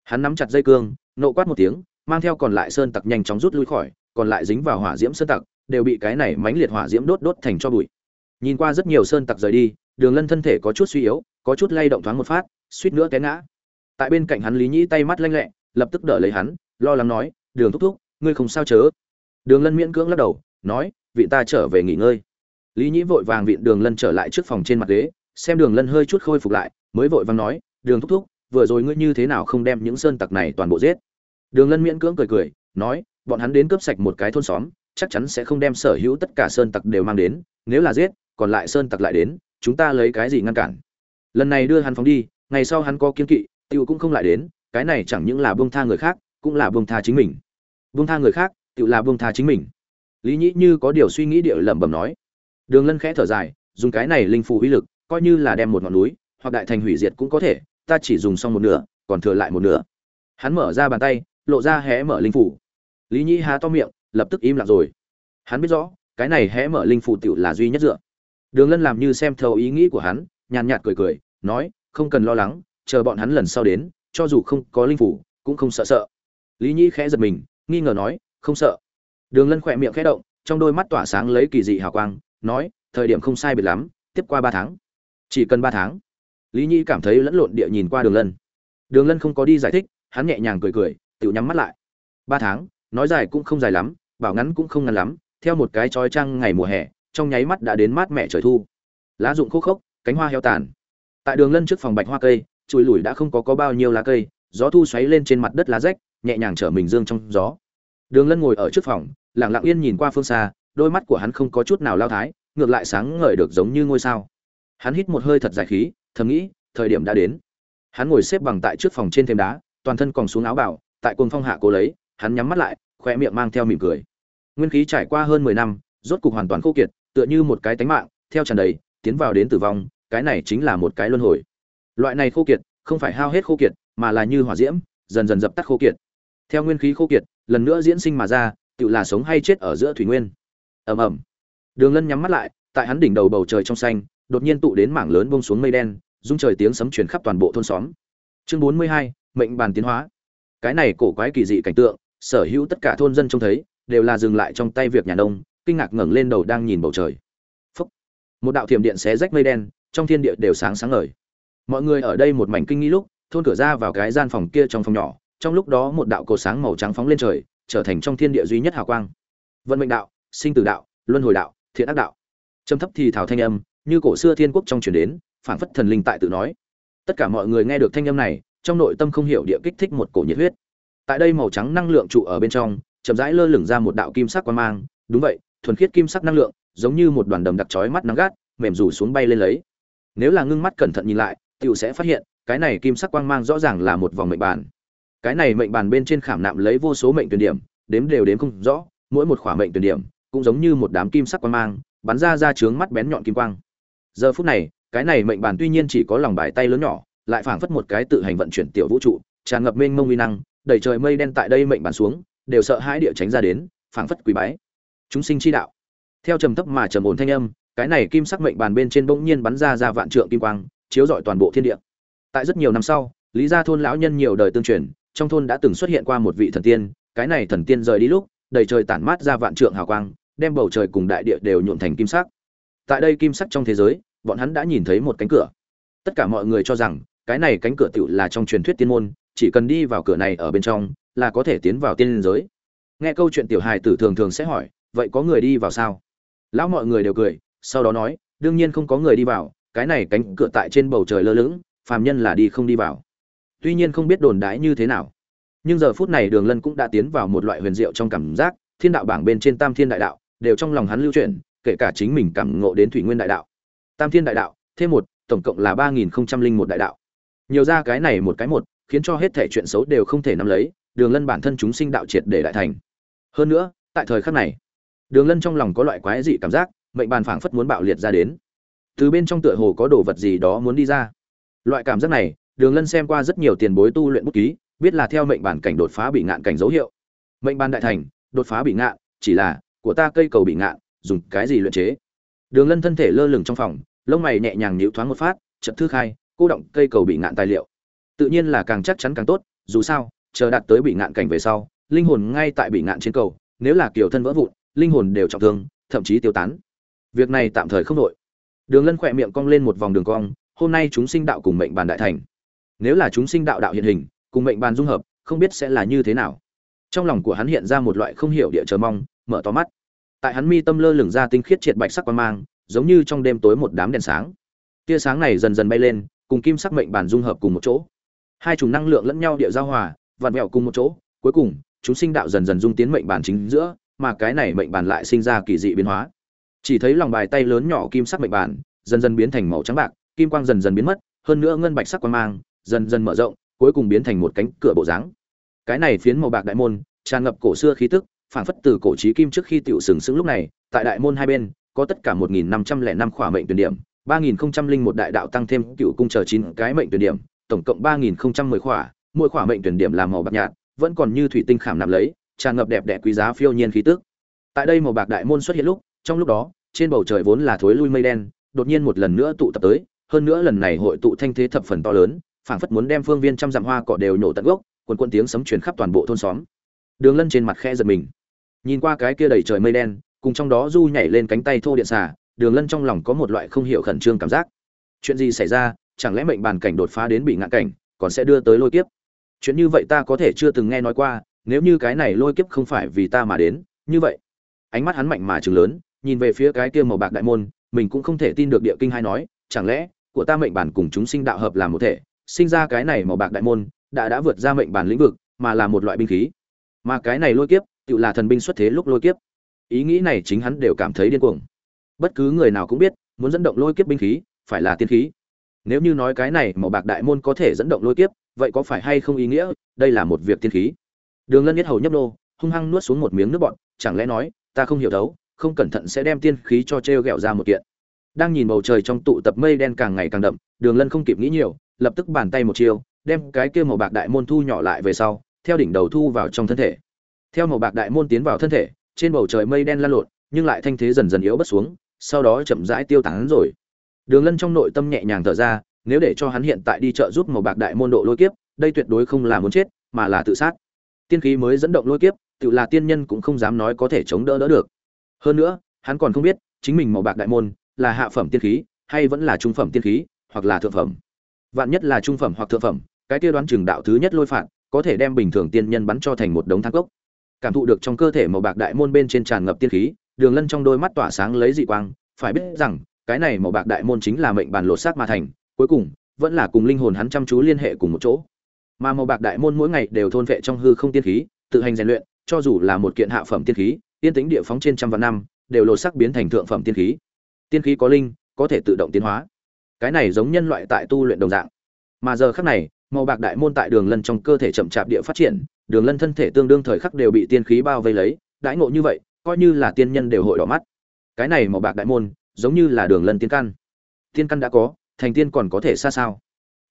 hắn nắm chặt dây cương, nộ quát một tiếng, mang theo còn lại sơn tặc nhanh chóng rút lui khỏi, còn lại dính vào hỏa diễm sơn tặc, đều bị cái này mánh liệt hỏa diễm đốt đốt thành cho bụi. Nhìn qua rất nhiều sơn tặc rời đi, đường lân thân thể có chút suy yếu, có chút lay động thoáng một phát, suýt nữa té ngã. Tại bên cạnh hắn lý nhĩ tay mắt lanh lẹ, lập tức đỡ lấy hắn, lo lắng nói, đường thúc thúc, ngươi không sao chớ? Đường lân miễn cưỡng lắc đầu, nói, vị ta trở về nghỉ ngơi. Lý nhĩ vội vàng vịn đường lân trở lại trước phòng trên mặt ghế, xem đường lân hơi chút khôi phục lại, mới vội vàng nói, đường thúc thúc vừa rồi ngươi như thế nào không đem những sơn tặc này toàn bộ giết? Đường lân miễn cưỡng cười cười, nói, bọn hắn đến cướp sạch một cái thôn xóm, chắc chắn sẽ không đem sở hữu tất cả sơn tặc đều mang đến, nếu là giết, còn lại sơn tặc lại đến, chúng ta lấy cái gì ngăn cản? Lần này đưa hắn phóng đi, ngày sau hắn có kiên kỵ tiêu cũng không lại đến, cái này chẳng những là buông tha người khác, cũng là buông tha chính mình. Buông tha người khác tự là buông tha chính mình. Lý nhĩ như có điều suy nghĩ địa lẩm bẩm nói. Đường lân khẽ thở dài, dùng cái này linh phù uy lực, coi như là đem một ngọn núi, hoặc đại thành hủy diệt cũng có thể ta chỉ dùng xong một nửa, còn thừa lại một nửa. Hắn mở ra bàn tay, lộ ra hé mở linh phủ. Lý nhĩ há to miệng, lập tức im lặng rồi. Hắn biết rõ, cái này hé mở linh phủ tựu là duy nhất dựa. Đường lân làm như xem thấu ý nghĩ của hắn, nhàn nhạt cười cười, nói, không cần lo lắng, chờ bọn hắn lần sau đến, cho dù không có linh phủ, cũng không sợ sợ. Lý nhĩ khẽ giật mình, nghi ngờ nói, không sợ. Đường lân khỏe miệng khẽ động, trong đôi mắt tỏa sáng lấy kỳ dị hào quang, nói, thời điểm không sai biệt lắm, tiếp qua ba tháng. Chỉ cần ba tháng lý nhĩ cảm thấy lẫn lộn địa nhìn qua đường lân. Đường lân không có đi giải thích, hắn nhẹ nhàng cười cười tự nhắm mắt lại. Ba tháng, nói dài cũng không dài lắm, bảo ngắn cũng không ngắn lắm, theo một cái trói trăng ngày mùa hè, trong nháy mắt đã đến mát mẹ trời thu. Lá rụng khô khốc, cánh hoa heo tàn. Tại đường lân trước phòng bạch hoa cây chùi lùi đã không có có bao nhiêu lá cây, gió thu xoáy lên trên mặt đất lá rách, nhẹ nhàng trở mình dương trong gió. Đường lân ngồi ở trước phòng, lặng lặng yên nhìn qua phương xa, đôi mắt của hắn không có chút nào lao thái, ngược lại sáng ngời được giống như ngôi sao. Hắn hít một hơi thật dài khí thầm nghĩ, thời điểm đã đến. Hắn ngồi xếp bằng tại trước phòng trên thêm đá, toàn thân còn xuống áo bảo tại cuồng phong hạ cố lấy, hắn nhắm mắt lại khoe miệng mang theo mỉm cười. Nguyên khí trải qua hơn mười năm, rốt cục hoàn toàn khô kiệt, tựa như một cái tánh mạng, theo tràn đầy, tiến vào đến tử vong, cái này chính là một cái luân hồi. Loại này khô kiệt, không phải hao hết khô kiệt, mà là như hỏa diễm, dần dần dập tắt khô kiệt. Theo nguyên khí khô kiệt, lần nữa diễn sinh mà ra tự là sống hay chết ở giữa thủy nguyên. Ầm ầm. Đường lân nhắm mắt lại, tại hắn đỉnh đầu bầu trời trong xanh, đột nhiên tụ đến mảng lớn bông xuống mây đen rung trời tiếng sấm truyền khắp toàn bộ thôn xóm. Chương bốn mươi hai, mệnh bàn tiến hóa. Cái này cổ quái kỳ dị cảnh tượng, sở hữu tất cả thôn dân trông thấy, đều là dừng lại trong tay việc nhà nông, kinh ngạc ngẩng lên đầu đang nhìn bầu trời. Phúc. một đạo thiểm điện xé rách mây đen, trong thiên địa đều sáng sáng ngời. Mọi người ở đây một mảnh kinh nghi lúc, thôn cửa ra vào cái gian phòng kia trong phòng nhỏ, trong lúc đó một đạo cổ sáng màu trắng phóng lên trời, trở thành trong thiên địa duy nhất hào quang. Vận mệnh đạo, sinh tử đạo, luân hồi đạo, thiện ác đạo. Trầm thấp thì thảo thanh âm, như cổ xưa thiên quốc trong truyền đến phảng phất thần linh tại tự nói. Tất cả mọi người nghe được thanh âm này, trong nội tâm không hiểu địa kích thích một cổ nhiệt huyết. Tại đây màu trắng năng lượng trụ ở bên trong, chậm rãi lơ lửng ra một đạo kim sắc quang mang. Đúng vậy, thuần khiết kim sắc năng lượng, giống như một đoàn đầm đặc chói mắt nắng gắt, mềm rủ xuống bay lên lấy. Nếu là ngưng mắt cẩn thận nhìn lại, tiểu sẽ phát hiện, cái này kim sắc quang mang rõ ràng là một vòng mệnh bàn. Cái này mệnh bàn bên trên khảm nạm lấy vô số mệnh tuyển điểm, đếm đều đếm không rõ, mỗi một khỏa mệnh tuyển điểm cũng giống như một đám kim sắc quang mang, bắn ra ra trướng mắt bén nhọn kim quang. Giờ phút này cái này mệnh bàn tuy nhiên chỉ có lòng bài tay lớn nhỏ, lại phảng phất một cái tự hành vận chuyển tiểu vũ trụ, tràn ngập mênh mông uy năng, đẩy trời mây đen tại đây mệnh bàn xuống, đều sợ hãi địa tránh ra đến, phảng phất quỳ bái. Chúng sinh chi đạo. Theo trầm thấp mà trầm ổn thanh âm, cái này kim sắc mệnh bàn bên trên bỗng nhiên bắn ra ra vạn trượng kim quang, chiếu rọi toàn bộ thiên địa. Tại rất nhiều năm sau, lý gia thôn lão nhân nhiều đời tương truyền, trong thôn đã từng xuất hiện qua một vị thần tiên, cái này thần tiên rời đi lúc, đầy trời tản mát ra vạn trượng hào quang, đem bầu trời cùng đại địa đều nhuộm thành kim sắc. Tại đây kim sắc trong thế giới bọn hắn đã nhìn thấy một cánh cửa. Tất cả mọi người cho rằng, cái này cánh cửa tựu là trong truyền thuyết tiên môn, chỉ cần đi vào cửa này ở bên trong, là có thể tiến vào tiên giới. Nghe câu chuyện tiểu hài tử thường thường sẽ hỏi, vậy có người đi vào sao? Lão mọi người đều cười, sau đó nói, đương nhiên không có người đi vào, cái này cánh cửa tại trên bầu trời lơ lửng, phàm nhân là đi không đi vào. Tuy nhiên không biết đồn đãi như thế nào. Nhưng giờ phút này đường lân cũng đã tiến vào một loại huyền diệu trong cảm giác, thiên đạo bảng bên trên tam thiên đại đạo, đều trong lòng hắn lưu truyền kể cả chính mình cảm ngộ đến thủy nguyên đại đạo tam thiên đại đạo, thêm một, tổng cộng là ba nghìn không trăm linh một đại đạo. Nhiều ra cái này một cái một, khiến cho hết thể chuyện xấu đều không thể nắm lấy, đường lân bản thân chúng sinh đạo triệt để đại thành. Hơn nữa, tại thời khắc này, đường lân trong lòng có loại quái dị cảm giác, mệnh bàn phảng phất muốn bạo liệt ra đến. Từ bên trong tựa hồ có đồ vật gì đó muốn đi ra. Loại cảm giác này, đường lân xem qua rất nhiều tiền bối tu luyện bút ký, biết là theo mệnh bản cảnh đột phá bị ngạn cảnh dấu hiệu. Mệnh bàn đại thành, đột phá bị ngạn, chỉ là, của ta cây cầu bị ngạn, dùng cái gì luyện chế? Đường lân thân thể lơ lửng trong phòng, lông mày nhẹ nhàng nhíu thoáng một phát, chợt thư khai, cô động cây cầu bị ngạn tài liệu. Tự nhiên là càng chắc chắn càng tốt, dù sao, chờ đạt tới bị ngạn cảnh về sau, linh hồn ngay tại bị ngạn trên cầu, nếu là kiểu thân vỡ vụn, linh hồn đều trọng thương, thậm chí tiêu tán. Việc này tạm thời không đội đường lân khỏe miệng cong lên một vòng đường cong, hôm nay chúng sinh đạo cùng mệnh bàn đại thành. Nếu là chúng sinh đạo đạo hiện hình, cùng mệnh bàn dung hợp, không biết sẽ là như thế nào. Trong lòng của hắn hiện ra một loại không hiểu địa chờ mong, mở to mắt tại hắn mi tâm lơ lửng ra tinh khiết triệt bạch sắc quang mang, giống như trong đêm tối một đám đèn sáng. Tia sáng này dần dần bay lên, cùng kim sắc mệnh bản dung hợp cùng một chỗ. Hai chủng năng lượng lẫn nhau địa giao hòa, vặn vẹo cùng một chỗ, cuối cùng, chúng sinh đạo dần dần dung tiến mệnh bản chính giữa, mà cái này mệnh bản lại sinh ra kỳ dị biến hóa. Chỉ thấy lòng bài tay lớn nhỏ kim sắc mệnh bản, dần dần biến thành màu trắng bạc, kim quang dần dần biến mất, hơn nữa ngân bạch sắc quang mang, dần dần mở rộng, cuối cùng biến thành một cánh cửa bộ dáng. Cái này phiến màu bạc đại môn, tràn ngập cổ xưa khí tức phản phất từ cổ trí kim trước khi tiểu sừng sững lúc này, tại đại môn hai bên, có tất cả một nghìn năm trăm lẻ năm khỏa mệnh tuyển điểm, ba nghìn không trăm linh một đại đạo tăng thêm cựu cung chờ chín cái mệnh tuyển điểm, tổng cộng ba nghìn không trăm mười khỏa, mỗi khỏa mệnh tuyển điểm làm màu bạc nhạt, vẫn còn như thủy tinh khảm nạm lấy, tràn ngập đẹp đẽ quý giá phiêu nhiên khí tức. Tại đây màu bạc đại môn xuất hiện lúc, trong lúc đó, trên bầu trời vốn là thối lui mây đen, đột nhiên một lần nữa tụ tập tới, hơn nữa lần này hội tụ thanh thế thập phần to lớn, phảng phất muốn đem phương viên trăm dặm hoa cỏ đều nhổ tận gốc, quần quần tiếng sấm truyền khắp toàn bộ thôn xóm. Đường lân trên mặt khe giật mình nhìn qua cái kia đầy trời mây đen, cùng trong đó du nhảy lên cánh tay thô điện xà, đường lân trong lòng có một loại không hiểu khẩn trương cảm giác. Chuyện gì xảy ra, chẳng lẽ mệnh bàn cảnh đột phá đến bị ngạn cảnh, còn sẽ đưa tới lôi kiếp? Chuyện như vậy ta có thể chưa từng nghe nói qua, nếu như cái này lôi kiếp không phải vì ta mà đến, như vậy. Ánh mắt hắn mạnh mà chừng lớn, nhìn về phía cái kia màu bạc đại môn, mình cũng không thể tin được địa kinh hay nói, chẳng lẽ, của ta mệnh bản cùng chúng sinh đạo hợp làm một thể, sinh ra cái này màu bạc đại môn, đã đã vượt ra mệnh bản lĩnh vực, mà là một loại binh khí. Mà cái này lôi kiếp tự là thần binh xuất thế lúc lôi kiếp. Ý nghĩ này chính hắn đều cảm thấy điên cuồng. Bất cứ người nào cũng biết, muốn dẫn động lôi kiếp binh khí, phải là tiên khí. Nếu như nói cái này màu bạc đại môn có thể dẫn động lôi kiếp, vậy có phải hay không ý nghĩa, đây là một việc tiên khí. Đường lân nhất hầu nhấp nô, hung hăng nuốt xuống một miếng nước bọn chẳng lẽ nói, ta không hiểu thấu, không cẩn thận sẽ đem tiên khí cho t r e o g ẹ o ra một kiện. Đang nhìn bầu trời trong tụ tập mây đen càng ngày càng đậm, đường lân không kịp nghĩ nhiều, lập tức bàn tay một chiêu, đem cái kia màu bạc đại môn thu nhỏ lại về sau, theo đỉnh đầu thu vào trong thân thể theo màu bạc đại môn tiến vào thân thể, trên bầu trời mây đen lan lộn, nhưng lại thanh thế dần dần yếu bất xuống, sau đó chậm rãi tiêu tán rồi. Đường lân trong nội tâm nhẹ nhàng thở ra, nếu để cho hắn hiện tại đi chợ giúp màu bạc đại môn độ lôi kiếp, đây tuyệt đối không là muốn chết, mà là tự sát. Tiên khí mới dẫn động lôi kiếp, tự là tiên nhân cũng không dám nói có thể chống đỡ đỡ được. Hơn nữa, hắn còn không biết, chính mình màu bạc đại môn là hạ phẩm tiên khí, hay vẫn là trung phẩm tiên khí, hoặc là thượng phẩm. Vạn nhất là trung phẩm hoặc thượng phẩm, cái kia đoán chừng đạo thứ nhất lôi phạt, có thể đem bình thường tiên nhân bắn cho thành một đống thang cốc cảm thụ được trong cơ thể màu bạc đại môn bên trên tràn ngập tiên khí, đường lân trong đôi mắt tỏa sáng lấy dị quang, phải biết rằng, cái này màu bạc đại môn chính là mệnh bản lột xác mà thành, cuối cùng, vẫn là cùng linh hồn hắn chăm chú liên hệ cùng một chỗ. Mà màu bạc đại môn mỗi ngày đều thôn vệ trong hư không tiên khí, tự hành rèn luyện, cho dù là một kiện hạ phẩm tiên khí tiên tính địa phóng trên trăm vạn năm, đều lột sắc biến thành thượng phẩm tiên khí. Tiên khí có linh, có thể tự động tiến hóa. Cái này giống nhân loại tại tu luyện đồng dạng. Mà giờ khắc này màu bạc đại môn tại đường lân trong cơ thể chậm chạp địa phát triển, đường lân thân thể tương đương thời khắc đều bị tiên khí bao vây lấy, đãi ngộ như vậy, coi như là tiên nhân đều hội đỏ mắt. Cái này màu bạc đại môn, giống như là đường lân tiên căn. Tiên căn đã có, thành tiên còn có thể xa sao?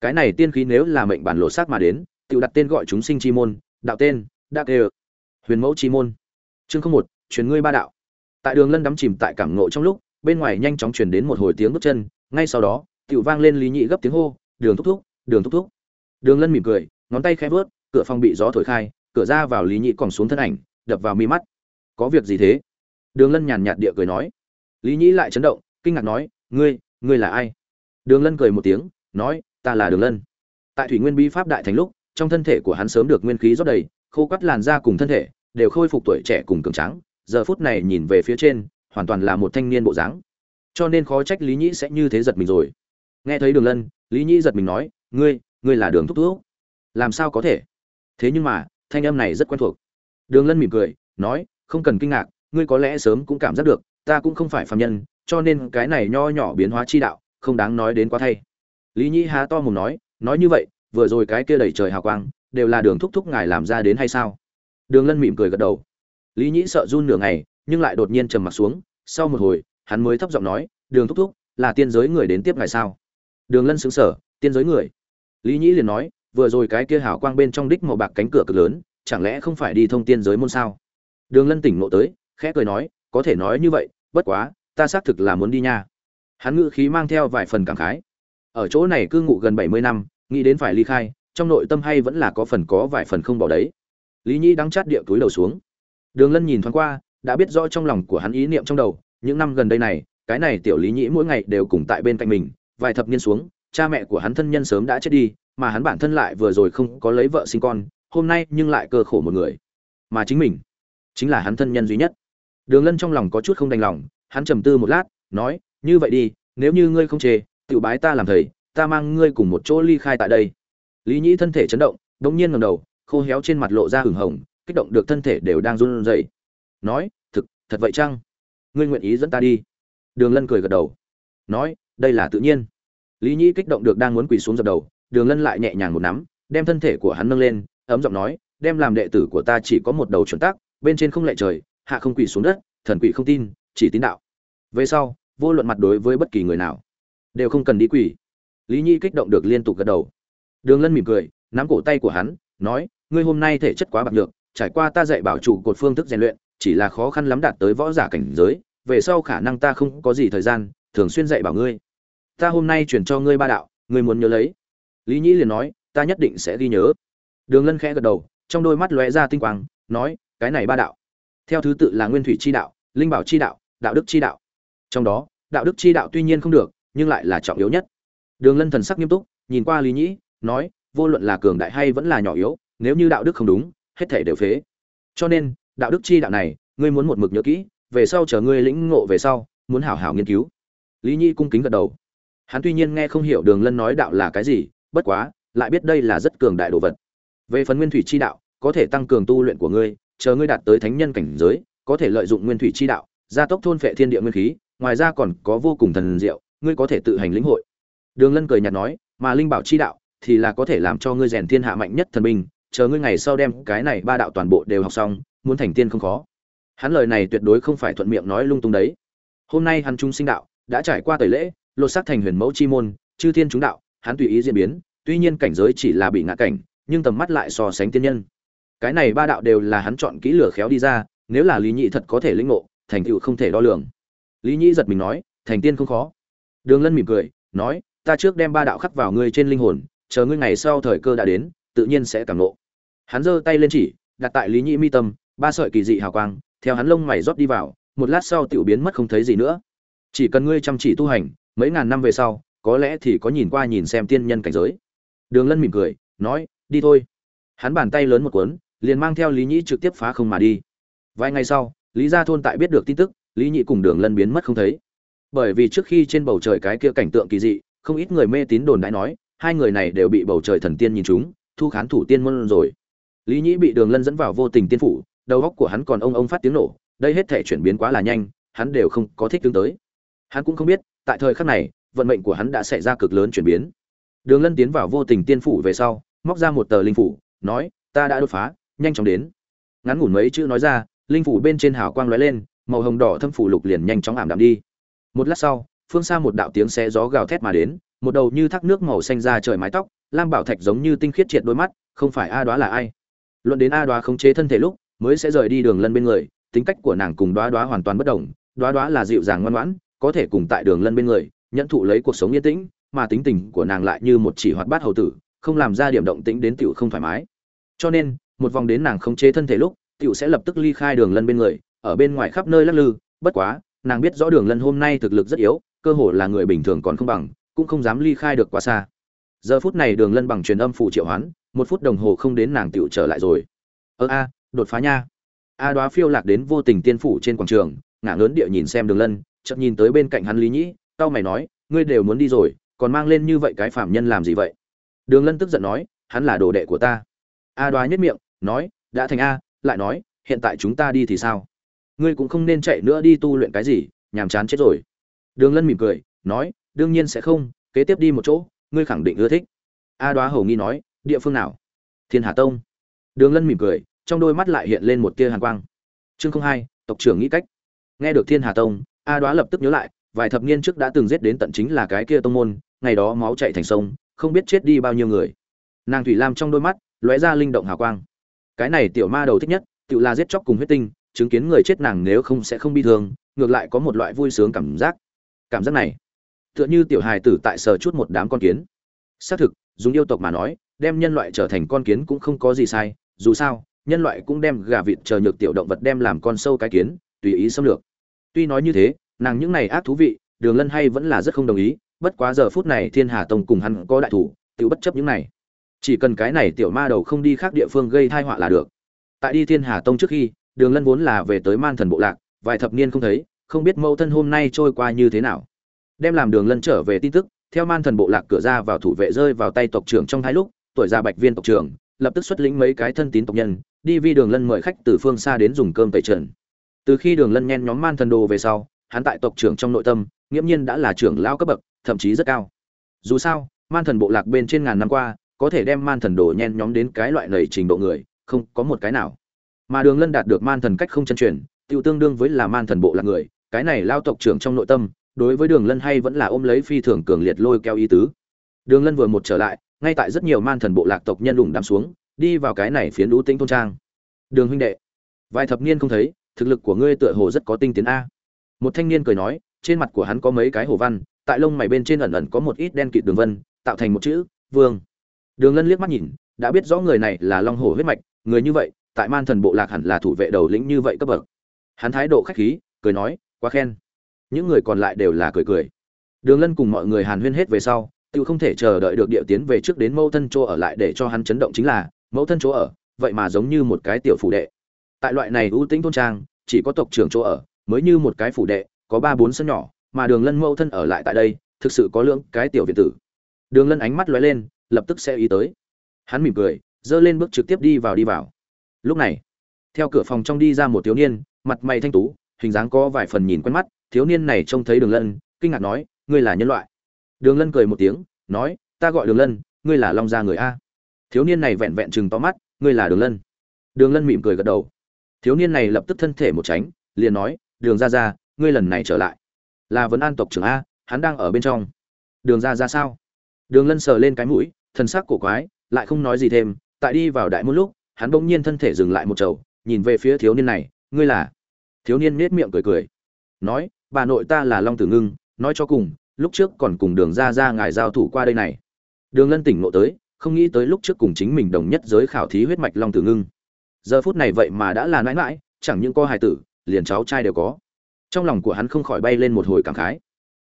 Cái này tiên khí nếu là mệnh bản lộ sát mà đến, tự đặt tên gọi chúng sinh chi môn, đạo tên đắc ê huyền mẫu chi môn. Chương không một, truyền ngươi ba đạo. Tại đường lân đắm chìm tại cảm ngộ trong lúc, bên ngoài nhanh chóng truyền đến một hồi tiếng bước chân, ngay sau đó tự vang lên lý nhị gấp tiếng hô, đường thúc thúc, đường thúc thúc đường lân mỉm cười, ngón tay khẽ vớt, cửa phòng bị gió thổi khai, cửa ra vào lý nhị còn xuống thân ảnh, đập vào mi mắt. Có việc gì thế? Đường lân nhàn nhạt địa cười nói. Lý nhĩ lại chấn động, kinh ngạc nói, ngươi ngươi là ai? Đường lân cười một tiếng, nói, ta là đường lân. Tại thủy nguyên bi pháp đại thành lúc, trong thân thể của hắn sớm được nguyên khí rót đầy, khô cắt làn da cùng thân thể đều khôi phục tuổi trẻ cùng cường trắng giờ phút này nhìn về phía trên, hoàn toàn là một thanh niên bộ dáng. Cho nên khó trách lý nhĩ sẽ như thế giật mình rồi. Nghe thấy đường lân, lý nhĩ giật mình nói, ngươi ngươi là đường thúc thúc. Làm sao có thể? Thế nhưng mà, thanh âm này rất quen thuộc. Đường lân mỉm cười, nói, không cần kinh ngạc, ngươi có lẽ sớm cũng cảm giác được, ta cũng không phải phàm nhân, cho nên cái này nho nhỏ biến hóa chi đạo, không đáng nói đến quá thay. Lý nhĩ há to mồm nói nói như vậy, vừa rồi cái kia đầy trời hào quang, đều là đường thúc thúc ngài làm ra đến hay sao? Đường lân mỉm cười gật đầu. Lý nhĩ sợ run nửa ngày, nhưng lại đột nhiên trầm mặt xuống, sau một hồi, hắn mới thấp giọng nói, đường thúc thúc, là tiên giới người đến tiếp ngài sao? Đường lân xứng sở tiên giới người? Lý nhĩ liền nói, vừa rồi cái kia hào quang bên trong đích màu bạc cánh cửa cực lớn, chẳng lẽ không phải đi thông tiên giới môn sao? Đường lân tỉnh ngộ tới, khẽ cười nói, có thể nói như vậy, bất quá, ta xác thực là muốn đi nha. Hắn ngự khí mang theo vài phần cảm khái. Ở chỗ này cư ngụ gần bảy mươi năm, nghĩ đến phải ly khai, trong nội tâm hay vẫn là có phần có vài phần không bỏ đấy. Lý nhĩ đang chát địa túi đầu xuống. Đường lân nhìn thoáng qua, đã biết rõ trong lòng của hắn ý niệm trong đầu, những năm gần đây này, cái này tiểu lý nhĩ mỗi ngày đều cùng tại bên cạnh mình, vài thập niên xuống cha mẹ của hắn thân nhân sớm đã chết đi, mà hắn bản thân lại vừa rồi không có lấy vợ sinh con, hôm nay nhưng lại cơ khổ một người. Mà chính mình, chính là hắn thân nhân duy nhất. Đường lân trong lòng có chút không đành lòng, hắn trầm tư một lát, nói, như vậy đi, nếu như ngươi không chê tự bái ta làm thầy, ta mang ngươi cùng một chỗ ly khai tại đây. Lý nhĩ thân thể chấn động đ ỗ n g nhiên ngầm đầu, khô héo trên mặt lộ ra hửng hồng, kích động được thân thể đều đang run rẩy. Nói, thực, thật vậy chăng? Ngươi nguyện ý dẫn ta đi? Đường lân cười gật đầu, nói, đây là tự nhiên lý nhĩ kích động được đang muốn quỳ xuống dập đầu, đường lân lại nhẹ nhàng một nắm, đem thân thể của hắn nâng lên, ấm giọng nói, đem làm đệ tử của ta chỉ có một đầu chuẩn tắc, bên trên không lệ trời, hạ không quỳ xuống đất, thần quỷ không tin, chỉ tín đạo. Về sau, vô luận mặt đối với bất kỳ người nào, đều không cần đi quỳ. Lý nhi kích động được liên tục gật đầu. Đường lân mỉm cười, nắm cổ tay của hắn, nói, ngươi hôm nay thể chất quá bạc nhược, trải qua ta dạy bảo chủ cột phương thức rèn luyện, chỉ là khó khăn lắm đạt tới võ giả cảnh giới, về sau khả năng ta không có gì thời gian, thường xuyên dạy bảo ngươi ta hôm nay chuyển cho ngươi ba đạo, ngươi muốn nhớ lấy. Lý nhĩ liền nói, ta nhất định sẽ ghi nhớ. Đường lân khẽ gật đầu, trong đôi mắt lóe ra tinh quang, nói, cái này ba đạo. Theo thứ tự là nguyên thủy chi đạo, linh bảo chi đạo đạo đức chi đạo. Trong đó, đạo đức chi đạo tuy nhiên không được, nhưng lại là trọng yếu nhất. Đường lân thần sắc nghiêm túc, nhìn qua lý nhĩ, nói, vô luận là cường đại hay vẫn là nhỏ yếu, nếu như đạo đức không đúng, hết thể đều phế. Cho nên, đạo đức chi đạo này, ngươi muốn một mực nhớ kỹ, về sau chờ ngươi lĩnh ngộ về sau, muốn hảo hảo nghiên cứu. Lý Nhĩ cung kính gật đầu hắn tuy nhiên nghe không hiểu đường lân nói đạo là cái gì, bất quá, lại biết đây là rất cường đại đồ vật. Về phần nguyên thủy chi đạo, có thể tăng cường tu luyện của ngươi, chờ ngươi đạt tới thánh nhân cảnh giới, có thể lợi dụng nguyên thủy chi đạo, gia tốc thôn phệ thiên địa nguyên khí, ngoài ra còn có vô cùng thần diệu, ngươi có thể tự hành lĩnh hội. Đường lân cười nhạt nói, mà linh bảo chi đạo thì là có thể làm cho ngươi rèn thiên hạ mạnh nhất thần binh, chờ ngươi ngày sau đem cái này ba đạo toàn bộ đều học xong, muốn thành tiên không khó. Hắn lời này tuyệt đối không phải thuận miệng nói lung tung đấy. Hôm nay hắn trung sinh đạo, đã trải qua tẩy lễ lột xác thành huyền mẫu chi môn, chư thiên chúng đạo, hắn tùy ý diễn biến, tuy nhiên cảnh giới chỉ là bị ngã cảnh, nhưng tầm mắt lại so sánh tiên nhân. Cái này ba đạo đều là hắn chọn kỹ lửa khéo đi ra, nếu là lý nhị thật có thể lĩnh ngộ, thành tựu không thể đo lường. Lý nhị giật mình nói, thành tiên không khó. Đường lân mỉm cười, nói, ta trước đem ba đạo khắc vào ngươi trên linh hồn, chờ ngươi ngày sau thời cơ đã đến, tự nhiên sẽ cảm ngộ. Hắn giơ tay lên chỉ, đặt tại lý nhị mi tâm, ba sợi kỳ dị hào quang, theo hắn lông mày rót đi vào, một lát sau tiểu biến mất không thấy gì nữa. Chỉ cần ngươi chăm chỉ tu hành mấy ngàn năm về sau, có lẽ thì có nhìn qua nhìn xem tiên nhân cảnh giới. Đường lân mỉm cười, nói, đi thôi. Hắn bàn tay lớn một cuốn, liền mang theo lý nhĩ trực tiếp phá không mà đi. Vài ngày sau, lý gia thôn tại biết được tin tức, lý nhĩ cùng đường lân biến mất không thấy. Bởi vì trước khi trên bầu trời cái kia cảnh tượng kỳ dị, không ít người mê tín đồn đãi nói, hai người này đều bị bầu trời thần tiên nhìn chúng thu khán thủ tiên môn rồi. Lý nhĩ bị đường lân dẫn vào vô tình tiên phủ, đầu óc của hắn còn ông ông phát tiếng nổ, đây hết thể chuyển biến quá là nhanh, hắn đều không có thích tương tới. Hắn cũng không biết tại thời khắc này, vận mệnh của hắn đã xảy ra cực lớn chuyển biến. Đường lân tiến vào vô tình tiên phủ về sau, móc ra một tờ linh phủ, nói, ta đã đột phá, nhanh chóng đến. Ngắn ngủn mấy chữ nói ra, linh phủ bên trên hào quang lóe lên, màu hồng đỏ thâm phủ lục liền nhanh chóng ảm đạm đi. Một lát sau, phương xa một đạo tiếng xe gió gào thét mà đến, một đầu như thác nước màu xanh ra trời mái tóc, lam bảo thạch giống như tinh khiết triệt đôi mắt, không phải a đoá là ai? Luận đến a đoá khống chế thân thể lúc, mới sẽ rời đi đường lân bên người, tính cách của nàng cùng đoá đoá hoàn toàn bất đồng, đoá đoá là dịu dàng ngoan ngoãn có thể cùng tại đường lân bên người nhận thụ lấy cuộc sống yên tĩnh, mà tính tình của nàng lại như một chỉ hoạt bát hầu tử, không làm ra điểm động tĩnh đến tiểu không thoải mái. Cho nên, một vòng đến nàng khống chế thân thể lúc, tiểu sẽ lập tức ly khai đường lân bên người, ở bên ngoài khắp nơi lắc lư. Bất quá, nàng biết rõ đường lân hôm nay thực lực rất yếu, cơ hồ là người bình thường còn không bằng, cũng không dám ly khai được quá xa. Giờ phút này đường lân bằng truyền âm phụ triệu hoán, một phút đồng hồ không đến nàng tiểu trở lại rồi. Ơ a, đột phá nha. A đoá phiêu lạc đến vô tình tiên phủ trên quảng trường, ngả lớn địa nhìn xem đường lân chợt nhìn tới bên cạnh hắn lý nhĩ tao mày nói, ngươi đều muốn đi rồi, còn mang lên như vậy cái phạm nhân làm gì vậy? Đường lân tức giận nói, hắn là đồ đệ của ta. A đoá nhất miệng, nói, đã thành a, lại nói, hiện tại chúng ta đi thì sao? Ngươi cũng không nên chạy nữa đi tu luyện cái gì, nhàm chán chết rồi. Đường lân mỉm cười, nói, đương nhiên sẽ không, kế tiếp đi một chỗ, ngươi khẳng định ưa thích. A đoá hầu nghi nói, địa phương nào? Thiên hà tông. Đường lân mỉm cười, trong đôi mắt lại hiện lên một tia hàn quang. Chương không hai, tộc trưởng nghĩ cách. Nghe được thiên hà tông a đoá lập tức nhớ lại, vài thập niên trước đã từng giết đến tận chính là cái kia tông môn, ngày đó máu chạy thành sông, không biết chết đi bao nhiêu người. Nàng thủy lam trong đôi mắt, lóe ra linh động hào quang. Cái này tiểu ma đầu thích nhất, tự là giết chóc cùng huyết tinh, chứng kiến người chết nàng nếu không sẽ không bi thương, ngược lại có một loại vui sướng cảm giác. Cảm giác này, tựa như tiểu hài tử tại sờ chút một đám con kiến. Xác thực, dùng yêu tộc mà nói, đem nhân loại trở thành con kiến cũng không có gì sai, dù sao, nhân loại cũng đem gà vịt chờ nhược tiểu động vật đem làm con sâu cái kiến, tùy ý xâm lược tuy nói như thế, nàng những này ác thú vị, đường lân hay vẫn là rất không đồng ý, bất quá giờ phút này thiên hà tông cùng hắn có đại thủ tự bất chấp những này. Chỉ cần cái này tiểu ma đầu không đi khác địa phương gây thai họa là được. Tại đi thiên hà tông trước khi, đường lân vốn là về tới man thần bộ lạc, vài thập niên không thấy, không biết mẫu thân hôm nay trôi qua như thế nào. Đem làm đường lân trở về tin tức, theo man thần bộ lạc cửa ra vào thủ vệ rơi vào tay tộc trưởng trong hai lúc, tuổi già bạch viên tộc trưởng, lập tức xuất lĩnh mấy cái thân tín tộc nhân, đi vi đường lân mời khách từ phương xa đến dùng cơm tẩy trần từ khi đường lân nhen nhóm man thần đồ về sau, hắn tại tộc trưởng trong nội tâm, nghiễm nhiên đã là trưởng lao cấp bậc, thậm chí rất cao. Dù sao, man thần bộ lạc bên trên ngàn năm qua, có thể đem man thần đồ nhen nhóm đến cái loại lầy trình độ người, không có một cái nào. Mà đường lân đạt được man thần cách không chân truyền tự tương đương với là man thần bộ lạc người, cái này lao tộc trưởng trong nội tâm, đối với đường lân hay vẫn là ôm lấy phi thường cường liệt lôi keo ý tứ. Đường lân vừa một trở lại, ngay tại rất nhiều man thần bộ lạc tộc nhân đủng đắm xuống, đi vào cái này phiến đũ tinh tôn trang. Đường huynh đệ, vài thập niên không thấy thực lực của ngươi tựa hồ rất có tinh tiến a. Một thanh niên cười nói, trên mặt của hắn có mấy cái hồ văn, tại lông mày bên trên ẩn ẩn có một ít đen kịt đường vân, tạo thành một chữ, vương. Đường lân liếc mắt nhìn, đã biết rõ người này là long hổ huyết mạch, người như vậy, tại man thần bộ lạc hẳn là thủ vệ đầu lĩnh như vậy cấp bậc. Hắn thái độ khách khí, cười nói, quá khen. Những người còn lại đều là cười cười. Đường lân cùng mọi người hàn huyên hết về sau tự không thể chờ đợi được địa tiến về trước đến mẫu thân chỗ ở lại để cho hắn chấn động chính là, mẫu thân chỗ ở, vậy mà giống như một cái tiểu phủ đệ tại loại này ưu tĩnh thôn trang, chỉ có tộc trưởng chỗ ở, mới như một cái phủ đệ, có ba bốn sân nhỏ, mà đường lân mẫu thân ở lại tại đây, thực sự có lưỡng cái tiểu viện tử. Đường lân ánh mắt lóe lên, lập tức sẽ ý tới. Hắn mỉm cười, giơ lên bước trực tiếp đi vào đi vào. Lúc này, theo cửa phòng trong đi ra một thiếu niên, mặt mày thanh tú, hình dáng có vài phần nhìn quen mắt, thiếu niên này trông thấy đường lân, kinh ngạc nói, ngươi là nhân loại? Đường lân cười một tiếng, nói, ta gọi đường lân, ngươi là long gia người a. Thiếu niên này vẹn vẹn chừng to mắt, ngươi là đường lân. Đường lân mỉm cười gật đầu thiếu niên này lập tức thân thể một tránh, liền nói, đường ra ra, ngươi lần này trở lại. Là vấn an tộc trưởng a, hắn đang ở bên trong. Đường ra ra sao? Đường lân sờ lên cái mũi, thần sắc cổ quái, lại không nói gì thêm, tại đi vào đại môn lúc, hắn bỗng nhiên thân thể dừng lại một chầu nhìn về phía thiếu niên này, ngươi là? Thiếu niên nết miệng cười cười, nói, bà nội ta là long tử ngưng, nói cho cùng, lúc trước còn cùng đường ra ra ngài giao thủ qua đây này. Đường lân tỉnh ngộ tới, không nghĩ tới lúc trước cùng chính mình đồng nhất giới khảo thí huyết mạch long tử ngưng giờ phút này vậy mà đã là nãi mãi chẳng những có hài tử, liền cháu trai đều có. Trong lòng của hắn không khỏi bay lên một hồi cảm khái.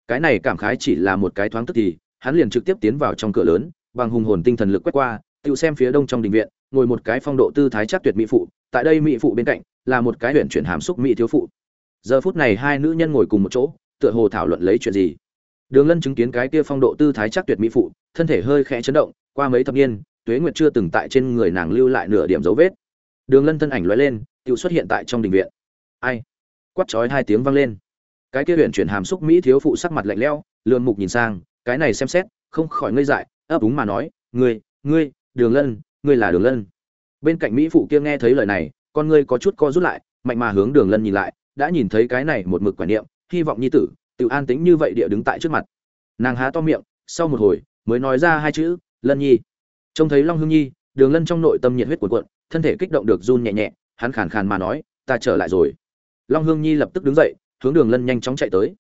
Cái này cảm khái chỉ là một cái thoáng tức thì, hắn liền trực tiếp tiến vào trong cửa lớn, bằng hùng hồn tinh thần lực quét qua, tự xem phía đông trong đình viện, ngồi một cái phong độ tư thái chắc tuyệt mỹ phụ, tại đây mỹ phụ bên cạnh, là một cái huyện chuyển hàm xúc mỹ thiếu phụ. Giờ phút này hai nữ nhân ngồi cùng một chỗ, tựa hồ thảo luận lấy chuyện gì. Đường lân chứng kiến cái kia phong độ tư thái chắc tuyệt mỹ phụ, thân thể hơi khẽ chấn động, qua mấy thập niên, tuế nguyệt chưa từng tại trên người nàng lưu lại nửa điểm dấu vết đường lân thân ảnh lóe lên tự xuất hiện tại trong đình viện. Ai? Quát chói hai tiếng vang lên. Cái kia huyện chuyển hàm xúc mỹ thiếu phụ sắc mặt lạnh lẽo lườn mục nhìn sang, cái này xem xét, không khỏi ngây dại, ấp úng mà nói, ngươi ngươi, đường lân, ngươi là đường lân. Bên cạnh mỹ phụ kia nghe thấy lời này, con ngươi có chút co rút lại, mạnh mà hướng đường lân nhìn lại, đã nhìn thấy cái này một mực quản niệm, hy vọng nhi tử, tự an tính như vậy địa đứng tại trước mặt. Nàng há to miệng, sau một hồi, mới nói ra hai chữ, lân nhi. Trông thấy long hương nhi, đường lân trong nội tâm nhiệt huyết cuộn cuộn thân thể kích động được run nhẹ nhẹ, hắn khàn khàn mà nói, ta trở lại rồi. Long hương nhi lập tức đứng dậy, hướng đường lân nhanh chóng chạy tới.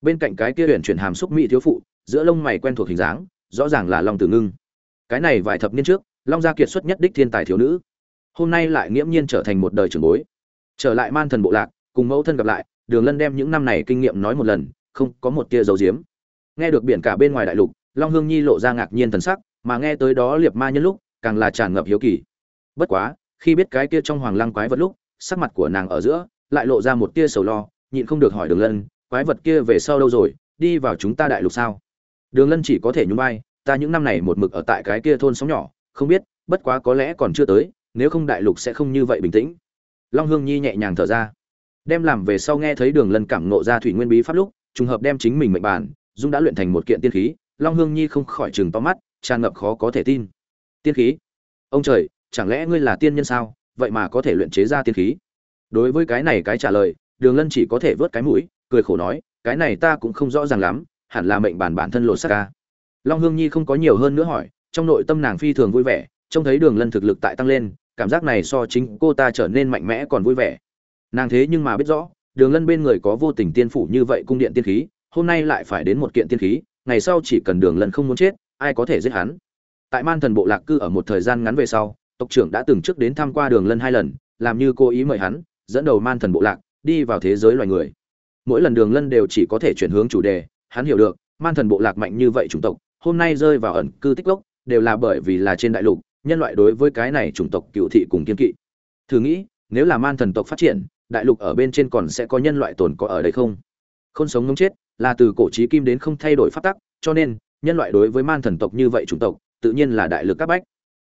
Bên cạnh cái kia huyền chuyển hàm xúc mỹ thiếu phụ, giữa lông mày quen thuộc hình dáng, rõ ràng là long tử ngưng. Cái này vài thập niên trước, long gia kiệt xuất nhất đích thiên tài thiếu nữ. Hôm nay lại nghiễm nhiên trở thành một đời trưởng bối. Trở lại man thần bộ lạc, cùng mẫu thân gặp lại, đường lân đem những năm này kinh nghiệm nói một lần, không có một tia dấu diếm. Nghe được biển cả bên ngoài đại lục, long hương nhi lộ ra ngạc nhiên thần sắc, mà nghe tới đó liệt ma nhân lúc, càng là tràn ngập hiếu kỳ bất quá, khi biết cái kia trong hoàng lăng quái vật lúc, sắc mặt của nàng ở giữa lại lộ ra một tia sầu lo, nhịn không được hỏi đường lân, quái vật kia về sau đâu rồi? Đi vào chúng ta đại lục sao? Đường lân chỉ có thể nhún vai, ta những năm này một mực ở tại cái kia thôn sóng nhỏ, không biết, bất quá có lẽ còn chưa tới, nếu không đại lục sẽ không như vậy bình tĩnh. Long hương nhi nhẹ nhàng thở ra. Đem làm về sau nghe thấy đường lân cảm nộ ra thủy nguyên bí pháp lúc, trùng hợp đem chính mình mệnh bản dung đã luyện thành một kiện tiên khí, long hương nhi không khỏi chừng to mắt, tràn ngập khó có thể tin. Tiên khí? Ông trời chẳng lẽ ngươi là tiên nhân sao? Vậy mà có thể luyện chế ra tiên khí. Đối với cái này cái trả lời, đường lân chỉ có thể vớt cái mũi, cười khổ nói, cái này ta cũng không rõ ràng lắm, hẳn là mệnh bản bản thân lột xác ca long hương nhi không có nhiều hơn nữa hỏi, trong nội tâm nàng phi thường vui vẻ, trông thấy đường lân thực lực tại tăng lên, cảm giác này so chính cô ta trở nên mạnh mẽ còn vui vẻ. Nàng thế nhưng mà biết rõ, đường lân bên người có vô tình tiên phủ như vậy cung điện tiên khí, hôm nay lại phải đến một kiện tiên khí, ngày sau chỉ cần đường lân không muốn chết, ai có thể giết hắn. Tại man thần bộ lạc cư ở một thời gian ngắn về sau tộc trưởng đã từng trước đến tham qua đường lân hai lần, làm như cố ý mời hắn, dẫn đầu man thần bộ lạc, đi vào thế giới loài người. Mỗi lần đường lân đều chỉ có thể chuyển hướng chủ đề, hắn hiểu được, man thần bộ lạc mạnh như vậy chủng tộc, hôm nay rơi vào ẩn cư tích gốc, đều là bởi vì là trên đại lục, nhân loại đối với cái này chủng tộc cựu thị cùng kiên kỵ. Thử nghĩ, nếu là man thần tộc phát triển, đại lục ở bên trên còn sẽ có nhân loại tồn có ở đây không? Không sống ngấm chết là từ cổ trí kim đến không thay đổi phát tắc, cho nên, nhân loại đối với man thần tộc như vậy chủng tộc, tự nhiên là đại lực các bách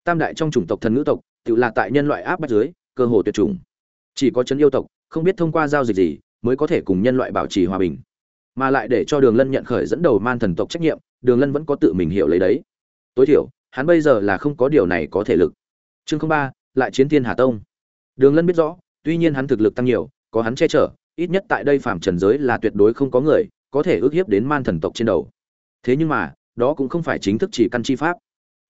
tam đại trong chủng tộc thần ngữ tộc, tự là tại nhân loại áp bách dưới, cơ hồ tuyệt chủng. Chỉ có chấn yêu tộc, không biết thông qua giao dịch gì, mới có thể cùng nhân loại bảo trì hòa bình. Mà lại để cho đường lân nhận khởi dẫn đầu man thần tộc trách nhiệm, đường lân vẫn có tự mình hiểu lấy đấy. Tối thiểu, hắn bây giờ là không có điều này có thể lực. Chương ba, lại chiến thiên hà tông. Đường lân biết rõ, tuy nhiên hắn thực lực tăng nhiều, có hắn che chở, ít nhất tại đây phạm trần giới là tuyệt đối không có người có thể ước hiếp đến man thần tộc trên đầu. Thế nhưng mà, đó cũng không phải chính thức chỉ căn chi pháp.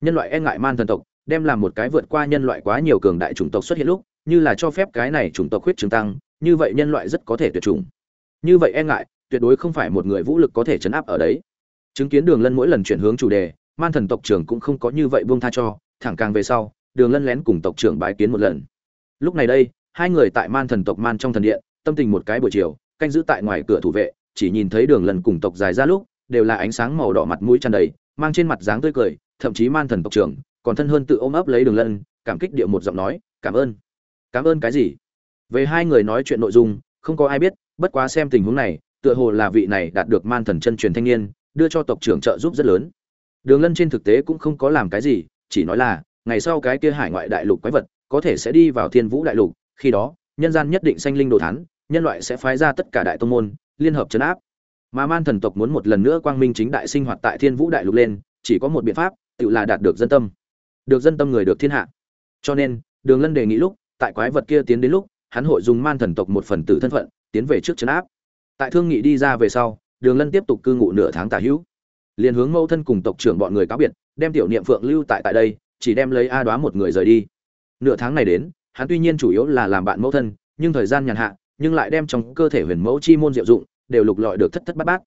Nhân loại e ngại man thần tộc đem làm một cái vượt qua nhân loại quá nhiều cường đại chủng tộc xuất hiện lúc, như là cho phép cái này chủng tộc huyết trường tăng, như vậy nhân loại rất có thể tuyệt chủng. Như vậy e ngại, tuyệt đối không phải một người vũ lực có thể chấn áp ở đấy. Chứng kiến đường lân mỗi lần chuyển hướng chủ đề, man thần tộc trưởng cũng không có như vậy buông tha cho, thẳng càng về sau, đường lân lén cùng tộc trưởng bái kiến một lần. Lúc này đây, hai người tại man thần tộc man trong thần điện, tâm tình một cái buổi chiều, canh giữ tại ngoài cửa thủ vệ, chỉ nhìn thấy đường lần cùng tộc dài ra lúc, đều là ánh sáng màu đỏ mặt mũi tràn đầy, mang trên mặt dáng tươi cười, thậm chí man thần tộc trưởng còn thân hơn tự ôm ấp lấy đường lân, cảm kích địa một giọng nói, cảm ơn. Cảm ơn cái gì? Về hai người nói chuyện nội dung, không có ai biết, bất quá xem tình huống này, tựa hồ là vị này đạt được man thần chân truyền thanh niên, đưa cho tộc trưởng trợ giúp rất lớn. Đường lân trên thực tế cũng không có làm cái gì, chỉ nói là, ngày sau cái kia hải ngoại đại lục quái vật, có thể sẽ đi vào thiên vũ đại lục, khi đó, nhân gian nhất định sanh linh đồ thán, nhân loại sẽ phái ra tất cả đại tông môn, liên hợp chấn áp. Mà man thần tộc muốn một lần nữa quang minh chính đại sinh hoạt tại thiên vũ đại lục lên, chỉ có một biện pháp, tự là đạt được dân tâm được dân tâm người được thiên hạ. Cho nên, đường lân đề nghị lúc, tại quái vật kia tiến đến lúc, hắn hội dùng man thần tộc một phần tử thân phận, tiến về trước chấn áp. Tại thương nghị đi ra về sau, đường lân tiếp tục cư ngụ nửa tháng tả hữu. Liền hướng mẫu thân cùng tộc trưởng bọn người cáo biệt, đem tiểu niệm phượng lưu tại tại đây, chỉ đem lấy a đoá một người rời đi. Nửa tháng này đến, hắn tuy nhiên chủ yếu là làm bạn mẫu thân, nhưng thời gian nhàn hạ, nhưng lại đem trong cơ thể huyền mẫu chi môn diệu dụng, đều lục lọi được thất thất bát bát.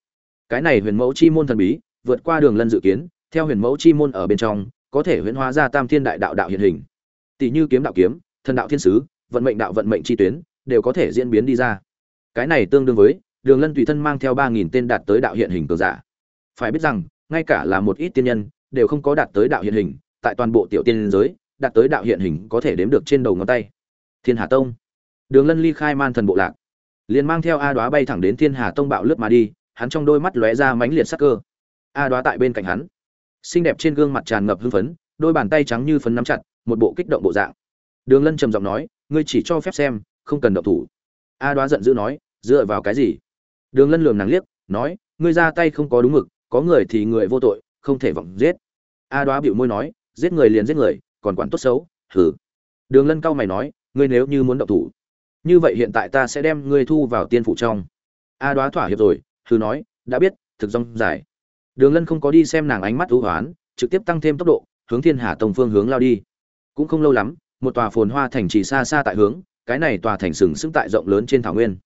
Cái này huyền mẫu chi môn thần bí, vượt qua đường lân dự kiến, theo huyền mẫu chi môn ở bên trong có thể huyễn hóa ra tam thiên đại đạo đạo hiện hình. Tỷ như kiếm đạo kiếm, thần đạo thiên sứ, vận mệnh đạo vận mệnh chi tuyến, đều có thể diễn biến đi ra. Cái này tương đương với, đường lân tùy thân mang theo ba nghìn tên đạt tới đạo hiện hình cường giả. Phải biết rằng, ngay cả là một ít tiên nhân, đều không có đạt tới đạo hiện hình, tại toàn bộ tiểu tiên giới, đạt tới đạo hiện hình có thể đếm được trên đầu ngón tay. Thiên hà tông. Đường lân ly khai man thần bộ lạc. Liền mang theo a đoá bay thẳng đến thiên hà tông bạo lướt mà đi, hắn trong đôi mắt lóe ra mãnh liệt sắc cơ. A đoá tại bên cạnh hắn xinh đẹp trên gương mặt tràn ngập hưng phấn, đôi bàn tay trắng như phấn nắm chặt, một bộ kích động bộ dạng. Đường lân trầm giọng nói, ngươi chỉ cho phép xem, không cần động thủ. A đoá giận dữ nói, dựa vào cái gì? Đường lân lườm nàng liếc, nói, ngươi ra tay không có đúng mực, có người thì người vô tội, không thể vọng giết. A đoá bịu môi nói, giết người liền giết người, còn quản tốt xấu hử đường lân cao mày nói, ngươi nếu như muốn động thủ, như vậy hiện tại ta sẽ đem ngươi thu vào tiên phủ trong. A đoá thỏa hiệp rồi hư nói, đã biết, thực dong dài đường lân không có đi xem nàng ánh mắt u hoán, trực tiếp tăng thêm tốc độ, hướng thiên hà tông phương hướng lao đi. Cũng không lâu lắm, một tòa phồn hoa thành trì xa xa tại hướng, cái này tòa thành sừng sững tại rộng lớn trên thảo nguyên.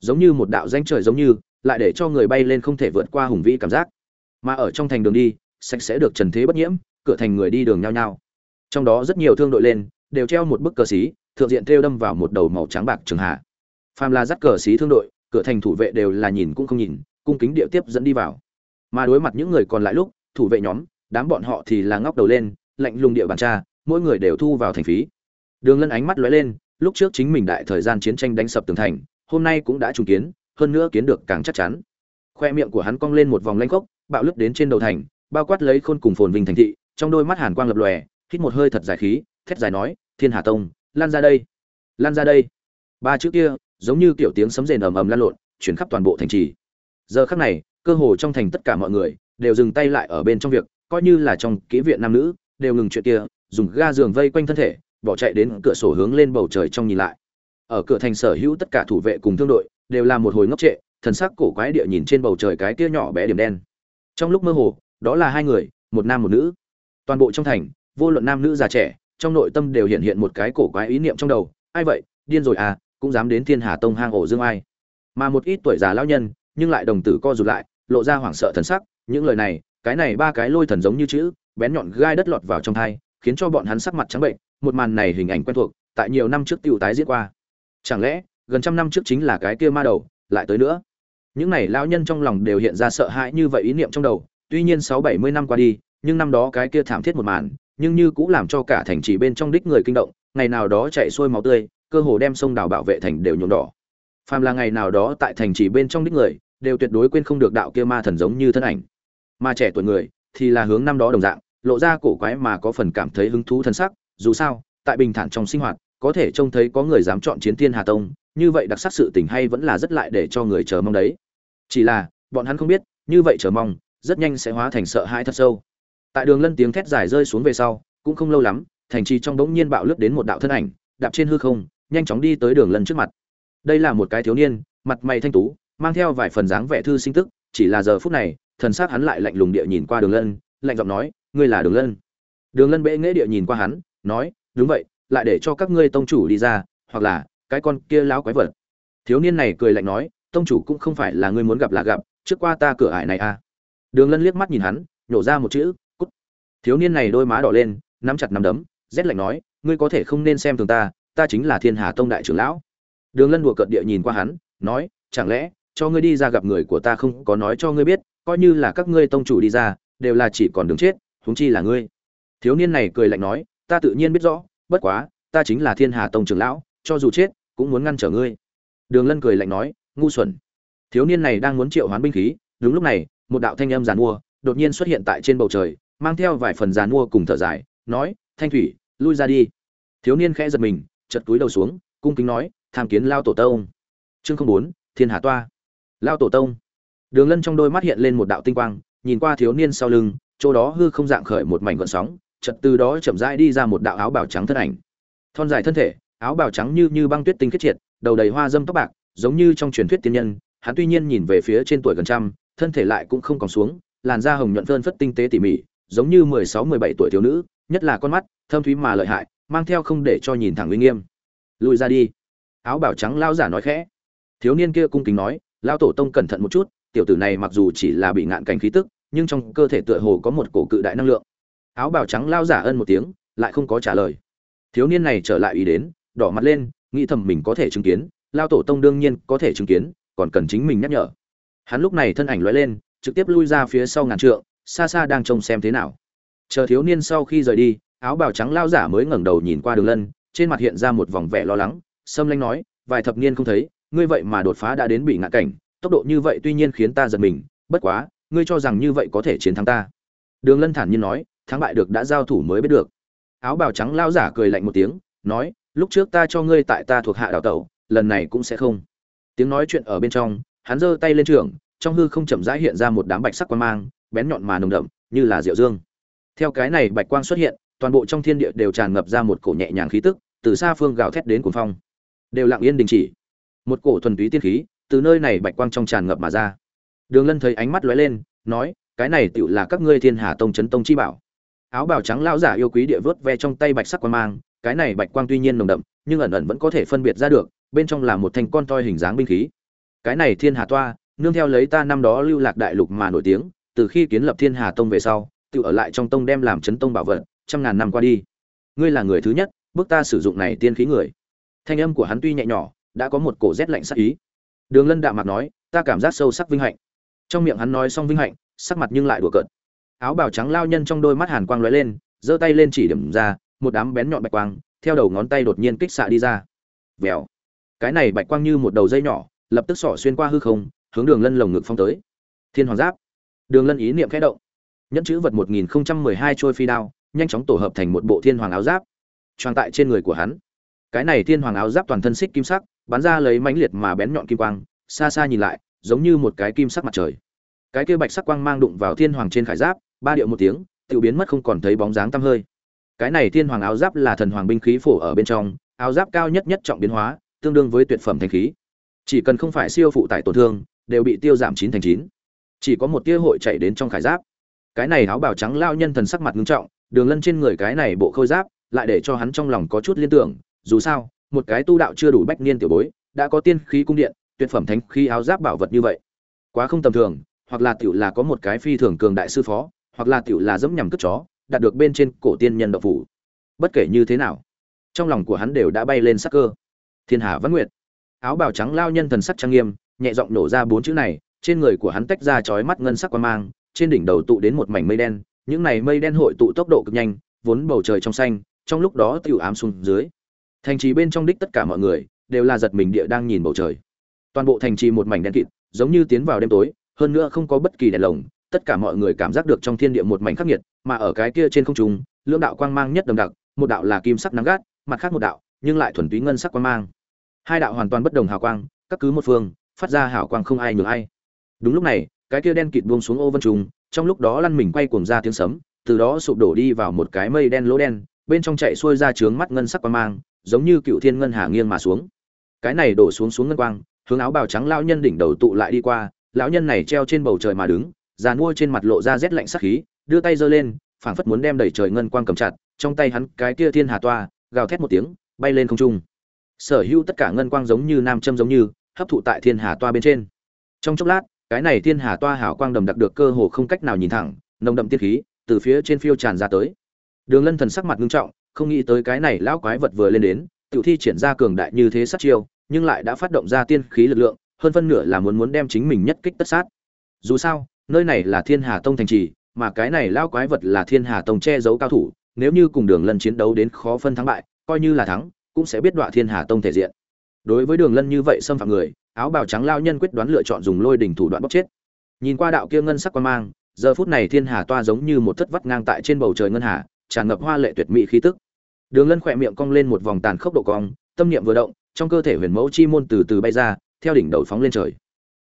Giống như một đạo danh trời giống như, lại để cho người bay lên không thể vượt qua hùng vĩ cảm giác. Mà ở trong thành đường đi, sạch sẽ được trần thế bất nhiễm, cửa thành người đi đường nhao nhao. Trong đó rất nhiều thương đội lên, đều treo một bức cờ xí, thượng diện treo đâm vào một đầu màu trắng bạc trường hạ. Phàm là dắt cờ xí thương đội, cửa thành thủ vệ đều là nhìn cũng không nhìn, cung kính địa tiếp dẫn đi vào mà đối mặt những người còn lại lúc, thủ vệ nhóm, đám bọn họ thì là ngóc đầu lên, lạnh lùng địa bàn tra, mỗi người đều thu vào thành phí. Đường lân ánh mắt lóe lên, lúc trước chính mình đại thời gian chiến tranh đánh sập tường thành, hôm nay cũng đã trùng kiến, hơn nữa kiến được càng chắc chắn. Khoe miệng của hắn cong lên một vòng lanh khốc, bạo lướt đến trên đầu thành, bao quát lấy khôn cùng phồn vinh thành thị, trong đôi mắt hàn quang lập lòe, hít một hơi thật dài khí, thét dài nói, thiên hà tông, lan ra đây, lan ra đây. Ba chữ kia, giống như kiểu tiếng sấm rền ầm ầm lan lộn, chuyển khắp toàn bộ thành trì. Giờ khắc này cơ hồ trong thành tất cả mọi người đều dừng tay lại ở bên trong việc, coi như là trong kỹ viện nam nữ, đều ngừng chuyện kia, dùng ga giường vây quanh thân thể, bỏ chạy đến cửa sổ hướng lên bầu trời trong nhìn lại. Ở cửa thành sở hữu tất cả thủ vệ cùng thương đội đều là một hồi ngốc trệ, thần sắc cổ quái địa nhìn trên bầu trời cái kia nhỏ bé điểm đen. Trong lúc mơ hồ, đó là hai người, một nam một nữ. Toàn bộ trong thành, vô luận nam nữ già trẻ, trong nội tâm đều hiện hiện một cái cổ quái ý niệm trong đầu, ai vậy? Điên rồi à cũng dám đến thiên hà tông hang ổ dương ai. Mà một ít tuổi già lão nhân nhưng lại đồng tử co rụt lại, lộ ra hoảng sợ thần sắc, những lời này, cái này ba cái lôi thần giống như chữ, bén nhọn gai đất lọt vào trong thai, khiến cho bọn hắn sắc mặt trắng bệnh, một màn này hình ảnh quen thuộc, tại nhiều năm trước tiêu tái diễn qua. Chẳng lẽ, gần trăm năm trước chính là cái kia ma đầu, lại tới nữa? Những này lão nhân trong lòng đều hiện ra sợ hãi như vậy ý niệm trong đầu, tuy nhiên sáu bảy mươi năm qua đi, nhưng năm đó cái kia thảm thiết một màn, nhưng như cũng làm cho cả thành trì bên trong đích người kinh động, ngày nào đó chạy xuôi máu tươi, cơ hồ đem sông đào bảo vệ thành đều nhuộm đỏ. Phàm là ngày nào đó tại thành trì bên trong đích người đều tuyệt đối quên không được đạo kia ma thần giống như thân ảnh. Mà trẻ tuổi người thì là hướng năm đó đồng dạng, lộ ra cổ quái mà có phần cảm thấy hứng thú thân sắc, dù sao, tại bình thản trong sinh hoạt, có thể trông thấy có người dám chọn chiến thiên hà tông, như vậy đặc sắc sự tình hay vẫn là rất lại để cho người chờ mong đấy. Chỉ là, bọn hắn không biết, như vậy chờ mong, rất nhanh sẽ hóa thành sợ hãi thật sâu. Tại đường lân tiếng thét dài rơi xuống về sau, cũng không lâu lắm, thành trì trong đống nhiên bạo lướt đến một đạo thân ảnh, đạp trên hư không, nhanh chóng đi tới đường lân trước mặt. Đây là một cái thiếu niên, mặt mày thanh tú mang theo vài phần dáng vẻ thư sinh tức, chỉ là giờ phút này, thần xác hắn lại lạnh lùng địa nhìn qua đường lân, lạnh giọng nói, ngươi là đường lân? Đường lân bệ nghễ địa nhìn qua hắn, nói, đúng vậy, lại để cho các ngươi tông chủ đi ra, hoặc là, cái con kia láo quái vật. Thiếu niên này cười lạnh nói, tông chủ cũng không phải là ngươi muốn gặp là gặp, trước qua ta cửa ải này à. Đường lân liếc mắt nhìn hắn, nhổ ra một chữ, cút. Thiếu niên này đôi má đỏ lên, nắm chặt nắm đấm, rét lạnh nói, ngươi có thể không nên xem thường ta ta chính là thiên hà tông đại trưởng lão. Đường lân đùa cợt địa nhìn qua hắn, nói, chẳng lẽ cho ngươi đi ra gặp người của ta không có nói cho ngươi biết, coi như là các ngươi tông chủ đi ra, đều là chỉ còn đường chết, huống chi là ngươi. Thiếu niên này cười lạnh nói, ta tự nhiên biết rõ, bất quá, ta chính là thiên hà tông trưởng lão, cho dù chết, cũng muốn ngăn trở ngươi. Đường lân cười lạnh nói, ngu xuẩn. Thiếu niên này đang muốn triệu hoán binh khí, đúng lúc này, một đạo thanh âm giàn mua đột nhiên xuất hiện tại trên bầu trời, mang theo vài phần giàn mua cùng thở dài, nói, thanh thủy, lui ra đi. Thiếu niên khẽ giật mình chật túi đầu xuống, cung kính nói, tham kiến lao tổ tông. Chương không bốn, thiên hà toa lao tổ tông. Đường lân trong đôi mắt hiện lên một đạo tinh quang, nhìn qua thiếu niên sau lưng, chỗ đó hư không dạng khởi một mảnh gọn sóng chật từ đó chậm rãi đi ra một đạo áo bào trắng thân ảnh. Thon dài thân thể, áo bào trắng như như băng tuyết tinh khiết triệt, đầu đầy hoa dâm tóc bạc, giống như trong truyền thuyết tiên nhân. Hắn tuy nhiên nhìn về phía trên tuổi gần trăm, thân thể lại cũng không còn xuống, làn da hồng nhuận phơn phất tinh tế tỉ mỉ, giống như mười sáu, mười bảy tuổi thiếu nữ, nhất là con mắt, thâm thúy mà lợi hại, mang theo không để cho nhìn thẳng uy nghiêm. Lùi ra đi. Áo bào trắng lao giả nói khẽ. Thiếu niên kia cung kính nói lao tổ tông cẩn thận một chút, tiểu tử này mặc dù chỉ là bị ngạn cảnh khí tức, nhưng trong cơ thể tựa hồ có một cổ cự đại năng lượng. Áo bào trắng lao giả ân một tiếng, lại không có trả lời. Thiếu niên này trở lại ý đến, đỏ mặt lên, nghĩ thầm mình có thể chứng kiến lao tổ tông đương nhiên có thể chứng kiến, còn cần chính mình nhắc nhở. Hắn lúc này thân ảnh lóe lên, trực tiếp lui ra phía sau ngàn trượng, xa xa đang trông xem thế nào. Chờ thiếu niên sau khi rời đi, áo bào trắng lao giả mới ngẩng đầu nhìn qua đường lân, trên mặt hiện ra một vòng vẻ lo lắng sâm lanh nói, vài thập niên không thấy ngươi vậy mà đột phá đã đến bị ngã cảnh, tốc độ như vậy tuy nhiên khiến ta giật mình, bất quá, ngươi cho rằng như vậy có thể chiến thắng ta. Đường lân thản nhiên nói, thắng bại được đã giao thủ mới biết được. Áo bào trắng lao giả cười lạnh một tiếng, nói, lúc trước ta cho ngươi tại ta thuộc hạ đào tẩu, lần này cũng sẽ không. Tiếng nói chuyện ở bên trong, hắn giơ tay lên trường, trong hư không chậm rãi hiện ra một đám bạch sắc quang mang, bén nhọn mà nồng đậm, như là rượu dương. Theo cái này bạch quang xuất hiện, toàn bộ trong thiên địa đều tràn ngập ra một cổ nhẹ nhàng khí tức, từ xa phương gào thét đến cuồng phong. Đều lặng yên đình chỉ một cổ thuần túy tiên khí từ nơi này bạch quang trong tràn ngập mà ra. Đường lân thấy ánh mắt lóe lên, nói, cái này tựu là các ngươi thiên hà tông chấn tông chi bảo. Áo bào trắng lão giả yêu quý địa vớt ve trong tay bạch sắc quang mang, cái này bạch quang tuy nhiên nồng đậm, nhưng ẩn ẩn vẫn có thể phân biệt ra được, bên trong là một thanh con toi hình dáng binh khí. Cái này thiên hà toa, nương theo lấy ta năm đó lưu lạc đại lục mà nổi tiếng, từ khi kiến lập thiên hà tông về sau tự ở lại trong tông đem làm chấn tông bảo vật, trăm ngàn năm qua đi. Ngươi là người thứ nhất, bước ta sử dụng này tiên khí người. Thanh âm của hắn tuy nhẹ nhỏ đã có một cổ rét lạnh sắc ý. Đường lân đạm mặt nói, ta cảm giác sâu sắc vinh hạnh. Trong miệng hắn nói xong vinh hạnh, sắc mặt nhưng lại đùa cợt. Áo bào trắng lao nhân trong đôi mắt hàn quang lóe lên, giơ tay lên chỉ điểm ra, một đám bén nhọn bạch quang, theo đầu ngón tay đột nhiên kích xạ đi ra. Vèo. Cái này bạch quang như một đầu dây nhỏ, lập tức xỏ xuyên qua hư không, hướng đường lân lồng ngực phong tới. Thiên hoàng giáp. Đường lân ý niệm khẽ động. Nhẫn chữ vật một nghìn hai trôi phi đao, nhanh chóng tổ hợp thành một bộ thiên hoàng áo giáp. Tròn tại trên người của hắn. Cái này thiên hoàng áo giáp toàn thân xích kim sắc bắn ra lấy mãnh liệt mà bén nhọn kim quang, xa xa nhìn lại, giống như một cái kim sắc mặt trời. Cái kia bạch sắc quang mang đụng vào thiên hoàng trên khải giáp, ba điệu một tiếng, tiểu biến mất không còn thấy bóng dáng tăm hơi. Cái này thiên hoàng áo giáp là thần hoàng binh khí phổ ở bên trong, áo giáp cao nhất nhất trọng biến hóa, tương đương với tuyệt phẩm thánh khí. Chỉ cần không phải siêu phụ tải tổn thương, đều bị tiêu giảm chín thành chín. Chỉ có một tia hội chạy đến trong khải giáp. Cái này áo bào trắng lao nhân thần sắc mặt ngưng trọng, đường lân trên người cái này bộ khôi giáp, lại để cho hắn trong lòng có chút liên tưởng, dù sao một cái tu đạo chưa đủ bách niên tiểu bối, đã có tiên khí cung điện, tuyệt phẩm thánh khí áo giáp bảo vật như vậy. Quá không tầm thường, hoặc là tiểu là có một cái phi thường cường đại sư phó, hoặc là tiểu là dẫm nhầm cướp chó, đạt được bên trên cổ tiên nhân độc phủ. Bất kể như thế nào, trong lòng của hắn đều đã bay lên sắc cơ. Thiên hà văn nguyệt. Áo bào trắng lao nhân thần sắc trang nghiêm, nhẹ giọng nổ ra bốn chữ này, trên người của hắn tách ra chói mắt ngân sắc quan mang, trên đỉnh đầu tụ đến một mảnh mây đen, những này mây đen hội tụ tốc độ cực nhanh, vốn bầu trời trong xanh, trong lúc đó tiểu ám xuống dưới thành trì bên trong đích tất cả mọi người đều là giật mình địa đang nhìn bầu trời. Toàn bộ thành trì một mảnh đen kịt, giống như tiến vào đêm tối, hơn nữa không có bất kỳ đèn lồng, tất cả mọi người cảm giác được trong thiên địa một mảnh khắc nghiệt, mà ở cái kia trên không trung, lưỡng đạo quang mang nhất đậm đặc, một đạo là kim sắc nắng gắt, mặt khác một đạo, nhưng lại thuần túy ngân sắc quang mang. Hai đạo hoàn toàn bất đồng hào quang, các cứ một phương, phát ra hào quang không ai nhường ai. Đúng lúc này, cái kia đen kịt buông xuống ô vân trùng, trong lúc đó lăn mình quay cuồng ra tiếng sấm, từ đó sụp đổ đi vào một cái mây đen lỗ đen, bên trong chạy xuôi ra trướng mắt ngân sắc quang mang giống như cựu thiên ngân hà nghiêng mà xuống. Cái này đổ xuống xuống ngân quang, hướng áo bào trắng lão nhân đỉnh đầu tụ lại đi qua, lão nhân này treo trên bầu trời mà đứng giàn mua trên mặt lộ ra rét lạnh sắc khí, đưa tay giơ lên, phảng phất muốn đem đẩy trời ngân quang cầm chặt, trong tay hắn cái kia thiên hà toa, gào thét một tiếng, bay lên không trung. Sở hữu tất cả ngân quang giống như nam châm giống như, hấp thụ tại thiên hà toa bên trên. Trong chốc lát, cái này thiên hà toa hảo quang đầm đặc được cơ hồ không cách nào nhìn thẳng, nồng đậm tiên khí từ phía trên phiêu tràn ra tới. Đường lân thần sắc mặt nghiêm trọng không nghĩ tới cái này lão quái vật vừa lên đến, tiểu thi triển ra cường đại như thế sát chiêu, nhưng lại đã phát động ra tiên khí lực lượng, hơn phân nửa là muốn muốn đem chính mình nhất kích tất sát. Dù sao, nơi này là thiên hà tông thành trì, mà cái này lão quái vật là thiên hà tông che giấu cao thủ, nếu như cùng đường lân chiến đấu đến khó phân thắng bại, coi như là thắng, cũng sẽ biết đọa thiên hà tông thể diện. Đối với đường lân như vậy xâm phạm người, áo bào trắng lao nhân quyết đoán lựa chọn dùng lôi đỉnh thủ đoạn bóp chết. Nhìn qua đạo kia ngân sắc quan mang, giờ phút này thiên hà toa giống như một thất vắt ngang tại trên bầu trời ngân hà tràn ngập hoa lệ tuyệt mỹ khí tức. Đường lân khẽ miệng cong lên một vòng tàn khốc độ cong, tâm niệm vừa động, trong cơ thể huyền mẫu chi môn từ từ bay ra, theo đỉnh đầu phóng lên trời.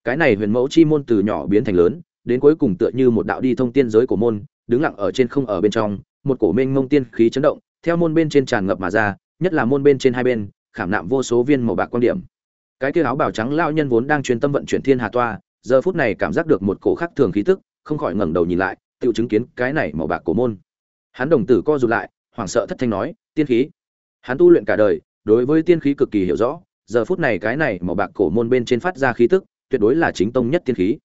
Cái này huyền mẫu chi môn từ nhỏ biến thành lớn, đến cuối cùng tựa như một đạo đi thông tiên giới của môn, đứng lặng ở trên không ở bên trong, một cổ mênh mông tiên khí chấn động, theo môn bên trên tràn ngập mà ra, nhất là môn bên trên hai bên, khảm nạm vô số viên màu bạc quan điểm. Cái kia áo bào trắng lão nhân vốn đang chuyên tâm vận chuyển thiên hà toa, giờ phút này cảm giác được một cổ khắc thường khí tức, không khỏi ngẩng đầu nhìn lại, tự chứng kiến cái này màu bạc cổ môn hắn đồng tử co rụt lại, hoảng sợ thất thanh nói, tiên khí. Hắn tu luyện cả đời, đối với tiên khí cực kỳ hiểu rõ, giờ phút này cái này màu bạc cổ môn bên trên phát ra khí tức, tuyệt đối là chính tông nhất tiên khí.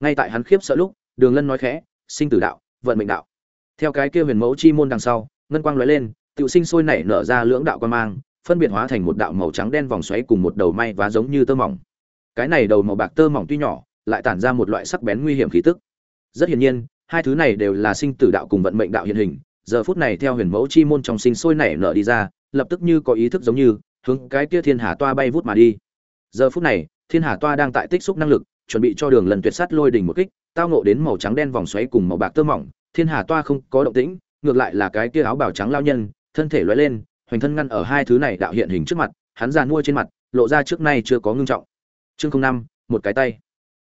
Ngay tại hắn khiếp sợ lúc, đường lân nói khẽ, sinh tử đạo, vận mệnh đạo. Theo cái kia huyền mẫu chi môn đằng sau, ngân quang lóe lên tự sinh sôi nảy nở ra lưỡng đạo quan mang, phân biệt hóa thành một đạo màu trắng đen vòng xoáy cùng một đầu may vá giống như tơ mỏng. Cái này đầu màu bạc tơ mỏng tuy nhỏ, lại tản ra một loại sắc bén nguy hiểm khí tức. Rất hiển nhiên, hai thứ này đều là sinh tử đạo cùng vận mệnh đạo hiện hình giờ phút này theo huyền mẫu chi môn trong sinh sôi nảy nở đi ra, lập tức như có ý thức giống như, hướng cái kia thiên hà toa bay vút mà đi. Giờ phút này, thiên hà toa đang tại tích xúc năng lực, chuẩn bị cho đường lần tuyệt sát lôi đỉnh một kích, tao nộ đến màu trắng đen vòng xoáy cùng màu bạc tơ mỏng, thiên hà toa không có động tĩnh, ngược lại là cái kia áo bào trắng lao nhân, thân thể lóe lên, hoành thân ngăn ở hai thứ này đạo hiện hình trước mặt, hắn giàn mua trên mặt, lộ ra trước nay chưa có ngưng trọng. Chương năm, một cái tay.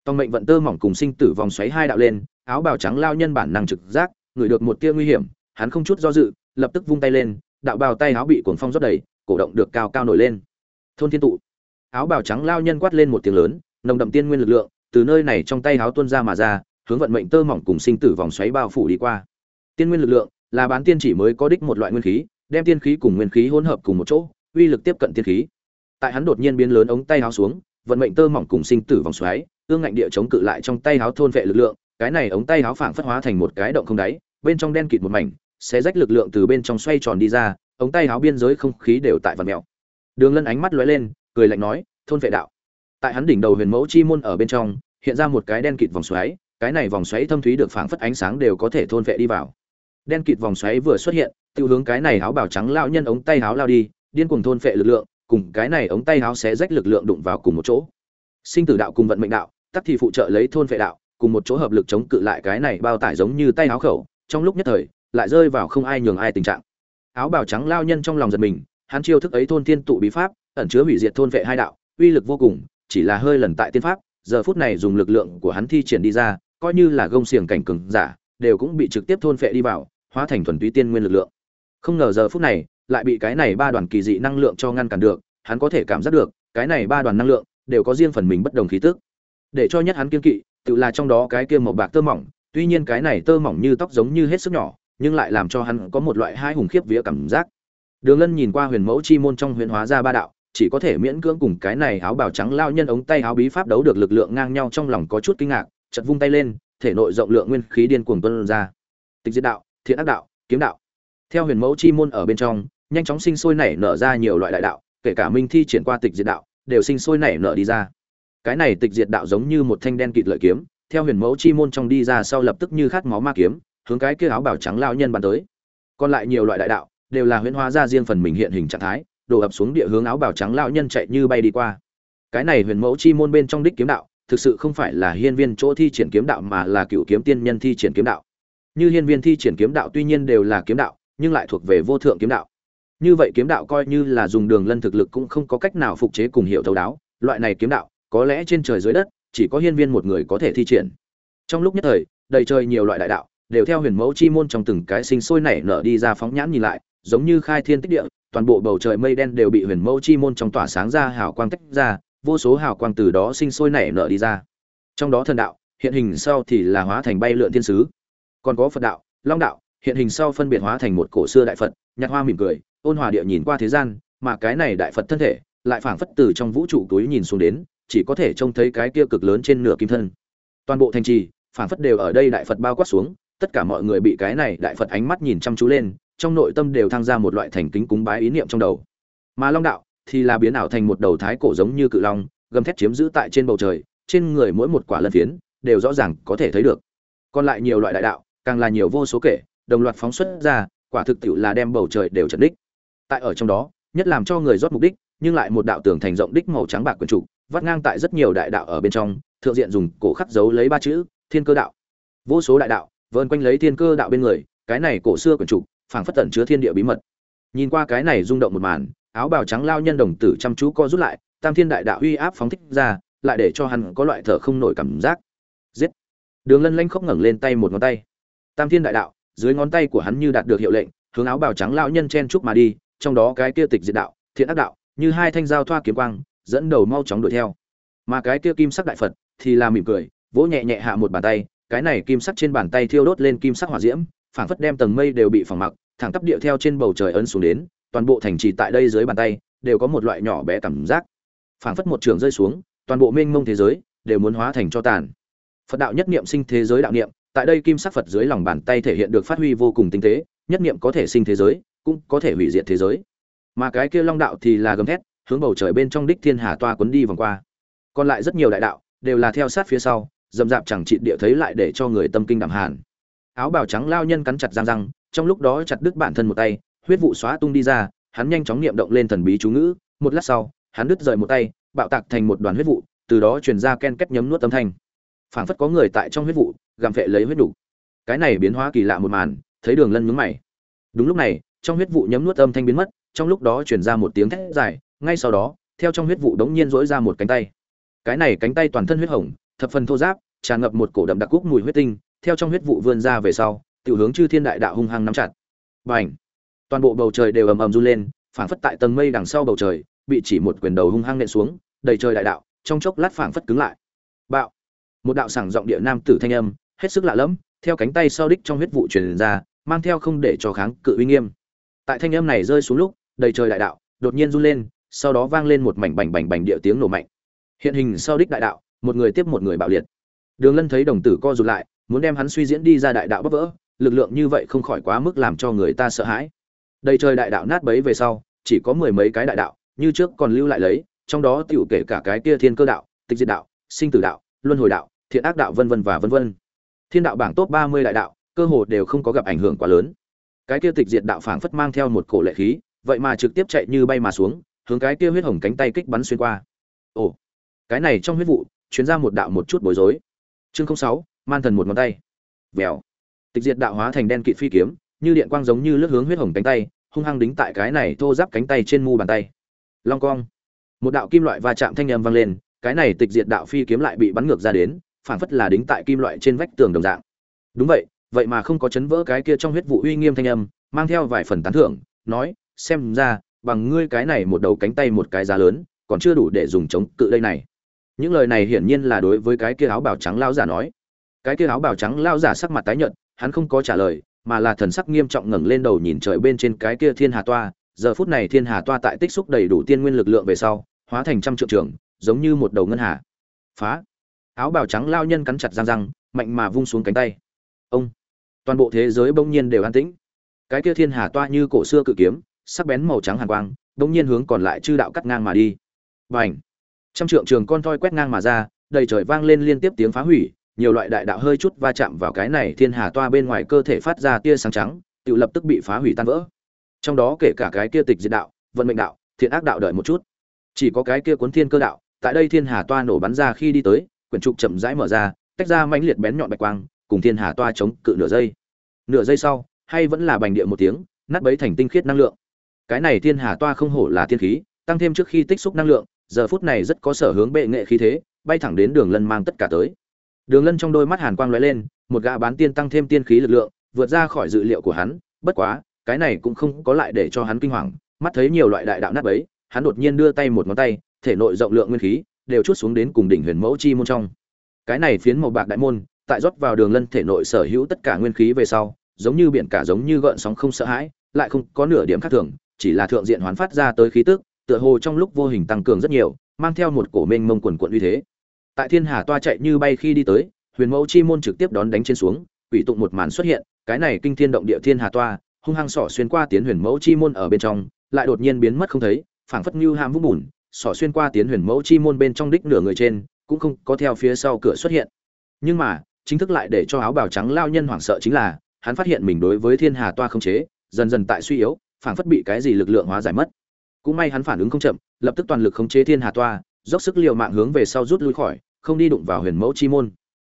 Tòng mệnh vận tơ mỏng cùng sinh tử vòng xoáy hai đạo lên, áo bào trắng lao nhân bản năng trực giác, ngửi được một tia nguy hiểm hắn không chút do dự, lập tức vung tay lên, đạo bào tay áo bị cuồng phong rót đầy, cổ động được cao cao nổi lên. Thôn thiên tụ. Áo bào trắng lao nhân quát lên một tiếng lớn, nồng đậm tiên nguyên lực lượng, từ nơi này trong tay áo tuôn ra mà ra, hướng vận mệnh tơ mỏng cùng sinh tử vòng xoáy bao phủ đi qua. Tiên nguyên lực lượng là bán tiên chỉ mới có đích một loại nguyên khí, đem tiên khí cùng nguyên khí hỗn hợp cùng một chỗ, uy lực tiếp cận tiên khí. Tại hắn đột nhiên biến lớn ống tay áo xuống, vận mệnh tơ mỏng cùng sinh tử vòng xoáy, ương ngạnh địa chống cự lại trong tay áo thôn vệ lực lượng, cái này ống tay áo phảng phất hóa thành một cái động không đáy, bên trong đen kịt một mảnh sẽ rách lực lượng từ bên trong xoay tròn đi ra, ống tay áo biên giới không khí đều tại vạt mèo. Đường lân ánh mắt lóe lên, cười lạnh nói, thôn vệ đạo. Tại hắn đỉnh đầu huyền mẫu chi môn ở bên trong, hiện ra một cái đen kịt vòng xoáy, cái này vòng xoáy thâm thúy được phảng phất ánh sáng đều có thể thôn vệ đi vào. Đen kịt vòng xoáy vừa xuất hiện, tiêu hướng cái này áo bảo trắng lao nhân ống tay áo lao đi, điên cuồng thôn vệ lực lượng, cùng cái này ống tay áo sẽ rách lực lượng đụng vào cùng một chỗ. Sinh tử đạo cùng vận mệnh đạo, tắc thì phụ trợ lấy thôn vệ đạo, cùng một chỗ hợp lực chống cự lại cái này bao tải giống như tay áo khẩu, trong lúc nhất thời lại rơi vào không ai nhường ai tình trạng. Áo bào trắng lao nhân trong lòng giật mình, hắn chiêu thức ấy thôn thiên tụ bí pháp, ẩn chứa hủy diệt thôn vệ hai đạo, uy lực vô cùng, chỉ là hơi lần tại tiên pháp, giờ phút này dùng lực lượng của hắn thi triển đi ra, coi như là gông xiềng cảnh cường giả, đều cũng bị trực tiếp thôn phệ đi vào, hóa thành thuần túy tiên nguyên lực lượng. Không ngờ giờ phút này, lại bị cái này ba đoàn kỳ dị năng lượng cho ngăn cản được, hắn có thể cảm giác được, cái này ba đoàn năng lượng đều có riêng phần mình bất đồng khí tức. Để cho nhất hắn kiên kỵ, tự là trong đó cái kia màu bạc tơ mỏng, tuy nhiên cái này tơ mỏng như tóc giống như hết sức nhỏ nhưng lại làm cho hắn có một loại hai hùng khiếp vía cảm giác. Đường lân nhìn qua huyền mẫu chi môn trong huyền hóa ra ba đạo, chỉ có thể miễn cưỡng cùng cái này áo bào trắng lao nhân ống tay áo bí pháp đấu được lực lượng ngang nhau trong lòng có chút kinh ngạc, chợt vung tay lên, thể nội rộng lượng nguyên khí điên cuồng tuôn ra. Tịch diệt đạo, thiện ác đạo, kiếm đạo. Theo huyền mẫu chi môn ở bên trong, nhanh chóng sinh sôi nảy nở ra nhiều loại đại đạo, kể cả minh thi triển qua tịch diệt đạo, đều sinh sôi nảy nở đi ra. Cái này tịch diệt đạo giống như một thanh đen kịt lợi kiếm, theo huyền mẫu chi môn trong đi ra sau lập tức như khát máu ma kiếm hướng cái kia áo bào trắng lao nhân bắn tới. Còn lại nhiều loại đại đạo, đều là huyễn hóa ra riêng phần mình hiện hình trạng thái, đổ ập xuống địa hướng áo bào trắng lao nhân chạy như bay đi qua. Cái này huyền mẫu chi môn bên trong đích kiếm đạo, thực sự không phải là hiên viên chỗ thi triển kiếm đạo mà là cựu kiếm tiên nhân thi triển kiếm đạo. Như hiên viên thi triển kiếm đạo tuy nhiên đều là kiếm đạo, nhưng lại thuộc về vô thượng kiếm đạo. Như vậy kiếm đạo coi như là dùng đường lân thực lực cũng không có cách nào phục chế cùng hiệu thấu đáo, loại này kiếm đạo, có lẽ trên trời dưới đất, chỉ có hiên viên một người có thể thi triển. Trong lúc nhất thời, đầy trời nhiều loại đại đạo đều theo huyền mẫu chi môn trong từng cái sinh sôi nảy nở đi ra phóng nhãn nhìn lại, giống như khai thiên tích địa, toàn bộ bầu trời mây đen đều bị huyền mẫu chi môn trong tỏa sáng ra hào quang tách ra, vô số hào quang từ đó sinh sôi nảy nở đi ra. Trong đó thần đạo, hiện hình sau thì là hóa thành bay lượn thiên sứ. Còn có phật đạo, long đạo, hiện hình sau phân biệt hóa thành một cổ xưa đại phật nhạc hoa mỉm cười, ôn hòa địa nhìn qua thế gian, mà cái này đại phật thân thể, lại phảng phất từ trong vũ trụ túi nhìn xuống đến, chỉ có thể trông thấy cái kia cực lớn trên nửa kim thân. Toàn bộ thành trì, phảng phất đều ở đây đại phật bao quát xuống tất cả mọi người bị cái này đại phật ánh mắt nhìn chăm chú lên, trong nội tâm đều tham ra một loại thành kính cúng bái ý niệm trong đầu. Mà long đạo thì là biến ảo thành một đầu thái cổ giống như cự long, gầm thét chiếm giữ tại trên bầu trời, trên người mỗi một quả lân phiến đều rõ ràng có thể thấy được. Còn lại nhiều loại đại đạo, càng là nhiều vô số kể, đồng loạt phóng xuất ra, quả thực tiệu là đem bầu trời đều trận đích tại ở trong đó, nhất làm cho người rót mục đích, nhưng lại một đạo tường thành rộng đích màu trắng bạc quần trụ vắt ngang tại rất nhiều đại đạo ở bên trong, thượng diện dùng cổ khắc dấu lấy ba chữ, thiên cơ đạo. Vô số đại đạo vơn quanh lấy thiên cơ đạo bên người, cái này cổ xưa quần trục, phảng phất tẩn chứa thiên địa bí mật. Nhìn qua cái này rung động một màn, áo bào trắng lao nhân đồng tử chăm chú co rút lại, tam thiên đại đạo uy áp phóng thích ra, lại để cho hắn có loại thở không nổi cảm giác. Giết! Đường lân lanh khóc ngẩng lên tay một ngón tay. Tam thiên đại đạo, dưới ngón tay của hắn như đạt được hiệu lệnh, hướng áo bào trắng lao nhân chen chúc mà đi, trong đó cái kia tịch diệt đạo, thiện ác đạo, như hai thanh dao thoa kiếm quang, dẫn đầu mau chóng đuổi theo. Mà cái kia kim sắc đại phật thì là mỉm cười, vỗ nhẹ nhẹ hạ một bàn tay cái này kim sắc trên bàn tay thiêu đốt lên kim sắc hỏa diễm, phảng phất đem tầng mây đều bị phẳng mặc, thẳng tắp địa theo trên bầu trời ấn xuống đến, toàn bộ thành trì tại đây dưới bàn tay, đều có một loại nhỏ bé cảm giác. Phảng phất một trường rơi xuống, toàn bộ mênh mông thế giới đều muốn hóa thành cho tàn. Phật đạo nhất niệm sinh thế giới đạo niệm, tại đây kim sắc phật dưới lòng bàn tay thể hiện được phát huy vô cùng tinh tế, nhất niệm có thể sinh thế giới, cũng có thể hủy diệt thế giới. Mà cái kia long đạo thì là gầm thét, hướng bầu trời bên trong đích thiên hà toa cuốn đi vòng qua. Còn lại rất nhiều đại đạo đều là theo sát phía sau dầm dạp chẳng trị địa thấy lại để cho người tâm kinh đảm hàn. Áo bào trắng lao nhân cắn chặt răng răng, trong lúc đó chặt đứt bản thân một tay, huyết vụ xóa tung đi ra, hắn nhanh chóng niệm động lên thần bí chú ngữ, một lát sau, hắn đứt rời một tay, bạo tạc thành một đoàn huyết vụ, từ đó truyền ra ken kết nhấm nuốt âm thanh. Phảng phất có người tại trong huyết vụ, gặm phệ lấy huyết đủ. Cái này biến hóa kỳ lạ một màn, thấy đường lân nhướng mày. Đúng lúc này, trong huyết vụ nhấm nuốt âm thanh biến mất, trong lúc đó truyền ra một tiếng thét dài, ngay sau đó, theo trong huyết vụ đống nhiên rỗi ra một cánh tay. Cái này cánh tay toàn thân huyết hồng, thập phần thô giáp tràn ngập một cổ đậm đặc cúc mùi huyết tinh, theo trong huyết vụ vươn ra về sau, tiểu hướng chư thiên đại đạo hung hăng nắm chặt. Bành! Toàn bộ bầu trời đều ầm ầm run lên, phảng phất tại tầng mây đằng sau bầu trời, bị chỉ một quyền đầu hung hăng nện xuống, đầy trời đại đạo, trong chốc lát phảng phất cứng lại. Bạo! Một đạo sảng giọng địa nam tử thanh âm, hết sức lạ lẫm, theo cánh tay sau đích trong huyết vụ truyền ra, mang theo không để cho kháng cự uy nghiêm. Tại thanh âm này rơi xuống lúc, đầy trời đại đạo đột nhiên run lên, sau đó vang lên một mảnh bành bành bành địa tiếng nổ mạnh. Hiện hình sau đích đại đạo, một người tiếp một người bạo liệt đường lân thấy đồng tử co rụt lại, muốn đem hắn suy diễn đi ra đại đạo bất vỡ, lực lượng như vậy không khỏi quá mức làm cho người ta sợ hãi. Đây trời đại đạo nát bấy về sau, chỉ có mười mấy cái đại đạo, như trước còn lưu lại lấy, trong đó tiểu kể cả cái kia thiên cơ đạo, tịch diệt đạo, sinh tử đạo, luân hồi đạo, thiện ác đạo vân vân và vân vân. Thiên đạo bảng top ba mươi đại đạo, cơ hồ đều không có gặp ảnh hưởng quá lớn. Cái kia tịch diệt đạo phảng phất mang theo một cổ lệ khí, vậy mà trực tiếp chạy như bay mà xuống, hướng cái kia huyết hồng cánh tay kích bắn xuyên qua. Ồ, cái này trong huyết vụ truyền ra một đạo một chút bối rối chương sáu, man thần một ngón tay. Vèo. Tịch diệt đạo hóa thành đen kịt phi kiếm, như điện quang giống như lướt hướng huyết hồng cánh tay, hung hăng đính tại cái này thô giáp cánh tay trên mu bàn tay. Long cong. Một đạo kim loại va chạm thanh âm vang lên, cái này tịch diệt đạo phi kiếm lại bị bắn ngược ra đến phản phất là đính tại kim loại trên vách tường đồng dạng. Đúng vậy vậy mà không có chấn vỡ cái kia trong huyết vụ uy nghiêm thanh âm, mang theo vài phần tán thưởng, nói, xem ra, bằng ngươi cái này một đầu cánh tay một cái giá lớn, còn chưa đủ để dùng chống cự đây này những lời này hiển nhiên là đối với cái kia áo bào trắng lao giả nói. Cái kia áo bào trắng lao giả sắc mặt tái nhợt, hắn không có trả lời, mà là thần sắc nghiêm trọng ngẩng lên đầu nhìn trời bên trên cái kia thiên hà toa. Giờ phút này thiên hà toa tại tích xúc đầy đủ tiên nguyên lực lượng về sau, hóa thành trăm triệu trường, giống như một đầu ngân hà. Phá! Áo bào trắng lao nhân cắn chặt răng răng, mạnh mà vung xuống cánh tay. Ông! Toàn bộ thế giới bỗng nhiên đều an tĩnh. Cái kia thiên hà toa như cổ xưa cự kiếm, sắc bén màu trắng hàn quang, bỗng nhiên hướng còn lại chư đạo cắt ngang mà đi. Và ảnh trăm trượng trường con thoi quét ngang mà ra, đầy trời vang lên liên tiếp tiếng phá hủy, nhiều loại đại đạo hơi chút va chạm vào cái này thiên hà toa bên ngoài cơ thể phát ra tia sáng trắng, tự lập tức bị phá hủy tan vỡ. Trong đó kể cả cái kia tịch diệt đạo, vận mệnh đạo, thiện ác đạo đợi một chút. Chỉ có cái kia cuốn thiên cơ đạo, tại đây thiên hà toa nổ bắn ra khi đi tới, quyển trục chậm rãi mở ra, tách ra mãnh liệt bén nhọn bạch quang, cùng thiên hà toa chống cự nửa giây. Nửa giây sau, hay vẫn là bành địa một tiếng, nát bấy thành tinh khiết năng lượng. Cái này thiên hà toa không hổ là thiên khí, tăng thêm trước khi tích xúc năng lượng giờ phút này rất có sở hướng bệ nghệ khí thế, bay thẳng đến đường lân mang tất cả tới. Đường lân trong đôi mắt hàn quang lóe lên, một gã bán tiên tăng thêm tiên khí lực lượng, vượt ra khỏi dự liệu của hắn, bất quá, cái này cũng không có lại để cho hắn kinh hoàng, mắt thấy nhiều loại đại đạo nát bấy, hắn đột nhiên đưa tay một ngón tay, thể nội rộng lượng nguyên khí, đều chút xuống đến cùng đỉnh huyền mẫu chi môn trong. Cái này phiến màu bạc đại môn, tại rót vào đường lân thể nội sở hữu tất cả nguyên khí về sau, giống như biển cả giống như gợn sóng không sợ hãi, lại không có nửa điểm khác thường, chỉ là thượng diện hoán phát ra tới khí tức tựa hồ trong lúc vô hình tăng cường rất nhiều, mang theo một cổ mênh mông quần quận uy thế. Tại thiên hà toa chạy như bay khi đi tới, huyền mẫu chi môn trực tiếp đón đánh trên xuống, quỷ tụng một màn xuất hiện, cái này kinh thiên động địa thiên hà toa, hung hăng sỏ xuyên qua tiến huyền mẫu chi môn ở bên trong, lại đột nhiên biến mất không thấy, phảng phất như hàm vũng bùn, sỏ xuyên qua tiến huyền mẫu chi môn bên trong đích nửa người trên, cũng không có theo phía sau cửa xuất hiện. Nhưng mà, chính thức lại để cho áo bào trắng lao nhân hoảng sợ chính là, hắn phát hiện mình đối với thiên hà toa không chế, dần dần tại suy yếu, phảng phất bị cái gì lực lượng hóa giải mất cũng may hắn phản ứng không chậm, lập tức toàn lực khống chế thiên hà toa, dốc sức liều mạng hướng về sau rút lui khỏi, không đi đụng vào huyền mẫu chi môn.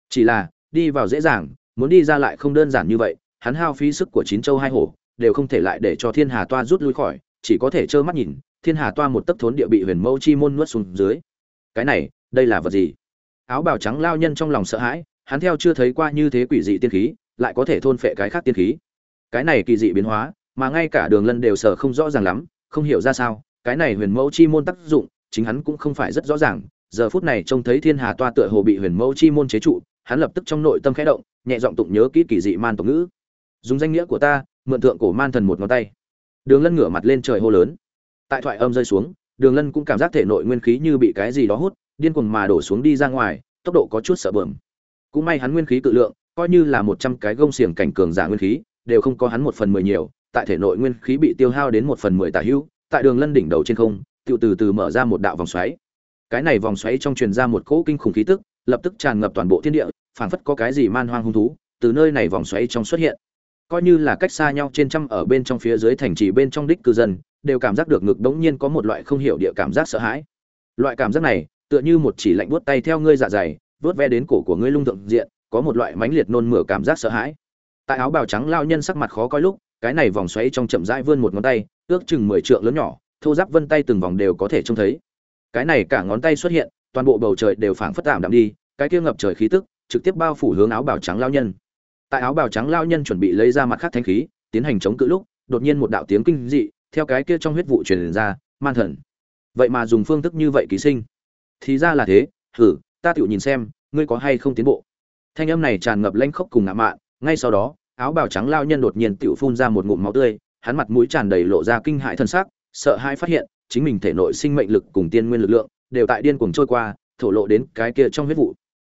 Chỉ là, đi vào dễ dàng, muốn đi ra lại không đơn giản như vậy, hắn hao phí sức của chín châu hai hổ, đều không thể lại để cho thiên hà toa rút lui khỏi, chỉ có thể trơ mắt nhìn, thiên hà toa một tấc thốn địa bị huyền mẫu chi môn nuốt xuống dưới. Cái này, đây là vật gì? Áo bào trắng lao nhân trong lòng sợ hãi, hắn theo chưa thấy qua như thế quỷ dị tiên khí, lại có thể thôn phệ cái khác tiên khí. Cái này kỳ dị biến hóa, mà ngay cả đường lân đều sợ không rõ ràng lắm không hiểu ra sao, cái này huyền mẫu chi môn tác dụng, chính hắn cũng không phải rất rõ ràng, giờ phút này trông thấy thiên hà toa tựa hồ bị huyền mẫu chi môn chế trụ, hắn lập tức trong nội tâm khẽ động, nhẹ giọng tụng nhớ kỹ kỳ dị man tộc ngữ. Dùng danh nghĩa của ta, mượn thượng cổ man thần một ngón tay. Đường lân ngửa mặt lên trời hô lớn. Tại thoại âm rơi xuống, đường lân cũng cảm giác thể nội nguyên khí như bị cái gì đó hút, điên cuồng mà đổ xuống đi ra ngoài, tốc độ có chút sợ bờm cũng may hắn nguyên khí cự lượng, coi như là một trăm cái gông xiềng cảnh cường giả nguyên khí, đều không có hắn một phần mười nhiều tại thể nội nguyên khí bị tiêu hao đến một phần mười tả hữu, tại đường lân đỉnh đầu trên không tự từ từ mở ra một đạo vòng xoáy. Cái này vòng xoáy trong truyền ra một cỗ kinh khủng khí tức, lập tức tràn ngập toàn bộ thiên địa, phảng phất có cái gì man hoang hung thú, từ nơi này vòng xoáy trong xuất hiện. Coi như là cách xa nhau trên trăm ở bên trong phía dưới thành trì bên trong đích cư dân, đều cảm giác được ngực đống nhiên có một loại không hiểu địa cảm giác sợ hãi. Loại cảm giác này, tựa như một chỉ lạnh buốt tay theo ngươi dạ dày vớt ve đến cổ của ngươi lung thượng diện, có một loại mãnh liệt nôn mửa cảm giác sợ hãi. Tại áo bào trắng lao nhân sắc mặt khó coi lúc cái này vòng xoáy trong chậm rãi vươn một ngón tay, ước chừng mười trượng lớn nhỏ, thô giáp vân tay từng vòng đều có thể trông thấy. Cái này cả ngón tay xuất hiện, toàn bộ bầu trời đều phảng phất tạm đạm đi, cái kia ngập trời khí tức, trực tiếp bao phủ hướng áo bào trắng lao nhân. Tại áo bào trắng lao nhân chuẩn bị lấy ra mặt khác thanh khí, tiến hành chống cự lúc, đột nhiên một đạo tiếng kinh dị, theo cái kia trong huyết vụ truyền ra, man thần. Vậy mà dùng phương thức như vậy ký sinh. Thì ra là thế thử ta tiểu nhìn xem, ngươi có hay không tiến bộ. Thanh âm này tràn ngập lanh khốc cùng ngạo mạn, ngay sau đó áo bào trắng lao nhân đột nhiên tự phun ra một ngụm máu tươi, hắn mặt mũi tràn đầy lộ ra kinh hại thân xác sợ hai phát hiện, chính mình thể nội sinh mệnh lực cùng tiên nguyên lực lượng, đều tại điên cuồng trôi qua, thổ lộ đến cái kia trong huyết vụ.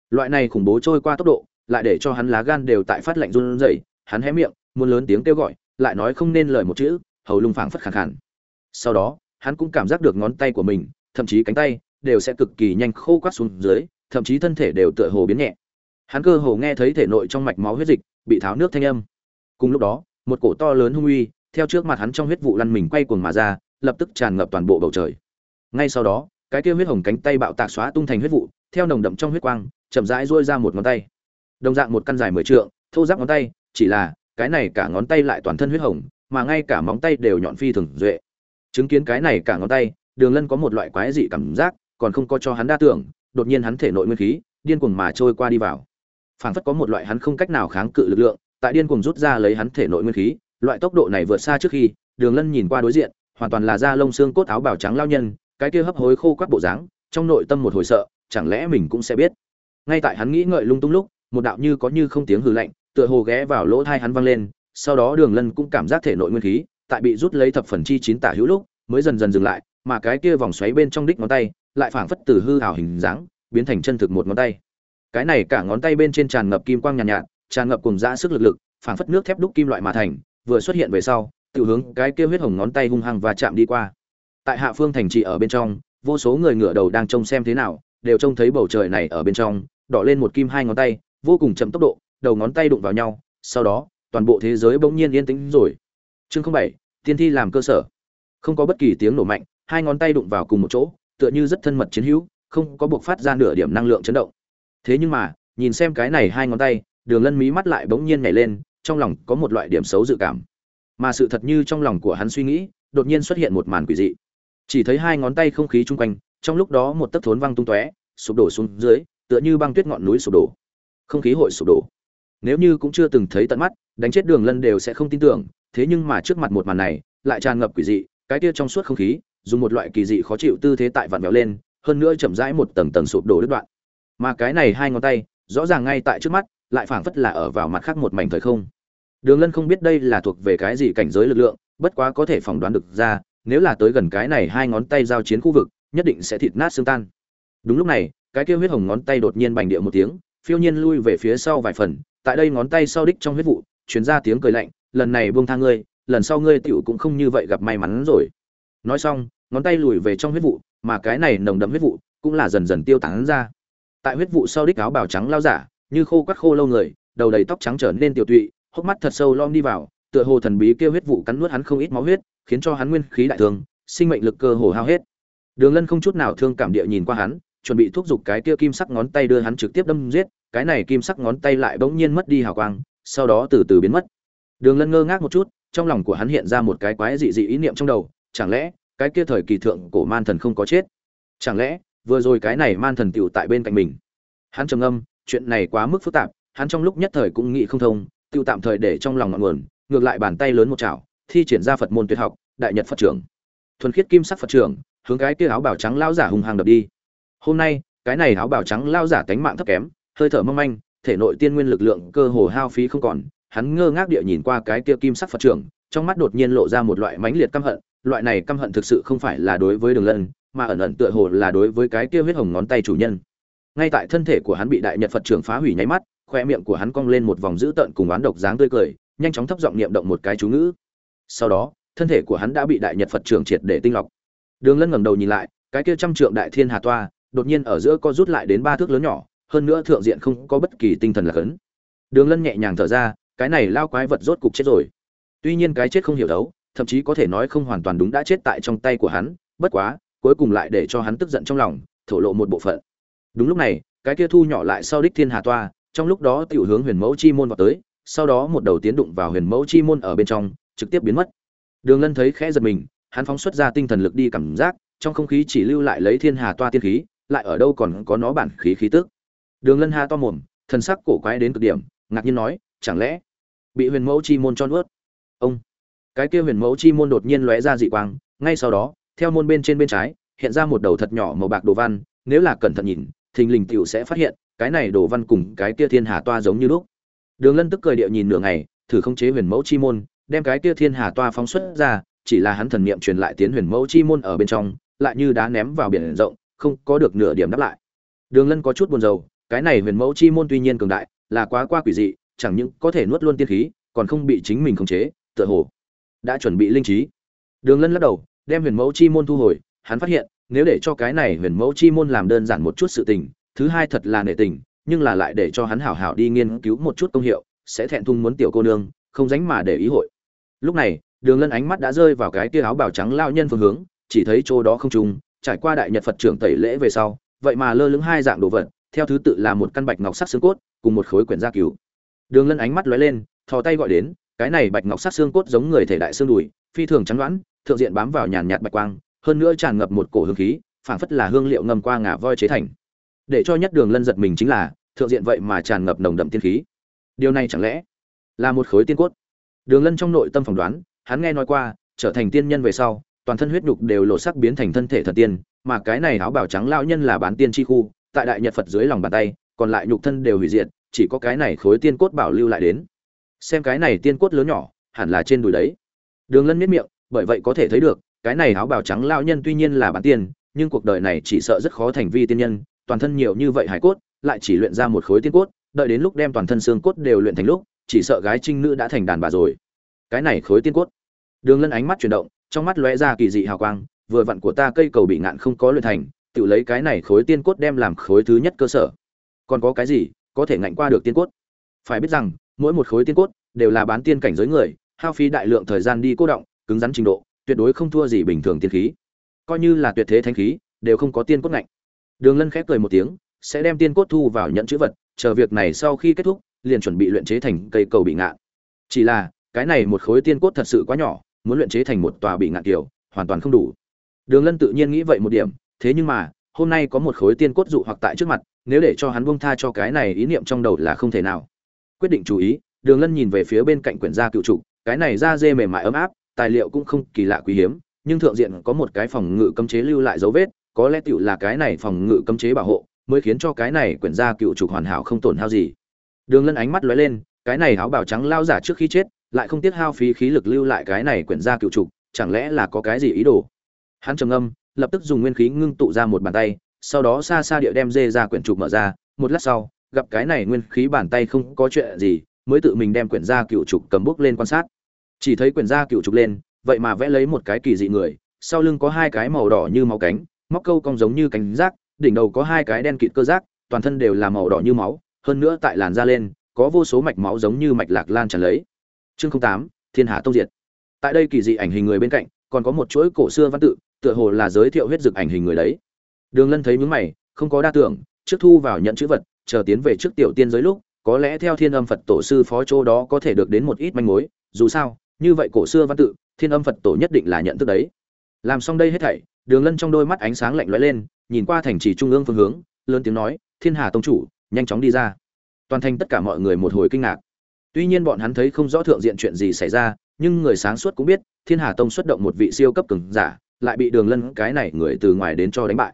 Loại này khủng bố trôi qua tốc độ, lại để cho hắn lá gan đều tại phát lạnh run rẩy, hắn hé miệng, muốn lớn tiếng kêu gọi, lại nói không nên lời một chữ, hầu lung phảng phất khàn khàn. Sau đó, hắn cũng cảm giác được ngón tay của mình, thậm chí cánh tay, đều sẽ cực kỳ nhanh khô quắt xuống dưới, thậm chí thân thể đều tựa hồ biến nhẹ. Hắn cơ hồ nghe thấy thể nội trong mạch máu huyết dịch bị tháo nước thanh âm. Cùng lúc đó, một cổ to lớn hung uy, theo trước mặt hắn trong huyết vụ lăn mình quay cuồng mà ra, lập tức tràn ngập toàn bộ bầu trời. Ngay sau đó, cái kia huyết hồng cánh tay bạo tạc xóa tung thành huyết vụ, theo nồng đậm trong huyết quang, chậm rãi duỗi ra một ngón tay. Đồng dạng một căn dài mười trượng, thô giáp ngón tay, chỉ là, cái này cả ngón tay lại toàn thân huyết hồng, mà ngay cả móng tay đều nhọn phi thường duệ. Chứng kiến cái này cả ngón tay, đường lân có một loại quái dị cảm giác, còn không có cho hắn đa tưởng, đột nhiên hắn thể nội nguyên khí, điên cuồng mà trôi qua đi vào phảng phất có một loại hắn không cách nào kháng cự lực lượng, tại điên cuồng rút ra lấy hắn thể nội nguyên khí, loại tốc độ này vượt xa trước khi, đường lân nhìn qua đối diện, hoàn toàn là da lông xương cốt áo bào trắng lao nhân, cái kia hấp hối khô quắc bộ dáng, trong nội tâm một hồi sợ, chẳng lẽ mình cũng sẽ biết. Ngay tại hắn nghĩ ngợi lung tung lúc, một đạo như có như không tiếng hừ lạnh, tựa hồ ghé vào lỗ tai hắn vang lên, sau đó đường lân cũng cảm giác thể nội nguyên khí, tại bị rút lấy thập phần chi chín tả hữu lúc, mới dần dần dừng lại, mà cái kia vòng xoáy bên trong đích ngón tay, lại phảng phất từ hư ảo hình dáng, biến thành chân thực một ngón tay cái này cả ngón tay bên trên tràn ngập kim quang nhàn nhạt, nhạt tràn ngập cùng dã sức lực lực phảng phất nước thép đúc kim loại mà thành vừa xuất hiện về sau tự hướng cái kia huyết hồng ngón tay hung hăng và chạm đi qua. Tại hạ phương thành trì ở bên trong vô số người ngửa đầu đang trông xem thế nào đều trông thấy bầu trời này ở bên trong đỏ lên một kim hai ngón tay vô cùng chậm tốc độ đầu ngón tay đụng vào nhau sau đó toàn bộ thế giới bỗng nhiên yên tĩnh rồi. Chương không bảy tiên thi làm cơ sở. Không có bất kỳ tiếng nổ mạnh hai ngón tay đụng vào cùng một chỗ tựa như rất thân mật chiến hữu không có buộc phát ra nửa điểm năng lượng chấn động thế nhưng mà, nhìn xem cái này hai ngón tay, đường lân mí mắt lại bỗng nhiên nhảy lên, trong lòng có một loại điểm xấu dự cảm. Mà sự thật như trong lòng của hắn suy nghĩ, đột nhiên xuất hiện một màn quỷ dị. Chỉ thấy hai ngón tay không khí chung quanh, trong lúc đó một tấc thốn văng tung tóe, sụp đổ xuống dưới, tựa như băng tuyết ngọn núi sụp đổ. Không khí hội sụp đổ. Nếu như cũng chưa từng thấy tận mắt, đánh chết đường lân đều sẽ không tin tưởng, thế nhưng mà trước mặt một màn này, lại tràn ngập quỷ dị, cái tia trong suốt không khí, dùng một loại kỳ dị khó chịu tư thế tại vặn vẹo lên, hơn nữa chậm rãi một tầng tầng sụp đổ đứt đoạn mà cái này hai ngón tay, rõ ràng ngay tại trước mắt, lại phảng phất là ở vào mặt khác một mảnh thời không. Đường lân không biết đây là thuộc về cái gì cảnh giới lực lượng, bất quá có thể phỏng đoán được ra, nếu là tới gần cái này hai ngón tay giao chiến khu vực, nhất định sẽ thịt nát xương tan. Đúng lúc này, cái kia huyết hồng ngón tay đột nhiên bành địa một tiếng, phiêu nhiên lui về phía sau vài phần, tại đây ngón tay sau đích trong huyết vụ, truyền ra tiếng cười lạnh, lần này buông tha ngươi, lần sau ngươi tựu cũng không như vậy gặp may mắn rồi. Nói xong, ngón tay lùi về trong huyết vụ, mà cái này nồng đậm huyết vụ cũng là dần dần tiêu tán ra tại huyết vụ sau đích áo bào trắng lao giả, như khô quắt khô lâu người, đầu đầy tóc trắng trở nên tiểu tụy, hốc mắt thật sâu lom đi vào, tựa hồ thần bí kêu huyết vụ cắn nuốt hắn không ít máu huyết, khiến cho hắn nguyên khí đại thương, sinh mệnh lực cơ hồ hao hết. Đường lân không chút nào thương cảm địa nhìn qua hắn, chuẩn bị thúc giục cái kia kim sắc ngón tay đưa hắn trực tiếp đâm giết, cái này kim sắc ngón tay lại bỗng nhiên mất đi hào quang, sau đó từ từ biến mất. Đường lân ngơ ngác một chút, trong lòng của hắn hiện ra một cái quái dị dị ý niệm trong đầu, chẳng lẽ cái kia thời kỳ thượng cổ man thần không có chết? Chẳng lẽ vừa rồi cái này man thần tiểu tại bên cạnh mình. Hắn trầm âm chuyện này quá mức phức tạp, hắn trong lúc nhất thời cũng nghĩ không thông tiêu tạm thời để trong lòng ngọn nguồn, ngược lại bàn tay lớn một chảo, thi triển ra phật môn tuyệt học, đại nhật phật trưởng. Thuần khiết kim sắc phật trưởng, hướng cái kia áo bào trắng lao giả hùng hàng đập đi. Hôm nay, cái này áo bào trắng lao giả tánh mạng thấp kém, hơi thở mong manh, thể nội tiên nguyên lực lượng cơ hồ hao phí không còn, hắn ngơ ngác địa nhìn qua cái kia kim sắc phật trưởng, trong mắt đột nhiên lộ ra một loại mãnh liệt căm hận, loại này căm hận thực sự không phải là đối với đường lân mà ẩn ẩn tựa hồ là đối với cái kia huyết hồng ngón tay chủ nhân. Ngay tại thân thể của hắn bị đại nhật phật trưởng phá hủy nháy mắt, khoe miệng của hắn cong lên một vòng dữ tợn cùng oán độc dáng tươi cười, nhanh chóng thấp giọng niệm động một cái chú ngữ. Sau đó, thân thể của hắn đã bị đại nhật phật trưởng triệt để tinh lọc. Đường lân ngẩng đầu nhìn lại, cái kia trăm trượng đại thiên hà toa, đột nhiên ở giữa co rút lại đến ba thước lớn nhỏ, hơn nữa thượng diện không có bất kỳ tinh thần là khấn. Đường lân nhẹ nhàng thở ra, cái này lao quái vật rốt cục chết rồi. Tuy nhiên cái chết không hiểu đấu, thậm chí có thể nói không hoàn toàn đúng đã chết tại trong tay của hắn, bất quá cuối cùng lại để cho hắn tức giận trong lòng, thổ lộ một bộ phận. Đúng lúc này, cái kia thu nhỏ lại sau đích thiên hà toa, trong lúc đó tiểu hướng huyền mẫu chi môn vào tới, sau đó một đầu tiến đụng vào huyền mẫu chi môn ở bên trong, trực tiếp biến mất. Đường lân thấy khẽ giật mình, hắn phóng xuất ra tinh thần lực đi cảm giác, trong không khí chỉ lưu lại lấy thiên hà toa tiên khí, lại ở đâu còn có nó bản khí khí tức. Đường lân ha to mồm, thần sắc cổ quái đến cực điểm, ngạc nhiên nói, chẳng lẽ bị huyền mẫu chi môn cho nuốt? Ông, cái kia huyền mẫu chi môn đột nhiên lóe ra dị quang, ngay sau đó theo môn bên trên bên trái, hiện ra một đầu thật nhỏ màu bạc đồ văn, nếu là cẩn thận nhìn, thình lình tiểu sẽ phát hiện, cái này đồ văn cùng cái kia thiên hà toa giống như lúc. Đường lân tức cười địa nhìn nửa ngày, thử không chế huyền mẫu chi môn, đem cái kia thiên hà toa phóng xuất ra, chỉ là hắn thần niệm truyền lại tiến huyền mẫu chi môn ở bên trong, lại như đá ném vào biển rộng, không có được nửa điểm đáp lại. Đường lân có chút buồn rầu, cái này huyền mẫu chi môn tuy nhiên cường đại, là quá qua quỷ dị, chẳng những có thể nuốt luôn tiên khí, còn không bị chính mình khống chế, tựa hồ đã chuẩn bị linh trí. Đường lân lắc đầu đem huyền mẫu chi môn thu hồi, hắn phát hiện, nếu để cho cái này huyền mẫu chi môn làm đơn giản một chút sự tình, thứ hai thật là nể tình, nhưng là lại để cho hắn hảo hảo đi nghiên cứu một chút công hiệu, sẽ thẹn thùng muốn tiểu cô nương, không dánh mà để ý hội. Lúc này, đường lân ánh mắt đã rơi vào cái tia áo bào trắng lao nhân phương hướng, chỉ thấy chỗ đó không trùng, trải qua đại nhật phật trưởng tẩy lễ về sau, vậy mà lơ lửng hai dạng đồ vật, theo thứ tự là một căn bạch ngọc sắc xương cốt, cùng một khối quyển gia cứu đường lân ánh mắt lóe lên, thò tay gọi đến, cái này bạch ngọc sắc xương cốt giống người thể đại xương đùi, phi thường trắng đoán thượng diện bám vào nhàn nhạt bạch quang, hơn nữa tràn ngập một cổ hương khí, phảng phất là hương liệu ngầm qua ngả voi chế thành. Để cho nhất đường lân giật mình chính là, thượng diện vậy mà tràn ngập nồng đậm tiên khí. Điều này chẳng lẽ là một khối tiên cốt? Đường lân trong nội tâm phỏng đoán, hắn nghe nói qua, trở thành tiên nhân về sau, toàn thân huyết nhục đều lộ sắc biến thành thân thể thần tiên, mà cái này áo bào trắng lão nhân là bán tiên chi khu, tại đại nhật phật dưới lòng bàn tay, còn lại nhục thân đều hủy diệt, chỉ có cái này khối tiên cốt bảo lưu lại đến. Xem cái này tiên cốt lớn nhỏ, hẳn là trên đùi đấy. Đường lân miết miệng bởi vậy có thể thấy được, cái này áo bào trắng lao nhân tuy nhiên là bán tiên nhưng cuộc đời này chỉ sợ rất khó thành vi tiên nhân, toàn thân nhiều như vậy hải cốt, lại chỉ luyện ra một khối tiên cốt, đợi đến lúc đem toàn thân xương cốt đều luyện thành lúc, chỉ sợ gái trinh nữ đã thành đàn bà rồi. Cái này khối tiên cốt. Đường lân ánh mắt chuyển động, trong mắt lóe ra kỳ dị hào quang, vừa vặn của ta cây cầu bị ngạn không có luyện thành, tự lấy cái này khối tiên cốt đem làm khối thứ nhất cơ sở. Còn có cái gì có thể ngạnh qua được tiên cốt? Phải biết rằng, mỗi một khối tiên cốt đều là bán tiên cảnh giới người, hao phí đại lượng thời gian đi cố động cứng rắn trình độ, tuyệt đối không thua gì bình thường tiên khí. Coi như là tuyệt thế thánh khí, đều không có tiên cốt ngạnh. Đường lân khép cười một tiếng, sẽ đem tiên cốt thu vào nhận chữ vật, chờ việc này sau khi kết thúc, liền chuẩn bị luyện chế thành cây cầu bị ngạn. Chỉ là, cái này một khối tiên cốt thật sự quá nhỏ, muốn luyện chế thành một tòa bị ngạn kiểu, hoàn toàn không đủ. Đường lân tự nhiên nghĩ vậy một điểm, thế nhưng mà, hôm nay có một khối tiên cốt dụ hoặc tại trước mặt, nếu để cho hắn buông tha cho cái này ý niệm trong đầu là không thể nào. Quyết định chú ý, đường lân nhìn về phía bên cạnh quyển gia cựu trục cái này da dê mềm mại ấm áp tài liệu cũng không kỳ lạ quý hiếm nhưng thượng diện có một cái phòng ngự cấm chế lưu lại dấu vết có lẽ tiểu là cái này phòng ngự cấm chế bảo hộ mới khiến cho cái này quyển gia cựu trục hoàn hảo không tổn hao gì. Đường lân ánh mắt lóe lên cái này áo bào trắng lao giả trước khi chết lại không tiếc hao phí khí lực lưu lại cái này quyển gia cựu trục chẳng lẽ là có cái gì ý đồ? Hắn trầm ngâm, lập tức dùng nguyên khí ngưng tụ ra một bàn tay sau đó xa xa địa đem dê ra quyển trục mở ra một lát sau gặp cái này nguyên khí bàn tay không có chuyện gì mới tự mình đem quyển gia cựu trục cầm bước lên quan sát chỉ thấy quyển da cựu trục lên vậy mà vẽ lấy một cái kỳ dị người sau lưng có hai cái màu đỏ như máu cánh móc câu cong giống như cánh rác đỉnh đầu có hai cái đen kịt cơ rác, toàn thân đều là màu đỏ như máu hơn nữa tại làn da lên có vô số mạch máu giống như mạch lạc lan tràn lấy. Chương tám thiên hà tông diệt. Tại đây kỳ dị ảnh hình người bên cạnh còn có một chuỗi cổ xưa văn tự tựa hồ là giới thiệu huyết dực ảnh hình người đấy. Đường lân thấy mướn mày không có đa tưởng trước thu vào nhận chữ vật chờ tiến về trước tiểu tiên giới lúc có lẽ theo thiên âm phật tổ sư phó chỗ đó có thể được đến một ít manh mối dù sao như vậy cổ xưa văn tự, thiên âm phật tổ nhất định là nhận thức đấy. Làm xong đây hết thảy, đường lân trong đôi mắt ánh sáng lạnh lẽo lên, nhìn qua thành trì trung ương phương hướng, lớn tiếng nói, thiên hà tông chủ, nhanh chóng đi ra. Toàn thành tất cả mọi người một hồi kinh ngạc. Tuy nhiên bọn hắn thấy không rõ thượng diện chuyện gì xảy ra, nhưng người sáng suốt cũng biết, thiên hà tông xuất động một vị siêu cấp cường giả, lại bị đường lân cái này người từ ngoài đến cho đánh bại.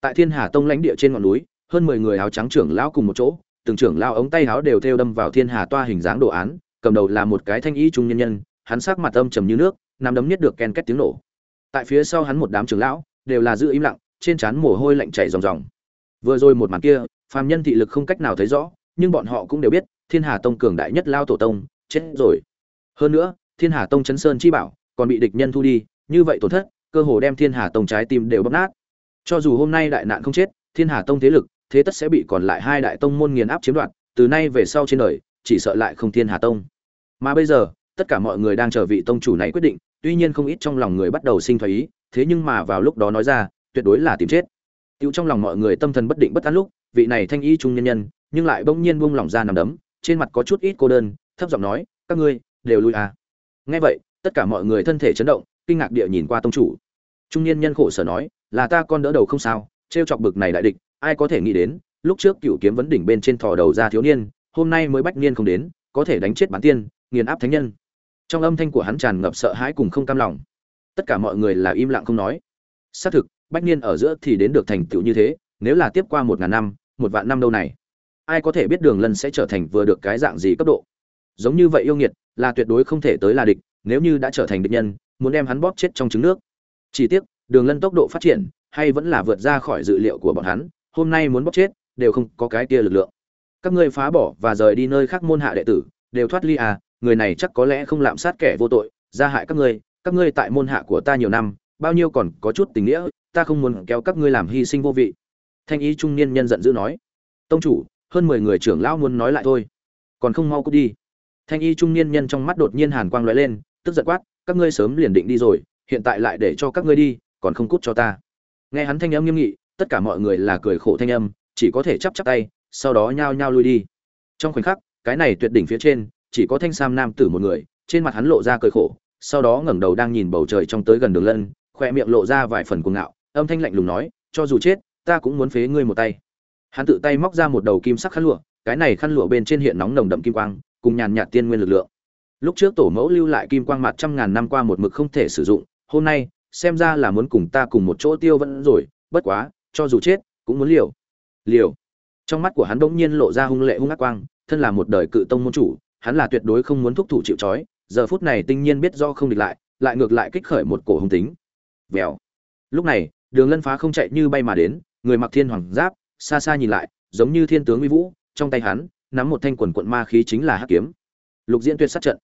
Tại thiên hà tông lãnh địa trên ngọn núi, hơn mười người áo trắng trưởng lão cùng một chỗ, từng trưởng lão ống tay áo đều thêu đâm vào thiên hà toa hình dáng đồ án, cầm đầu là một cái thanh ý trung nhân nhân hắn sắc mặt âm trầm như nước, nắm đấm nhất được ken két tiếng nổ. Tại phía sau hắn một đám trưởng lão, đều là giữ im lặng, trên trán mồ hôi lạnh chảy ròng ròng. Vừa rồi một màn kia, phàm nhân thị lực không cách nào thấy rõ, nhưng bọn họ cũng đều biết, thiên hà tông cường đại nhất lao tổ tông, chết rồi. Hơn nữa, thiên hà tông chấn sơn chi bảo, còn bị địch nhân thu đi, như vậy tổn thất, cơ hồ đem thiên hà tông trái tim đều bóp nát. Cho dù hôm nay đại nạn không chết, thiên hà tông thế lực, thế tất sẽ bị còn lại hai đại tông môn nghiền áp chiếm đoạt, từ nay về sau trên đời, chỉ sợ lại không thiên hà tông. Mà bây giờ tất cả mọi người đang chờ vị tông chủ này quyết định, tuy nhiên không ít trong lòng người bắt đầu sinh thái ý, thế nhưng mà vào lúc đó nói ra, tuyệt đối là tìm chết. Tiêu trong lòng mọi người tâm thần bất định bất an lúc, vị này thanh y trung nhân nhân, nhưng lại bỗng nhiên buông lỏng ra nằm đấm, trên mặt có chút ít cô đơn, thấp giọng nói, các ngươi, đều lui à? Nghe vậy, tất cả mọi người thân thể chấn động, kinh ngạc địa nhìn qua tông chủ. Trung niên nhân khổ sở nói, là ta con đỡ đầu không sao, trêu chọc bực này đại địch, ai có thể nghĩ đến, lúc trước cựu kiếm vấn đỉnh bên trên thò đầu ra thiếu niên, hôm nay mới bách niên không đến, có thể đánh chết bản tiên, nghiền áp thánh nhân trong âm thanh của hắn tràn ngập sợ hãi cùng không cam lòng. Tất cả mọi người là im lặng không nói. Xác thực, bách niên ở giữa thì đến được thành tựu như thế, nếu là tiếp qua một ngàn năm, một vạn năm đâu này? Ai có thể biết đường lân sẽ trở thành vừa được cái dạng gì cấp độ? Giống như vậy yêu nghiệt, là tuyệt đối không thể tới là địch, nếu như đã trở thành địch nhân, muốn đem hắn bóp chết trong trứng nước. Chỉ tiếc, đường lân tốc độ phát triển, hay vẫn là vượt ra khỏi dự liệu của bọn hắn, hôm nay muốn bóp chết, đều không có cái kia lực lượng. Các ngươi phá bỏ và rời đi nơi khác môn hạ đệ tử, đều thoát ly à người này chắc có lẽ không lạm sát kẻ vô tội ra hại các ngươi các ngươi tại môn hạ của ta nhiều năm, bao nhiêu còn có chút tình nghĩa, ta không muốn kéo các ngươi làm hy sinh vô vị. Thanh ý trung niên nhân giận dữ nói. Tông chủ, hơn mười người trưởng lão muốn nói lại thôi, còn không mau cút đi. Thanh y trung niên nhân trong mắt đột nhiên hàn quang lóe lên, tức giận quát, các ngươi sớm liền định đi rồi, hiện tại lại để cho các ngươi đi, còn không cút cho ta. Nghe hắn thanh âm nghiêm nghị, tất cả mọi người là cười khổ thanh âm, chỉ có thể chắp chắp tay, sau đó nhao nhao lui đi. Trong khoảnh khắc, cái này tuyệt đỉnh phía trên chỉ có thanh sam nam tử một người, trên mặt hắn lộ ra cười khổ, sau đó ngẩng đầu đang nhìn bầu trời trong tới gần đường lân, khoe miệng lộ ra vài phần cuồng ngạo, âm thanh lạnh lùng nói, cho dù chết, ta cũng muốn phế ngươi một tay. Hắn tự tay móc ra một đầu kim sắc khăn lụa, cái này khăn lụa bên trên hiện nóng nồng đậm kim quang, cùng nhàn nhạt tiên nguyên lực lượng. Lúc trước tổ mẫu lưu lại kim quang mặt trăm ngàn năm qua một mực không thể sử dụng, hôm nay, xem ra là muốn cùng ta cùng một chỗ tiêu vẫn rồi, bất quá, cho dù chết, cũng muốn liều. Liều. Trong mắt của hắn bỗng nhiên lộ ra hung lệ hung ác quang, thân là một đời cự tông môn chủ hắn là tuyệt đối không muốn thúc thủ chịu trói, giờ phút này tinh nhiên biết do không địch lại lại ngược lại kích khởi một cổ hung tính. Vèo. Lúc này, đường lân phá không chạy như bay mà đến, người mặc thiên hoàng giáp, xa xa nhìn lại, giống như thiên tướng uy vũ, trong tay hắn, nắm một thanh quần quận ma khí chính là hắc kiếm. Lục diễn tuyệt sát trận.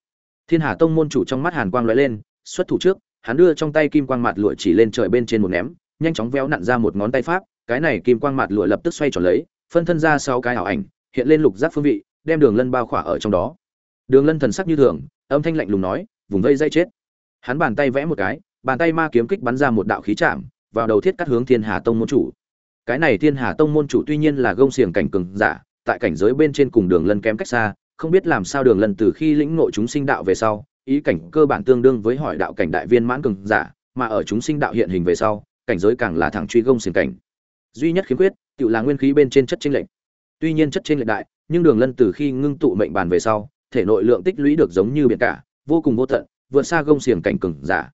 Thiên hà tông môn chủ trong mắt hàn quang lóe lên, xuất thủ trước, hắn đưa trong tay kim quang mạt lụa chỉ lên trời bên trên một ném, nhanh chóng véo nặn ra một ngón tay pháp, cái này kim quang mạt lụa lập tức xoay tròn lấy, phân thân ra sau cái ảo ảnh, hiện lên lục giác phương vị, đem đường lân bao khỏa ở trong đó đường lân thần sắc như thường, âm thanh lạnh lùng nói, vùng vây dây chết. Hắn bàn tay vẽ một cái, bàn tay ma kiếm kích bắn ra một đạo khí chạm, vào đầu thiết cắt hướng thiên hà tông môn chủ. Cái này thiên hà tông môn chủ tuy nhiên là gông xiềng cảnh cường giả, tại cảnh giới bên trên cùng đường lân kém cách xa, không biết làm sao đường lân từ khi lĩnh ngộ chúng sinh đạo về sau, ý cảnh cơ bản tương đương với hỏi đạo cảnh đại viên mãn cường giả, mà ở chúng sinh đạo hiện hình về sau, cảnh giới càng là thẳng truy gông xiềng cảnh. Duy nhất khiếm khuyết, tự là nguyên khí bên trên chất tranh lệch. Tuy nhiên chất tranh lệch đại, nhưng đường lân từ khi ngưng tụ mệnh bàn về sau thể nội lượng tích lũy được giống như biển cả, vô cùng vô tận, vượt xa gông xiềng cảnh cường giả.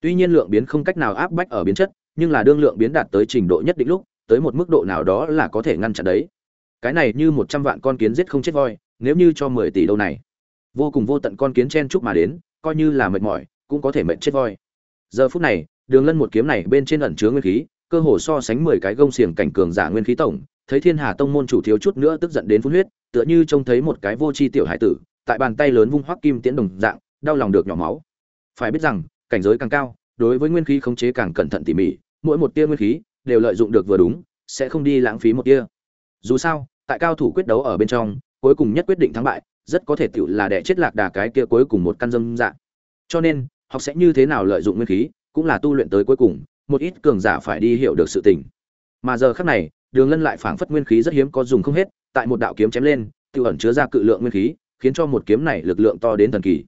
Tuy nhiên lượng biến không cách nào áp bách ở biến chất, nhưng là đương lượng biến đạt tới trình độ nhất định lúc, tới một mức độ nào đó là có thể ngăn chặn đấy. Cái này như một trăm vạn con kiến giết không chết voi, nếu như cho mười tỷ đâu này. Vô cùng vô tận con kiến chen chúc mà đến, coi như là mệt mỏi, cũng có thể mệt chết voi. Giờ phút này, đường lân một kiếm này bên trên ẩn chứa nguyên khí, cơ hồ so sánh mười cái gông xiềng cảnh cường giả nguyên khí tổng, thấy thiên hà tông môn chủ thiếu chút nữa tức giận đến phun huyết, tựa như trông thấy một cái vô tri tiểu hải tử tại bàn tay lớn vung hoắc kim tiễn đồng dạng, đau lòng được nhỏ máu. Phải biết rằng, cảnh giới càng cao, đối với nguyên khí khống chế càng cẩn thận tỉ mỉ, mỗi một tia nguyên khí đều lợi dụng được vừa đúng, sẽ không đi lãng phí một tia. Dù sao, tại cao thủ quyết đấu ở bên trong, cuối cùng nhất quyết định thắng bại, rất có thể tiểu là đẻ chết lạc đà cái kia cuối cùng một căn dâm dạng. Cho nên, học sẽ như thế nào lợi dụng nguyên khí, cũng là tu luyện tới cuối cùng, một ít cường giả phải đi hiểu được sự tình. Mà giờ khắc này, đường lân lại phảng phất nguyên khí rất hiếm có dùng không hết, tại một đạo kiếm chém lên tự ẩn chứa ra cự lượng nguyên khí khiến cho một kiếm này lực lượng to đến thần kỳ.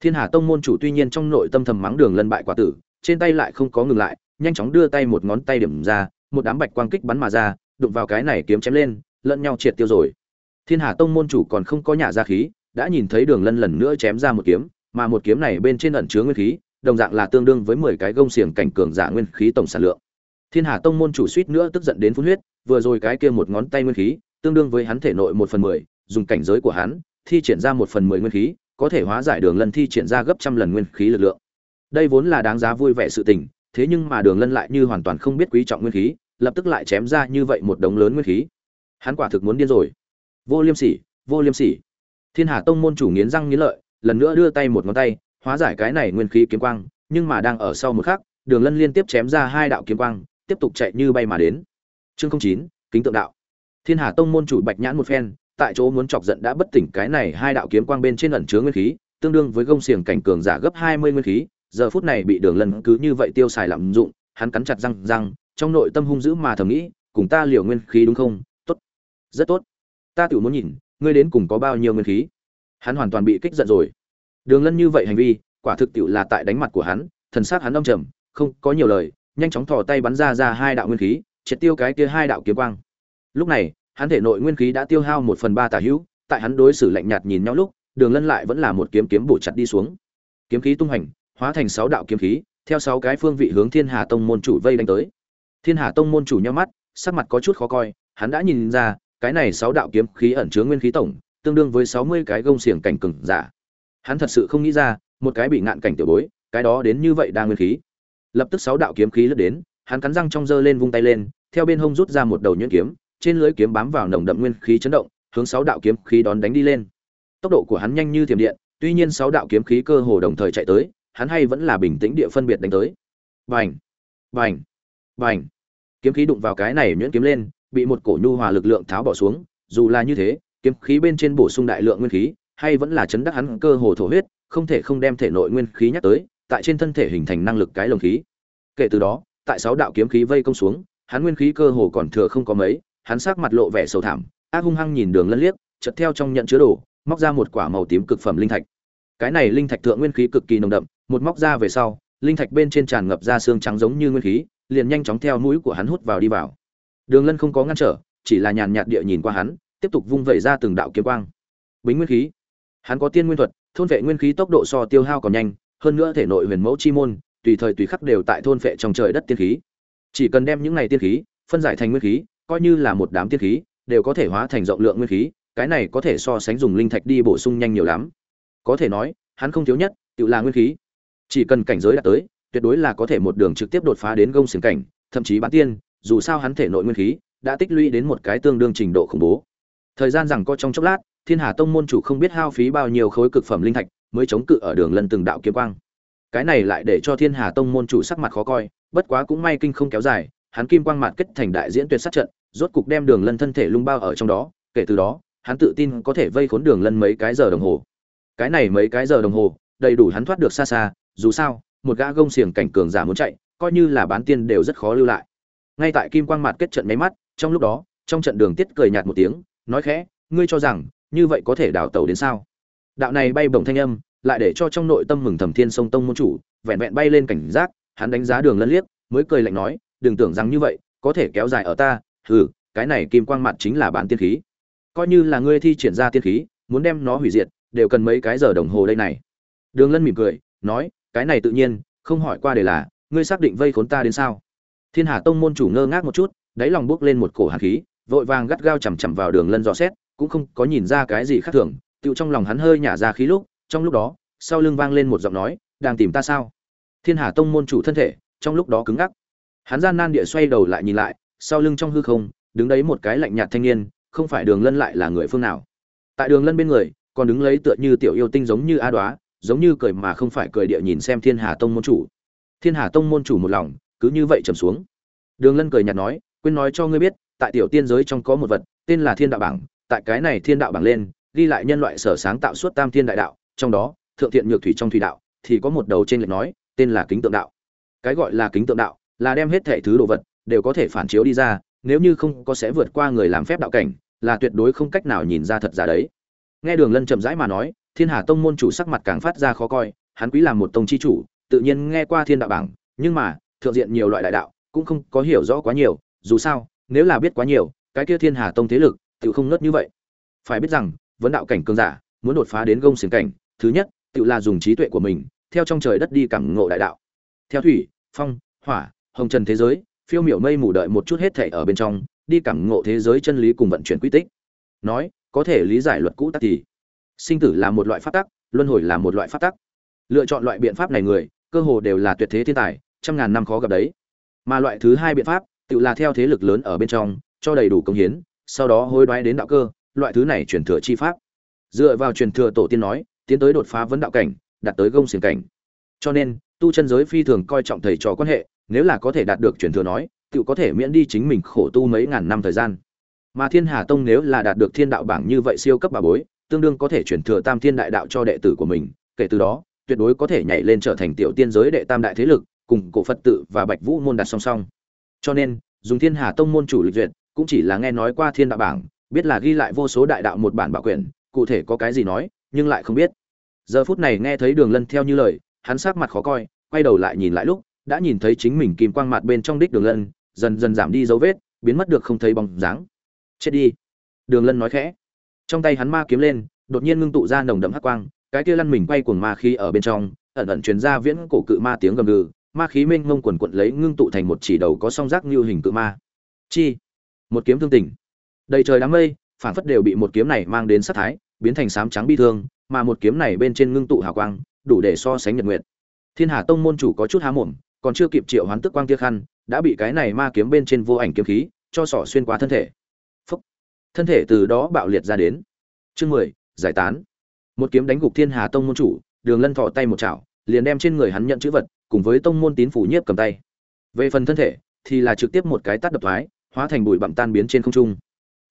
Thiên hà tông môn chủ tuy nhiên trong nội tâm thầm mắng đường lân bại quả tử, trên tay lại không có ngừng lại, nhanh chóng đưa tay một ngón tay điểm ra, một đám bạch quang kích bắn mà ra, đụng vào cái này kiếm chém lên, lẫn nhau triệt tiêu rồi. Thiên hà tông môn chủ còn không có nhả ra khí, đã nhìn thấy đường lân lần nữa chém ra một kiếm, mà một kiếm này bên trên ẩn chứa nguyên khí, đồng dạng là tương đương với mười cái gông xiềng cảnh cường giả nguyên khí tổng sản lượng. Thiên hà tông môn chủ suýt nữa tức giận đến phun huyết, vừa rồi cái kia một ngón tay nguyên khí, tương đương với hắn thể nội một phần mười, dùng cảnh giới của hắn thi triển ra một phần mười nguyên khí, có thể hóa giải đường lân thi triển ra gấp trăm lần nguyên khí lực lượng. Đây vốn là đáng giá vui vẻ sự tình, thế nhưng mà đường lân lại như hoàn toàn không biết quý trọng nguyên khí, lập tức lại chém ra như vậy một đống lớn nguyên khí. Hắn quả thực muốn điên rồi. Vô liêm sỉ, vô liêm sỉ. Thiên hà tông môn chủ nghiến răng nghiến lợi, lần nữa đưa tay một ngón tay, hóa giải cái này nguyên khí kiếm quang, nhưng mà đang ở sau một khắc, đường lân liên tiếp chém ra hai đạo kiếm quang, tiếp tục chạy như bay mà đến. Chương chín, kính tượng đạo. Thiên hà tông môn chủ bạch nhãn một phen tại chỗ muốn chọc giận đã bất tỉnh cái này hai đạo kiếm quang bên trên ẩn chứa nguyên khí, tương đương với gông xiềng cảnh cường giả gấp hai mươi nguyên khí, giờ phút này bị đường lân cứ như vậy tiêu xài lạm dụng, hắn cắn chặt răng răng, trong nội tâm hung dữ mà thầm nghĩ, cùng ta liều nguyên khí đúng không? Tốt. Rất tốt. Ta tự muốn nhìn, ngươi đến cùng có bao nhiêu nguyên khí? Hắn hoàn toàn bị kích giận rồi. Đường lân như vậy hành vi, quả thực tiểu là tại đánh mặt của hắn, thần sắc hắn âm trầm, không có nhiều lời, nhanh chóng thò tay bắn ra ra hai đạo nguyên khí, triệt tiêu cái kia hai đạo kiếm quang. Lúc này hắn thể nội nguyên khí đã tiêu hao một phần ba tà hữu, tại hắn đối xử lạnh nhạt nhìn nhau lúc, đường lân lại vẫn là một kiếm kiếm bổ chặt đi xuống. Kiếm khí tung hành hóa thành sáu đạo kiếm khí, theo sáu cái phương vị hướng thiên hà tông môn chủ vây đánh tới. Thiên hà tông môn chủ nhau mắt, sắc mặt có chút khó coi, hắn đã nhìn ra, cái này sáu đạo kiếm khí ẩn chứa nguyên khí tổng, tương đương với sáu mươi cái gông xiềng cảnh cừng giả. Hắn thật sự không nghĩ ra, một cái bị ngạn cảnh tiểu bối, cái đó đến như vậy đa nguyên khí. Lập tức sáu đạo kiếm khí lướt đến, hắn cắn răng trong dơ lên vung tay lên, theo bên hông rút ra một đầu nhuyễn kiếm trên lưỡi kiếm bám vào nồng đậm nguyên khí chấn động hướng sáu đạo kiếm khí đón đánh đi lên. Tốc độ của hắn nhanh như thiểm điện tuy nhiên sáu đạo kiếm khí cơ hồ đồng thời chạy tới hắn hay vẫn là bình tĩnh địa phân biệt đánh tới. Bành, bành, bành, kiếm khí đụng vào cái này nhuyễn kiếm lên bị một cổ nhu hòa lực lượng tháo bỏ xuống dù là như thế kiếm khí bên trên bổ sung đại lượng nguyên khí hay vẫn là chấn đắc hắn cơ hồ thổ huyết không thể không đem thể nội nguyên khí nhắc tới tại trên thân thể hình thành năng lực cái lồng khí. Kể từ đó tại sáu đạo kiếm khí vây công xuống hắn nguyên khí cơ hồ còn thừa không có mấy hắn sắc mặt lộ vẻ sầu thảm, ác hung hăng nhìn đường lân liếc, chợt theo trong nhận chứa đồ, móc ra một quả màu tím cực phẩm linh thạch. Cái này linh thạch thượng nguyên khí cực kỳ nồng đậm, một móc ra về sau, linh thạch bên trên tràn ngập ra xương trắng giống như nguyên khí, liền nhanh chóng theo mũi của hắn hút vào đi vào. Đường lân không có ngăn trở, chỉ là nhàn nhạt địa nhìn qua hắn, tiếp tục vung vẩy ra từng đạo kiếm quang. Bính nguyên khí. Hắn có tiên nguyên thuật, thôn vệ nguyên khí tốc độ so tiêu hao còn nhanh, hơn nữa thể nội huyền mẫu chi môn, tùy thời tùy khắc đều tại thôn vệ trong trời đất tiên khí. Chỉ cần đem những này tiên khí, phân giải thành nguyên khí coi như là một đám tiên khí, đều có thể hóa thành rộng lượng nguyên khí, cái này có thể so sánh dùng linh thạch đi bổ sung nhanh nhiều lắm. Có thể nói, hắn không thiếu nhất, tự là nguyên khí. Chỉ cần cảnh giới đạt tới, tuyệt đối là có thể một đường trực tiếp đột phá đến gông xiềng cảnh, thậm chí bán tiên, dù sao hắn thể nội nguyên khí đã tích lũy đến một cái tương đương trình độ khủng bố. Thời gian rằng co trong chốc lát, thiên hà tông môn chủ không biết hao phí bao nhiêu khối cực phẩm linh thạch mới chống cự ở đường lần từng đạo kiếm quang. Cái này lại để cho thiên hà tông môn chủ sắc mặt khó coi, bất quá cũng may kinh không kéo dài, hắn kim quang mạt kết thành đại diễn tuyệt sát trận rốt cục đem đường lân thân thể lung bao ở trong đó, kể từ đó, hắn tự tin có thể vây khốn đường lân mấy cái giờ đồng hồ. Cái này mấy cái giờ đồng hồ, đầy đủ hắn thoát được xa xa, dù sao, một gã gông xiềng cảnh cường giả muốn chạy, coi như là bán tiên đều rất khó lưu lại. Ngay tại kim quang mặt kết trận máy mắt, trong lúc đó, trong trận đường tiết cười nhạt một tiếng, nói khẽ, ngươi cho rằng, như vậy có thể đào tẩu đến sao? Đạo này bay bổng thanh âm, lại để cho trong nội tâm mừng thầm thiên sông tông môn chủ, vẹn vẹn bay lên cảnh giác, hắn đánh giá đường lân liếc, mới cười lạnh nói, đừng tưởng rằng như vậy, có thể kéo dài ở ta hừ, cái này kim quang mặt chính là bán tiên khí. Coi như là ngươi thi triển ra tiên khí, muốn đem nó hủy diệt, đều cần mấy cái giờ đồng hồ đây này. Đường lân mỉm cười, nói, cái này tự nhiên, không hỏi qua để là, ngươi xác định vây khốn ta đến sao? Thiên hà tông môn chủ ngơ ngác một chút, đáy lòng bước lên một cổ hạt khí, vội vàng gắt gao chằm chằm vào đường lân dò xét, cũng không có nhìn ra cái gì khác thường tựu trong lòng hắn hơi nhả ra khí lúc, trong lúc đó, sau lưng vang lên một giọng nói, đang tìm ta sao? Thiên hà tông môn chủ thân thể, trong lúc đó cứng ngắc. Hắn gian nan địa xoay đầu lại nhìn lại sau lưng trong hư không, đứng đấy một cái lạnh nhạt thanh niên, không phải đường lân lại là người phương nào. Tại đường lân bên người, còn đứng lấy tựa như tiểu yêu tinh giống như a đoá, giống như cười mà không phải cười địa nhìn xem thiên hà tông môn chủ. Thiên hà tông môn chủ một lòng, cứ như vậy trầm xuống. Đường lân cười nhạt nói, quên nói cho ngươi biết, tại tiểu tiên giới trong có một vật, tên là thiên đạo bảng. Tại cái này thiên đạo bảng lên, ghi lại nhân loại sở sáng tạo suốt tam thiên đại đạo, trong đó, thượng thiện nhược thủy trong thủy đạo, thì có một đầu trên lệch nói, tên là kính tượng đạo. Cái gọi là kính tượng đạo, là đem hết thảy thứ đồ vật đều có thể phản chiếu đi ra, nếu như không có sẽ vượt qua người làm phép đạo cảnh, là tuyệt đối không cách nào nhìn ra thật giả đấy. Nghe đường lân chậm rãi mà nói, thiên hà tông môn chủ sắc mặt càng phát ra khó coi, hắn quý làm một tông chi chủ, tự nhiên nghe qua thiên đạo bảng, nhưng mà, thượng diện nhiều loại đại đạo, cũng không có hiểu rõ quá nhiều, dù sao, nếu là biết quá nhiều, cái kia thiên hà tông thế lực, tự không nớt như vậy. Phải biết rằng, vấn đạo cảnh cường giả, muốn đột phá đến gông xiềng cảnh, thứ nhất, tự là dùng trí tuệ của mình, theo trong trời đất đi cảm ngộ đại đạo. Theo thủy, phong, hỏa, hồng trần thế giới phiêu miểu mây mù đợi một chút hết thể ở bên trong, đi cảm ngộ thế giới chân lý cùng vận chuyển quy tích. Nói, có thể lý giải luật cũ tắc thì, sinh tử là một loại pháp tắc, luân hồi là một loại pháp tắc. Lựa chọn loại biện pháp này người, cơ hồ đều là tuyệt thế thiên tài, trăm ngàn năm khó gặp đấy. Mà loại thứ hai biện pháp, tự là theo thế lực lớn ở bên trong, cho đầy đủ công hiến, sau đó hối đoái đến đạo cơ, loại thứ này truyền thừa chi pháp. Dựa vào truyền thừa tổ tiên nói, tiến tới đột phá vấn đạo cảnh, đạt tới gông xiềng cảnh. Cho nên, tu chân giới phi thường coi trọng thầy trò quan hệ nếu là có thể đạt được truyền thừa nói tự có thể miễn đi chính mình khổ tu mấy ngàn năm thời gian. Mà thiên hà tông nếu là đạt được thiên đạo bảng như vậy siêu cấp bà bối, tương đương có thể truyền thừa tam thiên đại đạo cho đệ tử của mình, kể từ đó, tuyệt đối có thể nhảy lên trở thành tiểu tiên giới đệ tam đại thế lực, cùng cổ phật tự và bạch vũ môn đặt song song. Cho nên, dùng thiên hà tông môn chủ lịch duyệt, cũng chỉ là nghe nói qua thiên đạo bảng, biết là ghi lại vô số đại đạo một bản bảo quyển, cụ thể có cái gì nói, nhưng lại không biết. Giờ phút này nghe thấy đường lân theo như lời, hắn sắc mặt khó coi, quay đầu lại nhìn lại lúc đã nhìn thấy chính mình kim quang mặt bên trong đích đường lân, dần dần giảm đi dấu vết, biến mất được không thấy bóng dáng. Chết đi. Đường lân nói khẽ. Trong tay hắn ma kiếm lên, đột nhiên ngưng tụ ra nồng đậm hắc quang, cái kia lăn mình quay cuồng ma khí ở bên trong, ẩn ẩn truyền ra viễn cổ cự ma tiếng gầm gừ, ma khí mênh mông quần quận lấy ngưng tụ thành một chỉ đầu có song giác như hình cự ma. Chi? Một kiếm thương tình. Đầy trời đám mây phản phất đều bị một kiếm này mang đến sát thái, biến thành sám trắng bi thương, mà một kiếm này bên trên ngưng tụ hào quang, đủ để so sánh nhật nguyệt. Thiên hà tông môn chủ có chút há mồm còn chưa kịp triệu hoán tức quang tia khăn, đã bị cái này ma kiếm bên trên vô ảnh kiếm khí cho sỏ xuyên qua thân thể. Phúc. thân thể từ đó bạo liệt ra đến. Chương mười, giải tán. Một kiếm đánh gục thiên hà tông môn chủ, đường lân thọ tay một chảo, liền đem trên người hắn nhận chữ vật, cùng với tông môn tín phủ nhiếp cầm tay. Về phần thân thể, thì là trực tiếp một cái tát đập thoái, hóa thành bụi bặm tan biến trên không trung.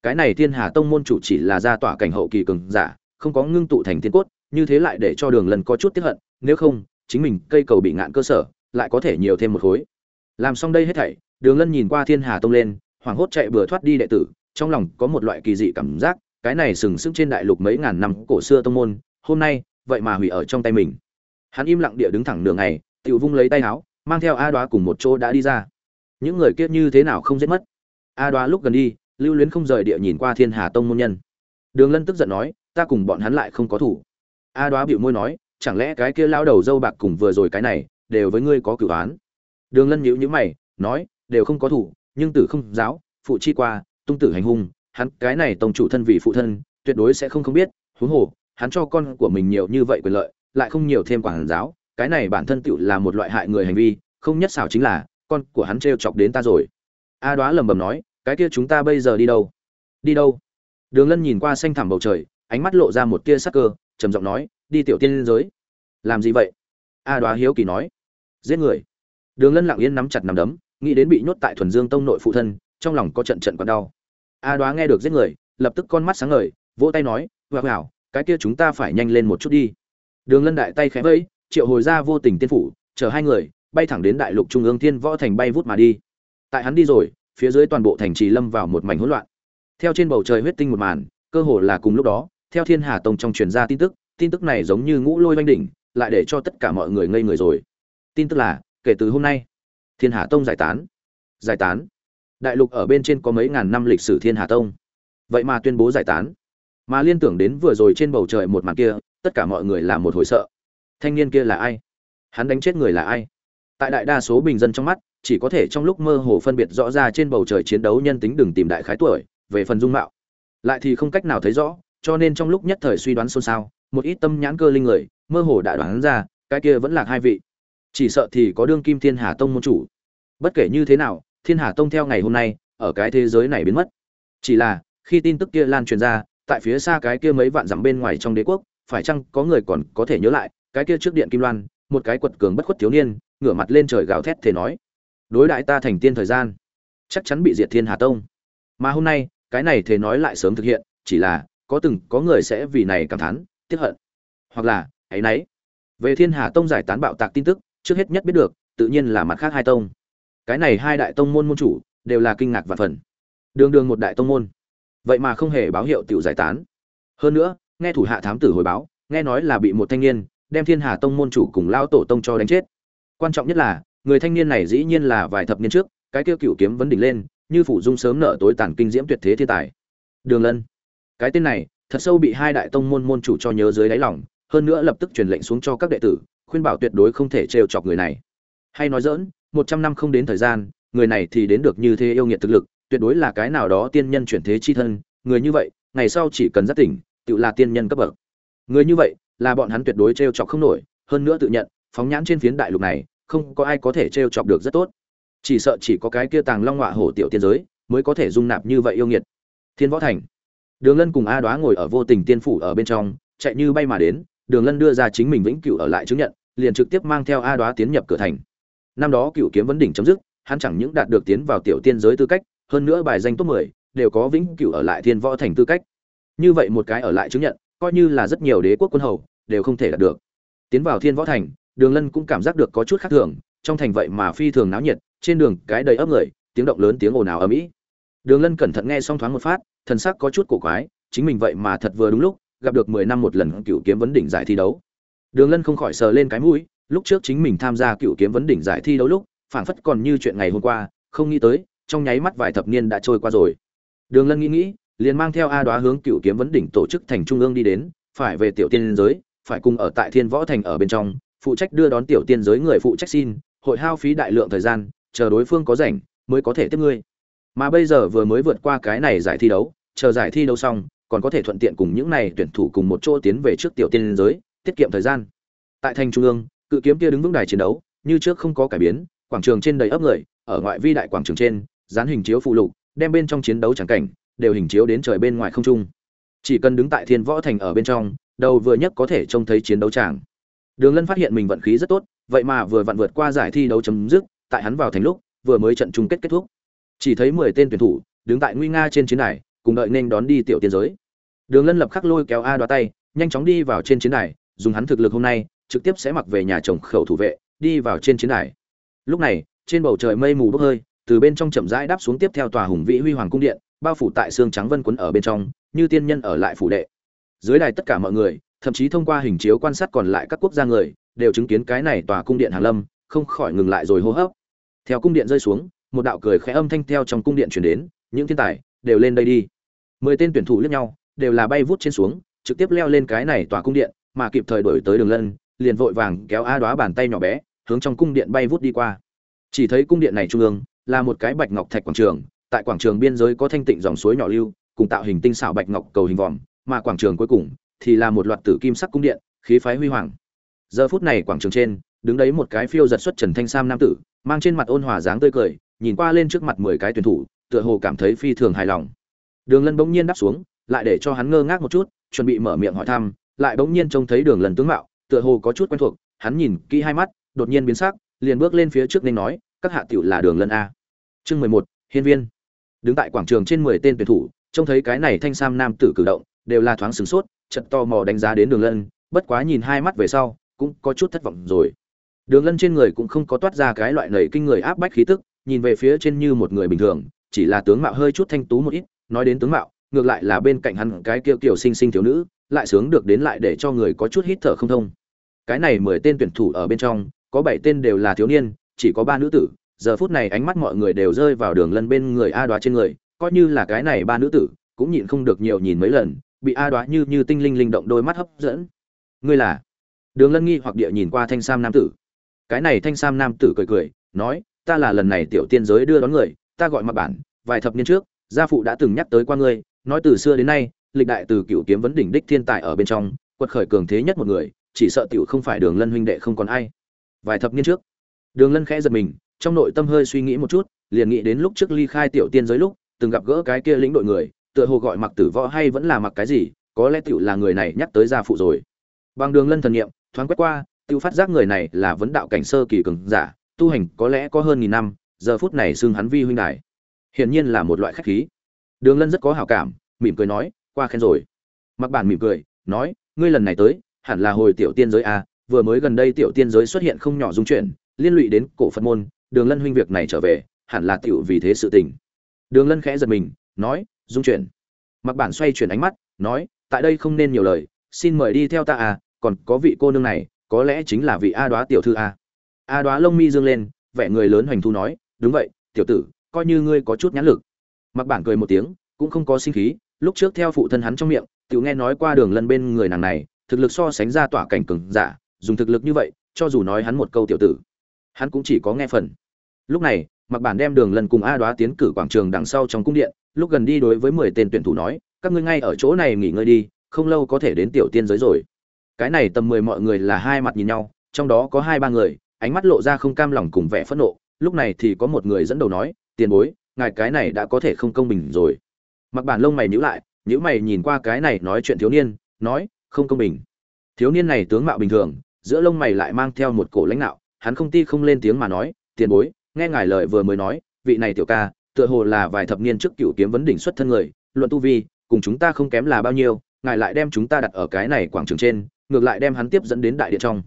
Cái này thiên hà tông môn chủ chỉ là ra tỏa cảnh hậu kỳ cường giả, không có ngưng tụ thành thiên cốt, như thế lại để cho đường lần có chút tiếp hận, nếu không, chính mình cây cầu bị ngạn cơ sở lại có thể nhiều thêm một khối. Làm xong đây hết thảy, đường lân nhìn qua thiên hà tông lên, hoảng hốt chạy bừa thoát đi đệ tử, trong lòng có một loại kỳ dị cảm giác, cái này sừng sững trên đại lục mấy ngàn năm cổ xưa tông môn, hôm nay, vậy mà hủy ở trong tay mình. Hắn im lặng địa đứng thẳng nửa ngày tự vung lấy tay áo, mang theo a đoá cùng một chỗ đã đi ra. Những người kia như thế nào không giết mất? A đoá lúc gần đi, lưu luyến không rời địa nhìn qua thiên hà tông môn nhân. Đường lân tức giận nói, ta cùng bọn hắn lại không có thủ. A đoá bịu môi nói, chẳng lẽ cái kia lao đầu dâu bạc cùng vừa rồi cái này đều với ngươi có cửu án đường lân nhíu nhíu mày, nói, đều không có thủ, nhưng tử không giáo, phụ chi qua, tung tử hành hung, hắn cái này tông chủ thân vị phụ thân, tuyệt đối sẽ không không biết, huống hồ, hắn cho con của mình nhiều như vậy quyền lợi, lại không nhiều thêm quản giáo, cái này bản thân tựu là một loại hại người hành vi, không nhất xảo chính là, con của hắn trêu chọc đến ta rồi. A đoá lầm bầm nói, cái kia chúng ta bây giờ đi đâu? Đi đâu? Đường lân nhìn qua xanh thẳm bầu trời, ánh mắt lộ ra một tia sắc cơ, trầm giọng nói, đi tiểu tiên giới. Làm gì vậy? A đoá hiếu kỳ nói giết người. Đường lân lặng yên nắm chặt nằm đấm, nghĩ đến bị nhốt tại thuần dương tông nội phụ thân, trong lòng có trận trận còn đau. A đoá nghe được giết người, lập tức con mắt sáng ngời, vỗ tay nói vâng wow wow cái kia chúng ta phải nhanh lên một chút đi. Đường lân đại tay khẽ vẫy, triệu hồi ra vô tình tiên phủ chờ hai người, bay thẳng đến đại lục trung ương thiên võ thành bay vút mà đi. Tại hắn đi rồi, phía dưới toàn bộ thành trì lâm vào một mảnh hỗn loạn. Theo trên bầu trời huyết tinh một màn, cơ hồ là cùng lúc đó, theo thiên hà tông trong truyền ra tin tức tin tức này giống như ngũ lôi oanh đỉnh, lại để cho tất cả mọi người ngây người rồi tin tức là, kể từ hôm nay, thiên hà tông giải tán. Giải tán. Đại lục ở bên trên có mấy ngàn năm lịch sử thiên hà tông. Vậy mà tuyên bố giải tán. Mà liên tưởng đến vừa rồi trên bầu trời một màn kia, tất cả mọi người là một hồi sợ. Thanh niên kia là ai? Hắn đánh chết người là ai? Tại đại đa số bình dân trong mắt, chỉ có thể trong lúc mơ hồ phân biệt rõ ra trên bầu trời chiến đấu nhân tính đừng tìm đại khái tuổi, về phần dung mạo. Lại thì không cách nào thấy rõ, cho nên trong lúc nhất thời suy đoán xôn xao, một ít tâm nhãn cơ linh người, mơ hồ đã đoán ra, cái kia vẫn là hai vị chỉ sợ thì có đương kim thiên hà tông môn chủ. Bất kể như thế nào, thiên hà tông theo ngày hôm nay, ở cái thế giới này biến mất. Chỉ là, khi tin tức kia lan truyền ra, tại phía xa cái kia mấy vạn dặm bên ngoài trong đế quốc, phải chăng có người còn có thể nhớ lại, cái kia trước điện kim loan, một cái quật cường bất khuất thiếu niên, ngửa mặt lên trời gào thét thể nói, đối đại ta thành tiên thời gian, chắc chắn bị diệt thiên hà tông. Mà hôm nay, cái này thể nói lại sớm thực hiện, chỉ là, có từng có người sẽ vì này cảm thán, tiếc hận. Hoặc là ấy nấy về thiên hà tông giải tán bạo tạc tin tức trước hết nhất biết được, tự nhiên là mặt khác hai tông. Cái này hai đại tông môn môn chủ, đều là kinh ngạc và phần. Đường đường một đại tông môn. Vậy mà không hề báo hiệu tiểu giải tán. Hơn nữa, nghe thủ hạ thám tử hồi báo, nghe nói là bị một thanh niên, đem thiên hà tông môn chủ cùng lao tổ tông cho đánh chết. Quan trọng nhất là, người thanh niên này dĩ nhiên là vài thập niên trước, cái kia cựu kiếm vấn đỉnh lên, như phủ dung sớm nợ tối tàn kinh diễm tuyệt thế thiên tài. Đường lân. Cái tên này, thật sâu bị hai đại tông môn môn chủ cho nhớ dưới đáy lòng, hơn nữa lập tức truyền lệnh xuống cho các đệ tử khuyên bảo tuyệt đối không thể trêu chọc người này. Hay nói dỡn một trăm năm không đến thời gian, người này thì đến được như thế yêu nghiệt thực lực, tuyệt đối là cái nào đó tiên nhân chuyển thế chi thân, người như vậy, ngày sau chỉ cần giác tỉnh, tự là tiên nhân cấp bậc. Người như vậy, là bọn hắn tuyệt đối trêu chọc không nổi, hơn nữa tự nhận, phóng nhãn trên phiến đại lục này, không có ai có thể trêu chọc được rất tốt. Chỉ sợ chỉ có cái kia tàng long ngọa hổ tiểu tiên giới, mới có thể dung nạp như vậy yêu nghiệt. Thiên võ thành. Đường lân cùng a đoá ngồi ở vô tình tiên phủ ở bên trong, chạy như bay mà đến, đường lân đưa ra chính mình vĩnh cửu ở lại chứng nhận liền trực tiếp mang theo a đoá tiến nhập cửa thành. Năm đó cựu kiếm vấn đỉnh chấm dứt hắn chẳng những đạt được tiến vào tiểu tiên giới tư cách hơn nữa bài danh top 10, đều có vĩnh cửu ở lại thiên võ thành tư cách. Như vậy một cái ở lại chứng nhận coi như là rất nhiều đế quốc quân hầu đều không thể đạt được. Tiến vào thiên võ thành đường lân cũng cảm giác được có chút khác thường trong thành vậy mà phi thường náo nhiệt trên đường cái đầy ấp người tiếng động lớn tiếng ồn ào ở mỹ đường lân cẩn thận nghe xong thoáng một phát thần sắc có chút cổ quái chính mình vậy mà thật vừa đúng lúc gặp được mười năm một lần cựu kiếm vấn đỉnh giải thi đấu đường lân không khỏi sờ lên cái mũi, lúc trước chính mình tham gia cựu kiếm vấn đỉnh giải thi đấu lúc, phảng phất còn như chuyện ngày hôm qua, không nghĩ tới, trong nháy mắt vài thập niên đã trôi qua rồi. Đường lân nghĩ nghĩ, liền mang theo a Đóa hướng cựu kiếm vấn đỉnh tổ chức thành trung ương đi đến, phải về tiểu tiên giới, phải cùng ở tại thiên võ thành ở bên trong, phụ trách đưa đón tiểu tiên giới người phụ trách xin, hội hao phí đại lượng thời gian, chờ đối phương có rảnh, mới có thể tiếp ngươi. Mà bây giờ vừa mới vượt qua cái này giải thi đấu, chờ giải thi đấu xong, còn có thể thuận tiện cùng những này tuyển thủ cùng một chỗ tiến về trước tiểu tiên giới tiết kiệm thời gian. Tại thành trung ương, cự kiếm kia đứng vững đài chiến đấu, như trước không có cải biến, quảng trường trên đầy ấp người, ở ngoại vi đại quảng trường trên, dán hình chiếu phụ lục, đem bên trong chiến đấu trắng cảnh, đều hình chiếu đến trời bên ngoài không trung. Chỉ cần đứng tại thiên võ thành ở bên trong, đầu vừa nhất có thể trông thấy chiến đấu tràng. Đường lân phát hiện mình vận khí rất tốt, vậy mà vừa vặn vượt qua giải thi đấu chấm dứt, tại hắn vào thành lúc, vừa mới trận chung kết kết thúc. Chỉ thấy mười tên tuyển thủ, đứng tại nguy nga trên chiến đài, cùng đợi nên đón đi tiểu tiên giới. Đường lân lập khắc lôi kéo a đoá tay, nhanh chóng đi vào trên chiến đài dùng hắn thực lực hôm nay, trực tiếp sẽ mặc về nhà chồng khẩu thủ vệ, đi vào trên chiến đài. Lúc này, trên bầu trời mây mù bốc hơi, từ bên trong chậm rãi đáp xuống tiếp theo tòa hùng vĩ huy hoàng cung điện, bao phủ tại xương trắng vân quấn ở bên trong, như tiên nhân ở lại phủ đệ. Dưới đài tất cả mọi người, thậm chí thông qua hình chiếu quan sát còn lại các quốc gia người, đều chứng kiến cái này tòa cung điện hàn lâm, không khỏi ngừng lại rồi hô hấp. Theo cung điện rơi xuống, một đạo cười khẽ âm thanh theo trong cung điện truyền đến, những thiên tài, đều lên đây đi. Mười tên tuyển thủ liếc nhau, đều là bay vút trên xuống, trực tiếp leo lên cái này tòa cung điện mà kịp thời đổi tới đường lân, liền vội vàng kéo a đoá bàn tay nhỏ bé, hướng trong cung điện bay vút đi qua. Chỉ thấy cung điện này trung ương, là một cái bạch ngọc thạch quảng trường, tại quảng trường biên giới có thanh tịnh dòng suối nhỏ lưu, cùng tạo hình tinh xảo bạch ngọc cầu hình vòm, mà quảng trường cuối cùng thì là một loạt tử kim sắc cung điện, khí phái huy hoàng. Giờ phút này quảng trường trên, đứng đấy một cái phiêu giật xuất trần thanh sam nam tử, mang trên mặt ôn hòa dáng tươi cười, nhìn qua lên trước mặt mười cái tuyển thủ, tựa hồ cảm thấy phi thường hài lòng. Đường lân bỗng nhiên đáp xuống, lại để cho hắn ngơ ngác một chút, chuẩn bị mở miệng hỏi thăm lại bỗng nhiên trông thấy đường lần tướng mạo, tựa hồ có chút quen thuộc, hắn nhìn kỹ hai mắt, đột nhiên biến sắc, liền bước lên phía trước nên nói, các hạ tiểu là đường lân a. Chương mười một, hiên viên. Đứng tại quảng trường trên mười tên tuyển thủ, trông thấy cái này thanh sam nam tử cử động, đều là thoáng sửng sốt chật to mò đánh giá đến đường lân, bất quá nhìn hai mắt về sau, cũng có chút thất vọng rồi. Đường lân trên người cũng không có toát ra cái loại nầy kinh người áp bách khí tức, nhìn về phía trên như một người bình thường, chỉ là tướng mạo hơi chút thanh tú một ít, nói đến tướng mạo, ngược lại là bên cạnh hắn cái kia kiểu xinh xinh thiếu nữ lại sướng được đến lại để cho người có chút hít thở không thông. Cái này mười tên tuyển thủ ở bên trong, có bảy tên đều là thiếu niên, chỉ có ba nữ tử. Giờ phút này ánh mắt mọi người đều rơi vào đường lân bên người a đoá trên người, coi như là cái này ba nữ tử, cũng nhịn không được nhiều nhìn mấy lần, bị a đoá như như tinh linh linh động đôi mắt hấp dẫn. Ngươi là? Đường lân nghi hoặc địa nhìn qua thanh sam nam tử. Cái này thanh sam nam tử cười cười, nói, ta là lần này tiểu tiên giới đưa đón người, ta gọi mặt bản, vài thập niên trước, gia phụ đã từng nhắc tới qua ngươi, nói từ xưa đến nay lịch đại từ cựu kiếm vấn đỉnh đích thiên tài ở bên trong, quật khởi cường thế nhất một người, chỉ sợ tiểu không phải đường lân huynh đệ không còn ai. Vài thập niên trước, đường lân khẽ giật mình, trong nội tâm hơi suy nghĩ một chút, liền nghĩ đến lúc trước ly khai tiểu tiên giới lúc, từng gặp gỡ cái kia lĩnh đội người, tựa hồ gọi mặc tử võ hay vẫn là mặc cái gì, có lẽ tiểu là người này nhắc tới gia phụ rồi. Bằng đường lân thần nghiệm thoáng quét qua tiêu phát giác người này là vấn đạo cảnh sơ kỳ cường giả, tu hành có lẽ có hơn nghìn năm, giờ phút này xưng hắn vi huynh đài. Hiển nhiên là một loại khách khí. Đường lân rất có hảo cảm, mỉm cười nói qua khen rồi. Mặc bản mỉm cười, nói, ngươi lần này tới, hẳn là hồi tiểu tiên giới a vừa mới gần đây tiểu tiên giới xuất hiện không nhỏ dung chuyển, liên lụy đến cổ phật môn, đường lân huynh việc này trở về, hẳn là tiểu vì thế sự tình. Đường lân khẽ giật mình, nói, dung chuyển. Mặc bản xoay chuyển ánh mắt, nói, tại đây không nên nhiều lời, xin mời đi theo ta à còn có vị cô nương này, có lẽ chính là vị a đoá tiểu thư a a đoá lông mi dương lên, vẻ người lớn hoành thu nói, đúng vậy, tiểu tử, coi như ngươi có chút nhãn lực. Mặc bản cười một tiếng, cũng không có sinh khí lúc trước theo phụ thân hắn trong miệng tự nghe nói qua đường lân bên người nàng này, thực lực so sánh ra tỏa cảnh cường giả, dùng thực lực như vậy, cho dù nói hắn một câu tiểu tử, hắn cũng chỉ có nghe phần. Lúc này mặc bản đem đường lân cùng a đoá tiến cử quảng trường đằng sau trong cung điện, lúc gần đi đối với mười tên tuyển thủ nói, các ngươi ngay ở chỗ này nghỉ ngơi đi, không lâu có thể đến tiểu tiên giới rồi. Cái này tầm mười mọi người là hai mặt nhìn nhau, trong đó có hai ba người, ánh mắt lộ ra không cam lòng cùng vẻ phẫn nộ, lúc này thì có một người dẫn đầu nói, tiền bối, ngài cái này đã có thể không công bình rồi mặc bản lông mày nhíu lại, nhíu mày nhìn qua cái này nói chuyện thiếu niên, nói, không công bình. Thiếu niên này tướng mạo bình thường, giữa lông mày lại mang theo một cổ lãnh đạo hắn không ti không lên tiếng mà nói, tiền bối, nghe ngài lời vừa mới nói, vị này tiểu ca, tựa hồ là vài thập niên trước cựu kiếm vấn đỉnh xuất thân người, luận tu vi, cùng chúng ta không kém là bao nhiêu, ngài lại đem chúng ta đặt ở cái này quảng trường trên, ngược lại đem hắn tiếp dẫn đến đại điện trong.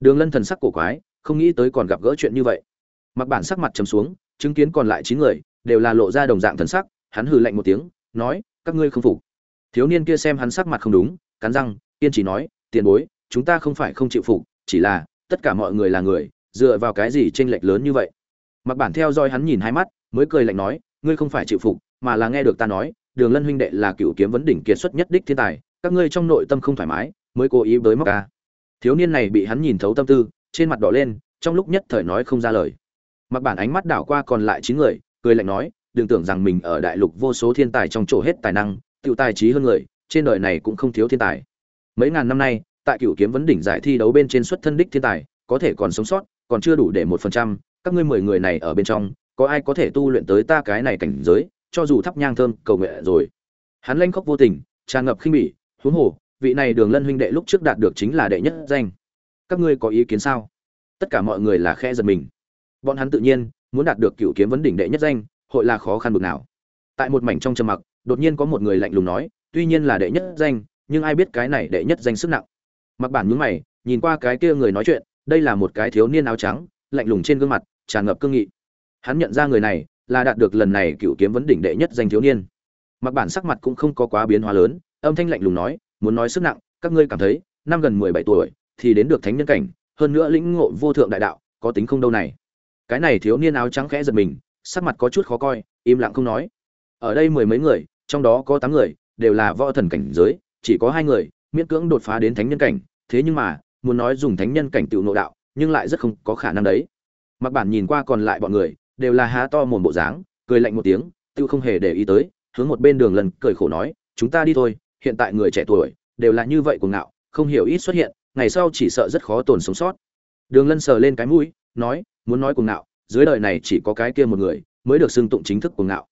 Đường lân thần sắc cổ quái, không nghĩ tới còn gặp gỡ chuyện như vậy. Mặc bản sắc mặt trầm xuống, chứng kiến còn lại chín người, đều là lộ ra đồng dạng thần sắc, hắn hừ lạnh một tiếng nói, các ngươi không phục. Thiếu niên kia xem hắn sắc mặt không đúng, cắn răng, kiên trì nói, tiền bối, chúng ta không phải không chịu phục, chỉ là, tất cả mọi người là người, dựa vào cái gì chênh lệch lớn như vậy? Mặc bản theo dõi hắn nhìn hai mắt, mới cười lạnh nói, ngươi không phải chịu phục, mà là nghe được ta nói, đường lân huynh đệ là cựu kiếm vấn đỉnh kiệt xuất nhất đích thiên tài, các ngươi trong nội tâm không thoải mái, mới cố ý với móc ca thiếu niên này bị hắn nhìn thấu tâm tư, trên mặt đỏ lên, trong lúc nhất thời nói không ra lời. Mặc bản ánh mắt đảo qua còn lại chín người, cười lạnh nói đừng tưởng rằng mình ở đại lục vô số thiên tài trong chỗ hết tài năng, tiểu tài trí hơn người, trên đời này cũng không thiếu thiên tài. Mấy ngàn năm nay, tại cửu kiếm vấn đỉnh giải thi đấu bên trên xuất thân đích thiên tài, có thể còn sống sót, còn chưa đủ để một phần trăm, các ngươi mười người này ở bên trong, có ai có thể tu luyện tới ta cái này cảnh giới, cho dù thắp nhang thơm, cầu nguyện rồi. Hắn lanh khóc vô tình, tràn ngập khinh bỉ, huống hồ, vị này đường lân huynh đệ lúc trước đạt được chính là đệ nhất danh. Các ngươi có ý kiến sao? Tất cả mọi người là khẽ giật mình. Bọn hắn tự nhiên, muốn đạt được cửu kiếm vấn đỉnh đệ nhất danh hội là khó khăn bực nào. Tại một mảnh trong trầm mặc, đột nhiên có một người lạnh lùng nói, tuy nhiên là đệ nhất danh, nhưng ai biết cái này đệ nhất danh sức nặng. Mặc bản nhúng mày, nhìn qua cái kia người nói chuyện, đây là một cái thiếu niên áo trắng, lạnh lùng trên gương mặt, tràn ngập cương nghị. Hắn nhận ra người này, là đạt được lần này cựu kiếm vấn đỉnh đệ nhất danh thiếu niên. Mặc bản sắc mặt cũng không có quá biến hóa lớn, âm thanh lạnh lùng nói, muốn nói sức nặng, các ngươi cảm thấy, năm gần mười bảy tuổi, thì đến được thánh nhân cảnh, hơn nữa lĩnh ngộ vô thượng đại đạo, có tính không đâu này. Cái này thiếu niên áo trắng khẽ giật mình sắc mặt có chút khó coi, im lặng không nói. Ở đây mười mấy người, trong đó có tám người, đều là võ thần cảnh giới, chỉ có hai người, miễn cưỡng đột phá đến thánh nhân cảnh. Thế nhưng mà, muốn nói dùng thánh nhân cảnh tự nội đạo, nhưng lại rất không có khả năng đấy. Mặc bản nhìn qua còn lại bọn người, đều là há to mồm bộ dáng, cười lạnh một tiếng tiêu không hề để ý tới, hướng một bên đường lần cười khổ nói, chúng ta đi thôi, hiện tại người trẻ tuổi, đều là như vậy cuồng ngạo, không hiểu ít xuất hiện, ngày sau chỉ sợ rất khó tồn sống sót. Đường lân sờ lên cái mũi, nói, muốn nói cuồng ngạo dưới đời này chỉ có cái kia một người mới được xưng tụng chính thức cuồng ngạo.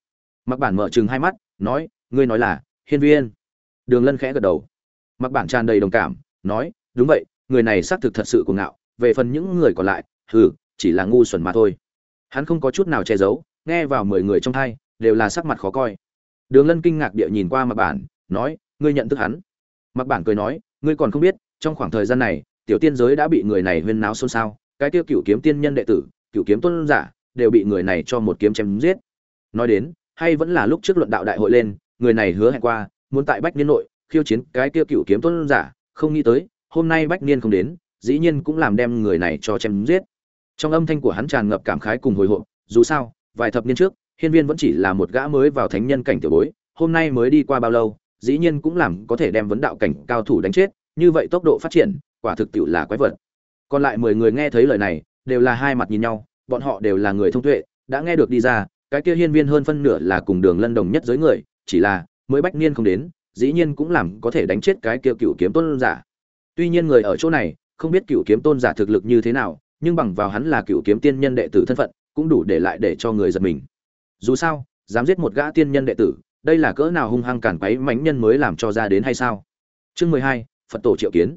Mặc bản mở chừng hai mắt, nói, ngươi nói là hiên viên. Đường lân khẽ gật đầu. Mặc bản tràn đầy đồng cảm, nói, đúng vậy, người này xác thực thật sự cuồng ngạo, về phần những người còn lại, hừ, chỉ là ngu xuẩn mà thôi. Hắn không có chút nào che giấu, nghe vào mười người trong thai đều là sắc mặt khó coi. Đường lân kinh ngạc địa nhìn qua mặc bản, nói, ngươi nhận thức hắn? Mặc bản cười nói, ngươi còn không biết, trong khoảng thời gian này, tiểu tiên giới đã bị người này huyên náo xôn xao, cái tiêu cựu kiếm tiên nhân đệ tử cựu kiếm tôn giả, đều bị người này cho một kiếm chém giết. Nói đến, hay vẫn là lúc trước luận đạo đại hội lên, người này hứa hẹn qua, muốn tại bách niên nội khiêu chiến cái tiêu cựu kiếm tôn giả, không nghĩ tới, hôm nay bách niên không đến, dĩ nhiên cũng làm đem người này cho chém giết. Trong âm thanh của hắn tràn ngập cảm khái cùng hồi hộp, dù sao, vài thập niên trước, hiên viên vẫn chỉ là một gã mới vào thánh nhân cảnh tiểu bối, hôm nay mới đi qua bao lâu, dĩ nhiên cũng làm có thể đem vấn đạo cảnh cao thủ đánh chết, như vậy tốc độ phát triển, quả thực tiệu là quái vật. Còn lại mười người nghe thấy lời này đều là hai mặt nhìn nhau, bọn họ đều là người thông tuệ, đã nghe được đi ra, cái kia hiên viên hơn phân nửa là cùng đường lân đồng nhất giới người, chỉ là mới bách niên không đến, dĩ nhiên cũng làm có thể đánh chết cái kia cựu kiếm tôn giả. Tuy nhiên người ở chỗ này không biết cựu kiếm tôn giả thực lực như thế nào, nhưng bằng vào hắn là cựu kiếm tiên nhân đệ tử thân phận, cũng đủ để lại để cho người giật mình. Dù sao, dám giết một gã tiên nhân đệ tử, đây là cỡ nào hung hăng cản quấy mãnh nhân mới làm cho ra đến hay sao? Chương mười hai, phật tổ triệu kiến.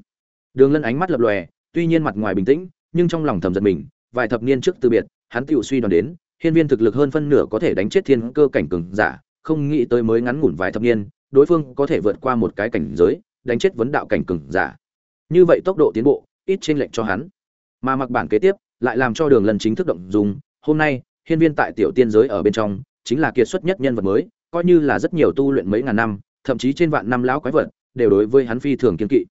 Đường lân ánh mắt lập lòe, tuy nhiên mặt ngoài bình tĩnh nhưng trong lòng thầm giận mình, vài thập niên trước từ biệt, hắn tự suy đoán đến, hiên viên thực lực hơn phân nửa có thể đánh chết thiên cơ cảnh cường giả, không nghĩ tới mới ngắn ngủn vài thập niên, đối phương có thể vượt qua một cái cảnh giới, đánh chết vấn đạo cảnh cường giả. Như vậy tốc độ tiến bộ, ít trên lệnh cho hắn. Mà mặc bản kế tiếp, lại làm cho đường lần chính thức động dùng, hôm nay, hiên viên tại tiểu tiên giới ở bên trong, chính là kiệt xuất nhất nhân vật mới, coi như là rất nhiều tu luyện mấy ngàn năm, thậm chí trên vạn năm lão quái vật, đều đối với hắn phi thường kiên kỵ.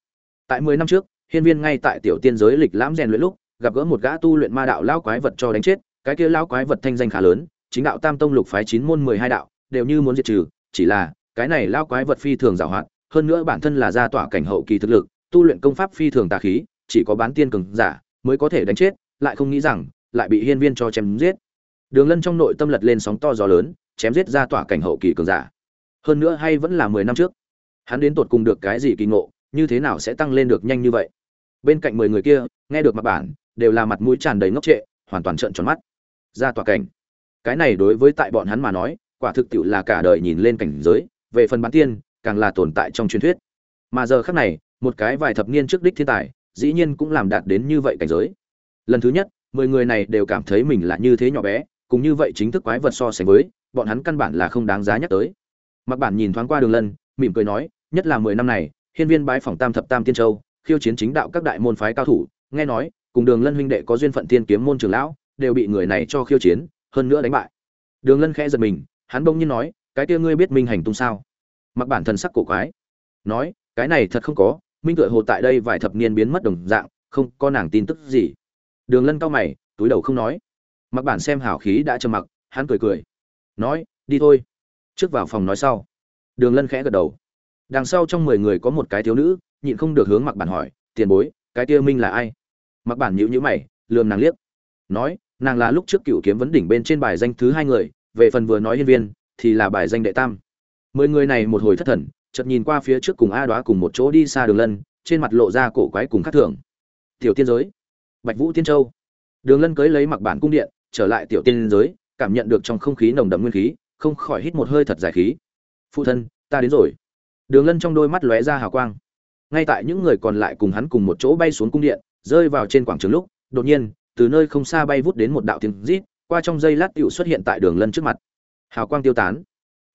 Tại mười năm trước, hiên viên ngay tại tiểu tiên giới lịch lãm rèn luyện lúc gặp gỡ một gã tu luyện ma đạo lão quái vật cho đánh chết, cái kia lão quái vật thanh danh khá lớn, chính đạo tam tông lục phái chín môn mười hai đạo, đều như muốn diệt trừ, chỉ là, cái này lão quái vật phi thường giàu hoạt, hơn nữa bản thân là gia tỏa cảnh hậu kỳ thực lực, tu luyện công pháp phi thường tà khí, chỉ có bán tiên cường giả mới có thể đánh chết, lại không nghĩ rằng, lại bị hiên viên cho chém giết. Đường lân trong nội tâm lật lên sóng to gió lớn, chém giết ra tỏa cảnh hậu kỳ cường giả. Hơn nữa hay vẫn là mười năm trước. Hắn đến tột cùng được cái gì kỳ ngộ, như thế nào sẽ tăng lên được nhanh như vậy? Bên cạnh mười người kia, nghe được mặt bản đều là mặt mũi tràn đầy ngốc trệ, hoàn toàn trợn tròn mắt. Ra tòa cảnh. Cái này đối với tại bọn hắn mà nói, quả thực tiệu là cả đời nhìn lên cảnh giới, về phần bán tiên, càng là tồn tại trong truyền thuyết. Mà giờ khác này, một cái vài thập niên trước đích thiên tài, dĩ nhiên cũng làm đạt đến như vậy cảnh giới. Lần thứ nhất, mười người này đều cảm thấy mình là như thế nhỏ bé, cùng như vậy chính thức quái vật so sánh với, bọn hắn căn bản là không đáng giá nhắc tới. Mặc bản nhìn thoáng qua đường lân, mỉm cười nói, nhất là mười năm này, hiên viên bái phòng tam thập tam tiên châu, khiêu chiến chính đạo các đại môn phái cao thủ, nghe nói cùng đường lân huynh đệ có duyên phận tiên kiếm môn trưởng lão, đều bị người này cho khiêu chiến, hơn nữa đánh bại. Đường lân khẽ giật mình, hắn bỗng nhiên nói, cái kia ngươi biết minh hành tung sao? Mặc bản thần sắc cổ quái, nói, cái này thật không có, minh tựa hồ tại đây vài thập niên biến mất đồng dạng, không có nàng tin tức gì. Đường lân cao mày, túi đầu không nói. Mặc bản xem hảo khí đã trầm mặc, hắn cười cười, nói, đi thôi. Trước vào phòng nói sau, đường lân khẽ gật đầu. Đằng sau trong mười người có một cái thiếu nữ, nhịn không được hướng mặc bản hỏi, tiền bối, cái kia minh là ai? Mặc bản nhữ nhữ mày, lườm nàng liếc. Nói, nàng là lúc trước cựu kiếm vấn đỉnh bên trên bài danh thứ hai người, về phần vừa nói hiên viên, thì là bài danh đệ tam. Mười người này một hồi thất thần, chợt nhìn qua phía trước cùng a đoá cùng một chỗ đi xa đường lân, trên mặt lộ ra cổ quái cùng khắc thường. Tiểu tiên giới. Bạch vũ tiên châu. Đường lân cưới lấy mặc bản cung điện, trở lại tiểu tiên giới, cảm nhận được trong không khí nồng đậm nguyên khí, không khỏi hít một hơi thật dài khí. Phụ thân, ta đến rồi. Đường lân trong đôi mắt lóe ra hào quang. Ngay tại những người còn lại cùng hắn cùng một chỗ bay xuống cung điện rơi vào trên quảng trường lúc, đột nhiên, từ nơi không xa bay vút đến một đạo tiếng rít, qua trong giây lát tựu xuất hiện tại đường lân trước mặt. Hào quang tiêu tán,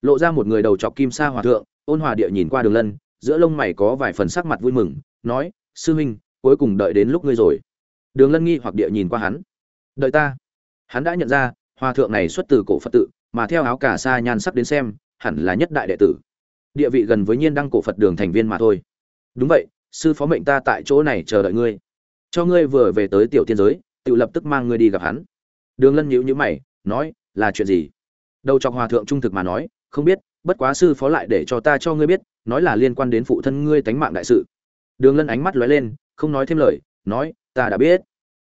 lộ ra một người đầu trọc kim sa hòa thượng, ôn hòa địa nhìn qua đường lân, giữa lông mày có vài phần sắc mặt vui mừng, nói, sư huynh, cuối cùng đợi đến lúc ngươi rồi. Đường lân nghi hoặc địa nhìn qua hắn, đợi ta. Hắn đã nhận ra, hòa thượng này xuất từ cổ phật tự, mà theo áo cà sa nhan sắc đến xem, hẳn là nhất đại đệ tử. Địa vị gần với nhiên đăng cổ phật đường thành viên mà thôi. Đúng vậy, sư phó mệnh ta tại chỗ này chờ đợi ngươi cho ngươi vừa về tới tiểu tiên giới, tự lập tức mang ngươi đi gặp hắn. Đường lân nhíu nhíu mày, nói, là chuyện gì? Đầu chọc hòa thượng trung thực mà nói, không biết, bất quá sư phó lại để cho ta cho ngươi biết, nói là liên quan đến phụ thân ngươi tánh mạng đại sự. Đường lân ánh mắt lóe lên, không nói thêm lời, nói, ta đã biết.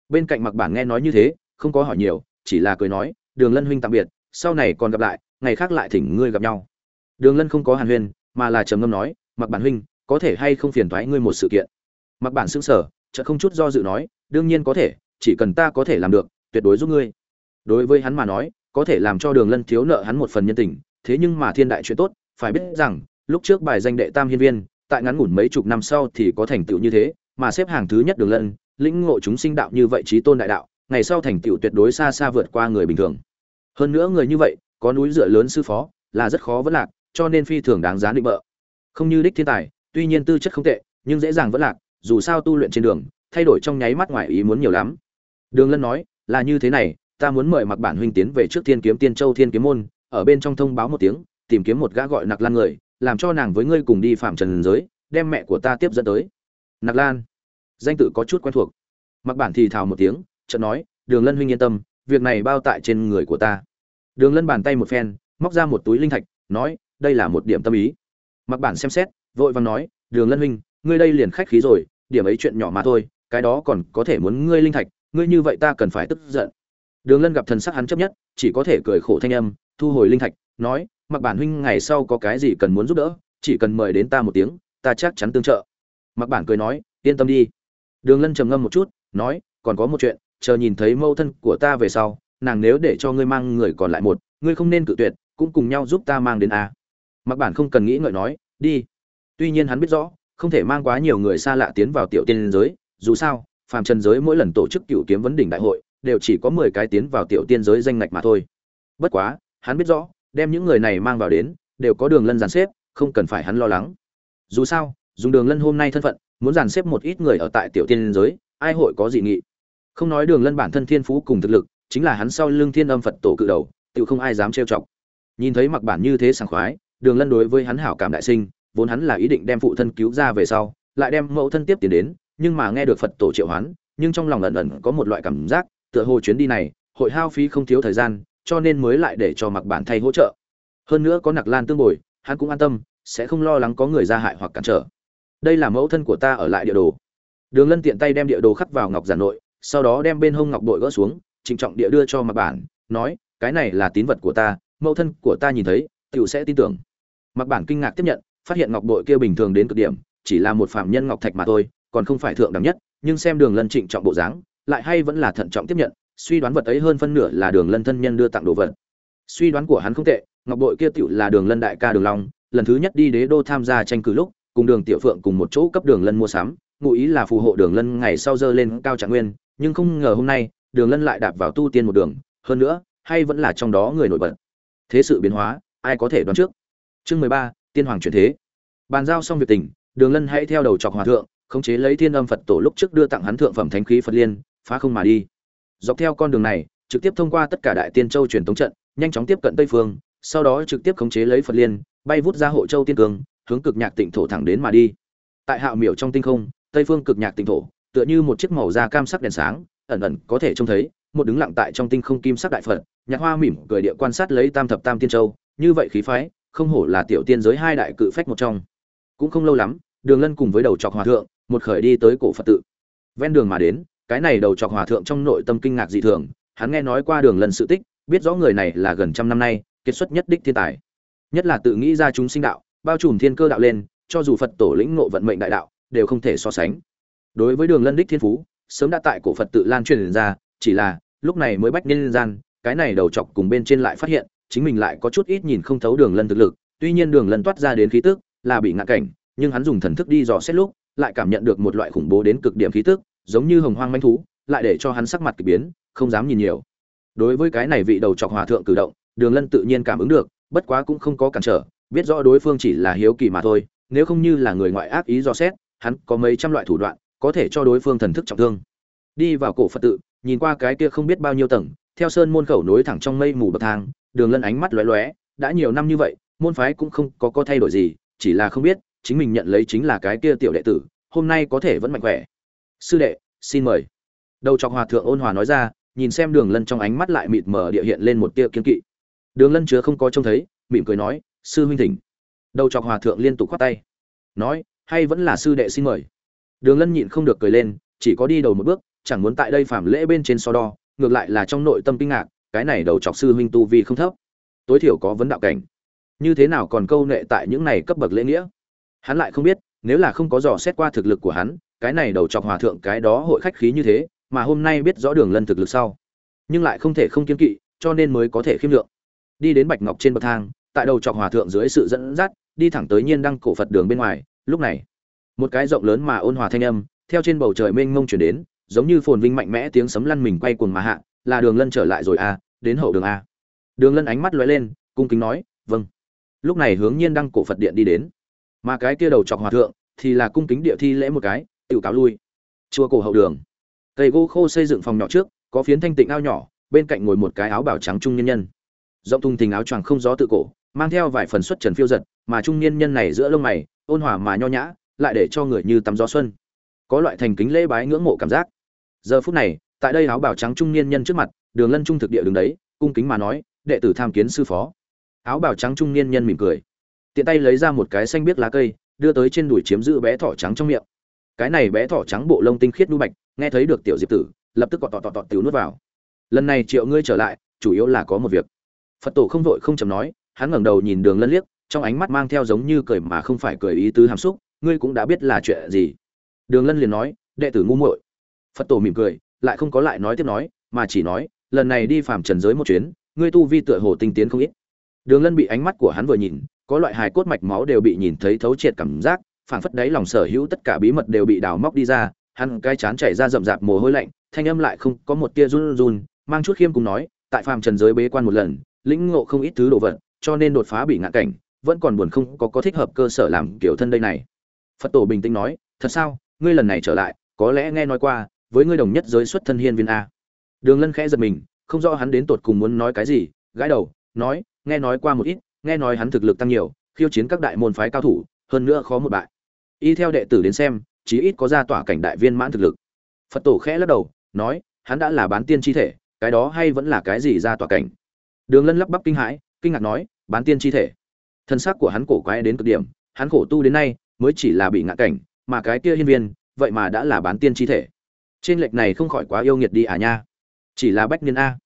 Bên cạnh mặc bản nghe nói như thế, không có hỏi nhiều, chỉ là cười nói, đường lân huynh tạm biệt, sau này còn gặp lại, ngày khác lại thỉnh ngươi gặp nhau. Đường lân không có hàn huyên, mà là trầm ngâm nói mặc bản huynh, có thể hay không phiền thoái ngươi một sự kiện? Mặc bản xứng sở chợt không chút do dự nói, đương nhiên có thể, chỉ cần ta có thể làm được, tuyệt đối giúp ngươi. Đối với hắn mà nói, có thể làm cho đường lân thiếu nợ hắn một phần nhân tình, thế nhưng mà thiên đại chuyện tốt, phải biết rằng, lúc trước bài danh đệ tam hiên viên, tại ngắn ngủn mấy chục năm sau thì có thành tựu như thế, mà xếp hàng thứ nhất đường lân, lĩnh ngộ chúng sinh đạo như vậy trí tôn đại đạo, ngày sau thành tựu tuyệt đối xa xa vượt qua người bình thường. Hơn nữa người như vậy, có núi dựa lớn sư phó, là rất khó vẫn lạc, cho nên phi thường đáng giá định bợ. Không như đích thiên tài, tuy nhiên tư chất không tệ, nhưng dễ dàng vẫn lạc dù sao tu luyện trên đường, thay đổi trong nháy mắt ngoài ý muốn nhiều lắm. Đường lân nói, là như thế này, ta muốn mời mặc bản huynh tiến về trước thiên kiếm tiên châu thiên kiếm môn, ở bên trong thông báo một tiếng, tìm kiếm một gã gọi nặc lan người, làm cho nàng với ngươi cùng đi phạm trần giới, đem mẹ của ta tiếp dẫn tới. Nặc lan, danh tự có chút quen thuộc. Mặc bản thì thào một tiếng, chợt nói, đường lân huynh yên tâm, việc này bao tại trên người của ta. Đường lân bàn tay một phen, móc ra một túi linh thạch, nói, đây là một điểm tâm ý. Mặc bản xem xét, vội vàng nói, đường lân huynh ngươi đây liền khách khí rồi, điểm ấy chuyện nhỏ mà thôi, cái đó còn có thể muốn ngươi linh thạch, ngươi như vậy ta cần phải tức giận. Đường lân gặp thần sắc hắn chấp nhất, chỉ có thể cười khổ thanh âm, thu hồi linh thạch, nói, mặc bản huynh ngày sau có cái gì cần muốn giúp đỡ, chỉ cần mời đến ta một tiếng, ta chắc chắn tương trợ. Mặc bản cười nói, yên tâm đi. Đường lân trầm ngâm một chút, nói, còn có một chuyện, chờ nhìn thấy mâu thân của ta về sau, nàng nếu để cho ngươi mang người còn lại một, ngươi không nên cự tuyệt, cũng cùng nhau giúp ta mang đến a. Mặc bản không cần nghĩ ngợi nói, đi. Tuy nhiên hắn biết rõ không thể mang quá nhiều người xa lạ tiến vào tiểu tiên giới, dù sao, phàm trần giới mỗi lần tổ chức cựu kiếm vấn đỉnh đại hội, đều chỉ có mười cái tiến vào tiểu tiên giới danh ngạch mà thôi. Bất quá, hắn biết rõ, đem những người này mang vào đến, đều có đường lân dàn xếp, không cần phải hắn lo lắng. Dù sao, dùng đường lân hôm nay thân phận, muốn dàn xếp một ít người ở tại tiểu tiên giới, ai hội có dị nghị? Không nói đường lân bản thân thiên phú cùng thực lực, chính là hắn sau lưng thiên âm phật tổ cự đầu, tự không ai dám trêu chọc. Nhìn thấy mặc bản như thế sảng khoái, đường lân đối với hắn hảo cảm đại sinh vốn hắn là ý định đem phụ thân cứu ra về sau, lại đem mẫu thân tiếp tiền đến, nhưng mà nghe được phật tổ triệu hoán, nhưng trong lòng ẩn ẩn có một loại cảm giác, tựa hồ chuyến đi này, hội hao phí không thiếu thời gian, cho nên mới lại để cho mặc bản thay hỗ trợ. Hơn nữa có nặc lan tương bồi, hắn cũng an tâm, sẽ không lo lắng có người ra hại hoặc cản trở. Đây là mẫu thân của ta ở lại địa đồ. Đường lân tiện tay đem địa đồ khắc vào ngọc giản nội, sau đó đem bên hông ngọc bội gỡ xuống, trịnh trọng địa đưa cho mặc bản, nói, cái này là tín vật của ta, mẫu thân của ta nhìn thấy, tiểu sẽ tin tưởng. Mặc bản kinh ngạc tiếp nhận phát hiện ngọc bội kia bình thường đến cực điểm, chỉ là một phạm nhân ngọc thạch mà thôi, còn không phải thượng đẳng nhất, nhưng xem đường lân trịnh trọng bộ dáng, lại hay vẫn là thận trọng tiếp nhận, suy đoán vật ấy hơn phân nửa là đường lân thân nhân đưa tặng đồ vật. Suy đoán của hắn không tệ, ngọc bội kia tiểu là đường lân đại ca đường long, lần thứ nhất đi đế đô tham gia tranh cử lúc, cùng đường tiểu phượng cùng một chỗ cấp đường lân mua sắm, ngụ ý là phù hộ đường lân ngày sau dơ lên cao trạng nguyên, nhưng không ngờ hôm nay, đường lân lại đạp vào tu tiên một đường, hơn nữa, hay vẫn là trong đó người nổi bật. Thế sự biến hóa, ai có thể đoán trước? Chương mười ba tiên hoàng chuyển thế. Bàn giao xong việc tình, đường lân hãy theo đầu chọc hòa thượng, khống chế lấy thiên âm phật tổ lúc trước đưa tặng hắn thượng phẩm thánh khí phật liên, phá không mà đi. Dọc theo con đường này, trực tiếp thông qua tất cả đại tiên châu truyền tống trận, nhanh chóng tiếp cận tây phương, sau đó trực tiếp khống chế lấy phật liên, bay vút ra hộ châu tiên cương, hướng cực nhạc tịnh thổ thẳng đến mà đi. Tại hạo miểu trong tinh không, tây phương cực nhạc tịnh thổ, tựa như một chiếc màu da cam sắc đèn sáng, ẩn ẩn có thể trông thấy, một đứng lặng tại trong tinh không kim sắc đại phật, nhạc hoa mỉm cười địa quan sát lấy tam thập tam tiên châu, như vậy khí phái không hổ là tiểu tiên giới hai đại cự phách một trong. Cũng không lâu lắm, đường lân cùng với đầu trọc hòa thượng, một khởi đi tới cổ phật tự. Ven đường mà đến, cái này đầu trọc hòa thượng trong nội tâm kinh ngạc dị thường, hắn nghe nói qua đường lân sự tích, biết rõ người này là gần trăm năm nay, kiệt xuất nhất đích thiên tài. Nhất là tự nghĩ ra chúng sinh đạo, bao trùm thiên cơ đạo lên, cho dù phật tổ lĩnh ngộ vận mệnh đại đạo, đều không thể so sánh. Đối với đường lân đích thiên phú, sớm đã tại cổ phật tự lan truyền ra, chỉ là, lúc này mới bách nhân gian, cái này đầu chọc cùng bên trên lại phát hiện chính mình lại có chút ít nhìn không thấu đường lân thực lực, tuy nhiên đường lân toát ra đến khí tức là bị ngã cảnh, nhưng hắn dùng thần thức đi dò xét lúc, lại cảm nhận được một loại khủng bố đến cực điểm khí tức, giống như hồng hoang manh thú, lại để cho hắn sắc mặt kỳ biến, không dám nhìn nhiều. Đối với cái này vị đầu chọc hòa thượng cử động, đường lân tự nhiên cảm ứng được, bất quá cũng không có cản trở, biết rõ đối phương chỉ là hiếu kỳ mà thôi, nếu không như là người ngoại ác ý dò xét, hắn có mấy trăm loại thủ đoạn, có thể cho đối phương thần thức trọng thương. Đi vào cổ phật tự, nhìn qua cái kia không biết bao nhiêu tầng, theo sơn môn khẩu nối thẳng trong mây mù bậc thang đường lân ánh mắt lóe lóe, đã nhiều năm như vậy, môn phái cũng không có có thay đổi gì, chỉ là không biết, chính mình nhận lấy chính là cái kia tiểu đệ tử, hôm nay có thể vẫn mạnh khỏe. Sư đệ, xin mời. Đầu chọc hòa thượng ôn hòa nói ra, nhìn xem đường lân trong ánh mắt lại mịt mờ địa hiện lên một tia kiên kỵ. Đường lân chứa không có trông thấy, mỉm cười nói, sư huynh thỉnh. Đầu chọc hòa thượng liên tục khoát tay, nói, hay vẫn là sư đệ xin mời. Đường lân nhịn không được cười lên, chỉ có đi đầu một bước, chẳng muốn tại đây phạm lễ bên trên so đo, ngược lại là trong nội tâm kinh ngạc cái này đầu chọc sư huynh tu vi không thấp, tối thiểu có vấn đạo cảnh. Như thế nào còn câu nệ tại những này cấp bậc lễ nghĩa? Hắn lại không biết, nếu là không có dò xét qua thực lực của hắn, cái này đầu chọc hòa thượng cái đó hội khách khí như thế, mà hôm nay biết rõ đường lân thực lực sau. Nhưng lại không thể không kiên kỵ, cho nên mới có thể khiêm lượng. Đi đến bạch ngọc trên bậc thang, tại đầu chọc hòa thượng dưới sự dẫn dắt, đi thẳng tới nhiên đăng cổ phật đường bên ngoài, lúc này, một cái rộng lớn mà ôn hòa thanh âm, theo trên bầu trời mênh mông chuyển đến, giống như phồn vinh mạnh mẽ tiếng sấm lăn mình quay cuồng mà hạ là đường lân trở lại rồi à đến hậu đường a đường lân ánh mắt lóe lên, cung kính nói vâng. Lúc này hướng nhiên đăng cổ phật điện đi đến. Mà cái kia đầu chọc hòa thượng thì là cung kính địa thi lễ một cái, tự cáo lui. Chùa cổ hậu đường. Cây gỗ khô xây dựng phòng nhỏ trước, có phiến thanh tịnh ao nhỏ, bên cạnh ngồi một cái áo bảo trắng trung nhân nhân. Rộng thùng thình áo choàng không gió tự cổ, mang theo vài phần xuất trần phiêu giật, mà trung niên nhân này giữa lông mày, ôn hòa mà nho nhã, lại để cho người như tắm gió xuân. Có loại thành kính lễ bái ngưỡng mộ cảm giác. Giờ phút này tại đây áo bảo trắng trung niên nhân trước mặt, đường lân trung thực địa đứng đấy, cung kính mà nói, đệ tử tham kiến sư phó. Áo bảo trắng trung niên nhân mỉm cười, tiện tay lấy ra một cái xanh biếc lá cây, đưa tới trên đùi chiếm giữ bé thỏ trắng trong miệng. Cái này bé thỏ trắng bộ lông tinh khiết đu bạch, nghe thấy được tiểu diệp tử, lập tức cọt tọt tọt tọt tiểu nuốt vào. Lần này triệu ngươi trở lại, chủ yếu là có một việc. Phật tổ không vội không chầm nói, hắn ngẩng đầu nhìn đường lân liếc, trong ánh mắt mang theo giống như cười mà không phải cười ý tứ hàm xúc, ngươi cũng đã biết là chuyện gì? Đường lân liền nói, đệ tử ngu muội. Phật tổ mỉm cười lại không có lại nói tiếp nói, mà chỉ nói, lần này đi phàm trần giới một chuyến, ngươi tu vi tựa hồ tinh tiến không ít. Đường lân bị ánh mắt của hắn vừa nhìn, có loại hài cốt mạch máu đều bị nhìn thấy thấu triệt cảm giác, phảng phất đấy lòng sở hữu tất cả bí mật đều bị đào móc đi ra, hắn cái chán chảy ra rậm rạp mồ hôi lạnh, thanh âm lại không có một tia run run, mang chút khiêm cùng nói, tại phàm trần giới bế quan một lần, lĩnh ngộ không ít thứ đồ vật, cho nên đột phá bị ngạn cảnh, vẫn còn buồn không có có thích hợp cơ sở làm kiểu thân đây này. Phật tổ bình tĩnh nói, thật sao? Ngươi lần này trở lại, có lẽ nghe nói qua với ngươi đồng nhất giới xuất thân hiên viên a. Đường lân khẽ giật mình, không rõ hắn đến tột cùng muốn nói cái gì, gãi đầu, nói, nghe nói qua một ít, nghe nói hắn thực lực tăng nhiều, khiêu chiến các đại môn phái cao thủ, hơn nữa khó một bại. Y theo đệ tử đến xem, chí ít có ra tỏa cảnh đại viên mãn thực lực. Phật tổ khẽ lắc đầu, nói, hắn đã là bán tiên chi thể, cái đó hay vẫn là cái gì ra tỏa cảnh? Đường lân lắp bắp kinh hãi, kinh ngạc nói, bán tiên chi thể. Thân xác của hắn cổ quái đến cực điểm, hắn khổ tu đến nay, mới chỉ là bị ngạ cảnh, mà cái kia hiên viên, vậy mà đã là bán tiên chi thể trên lệch này không khỏi quá yêu nghiệt đi à nha. Chỉ là bách niên a.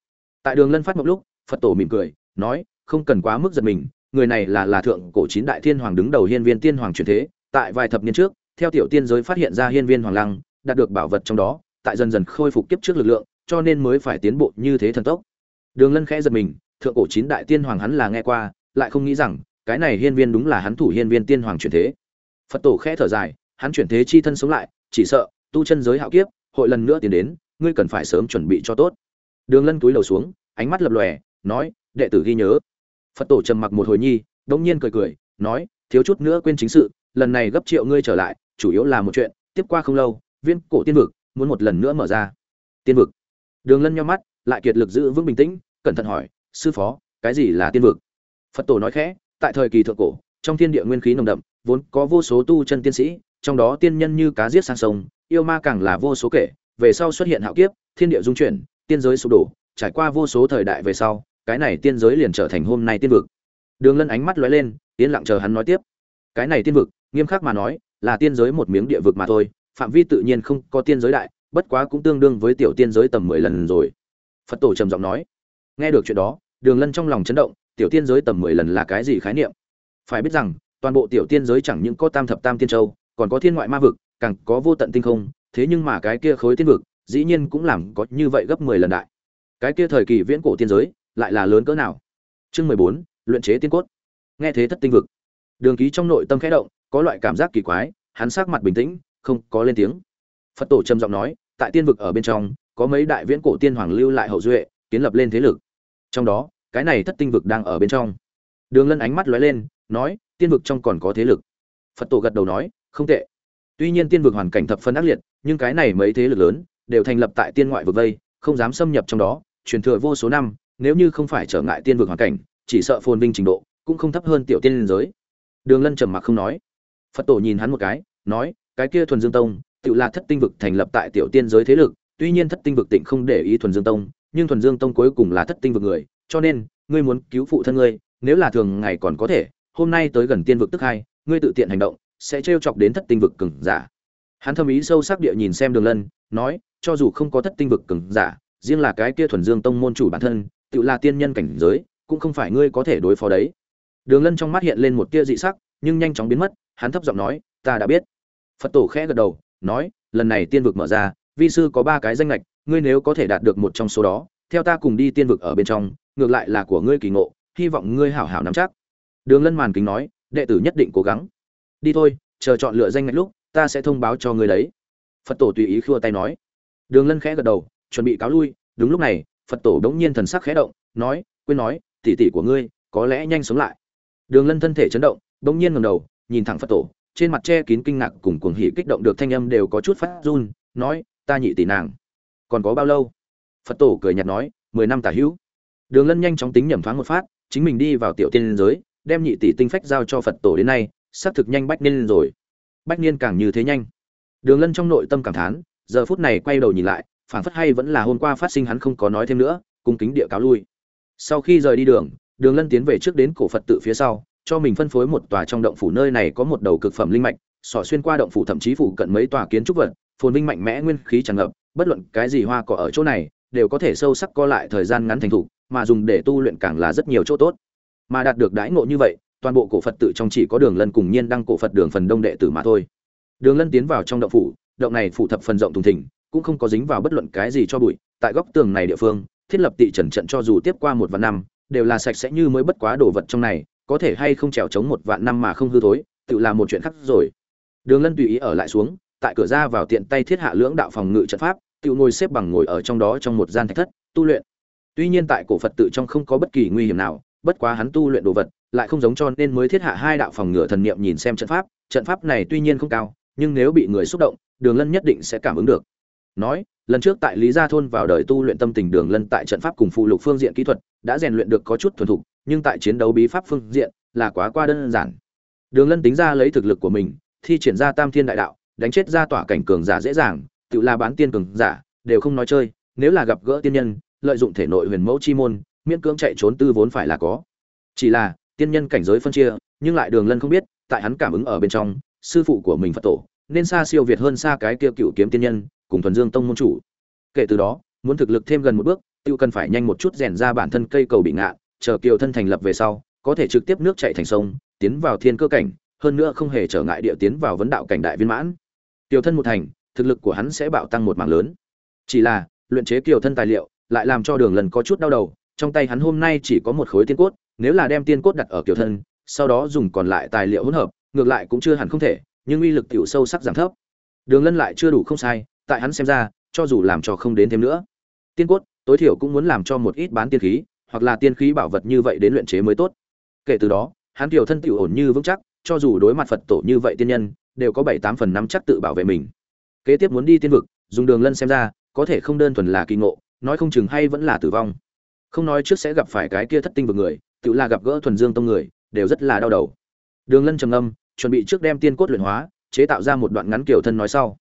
Tại đường lân phát một lúc, phật tổ mỉm cười, nói, không cần quá mức giật mình, người này là là thượng cổ chín đại thiên hoàng đứng đầu hiên viên tiên hoàng truyền thế, tại vài thập niên trước, theo tiểu tiên giới phát hiện ra hiên viên hoàng lăng, đạt được bảo vật trong đó, tại dần dần khôi phục kiếp trước lực lượng, cho nên mới phải tiến bộ như thế thần tốc. Đường lân khẽ giật mình, thượng cổ chín đại tiên hoàng hắn là nghe qua, lại không nghĩ rằng, cái này hiên viên đúng là hắn thủ hiên viên tiên hoàng truyền thế. Phật tổ khẽ thở dài, hắn chuyển thế chi thân sống lại, chỉ sợ, tu chân giới hạo kiếp hội lần nữa tiến đến, ngươi cần phải sớm chuẩn bị cho tốt. Đường lân túi lầu xuống, ánh mắt lập lòe, nói, đệ tử ghi nhớ. Phật tổ trầm mặc một hồi nhi, đống nhiên cười cười, nói, thiếu chút nữa quên chính sự, lần này gấp triệu ngươi trở lại, chủ yếu là một chuyện, tiếp qua không lâu, viên cổ tiên vực muốn một lần nữa mở ra. Tiên vực. Đường lân nhau mắt, lại kiệt lực giữ vững bình tĩnh, cẩn thận hỏi, sư phó, cái gì là tiên vực? Phật tổ nói khẽ, tại thời kỳ thượng cổ, trong thiên địa nguyên khí nồng đậm, vốn có vô số tu chân tiên sĩ, trong đó tiên nhân như cá giết sang sông yêu ma càng là vô số kể, về sau xuất hiện hạo kiếp, thiên địa dung chuyển, tiên giới sụp đổ, trải qua vô số thời đại về sau, cái này tiên giới liền trở thành hôm nay tiên vực. Đường lân ánh mắt lóe lên, yên lặng chờ hắn nói tiếp. Cái này tiên vực, nghiêm khắc mà nói, là tiên giới một miếng địa vực mà thôi, phạm vi tự nhiên không có tiên giới đại, bất quá cũng tương đương với tiểu tiên giới tầm mười lần rồi. Phật tổ trầm giọng nói. Nghe được chuyện đó, đường lân trong lòng chấn động, tiểu tiên giới tầm mười lần là cái gì khái niệm? Phải biết rằng, toàn bộ tiểu tiên giới chẳng những có tam thập tam tiên châu, còn có thiên ngoại ma vực càng có vô tận tinh không, thế nhưng mà cái kia khối tiên vực, dĩ nhiên cũng làm có như vậy gấp mười lần đại. Cái kia thời kỳ viễn cổ tiên giới, lại là lớn cỡ nào? Chương mười bốn, luyện chế tiên cốt. Nghe thế thất tinh vực. Đường ký trong nội tâm khẽ động, có loại cảm giác kỳ quái, hắn sắc mặt bình tĩnh, không có lên tiếng. Phật tổ trầm giọng nói, tại tiên vực ở bên trong, có mấy đại viễn cổ tiên hoàng lưu lại hậu duệ, kiến lập lên thế lực. Trong đó, cái này thất tinh vực đang ở bên trong. Đường lân ánh mắt lóe lên, nói, tiên vực trong còn có thế lực. Phật tổ gật đầu nói, không tệ tuy nhiên tiên vực hoàn cảnh thập phân ác liệt, nhưng cái này mấy thế lực lớn đều thành lập tại tiên ngoại vực vây, không dám xâm nhập trong đó, truyền thừa vô số năm, nếu như không phải trở ngại tiên vực hoàn cảnh, chỉ sợ phồn vinh trình độ cũng không thấp hơn tiểu tiên liên giới. Đường lân trầm mặc không nói. Phật tổ nhìn hắn một cái, nói, cái kia thuần dương tông tự là thất tinh vực thành lập tại tiểu tiên giới thế lực, tuy nhiên thất tinh vực tịnh không để ý thuần dương tông, nhưng thuần dương tông cuối cùng là thất tinh vực người, cho nên, ngươi muốn cứu phụ thân ngươi, nếu là thường ngày còn có thể, hôm nay tới gần tiên vực tức hai, ngươi tự tiện hành động sẽ trêu chọc đến thất tinh vực cường giả. Hắn thâm ý sâu sắc địa nhìn xem đường lân, nói, cho dù không có thất tinh vực cường giả, riêng là cái kia thuần dương tông môn chủ bản thân, tự là tiên nhân cảnh giới, cũng không phải ngươi có thể đối phó đấy. Đường lân trong mắt hiện lên một tia dị sắc, nhưng nhanh chóng biến mất, hắn thấp giọng nói, ta đã biết. Phật tổ khẽ gật đầu, nói, lần này tiên vực mở ra, vi sư có ba cái danh lệch ngươi nếu có thể đạt được một trong số đó, theo ta cùng đi tiên vực ở bên trong, ngược lại là của ngươi kỳ ngộ, hy vọng ngươi hảo hảo nắm chắc. Đường lân màn kính nói, đệ tử nhất định cố gắng đi thôi, chờ chọn lựa danh ngạch lúc, ta sẽ thông báo cho người đấy. Phật tổ tùy ý khua tay nói. Đường lân khẽ gật đầu, chuẩn bị cáo lui. Đúng lúc này, phật tổ đống nhiên thần sắc khẽ động, nói, quên nói tỉ tỉ của ngươi, có lẽ nhanh sống lại. Đường lân thân thể chấn động, đống nhiên ngầm đầu, nhìn thẳng phật tổ, trên mặt che kín kinh ngạc cùng cuồng hỉ kích động được thanh âm đều có chút phát run, nói, ta nhị tỷ nàng, còn có bao lâu? Phật tổ cười nhạt nói, mười năm tả hữu. Đường lân nhanh chóng tính nhẩm thoáng một phát, chính mình đi vào tiểu tiên giới, đem nhị tỷ tinh phách giao cho phật tổ đến nay xác thực nhanh bách niên rồi. Bách niên càng như thế nhanh. Đường lân trong nội tâm cảm thán, giờ phút này quay đầu nhìn lại phản phất hay vẫn là hôm qua phát sinh hắn không có nói thêm nữa, cung kính địa cáo lui. Sau khi rời đi đường đường lân tiến về trước đến cổ phật tự phía sau, cho mình phân phối một tòa trong động phủ nơi này có một đầu cực phẩm linh mạch sỏ xuyên qua động phủ thậm chí phủ cận mấy tòa kiến trúc vật, phồn vinh mạnh mẽ, nguyên khí tràn ngập, bất luận cái gì hoa cỏ ở chỗ này, đều có thể sâu sắc co lại thời gian ngắn thành thục, mà dùng để tu luyện càng là rất nhiều chỗ tốt. Mà đạt được đãi ngộ như vậy toàn bộ cổ phật tự trong chỉ có đường lân cùng nhiên đăng cổ phật đường phần đông đệ tử mà thôi. Đường lân tiến vào trong động phủ, động này phủ thập phần rộng thùng thình, cũng không có dính vào bất luận cái gì cho bụi, tại góc tường này địa phương, thiết lập tị trần trận cho dù tiếp qua một vạn năm, đều là sạch sẽ như mới bất quá đồ vật trong này, có thể hay không trèo chống một vạn năm mà không hư thối, tự là một chuyện khác rồi. Đường lân tùy ý ở lại xuống, tại cửa ra vào tiện tay thiết hạ lưỡng đạo phòng ngự trận pháp, tự ngồi xếp bằng ngồi ở trong đó trong một gian thạch thất, tu luyện. Tuy nhiên tại cổ phật tự trong không có bất kỳ nguy hiểm nào, bất quá hắn tu luyện đồ vật lại không giống cho nên mới thiết hạ hai đạo phòng ngự thần niệm nhìn xem trận pháp. Trận pháp này tuy nhiên không cao, nhưng nếu bị người xúc động, đường lân nhất định sẽ cảm ứng được. Nói, lần trước tại lý gia thôn vào đời tu luyện tâm tình đường lân tại trận pháp cùng phụ lục phương diện kỹ thuật đã rèn luyện được có chút thuần thục, nhưng tại chiến đấu bí pháp phương diện là quá qua đơn giản. Đường lân tính ra lấy thực lực của mình, thi triển ra tam thiên đại đạo, đánh chết ra tỏa cảnh cường giả dễ dàng, tự là bán tiên cường giả, đều không nói chơi, nếu là gặp gỡ tiên nhân, lợi dụng thể nội huyền mẫu chi môn, miễn cưỡng chạy trốn tư vốn phải là có. Chỉ là tiên nhân cảnh giới phân chia, nhưng lại đường lân không biết, tại hắn cảm ứng ở bên trong, sư phụ của mình phật tổ, nên xa siêu việt hơn xa cái kia cựu kiếm tiên nhân, cùng thuần dương tông môn chủ. Kể từ đó, muốn thực lực thêm gần một bước, tiêu cần phải nhanh một chút rèn ra bản thân cây cầu bị ngạ, chờ kiều thân thành lập về sau, có thể trực tiếp nước chạy thành sông, tiến vào thiên cơ cảnh, hơn nữa không hề trở ngại địa tiến vào vấn đạo cảnh đại viên mãn. Kiều thân một thành, thực lực của hắn sẽ bạo tăng một mảng lớn. Chỉ là, luyện chế kiều thân tài liệu, lại làm cho đường lần có chút đau đầu trong tay hắn hôm nay chỉ có một khối tiên cốt, nếu là đem tiên cốt đặt ở kiều thân, sau đó dùng còn lại tài liệu hỗn hợp, ngược lại cũng chưa hẳn không thể, nhưng uy lực tiểu sâu sắc giảm thấp. Đường lân lại chưa đủ không sai, tại hắn xem ra, cho dù làm cho không đến thêm nữa. Tiên cốt, tối thiểu cũng muốn làm cho một ít bán tiên khí, hoặc là tiên khí bảo vật như vậy đến luyện chế mới tốt. Kể từ đó, hắn tiểu thân tiểu ổn như vững chắc, cho dù đối mặt phật tổ như vậy tiên nhân, đều có bảy tám phần năm chắc tự bảo vệ mình. Kế tiếp muốn đi tiên vực, dùng đường lân xem ra, có thể không đơn thuần là kỳ ngộ, nói không chừng hay vẫn là tử vong không nói trước sẽ gặp phải cái kia thất tinh vực người, tự là gặp gỡ thuần dương tông người, đều rất là đau đầu. Đường lân trầm âm chuẩn bị trước đem tiên cốt luyện hóa, chế tạo ra một đoạn ngắn kiểu thân nói sau.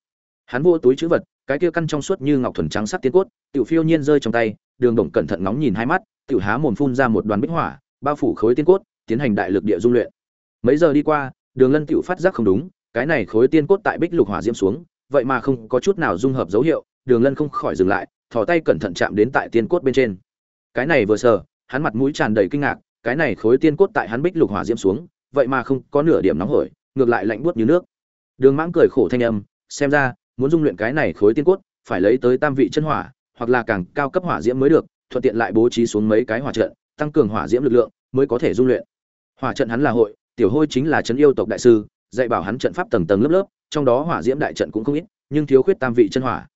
Hắn vô túi chữ vật, cái kia căn trong suốt như ngọc thuần trắng sắc tiên cốt tự phiêu nhiên rơi trong tay, đường đồng cẩn thận ngóng nhìn hai mắt tự há mồm phun ra một đoàn bích hỏa, bao phủ khối tiên cốt, tiến hành đại lực địa dung luyện. Mấy giờ đi qua, đường lân tự phát giác không đúng, cái này khối tiên cốt tại bích lục hỏa diễm xuống, vậy mà không có chút nào dung hợp dấu hiệu, đường lân không khỏi dừng lại, thò tay cẩn thận chạm đến tại tiên cốt bên trên cái này vừa sờ, hắn mặt mũi tràn đầy kinh ngạc, cái này khối tiên cốt tại hắn bích lục hỏa diễm xuống, vậy mà không có nửa điểm nóng hổi, ngược lại lạnh buốt như nước. Đường mãng cười khổ thanh âm, xem ra, muốn dung luyện cái này khối tiên cốt, phải lấy tới tam vị chân hỏa, hoặc là càng cao cấp hỏa diễm mới được, thuận tiện lại bố trí xuống mấy cái hỏa trận, tăng cường hỏa diễm lực lượng, mới có thể dung luyện. Hỏa trận hắn là hội, tiểu hôi chính là trấn yêu tộc đại sư, dạy bảo hắn trận pháp tầng tầng lớp lớp, trong đó hỏa diễm đại trận cũng không ít, nhưng thiếu khuyết tam vị chân hỏa.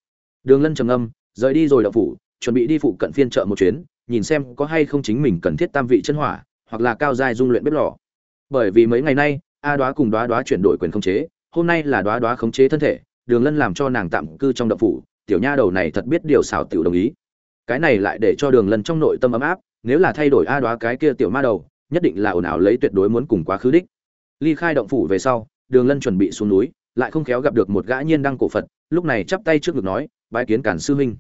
Đường lân trầm âm rời đi rồi đậu phủ, chuẩn bị đi phụ cận phiên chợ một chuyến nhìn xem có hay không chính mình cần thiết tam vị chân hỏa, hoặc là cao giai dung luyện bếp lò. Bởi vì mấy ngày nay, a đoá cùng đoá đoá chuyển đổi quyền khống chế, hôm nay là đoá đoá khống chế thân thể, đường lân làm cho nàng tạm cư trong động phủ, tiểu nha đầu này thật biết điều xảo tiểu đồng ý. Cái này lại để cho đường lân trong nội tâm ấm áp, nếu là thay đổi a đoá cái kia tiểu ma đầu, nhất định là ồn ào lấy tuyệt đối muốn cùng quá khứ đích. Ly khai động phủ về sau, đường lân chuẩn bị xuống núi, lại không khéo gặp được một gã nhiên đăng cổ phật, lúc này chắp tay trước ngực nói, bái kiến cản sư huynh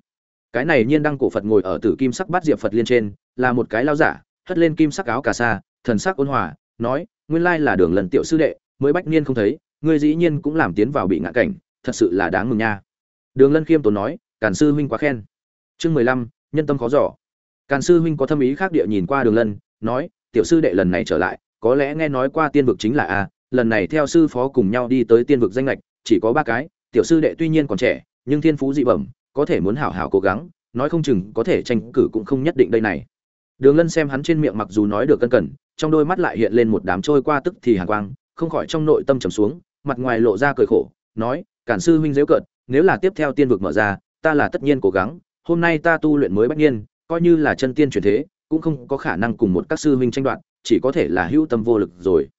cái này nhiên đăng cổ phật ngồi ở tử kim sắc bát diệp phật liên trên, là một cái lao giả, hất lên kim sắc áo cà sa, thần sắc ôn hòa, nói, nguyên lai là đường lần tiểu sư đệ, mới bách niên không thấy, ngươi dĩ nhiên cũng làm tiến vào bị ngã cảnh, thật sự là đáng mừng nha. Đường lân khiêm tốn nói cản sư huynh quá khen. Chương mười lăm, nhân tâm khó giỏ càn sư huynh có thâm ý khác địa nhìn qua đường lân, nói, tiểu sư đệ lần này trở lại, có lẽ nghe nói qua tiên vực chính là a, lần này theo sư phó cùng nhau đi tới tiên vực danh lệch chỉ có ba cái, tiểu sư đệ tuy nhiên còn trẻ, nhưng thiên phú dị bẩm có thể muốn hảo hảo cố gắng, nói không chừng có thể tranh cử cũng không nhất định đây này. Đường lân xem hắn trên miệng mặc dù nói được cân cẩn, trong đôi mắt lại hiện lên một đám trôi qua tức thì hàn quang, không khỏi trong nội tâm trầm xuống, mặt ngoài lộ ra cười khổ, nói, cản sư huynh dễu cợt, nếu là tiếp theo tiên vực mở ra, ta là tất nhiên cố gắng, hôm nay ta tu luyện mới bách nhiên coi như là chân tiên truyền thế, cũng không có khả năng cùng một các sư huynh tranh đoạt, chỉ có thể là hữu tâm vô lực rồi.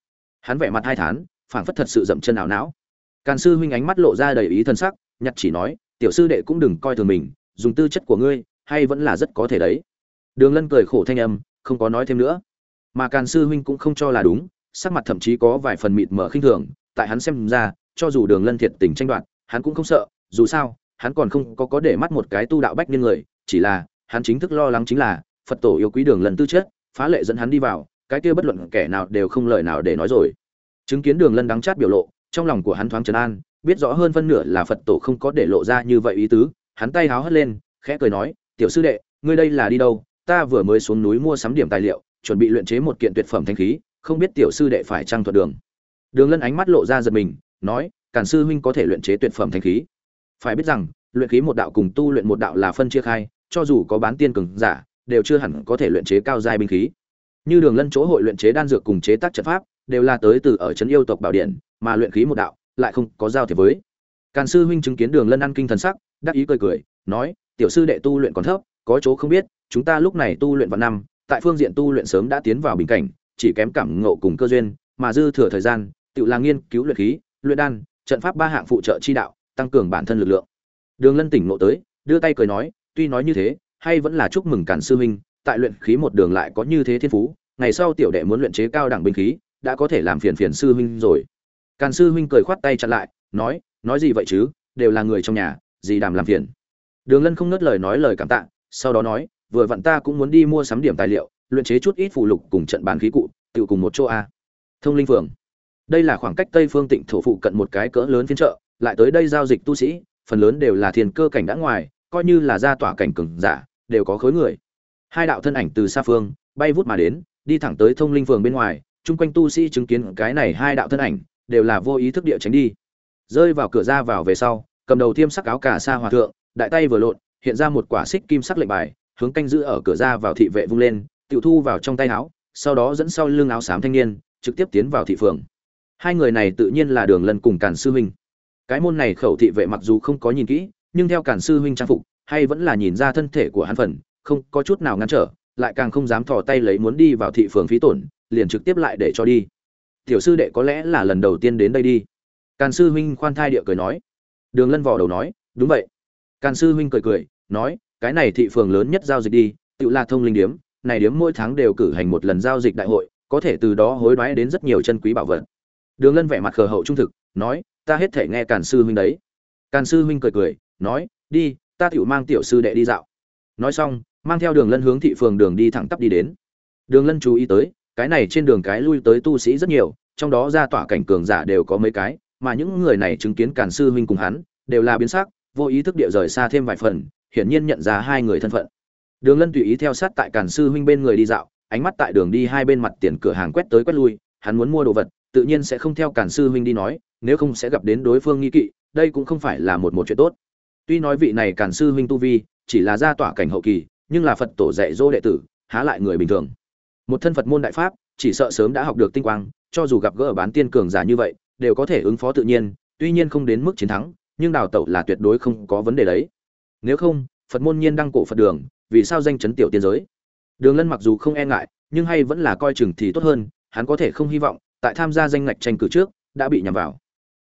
Hắn vẻ mặt hai thán, phảng phất thật sự dậm chân ảo não. Càn sư huynh ánh mắt lộ ra đầy ý thân sắc, nhặt chỉ nói tiểu sư đệ cũng đừng coi thường mình, dùng tư chất của ngươi, hay vẫn là rất có thể đấy. Đường lân cười khổ thanh âm, không có nói thêm nữa. Mà càn sư huynh cũng không cho là đúng, sắc mặt thậm chí có vài phần mịt mở khinh thường, tại hắn xem ra, cho dù đường lân thiệt tình tranh đoạt, hắn cũng không sợ, dù sao, hắn còn không có có để mắt một cái tu đạo bách niên người, chỉ là, hắn chính thức lo lắng chính là, phật tổ yêu quý đường Lân tư chất, phá lệ dẫn hắn đi vào, cái kia bất luận kẻ nào đều không lời nào để nói rồi. Chứng kiến đường lân đắng chát biểu lộ, trong lòng của hắn thoáng trấn an biết rõ hơn phân nửa là phật tổ không có để lộ ra như vậy ý tứ, hắn tay háo hất lên, khẽ cười nói, tiểu sư đệ, ngươi đây là đi đâu? Ta vừa mới xuống núi mua sắm điểm tài liệu, chuẩn bị luyện chế một kiện tuyệt phẩm thanh khí, không biết tiểu sư đệ phải trang thuật đường. Đường lân ánh mắt lộ ra giật mình, nói cản sư huynh có thể luyện chế tuyệt phẩm thanh khí? Phải biết rằng, luyện khí một đạo cùng tu luyện một đạo là phân chia khai, cho dù có bán tiên cường giả, đều chưa hẳn có thể luyện chế cao giai binh khí. Như đường lân chỗ hội luyện chế đan dược cùng chế tác trận pháp, đều là tới từ ở trấn yêu tộc bảo điện, mà luyện khí một đạo lại không có giao thiệp với. Càn sư huynh chứng kiến đường lân ăn kinh thần sắc, đắc ý cười cười, nói, tiểu sư đệ tu luyện còn thấp, có chỗ không biết, chúng ta lúc này tu luyện vào năm, tại phương diện tu luyện sớm đã tiến vào bình cảnh, chỉ kém cảm ngộ cùng cơ duyên, mà dư thừa thời gian, tự là nghiên cứu luyện khí, luyện đan, trận pháp ba hạng phụ trợ chi đạo, tăng cường bản thân lực lượng. Đường lân tỉnh ngộ tới, đưa tay cười nói, tuy nói như thế, hay vẫn là chúc mừng càn sư huynh, tại luyện khí một đường lại có như thế thiên phú, ngày sau tiểu đệ muốn luyện chế cao đẳng binh khí, đã có thể làm phiền phiền sư huynh rồi càn sư huynh cười khoát tay chặn lại, nói nói gì vậy chứ? Đều là người trong nhà, gì đàm làm phiền? Đường lân không ngớt lời nói lời cảm tạ, sau đó nói, vừa vặn ta cũng muốn đi mua sắm điểm tài liệu, luyện chế chút ít phụ lục cùng trận bàn khí cụ, tự cùng một chỗ a. Thông linh phường đây là khoảng cách tây phương tịnh thổ phụ cận một cái cỡ lớn phiên chợ, lại tới đây giao dịch tu sĩ, phần lớn đều là thiền cơ cảnh đã ngoài, coi như là gia tỏa cảnh cường giả, đều có khối người. Hai đạo thân ảnh từ xa phương, bay vút mà đến, đi thẳng tới thông linh phường bên ngoài, chung quanh tu sĩ chứng kiến cái này hai đạo thân ảnh đều là vô ý thức địa tránh đi. Rơi vào cửa ra vào về sau, cầm đầu thiêm sắc áo cả sa hòa thượng, đại tay vừa lộn, hiện ra một quả xích kim sắc lệnh bài, hướng canh giữ ở cửa ra vào thị vệ vung lên, tiểu thu vào trong tay áo, sau đó dẫn sau lưng áo xám thanh niên, trực tiếp tiến vào thị phường. Hai người này tự nhiên là đường lân cùng cản sư huynh. Cái môn này khẩu thị vệ mặc dù không có nhìn kỹ, nhưng theo cản sư huynh trang phục, hay vẫn là nhìn ra thân thể của hắn phần, không có chút nào ngăn trở, lại càng không dám thò tay lấy muốn đi vào thị phường phí tổn, liền trực tiếp lại để cho đi tiểu sư đệ có lẽ là lần đầu tiên đến đây đi. Càn sư huynh khoan thai địa cười nói. Đường lân vò đầu nói, đúng vậy. Càn sư huynh cười cười, nói, cái này thị phường lớn nhất giao dịch đi tự là thông linh điếm, này điếm mỗi tháng đều cử hành một lần giao dịch đại hội, có thể từ đó hối đoái đến rất nhiều chân quý bảo vật. Đường lân vẻ mặt khờ hậu trung thực, nói, ta hết thể nghe càn sư huynh đấy. Càn sư huynh cười cười, nói, đi, ta tựu mang tiểu sư đệ đi dạo. Nói xong, mang theo đường lân hướng thị phường đường đi thẳng tắp đi đến. Đường lân chú ý tới cái này trên đường cái lui tới tu sĩ rất nhiều, trong đó ra tỏa cảnh cường giả đều có mấy cái, mà những người này chứng kiến càn sư huynh cùng hắn, đều là biến sắc, vô ý thức địa rời xa thêm vài phần, hiển nhiên nhận ra hai người thân phận. Đường lân tùy ý theo sát tại càn sư huynh bên người đi dạo, ánh mắt tại đường đi hai bên mặt tiền cửa hàng quét tới quét lui, hắn muốn mua đồ vật, tự nhiên sẽ không theo càn sư huynh đi nói, nếu không sẽ gặp đến đối phương nghi kỵ, đây cũng không phải là một một chuyện tốt. Tuy nói vị này càn sư huynh tu vi chỉ là ra tỏa cảnh hậu kỳ, nhưng là phật tổ dạy dỗ đệ tử, há lại người bình thường một thân phật môn đại pháp, chỉ sợ sớm đã học được tinh quang, cho dù gặp gỡ ở bán tiên cường giả như vậy, đều có thể ứng phó tự nhiên, tuy nhiên không đến mức chiến thắng, nhưng đào tẩu là tuyệt đối không có vấn đề đấy. Nếu không, phật môn nhiên đăng cổ phật đường, vì sao danh chấn tiểu tiên giới? Đường lân mặc dù không e ngại, nhưng hay vẫn là coi chừng thì tốt hơn, hắn có thể không hy vọng, tại tham gia danh ngạch tranh cử trước, đã bị nhầm vào.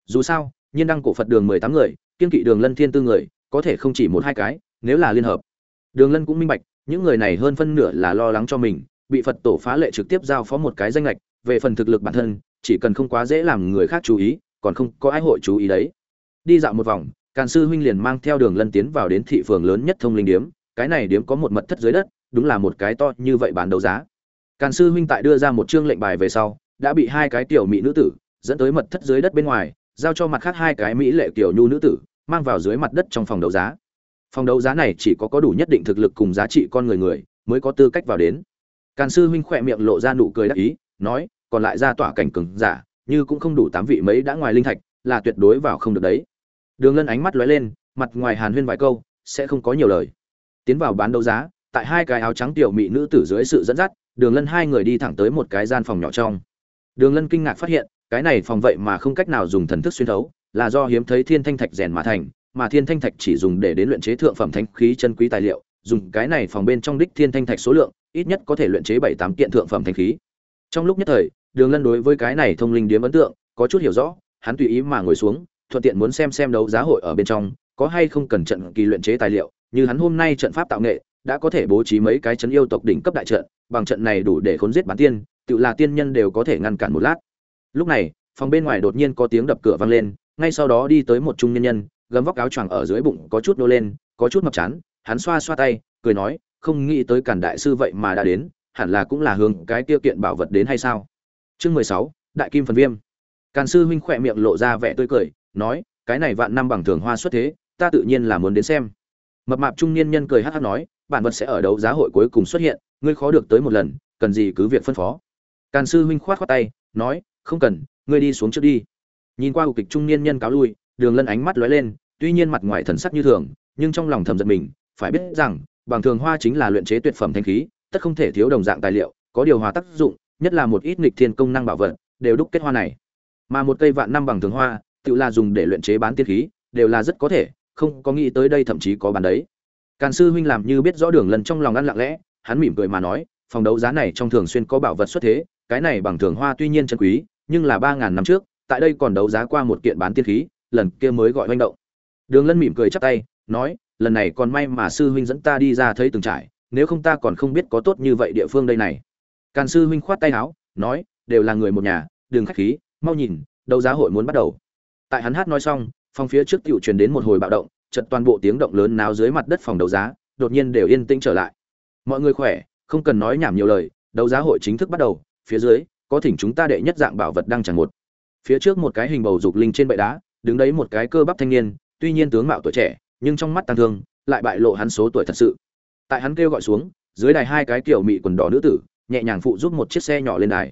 Dù sao, nhiên đăng cổ phật đường mười tám người, kiên kỵ đường lân thiên tư người, có thể không chỉ một hai cái, nếu là liên hợp. Đường lân cũng minh bạch, những người này hơn phân nửa là lo lắng cho mình bị phật tổ phá lệ trực tiếp giao phó một cái danh lệch, về phần thực lực bản thân, chỉ cần không quá dễ làm người khác chú ý, còn không có ai hội chú ý đấy. Đi dạo một vòng, càn sư huynh liền mang theo đường lân tiến vào đến thị phường lớn nhất thông linh điếm, cái này điếm có một mật thất dưới đất, đúng là một cái to như vậy bán đấu giá. Càn sư huynh tại đưa ra một chương lệnh bài về sau, đã bị hai cái tiểu mỹ nữ tử dẫn tới mật thất dưới đất bên ngoài, giao cho mặt khác hai cái mỹ lệ tiểu nhu nữ tử, mang vào dưới mặt đất trong phòng đấu giá. Phòng đấu giá này chỉ có có đủ nhất định thực lực cùng giá trị con người người, mới có tư cách vào đến càn sư huynh khỏe miệng lộ ra nụ cười đắc ý nói còn lại ra tỏa cảnh cường, giả như cũng không đủ tám vị mấy đã ngoài linh thạch là tuyệt đối vào không được đấy. Đường lân ánh mắt lóe lên mặt ngoài hàn huyên vài câu sẽ không có nhiều lời. Tiến vào bán đấu giá tại hai cái áo trắng tiểu mỹ nữ tử dưới sự dẫn dắt đường lân hai người đi thẳng tới một cái gian phòng nhỏ trong. Đường lân kinh ngạc phát hiện cái này phòng vậy mà không cách nào dùng thần thức xuyên thấu là do hiếm thấy thiên thanh thạch rèn mà thành mà thiên thanh thạch chỉ dùng để đến luyện chế thượng phẩm thanh khí chân quý tài liệu dùng cái này phòng bên trong đích thiên thanh thạch số lượng ít nhất có thể luyện chế bảy tám kiện thượng phẩm thanh khí. Trong lúc nhất thời, đường lân đối với cái này thông linh điếm ấn tượng, có chút hiểu rõ, hắn tùy ý mà ngồi xuống, thuận tiện muốn xem xem đấu giá hội ở bên trong, có hay không cần trận kỳ luyện chế tài liệu, như hắn hôm nay trận pháp tạo nghệ, đã có thể bố trí mấy cái chấn yêu tộc đỉnh cấp đại trận, bằng trận này đủ để khốn giết bán tiên, tự là tiên nhân đều có thể ngăn cản một lát. Lúc này, phòng bên ngoài đột nhiên có tiếng đập cửa vang lên, ngay sau đó đi tới một trung nhân nhân, gấm vóc áo choàng ở dưới bụng có chút nô lên, có chút mập chán, hắn xoa xoa tay, cười nói không nghĩ tới cản đại sư vậy mà đã đến, hẳn là cũng là hướng cái tiêu kiện bảo vật đến hay sao? Chương mười sáu, đại kim phần viêm. Càn sư huynh khỏe miệng lộ ra vẻ tươi cười, nói, cái này vạn năm bằng thường hoa xuất thế, ta tự nhiên là muốn đến xem. Mập mạp trung niên nhân cười hát hát nói, bản vật sẽ ở đấu giá hội cuối cùng xuất hiện, ngươi khó được tới một lần, cần gì cứ việc phân phó. Càn sư huynh khoát khoát tay, nói, không cần, ngươi đi xuống trước đi. Nhìn qua cuộc kịch trung niên nhân cáo lui, đường lân ánh mắt lóe lên, tuy nhiên mặt ngoài thần sắc như thường, nhưng trong lòng thầm giật mình, phải biết rằng bằng thường hoa chính là luyện chế tuyệt phẩm thanh khí, tất không thể thiếu đồng dạng tài liệu, có điều hòa tác dụng, nhất là một ít nghịch thiên công năng bảo vật, đều đúc kết hoa này. Mà một cây vạn năm bằng thường hoa, tự là dùng để luyện chế bán tiên khí, đều là rất có thể, không có nghĩ tới đây thậm chí có bán đấy. Càn sư huynh làm như biết rõ đường lần trong lòng ăn lặng lẽ, hắn mỉm cười mà nói, phòng đấu giá này trong thường xuyên có bảo vật xuất thế, cái này bằng thường hoa tuy nhiên chân quý, nhưng là ba ngàn năm trước, tại đây còn đấu giá qua một kiện bán tiên khí, lần kia mới gọi manh động. Đường lân mỉm cười chắp tay, nói lần này còn may mà sư huynh dẫn ta đi ra thấy từng trải, nếu không ta còn không biết có tốt như vậy địa phương đây này. Càn sư huynh khoát tay áo, nói, đều là người một nhà đường khách khí, mau nhìn, đấu giá hội muốn bắt đầu. Tại hắn hát nói xong, phòng phía trước tiểu truyền đến một hồi bạo động chật toàn bộ tiếng động lớn náo dưới mặt đất phòng đấu giá, đột nhiên đều yên tĩnh trở lại. Mọi người khỏe, không cần nói nhảm nhiều lời, đấu giá hội chính thức bắt đầu, phía dưới, có thỉnh chúng ta đệ nhất dạng bảo vật đang chẳng một. Phía trước một cái hình bầu dục linh trên bệ đá, đứng đấy một cái cơ bắp thanh niên, tuy nhiên tướng mạo tuổi trẻ nhưng trong mắt tăng thương, lại bại lộ hắn số tuổi thật sự. Tại hắn kêu gọi xuống, dưới đài hai cái kiểu mị quần đỏ nữ tử, nhẹ nhàng phụ giúp một chiếc xe nhỏ lên đài.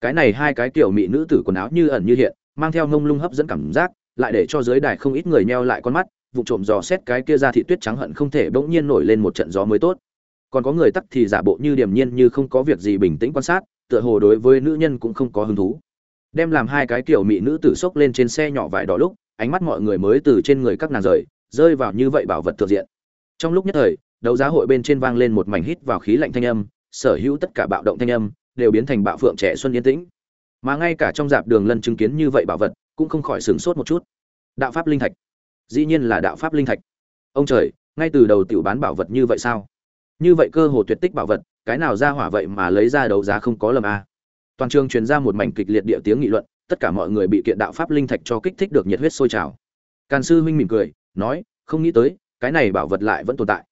Cái này hai cái kiểu mị nữ tử quần áo như ẩn như hiện, mang theo ngông lung hấp dẫn cảm giác, lại để cho dưới đài không ít người neo lại con mắt, vụ trộm dò xét cái kia ra thị tuyết trắng hận không thể bỗng nhiên nổi lên một trận gió mới tốt. Còn có người tắc thì giả bộ như điềm nhiên như không có việc gì bình tĩnh quan sát, tựa hồ đối với nữ nhân cũng không có hứng thú. Đem làm hai cái kiểu mị nữ tử xốc lên trên xe nhỏ vải đỏ lúc, ánh mắt mọi người mới từ trên người các nàng rời rơi vào như vậy bảo vật thượng diện. Trong lúc nhất thời, đấu giá hội bên trên vang lên một mảnh hít vào khí lạnh thanh âm, sở hữu tất cả bạo động thanh âm đều biến thành bạo phượng trẻ xuân yên tĩnh. Mà ngay cả trong dạp đường lân chứng kiến như vậy bảo vật cũng không khỏi sửng sốt một chút. Đạo pháp linh thạch. Dĩ nhiên là đạo pháp linh thạch. Ông trời, ngay từ đầu tiểu bán bảo vật như vậy sao? Như vậy cơ hồ tuyệt tích bảo vật, cái nào ra hỏa vậy mà lấy ra đấu giá không có lầm a à. toàn trường truyền ra một mảnh kịch liệt địa tiếng nghị luận, tất cả mọi người bị kiện đạo pháp linh thạch cho kích thích được nhiệt huyết sôi trào. Càn sư huynh mỉm cười nói, không nghĩ tới, cái này bảo vật lại vẫn tồn tại.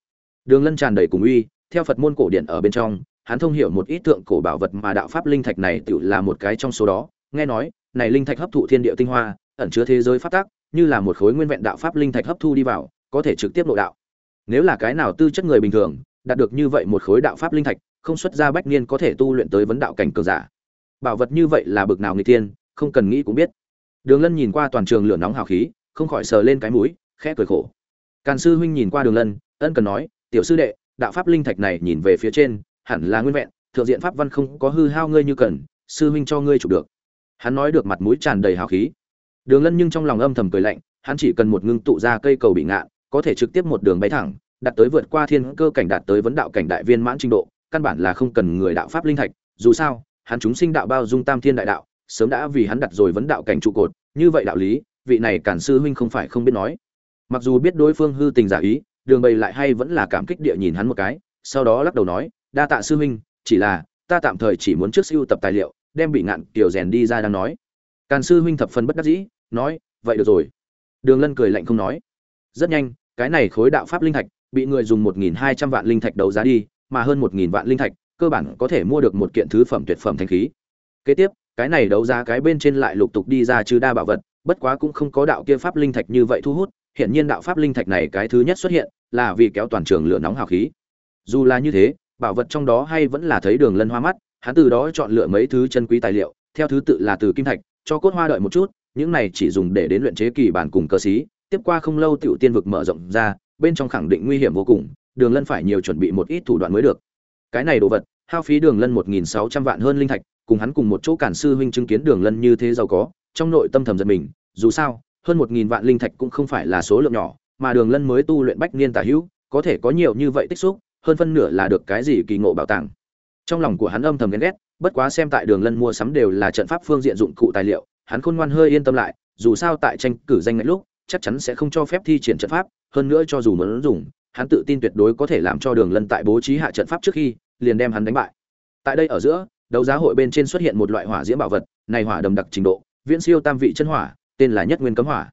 Đường lân tràn đầy cùng uy, theo phật môn cổ điển ở bên trong, hắn thông hiểu một ít tượng cổ bảo vật mà đạo pháp linh thạch này tự là một cái trong số đó, nghe nói, này linh thạch hấp thụ thiên địa tinh hoa, ẩn chứa thế giới pháp tác như là một khối nguyên vẹn đạo pháp linh thạch hấp thu đi vào, có thể trực tiếp nội đạo. Nếu là cái nào tư chất người bình thường, đạt được như vậy một khối đạo pháp linh thạch, không xuất ra bách niên có thể tu luyện tới vấn đạo cảnh cường giả. Bảo vật như vậy là bực nào người tiên không cần nghĩ cũng biết. Đường lân nhìn qua toàn trường lửa nóng hào khí, không khỏi sờ lên cái mũi khẽ cười khổ. Càn sư huynh nhìn qua đường lân, ân cần nói, tiểu sư đệ, đạo pháp linh thạch này nhìn về phía trên, hẳn là nguyên vẹn, thượng diện pháp văn không có hư hao ngươi như cần, sư huynh cho ngươi chụp được. Hắn nói được mặt mũi tràn đầy hào khí. Đường lân nhưng trong lòng âm thầm cười lạnh, hắn chỉ cần một ngưng tụ ra cây cầu bị ngạn có thể trực tiếp một đường bay thẳng đạt tới vượt qua thiên cơ cảnh đạt tới vấn đạo cảnh đại viên mãn trình độ, căn bản là không cần người đạo pháp linh thạch, dù sao, hắn chúng sinh đạo bao dung tam thiên đại đạo, sớm đã vì hắn đặt rồi vấn đạo cảnh trụ cột, như vậy đạo lý, vị này cản sư huynh không phải không biết nói mặc dù biết đối phương hư tình giả ý, đường bầy lại hay vẫn là cảm kích địa nhìn hắn một cái, sau đó lắc đầu nói, đa tạ sư huynh, chỉ là, ta tạm thời chỉ muốn trước siêu tập tài liệu, đem bị ngạn tiểu rèn đi ra đang nói. Càn sư huynh thập phần bất đắc dĩ, nói, vậy được rồi. Đường lân cười lạnh không nói. Rất nhanh, cái này khối đạo pháp linh thạch, bị người dùng một nghìn hai trăm vạn linh thạch đấu giá đi, mà hơn một nghìn vạn linh thạch, cơ bản có thể mua được một kiện thứ phẩm tuyệt phẩm thanh khí. Kế tiếp, cái này đấu giá cái bên trên lại lục tục đi ra trừ đa bảo vật, bất quá cũng không có đạo kia pháp linh thạch như vậy thu hút hiện nhiên đạo pháp linh thạch này cái thứ nhất xuất hiện là vì kéo toàn trường lửa nóng hào khí. Dù là như thế, bảo vật trong đó hay vẫn là thấy đường lân hoa mắt, hắn từ đó chọn lựa mấy thứ chân quý tài liệu, theo thứ tự là từ kim thạch, cho cốt hoa đợi một chút, những này chỉ dùng để đến luyện chế kỳ bản cùng cơ sĩ, tiếp qua không lâu tiểu tiên vực mở rộng ra, bên trong khẳng định nguy hiểm vô cùng, đường lân phải nhiều chuẩn bị một ít thủ đoạn mới được. Cái này đồ vật, hao phí đường lân một nghìn sáu trăm vạn hơn linh thạch, cùng hắn cùng một chỗ cản sư huynh chứng kiến đường lân như thế giàu có, trong nội tâm thầm giật mình, dù sao hơn một nghìn vạn linh thạch cũng không phải là số lượng nhỏ, mà đường lân mới tu luyện bách niên tả hữu, có thể có nhiều như vậy tích xúc, hơn phân nửa là được cái gì kỳ ngộ bảo tàng. Trong lòng của hắn âm thầm ghen ghét, bất quá xem tại đường lân mua sắm đều là trận pháp phương diện dụng cụ tài liệu, hắn khôn ngoan hơi yên tâm lại, dù sao tại tranh cử danh ngạch lúc, chắc chắn sẽ không cho phép thi triển trận pháp, hơn nữa cho dù muốn dùng, hắn tự tin tuyệt đối có thể làm cho đường lân tại bố trí hạ trận pháp trước khi, liền đem hắn đánh bại. Tại đây ở giữa, đấu giá hội bên trên xuất hiện một loại hỏa diễm bảo vật, này hỏa đầm đặc trình độ, viễn siêu tam vị chân hỏa tên là nhất nguyên cấm hỏa.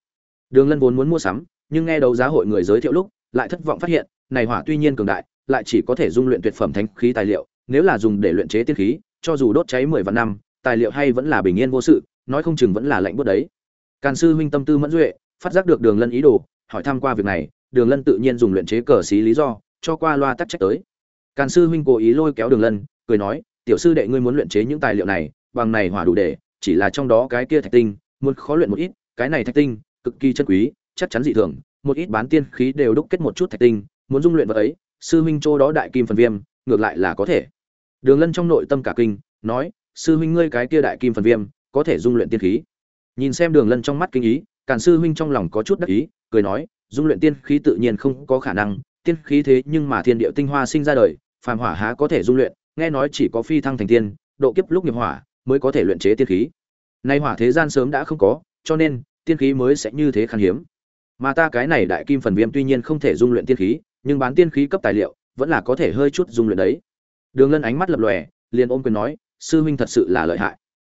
Đường lân vốn muốn mua sắm, nhưng nghe đấu giá hội người giới thiệu lúc, lại thất vọng phát hiện, này hỏa tuy nhiên cường đại, lại chỉ có thể dung luyện tuyệt phẩm thánh khí tài liệu, nếu là dùng để luyện chế tiên khí, cho dù đốt cháy mười vạn năm, tài liệu hay vẫn là bình yên vô sự, nói không chừng vẫn là lạnh bớt đấy. Càn sư huynh tâm tư mẫn duệ, phát giác được đường lân ý đồ, hỏi thăm qua việc này, đường lân tự nhiên dùng luyện chế cờ xí lý do, cho qua loa tắc trách tới. Càn sư huynh cố ý lôi kéo đường lân, cười nói, tiểu sư đệ ngươi muốn luyện chế những tài liệu này, bằng này hỏa đủ để, chỉ là trong đó cái kia thạch tinh muốn khó luyện một ít, cái này thạch tinh, cực kỳ chân quý, chắc chắn dị thường, một ít bán tiên khí đều đúc kết một chút thạch tinh, muốn dung luyện vật ấy, sư huynh chỗ đó đại kim phần viêm, ngược lại là có thể. Đường lân trong nội tâm cả kinh, nói, sư huynh ngươi cái kia đại kim phần viêm, có thể dung luyện tiên khí. Nhìn xem đường lân trong mắt kinh ý, càn sư huynh trong lòng có chút đắc ý, cười nói, dung luyện tiên khí tự nhiên không có khả năng, tiên khí thế nhưng mà thiên địa tinh hoa sinh ra đời, phàm hỏa há có thể dung luyện, nghe nói chỉ có phi thăng thành tiên, độ kiếp lúc nghiệp hỏa, mới có thể luyện chế tiên khí nay hỏa thế gian sớm đã không có, cho nên, tiên khí mới sẽ như thế khan hiếm. Mà ta cái này đại kim phần viêm tuy nhiên không thể dung luyện tiên khí, nhưng bán tiên khí cấp tài liệu, vẫn là có thể hơi chút dung luyện đấy. Đường lân ánh mắt lập lòe, liền ôm quyền nói, sư huynh thật sự là lợi hại.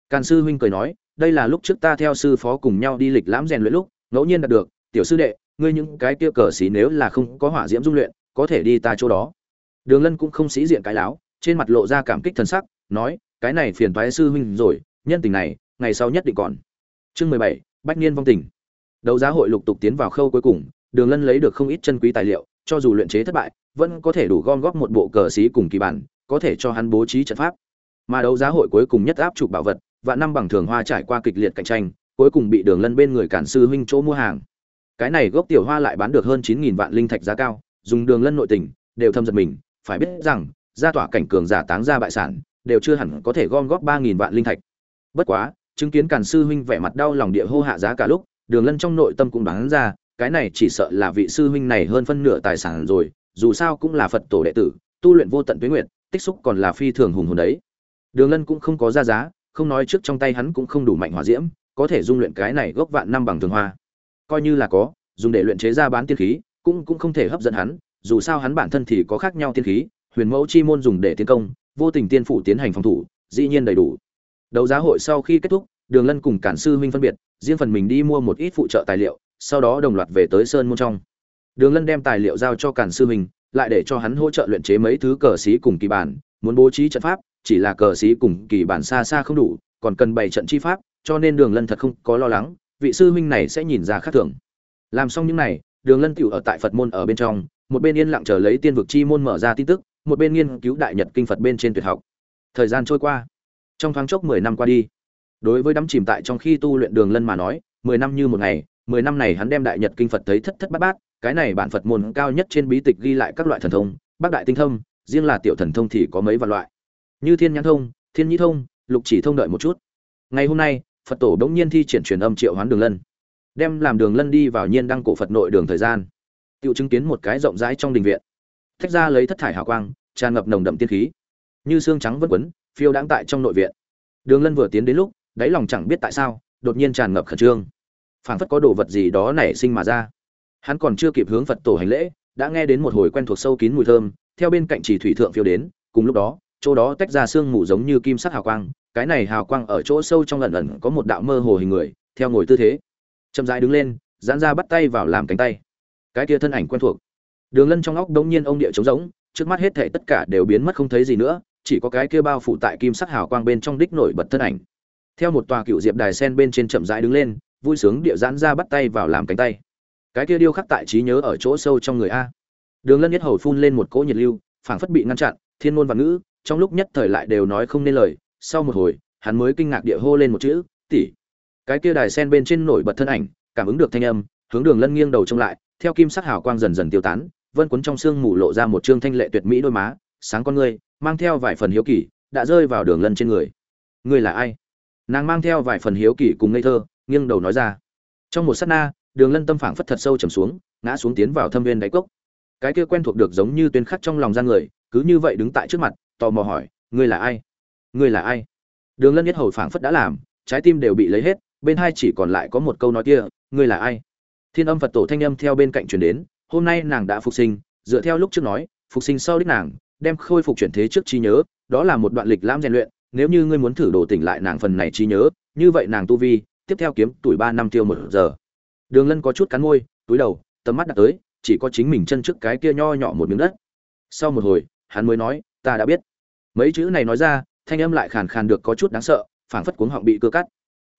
Càn sư huynh cười nói, đây là lúc trước ta theo sư phó cùng nhau đi lịch lãm rèn luyện lúc, ngẫu nhiên đạt được, tiểu sư đệ, ngươi những cái kia cờ xí nếu là không có hỏa diễm dung luyện, có thể đi ta chỗ đó. Đường lân cũng không sĩ diện cái láo, trên mặt lộ ra cảm kích thần sắc, nói, cái này phiền toái sư huynh rồi, nhân tình này ngày sau nhất định còn. Chương mười bảy, bách niên vong tình. Đấu giá hội lục tục tiến vào khâu cuối cùng, đường lân lấy được không ít chân quý tài liệu, cho dù luyện chế thất bại, vẫn có thể đủ gom góp một bộ cờ xí cùng kỳ bản, có thể cho hắn bố trí trận pháp. Mà đấu giá hội cuối cùng nhất áp chụp bảo vật và năm bằng thường hoa trải qua kịch liệt cạnh tranh, cuối cùng bị đường lân bên người cản sư huynh chỗ mua hàng. Cái này gốc tiểu hoa lại bán được hơn chín nghìn vạn linh thạch giá cao, dùng đường lân nội tình, đều thâm giật mình, phải biết rằng, gia tỏa cảnh cường giả táng ra bại sản, đều chưa hẳn có thể gom góp ba nghìn vạn linh thạch. Bất quá chứng kiến càn sư huynh vẻ mặt đau lòng địa hô hạ giá cả lúc, đường lân trong nội tâm cũng đoán ra, cái này chỉ sợ là vị sư huynh này hơn phân nửa tài sản rồi, dù sao cũng là phật tổ đệ tử, tu luyện vô tận tuế nguyện tích xúc còn là phi thường hùng hồn đấy. Đường lân cũng không có ra giá, không nói trước trong tay hắn cũng không đủ mạnh hỏa diễm, có thể dung luyện cái này gốc vạn năm bằng thường hoa. Coi như là có, dùng để luyện chế ra bán tiên khí, cũng cũng không thể hấp dẫn hắn, dù sao hắn bản thân thì có khác nhau tiên khí, huyền mẫu chi môn dùng để tiến công, vô tình tiên phủ tiến hành phòng thủ, dĩ nhiên đầy đủ đấu giá hội sau khi kết thúc, đường lân cùng cản sư huynh phân biệt, riêng phần mình đi mua một ít phụ trợ tài liệu, sau đó đồng loạt về tới sơn môn trong. Đường lân đem tài liệu giao cho cản sư huynh, lại để cho hắn hỗ trợ luyện chế mấy thứ cờ xí cùng kỳ bản, muốn bố trí trận pháp, chỉ là cờ xí cùng kỳ bản xa xa không đủ, còn cần bày trận chi pháp, cho nên đường lân thật không có lo lắng, vị sư huynh này sẽ nhìn ra khác thường. Làm xong những này, đường lân tựu ở tại phật môn ở bên trong, một bên yên lặng chờ lấy tiên vực chi môn mở ra tin tức, một bên nghiên cứu đại nhật kinh phật bên trên tuyệt học. Thời gian trôi qua trong thoáng chốc mười năm qua đi. Đối với đắm chìm tại trong khi tu luyện đường lân mà nói, mười năm như một ngày, mười năm này hắn đem đại nhật kinh phật thấy thất thất bát bát, cái này bản phật môn cao nhất trên bí tịch ghi lại các loại thần thông bác đại tinh thông, riêng là tiểu thần thông thì có mấy vạn loại. Như thiên nhãn thông, thiên nhĩ thông, lục chỉ thông đợi một chút. Ngày hôm nay, phật tổ đống nhiên thi triển truyền âm triệu hoán đường lân, đem làm đường lân đi vào nhiên đăng cổ phật nội đường thời gian, tự chứng kiến một cái rộng rãi trong đình viện. Thách ra lấy thất thải hào quang, tràn ngập nồng đậm tiên khí. Như xương trắng vân quấn phiêu đãng tại trong nội viện. Đường lân vừa tiến đến lúc, đáy lòng chẳng biết tại sao, đột nhiên tràn ngập khẩn trương. Phảng phất có đồ vật gì đó nảy sinh mà ra. Hắn còn chưa kịp hướng phật tổ hành lễ, đã nghe đến một hồi quen thuộc sâu kín mùi thơm, theo bên cạnh chỉ thủy thượng phiêu đến, cùng lúc đó, chỗ đó tách ra sương mù giống như kim sắc hào quang, cái này hào quang ở chỗ sâu trong lần lần có một đạo mơ hồ hình người, theo ngồi tư thế. Chậm rãi đứng lên, giãn ra bắt tay vào làm cánh tay. Cái kia thân ảnh quen thuộc. Đường lân trong óc đông nhiên ông địa trống rỗng, trước mắt hết thảy tất cả đều biến mất không thấy gì nữa chỉ có cái kia bao phủ tại kim sắc hào quang bên trong đích nổi bật thân ảnh. Theo một tòa cựu diệp đài sen bên trên chậm rãi đứng lên, vui sướng địa giãn ra bắt tay vào làm cánh tay. Cái kia điêu khắc tại trí nhớ ở chỗ sâu trong người a. Đường lân nhất hầu phun lên một cỗ nhiệt lưu, phảng phất bị ngăn chặn, thiên ngôn và ngữ, trong lúc nhất thời lại đều nói không nên lời, sau một hồi, hắn mới kinh ngạc địa hô lên một chữ, tỷ. Cái kia đài sen bên trên nổi bật thân ảnh, cảm ứng được thanh âm, hướng đường lân nghiêng đầu trông lại, theo kim sắc hào quang dần dần tiêu tán, vân cuốn trong xương mù lộ ra một trương thanh lệ tuyệt mỹ đôi má, sáng con ngươi mang theo vài phần hiếu kỳ, đã rơi vào đường lân trên người. Ngươi là ai? Nàng mang theo vài phần hiếu kỳ cùng ngây thơ, nghiêng đầu nói ra. Trong một sát na, đường lân tâm phảng phất thật sâu trầm xuống, ngã xuống tiến vào thâm viên đáy cốc. Cái kia quen thuộc được giống như tuyên khắc trong lòng gian người, cứ như vậy đứng tại trước mặt, tò mò hỏi, ngươi là ai? Ngươi là ai? Đường lân nhất hầu phảng phất đã làm, trái tim đều bị lấy hết, bên hai chỉ còn lại có một câu nói kia, ngươi là ai? Thiên âm phật tổ thanh âm theo bên cạnh truyền đến, hôm nay nàng đã phục sinh, dựa theo lúc trước nói, phục sinh sau đích nàng đem khôi phục chuyển thế trước trí nhớ, đó là một đoạn lịch lãm rèn luyện, nếu như ngươi muốn thử đồ tỉnh lại nàng phần này trí nhớ, như vậy nàng tu vi, tiếp theo kiếm tuổi ba năm tiêu một giờ. Đường lân có chút cắn môi, túi đầu, tầm mắt đặt tới, chỉ có chính mình chân trước cái kia nho nhỏ một miếng đất. Sau một hồi, hắn mới nói, ta đã biết. Mấy chữ này nói ra, thanh âm lại khàn khàn được có chút đáng sợ, phảng phất cuống họng bị cưa cắt.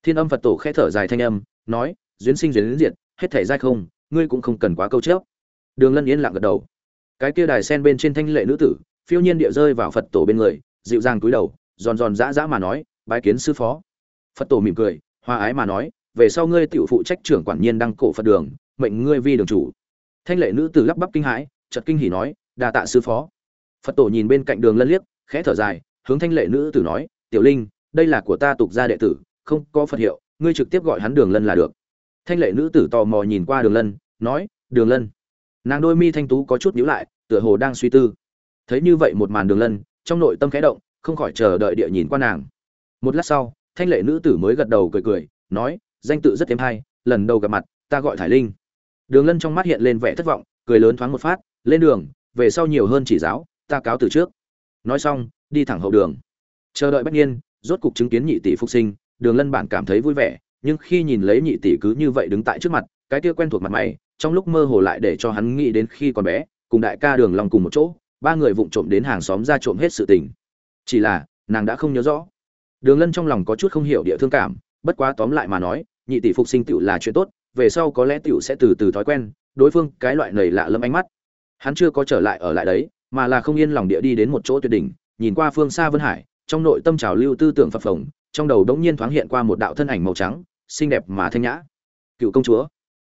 Thiên âm phật tổ khẽ thở dài thanh âm, nói, duyên sinh duyên diệt, hết thể dai không, ngươi cũng không cần quá câu chớp đường lân yên lặng gật đầu cái kia đài sen bên trên thanh lệ nữ tử, phiêu nhiên địa rơi vào phật tổ bên người, dịu dàng cúi đầu, giòn giòn dã dã mà nói, bái kiến sư phó. Phật tổ mỉm cười hoa ái mà nói, về sau ngươi tự phụ trách trưởng quản nhiên đăng cổ phật đường, mệnh ngươi vi đường chủ. Thanh lệ nữ tử lắp bắp kinh hãi, chợt kinh hỉ nói, đa tạ sư phó. Phật tổ nhìn bên cạnh đường lân liếc, khẽ thở dài, hướng thanh lệ nữ tử nói, tiểu linh, đây là của ta tục gia đệ tử, không có phật hiệu, ngươi trực tiếp gọi hắn đường lân là được. Thanh lệ nữ tử tò mò nhìn qua đường lân, nói, đường lân nàng đôi mi thanh tú có chút nhíu lại, tựa hồ đang suy tư. Thấy như vậy một màn đường lân, trong nội tâm khẽ động, không khỏi chờ đợi địa nhìn qua nàng. Một lát sau, thanh lệ nữ tử mới gật đầu cười cười, nói, danh tự rất thêm hay, lần đầu gặp mặt, ta gọi thải linh. Đường lân trong mắt hiện lên vẻ thất vọng, cười lớn thoáng một phát, lên đường, về sau nhiều hơn chỉ giáo, ta cáo từ trước. Nói xong, đi thẳng hậu đường. Chờ đợi bất nhiên rốt cục chứng kiến nhị tỷ phục sinh, đường lân bản cảm thấy vui vẻ, nhưng khi nhìn lấy nhị tỷ cứ như vậy đứng tại trước mặt, cái kia quen thuộc mặt mày trong lúc mơ hồ lại để cho hắn nghĩ đến khi còn bé, cùng đại ca đường Long cùng một chỗ, ba người vụng trộm đến hàng xóm ra trộm hết sự tình. Chỉ là, nàng đã không nhớ rõ. Đường lân trong lòng có chút không hiểu địa thương cảm, bất quá tóm lại mà nói, nhị tỷ phục sinh tựu là chuyện tốt, về sau có lẽ tựu sẽ từ từ thói quen, đối phương cái loại nầy lạ lâm ánh mắt. Hắn chưa có trở lại ở lại đấy, mà là không yên lòng địa đi đến một chỗ tuyệt đỉnh, nhìn qua phương xa vân hải, trong nội tâm trào lưu tư tưởng phập phồng, trong đầu đống nhiên thoáng hiện qua một đạo thân ảnh màu trắng, xinh đẹp mà thanh nhã. Cựu công chúa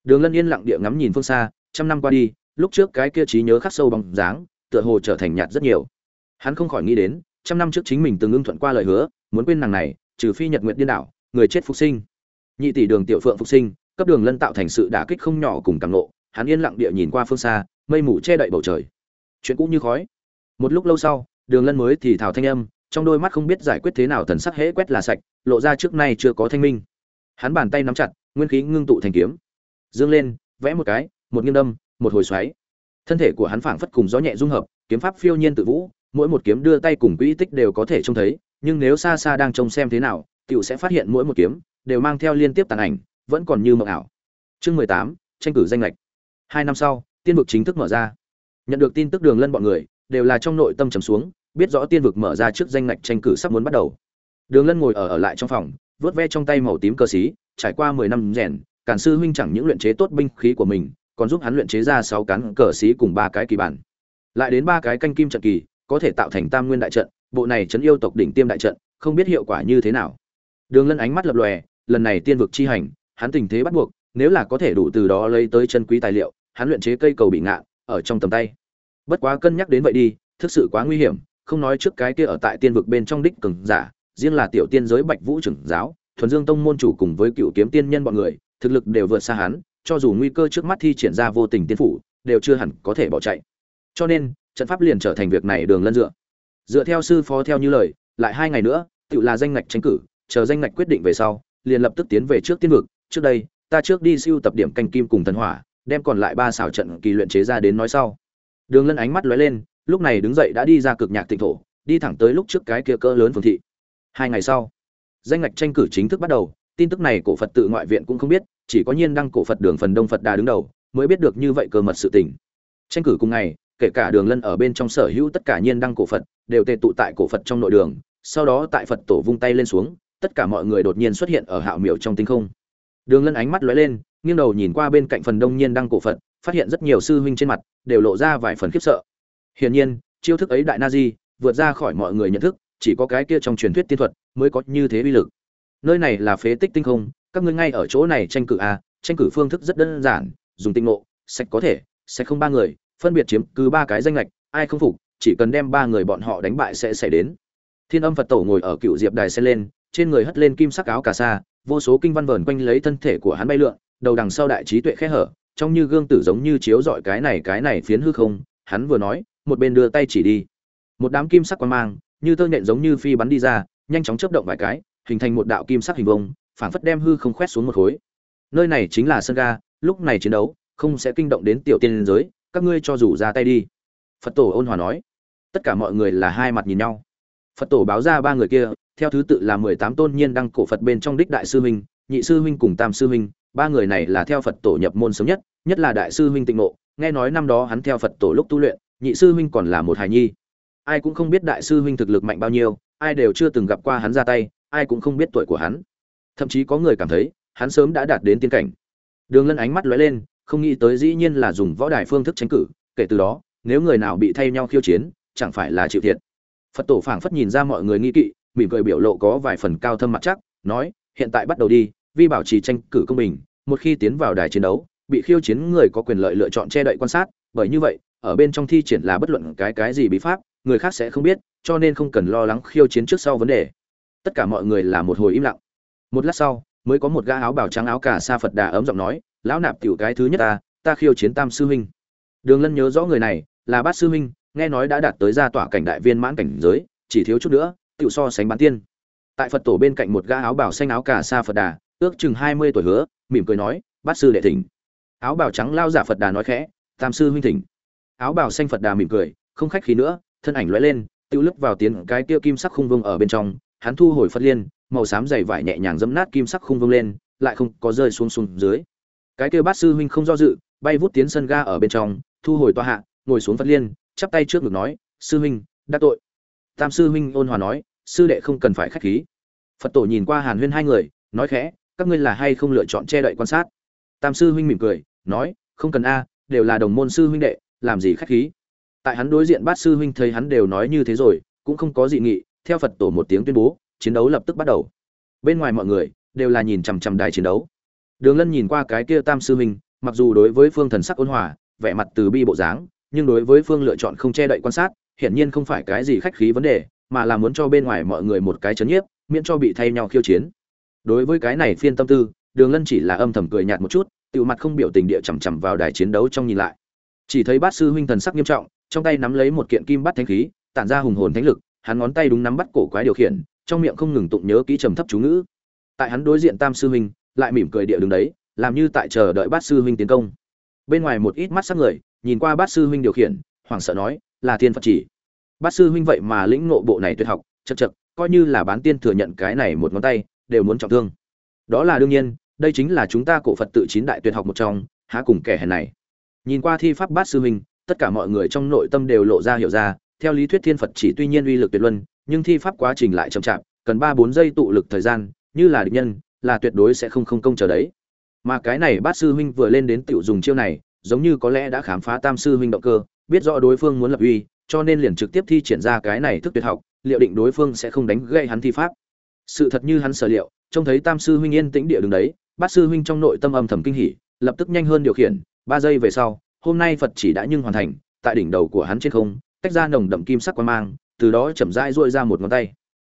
đường lân yên lặng địa ngắm nhìn phương xa trăm năm qua đi lúc trước cái kia trí nhớ khắc sâu bằng dáng tựa hồ trở thành nhạt rất nhiều. Hắn không khỏi nghĩ đến trăm năm trước chính mình từng ưng thuận qua lời hứa muốn quên nàng này trừ phi nhật nguyện điên đảo người chết phục sinh. Nhị tỷ đường tiểu phượng phục sinh cấp đường lân tạo thành sự đả kích không nhỏ cùng cảm ngộ, hắn yên lặng địa nhìn qua phương xa mây mù che đậy bầu trời. Chuyện cũ như khói. Một lúc lâu sau đường lân mới thì thào thanh âm trong đôi mắt không biết giải quyết thế nào thần sắc hễ quét là sạch lộ ra trước nay chưa có thanh minh. Hắn bàn tay nắm chặt nguyên khí ngưng tụ thành kiếm dương lên, vẽ một cái, một nghiêng đâm, một hồi xoáy. Thân thể của hắn phảng phất cùng gió nhẹ dung hợp, kiếm pháp phiêu nhiên tự vũ, mỗi một kiếm đưa tay cùng quỹ tích đều có thể trông thấy, nhưng nếu xa xa đang trông xem thế nào, tiểu sẽ phát hiện mỗi một kiếm đều mang theo liên tiếp tàn ảnh, vẫn còn như mộng ảo. Chương mười tám, tranh cử danh lệch. Hai năm sau, tiên vực chính thức mở ra. Nhận được tin tức đường lân bọn người đều là trong nội tâm trầm xuống, biết rõ tiên vực mở ra trước danh lệch tranh cử sắp muốn bắt đầu. Đường lân ngồi ở ở lại trong phòng vớt ve trong tay màu tím cơ xí, trải qua mười năm rèn cản sư huynh chẳng những luyện chế tốt binh khí của mình, còn giúp hắn luyện chế ra sáu cán cờ xí cùng ba cái kỳ bản. Lại đến ba cái canh kim trận kỳ, có thể tạo thành tam nguyên đại trận, bộ này chấn yêu tộc đỉnh tiêm đại trận, không biết hiệu quả như thế nào. Đường lân ánh mắt lập lòe, lần này tiên vực chi hành, hắn tình thế bắt buộc, nếu là có thể đủ từ đó lấy tới chân quý tài liệu, hắn luyện chế cây cầu bị ngạn ở trong tầm tay. Bất quá cân nhắc đến vậy đi, thực sự quá nguy hiểm, không nói trước cái kia ở tại tiên vực bên trong đích cường giả, riêng là tiểu tiên giới bạch vũ trưởng giáo, thuần dương tông môn chủ cùng với cựu kiếm tiên nhân bọn người thực lực đều vượt xa hắn, cho dù nguy cơ trước mắt thi triển ra vô tình tiên phủ, đều chưa hẳn có thể bỏ chạy. Cho nên, trận pháp liền trở thành việc này đường lân dựa. Dựa theo sư phó theo như lời, lại hai ngày nữa, tự là danh ngạch tranh cử, chờ danh ngạch quyết định về sau, liền lập tức tiến về trước tiên vực. Trước đây, ta trước đi siêu tập điểm canh kim cùng thần hỏa, đem còn lại ba xảo trận kỳ luyện chế ra đến nói sau. Đường lân ánh mắt lóe lên, lúc này đứng dậy đã đi ra cực nhạc tịnh thổ, đi thẳng tới lúc trước cái kia cỡ lớn phường thị. Hai ngày sau, danh ngạch tranh cử chính thức bắt đầu tin tức này cổ phật tự ngoại viện cũng không biết, chỉ có nhiên đăng cổ phật đường phần đông phật đà đứng đầu, mới biết được như vậy cơ mật sự tình. Tranh cử cùng ngày, kể cả đường lân ở bên trong sở hữu tất cả nhiên đăng cổ phật, đều tề tụ tại cổ phật trong nội đường, sau đó tại phật tổ vung tay lên xuống, tất cả mọi người đột nhiên xuất hiện ở hạo miểu trong tinh không. Đường lân ánh mắt lóe lên, nghiêng đầu nhìn qua bên cạnh phần đông nhiên đăng cổ phật, phát hiện rất nhiều sư huynh trên mặt, đều lộ ra vài phần khiếp sợ. Hiển nhiên, chiêu thức ấy đại na di, vượt ra khỏi mọi người nhận thức, chỉ có cái kia trong truyền thuyết tiên thuật, mới có như thế uy lực nơi này là phế tích tinh không, các ngươi ngay ở chỗ này tranh cử a tranh cử phương thức rất đơn giản, dùng tinh ngộ, sạch có thể, sạch không ba người, phân biệt chiếm cứ ba cái danh lệch ai không phục, chỉ cần đem ba người bọn họ đánh bại sẽ xảy đến. Thiên âm phật tổ ngồi ở cựu diệp đài xe lên, trên người hất lên kim sắc áo cà sa, vô số kinh văn vờn quanh lấy thân thể của hắn bay lượn, đầu đằng sau đại trí tuệ khẽ hở trông như gương tử giống như chiếu dọi cái này cái này phiến hư không, hắn vừa nói, một bên đưa tay chỉ đi. Một đám kim sắc quang mang, như tơ nhện giống như phi bắn đi ra, nhanh chóng chớp động vài cái hình thành một đạo kim sắc hình vông phảng phất đem hư không khoét xuống một khối. Nơi này chính là sân ga, lúc này chiến đấu, không sẽ kinh động đến tiểu tiên giới, các ngươi cho dù ra tay đi. Phật tổ ôn hòa nói. Tất cả mọi người là hai mặt nhìn nhau. Phật tổ báo ra ba người kia, theo thứ tự là mười tám tôn nhiên đăng cổ phật bên trong đích đại sư huynh, nhị sư huynh cùng tam sư huynh, ba người này là theo phật tổ nhập môn sớm nhất nhất là đại sư huynh tịnh ngộ, nghe nói năm đó hắn theo phật tổ lúc tu luyện, nhị sư huynh còn là một hài nhi. Ai cũng không biết đại sư huynh thực lực mạnh bao nhiêu, ai đều chưa từng gặp qua hắn ra tay ai cũng không biết tuổi của hắn. Thậm chí có người cảm thấy, hắn sớm đã đạt đến tiên cảnh. Đường lân ánh mắt lóe lên, không nghĩ tới dĩ nhiên là dùng võ đài phương thức tranh cử, kể từ đó, nếu người nào bị thay nhau khiêu chiến, chẳng phải là chịu thiệt. Phật tổ phảng phất nhìn ra mọi người nghi kỵ, mỉm cười biểu lộ có vài phần cao thâm mặt chắc, nói, hiện tại bắt đầu đi, vi bảo trì tranh cử công bình, một khi tiến vào đài chiến đấu, bị khiêu chiến người có quyền lợi lựa chọn che đậy quan sát, bởi như vậy, ở bên trong thi triển là bất luận cái cái gì bí pháp, người khác sẽ không biết, cho nên không cần lo lắng khiêu chiến trước sau vấn đề tất cả mọi người là một hồi im lặng. Một lát sau, mới có một gã áo bào trắng áo cả sa phật đà ấm giọng nói, lão nạp tiểu cái thứ nhất ta ta khiêu chiến tam sư huynh. Đường lân nhớ rõ người này, là bát sư huynh, nghe nói đã đạt tới gia tỏa cảnh đại viên mãn cảnh giới, chỉ thiếu chút nữa, tiểu so sánh bán tiên. Tại phật tổ bên cạnh một gã áo bào xanh áo cả sa phật đà, ước chừng hai mươi tuổi hứa, mỉm cười nói, bát sư đệ thỉnh. Áo bào trắng lao giả phật đà nói khẽ, tam sư huynh thỉnh. Áo bào xanh phật đà mỉm cười, không khách khí nữa, thân ảnh lóe lên, tiêu lấp vào tiến cái kia kim sắc khung vương ở bên trong hắn thu hồi phật liên, màu xám dày vải nhẹ nhàng dẫm nát kim sắc khung vung lên, lại không có rơi xuống xuống dưới. Cái kia bát sư huynh không do dự, bay vút tiến sân ga ở bên trong, thu hồi toa hạ, ngồi xuống phật liên, chắp tay trước ngực nói, sư huynh đắc tội. Tam sư huynh ôn hòa nói, sư đệ không cần phải khách khí. Phật tổ nhìn qua hàn huyên hai người, nói khẽ, các ngươi là hay không lựa chọn che đậy quan sát? Tam sư huynh mỉm cười, nói, không cần a, đều là đồng môn sư huynh đệ, làm gì khách khí? Tại hắn đối diện bát sư huynh thấy hắn đều nói như thế rồi, cũng không có dị nghị theo phật tổ một tiếng tuyên bố, chiến đấu lập tức bắt đầu. Bên ngoài mọi người đều là nhìn chằm chằm đài chiến đấu. Đường lân nhìn qua cái kia tam sư huynh mặc dù đối với phương thần sắc ôn hòa, vẻ mặt từ bi bộ dáng, nhưng đối với phương lựa chọn không che đậy quan sát, hiển nhiên không phải cái gì khách khí vấn đề, mà là muốn cho bên ngoài mọi người một cái chấn nhiếp, miễn cho bị thay nhau khiêu chiến. Đối với cái này phiên tâm tư, đường lân chỉ là âm thầm cười nhạt một chút tự mặt không biểu tình địa chằm chằm vào đài chiến đấu trong nhìn lại. Chỉ thấy bát sư huynh thần sắc nghiêm trọng, trong tay nắm lấy một kiện kim bắt thánh khí, tản ra hùng hồn thánh lực hắn ngón tay đúng nắm bắt cổ quái điều khiển, trong miệng không ngừng tụng nhớ kỹ trầm thấp chú ngữ. Tại hắn đối diện tam sư huynh, lại mỉm cười địa đứng đấy, làm như tại chờ đợi bát sư huynh tiến công. Bên ngoài một ít mắt sắc người, nhìn qua bát sư huynh điều khiển, hoảng sợ nói, là thiên phật chỉ. Bát sư huynh vậy mà lĩnh ngộ bộ này tuyệt học, chật chật, coi như là bán tiên thừa nhận cái này một ngón tay, đều muốn trọng thương. Đó là đương nhiên, đây chính là chúng ta cổ phật tự chín đại tuyệt học một trong, há cùng kẻ hèn này. Nhìn qua thi pháp bát sư huynh, tất cả mọi người trong nội tâm đều lộ ra hiểu ra theo lý thuyết thiên phật chỉ tuy nhiên uy lực tuyệt luân, nhưng thi pháp quá trình lại chậm chạp, cần ba bốn giây tụ lực thời gian, như là địch nhân, là tuyệt đối sẽ không không công chờ đấy. Mà cái này bát sư huynh vừa lên đến tiểu dùng chiêu này, giống như có lẽ đã khám phá tam sư huynh động cơ, biết rõ đối phương muốn lập uy, cho nên liền trực tiếp thi triển ra cái này thức tuyệt học, liệu định đối phương sẽ không đánh gây hắn thi pháp. Sự thật như hắn sở liệu, trông thấy tam sư huynh yên tĩnh địa đứng đấy, bát sư huynh trong nội tâm âm thầm kinh hỉ, lập tức nhanh hơn điều khiển, ba giây về sau, hôm nay phật chỉ đã nhưng hoàn thành, tại đỉnh đầu của hắn trên không tách ra nồng đậm kim sắc quang mang, từ đó chậm rãi duỗi ra một ngón tay.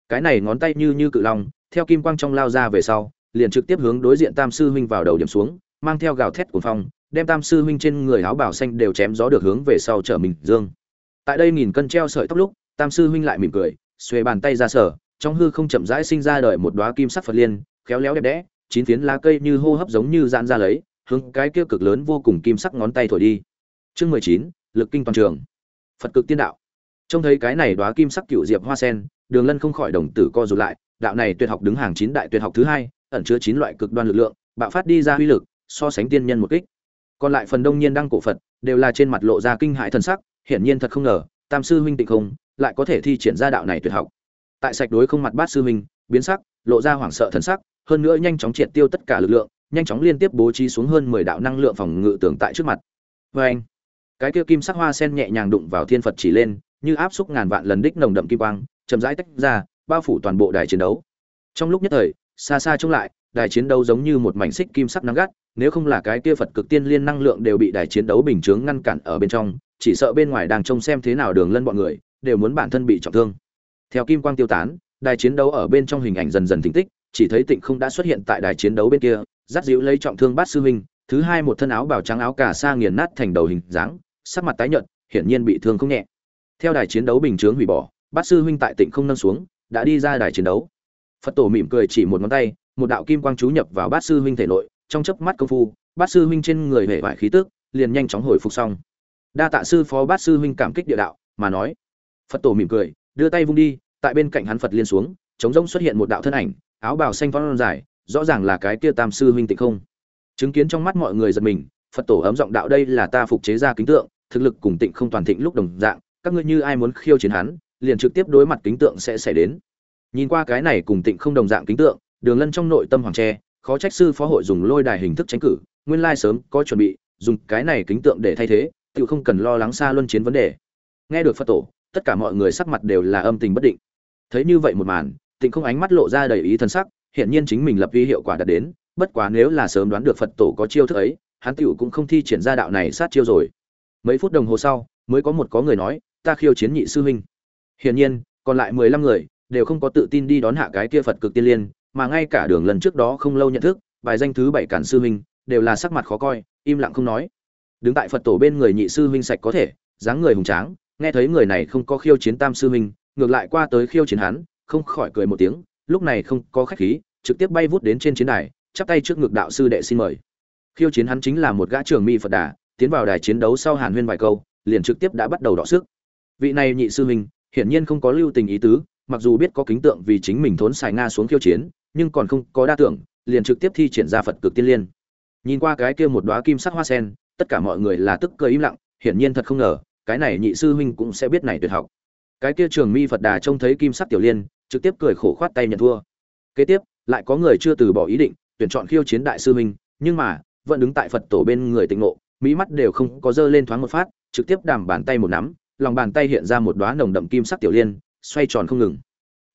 Cái này ngón tay như như cự long, theo kim quang trong lao ra về sau, liền trực tiếp hướng đối diện tam sư huynh vào đầu điểm xuống, mang theo gào thét của phong, đem tam sư huynh trên người áo bảo xanh đều chém gió được hướng về sau trở mình dương. Tại đây nghìn cân treo sợi tóc lúc, tam sư huynh lại mỉm cười, xuề bàn tay ra sở, trong hư không chậm rãi sinh ra đời một đóa kim sắc phật liên, khéo léo đẹp đẽ, chín phiến lá cây như hô hấp giống như giãn ra lấy, hướng cái kia cực lớn vô cùng kim sắc ngón tay thổi đi. Chương mười chín, lực kinh toàn trường phật cực tiên đạo. Trông thấy cái này đóa kim sắc cựu diệp hoa sen, đường lân không khỏi đồng tử co rụt lại, đạo này tuyệt học đứng hàng chín đại tuyệt học thứ hai, ẩn chứa chín loại cực đoan lực lượng, bạo phát đi ra uy lực, so sánh tiên nhân một kích. Còn lại phần đông nhiên đăng cổ phật, đều là trên mặt lộ ra kinh hãi thần sắc, hiển nhiên thật không ngờ, tam sư huynh tịnh không, lại có thể thi triển ra đạo này tuyệt học. Tại sạch đối không mặt bát sư huynh, biến sắc, lộ ra hoảng sợ thần sắc, hơn nữa nhanh chóng triệt tiêu tất cả lực lượng, nhanh chóng liên tiếp bố trí xuống hơn mười đạo năng lượng phòng ngự tưởng tại trước mặt. Vê anh cái kia kim sắc hoa sen nhẹ nhàng đụng vào thiên phật chỉ lên, như áp xúc ngàn vạn lần đích nồng đậm kim quang, chậm rãi tách ra, bao phủ toàn bộ đài chiến đấu. Trong lúc nhất thời, xa xa trông lại, đài chiến đấu giống như một mảnh xích kim sắc nắng gắt, nếu không là cái kia phật cực tiên liên năng lượng đều bị đài chiến đấu bình chướng ngăn cản ở bên trong, chỉ sợ bên ngoài đang trông xem thế nào đường lân bọn người, đều muốn bản thân bị trọng thương. Theo kim quang tiêu tán, đài chiến đấu ở bên trong hình ảnh dần dần thỉnh tích chỉ thấy tịnh không đã xuất hiện tại đài chiến đấu bên kia, dắt dịu lấy trọng thương bát sư huynh, thứ hai một thân áo bào trắng áo cà sa nghiền nát thành đầu hình dáng sắc mặt tái nhợt, hiển nhiên bị thương không nhẹ. Theo đài chiến đấu bình chướng hủy bỏ, bát sư huynh tại tịnh không nâng xuống, đã đi ra đài chiến đấu. Phật tổ mỉm cười chỉ một ngón tay, một đạo kim quang chú nhập vào bát sư huynh thể nội, trong chớp mắt công phu, bát sư huynh trên người hề vải khí tức liền nhanh chóng hồi phục xong. Đa tạ sư phó bát sư huynh cảm kích địa đạo, mà nói, phật tổ mỉm cười, đưa tay vung đi, tại bên cạnh hắn phật liên xuống, chống rỗng xuất hiện một đạo thân ảnh, áo bào xanh phong dài, rõ ràng là cái kia tam sư huynh tịnh không. Chứng kiến trong mắt mọi người giật mình, phật tổ ấm giọng đạo, đây là ta phục chế ra kính tượng thực lực cùng tịnh không toàn thịnh lúc đồng dạng, các ngươi như ai muốn khiêu chiến hắn, liền trực tiếp đối mặt kính tượng sẽ xảy đến. Nhìn qua cái này cùng tịnh không đồng dạng kính tượng, đường lân trong nội tâm hoàng tre, khó trách sư phó hội dùng lôi đài hình thức tranh cử, nguyên lai sớm có chuẩn bị, dùng cái này kính tượng để thay thế tự không cần lo lắng xa luân chiến vấn đề. Nghe được phật tổ, tất cả mọi người sắc mặt đều là âm tình bất định. Thấy như vậy một màn, tịnh không ánh mắt lộ ra đầy ý thân sắc hiện nhiên chính mình lập vi hiệu quả đạt đến, bất quá nếu là sớm đoán được phật tổ có chiêu thức ấy, hắn tựu cũng không thi triển ra đạo này sát chiêu rồi mấy phút đồng hồ sau, mới có một có người nói, ta khiêu chiến nhị sư huynh. Hiển nhiên, còn lại mười lăm người đều không có tự tin đi đón hạ cái kia phật cực tiên liên, mà ngay cả đường lần trước đó không lâu nhận thức, bài danh thứ bảy cản sư huynh, đều là sắc mặt khó coi, im lặng không nói. Đứng tại phật tổ bên người nhị sư huynh sạch có thể, dáng người hùng tráng, nghe thấy người này không có khiêu chiến tam sư huynh, ngược lại qua tới khiêu chiến hắn, không khỏi cười một tiếng, lúc này không có khách khí, trực tiếp bay vút đến trên chiến đài, chắp tay trước ngực đạo sư đệ xin mời. Khiêu chiến hắn chính là một gã trưởng mi phật đà tiến vào đài chiến đấu sau hàn huyên vài câu, liền trực tiếp đã bắt đầu đọ sức. Vị này nhị sư huynh, hiển nhiên không có lưu tình ý tứ, mặc dù biết có kính tượng vì chính mình thốn xài nga xuống khiêu chiến, nhưng còn không có đa tưởng, liền trực tiếp thi triển ra phật cực tiên liên. Nhìn qua cái kia một đóa kim sắc hoa sen, tất cả mọi người là tức cười im lặng, hiển nhiên thật không ngờ, cái này nhị sư huynh cũng sẽ biết này tuyệt học. Cái kia trường mi phật đà trông thấy kim sắc tiểu liên, trực tiếp cười khổ khoát tay nhận thua. Kế tiếp, lại có người chưa từ bỏ ý định, tuyển chọn khiêu chiến đại sư huynh, nhưng mà, vẫn đứng tại phật tổ bên người tịnh ngộ mỹ mắt đều không có dơ lên thoáng một phát, trực tiếp đàm bàn tay một nắm, lòng bàn tay hiện ra một đóa nồng đậm kim sắc tiểu liên, xoay tròn không ngừng.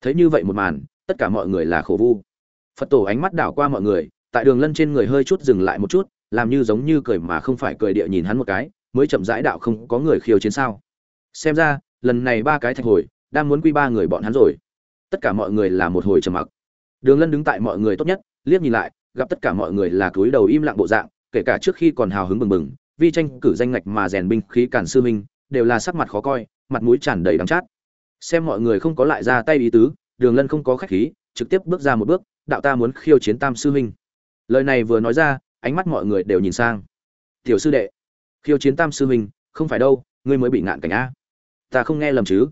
Thấy như vậy một màn, tất cả mọi người là khổ vu. Phật tổ ánh mắt đảo qua mọi người, tại đường lân trên người hơi chút dừng lại một chút, làm như giống như cười mà không phải cười địa nhìn hắn một cái, mới chậm rãi đạo không có người khiêu chiến sao. Xem ra, lần này ba cái thạch hồi, đang muốn quy ba người bọn hắn rồi. Tất cả mọi người là một hồi trầm mặc. Đường lân đứng tại mọi người tốt nhất, liếc nhìn lại, gặp tất cả mọi người là cúi đầu im lặng bộ dạng kể cả trước khi còn hào hứng bừng bừng, vi tranh cử danh ngạch mà rèn binh khí cản sư minh, đều là sắc mặt khó coi, mặt mũi tràn đầy đắng chát. Xem mọi người không có lại ra tay ý tứ, đường lân không có khách khí, trực tiếp bước ra một bước, đạo ta muốn khiêu chiến tam sư huynh lời này vừa nói ra, ánh mắt mọi người đều nhìn sang. Tiểu sư đệ, khiêu chiến tam sư huynh không phải đâu, ngươi mới bị ngạn cảnh a. Ta không nghe lầm chứ?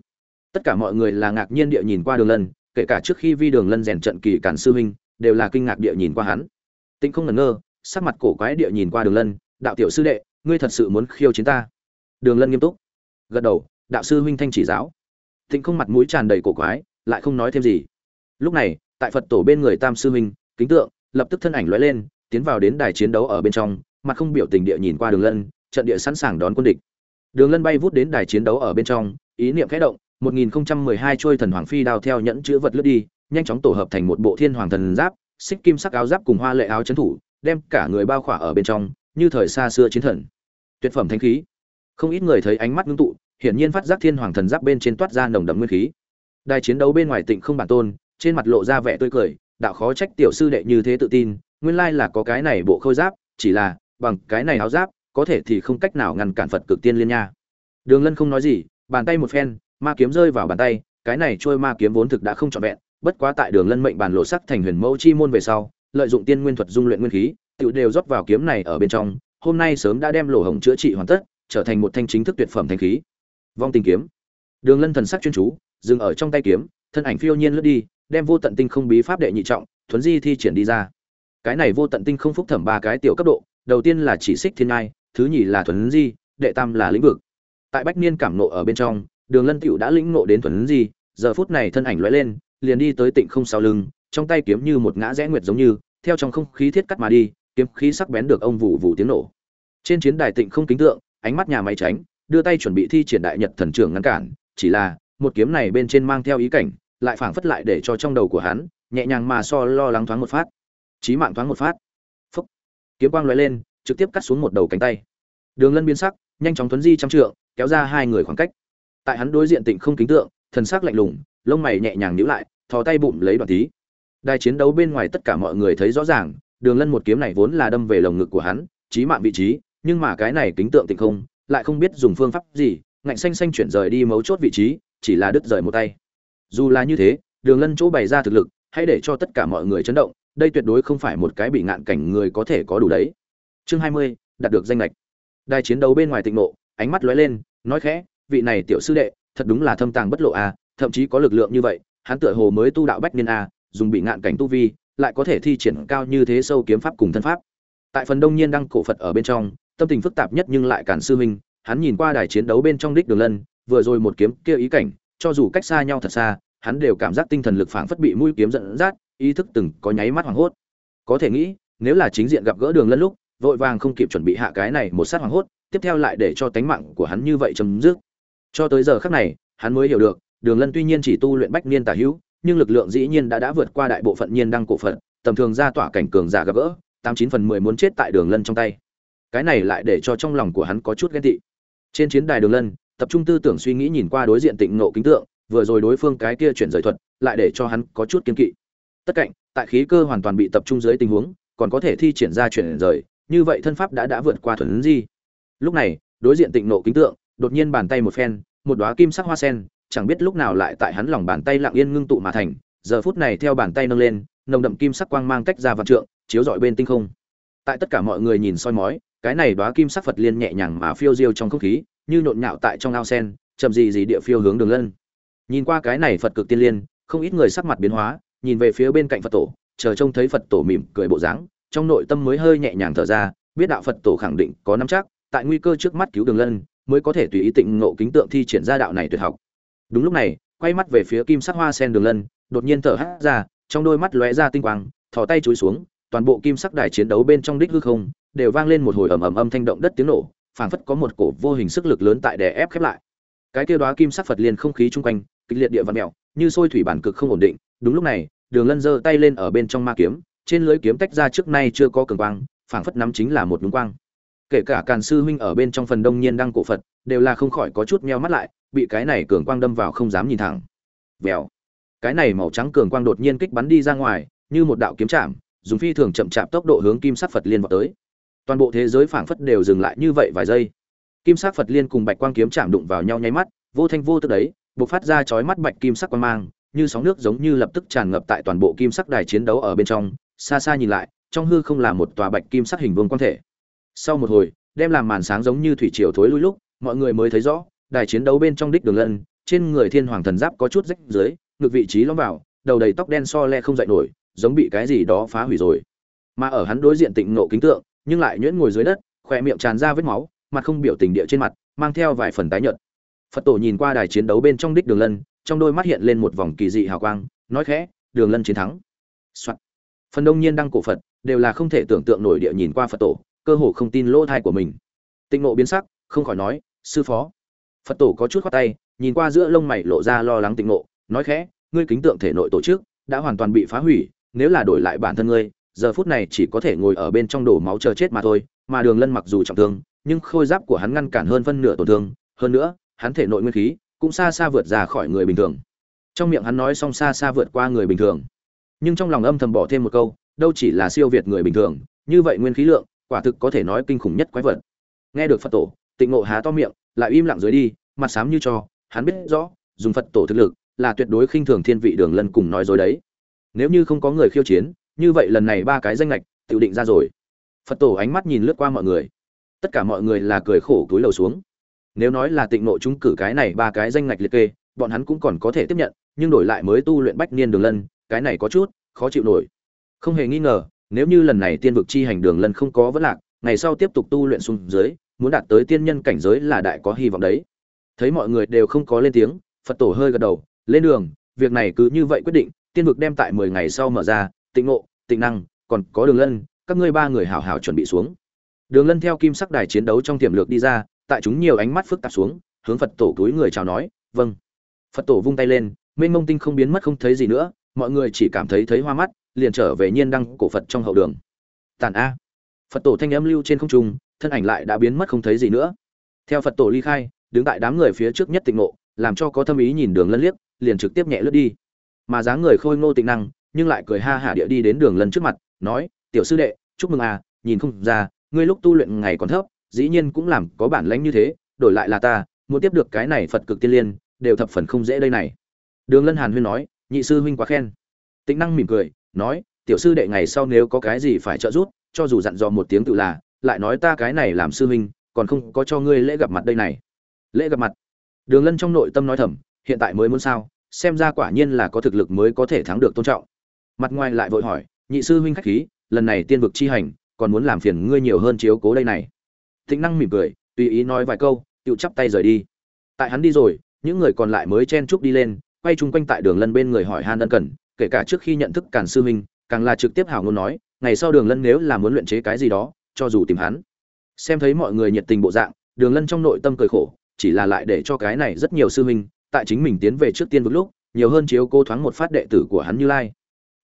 Tất cả mọi người là ngạc nhiên địa nhìn qua đường lân, kể cả trước khi vi đường lân rèn trận kỳ cản sư huynh đều là kinh ngạc địa nhìn qua hắn. Tĩnh không ngẩn ngơ sắc mặt cổ quái địa nhìn qua đường lân, đạo tiểu sư đệ, ngươi thật sự muốn khiêu chiến ta? Đường lân nghiêm túc, gật đầu, đạo sư huynh thanh chỉ giáo. Tịnh không mặt mũi tràn đầy cổ quái, lại không nói thêm gì. Lúc này, tại phật tổ bên người tam sư huynh, kính tượng, lập tức thân ảnh lóe lên, tiến vào đến đài chiến đấu ở bên trong, mặt không biểu tình địa nhìn qua đường lân, trận địa sẵn sàng đón quân địch. Đường lân bay vút đến đài chiến đấu ở bên trong, ý niệm khẽ động 1012 trôi thần hoàng phi đao theo nhẫn chữ vật lướt đi, nhanh chóng tổ hợp thành một bộ thiên hoàng thần giáp, xích kim sắc áo giáp cùng hoa lệ áo chấn thủ đem cả người bao khỏa ở bên trong, như thời xa xưa chiến thần. Tuyệt phẩm thanh khí. Không ít người thấy ánh mắt ngưng tụ, hiển nhiên phát giác thiên hoàng thần giáp bên trên toát ra nồng đậm nguyên khí. Đài chiến đấu bên ngoài tịnh không bản tôn, trên mặt lộ ra vẻ tươi cười, đạo khó trách tiểu sư đệ như thế tự tin, nguyên lai là có cái này bộ khôi giáp, chỉ là, bằng cái này áo giáp, có thể thì không cách nào ngăn cản phật cực tiên liên nha. Đường lân không nói gì, bàn tay một phen, ma kiếm rơi vào bàn tay, cái này trôi ma kiếm vốn thực đã không trọn vẹn, bất quá tại đường lân mệnh bản lộ sắc thành huyền mẫu chi môn về sau lợi dụng tiên nguyên thuật dung luyện nguyên khí tự đều rót vào kiếm này ở bên trong, hôm nay sớm đã đem lỗ hồng chữa trị hoàn tất, trở thành một thanh chính thức tuyệt phẩm thanh khí. Vong tình kiếm. Đường lân thần sắc chuyên chú, dừng ở trong tay kiếm, thân ảnh phiêu nhiên lướt đi, đem vô tận tinh không bí pháp đệ nhị trọng, thuấn di thi triển đi ra. Cái này vô tận tinh không phúc thẩm ba cái tiểu cấp độ, đầu tiên là chỉ xích thiên ngai, thứ nhì là thuấn di, đệ tam là lĩnh vực. Tại bách niên cảm nộ ở bên trong, đường lân tiểu đã lĩnh nộ đến thuấn di, giờ phút này thân ảnh lóe lên, liền đi tới tịnh không sau lưng trong tay kiếm như một ngã rẽ nguyệt giống như, theo trong không khí thiết cắt mà đi, kiếm khí sắc bén được ông vụ vụ tiếng nổ. Trên chiến đài tịnh không kính tượng, ánh mắt nhà máy tránh, đưa tay chuẩn bị thi triển đại nhật thần trưởng ngăn cản, chỉ là, một kiếm này bên trên mang theo ý cảnh, lại phảng phất lại để cho trong đầu của hắn, nhẹ nhàng mà so lo lắng thoáng một phát. Chí mạng thoáng một phát. Phúc. Kiếm quang lóe lên, trực tiếp cắt xuống một đầu cánh tay. Đường lân biến sắc, nhanh chóng tuấn di trăm trượng, kéo ra hai người khoảng cách. Tại hắn đối diện tịnh không kính tượng, thần sắc lạnh lùng, lông mày nhẹ nhàng nhíu lại, thò tay bụng lấy đoạn tí đài chiến đấu bên ngoài tất cả mọi người thấy rõ ràng, đường lân một kiếm này vốn là đâm về lồng ngực của hắn, chí mạng vị trí, nhưng mà cái này kính tượng tình không, lại không biết dùng phương pháp gì, ngạnh xanh xanh chuyển rời đi mấu chốt vị trí, chỉ là đứt rời một tay. Dù là như thế, đường lân chỗ bày ra thực lực, hãy để cho tất cả mọi người chấn động, đây tuyệt đối không phải một cái bị ngạn cảnh người có thể có đủ đấy. Chương hai mươi, đạt được danh lệch đài chiến đấu bên ngoài tịnh nộ, ánh mắt lóe lên, nói khẽ, vị này tiểu sư đệ, thật đúng là thâm tàng bất lộ a thậm chí có lực lượng như vậy, hắn tựa hồ mới tu đạo bách niên a dùng bị ngạn cảnh tu vi lại có thể thi triển cao như thế sâu kiếm pháp cùng thân pháp. Tại phần đông nhiên đăng cổ phật ở bên trong tâm tình phức tạp nhất nhưng lại cản sư huynh, hắn nhìn qua đài chiến đấu bên trong đích đường lân vừa rồi một kiếm kia ý cảnh cho dù cách xa nhau thật xa hắn đều cảm giác tinh thần lực phảng phất bị mũi kiếm dẫn dắt ý thức từng có nháy mắt hoảng hốt. Có thể nghĩ nếu là chính diện gặp gỡ đường lân lúc vội vàng không kịp chuẩn bị hạ cái này một sát hoảng hốt tiếp theo lại để cho tánh mạng của hắn như vậy chấm dứt. Cho tới giờ khắc này hắn mới hiểu được đường lân tuy nhiên chỉ tu luyện bách niên tả hữu nhưng lực lượng dĩ nhiên đã đã vượt qua đại bộ phận nhiên đăng cổ phận tầm thường ra tỏa cảnh cường giả gặp gỡ, tám chín phần mười muốn chết tại đường lân trong tay. Cái này lại để cho trong lòng của hắn có chút ghen tị. Trên chiến đài đường lân, tập trung tư tưởng suy nghĩ nhìn qua đối diện tịnh nộ kính tượng, vừa rồi đối phương cái kia chuyển rời thuật, lại để cho hắn có chút kiên kỵ. Tất cạnh, tại khí cơ hoàn toàn bị tập trung dưới tình huống, còn có thể thi triển ra chuyển rời, như vậy thân pháp đã đã vượt qua thuần di. Lúc này, đối diện tịnh nộ kính tượng, đột nhiên bàn tay một phen, một đóa kim sắc hoa sen chẳng biết lúc nào lại tại hắn lòng bàn tay lặng yên ngưng tụ mà thành, giờ phút này theo bàn tay nâng lên, nồng đậm kim sắc quang mang cách ra vạn trượng, chiếu rọi bên tinh không. Tại tất cả mọi người nhìn soi mói, cái này đóa kim sắc phật liên nhẹ nhàng mà phiêu diêu trong không khí, như nhộn nhạo tại trong ao sen, chậm gì gì địa phiêu hướng đường lân. Nhìn qua cái này phật cực tiên liên, không ít người sắc mặt biến hóa, nhìn về phía bên cạnh phật tổ, chờ trông thấy phật tổ mỉm cười bộ dáng, trong nội tâm mới hơi nhẹ nhàng thở ra, biết đạo phật tổ khẳng định có nắm chắc, tại nguy cơ trước mắt cứu đường lân, mới có thể tùy ý tịnh ngộ kính tượng thi triển ra đạo này tuyệt học đúng lúc này, quay mắt về phía kim sắc hoa sen đường lân, đột nhiên thở hắt ra, trong đôi mắt lóe ra tinh quang, thò tay chúi xuống, toàn bộ kim sắc đài chiến đấu bên trong đích hư không, đều vang lên một hồi ầm ầm âm thanh động đất tiếng nổ, phảng phất có một cổ vô hình sức lực lớn tại đè ép khép lại. Cái kia đóa kim sắc phật liền không khí chung quanh, kịch liệt địa văn mèo, như sôi thủy bản cực không ổn định. Đúng lúc này, đường lân giơ tay lên ở bên trong ma kiếm, trên lưới kiếm tách ra trước nay chưa có cường quang, phảng phất nắm chính là một đúng quang. Kể cả càn sư huynh ở bên trong phần đông nhiên đăng cổ phật, đều là không khỏi có chút meo mắt lại bị cái này cường quang đâm vào không dám nhìn thẳng. Vèo. Cái này màu trắng cường quang đột nhiên kích bắn đi ra ngoài, như một đạo kiếm chạm, dùng phi thường chậm chạp tốc độ hướng kim sắc phật liên vào tới. Toàn bộ thế giới phảng phất đều dừng lại như vậy vài giây. Kim sắc phật liên cùng bạch quang kiếm chạm đụng vào nhau nháy mắt, vô thanh vô tức đấy, bộc phát ra chói mắt bạch kim sắc quang mang, như sóng nước giống như lập tức tràn ngập tại toàn bộ kim sắc đài chiến đấu ở bên trong. Xa xa nhìn lại, trong hư không là một tòa bạch kim sắc hình vuông quan thể. Sau một hồi, đem làm màn sáng giống như thủy triều thối lui lúc, mọi người mới thấy rõ đài chiến đấu bên trong đích đường lân, trên người thiên hoàng thần giáp có chút rách dưới ngược vị trí lõm vào, đầu đầy tóc đen so le không dậy nổi, giống bị cái gì đó phá hủy rồi. Mà ở hắn đối diện tịnh nộ kính tượng, nhưng lại nhuyễn ngồi dưới đất, khỏe miệng tràn ra vết máu, mặt không biểu tình địa trên mặt, mang theo vài phần tái nhợt. Phật tổ nhìn qua đài chiến đấu bên trong đích đường lân, trong đôi mắt hiện lên một vòng kỳ dị hào quang, nói khẽ, đường lân chiến thắng、Soạn. phần đông nhiên đăng cổ phật, đều là không thể tưởng tượng nổi địa nhìn qua phật tổ, cơ hồ không tin lỗ thai của mình. Tịnh nộ biến sắc, không khỏi nói, sư phó phật tổ có chút khoát tay, nhìn qua giữa lông mày lộ ra lo lắng tịnh nộ, nói khẽ, ngươi kính tượng thể nội tổ chức, đã hoàn toàn bị phá hủy, nếu là đổi lại bản thân ngươi, giờ phút này chỉ có thể ngồi ở bên trong đổ máu chờ chết mà thôi, mà đường lân mặc dù trọng thương, nhưng khôi giáp của hắn ngăn cản hơn phân nửa tổn thương, hơn nữa, hắn thể nội nguyên khí cũng xa xa vượt ra khỏi người bình thường. Trong miệng hắn nói xong xa xa vượt qua người bình thường. Nhưng trong lòng âm thầm bỏ thêm một câu, đâu chỉ là siêu việt người bình thường, như vậy nguyên khí lượng, quả thực có thể nói kinh khủng nhất quái vật. Nghe được phật tổ, tịnh ngộ há to miệng lại im lặng dưới đi, mặt sám như cho, hắn biết rõ, dùng phật tổ thực lực là tuyệt đối khinh thường thiên vị đường lân cùng nói dối đấy. Nếu như không có người khiêu chiến, như vậy lần này ba cái danh lệch tự định ra rồi. Phật tổ ánh mắt nhìn lướt qua mọi người. Tất cả mọi người là cười khổ túi lầu xuống. Nếu nói là tịnh nộ chúng cử cái này ba cái danh ngạch liệt kê, bọn hắn cũng còn có thể tiếp nhận, nhưng đổi lại mới tu luyện bách niên đường lân, cái này có chút khó chịu nổi. Không hề nghi ngờ, nếu như lần này tiên vực chi hành đường lân không có vấn lạc, ngày sau tiếp tục tu luyện xuống dưới muốn đạt tới tiên nhân cảnh giới là đại có hy vọng đấy. Thấy mọi người đều không có lên tiếng, phật tổ hơi gật đầu, lên đường, việc này cứ như vậy quyết định, tiên vực đem tại mười ngày sau mở ra, tịnh ngộ, tịnh năng, còn có đường lân, các ngươi ba người hảo hảo chuẩn bị xuống. Đường lân theo kim sắc đài chiến đấu trong tiềm lược đi ra, tại chúng nhiều ánh mắt phức tạp xuống, hướng phật tổ túi người chào nói vâng. Phật tổ vung tay lên, mênh mông tinh không biến mất không thấy gì nữa, mọi người chỉ cảm thấy thấy hoa mắt, liền trở về nhiên đăng cổ phật trong hậu đường. Tàn a. Phật tổ thanh âm lưu trên không trung thân ảnh lại đã biến mất không thấy gì nữa. Theo phật tổ ly khai, đứng tại đám người phía trước nhất tịnh ngộ, làm cho có tâm ý nhìn đường lân liếc, liền trực tiếp nhẹ lướt đi. Mà dáng người khôi ngô tịnh năng, nhưng lại cười ha hả địa đi đến đường lân trước mặt, nói, tiểu sư đệ, chúc mừng à nhìn không ra, ngươi lúc tu luyện ngày còn thấp, dĩ nhiên cũng làm có bản lãnh như thế, đổi lại là ta, muốn tiếp được cái này phật cực tiên liên, đều thập phần không dễ đây này. Đường lân hàn huyên nói, nhị sư huynh quá khen. Tịnh năng mỉm cười, nói, tiểu sư đệ ngày sau nếu có cái gì phải trợ giúp, cho dù dặn dò một tiếng tự là lại nói ta cái này làm sư huynh, còn không có cho ngươi lễ gặp mặt đây này. Lễ gặp mặt. Đường lân trong nội tâm nói thầm, hiện tại mới muốn sao, xem ra quả nhiên là có thực lực mới có thể thắng được tôn trọng. Mặt ngoài lại vội hỏi, nhị sư huynh khách khí, lần này tiên vực chi hành, còn muốn làm phiền ngươi nhiều hơn chiếu cố đây này. Tĩnh năng mỉm cười, tùy ý nói vài câu, tự chắp tay rời đi. Tại hắn đi rồi, những người còn lại mới chen chúc đi lên, quay chung quanh tại đường lân bên người hỏi han ân cần, kể cả trước khi nhận thức càn sư huynh, càng là trực tiếp hảo ngôn nói, ngày sau đường lân nếu là muốn luyện chế cái gì đó cho dù tìm hắn. Xem thấy mọi người nhiệt tình bộ dạng, đường lân trong nội tâm cười khổ, chỉ là lại để cho cái này rất nhiều sư huynh, tại chính mình tiến về trước tiên vực lúc, nhiều hơn chiếu cô thoáng một phát đệ tử của hắn như lai.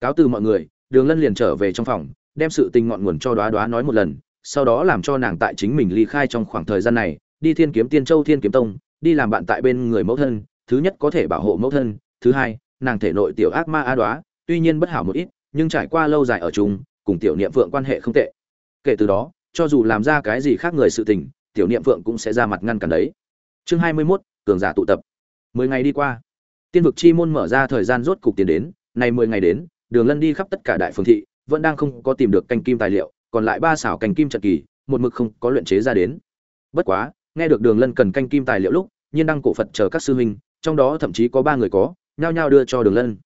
Cáo từ mọi người, đường lân liền trở về trong phòng, đem sự tình ngọn nguồn cho đoá đoá nói một lần, sau đó làm cho nàng tại chính mình ly khai trong khoảng thời gian này, đi thiên kiếm tiên châu, thiên kiếm tông, đi làm bạn tại bên người mẫu thân, thứ nhất có thể bảo hộ mẫu thân, thứ hai, nàng thể nội tiểu ác ma a đoá, tuy nhiên bất hảo một ít, nhưng trải qua lâu dài ở chung, cùng tiểu niệm vượng quan hệ không tệ kể từ đó cho dù làm ra cái gì khác người sự tình tiểu niệm phượng cũng sẽ ra mặt ngăn cản đấy. Chương hai mươi 21, cường giả tụ tập. Mười ngày đi qua tiên vực chi môn mở ra thời gian rốt cục tiến đến này mười ngày đến đường lân đi khắp tất cả đại phương thị vẫn đang không có tìm được canh kim tài liệu còn lại ba xảo canh kim trận kỳ một mực không có luyện chế ra đến. Bất quá nghe được đường lân cần canh kim tài liệu lúc nhiên đăng cổ phật chờ các sư huynh trong đó thậm chí có ba người có nhao nhao đưa cho đường lân.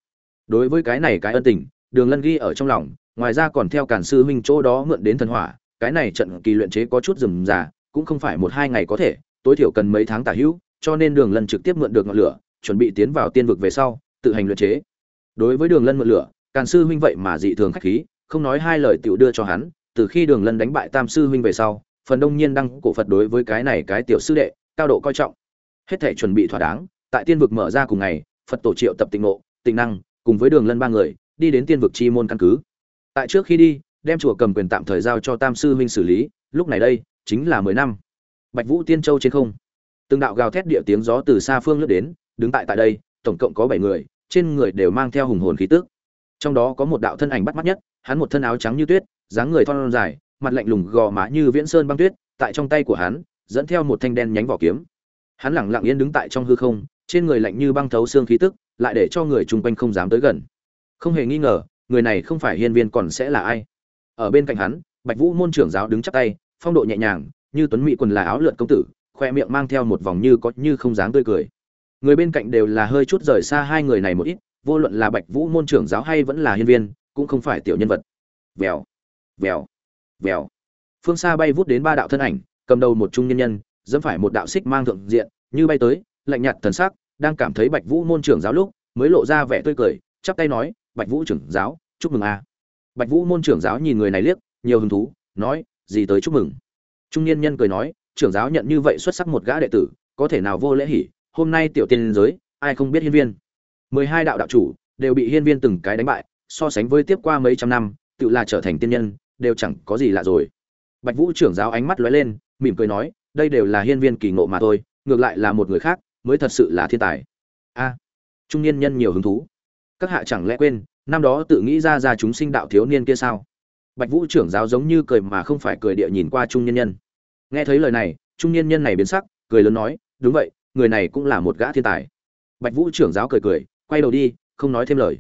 Đối với cái này cái ân tình đường lân ghi ở trong lòng ngoài ra còn theo cản sư huynh chỗ đó mượn đến thần hỏa, cái này trận kỳ luyện chế có chút rườm rà, cũng không phải một hai ngày có thể, tối thiểu cần mấy tháng tả hữu, cho nên đường lân trực tiếp mượn được ngọn lửa, chuẩn bị tiến vào tiên vực về sau, tự hành luyện chế. Đối với đường lân mượn lửa, càn sư huynh vậy mà dị thường khách khí, không nói hai lời tiểu đưa cho hắn, từ khi đường lân đánh bại tam sư huynh về sau, phần đông nhiên đăng cổ phật đối với cái này cái tiểu sư đệ, cao độ coi trọng. Hết thể chuẩn bị thỏa đáng, tại tiên vực mở ra cùng ngày, phật tổ triệu tập tịnh ngộ, tịnh năng, cùng với đường lân ba người, đi đến tiên vực chi môn căn cứ tại trước khi đi, đem chùa cầm quyền tạm thời giao cho tam sư huynh xử lý, lúc này đây, chính là mười năm. Bạch vũ tiên châu trên không. Từng đạo gào thét địa tiếng gió từ xa phương lướt đến, đứng tại tại đây, tổng cộng có bảy người, trên người đều mang theo hùng hồn khí tức. Trong đó có một đạo thân ảnh bắt mắt nhất, hắn một thân áo trắng như tuyết, dáng người thon dài, mặt lạnh lùng gò má như viễn sơn băng tuyết, tại trong tay của hắn, dẫn theo một thanh đen nhánh vỏ kiếm. Hắn lẳng lặng yên đứng tại trong hư không, trên người lạnh như băng thấu xương khí tức, lại để cho người chung quanh không dám tới gần. Không hề nghi ngờ người này không phải hiên viên còn sẽ là ai? Ở bên cạnh hắn, bạch vũ môn trưởng giáo đứng chắp tay, phong độ nhẹ nhàng, như tuấn mỹ quần là áo lượn công tử, khoe miệng mang theo một vòng như có như không dáng tươi cười. Người bên cạnh đều là hơi chút rời xa hai người này một ít, vô luận là bạch vũ môn trưởng giáo hay vẫn là hiên viên, cũng không phải tiểu nhân vật. Vèo vèo vèo. Phương xa bay vút đến ba đạo thân ảnh, cầm đầu một trung nhân nhân dẫm phải một đạo xích mang thượng diện, như bay tới, lạnh nhạt thần sắc, đang cảm thấy bạch vũ môn trưởng giáo lúc, mới lộ ra vẻ tươi cười, chắp tay nói bạch vũ trưởng giáo, chúc mừng a. Bạch vũ môn trưởng giáo nhìn người này liếc, nhiều hứng thú, nói, gì tới chúc mừng. Trung niên nhân cười nói, trưởng giáo nhận như vậy xuất sắc một gã đệ tử, có thể nào vô lễ hỉ, hôm nay tiểu tiên giới, ai không biết hiên viên. Mười hai đạo đạo chủ, đều bị hiên viên từng cái đánh bại, so sánh với tiếp qua mấy trăm năm, tự là trở thành tiên nhân, đều chẳng có gì lạ rồi. Bạch vũ trưởng giáo ánh mắt lóe lên, mỉm cười nói, đây đều là hiên viên kỳ ngộ mà thôi, ngược lại là một người khác, mới thật sự là thiên tài. A. Trung niên nhân nhiều hứng thú các hạ chẳng lẽ quên, năm đó tự nghĩ ra ra chúng sinh đạo thiếu niên kia sao? Bạch vũ trưởng giáo giống như cười mà không phải cười địa nhìn qua trung niên nhân. Nghe thấy lời này, trung niên nhân này biến sắc, cười lớn nói, đúng vậy, người này cũng là một gã thiên tài. Bạch vũ trưởng giáo cười cười, quay đầu đi, không nói thêm lời.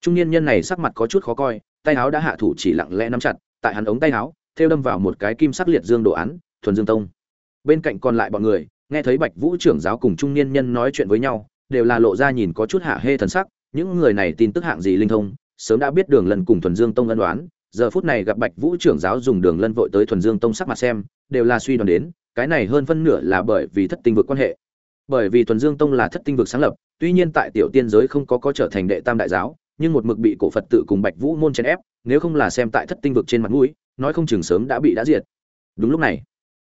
Trung niên nhân này sắc mặt có chút khó coi, tay áo đã hạ thủ chỉ lặng lẽ nắm chặt, tại hắn ống tay áo, thêu đâm vào một cái kim sắc liệt dương đồ án, thuần dương tông. Bên cạnh còn lại bọn người, nghe thấy bạch vũ trưởng giáo cùng trung niên nhân nói chuyện với nhau, đều là lộ ra nhìn có chút hạ hê thần sắc những người này tin tức hạng gì linh thông, sớm đã biết đường lần cùng thuần dương tông ân đoán giờ phút này gặp bạch vũ trưởng giáo dùng đường lân vội tới thuần dương tông sắc mặt xem, đều là suy đoán đến, cái này hơn phân nửa là bởi vì thất tinh vực quan hệ. Bởi vì thuần dương tông là thất tinh vực sáng lập, tuy nhiên tại tiểu tiên giới không có có trở thành đệ tam đại giáo, nhưng một mực bị cổ phật tự cùng bạch vũ môn chèn ép, nếu không là xem tại thất tinh vực trên mặt mũi, nói không chừng sớm đã bị đã diệt. Đúng lúc này,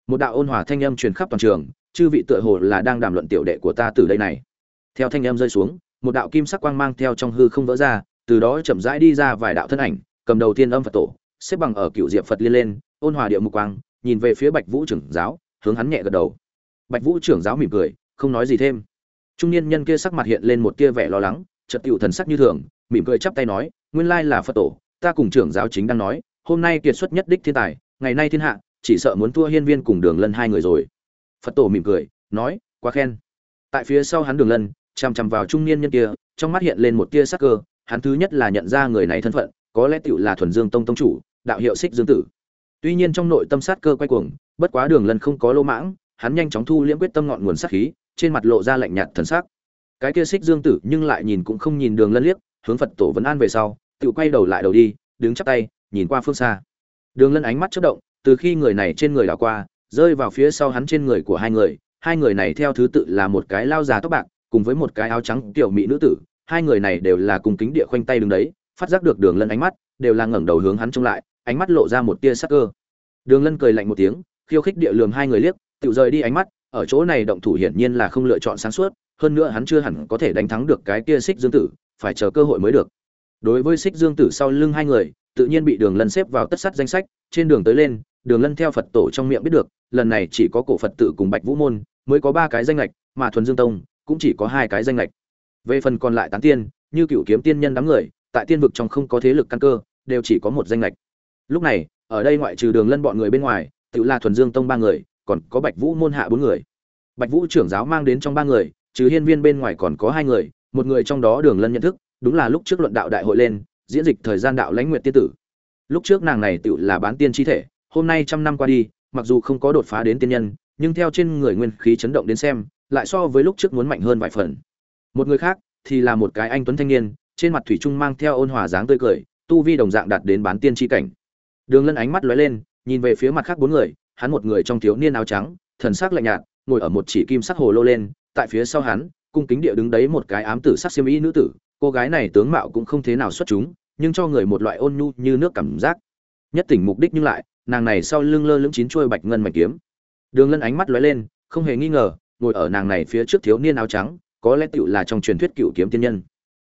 một đạo ôn hòa thanh âm truyền khắp toàn trường, chư vị tựa hồ là đang đàm luận tiểu đệ của ta từ đây này. Theo thanh âm rơi xuống một đạo kim sắc quang mang theo trong hư không vỡ ra, từ đó chậm rãi đi ra vài đạo thân ảnh, cầm đầu tiên âm phật tổ, xếp bằng ở cựu diệp phật liên lên, ôn hòa địa mục quang, nhìn về phía bạch vũ trưởng giáo, hướng hắn nhẹ gật đầu. Bạch vũ trưởng giáo mỉm cười, không nói gì thêm. Trung niên nhân kia sắc mặt hiện lên một tia vẻ lo lắng, chợt tiểu thần sắc như thường, mỉm cười chắp tay nói, nguyên lai là phật tổ, ta cùng trưởng giáo chính đang nói, hôm nay kiệt xuất nhất đích thiên tài, ngày nay thiên hạ, chỉ sợ muốn thua hiên viên cùng đường lân hai người rồi. Phật tổ mỉm cười, nói, quá khen. Tại phía sau hắn đường lân chằm chằm vào trung niên nhân kia, trong mắt hiện lên một tia sắc cơ, hắn thứ nhất là nhận ra người này thân phận, có lẽ tiểu là thuần dương tông tông chủ, đạo hiệu xích dương tử. Tuy nhiên trong nội tâm sát cơ quay cuồng, bất quá đường lân không có lô mãng, hắn nhanh chóng thu liễm quyết tâm ngọn nguồn sát khí, trên mặt lộ ra lạnh nhạt thần sắc. Cái kia xích dương tử nhưng lại nhìn cũng không nhìn đường lân liếc, hướng phật tổ vấn an về sau tự quay đầu lại đầu đi, đứng chắp tay, nhìn qua phương xa. Đường lân ánh mắt chớp động, từ khi người này trên người đảo qua, rơi vào phía sau hắn trên người của hai người hai người này theo thứ tự là một cái lao già tóc bạc cùng với một cái áo trắng tiểu mỹ nữ tử, hai người này đều là cùng kính địa khoanh tay đứng đấy, phát giác được đường lân ánh mắt, đều là ngẩng đầu hướng hắn trông lại, ánh mắt lộ ra một tia sắc cơ. Đường lân cười lạnh một tiếng, khiêu khích địa lường hai người liếc tự rời đi ánh mắt, ở chỗ này động thủ hiển nhiên là không lựa chọn sáng suốt, hơn nữa hắn chưa hẳn có thể đánh thắng được cái kia xích dương tử, phải chờ cơ hội mới được. Đối với xích dương tử sau lưng hai người, tự nhiên bị đường lân xếp vào tất sắt danh sách, trên đường tới lên, đường lân theo phật tổ trong miệng biết được, lần này chỉ có cổ phật tự cùng bạch vũ môn, mới có ba cái danh lệch mà thuần dương tông cũng chỉ có hai cái danh lệch về phần còn lại tán tiên, như cựu kiếm tiên nhân đám người, tại tiên vực trong không có thế lực căn cơ, đều chỉ có một danh lệch lúc này, ở đây ngoại trừ đường lân bọn người bên ngoài tự là thuần dương tông ba người, còn có bạch vũ môn hạ bốn người. Bạch vũ trưởng giáo mang đến trong ba người, trừ hiên viên bên ngoài còn có hai người, một người trong đó đường lân nhận thức, đúng là lúc trước luận đạo đại hội lên, diễn dịch thời gian đạo lãnh nguyện tiên tử. Lúc trước nàng này tự là bán tiên chi thể, hôm nay trăm năm qua đi, mặc dù không có đột phá đến tiên nhân, nhưng theo trên người nguyên khí chấn động đến xem lại so với lúc trước muốn mạnh hơn vài phần. Một người khác thì là một cái anh tuấn thanh niên, trên mặt thủy trung mang theo ôn hòa dáng tươi cười, tu vi đồng dạng đạt đến bán tiên chi cảnh. Đường lân ánh mắt lóe lên, nhìn về phía mặt khác bốn người, hắn một người trong thiếu niên áo trắng, thần sắc lạnh nhạt, ngồi ở một chỉ kim sắc hồ lô lên, tại phía sau hắn, cung kính địa đứng đấy một cái ám tử sắc xiêm y nữ tử, cô gái này tướng mạo cũng không thế nào xuất chúng, nhưng cho người một loại ôn nhu như nước cảm giác. Nhất tỉnh mục đích nhưng lại, nàng này sau lưng lơ lưỡng chín chuôi bạch ngân mạch kiếm. Đường lân ánh mắt lóe lên, không hề nghi ngờ ngồi ở nàng này phía trước thiếu niên áo trắng, có lẽ tựu là trong truyền thuyết cựu kiếm tiên nhân.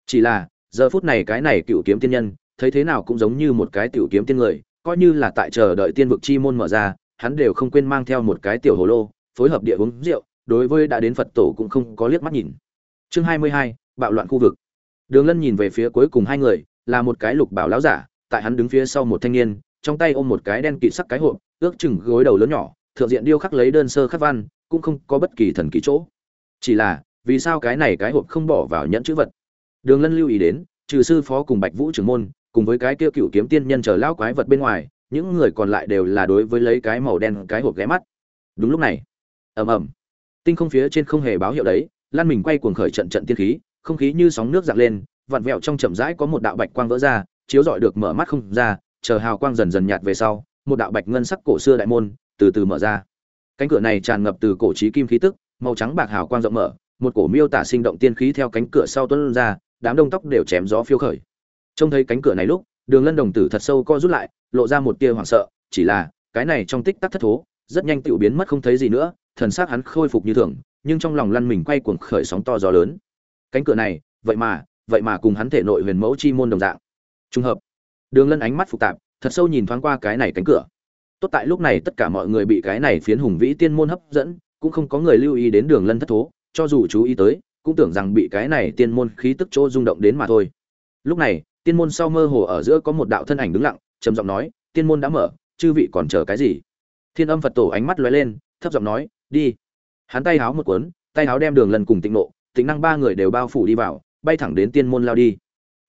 Chỉ là, giờ phút này cái này cựu kiếm tiên nhân, thấy thế nào cũng giống như một cái tiểu kiếm tiên người, coi như là tại chờ đợi tiên vực chi môn mở ra, hắn đều không quên mang theo một cái tiểu hồ lô, phối hợp địa uống rượu, đối với đã đến phật tổ cũng không có liếc mắt nhìn. Chương hai mươi hai, bạo loạn khu vực. Đường lân nhìn về phía cuối cùng hai người, là một cái lục bảo lão giả, tại hắn đứng phía sau một thanh niên, trong tay ôm một cái đen kịt sắc cái hộp, ước chừng gối đầu lớn nhỏ, thượng diện điêu khắc lấy đơn sơ khắc văn cũng không có bất kỳ thần kỳ chỗ. Chỉ là, vì sao cái này cái hộp không bỏ vào nhẫn chữ vật? Đường lân lưu ý đến, trừ sư phó cùng bạch vũ trưởng môn, cùng với cái kia cựu kiếm tiên nhân chờ lao quái vật bên ngoài, những người còn lại đều là đối với lấy cái màu đen cái hộp ghé mắt. Đúng lúc này, ầm ầm, tinh không phía trên không hề báo hiệu đấy, lan mình quay cuồng khởi trận trận tiên khí, không khí như sóng nước giặc lên, vặn vẹo trong chậm rãi có một đạo bạch quang vỡ ra, chiếu rọi được mở mắt không ra, chờ hào quang dần dần nhạt về sau, một đạo bạch ngân sắc cổ xưa đại môn từ từ mở ra cánh cửa này tràn ngập từ cổ trí kim khí tức, màu trắng bạc hào quang rộng mở, một cổ miêu tả sinh động tiên khí theo cánh cửa sau tuôn ra, đám đông tóc đều chém gió phiêu khởi. Trông thấy cánh cửa này lúc, đường lân đồng tử thật sâu co rút lại, lộ ra một tia hoảng sợ, chỉ là, cái này trong tích tắc thất thố, rất nhanh tự biến mất không thấy gì nữa, thần xác hắn khôi phục như thường, nhưng trong lòng lăn mình quay cuồng khởi sóng to gió lớn. Cánh cửa này, vậy mà vậy mà cùng hắn thể nội huyền mẫu chi môn đồng dạng. Trùng hợp. Đường lân ánh mắt phức tạp, thật sâu nhìn thoáng qua cái này cánh cửa tốt tại lúc này tất cả mọi người bị cái này phiến hùng vĩ tiên môn hấp dẫn, cũng không có người lưu ý đến đường lân thất thố, cho dù chú ý tới, cũng tưởng rằng bị cái này tiên môn khí tức chỗ rung động đến mà thôi. Lúc này, tiên môn sau mơ hồ ở giữa có một đạo thân ảnh đứng lặng, trầm giọng nói, tiên môn đã mở, chư vị còn chờ cái gì? Thiên âm phật tổ ánh mắt lóe lên, thấp giọng nói, đi. Hắn tay háo một cuốn, tay háo đem đường lần cùng tịnh nộ, tịnh năng ba người đều bao phủ đi vào, bay thẳng đến tiên môn lao đi.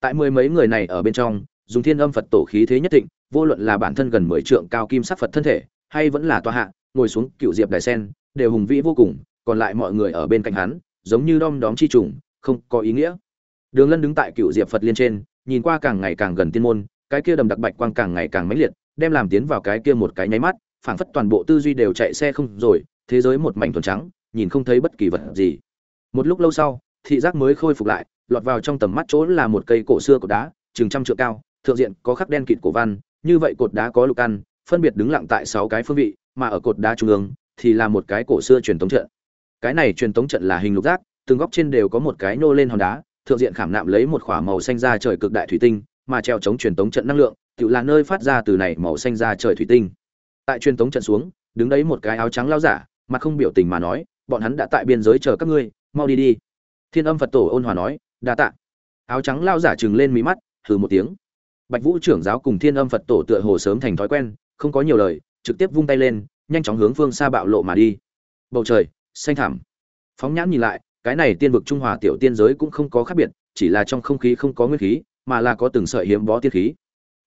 Tại mười mấy người này ở bên trong, dùng thiên âm phật tổ khí thế nhất định vô luận là bản thân gần mười trượng cao kim sắc phật thân thể, hay vẫn là tòa hạ, ngồi xuống cựu diệp đài sen, đều hùng vĩ vô cùng, còn lại mọi người ở bên cạnh hắn, giống như đom đóm chi trùng, không có ý nghĩa. Đường lân đứng tại cựu diệp phật liên trên, nhìn qua càng ngày càng gần tiên môn, cái kia đầm đặc bạch quang càng ngày càng mãnh liệt, đem làm tiến vào cái kia một cái nháy mắt, phảng phất toàn bộ tư duy đều chạy xe không rồi, thế giới một mảnh thuần trắng, nhìn không thấy bất kỳ vật gì. Một lúc lâu sau, thị giác mới khôi phục lại, lọt vào trong tầm mắt chỗ là một cây cổ xưa cột đá, chừng trăm trượng cao, thượng diện có khắc đen kịt cổ văn như vậy cột đá có lục căn, phân biệt đứng lặng tại sáu cái phương vị, mà ở cột đá trung ương thì là một cái cổ xưa truyền thống trận. Cái này truyền thống trận là hình lục giác, từng góc trên đều có một cái nô lên hòn đá, thượng diện khảm nạm lấy một khỏa màu xanh ra trời cực đại thủy tinh, mà treo chống truyền thống trận năng lượng, tự là nơi phát ra từ này màu xanh ra trời thủy tinh. Tại truyền thống trận xuống, đứng đấy một cái áo trắng lao giả mà không biểu tình mà nói, bọn hắn đã tại biên giới chờ các ngươi, mau đi đi. Thiên âm phật tổ ôn hòa nói, đa tạ. Áo trắng lao giả trừng lên mí mắt, hừ một tiếng bạch vũ trưởng giáo cùng thiên âm phật tổ tựa hồ sớm thành thói quen không có nhiều lời trực tiếp vung tay lên nhanh chóng hướng phương xa bạo lộ mà đi. Bầu trời xanh thẳm, phóng nhãn nhìn lại cái này tiên vực trung hòa tiểu tiên giới cũng không có khác biệt chỉ là trong không khí không có nguyên khí mà là có từng sợi hiếm bó tiên khí.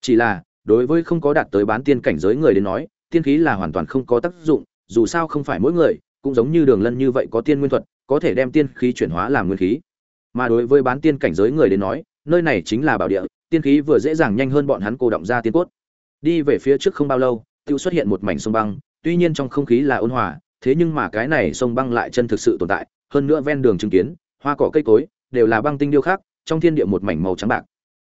Chỉ là đối với không có đạt tới bán tiên cảnh giới người đến nói tiên khí là hoàn toàn không có tác dụng dù sao không phải mỗi người cũng giống như đường lân như vậy có tiên nguyên thuật có thể đem tiên khí chuyển hóa làm nguyên khí. Mà đối với bán tiên cảnh giới người đến nói nơi này chính là bảo địa tiên khí vừa dễ dàng nhanh hơn bọn hắn cô động ra tiên cốt. Đi về phía trước không bao lâu tự xuất hiện một mảnh sông băng, tuy nhiên trong không khí là ôn hòa, thế nhưng mà cái này sông băng lại chân thực sự tồn tại, hơn nữa ven đường chứng kiến, hoa cỏ cây cối, đều là băng tinh điêu khắc, trong thiên địa một mảnh màu trắng bạc.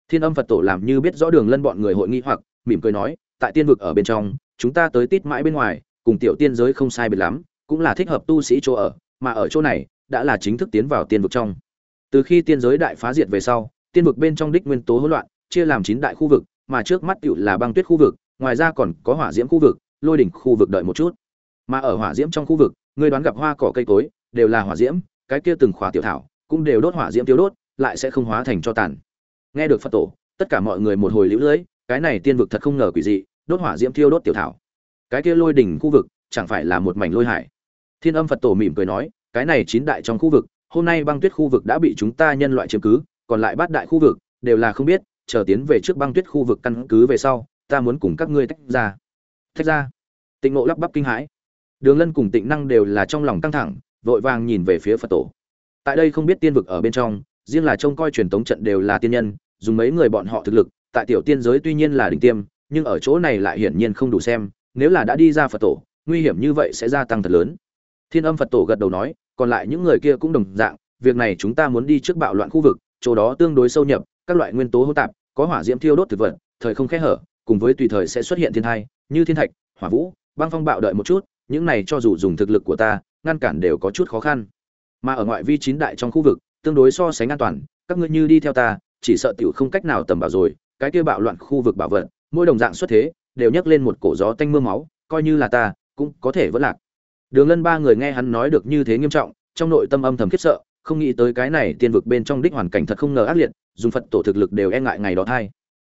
Thiên âm phật tổ làm như biết rõ đường lân bọn người hội nghi hoặc, mỉm cười nói, tại tiên vực ở bên trong, chúng ta tới tít mãi bên ngoài, cùng tiểu tiên giới không sai biệt lắm, cũng là thích hợp tu sĩ chỗ ở, mà ở chỗ này, đã là chính thức tiến vào tiên vực trong. Từ khi tiên giới đại phá diệt về sau, tiên vực bên trong đích nguyên tố hỗn loạn chia làm chín đại khu vực, mà trước mắt tựu là băng tuyết khu vực, ngoài ra còn có hỏa diễm khu vực, lôi đỉnh khu vực đợi một chút. Mà ở hỏa diễm trong khu vực, người đoán gặp hoa cỏ cây cối, đều là hỏa diễm, cái kia từng khóa tiểu thảo cũng đều đốt hỏa diễm tiêu đốt, lại sẽ không hóa thành cho tàn. Nghe được phật tổ, tất cả mọi người một hồi lưu lưỡi cái này tiên vực thật không ngờ quỷ dị, đốt hỏa diễm thiêu đốt tiểu thảo. Cái kia lôi đỉnh khu vực, chẳng phải là một mảnh lôi hải? Thiên âm phật tổ mỉm cười nói, cái này chín đại trong khu vực, hôm nay băng tuyết khu vực đã bị chúng ta nhân loại chiếm cứ, còn lại bát đại khu vực, đều là không biết chờ tiến về trước băng tuyết khu vực căn cứ về sau, ta muốn cùng các ngươi tách ra. Tách ra? Tịnh ngộ lắp bắp kinh hãi. Đường lân cùng tịnh năng đều là trong lòng căng thẳng, vội vàng nhìn về phía phật tổ. Tại đây không biết tiên vực ở bên trong, riêng là trông coi truyền tống trận đều là tiên nhân, dùng mấy người bọn họ thực lực, tại tiểu tiên giới tuy nhiên là đỉnh tiêm, nhưng ở chỗ này lại hiển nhiên không đủ xem, nếu là đã đi ra phật tổ, nguy hiểm như vậy sẽ gia tăng thật lớn. Thiên âm phật tổ gật đầu nói, còn lại những người kia cũng đồng dạng, việc này chúng ta muốn đi trước bạo loạn khu vực, chỗ đó tương đối sâu nhập các loại nguyên tố hỗn tạp có hỏa diễm thiêu đốt thực vật thời không khẽ hở cùng với tùy thời sẽ xuất hiện thiên tai, như thiên thạch hỏa vũ băng phong bạo đợi một chút những này cho dù dùng thực lực của ta ngăn cản đều có chút khó khăn. Mà ở ngoại vi chín đại trong khu vực tương đối so sánh an toàn các ngươi như đi theo ta chỉ sợ tiểu không cách nào tầm bảo rồi cái kia bạo loạn khu vực bảo vật mỗi đồng dạng xuất thế đều nhấc lên một cổ gió tanh mưa máu coi như là ta cũng có thể vẫn lạc. Đường lân ba người nghe hắn nói được như thế nghiêm trọng trong nội tâm âm thầm khiếp sợ không nghĩ tới cái này tiên vực bên trong đích hoàn cảnh thật không ngờ ác liệt, dùng phật tổ thực lực đều e ngại ngày đó thai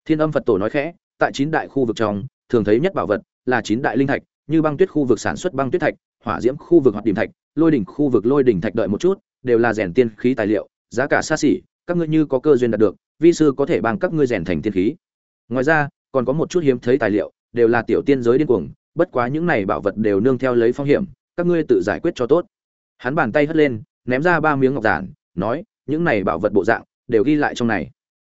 thiên âm phật tổ nói khẽ, tại chín đại khu vực trong, thường thấy nhất bảo vật là chín đại linh thạch, như băng tuyết khu vực sản xuất băng tuyết thạch, hỏa diễm khu vực hoạt điểm thạch, lôi đỉnh khu vực lôi đỉnh thạch đợi một chút, đều là rèn tiên khí tài liệu, giá cả xa xỉ, các ngươi như có cơ duyên đạt được, vi sư có thể bằng các ngươi rèn thành tiên khí. Ngoài ra, còn có một chút hiếm thấy tài liệu, đều là tiểu tiên giới điên cuồng, bất quá những này bảo vật đều nương theo lấy phong hiểm, các ngươi tự giải quyết cho tốt. Hắn bàn tay hất lên ném ra ba miếng ngọc giản, nói, những này bảo vật bộ dạng, đều ghi lại trong này.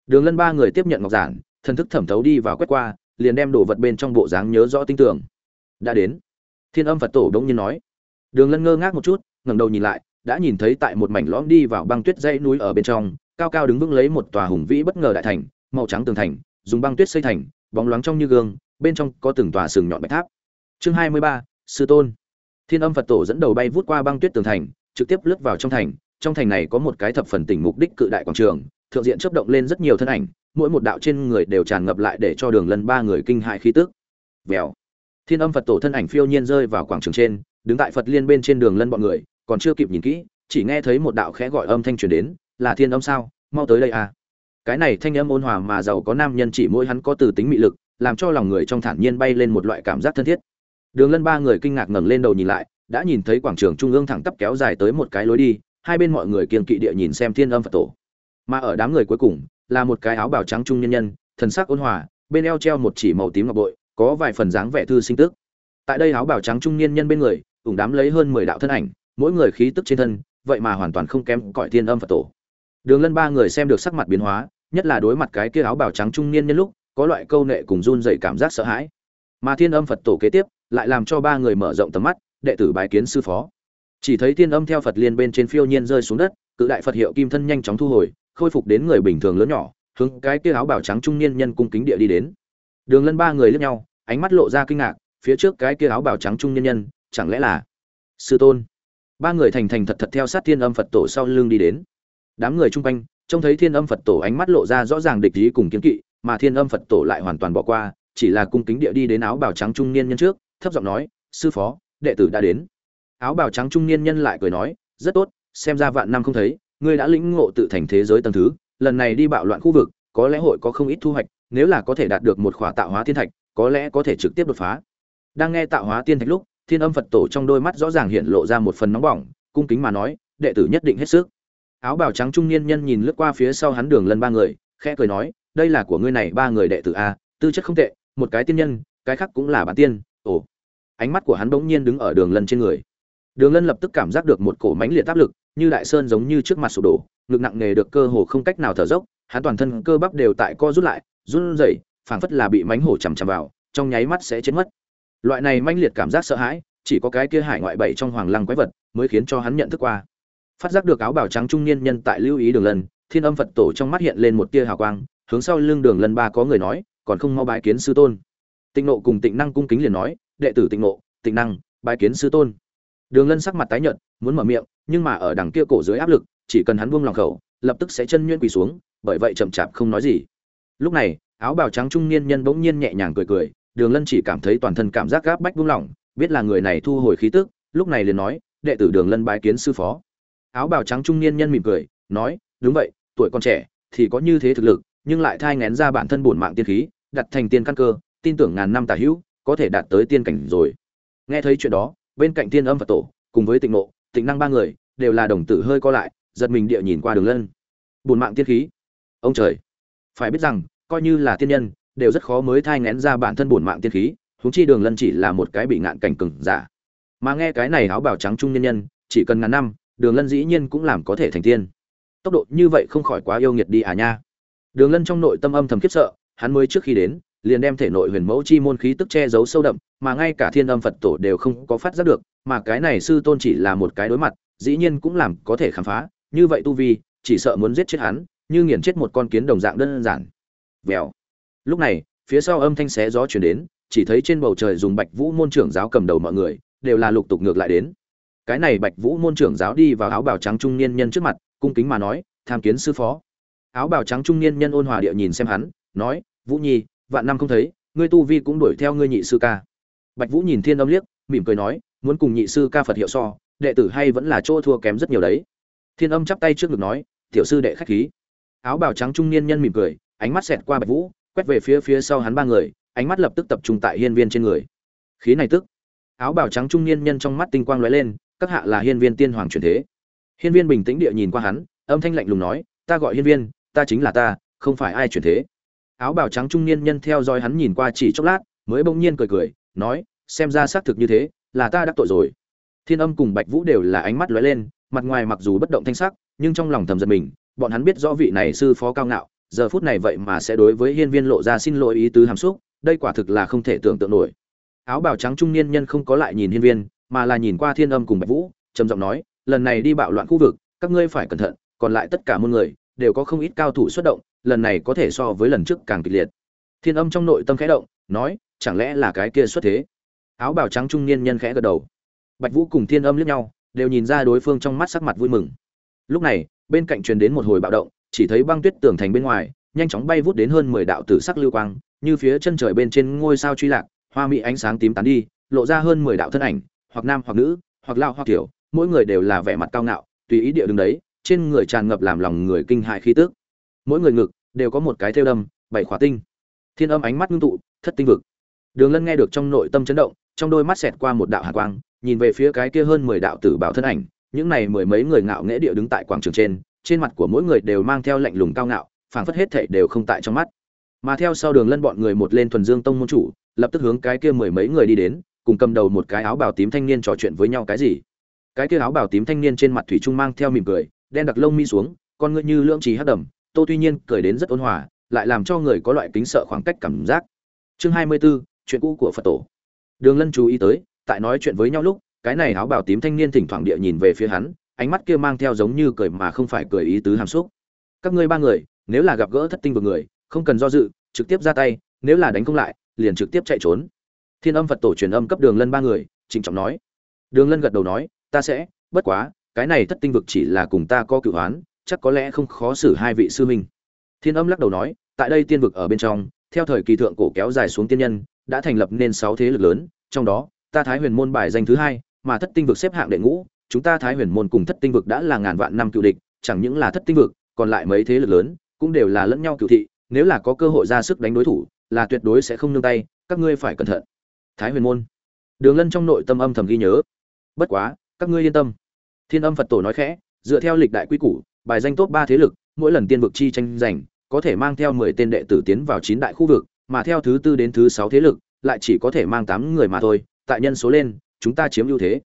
Đường lân ba người tiếp nhận ngọc giản, thần thức thẩm thấu đi vào quét qua, liền đem đồ vật bên trong bộ dáng nhớ rõ tinh tưởng đã đến. Thiên âm phật tổ đống nhiên nói. Đường lân ngơ ngác một chút, ngẩng đầu nhìn lại, đã nhìn thấy tại một mảnh lõm đi vào băng tuyết dãy núi ở bên trong, cao cao đứng vững lấy một tòa hùng vĩ bất ngờ đại thành, màu trắng tường thành, dùng băng tuyết xây thành, bóng loáng trong như gương, bên trong có từng tòa sừng nhọn bạch tháp. Chương hai mươi ba, sư tôn. Thiên âm phật tổ dẫn đầu bay vút qua băng tuyết tường thành trực tiếp lướt vào trong thành trong thành này có một cái thập phần tỉnh mục đích cự đại quảng trường, thượng diện chấp động lên rất nhiều thân ảnh, mỗi một đạo trên người đều tràn ngập lại để cho đường lân ba người kinh hại khí tức. Vèo. Thiên âm phật tổ thân ảnh phiêu nhiên rơi vào quảng trường trên, đứng tại phật liên bên trên đường lân bọn người, còn chưa kịp nhìn kỹ, chỉ nghe thấy một đạo khẽ gọi âm thanh truyền đến, là thiên âm sao? Mau tới đây à. Cái này thanh âm ôn hòa mà giàu có nam nhân chỉ mỗi hắn có từ tính mị lực, làm cho lòng người trong thản nhiên bay lên một loại cảm giác thân thiết. Đường lân ba người kinh ngạc ngẩng lên đầu nhìn lại đã nhìn thấy quảng trường trung ương thẳng tắp kéo dài tới một cái lối đi, hai bên mọi người kiên kỵ địa nhìn xem thiên âm phật tổ. Mà ở đám người cuối cùng, là một cái áo bào trắng trung nhân nhân, thần sắc ôn hòa, bên eo treo một chỉ màu tím ngọc bội, có vài phần dáng vẻ thư sinh tức tại đây áo bào trắng trung niên nhân bên người, ủng đám lấy hơn mười đạo thân ảnh, mỗi người khí tức trên thân, vậy mà hoàn toàn không kém cõi thiên âm phật tổ. Đường lân ba người xem được sắc mặt biến hóa, nhất là đối mặt cái kia áo bào trắng trung niên nhân lúc, có loại câu nệ cùng run rẩy cảm giác sợ hãi. Mà thiên âm phật tổ kế tiếp, lại làm cho ba người mở rộng tầm mắt đệ tử bái kiến sư phó. Chỉ thấy thiên âm theo phật liên bên trên phiêu nhiên rơi xuống đất, cự đại phật hiệu kim thân nhanh chóng thu hồi, khôi phục đến người bình thường lớn nhỏ, hướng cái kia áo bào trắng trung niên nhân cung kính địa đi đến. Đường lân ba người lướt nhau, ánh mắt lộ ra kinh ngạc, phía trước cái kia áo bào trắng trung niên nhân, chẳng lẽ là sư tôn? Ba người thành thành thật thật theo sát thiên âm phật tổ sau lưng đi đến. Đám người chung quanh, trông thấy thiên âm phật tổ ánh mắt lộ ra rõ ràng địch ý cùng kiến kỵ, mà thiên âm phật tổ lại hoàn toàn bỏ qua, chỉ là cung kính địa đi đến áo bào trắng trung niên nhân trước, thấp giọng nói, sư phó đệ tử đã đến. Áo bào trắng trung niên nhân lại cười nói, rất tốt, xem ra vạn năm không thấy, ngươi đã lĩnh ngộ tự thành thế giới tầng thứ, lần này đi bạo loạn khu vực, có lẽ hội có không ít thu hoạch, nếu là có thể đạt được một khỏa tạo hóa thiên thạch, có lẽ có thể trực tiếp đột phá. Đang nghe tạo hóa tiên thạch lúc, thiên âm phật tổ trong đôi mắt rõ ràng hiện lộ ra một phần nóng bỏng, cung kính mà nói, đệ tử nhất định hết sức. Áo bào trắng trung niên nhân nhìn lướt qua phía sau hắn đường lân ba người, khẽ cười nói, đây là của ngươi này ba người đệ tử a, tư chất không tệ, một cái tiên nhân, cái khác cũng là bản tiên, ồ ánh mắt của hắn bỗng nhiên đứng ở đường lân trên người. Đường lân lập tức cảm giác được một cổ mánh liệt áp lực, như đại sơn giống như trước mặt sụp đổ, ngực nặng nề được cơ hồ không cách nào thở dốc, hắn toàn thân cơ bắp đều tại co rút lại, run rẩy, phảng phất là bị mánh hổ chằm chằm vào, trong nháy mắt sẽ chết mất. Loại này mánh liệt cảm giác sợ hãi, chỉ có cái kia hải ngoại bảy trong hoàng lăng quái vật mới khiến cho hắn nhận thức qua. Phát giác được áo bào trắng trung niên nhân tại lưu ý đường lân, thiên âm phật tổ trong mắt hiện lên một tia hào quang, hướng sau lưng đường lân ba có người nói, còn không mau bái kiến sư tôn. Tịnh nộ cùng tịnh năng cung kính liền nói đệ tử tịnh ngộ, tịnh năng bái kiến sư tôn. Đường lân sắc mặt tái nhợt muốn mở miệng nhưng mà ở đằng kia cổ dưới áp lực chỉ cần hắn buông lòng khẩu lập tức sẽ chân nhuyễn quỳ xuống bởi vậy chậm chạp không nói gì. Lúc này áo bào trắng trung niên nhân bỗng nhiên nhẹ nhàng cười cười đường lân chỉ cảm thấy toàn thân cảm giác gáp bách buông lỏng biết là người này thu hồi khí tức lúc này liền nói đệ tử đường lân bái kiến sư phó. Áo bào trắng trung niên nhân mỉm cười nói đúng vậy tuổi còn trẻ thì có như thế thực lực nhưng lại thai ngén ra bản thân bổn mạng tiên khí đặt thành tiên căn cơ tin tưởng ngàn năm tà hữu có thể đạt tới tiên cảnh rồi. Nghe thấy chuyện đó, bên cạnh tiên âm phật tổ, cùng với tịnh nộ tịnh năng ba người, đều là đồng tử hơi co lại, giật mình địa nhìn qua đường lân. Bùn mạng tiên khí. Ông trời! Phải biết rằng, coi như là tiên nhân, đều rất khó mới thai ngén ra bản thân bùn mạng tiên khí, huống chi đường lân chỉ là một cái bị ngạn cảnh cừng giả. Mà nghe cái này áo bào trắng trung nhân nhân, chỉ cần ngàn năm, đường lân dĩ nhiên cũng làm có thể thành tiên. Tốc độ như vậy không khỏi quá yêu nghiệt đi à nha. Đường lân trong nội tâm âm thầm khiếp sợ, hắn mới trước khi đến liền đem thể nội huyền mẫu chi môn khí tức che giấu sâu đậm, mà ngay cả thiên âm phật tổ đều không có phát giác được, mà cái này sư tôn chỉ là một cái đối mặt, dĩ nhiên cũng làm có thể khám phá. Như vậy tu vi, chỉ sợ muốn giết chết hắn, như nghiền chết một con kiến đồng dạng đơn giản. Vèo. Lúc này, phía sau âm thanh xé gió truyền đến, chỉ thấy trên bầu trời dùng bạch vũ môn trưởng giáo cầm đầu mọi người, đều là lục tục ngược lại đến. Cái này bạch vũ môn trưởng giáo đi vào áo bào trắng trung niên nhân trước mặt, cung kính mà nói, tham kiến sư phó. Áo bào trắng trung niên nhân ôn hòa địa nhìn xem hắn, nói, vũ nhi vạn năm không thấy, ngươi tu vi cũng đuổi theo ngươi nhị sư ca. Bạch vũ nhìn thiên âm liếc, mỉm cười nói, muốn cùng nhị sư ca phật hiệu so, đệ tử hay vẫn là chỗ thua kém rất nhiều đấy. Thiên âm chắp tay trước ngực nói, tiểu sư đệ khách khí. Áo bào trắng trung niên nhân mỉm cười, ánh mắt xẹt qua bạch vũ, quét về phía phía sau hắn ba người, ánh mắt lập tức tập trung tại hiên viên trên người. Khí này tức. Áo bào trắng trung niên nhân trong mắt tinh quang lóe lên, các hạ là hiên viên tiên hoàng truyền thế. Hiên viên bình tĩnh địa nhìn qua hắn, âm thanh lạnh lùng nói, ta gọi hiên viên, ta chính là ta, không phải ai truyền thế áo bào trắng trung niên nhân theo dõi hắn nhìn qua chỉ chốc lát, mới bỗng nhiên cười cười, nói, xem ra xác thực như thế, là ta đắc tội rồi. Thiên âm cùng bạch vũ đều là ánh mắt lóe lên, mặt ngoài mặc dù bất động thanh sắc, nhưng trong lòng thầm giật mình, bọn hắn biết rõ vị này sư phó cao ngạo, giờ phút này vậy mà sẽ đối với hiên viên lộ ra xin lỗi ý tứ hàm xúc, đây quả thực là không thể tưởng tượng nổi. Áo bào trắng trung niên nhân không có lại nhìn hiên viên, mà là nhìn qua thiên âm cùng bạch vũ, trầm giọng nói, lần này đi bạo loạn khu vực, các ngươi phải cẩn thận, còn lại tất cả muôn người, đều có không ít cao thủ xuất động lần này có thể so với lần trước càng kịch liệt. Thiên âm trong nội tâm khẽ động, nói, chẳng lẽ là cái kia xuất thế? Áo bào trắng trung niên nhân khẽ gật đầu. Bạch vũ cùng thiên âm liếc nhau, đều nhìn ra đối phương trong mắt sắc mặt vui mừng. Lúc này, bên cạnh truyền đến một hồi bạo động, chỉ thấy băng tuyết tường thành bên ngoài, nhanh chóng bay vút đến hơn mười đạo tử sắc lưu quang, như phía chân trời bên trên ngôi sao truy lạc, hoa mỹ ánh sáng tím tán đi, lộ ra hơn mười đạo thân ảnh, hoặc nam hoặc nữ, hoặc lao hoặc tiểu mỗi người đều là vẻ mặt cao ngạo, tùy ý địa đứng đấy, trên người tràn ngập làm lòng người kinh hại khí tức mỗi người ngực đều có một cái thêu đâm, bảy khỏa tinh. Thiên âm ánh mắt ngưng tụ, thất tinh vực. Đường lân nghe được trong nội tâm chấn động, trong đôi mắt xẹt qua một đạo hạ quang, nhìn về phía cái kia hơn mười đạo tử bảo thân ảnh, những này mười mấy người ngạo nghễ địa đứng tại quảng trường trên trên mặt của mỗi người đều mang theo lạnh lùng cao ngạo, phảng phất hết thảy đều không tại trong mắt. Mà theo sau đường lân bọn người một lên thuần dương tông môn chủ, lập tức hướng cái kia mười mấy người đi đến, cùng cầm đầu một cái áo bào tím thanh niên trò chuyện với nhau cái gì. Cái kia áo bào tím thanh niên trên mặt thủy trung mang theo mỉm cười, đen đặc lông mi xuống, con ngươi như lưỡng trí hắt đầm tô tuy nhiên cười đến rất ôn hòa lại làm cho người có loại kính sợ khoảng cách cảm giác. Chương hai mươi 24, chuyện cũ của phật tổ. Đường lân chú ý tới tại nói chuyện với nhau lúc cái này áo bào tím thanh niên thỉnh thoảng địa nhìn về phía hắn ánh mắt kia mang theo giống như cười mà không phải cười ý tứ hàm xúc. Các ngươi ba người nếu là gặp gỡ thất tinh vực người không cần do dự trực tiếp ra tay nếu là đánh không lại liền trực tiếp chạy trốn. Thiên âm phật tổ truyền âm cấp đường lân ba người trịnh trọng nói. Đường lân gật đầu nói ta sẽ bất quá cái này thất tinh vực chỉ là cùng ta có cựu hoán chắc có lẽ không khó xử hai vị sư huynh. thiên âm lắc đầu nói, tại đây tiên vực ở bên trong, theo thời kỳ thượng cổ kéo dài xuống tiên nhân, đã thành lập nên sáu thế lực lớn, trong đó, ta thái huyền môn bài danh thứ hai, mà thất tinh vực xếp hạng đệ ngũ, chúng ta thái huyền môn cùng thất tinh vực đã là ngàn vạn năm cựu địch, chẳng những là thất tinh vực, còn lại mấy thế lực lớn, cũng đều là lẫn nhau cựu thị, nếu là có cơ hội ra sức đánh đối thủ, là tuyệt đối sẽ không nương tay, các ngươi phải cẩn thận. Thái huyền môn. Đường lân trong nội tâm âm thầm ghi nhớ. Bất quá, các ngươi yên tâm. Thiên âm phật tổ nói khẽ, dựa theo lịch đại quy củ bài danh top ba thế lực, mỗi lần tiên vực chi tranh giành, có thể mang theo mười tên đệ tử tiến vào chín đại khu vực, mà theo thứ tư đến thứ sáu thế lực, lại chỉ có thể mang tám người mà thôi. Tại nhân số lên, chúng ta chiếm ưu thế.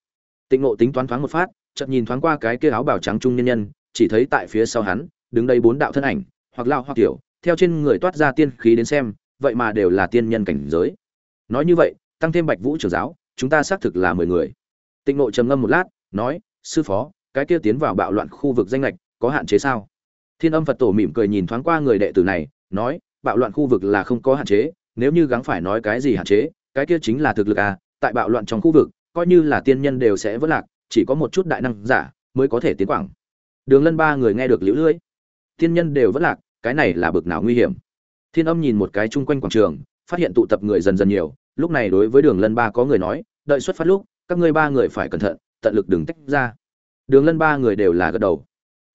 Tịnh ngộ tính toán thoáng một phát, chợt nhìn thoáng qua cái kia áo bào trắng trung nhân nhân, chỉ thấy tại phía sau hắn, đứng đây bốn đạo thân ảnh, hoặc lao hoặc tiểu, theo trên người toát ra tiên khí đến xem, vậy mà đều là tiên nhân cảnh giới. Nói như vậy, tăng thêm bạch vũ trưởng giáo, chúng ta xác thực là mười người. Tịnh ngộ trầm ngâm một lát, nói, sư phó, cái kia tiến vào bạo loạn khu vực danh lệch có hạn chế sao? Thiên âm phật tổ mỉm cười nhìn thoáng qua người đệ tử này, nói, bạo loạn khu vực là không có hạn chế, nếu như gắng phải nói cái gì hạn chế, cái kia chính là thực lực à tại bạo loạn trong khu vực, coi như là tiên nhân đều sẽ vỡ lạc, chỉ có một chút đại năng giả mới có thể tiến quảng. Đường lân ba người nghe được liễu lưỡi tiên nhân đều vỡ lạc, cái này là bực nào nguy hiểm. Thiên âm nhìn một cái chung quanh quảng trường, phát hiện tụ tập người dần dần nhiều, lúc này đối với đường lân ba có người nói, đợi xuất phát lúc, các ngươi ba người phải cẩn thận, tận lực đừng tách ra. Đường lân ba người đều là gật đầu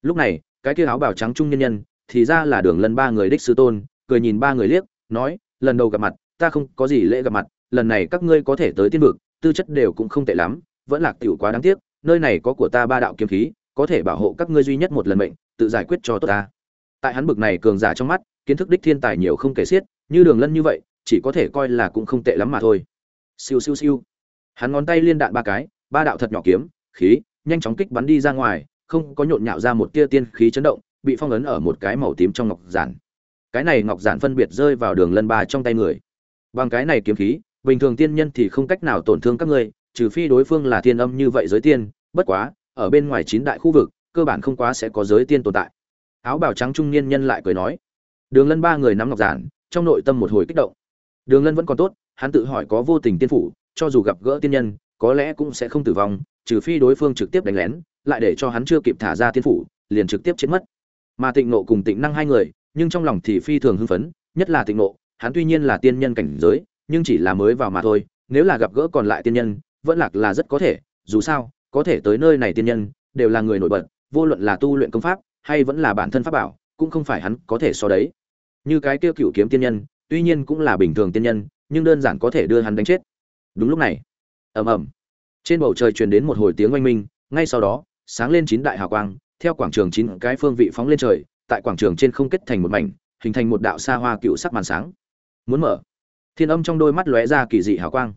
lúc này, cái kia áo bào trắng trung nhân nhân, thì ra là đường lân ba người đích sư tôn, cười nhìn ba người liếc, nói, lần đầu gặp mặt, ta không có gì lễ gặp mặt, lần này các ngươi có thể tới tiên vực, tư chất đều cũng không tệ lắm, vẫn lạc tiểu quá đáng tiếc, nơi này có của ta ba đạo kiếm khí, có thể bảo hộ các ngươi duy nhất một lần mệnh, tự giải quyết cho tốt ta. Tại hắn bực này cường giả trong mắt, kiến thức đích thiên tài nhiều không kể xiết, như đường lân như vậy, chỉ có thể coi là cũng không tệ lắm mà thôi. Siêu siêu siêu. Hắn ngón tay liên đạn ba cái, ba đạo thật nhỏ kiếm, khí, nhanh chóng kích bắn đi ra ngoài không có nhộn nhạo ra một tia tiên khí chấn động, bị phong ấn ở một cái màu tím trong ngọc giản. Cái này ngọc giản phân biệt rơi vào đường lân ba trong tay người. Bằng cái này kiếm khí, bình thường tiên nhân thì không cách nào tổn thương các ngươi, trừ phi đối phương là thiên âm như vậy giới tiên, bất quá, ở bên ngoài chín đại khu vực, cơ bản không quá sẽ có giới tiên tồn tại. Áo bào trắng trung niên nhân lại cười nói, đường lân ba người nắm ngọc giản, trong nội tâm một hồi kích động. Đường lân vẫn còn tốt, hắn tự hỏi có vô tình tiên phủ, cho dù gặp gỡ tiên nhân, có lẽ cũng sẽ không tử vong, trừ phi đối phương trực tiếp đánh lén lại để cho hắn chưa kịp thả ra tiên phủ, liền trực tiếp chết mất. Mà tịnh nộ cùng tịnh năng hai người, nhưng trong lòng thì phi thường hưng phấn, nhất là tịnh nộ, hắn tuy nhiên là tiên nhân cảnh giới, nhưng chỉ là mới vào mà thôi, nếu là gặp gỡ còn lại tiên nhân, vẫn lạc là rất có thể, dù sao, có thể tới nơi này tiên nhân, đều là người nổi bật, vô luận là tu luyện công pháp, hay vẫn là bản thân pháp bảo, cũng không phải hắn có thể so đấy. Như cái tiêu cựu kiếm tiên nhân, tuy nhiên cũng là bình thường tiên nhân, nhưng đơn giản có thể đưa hắn đánh chết. Đúng lúc này, ầm ầm, trên bầu trời truyền đến một hồi tiếng oanh minh, ngay sau đó sáng lên chín đại hào quang, theo quảng trường chín cái phương vị phóng lên trời, tại quảng trường trên không kết thành một mảnh, hình thành một đạo xa hoa cựu sắc màn sáng. Muốn mở, thiên âm trong đôi mắt lóe ra kỳ dị hào quang.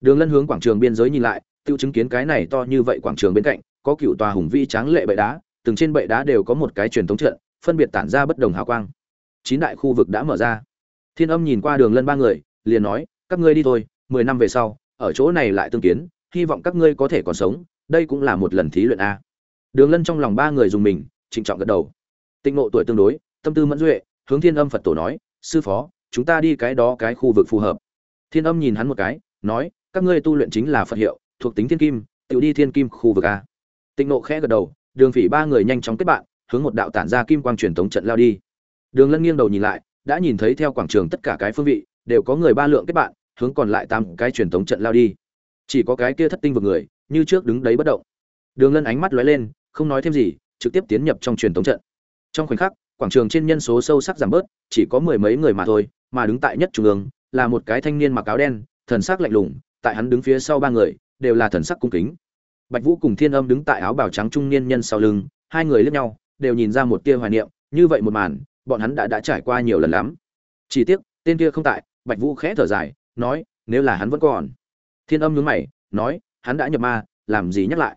Đường lân hướng quảng trường biên giới nhìn lại tiêu chứng kiến cái này to như vậy quảng trường bên cạnh, có cựu tòa hùng vĩ tráng lệ bệ đá, từng trên bệ đá đều có một cái truyền thống trận, phân biệt tản ra bất đồng hào quang. Chín đại khu vực đã mở ra. Thiên âm nhìn qua đường lân ba người, liền nói, các ngươi đi thôi, mười năm về sau, ở chỗ này lại tương kiến, hy vọng các ngươi có thể còn sống, đây cũng là một lần thí luyện a đường lân trong lòng ba người dùng mình, trịnh trọng gật đầu. Tịnh ngộ tuổi tương đối, tâm tư mẫn duệ, hướng thiên âm phật tổ nói, sư phó, chúng ta đi cái đó cái khu vực phù hợp. Thiên âm nhìn hắn một cái, nói, các ngươi tu luyện chính là phật hiệu, thuộc tính thiên kim tự đi thiên kim khu vực a. Tịnh ngộ khẽ gật đầu, đường phỉ ba người nhanh chóng kết bạn, hướng một đạo tản ra kim quang truyền thống trận lao đi. Đường lân nghiêng đầu nhìn lại, đã nhìn thấy theo quảng trường tất cả cái phương vị, đều có người ba lượng kết bạn, hướng còn lại tám cái truyền thống trận lao đi. Chỉ có cái kia thất tinh vực người, như trước đứng đấy bất động. Đường lân ánh mắt lóe lên không nói thêm gì, trực tiếp tiến nhập trong truyền thống trận. Trong khoảnh khắc, quảng trường trên nhân số sâu sắc giảm bớt, chỉ có mười mấy người mà thôi, mà đứng tại nhất trung ương, là một cái thanh niên mặc áo đen, thần sắc lạnh lùng, tại hắn đứng phía sau ba người, đều là thần sắc cung kính. Bạch vũ cùng thiên âm đứng tại áo bào trắng trung niên nhân sau lưng, hai người lướt nhau, đều nhìn ra một tia hoài niệm, như vậy một màn, bọn hắn đã đã trải qua nhiều lần lắm. Chỉ tiếc, tên kia không tại, bạch vũ khẽ thở dài, nói, nếu là hắn vẫn còn. Thiên âm nhướng mày, nói, hắn đã nhập ma, làm gì nhắc lại?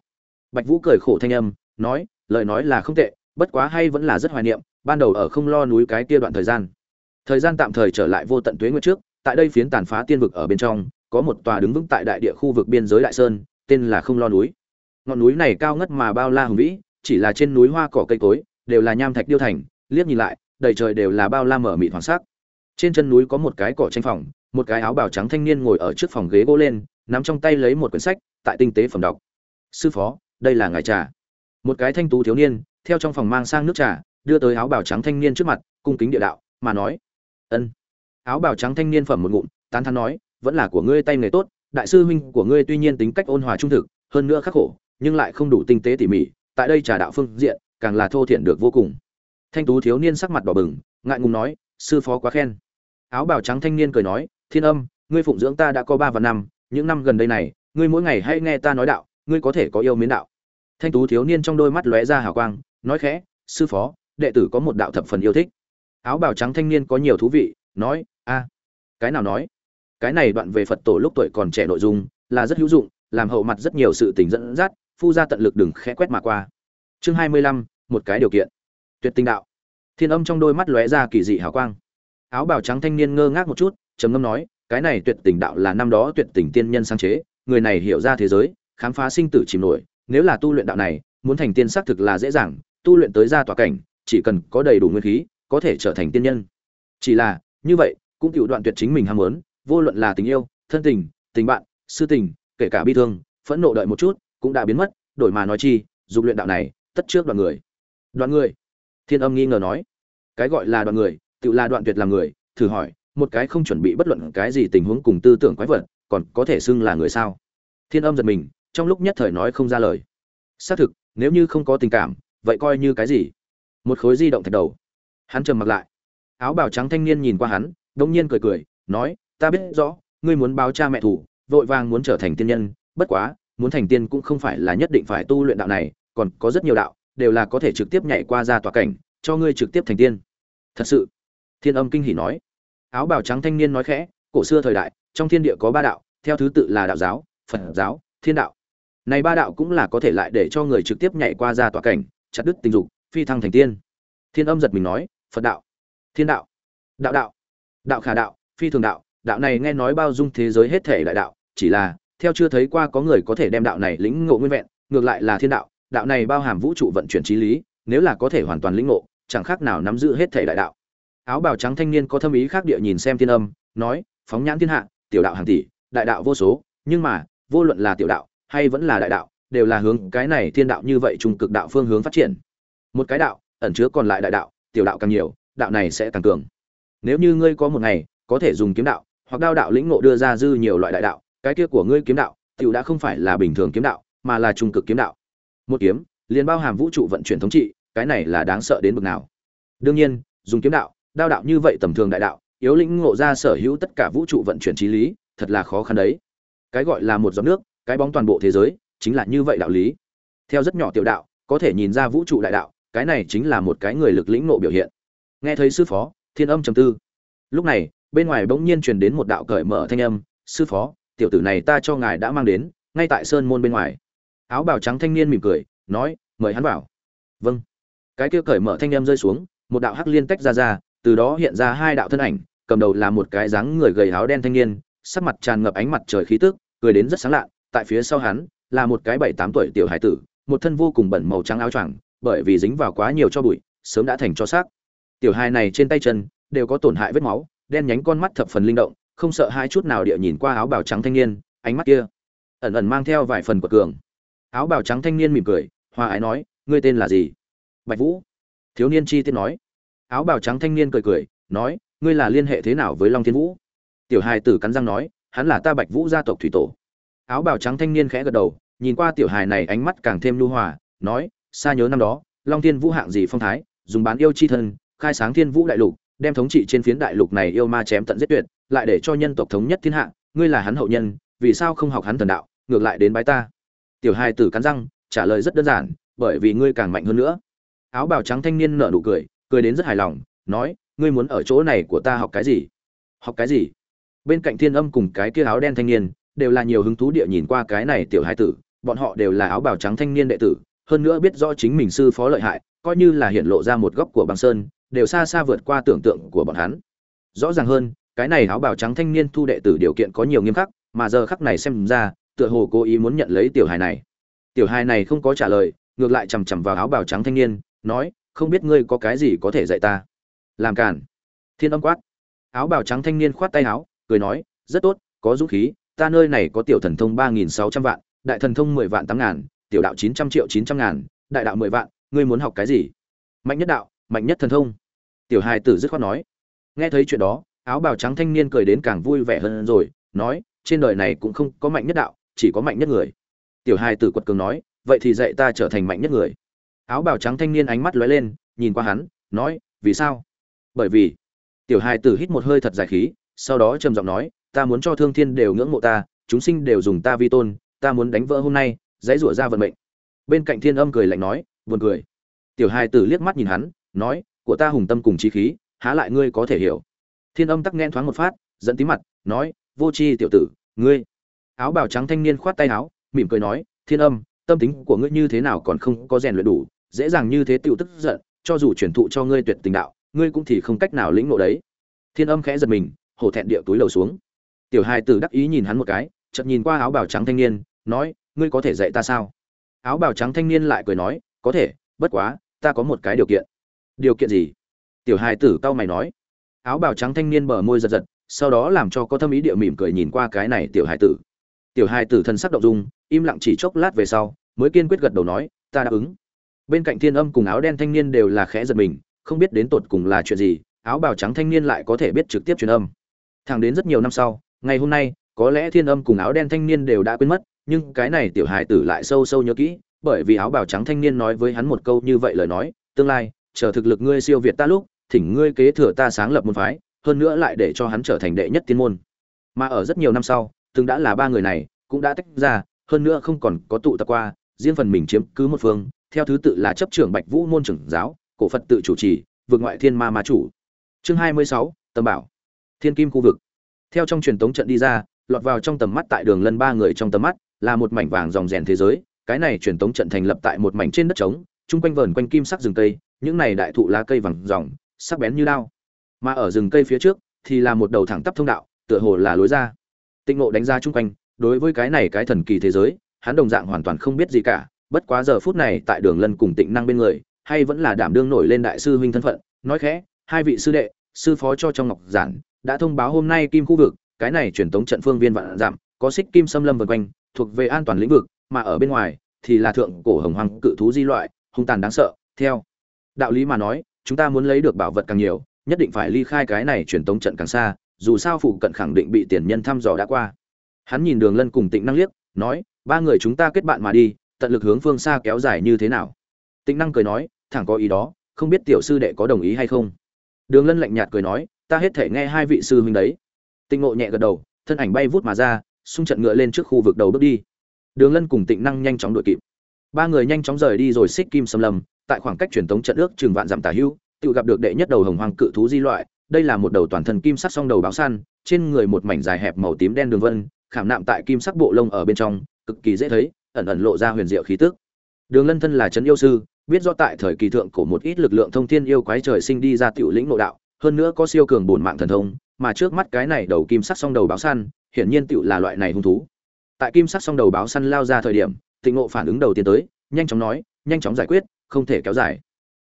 Bạch vũ cười khổ thanh âm nói, lời nói là không tệ, bất quá hay vẫn là rất hoài niệm, ban đầu ở không lo núi cái kia đoạn thời gian. Thời gian tạm thời trở lại vô tận tuế nguyệt trước, tại đây phiến tàn phá tiên vực ở bên trong, có một tòa đứng vững tại đại địa khu vực biên giới đại sơn, tên là không lo núi. Ngọn núi này cao ngất mà bao la hùng vĩ, chỉ là trên núi hoa cỏ cây cối, đều là nham thạch điêu thành, liếc nhìn lại, đầy trời đều là bao la mở mịt hoàng sắc. Trên chân núi có một cái cỏ tranh phòng, một cái áo bào trắng thanh niên ngồi ở trước phòng ghế gỗ lên, nắm trong tay lấy một quyển sách, tại tinh tế phẩm đọc. Sư phó, đây là ngài trà một cái thanh tú thiếu niên, theo trong phòng mang sang nước trà, đưa tới áo bào trắng thanh niên trước mặt, cung kính địa đạo, mà nói, ân. Áo bào trắng thanh niên phẩm một ngụm, tán thán nói, vẫn là của ngươi tay nghề tốt, đại sư huynh của ngươi tuy nhiên tính cách ôn hòa trung thực, hơn nữa khắc khổ, nhưng lại không đủ tinh tế tỉ mỉ, tại đây trà đạo phương diện, càng là thô thiện được vô cùng. Thanh tú thiếu niên sắc mặt đỏ bừng, ngại ngùng nói, sư phó quá khen. Áo bào trắng thanh niên cười nói, thiên âm, ngươi phụng dưỡng ta đã có ba và năm, những năm gần đây này, ngươi mỗi ngày hay nghe ta nói đạo, ngươi có thể có yêu mến đạo thanh tú thiếu niên trong đôi mắt lóe ra hào quang, nói khẽ, sư phó, đệ tử có một đạo thập phần yêu thích. Áo bào trắng thanh niên có nhiều thú vị, nói, a, cái nào nói? Cái này đoạn về phật tổ lúc tuổi còn trẻ nội dung là rất hữu dụng, làm hậu mặt rất nhiều sự tình dẫn dắt, phu ra tận lực đừng khẽ quét mà qua. Chương hai mươi lăm, một cái điều kiện. Tuyệt tinh đạo. Thiên âm trong đôi mắt lóe ra kỳ dị hào quang. Áo bào trắng thanh niên ngơ ngác một chút, trầm ngâm nói, cái này tuyệt tình đạo là năm đó tuyệt tình tiên nhân sáng chế, người này hiểu ra thế giới, khám phá sinh tử chìm nổi nếu là tu luyện đạo này, muốn thành tiên xác thực là dễ dàng, tu luyện tới ra tòa cảnh, chỉ cần có đầy đủ nguyên khí, có thể trở thành tiên nhân. Chỉ là, như vậy, cũng cựu đoạn tuyệt chính mình ham muốn, vô luận là tình yêu, thân tình tình bạn, sư tình, kể cả bi thương, phẫn nộ đợi một chút, cũng đã biến mất, đổi mà nói chi, dục luyện đạo này, tất trước đoạn người. Đoạn người? Thiên âm nghi ngờ nói. Cái gọi là đoạn người, tự là đoạn tuyệt làm người, thử hỏi, một cái không chuẩn bị bất luận cái gì tình huống cùng tư tưởng quái vật, còn có thể xưng là người sao? Thiên âm giật mình trong lúc nhất thời nói không ra lời. Xác thực, nếu như không có tình cảm, vậy coi như cái gì? Một khối di động thạch đầu. Hắn trầm mặc lại. Áo bào trắng thanh niên nhìn qua hắn, đông nhiên cười cười, nói, ta biết rõ, ngươi muốn báo cha mẹ thủ, vội vàng muốn trở thành tiên nhân, bất quá, muốn thành tiên cũng không phải là nhất định phải tu luyện đạo này, còn có rất nhiều đạo, đều là có thể trực tiếp nhảy qua ra tòa cảnh, cho ngươi trực tiếp thành tiên. Thật sự, thiên âm kinh hỉ nói. Áo bào trắng thanh niên nói khẽ, cổ xưa thời đại, trong thiên địa có ba đạo, theo thứ tự là đạo giáo, phật giáo, thiên đạo này ba đạo cũng là có thể lại để cho người trực tiếp nhảy qua ra tòa cảnh, chặt đứt tình dục, phi thăng thành tiên. Thiên âm giật mình nói, phật đạo, thiên đạo đạo đạo đạo khả đạo, phi thường đạo đạo này nghe nói bao dung thế giới hết thể đại đạo, chỉ là, theo chưa thấy qua có người có thể đem đạo này lĩnh ngộ nguyên vẹn, ngược lại là thiên đạo đạo này bao hàm vũ trụ vận chuyển trí lý, nếu là có thể hoàn toàn lĩnh ngộ, chẳng khác nào nắm giữ hết thể đại đạo. Áo bào trắng thanh niên có thâm ý khác địa nhìn xem thiên âm, nói, phóng nhãn thiên hạ, tiểu đạo hàng tỷ, đại đạo vô số, nhưng mà, vô luận là tiểu đạo hay vẫn là đại đạo, đều là hướng cái này thiên đạo như vậy trung cực đạo phương hướng phát triển. Một cái đạo, ẩn chứa còn lại đại đạo, tiểu đạo càng nhiều, đạo này sẽ càng cường. Nếu như ngươi có một ngày, có thể dùng kiếm đạo, hoặc đao đạo lĩnh ngộ đưa ra dư nhiều loại đại đạo, cái kia của ngươi kiếm đạo, tiểu đã không phải là bình thường kiếm đạo, mà là trung cực kiếm đạo. Một kiếm, liền bao hàm vũ trụ vận chuyển thống trị, cái này là đáng sợ đến bực nào. Đương nhiên, dùng kiếm đạo, đao đạo như vậy tầm thường đại đạo, yếu lĩnh ngộ ra sở hữu tất cả vũ trụ vận chuyển trí lý, thật là khó khăn đấy. Cái gọi là một giọt nước cái bóng toàn bộ thế giới chính là như vậy đạo lý. Theo rất nhỏ tiểu đạo, có thể nhìn ra vũ trụ đại đạo, cái này chính là một cái người lực lĩnh nộ biểu hiện. Nghe thấy sư phó, thiên âm trầm tư. Lúc này, bên ngoài bỗng nhiên truyền đến một đạo cởi mở thanh âm, sư phó, tiểu tử này ta cho ngài đã mang đến, ngay tại sơn môn bên ngoài. Áo bào trắng thanh niên mỉm cười, nói, mời hắn vào. Vâng. Cái kia cởi mở thanh âm rơi xuống, một đạo hắc liên tách ra ra, từ đó hiện ra hai đạo thân ảnh, cầm đầu là một cái dáng người gầy áo đen thanh niên, sắc mặt tràn ngập ánh mặt trời khí tức, cười đến rất sáng lạ tại phía sau hắn, là một cái bảy tám tuổi tiểu hải tử, một thân vô cùng bẩn màu trắng áo choàng, bởi vì dính vào quá nhiều cho bụi, sớm đã thành cho xác. Tiểu hài này trên tay chân đều có tổn hại vết máu, đen nhánh con mắt thập phần linh động, không sợ hai chút nào địa nhìn qua áo bào trắng thanh niên, ánh mắt kia ẩn ẩn mang theo vài phần của cường. Áo bào trắng thanh niên mỉm cười hoa ái nói, ngươi tên là gì? Bạch vũ. Thiếu niên chi tiết nói. Áo bào trắng thanh niên cười cười, nói, ngươi là liên hệ thế nào với long thiên vũ? Tiểu hài tử cắn răng nói, hắn là ta bạch vũ gia tộc thủy tổ áo bào trắng thanh niên khẽ gật đầu, nhìn qua tiểu hài này ánh mắt càng thêm lưu hòa, nói xa nhớ năm đó, long thiên vũ hạng gì phong thái, dùng bán yêu chi thân, khai sáng thiên vũ đại lục, đem thống trị trên phiến đại lục này yêu ma chém tận giết tuyệt, lại để cho nhân tộc thống nhất thiên hạ, ngươi là hắn hậu nhân, vì sao không học hắn thần đạo, ngược lại đến bái ta? Tiểu hài tử cắn răng, trả lời rất đơn giản, bởi vì ngươi càng mạnh hơn nữa. Áo bào trắng thanh niên nở nụ cười cười đến rất hài lòng, nói, ngươi muốn ở chỗ này của ta học cái gì? Học cái gì? Bên cạnh thiên âm cùng cái kia áo đen thanh niên đều là nhiều hứng thú địa nhìn qua cái này tiểu hải tử, bọn họ đều là áo bào trắng thanh niên đệ tử, hơn nữa biết rõ chính mình sư phó lợi hại, coi như là hiện lộ ra một góc của băng sơn, đều xa xa vượt qua tưởng tượng của bọn hắn. Rõ ràng hơn, cái này áo bào trắng thanh niên thu đệ tử điều kiện có nhiều nghiêm khắc, mà giờ khắc này xem ra, tựa hồ cố ý muốn nhận lấy tiểu hài này. Tiểu hài này không có trả lời, ngược lại chằm chằm vào áo bào trắng thanh niên, nói, không biết ngươi có cái gì có thể dạy ta? Làm cản thiên âm quát. Áo bào trắng thanh niên khoát tay áo, cười nói, rất tốt, có dũng khí ta nơi này có tiểu thần thông ba nghìn sáu trăm vạn, đại thần thông mười vạn tám ngàn, tiểu đạo chín trăm triệu chín trăm ngàn, đại đạo mười vạn, ngươi muốn học cái gì? Mạnh nhất đạo, mạnh nhất thần thông. Tiểu hài tử dứt khoát nói. Nghe thấy chuyện đó, áo bào trắng thanh niên cười đến càng vui vẻ hơn rồi, nói, trên đời này cũng không có mạnh nhất đạo, chỉ có mạnh nhất người. Tiểu hài tử quật cường nói, vậy thì dạy ta trở thành mạnh nhất người. Áo bào trắng thanh niên ánh mắt lóe lên, nhìn qua hắn, nói, vì sao? Bởi vì, tiểu hài tử hít một hơi thật dài khí, sau đó trầm giọng nói ta muốn cho thương thiên đều ngưỡng mộ ta, chúng sinh đều dùng ta vi tôn, ta muốn đánh vỡ hôm nay, dãy rủa ra vận mệnh. Bên cạnh thiên âm cười lạnh nói, buồn cười. Tiểu hài tử liếc mắt nhìn hắn, nói, của ta hùng tâm cùng trí khí, há lại ngươi có thể hiểu. Thiên âm tắc nghẽn thoáng một phát dẫn tí mặt, nói, vô tri tiểu tử, ngươi. Áo bào trắng thanh niên khoát tay áo, mỉm cười nói, thiên âm, tâm tính của ngươi như thế nào còn không có rèn luyện đủ, dễ dàng như thế tiêu tức giận, cho dù truyền thụ cho ngươi tuyệt tình đạo, ngươi cũng thì không cách nào lĩnh ngộ đấy. Thiên âm khẽ giật mình, hổ thẹn địa túi lầu xuống tiểu hài tử đắc ý nhìn hắn một cái, chợt nhìn qua áo bào trắng thanh niên, nói, ngươi có thể dạy ta sao? Áo bào trắng thanh niên lại cười nói, có thể, bất quá, ta có một cái điều kiện. Điều kiện gì? Tiểu hài tử cau mày nói. Áo bào trắng thanh niên bờ môi giật giật, sau đó làm cho có thâm ý địa mỉm cười nhìn qua cái này tiểu hài tử. Tiểu hài tử thân sắc động dung, im lặng chỉ chốc lát về sau, mới kiên quyết gật đầu nói, ta đáp ứng. Bên cạnh thiên âm cùng áo đen thanh niên đều là khẽ giật mình, không biết đến tột cùng là chuyện gì, áo bào trắng thanh niên lại có thể biết trực tiếp truyền âm. Thẳng đến rất nhiều năm sau ngày hôm nay, có lẽ thiên âm cùng áo đen thanh niên đều đã quên mất, nhưng cái này tiểu hài tử lại sâu sâu nhớ kỹ, bởi vì áo bào trắng thanh niên nói với hắn một câu như vậy lời nói, tương lai, chờ thực lực ngươi siêu việt ta lúc, thỉnh ngươi kế thừa ta sáng lập môn phái, hơn nữa lại để cho hắn trở thành đệ nhất tiên môn. Mà ở rất nhiều năm sau, từng đã là ba người này, cũng đã tách ra, hơn nữa không còn có tụ tập qua, riêng phần mình chiếm cứ một phương, theo thứ tự là chấp trưởng bạch vũ môn trưởng giáo, cổ phật tự chủ trì, vượt ngoại thiên ma ma chủ. Chương hai mươi sáu, tâm bảo. Thiên kim khu vực theo trong truyền tống trận đi ra, lọt vào trong tầm mắt tại đường lân ba người trong tầm mắt, là một mảnh vàng dòng rèn thế giới. Cái này truyền tống trận thành lập tại một mảnh trên đất trống, chung quanh vờn quanh kim sắc rừng cây, những này đại thụ lá cây vàng dòng, sắc bén như lao mà ở rừng cây phía trước thì là một đầu thẳng tắp thông đạo, tựa hồ là lối ra. Tinh ngộ đánh ra chung quanh, đối với cái này cái thần kỳ thế giới, hắn đồng dạng hoàn toàn không biết gì cả, bất quá giờ phút này tại đường lân cùng tịnh năng bên người, hay vẫn là đảm đương nổi lên đại sư huynh thân phận, nói khẽ, hai vị sư đệ sư phó cho trong ngọc giản, đã thông báo hôm nay kim khu vực, cái này truyền tống trận phương viên vạn giảm có xích kim xâm lâm vần quanh, thuộc về an toàn lĩnh vực, mà ở bên ngoài thì là thượng cổ hồng hoàng cự thú di loại, hung tàn đáng sợ, theo đạo lý mà nói, chúng ta muốn lấy được bảo vật càng nhiều, nhất định phải ly khai cái này truyền tống trận càng xa, dù sao phụ cận khẳng định bị tiền nhân thăm dò đã qua. Hắn nhìn đường lân cùng tịnh năng liếc, nói, ba người chúng ta kết bạn mà đi, tận lực hướng phương xa kéo dài như thế nào? Tịnh năng cười nói, thẳng có ý đó, không biết tiểu sư đệ có đồng ý hay không? Đường lân lạnh nhạt cười nói, ta hết thể nghe hai vị sư huynh đấy. Tịnh ngộ nhẹ gật đầu, thân ảnh bay vút mà ra, xung trận ngựa lên trước khu vực đầu bước đi. Đường lân cùng tịnh năng nhanh chóng đuổi kịp. Ba người nhanh chóng rời đi rồi xích kim xâm lâm, tại khoảng cách truyền tống trận ước chừng vạn dặm tả hữu tự gặp được đệ nhất đầu hồng hoàng cự thú di loại, đây là một đầu toàn thân kim sắc song đầu báo săn, trên người một mảnh dài hẹp màu tím đen đường vân, khảm nạm tại kim sắc bộ lông ở bên trong, cực kỳ dễ thấy, ẩn ẩn lộ ra huyền diệu khí tức. Đường lân thân là trấn yêu sư biết rõ tại thời kỳ thượng của một ít lực lượng thông thiên yêu quái trời sinh đi ra tiểu lĩnh nội đạo, hơn nữa có siêu cường bổn mạng thần thông, mà trước mắt cái này đầu kim sắc song đầu báo săn, hiển nhiên tiểu là loại này hung thú. Tại kim sắc song đầu báo săn lao ra thời điểm, tịnh ngộ phản ứng đầu tiên tới, nhanh chóng nói, nhanh chóng giải quyết, không thể kéo dài.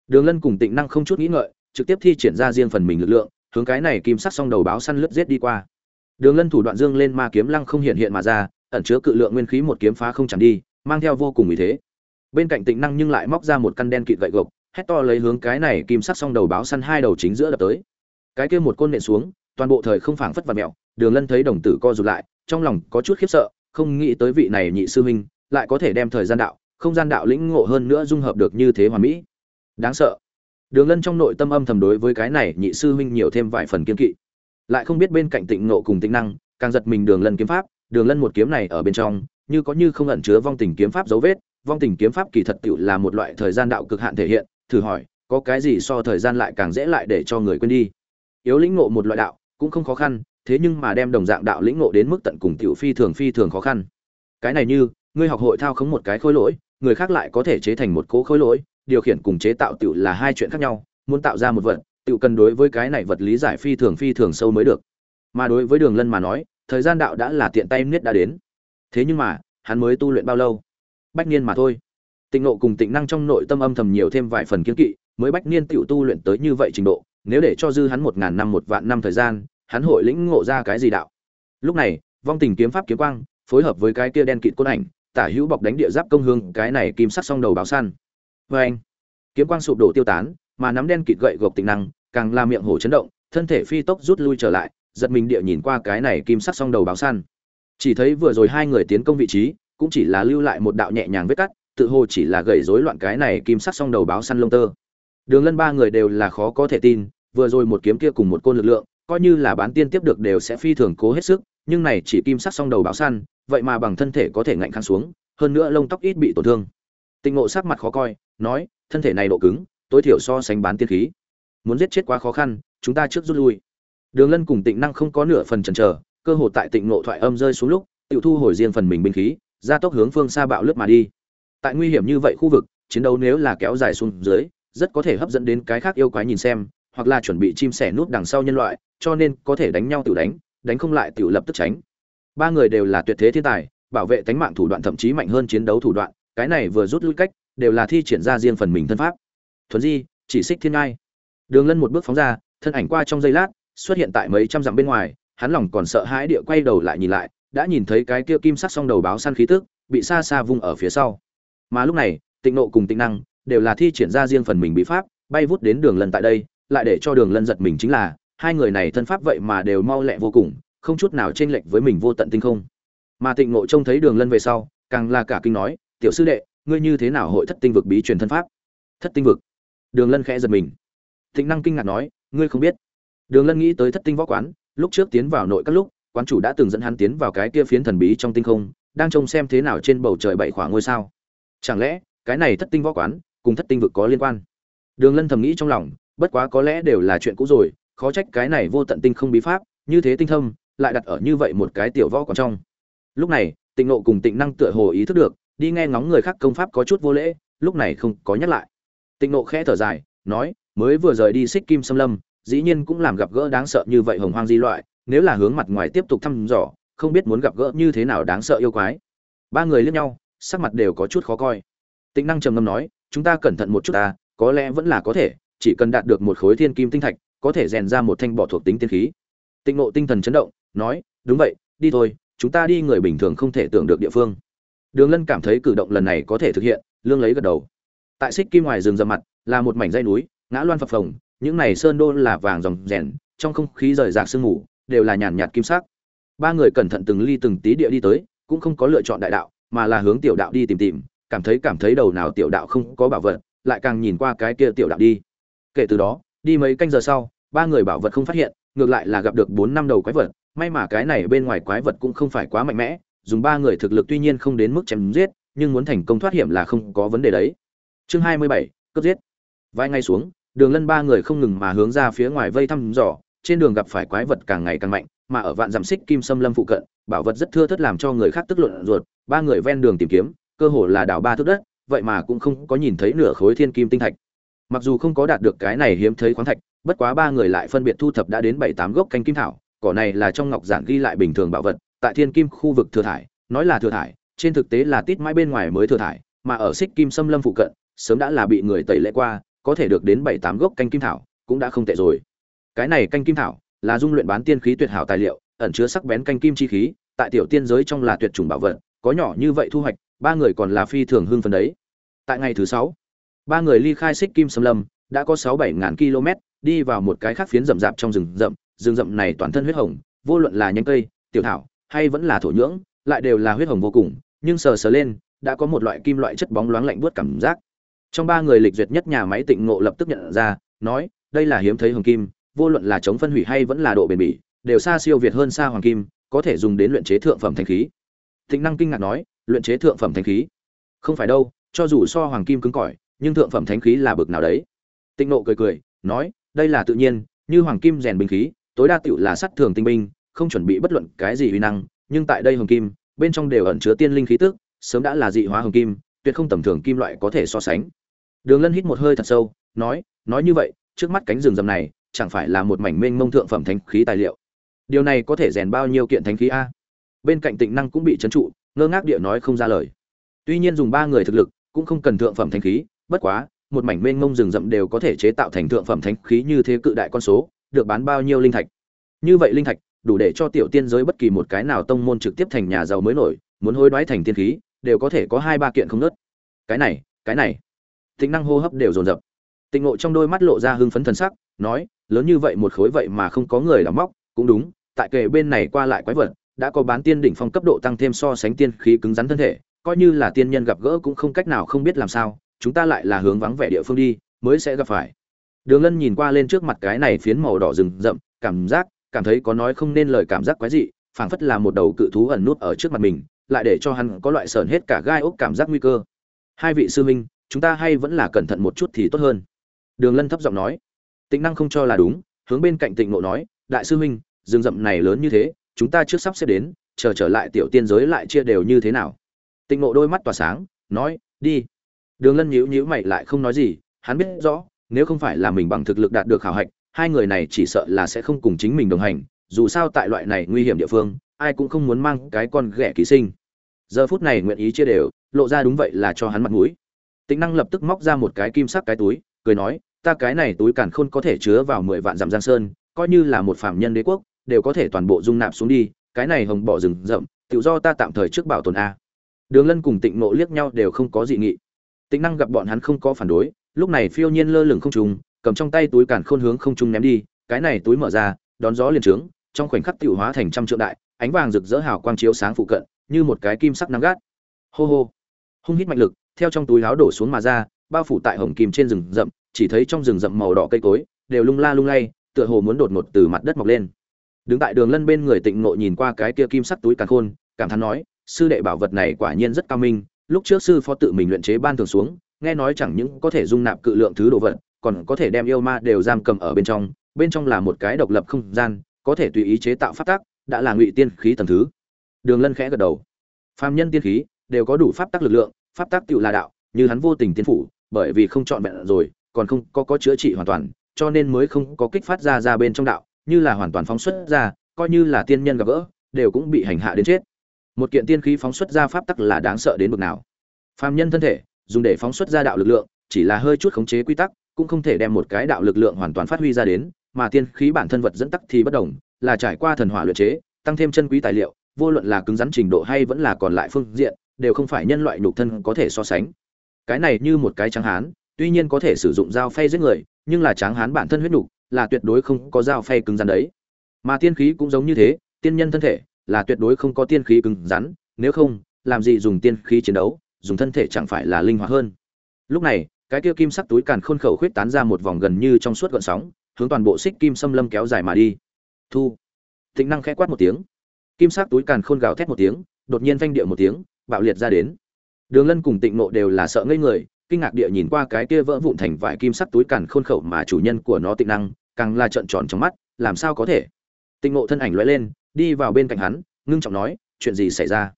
Đường lân cùng tịnh năng không chút nghĩ ngợi, trực tiếp thi triển ra riêng phần mình lực lượng, hướng cái này kim sắc song đầu báo săn lướt giết đi qua. Đường lân thủ đoạn dương lên ma kiếm lăng không hiện hiện mà ra, ẩn chứa cự lượng nguyên khí một kiếm phá không chẳng đi, mang theo vô cùng uy thế bên cạnh tịnh năng nhưng lại móc ra một căn đen kịt gậy gộc, hét to lấy hướng cái này kim sắc song đầu báo săn hai đầu chính giữa đập tới. Cái kia một côn nện xuống, toàn bộ thời không phảng phất vật mẹo, đường lân thấy đồng tử co rụt lại, trong lòng có chút khiếp sợ, không nghĩ tới vị này nhị sư huynh lại có thể đem thời gian đạo, không gian đạo lĩnh ngộ hơn nữa dung hợp được như thế hoàn mỹ. Đáng sợ. Đường lân trong nội tâm âm thầm đối với cái này nhị sư huynh nhiều thêm vài phần kiên kỵ. Lại không biết bên cạnh tịnh ngộ cùng tĩnh năng, càng giật mình đường lân kiếm pháp, đường lân một kiếm này ở bên trong, như có như không ẩn chứa vong tình kiếm pháp dấu vết vong tình kiếm pháp kỳ thật tựu là một loại thời gian đạo cực hạn thể hiện, thử hỏi, có cái gì so thời gian lại càng dễ lại để cho người quên đi? Yếu lĩnh ngộ một loại đạo, cũng không khó khăn, thế nhưng mà đem đồng dạng đạo lĩnh ngộ đến mức tận cùng tiểu phi thường phi thường khó khăn. Cái này như, ngươi học hội thao khống một cái khối lỗi, người khác lại có thể chế thành một cố khối lỗi, điều khiển cùng chế tạo tiểu là hai chuyện khác nhau, muốn tạo ra một vật tiểu cần đối với cái này vật lý giải phi thường phi thường sâu mới được. Mà đối với đường lân mà nói, thời gian đạo đã là tiện tay niết đã đến. Thế nhưng mà, hắn mới tu luyện bao lâu? Bách niên mà thôi. Tịnh nộ cùng tịnh năng trong nội tâm âm thầm nhiều thêm vài phần kiến kỵ, mới bách niên tiểu tu luyện tới như vậy trình độ, nếu để cho dư hắn một ngàn năm một vạn năm thời gian, hắn hội lĩnh ngộ ra cái gì đạo? Lúc này, vong tình kiếm pháp kiếm quang, phối hợp với cái kia đen kịt côn ảnh, tả hữu bọc đánh địa giáp công hương, cái này kim sắc song đầu báo săn. Vê anh, kiếm quang sụp đổ tiêu tán, mà nắm đen kịt gậy gộc tịnh năng, càng làm miệng hổ chấn động, thân thể phi tốc rút lui trở lại, giật mình địa nhìn qua cái này kim sắc song đầu báo săn. Chỉ thấy vừa rồi hai người tiến công vị trí cũng chỉ là lưu lại một đạo nhẹ nhàng vết cắt, tự hồ chỉ là gầy rối loạn cái này kim sắc song đầu báo săn lông tơ. Đường lân ba người đều là khó có thể tin, vừa rồi một kiếm kia cùng một côn lực lượng, coi như là bán tiên tiếp được đều sẽ phi thường cố hết sức, nhưng này chỉ kim sắc song đầu báo săn, vậy mà bằng thân thể có thể ngạnh khăn xuống, hơn nữa lông tóc ít bị tổn thương. Tịnh ngộ sắc mặt khó coi, nói, thân thể này độ cứng, tối thiểu so sánh bán tiên khí. Muốn giết chết quá khó khăn, chúng ta trước rút lui. Đường lân cùng tịnh năng không có nửa phần chần chờ, cơ hội tại tịnh ngộ thoại âm rơi xuống lúc tự thu hồi riêng phần mình binh khí ra tốc hướng phương xa bạo lướt mà đi. Tại nguy hiểm như vậy khu vực, chiến đấu nếu là kéo dài xuống dưới, rất có thể hấp dẫn đến cái khác yêu quái nhìn xem, hoặc là chuẩn bị chim sẻ nút đằng sau nhân loại, cho nên có thể đánh nhau tự đánh đánh không lại tự lập tức tránh. Ba người đều là tuyệt thế thiên tài, bảo vệ tính mạng thủ đoạn thậm chí mạnh hơn chiến đấu thủ đoạn, cái này vừa rút lui cách, đều là thi triển ra riêng phần mình thân pháp. Thuần di, chỉ xích thiên ngai. Đường lân một bước phóng ra, thân ảnh qua trong giây lát, xuất hiện tại mấy trăm dặm bên ngoài, hắn lòng còn sợ hãi địa quay đầu lại nhìn lại đã nhìn thấy cái kia kim sắc song đầu báo săn khí tức, bị xa xa vung ở phía sau. Mà lúc này, tịnh nộ cùng tịnh năng đều là thi triển ra riêng phần mình bị pháp, bay vút đến đường lân tại đây, lại để cho đường lân giật mình chính là, hai người này thân pháp vậy mà đều mau lẹ vô cùng, không chút nào chênh lệch với mình vô tận tinh không. Mà tịnh nộ trông thấy đường lân về sau, càng là cả kinh nói, tiểu sư đệ, ngươi như thế nào hội thất tinh vực bí truyền thân pháp? Thất tinh vực? Đường lân khẽ giật mình. Tịnh năng kinh ngạc nói, ngươi không biết. Đường lân nghĩ tới thất tinh võ quán, lúc trước tiến vào nội các lúc quán chủ đã từng dẫn hắn tiến vào cái kia phiến thần bí trong tinh không, đang trông xem thế nào trên bầu trời bảy khoảng ngôi sao. Chẳng lẽ, cái này thất tinh võ quán, cùng thất tinh vực có liên quan? Đường lân thầm nghĩ trong lòng, bất quá có lẽ đều là chuyện cũ rồi, khó trách cái này vô tận tinh không bí pháp, như thế tinh thâm, lại đặt ở như vậy một cái tiểu võ quán trong. Lúc này, tịnh nộ cùng tịnh năng tựa hồ ý thức được, đi nghe ngóng người khác công pháp có chút vô lễ, lúc này không có nhắc lại. Tịnh nộ khẽ thở dài, nói, mới vừa rời đi xích kim xâm lâm, dĩ nhiên cũng làm gặp gỡ đáng sợ như vậy hồng hoang di loại nếu là hướng mặt ngoài tiếp tục thăm dò, không biết muốn gặp gỡ như thế nào đáng sợ yêu quái. Ba người liếc nhau, sắc mặt đều có chút khó coi. Tịnh năng trầm ngâm nói, chúng ta cẩn thận một chút ta, có lẽ vẫn là có thể, chỉ cần đạt được một khối thiên kim tinh thạch, có thể rèn ra một thanh bỏ thuộc tính tiên khí. Tịnh nộ tinh thần chấn động, nói, đúng vậy, đi thôi, chúng ta đi người bình thường không thể tưởng được địa phương. Đường lân cảm thấy cử động lần này có thể thực hiện, lương lấy gật đầu. Tại xích kim ngoài rừng rậm mặt, là một mảnh dây núi, ngã loan phập phồng, những này sơn đô là vàng dòng rèn, trong không khí rời rạc sương mù đều là nhàn nhạt kim sắc. Ba người cẩn thận từng ly từng tí địa đi tới, cũng không có lựa chọn đại đạo, mà là hướng tiểu đạo đi tìm tìm, cảm thấy cảm thấy đầu nào tiểu đạo không có bảo vật, lại càng nhìn qua cái kia tiểu đạo đi. Kể từ đó, đi mấy canh giờ sau, ba người bảo vật không phát hiện, ngược lại là gặp được bốn năm đầu quái vật, may mà cái này bên ngoài quái vật cũng không phải quá mạnh mẽ, dùng ba người thực lực tuy nhiên không đến mức chém giết, nhưng muốn thành công thoát hiểm là không có vấn đề đấy. Chương hai mươi bảy, cướp giết. Vài ngày xuống, đường lân ba người không ngừng mà hướng ra phía ngoài vây thăm dò trên đường gặp phải quái vật càng ngày càng mạnh, mà ở vạn dặm xích kim xâm lâm phụ cận, bảo vật rất thưa thớt làm cho người khác tức luận ruột, ba người ven đường tìm kiếm, cơ hồ là đảo ba thước đất, vậy mà cũng không có nhìn thấy nửa khối thiên kim tinh thạch. Mặc dù không có đạt được cái này hiếm thấy khoáng thạch, bất quá ba người lại phân biệt thu thập đã đến bảy tám gốc canh kim thảo, cỏ này là trong ngọc giản ghi lại bình thường bảo vật, tại thiên kim khu vực thừa thải, nói là thừa thải, trên thực tế là tít mãi bên ngoài mới thừa thải, mà ở xích kim xâm lâm phụ cận, sớm đã là bị người tẩy lễ qua, có thể được đến bảy tám gốc canh kim thảo, cũng đã không tệ rồi cái này canh kim thảo là dung luyện bán tiên khí tuyệt hảo tài liệu, ẩn chứa sắc bén canh kim chi khí, tại tiểu tiên giới trong là tuyệt chủng bảo vật, có nhỏ như vậy thu hoạch, ba người còn là phi thường hưng phấn đấy. Tại ngày thứ sáu, ba người ly khai xích kim xâm lâm, đã có sáu bảy ngàn km, đi vào một cái khác phiến rậm rạp trong rừng rậm. Rừng rậm này toàn thân huyết hồng, vô luận là nhánh cây, tiểu thảo, hay vẫn là thổ nhưỡng, lại đều là huyết hồng vô cùng, nhưng sờ sờ lên, đã có một loại kim loại chất bóng loáng lạnh buốt cảm giác. Trong ba người lịch duyệt nhất nhà máy tịnh ngộ lập tức nhận ra, nói, đây là hiếm thấy hồng kim vô luận là chống phân hủy hay vẫn là độ bền bỉ, đều xa siêu việt hơn xa hoàng kim, có thể dùng đến luyện chế thượng phẩm thanh khí. Tịnh năng kinh ngạc nói, luyện chế thượng phẩm thanh khí? Không phải đâu, cho dù so hoàng kim cứng cỏi, nhưng thượng phẩm thánh khí là bực nào đấy? Tịnh nộ cười cười, nói, đây là tự nhiên, như hoàng kim rèn binh khí, tối đa tiểu là sắt thường tinh binh, không chuẩn bị bất luận cái gì uy năng, nhưng tại đây hồng kim, bên trong đều ẩn chứa tiên linh khí tức, sớm đã là dị hóa hồng kim, tuyệt không tầm thường kim loại có thể so sánh. Đường lân hít một hơi thật sâu, nói nói như vậy, trước mắt cánh rừng rậm này chẳng phải là một mảnh mênh mông thượng phẩm thánh khí tài liệu. Điều này có thể rèn bao nhiêu kiện thánh khí a? Bên cạnh tịnh năng cũng bị trấn trụ, ngơ ngác địa nói không ra lời. Tuy nhiên dùng ba người thực lực, cũng không cần thượng phẩm thánh khí, bất quá, một mảnh mênh mông rừng rậm đều có thể chế tạo thành thượng phẩm thánh khí như thế cự đại con số, được bán bao nhiêu linh thạch? Như vậy linh thạch, đủ để cho tiểu tiên giới bất kỳ một cái nào tông môn trực tiếp thành nhà giàu mới nổi, muốn hối đoái thành tiên khí, đều có thể có hai ba kiện không nớt. Cái này cái này. Tính năng hô hấp đều dồn dập. Tịnh ngộ trong đôi mắt lộ ra hưng phấn thần sắc, nói lớn như vậy một khối vậy mà không có người đóng móc, cũng đúng, tại kề bên này qua lại quái vật, đã có bán tiên đỉnh phong cấp độ tăng thêm so sánh tiên khí cứng rắn thân thể, coi như là tiên nhân gặp gỡ cũng không cách nào không biết làm sao, chúng ta lại là hướng vắng vẻ địa phương đi, mới sẽ gặp phải. Đường lân nhìn qua lên trước mặt cái này phiến màu đỏ rừng rậm, cảm giác, cảm thấy có nói không nên lời cảm giác quái dị, phảng phất là một đầu cự thú ẩn nút ở trước mặt mình, lại để cho hắn có loại sờn hết cả gai ốc cảm giác nguy cơ. Hai vị sư huynh, chúng ta hay vẫn là cẩn thận một chút thì tốt hơn. Đường lân thấp giọng nói tĩnh năng không cho là đúng, hướng bên cạnh tịnh Nộ nói, đại sư huynh, rừng rậm này lớn như thế, chúng ta trước sắp xếp đến, chờ trở lại tiểu tiên giới lại chia đều như thế nào? Tịnh Nộ đôi mắt tỏa sáng, nói, đi. Đường lân nhíu nhíu mày lại không nói gì, hắn biết rõ, nếu không phải là mình bằng thực lực đạt được khảo hạch, hai người này chỉ sợ là sẽ không cùng chính mình đồng hành, dù sao tại loại này nguy hiểm địa phương, ai cũng không muốn mang cái con ghẻ ký sinh. Giờ phút này nguyện ý chia đều, lộ ra đúng vậy là cho hắn mặt mũi. Tính năng lập tức móc ra một cái kim sắc cái túi, cười nói ta cái này túi càn khôn có thể chứa vào mười vạn dặm giang sơn, coi như là một phạm nhân đế quốc, đều có thể toàn bộ dung nạp xuống đi, cái này hồng bỏ rừng rậm, tự do ta tạm thời trước bảo tồn a. Đường lân cùng tịnh nộ liếc nhau đều không có dị nghị. Tịnh năng gặp bọn hắn không có phản đối, lúc này phiêu nhiên lơ lửng không trùng cầm trong tay túi càn khôn hướng không trung ném đi, cái này túi mở ra, đón gió liền trướng, trong khoảnh khắc tiểu hóa thành trăm trượng đại, ánh vàng rực rỡ hào quang chiếu sáng phụ cận, như một cái kim sắc nắng gắt. Hô hô. Hung hít mạnh lực, theo trong túi áo đổ xuống mà ra bao phủ tại hồng kim trên rừng rậm, chỉ thấy trong rừng rậm màu đỏ cây cối, đều lung la lung lay, tựa hồ muốn đột ngột từ mặt đất mọc lên. Đứng tại đường lân bên người tịnh nội nhìn qua cái kia kim sắc túi càn khôn, cảm thán nói, sư đệ bảo vật này quả nhiên rất cao minh, lúc trước sư phó tự mình luyện chế ban thường xuống, nghe nói chẳng những có thể dung nạp cự lượng thứ đồ vật, còn có thể đem yêu ma đều giam cầm ở bên trong bên trong là một cái độc lập không gian, có thể tùy ý chế tạo pháp tác đã là ngụy tiên khí tầng thứ. Đường lân khẽ gật đầu. Phàm nhân tiên khí đều có đủ pháp tác lực lượng, pháp tác tự là đạo, như hắn vô tình tiên phủ bởi vì không chọn vẹn rồi, còn không có có chữa trị hoàn toàn, cho nên mới không có kích phát ra ra bên trong đạo, như là hoàn toàn phóng xuất ra, coi như là tiên nhân gặp gỡ, đều cũng bị hành hạ đến chết. Một kiện tiên khí phóng xuất ra pháp tắc là đáng sợ đến mức nào. Phàm nhân thân thể, dùng để phóng xuất ra đạo lực lượng, chỉ là hơi chút khống chế quy tắc, cũng không thể đem một cái đạo lực lượng hoàn toàn phát huy ra đến, mà tiên khí bản thân vật dẫn tắc thì bất đồng, là trải qua thần hỏa luyện chế, tăng thêm chân quý tài liệu, vô luận là cứng rắn trình độ hay vẫn là còn lại phương diện, đều không phải nhân loại nhục thân có thể so sánh cái này như một cái tráng hán, tuy nhiên có thể sử dụng dao phay giết người, nhưng là tráng hán bản thân huyết nhục là tuyệt đối không có dao phay cứng rắn đấy. Mà tiên khí cũng giống như thế, tiên nhân thân thể là tuyệt đối không có tiên khí cứng rắn, nếu không, làm gì dùng tiên khí chiến đấu, dùng thân thể chẳng phải là linh hoạt hơn. Lúc này, cái kia kim sắc túi càn khôn khẩu khuyết tán ra một vòng gần như trong suốt gợn sóng, hướng toàn bộ xích kim xâm lâm kéo dài mà đi. Thu. Tĩnh năng khẽ quát một tiếng. Kim sắc túi càn khôn gào thét một tiếng, đột nhiên phanh địa một tiếng, bạo liệt ra đến đường lân cùng tịnh nộ đều là sợ ngây người, kinh ngạc địa nhìn qua cái kia vỡ vụn thành vải kim sắt túi càn khôn khẩu mà chủ nhân của nó tịnh năng, càng là trợn tròn trong mắt, làm sao có thể? Tịnh nộ thân ảnh lóe lên, đi vào bên cạnh hắn, ngưng trọng nói, chuyện gì xảy ra?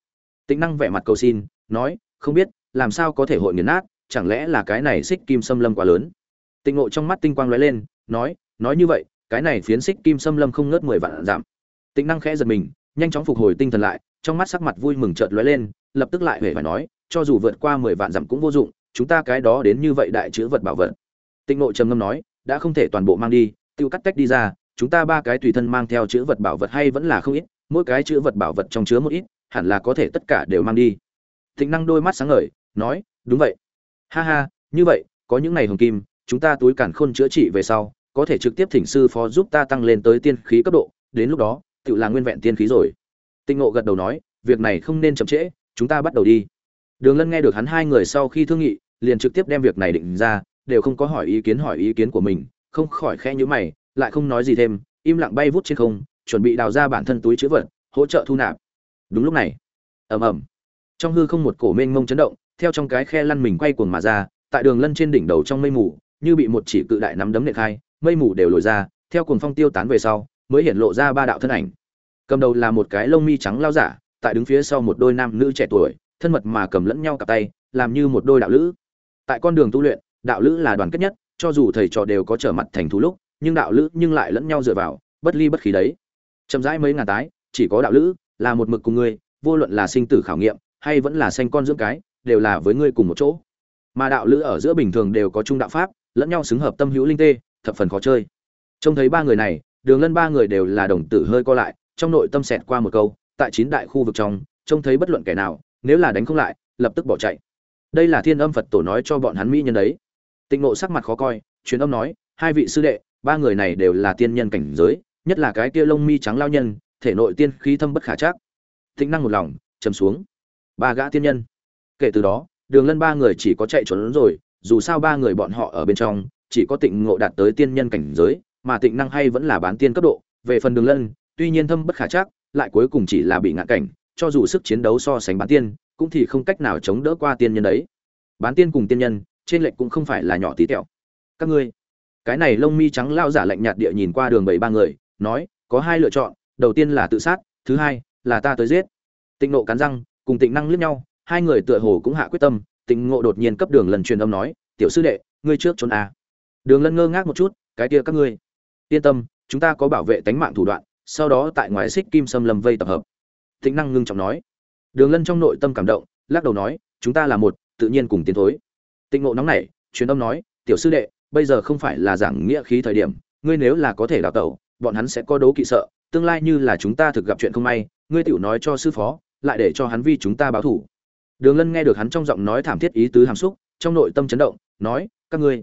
Tịnh năng vẻ mặt cầu xin, nói, không biết, làm sao có thể hội nghiền nát, chẳng lẽ là cái này xích kim xâm lâm quá lớn? Tịnh nộ trong mắt tinh quang lóe lên, nói nói như vậy, cái này phiến xích kim xâm lâm không ngớt mười vạn giảm tịnh năng khẽ giật mình, nhanh chóng phục hồi tinh thần lại, trong mắt sắc mặt vui mừng chợt lóe lên, lập tức lại huệ phải nói cho dù vượt qua mười vạn dặm cũng vô dụng, chúng ta cái đó đến như vậy đại chữ vật bảo vật. Tịnh nội trầm ngâm nói, đã không thể toàn bộ mang đi, tiêu cắt tách đi ra, chúng ta ba cái tùy thân mang theo chữ vật bảo vật hay vẫn là không ít, mỗi cái chữ vật bảo vật trong chứa một ít, hẳn là có thể tất cả đều mang đi. Tịnh năng đôi mắt sáng ngời, nói, đúng vậy. Ha ha, như vậy, có những ngày hồng kim, chúng ta túi cản khôn chữa trị về sau, có thể trực tiếp thỉnh sư phó giúp ta tăng lên tới tiên khí cấp độ, đến lúc đó, tự là nguyên vẹn tiên khí rồi. Tinh ngộ gật đầu nói, việc này không nên chậm trễ, chúng ta bắt đầu đi đường lân nghe được hắn hai người sau khi thương nghị, liền trực tiếp đem việc này định ra, đều không có hỏi ý kiến hỏi ý kiến của mình, không khỏi khẽ nhíu mày, lại không nói gì thêm, im lặng bay vút trên không, chuẩn bị đào ra bản thân túi trữ vật, hỗ trợ thu nạp. Đúng lúc này, ầm ầm, trong hư không một cổ mênh mông chấn động, theo trong cái khe lăn mình quay cuồng mà ra, tại đường lân trên đỉnh đầu trong mây mù, như bị một chỉ cự đại nắm đấm nện khai, mây mù đều lồi ra, theo cuồng phong tiêu tán về sau, mới hiện lộ ra ba đạo thân ảnh. Cầm đầu là một cái lông mi trắng lao giả, tại đứng phía sau một đôi nam nữ trẻ tuổi thân mật mà cầm lẫn nhau cặp tay, làm như một đôi đạo lữ. Tại con đường tu luyện, đạo lữ là đoàn kết nhất, cho dù thầy trò đều có trở mặt thành thú lúc, nhưng đạo lữ nhưng lại lẫn nhau dựa vào, bất ly bất khí đấy. Chậm rãi mấy ngàn tái, chỉ có đạo lữ, là một mực cùng ngươi, vô luận là sinh tử khảo nghiệm, hay vẫn là sanh con dưỡng cái, đều là với ngươi cùng một chỗ. Mà đạo lữ ở giữa bình thường đều có chung đạo pháp, lẫn nhau xứng hợp tâm hữu linh tê, thập phần khó chơi. Trông thấy ba người này, đường lân ba người đều là đồng tử hơi co lại, trong nội tâm xẹt qua một câu, tại chín đại khu vực trong, trông thấy bất luận kẻ nào nếu là đánh không lại, lập tức bỏ chạy. Đây là thiên âm phật tổ nói cho bọn hắn mỹ nhân đấy. Tịnh ngộ sắc mặt khó coi, truyền âm nói, hai vị sư đệ, ba người này đều là tiên nhân cảnh giới, nhất là cái kia lông mi trắng lao nhân, thể nội tiên khí thâm bất khả chắc. Tĩnh năng một lòng chầm xuống. Ba gã tiên nhân. Kể từ đó, đường lân ba người chỉ có chạy trốn rồi, dù sao ba người bọn họ ở bên trong, chỉ có tịnh ngộ đạt tới tiên nhân cảnh giới, mà tịnh năng hay vẫn là bán tiên cấp độ. Về phần đường lân, tuy nhiên thâm bất khả chắc, lại cuối cùng chỉ là bị ngã cảnh cho dù sức chiến đấu so sánh bán tiên, cũng thì không cách nào chống đỡ qua tiên nhân đấy. Bán tiên cùng tiên nhân, trên lệnh cũng không phải là nhỏ tí tẹo. Các ngươi, cái này lông mi trắng lao giả lạnh nhạt địa nhìn qua đường bảy ba người, nói, có hai lựa chọn, đầu tiên là tự sát, thứ hai là ta tới giết. Tịnh nộ cắn răng, cùng tịnh năng liếc nhau, hai người tựa hồ cũng hạ quyết tâm, tịnh ngộ đột nhiên cấp đường lần truyền âm nói, tiểu sư đệ, ngươi trước trốn à. đường lân ngơ ngác một chút, cái kia các ngươi, yên tâm, chúng ta có bảo vệ tánh mạng thủ đoạn, sau đó tại ngoài xích kim xâm lâm vây tập hợp tịnh năng ngưng trọng nói. Đường lân trong nội tâm cảm động, lắc đầu nói, chúng ta là một, tự nhiên cùng tiến thối. Tịnh ngộ nóng nảy, truyền âm nói, tiểu sư đệ, bây giờ không phải là giảng nghĩa khí thời điểm, ngươi nếu là có thể đào tẩu, bọn hắn sẽ có đấu kỵ sợ, tương lai như là chúng ta thực gặp chuyện không may, ngươi tiểu nói cho sư phó, lại để cho hắn vi chúng ta báo thủ. Đường lân nghe được hắn trong giọng nói thảm thiết ý tứ hàm xúc, trong nội tâm chấn động, nói, các ngươi.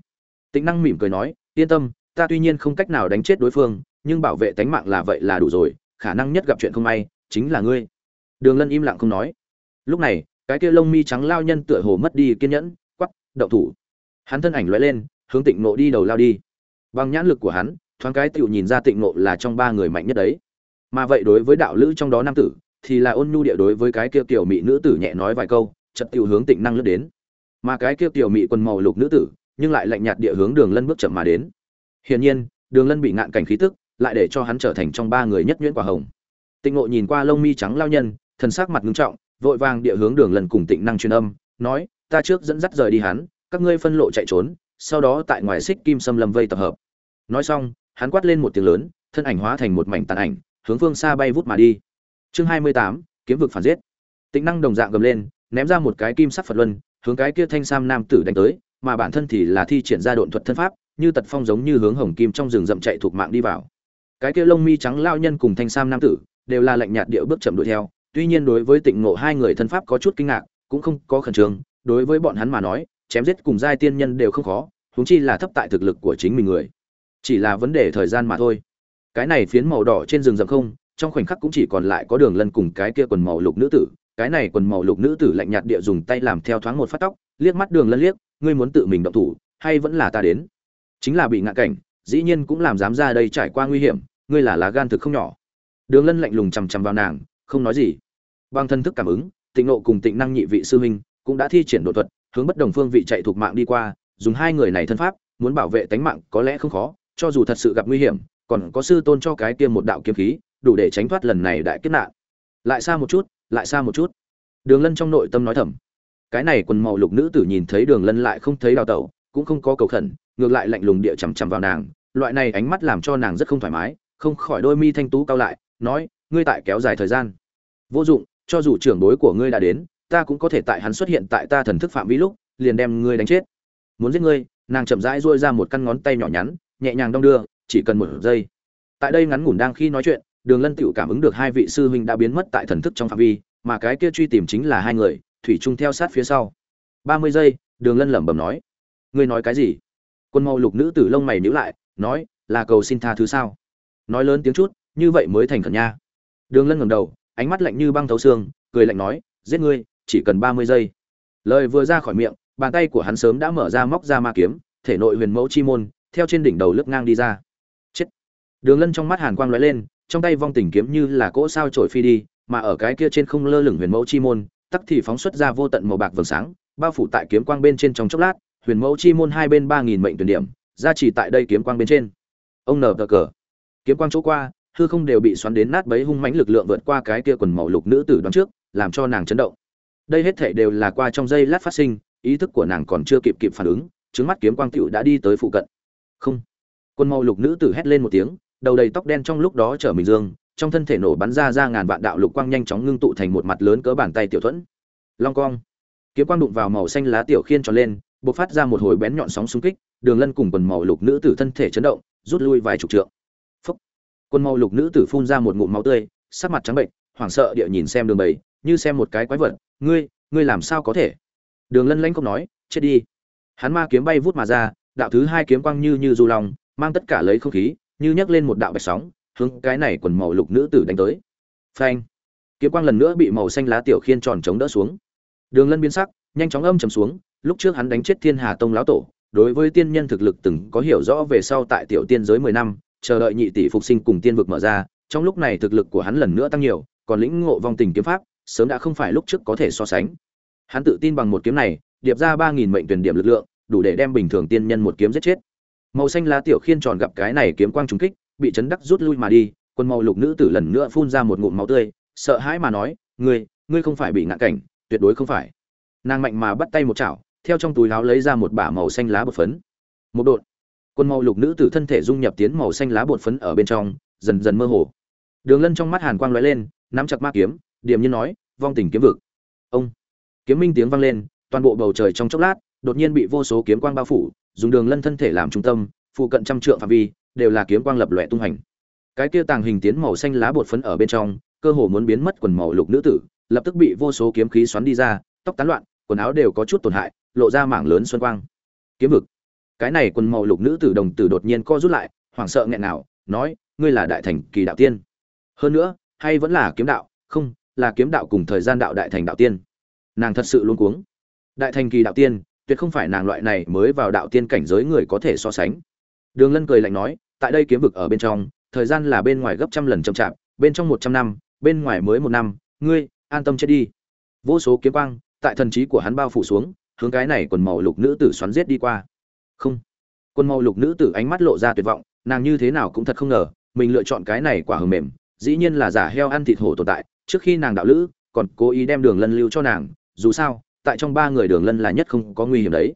Tịnh năng mỉm cười nói, yên tâm, ta tuy nhiên không cách nào đánh chết đối phương, nhưng bảo vệ tánh mạng là vậy là đủ rồi, khả năng nhất gặp chuyện không may chính là ngươi. Đường lân im lặng không nói. Lúc này, cái kia lông mi trắng lao nhân tựa hồ mất đi kiên nhẫn quắp đậu thủ. Hắn thân ảnh lóe lên, hướng tịnh nộ đi đầu lao đi. Bằng nhãn lực của hắn, thoáng cái tựu nhìn ra tịnh nộ là trong ba người mạnh nhất đấy. Mà vậy đối với đạo lữ trong đó nam tử, thì là ôn nhu địa đối với cái kia tiểu mỹ nữ tử nhẹ nói vài câu trật tựu hướng tịnh năng lướt đến. Mà cái kia tiểu mỹ quần màu lục nữ tử, nhưng lại lạnh nhạt địa hướng đường lân bước chậm mà đến. Hiển nhiên, đường lân bị ngạn cảnh khí tức, lại để cho hắn trở thành trong ba người nhất nhuyễn quả hồng tịnh ngộ nhìn qua lông mi trắng lao nhân, thần sắc mặt nghiêm trọng, vội vàng địa hướng đường lần cùng tịnh năng truyền âm, nói, ta trước dẫn dắt rời đi hắn, các ngươi phân lộ chạy trốn, sau đó tại ngoài xích kim sâm lâm vây tập hợp. Nói xong, hắn quát lên một tiếng lớn, thân ảnh hóa thành một mảnh tàn ảnh, hướng phương xa bay vút mà đi. Chương hai mươi tám, kiếm vực phản giết. Tịnh năng đồng dạng gầm lên, ném ra một cái kim sắc phật luân, hướng cái kia thanh sam nam tử đánh tới, mà bản thân thì là thi triển ra độn thuật thân pháp, như tật phong giống như hướng hồng kim trong rừng rậm chạy thuộc mạng đi vào. Cái kia lông mi trắng lao nhân cùng thanh sam nam tử đều là lạnh nhạt điệu bước chậm đuổi theo. Tuy nhiên đối với tịnh ngộ hai người thân pháp có chút kinh ngạc, cũng không có khẩn trương. Đối với bọn hắn mà nói, chém giết cùng giai tiên nhân đều không khó, huống chi là thấp tại thực lực của chính mình người. Chỉ là vấn đề thời gian mà thôi. Cái này phiến màu đỏ trên rừng rậm không, trong khoảnh khắc cũng chỉ còn lại có đường lân cùng cái kia quần màu lục nữ tử. Cái này quần màu lục nữ tử lạnh nhạt địa dùng tay làm theo thoáng một phát tóc, liếc mắt đường lân liếc, ngươi muốn tự mình động thủ, hay vẫn là ta đến? Chính là bị ngạ cảnh, dĩ nhiên cũng làm dám ra đây trải qua nguy hiểm, ngươi là lá gan thực không nhỏ đường lân lạnh lùng chằm chằm vào nàng, không nói gì. Bằng thân thức cảm ứng, tịnh nộ cùng tịnh năng nhị vị sư huynh cũng đã thi triển độ thuật, hướng bất đồng phương vị chạy thuộc mạng đi qua, dùng hai người này thân pháp, muốn bảo vệ tánh mạng có lẽ không khó, cho dù thật sự gặp nguy hiểm, còn có sư tôn cho cái kia một đạo kiếm khí, đủ để tránh thoát lần này đại kiếp nạn. Lại xa một chút, lại xa một chút. Đường lân trong nội tâm nói thầm. Cái này quần màu lục nữ tử nhìn thấy đường lân lại không thấy đào tẩu cũng không có cầu khẩn, ngược lại lạnh lùng địa chằm chằm vào nàng. Loại này ánh mắt làm cho nàng rất không thoải mái, không khỏi đôi mi thanh tú cao lại nói, ngươi tại kéo dài thời gian. Vô dụng, cho dù trưởng bối của ngươi đã đến, ta cũng có thể tại hắn xuất hiện tại ta thần thức phạm vi lúc, liền đem ngươi đánh chết. Muốn giết ngươi, nàng chậm rãi duỗi ra một căn ngón tay nhỏ nhắn, nhẹ nhàng đong đưa, chỉ cần một giây. Tại đây ngắn ngủn đang khi nói chuyện, đường lân tựu cảm ứng được hai vị sư huynh đã biến mất tại thần thức trong phạm vi, mà cái kia truy tìm chính là hai người, thủy trung theo sát phía sau. Ba mươi giây, đường lân lẩm bẩm nói, ngươi nói cái gì? Quân màu lục nữ tử lông mày nhíu lại, nói, là cầu xin tha thứ sao? Nói lớn tiếng chút như vậy mới thành khẩn nha. Đường lân ngẩng đầu, ánh mắt lạnh như băng thấu xương, cười lạnh nói, giết ngươi, chỉ cần ba mươi giây. Lời vừa ra khỏi miệng, bàn tay của hắn sớm đã mở ra móc ra ma kiếm, thể nội huyền mẫu chi môn, theo trên đỉnh đầu lướt ngang đi ra. Chết. Đường lân trong mắt hàn quang lóe lên, trong tay vong tình kiếm như là cỗ sao trổi phi đi, mà ở cái kia trên không lơ lửng huyền mẫu chi môn, tắc thì phóng xuất ra vô tận màu bạc vầng sáng, bao phủ tại kiếm quang bên trên trong chốc lát, huyền mẫu chi môn hai bên ba nghìn mệnh tuyển điểm ra chỉ tại đây kiếm quang bên trên. Ông nờ cờ. Kiếm quang chỗ qua hư không đều bị xoắn đến nát bấy hung mãnh lực lượng vượt qua cái kia quần màu lục nữ tử đoán trước, làm cho nàng chấn động. Đây hết thảy đều là qua trong giây lát phát sinh, ý thức của nàng còn chưa kịp kịp phản ứng, trứng mắt kiếm quang tựu đã đi tới phụ cận. Không. Quân màu lục nữ tử hét lên một tiếng, đầu đầy tóc đen trong lúc đó trở mình dương, trong thân thể nổ bắn ra ra ngàn vạn đạo lục quang nhanh chóng ngưng tụ thành một mặt lớn cỡ bàn tay tiểu thuẫn. Long cong kiếm quang đụng vào màu xanh lá tiểu khiên tròn lên, bộc phát ra một hồi bén nhọn sóng xung kích, đường lân cùng quần màu lục nữ tử thân thể chấn động, rút lui vài chục trượng quân màu lục nữ tử phun ra một ngụm máu tươi, sắc mặt trắng bệnh, hoảng sợ địa nhìn xem đường bầy, như xem một cái quái vật, ngươi ngươi làm sao có thể? Đường lân lanh không nói, chết đi. Hắn ma kiếm bay vút mà ra, đạo thứ hai kiếm quang như như du lòng mang tất cả lấy không khí, như nhấc lên một đạo bạch sóng, hướng cái này quần màu lục nữ tử đánh tới. Phanh! Kiếm quang lần nữa bị màu xanh lá tiểu khiên tròn chống đỡ xuống. Đường lân biến sắc, nhanh chóng âm trầm xuống, lúc trước hắn đánh chết thiên hà tông lão tổ, đối với tiên nhân thực lực từng có hiểu rõ về sau tại tiểu tiên giới mười năm chờ đợi nhị tỷ phục sinh cùng tiên vực mở ra, trong lúc này thực lực của hắn lần nữa tăng nhiều, còn lĩnh ngộ vong tình kiếm pháp, sớm đã không phải lúc trước có thể so sánh. Hắn tự tin bằng một kiếm này, điệp ra ba nghìn mệnh truyền điểm lực lượng, đủ để đem bình thường tiên nhân một kiếm giết chết. Màu xanh lá tiểu khiên tròn gặp cái này kiếm quang trùng kích, bị chấn đắc rút lui mà đi quân màu lục nữ tử lần nữa phun ra một ngụm máu tươi, sợ hãi mà nói, ngươi ngươi không phải bị ngạn cảnh, tuyệt đối không phải. Nàng mạnh mà bắt tay một chảo, theo trong túi áo lấy ra một bả màu xanh lá bột phấn. Một đột quân màu lục nữ tử thân thể dung nhập tiến màu xanh lá bột phấn ở bên trong, dần dần mơ hồ. Đường lân trong mắt hàn quang lóe lên, nắm chặt ma kiếm, điềm nhiên nói, vong tình kiếm vực. Ông, kiếm minh tiếng vang lên, toàn bộ bầu trời trong chốc lát, đột nhiên bị vô số kiếm quang bao phủ, dùng đường lân thân thể làm trung tâm, phụ cận trăm trượng phạm vi, đều là kiếm quang lập lòe tung hành. Cái kia tàng hình tiến màu xanh lá bột phấn ở bên trong, cơ hồ muốn biến mất quần màu lục nữ tử, lập tức bị vô số kiếm khí xoắn đi ra, tóc tán loạn, quần áo đều có chút tổn hại, lộ ra mảng lớn xuân quang. Kiếm vực cái này quần màu lục nữ tử đồng tử đột nhiên co rút lại, hoảng sợ nghẹn nào nói, ngươi là đại thành kỳ đạo tiên. Hơn nữa, hay vẫn là kiếm đạo, không, là kiếm đạo cùng thời gian đạo đại thành đạo tiên. Nàng thật sự luôn cuống. Đại thành kỳ đạo tiên, tuyệt không phải nàng loại này mới vào đạo tiên cảnh giới người có thể so sánh. Đường lân cười lạnh nói, tại đây kiếm vực ở bên trong, thời gian là bên ngoài gấp trăm lần chậm chạp, bên trong một trăm năm, bên ngoài mới một năm, ngươi, an tâm chết đi. Vô số kiếm quang, tại thần trí của hắn bao phủ xuống, hướng cái này quần màu lục nữ tử xoắn giết đi qua không. Quân màu lục nữ tử ánh mắt lộ ra tuyệt vọng, nàng như thế nào cũng thật không ngờ, mình lựa chọn cái này quả hờ mềm, dĩ nhiên là giả heo ăn thịt hổ tồn tại, trước khi nàng đạo lữ, còn cố ý đem đường lân lưu cho nàng, dù sao, tại trong ba người đường lân là nhất không có nguy hiểm đấy.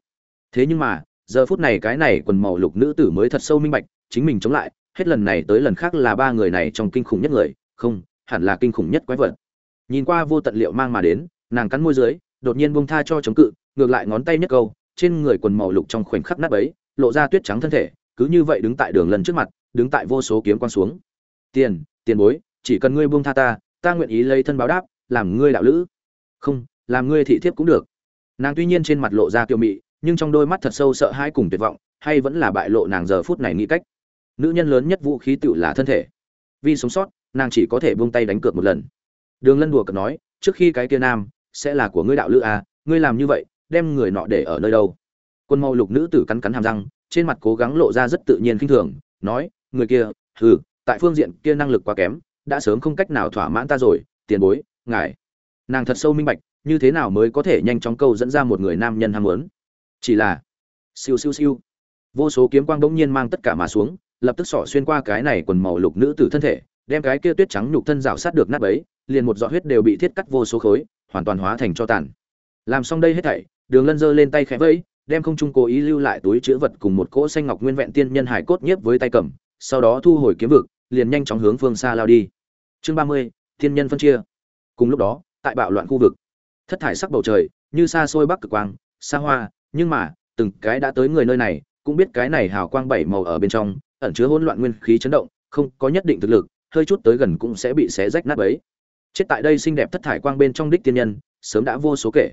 Thế nhưng mà, giờ phút này cái này quần màu lục nữ tử mới thật sâu minh bạch, chính mình chống lại, hết lần này tới lần khác là ba người này trong kinh khủng nhất người, không, hẳn là kinh khủng nhất quái vật. Nhìn qua vô tận liệu mang mà đến, nàng cắn môi dưới, đột nhiên bông tha cho chống cự, ngược lại ngón tay nhất câu trên người quần màu lục trong khoảnh khắc nát ấy lộ ra tuyết trắng thân thể cứ như vậy đứng tại đường lần trước mặt đứng tại vô số kiếm quan xuống. Tiền tiền bối chỉ cần ngươi buông tha ta ta nguyện ý lấy thân báo đáp làm ngươi đạo lữ. Không làm ngươi thị thiếp cũng được. Nàng tuy nhiên trên mặt lộ ra kiêu mị nhưng trong đôi mắt thật sâu sợ hãi cùng tuyệt vọng hay vẫn là bại lộ nàng giờ phút này nghĩ cách. Nữ nhân lớn nhất vũ khí tự là thân thể. Vì sống sót nàng chỉ có thể buông tay đánh cược một lần. Đường lân đùa cợt nói trước khi cái kia nam sẽ là của ngươi đạo lữ à, ngươi làm như vậy đem người nọ để ở nơi đâu. Quân màu lục nữ tử cắn cắn hàm răng, trên mặt cố gắng lộ ra rất tự nhiên khinh thường, nói, người kia, hừ, tại phương diện kia năng lực quá kém, đã sớm không cách nào thỏa mãn ta rồi, tiền bối, ngài. Nàng thật sâu minh bạch, như thế nào mới có thể nhanh chóng câu dẫn ra một người nam nhân ham muốn. Chỉ là, siêu siêu siêu. Vô số kiếm quang bỗng nhiên mang tất cả mà xuống, lập tức xỏ xuyên qua cái này quần màu lục nữ tử thân thể, đem cái kia tuyết trắng nhục thân rào sát được nát bấy, liền một giọt huyết đều bị thiết cắt vô số khối, hoàn toàn hóa thành cho tàn. Làm xong đây hết thảy đường lân giơ lên tay khẽ vẫy, đem không trung cố ý lưu lại túi chữ vật cùng một cỗ xanh ngọc nguyên vẹn tiên nhân hải cốt nhiếp với tay cầm, sau đó thu hồi kiếm vực, liền nhanh chóng hướng phương xa lao đi. Chương ba mươi tiên nhân phân chia. Cùng lúc đó, tại bạo loạn khu vực, thất thải sắc bầu trời, như xa xôi bắc cực quang, xa hoa, nhưng mà, từng cái đã tới người nơi này, cũng biết cái này hào quang bảy màu ở bên trong, ẩn chứa hỗn loạn nguyên khí chấn động, không có nhất định thực lực, hơi chút tới gần cũng sẽ bị xé rách nát bấy. Chết tại đây xinh đẹp thất thải quang bên trong đích tiên nhân, sớm đã vô số kể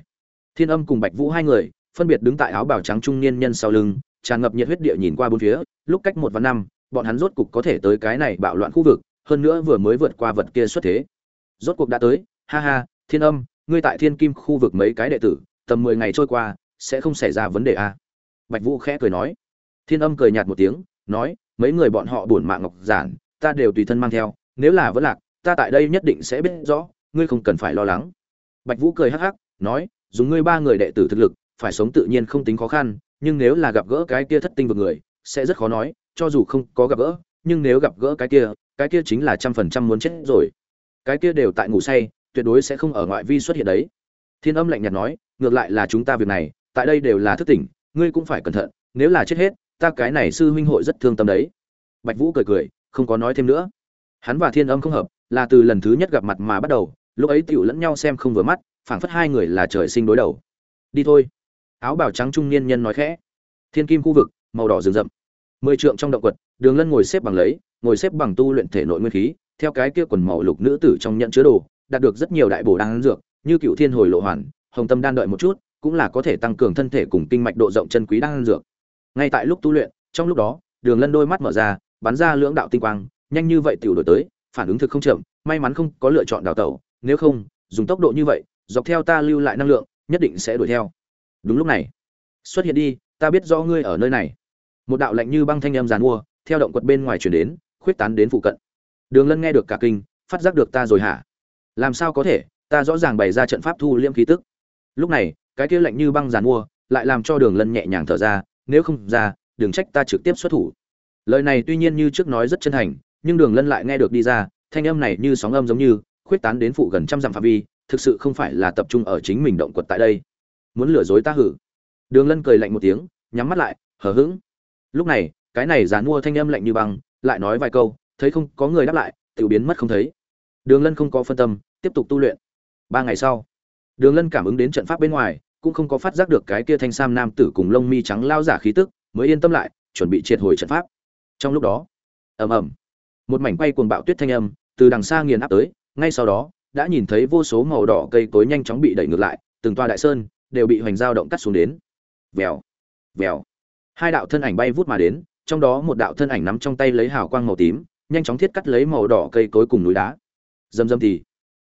thiên âm cùng bạch vũ hai người, phân biệt đứng tại áo bào trắng trung niên nhân sau lưng, tràn ngập nhiệt huyết địa nhìn qua bốn phía, lúc cách một và năm, bọn hắn rốt cục có thể tới cái này bạo loạn khu vực, hơn nữa vừa mới vượt qua vật kia xuất thế. Rốt cuộc đã tới, ha ha, thiên âm, ngươi tại thiên kim khu vực mấy cái đệ tử, tầm mười ngày trôi qua, sẽ không xảy ra vấn đề a à? bạch vũ khẽ cười nói. Thiên âm cười nhạt một tiếng, nói, mấy người bọn họ buồn mạng ngọc giản, ta đều tùy thân mang theo, nếu là vẫn lạc, ta tại đây nhất định sẽ biết rõ, ngươi không cần phải lo lắng. Bạch vũ cười hắc hắc, nói dùng ngươi ba người đệ tử thực lực, phải sống tự nhiên không tính khó khăn, nhưng nếu là gặp gỡ cái kia thất tinh vực người, sẽ rất khó nói, cho dù không có gặp gỡ, nhưng nếu gặp gỡ cái kia cái kia chính là trăm phần trăm muốn chết rồi. Cái kia đều tại ngủ say, tuyệt đối sẽ không ở ngoại vi xuất hiện đấy. Thiên âm lạnh nhạt nói, ngược lại là chúng ta việc này, tại đây đều là thức tỉnh, ngươi cũng phải cẩn thận, nếu là chết hết, ta cái này sư huynh hội rất thương tâm đấy. Bạch vũ cười cười, không có nói thêm nữa. Hắn và thiên âm không hợp, là từ lần thứ nhất gặp mặt mà bắt đầu, lúc ấy tiểu lẫn nhau xem không vừa mắt phảng phất hai người là trời sinh đối đầu. Đi thôi. Áo bào trắng trung niên nhân nói khẽ. Thiên kim khu vực, màu đỏ rừng rậm. Mười trượng trong động quật, đường lân ngồi xếp bằng lấy, ngồi xếp bằng tu luyện thể nội nguyên khí, theo cái kia quần màu lục nữ tử trong nhận chứa đồ, đạt được rất nhiều đại bổ đan dược, như cựu thiên hồi lộ hoàn, hồng tâm đan đợi một chút, cũng là có thể tăng cường thân thể cùng kinh mạch độ rộng chân quý đan dược. Ngay tại lúc tu luyện, trong lúc đó, đường lân đôi mắt mở ra, bắn ra lưỡng đạo tinh quang, nhanh như vậy tiểu đổi tới, phản ứng thực không chậm, may mắn không có lựa chọn đào tẩu, nếu không, dùng tốc độ như vậy dọc theo ta lưu lại năng lượng, nhất định sẽ đuổi theo. Đúng lúc này, xuất hiện đi, ta biết rõ ngươi ở nơi này. Một đạo lạnh như băng thanh âm giàn mua, theo động quật bên ngoài chuyển đến, khuyết tán đến phụ cận. Đường lân nghe được cả kinh, phát giác được ta rồi hả? Làm sao có thể, ta rõ ràng bày ra trận pháp thu liêm khí tức. Lúc này, cái kia lạnh như băng giàn mua lại làm cho đường lân nhẹ nhàng thở ra, nếu không ra, đừng trách ta trực tiếp xuất thủ. Lời này tuy nhiên như trước nói rất chân thành, nhưng đường lân lại nghe được đi ra, thanh âm này như sóng âm giống như, khuyết tán đến phụ gần trăm dặm phạm vi thực sự không phải là tập trung ở chính mình động quật tại đây. Muốn lừa dối ta hử? Đường lân cười lạnh một tiếng, nhắm mắt lại, hờ hững. Lúc này, cái này dán mua thanh âm lạnh như băng, lại nói vài câu, thấy không có người đáp lại tự biến mất không thấy. Đường lân không có phân tâm, tiếp tục tu luyện. Ba ngày sau, đường lân cảm ứng đến trận pháp bên ngoài, cũng không có phát giác được cái kia thanh sam nam tử cùng lông mi trắng lao giả khí tức, mới yên tâm lại, chuẩn bị triệt hồi trận pháp. Trong lúc đó, ầm ầm, một mảnh quay cuồng bạo tuyết thanh âm từ đằng xa nghiền áp tới, ngay sau đó đã nhìn thấy vô số màu đỏ cây cối nhanh chóng bị đẩy ngược lại, từng toa đại sơn đều bị hoành dao động cắt xuống đến. Vèo vèo. Hai đạo thân ảnh bay vút mà đến, trong đó một đạo thân ảnh nắm trong tay lấy hào quang màu tím, nhanh chóng thiết cắt lấy màu đỏ cây cối cùng núi đá. Dầm dầm thì,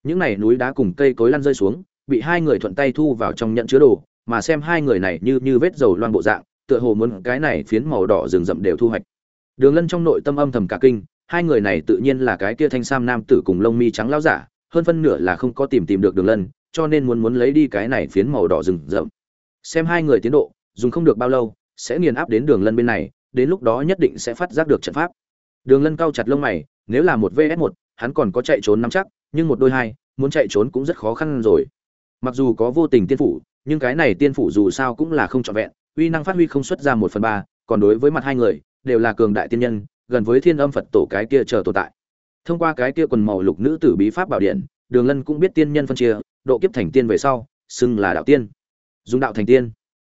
những này núi đá cùng cây cối lăn rơi xuống, bị hai người thuận tay thu vào trong nhận chứa đồ, mà xem hai người này như như vết dầu loang bộ dạng, tựa hồ muốn cái này phiến màu đỏ rừng rậm đều thu hoạch. Đường lân trong nội tâm âm thầm cả kinh, hai người này tự nhiên là cái kia thanh sam nam tử cùng lông mi trắng lão giả hơn phân nửa là không có tìm tìm được đường lân, cho nên muốn muốn lấy đi cái này phiến màu đỏ rừng rậm. Xem hai người tiến độ, dùng không được bao lâu, sẽ nghiền áp đến đường lân bên này, đến lúc đó nhất định sẽ phát giác được trận pháp. Đường lân cao chặt lông mày, nếu là một vs một, hắn còn có chạy trốn nắm chắc, nhưng một đôi hai, muốn chạy trốn cũng rất khó khăn rồi. Mặc dù có vô tình tiên phủ, nhưng cái này tiên phủ dù sao cũng là không trọn vẹn, uy năng phát huy không xuất ra một phần ba, còn đối với mặt hai người, đều là cường đại tiên nhân, gần với thiên âm phật tổ cái kia chờ tồn tại thông qua cái kia quần màu lục nữ tử bí pháp bảo điện, đường lân cũng biết tiên nhân phân chia, độ kiếp thành tiên về sau, xưng là đạo tiên. Dùng đạo thành tiên.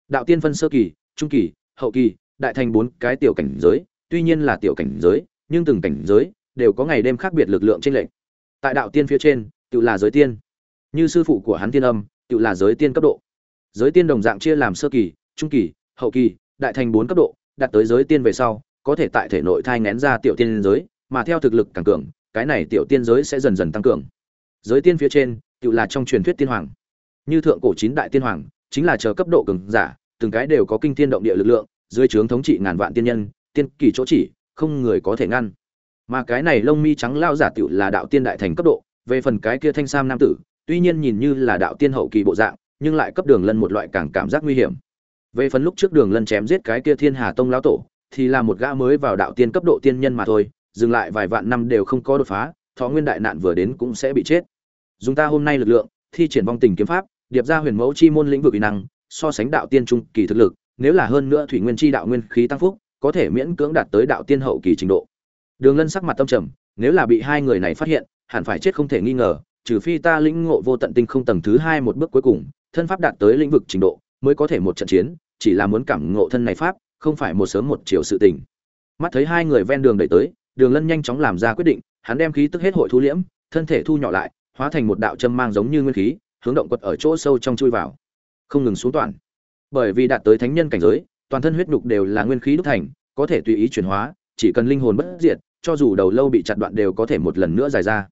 Đạo tiên phân sơ kỳ, trung kỳ, hậu kỳ, đại thành bốn cái tiểu cảnh giới, tuy nhiên là tiểu cảnh giới, nhưng từng cảnh giới đều có ngày đêm khác biệt lực lượng trên lệnh tại đạo tiên phía trên, tự là giới tiên. Như sư phụ của hắn tiên âm, tự là giới tiên cấp độ. Giới tiên đồng dạng chia làm sơ kỳ, trung kỳ, hậu kỳ, đại thành bốn cấp độ, đạt tới giới tiên về sau, có thể tại thể nội thai ngén ra tiểu tiên giới, mà theo thực lực càng cường cái này tiểu tiên giới sẽ dần dần tăng cường. Giới tiên phía trên, tự là trong truyền thuyết tiên hoàng. Như thượng cổ chín đại tiên hoàng, chính là chờ cấp độ cường giả, từng cái đều có kinh thiên động địa lực lượng, dưới trướng thống trị ngàn vạn tiên nhân, tiên kỳ chỗ chỉ, không người có thể ngăn. Mà cái này lông mi trắng lao giả tiểu là đạo tiên đại thành cấp độ, về phần cái kia thanh sam nam tử, tuy nhiên nhìn như là đạo tiên hậu kỳ bộ dạng, nhưng lại cấp đường lân một loại càng cảm giác nguy hiểm. Về phần lúc trước đường lân chém giết cái kia thiên hà tông lão tổ, thì là một gã mới vào đạo tiên cấp độ tiên nhân mà thôi dừng lại vài vạn năm đều không có đột phá, thọ nguyên đại nạn vừa đến cũng sẽ bị chết. Dùng ta hôm nay lực lượng, thi triển vong tình kiếm pháp, điệp ra huyền mẫu chi môn lĩnh vực kỹ năng, so sánh đạo tiên trung kỳ thực lực, nếu là hơn nữa thủy nguyên chi đạo nguyên khí tăng phúc, có thể miễn cưỡng đạt tới đạo tiên hậu kỳ trình độ. Đường lân sắc mặt tâm trầm, nếu là bị hai người này phát hiện, hẳn phải chết không thể nghi ngờ, trừ phi ta lĩnh ngộ vô tận tinh không tầng thứ hai một bước cuối cùng, thân pháp đạt tới lĩnh vực trình độ, mới có thể một trận chiến, chỉ là muốn cảm ngộ thân này pháp, không phải một sớm một chiều sự tình. Mắt thấy hai người ven đường đẩy tới đường lân nhanh chóng làm ra quyết định, hắn đem khí tức hết hội thu liễm, thân thể thu nhỏ lại, hóa thành một đạo châm mang giống như nguyên khí, hướng động quật ở chỗ sâu trong chui vào. Không ngừng xuống toàn. Bởi vì đạt tới thánh nhân cảnh giới, toàn thân huyết nhục đều là nguyên khí đúc thành, có thể tùy ý chuyển hóa, chỉ cần linh hồn bất diệt, cho dù đầu lâu bị chặt đoạn đều có thể một lần nữa dài ra.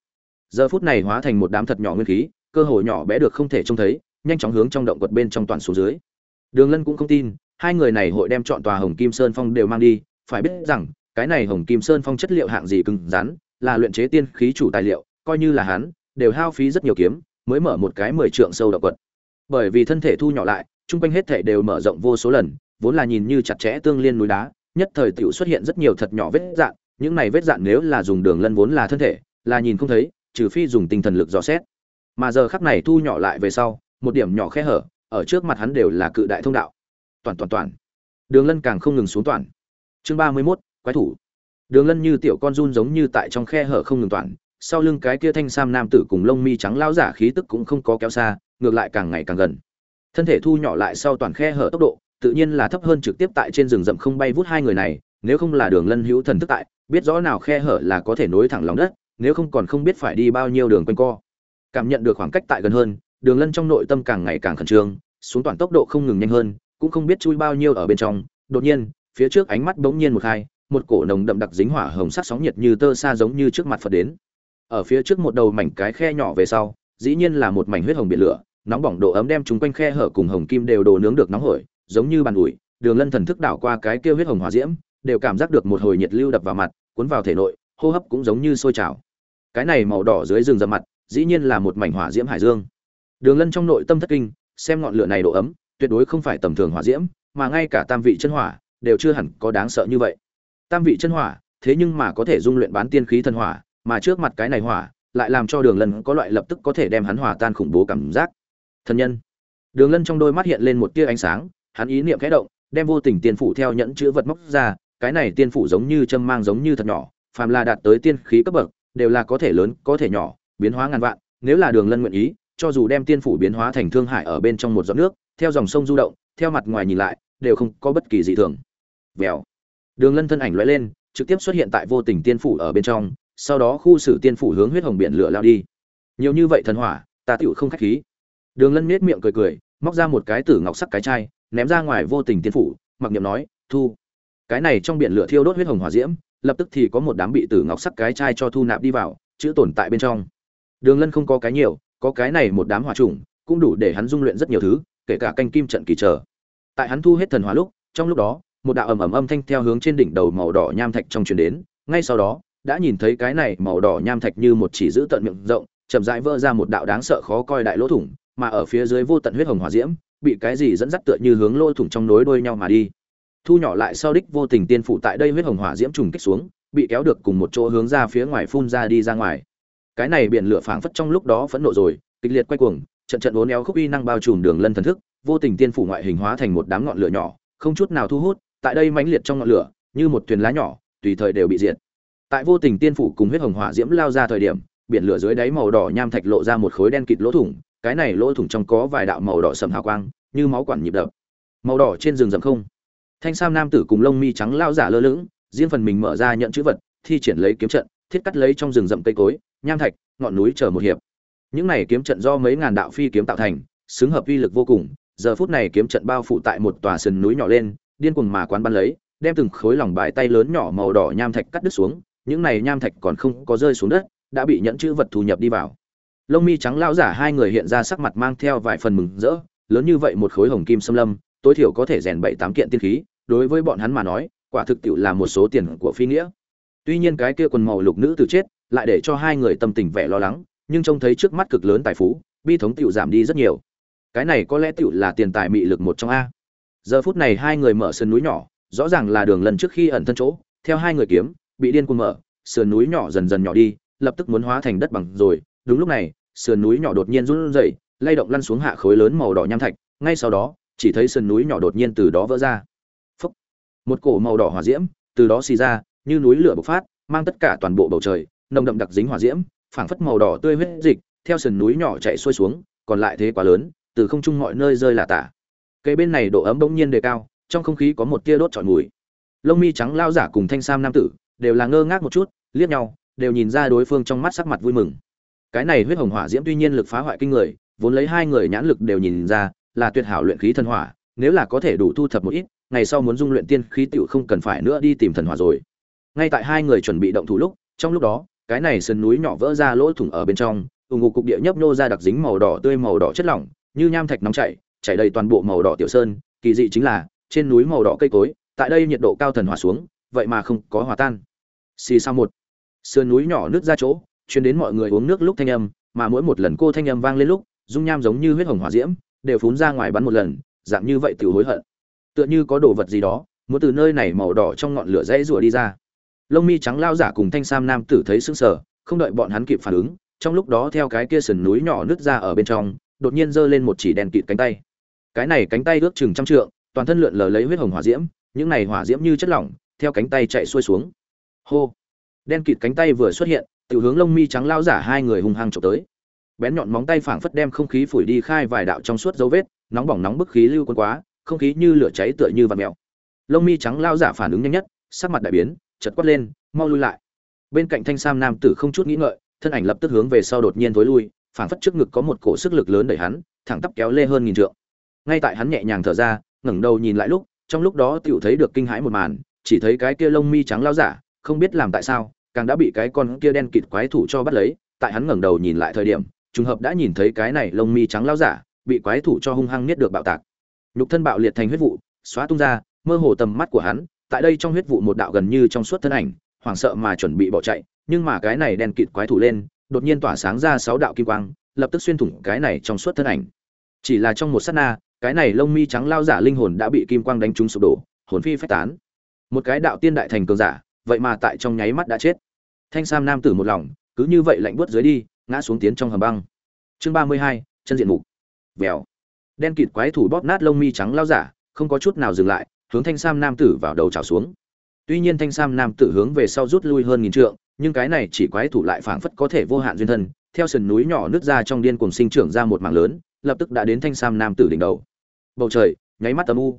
Giờ phút này hóa thành một đám thật nhỏ nguyên khí, cơ hội nhỏ bé được không thể trông thấy, nhanh chóng hướng trong động quật bên trong toàn xuống dưới. Đường lân cũng không tin, hai người này hội đem chọn tòa hồng kim sơn phong đều mang đi, phải biết rằng cái này hồng kim sơn phong chất liệu hạng gì cứng rắn, là luyện chế tiên khí chủ tài liệu, coi như là hắn, đều hao phí rất nhiều kiếm, mới mở một cái mười trượng sâu độc quật. Bởi vì thân thể thu nhỏ lại, chung quanh hết thể đều mở rộng vô số lần, vốn là nhìn như chặt chẽ tương liên núi đá, nhất thời tiểu xuất hiện rất nhiều thật nhỏ vết dạn, những này vết dạn nếu là dùng đường lân vốn là thân thể, là nhìn không thấy, trừ phi dùng tinh thần lực dò xét. Mà giờ khắc này thu nhỏ lại về sau, một điểm nhỏ khe hở, ở trước mặt hắn đều là cự đại thông đạo. Toàn toàn toàn. Đường lân càng không ngừng xuống toàn. Chương ba mươi mốt quái thủ. Đường lân như tiểu con run giống như tại trong khe hở không ngừng toàn sau lưng cái kia thanh sam nam tử cùng lông mi trắng lao giả khí tức cũng không có kéo xa, ngược lại càng ngày càng gần. Thân thể thu nhỏ lại sau toàn khe hở tốc độ, tự nhiên là thấp hơn trực tiếp tại trên rừng rậm không bay vút hai người này, nếu không là đường lân hữu thần thức tại, biết rõ nào khe hở là có thể nối thẳng lòng đất, nếu không còn không biết phải đi bao nhiêu đường quanh co. Cảm nhận được khoảng cách tại gần hơn, đường lân trong nội tâm càng ngày càng khẩn trương, xuống toàn tốc độ không ngừng nhanh hơn, cũng không biết chui bao nhiêu ở bên trong, đột nhiên, phía trước ánh mắt bỗng nhiên một hai một cổ nồng đậm đặc dính hỏa hồng sắc sóng nhiệt như tơ xa giống như trước mặt phật đến. Ở phía trước một đầu mảnh cái khe nhỏ về sau, dĩ nhiên là một mảnh huyết hồng biển lửa, nóng bỏng độ ấm đem chúng quanh khe hở cùng hồng kim đều đồ nướng được nóng hổi, giống như bàn ủi, đường lân thần thức đảo qua cái kia huyết hồng hỏa diễm, đều cảm giác được một hồi nhiệt lưu đập vào mặt, cuốn vào thể nội, hô hấp cũng giống như sôi trào. Cái này màu đỏ dưới rừng rậm mặt, dĩ nhiên là một mảnh hỏa diễm hải dương. Đường lân trong nội tâm thất kinh, xem ngọn lửa này độ ấm, tuyệt đối không phải tầm thường hỏa diễm, mà ngay cả tam vị chân hỏa, đều chưa hẳn có đáng sợ như vậy tam vị chân hỏa, thế nhưng mà có thể dung luyện bán tiên khí thần hỏa, mà trước mặt cái này hỏa, lại làm cho đường lân có loại lập tức có thể đem hắn hỏa tan khủng bố cảm giác. Thân nhân. Đường lân trong đôi mắt hiện lên một tia ánh sáng, hắn ý niệm khẽ động, đem vô tình tiên phủ theo nhẫn chữ vật móc ra, cái này tiên phủ giống như châm mang giống như thật nhỏ, phàm là đạt tới tiên khí cấp bậc, đều là có thể lớn, có thể nhỏ, biến hóa ngàn vạn, nếu là đường lân nguyện ý, cho dù đem tiên phủ biến hóa thành thương hải ở bên trong một giọt nước, theo dòng sông du động, theo mặt ngoài nhìn lại, đều không có bất kỳ dị thường. Vèo đường lân thân ảnh lóe lên, trực tiếp xuất hiện tại vô tình tiên phủ ở bên trong, sau đó khu xử tiên phủ hướng huyết hồng biển lửa lao đi. Nhiều như vậy thần hỏa, ta tiểu không khách khí. Đường lân nhếch miệng cười cười, móc ra một cái tử ngọc sắc cái chai, ném ra ngoài vô tình tiên phủ, mặc niệm nói, thu. Cái này trong biển lửa thiêu đốt huyết hồng hỏa diễm, lập tức thì có một đám bị tử ngọc sắc cái chai cho thu nạp đi vào, chữ tồn tại bên trong. Đường lân không có cái nhiều, có cái này một đám hỏa trùng, cũng đủ để hắn dung luyện rất nhiều thứ, kể cả canh kim trận kỳ trở tại hắn thu hết thần hỏa lúc, trong lúc đó một đạo ầm ầm âm thanh theo hướng trên đỉnh đầu màu đỏ nham thạch trong truyền đến. Ngay sau đó, đã nhìn thấy cái này màu đỏ nham thạch như một chỉ giữ tận miệng rộng, chậm rãi vỡ ra một đạo đáng sợ khó coi đại lỗ thủng, mà ở phía dưới vô tận huyết hồng hỏa diễm, bị cái gì dẫn dắt tựa như hướng lỗ thủng trong nối đuôi nhau mà đi. Thu nhỏ lại sau đích vô tình tiên phụ tại đây huyết hồng hỏa diễm trùng kích xuống, bị kéo được cùng một chỗ hướng ra phía ngoài phun ra đi ra ngoài. Cái này biển lửa phảng phất trong lúc đó phẫn nộ rồi, kịch liệt quay cuồng, trận trận uốn éo khúc uy năng bao trùm đường lân thần thức, vô tình tiên phủ ngoại hình hóa thành một đám ngọn lửa nhỏ, không chút nào thu hút tại đây mãnh liệt trong ngọn lửa, như một thuyền lá nhỏ, tùy thời đều bị diệt. Tại vô tình tiên phủ cùng huyết hồng hỏa diễm lao ra thời điểm, biển lửa dưới đáy màu đỏ nham thạch lộ ra một khối đen kịt lỗ thủng, cái này lỗ thủng trong có vài đạo màu đỏ sầm hào quang, như máu quản nhịp đập. Màu đỏ trên rừng rậm không. Thanh sam nam tử cùng lông mi trắng lao giả lơ lửng, riêng phần mình mở ra nhận chữ vật, thi triển lấy kiếm trận, thiết cắt lấy trong rừng rậm cây cối, nham thạch, ngọn núi chờ một hiệp. Những này kiếm trận do mấy ngàn đạo phi kiếm tạo thành, xứng hợp uy lực vô cùng. Giờ phút này kiếm trận bao phủ tại một tòa sườn núi nhỏ lên điên cuồng mà quán bắn lấy, đem từng khối lòng bài tay lớn nhỏ màu đỏ nham thạch cắt đứt xuống, những này nham thạch còn không có rơi xuống đất, đã bị nhẫn chữ vật thu nhập đi vào. Lông mi trắng lão giả hai người hiện ra sắc mặt mang theo vài phần mừng rỡ, lớn như vậy một khối hồng kim xâm lâm, tối thiểu có thể rèn bảy tám kiện tiên khí, đối với bọn hắn mà nói, quả thực tiệu là một số tiền của phi nghĩa. Tuy nhiên cái kia quần màu lục nữ từ chết, lại để cho hai người tâm tình vẻ lo lắng, nhưng trông thấy trước mắt cực lớn tài phú, bi thống tiệu giảm đi rất nhiều. Cái này có lẽ tiệu là tiền tài mị lực một trong a giờ phút này hai người mở sườn núi nhỏ, rõ ràng là đường lần trước khi ẩn thân chỗ, theo hai người kiếm, bị điên cuồng mở, sườn núi nhỏ dần dần nhỏ đi, lập tức muốn hóa thành đất bằng rồi. Đúng lúc này, sườn núi nhỏ đột nhiên run rẩy, lay động lăn xuống hạ khối lớn màu đỏ nham thạch, ngay sau đó, chỉ thấy sườn núi nhỏ đột nhiên từ đó vỡ ra. Phúc. một cổ màu đỏ hỏa diễm từ đó xì ra, như núi lửa bộc phát, mang tất cả toàn bộ bầu trời, nồng đậm đặc dính hỏa diễm, phảng phất màu đỏ tươi huyết dịch, theo sườn núi nhỏ chạy xuôi xuống, còn lại thế quá lớn, từ không trung mọi nơi rơi là tả cây bên này độ ấm bỗng nhiên đề cao, trong không khí có một tia đốt trọn mùi. Lông mi trắng lao giả cùng thanh sam nam tử đều là ngơ ngác một chút, liếc nhau, đều nhìn ra đối phương trong mắt sắc mặt vui mừng. Cái này huyết hồng hỏa diễm tuy nhiên lực phá hoại kinh người, vốn lấy hai người nhãn lực đều nhìn ra, là tuyệt hảo luyện khí thần hỏa, nếu là có thể đủ thu thập một ít, ngày sau muốn dung luyện tiên khí tựu không cần phải nữa đi tìm thần hỏa rồi. Ngay tại hai người chuẩn bị động thủ lúc, trong lúc đó, cái này sườn núi nhỏ vỡ ra lỗ thủng ở bên trong ủng ngục cục địa nhấp nô ra đặc dính màu đỏ tươi màu đỏ chất lỏng, như nham thạch nóng chảy chảy đầy toàn bộ màu đỏ tiểu sơn, kỳ dị chính là, trên núi màu đỏ cây cối, tại đây nhiệt độ cao thần hỏa xuống, vậy mà không có hòa tan. Xì sao một. Sườn núi nhỏ nước ra chỗ chuyến đến mọi người uống nước lúc thanh âm, mà mỗi một lần cô thanh âm vang lên lúc, dung nham giống như huyết hồng hỏa diễm, đều phún ra ngoài bắn một lần, dạng như vậy tự hối hận. Tựa như có đồ vật gì đó, muốn từ nơi này màu đỏ trong ngọn lửa dãy rủa đi ra. Lông mi trắng lao giả cùng thanh sam nam tử thấy sững sờ, không đợi bọn hắn kịp phản ứng, trong lúc đó theo cái kia sườn núi nhỏ nứt ra ở bên trong, đột nhiên giơ lên một chỉ đèn kịt cánh tay cái này cánh tay ước chừng trăm trượng, toàn thân lượn lờ lấy huyết hồng hỏa diễm, những này hỏa diễm như chất lỏng, theo cánh tay chạy xuôi xuống. Hô! Đen kịt cánh tay vừa xuất hiện tự hướng lông mi trắng lao giả hai người hung hăng trộm tới. Bén nhọn móng tay phảng phất đem không khí phủi đi khai vài đạo trong suốt dấu vết, nóng bỏng nóng bức khí lưu quân quá, không khí như lửa cháy tựa như vạt mèo. Lông mi trắng lao giả phản ứng nhanh nhất, sắc mặt đại biến chật quát lên, mau lui lại. Bên cạnh thanh sam nam tử không chút nghĩ ngợi, thân ảnh lập tức hướng về sau đột nhiên thối lui, phảng phất trước ngực có một cổ sức lực lớn đẩy hắn, thẳng tắp kéo lê hơn nghìn trượng ngay tại hắn nhẹ nhàng thở ra, ngẩng đầu nhìn lại lúc, trong lúc đó tựu thấy được kinh hãi một màn, chỉ thấy cái kia lông mi trắng lao giả, không biết làm tại sao, càng đã bị cái con kia đen kịt quái thủ cho bắt lấy, tại hắn ngẩng đầu nhìn lại thời điểm, trùng hợp đã nhìn thấy cái này lông mi trắng lao giả, bị quái thủ cho hung hăng niết được bạo tạc. Nhục thân bạo liệt thành huyết vụ, xóa tung ra, mơ hồ tầm mắt của hắn, tại đây trong huyết vụ một đạo gần như trong suốt thân ảnh, hoảng sợ mà chuẩn bị bỏ chạy, nhưng mà cái này đen kịt quái thủ lên, đột nhiên tỏa sáng ra sáu đạo kim quang, lập tức xuyên thủng cái này trong suốt thân ảnh. Chỉ là trong một sát na cái này lông mi trắng lao giả linh hồn đã bị kim quang đánh trúng sụp đổ, hồn phi phách tán. Một cái đạo tiên đại thành cường giả, vậy mà tại trong nháy mắt đã chết. Thanh sam nam tử một lòng, cứ như vậy lạnh buốt dưới đi, ngã xuống tiến trong hầm băng. Chương ba mươi hai, chân diện mục. Vèo. Đen kịt quái thủ bóp nát lông mi trắng lao giả, không có chút nào dừng lại, hướng thanh sam nam tử vào đầu trào xuống. Tuy nhiên thanh sam nam tử hướng về sau rút lui hơn nghìn trượng, nhưng cái này chỉ quái thủ lại phảng phất có thể vô hạn duyên thân, theo sườn núi nhỏ nước ra trong điên cuồng sinh trưởng ra một mảng lớn lập tức đã đến thanh sam nam tử đỉnh đầu. Bầu trời, nháy mắt âm u.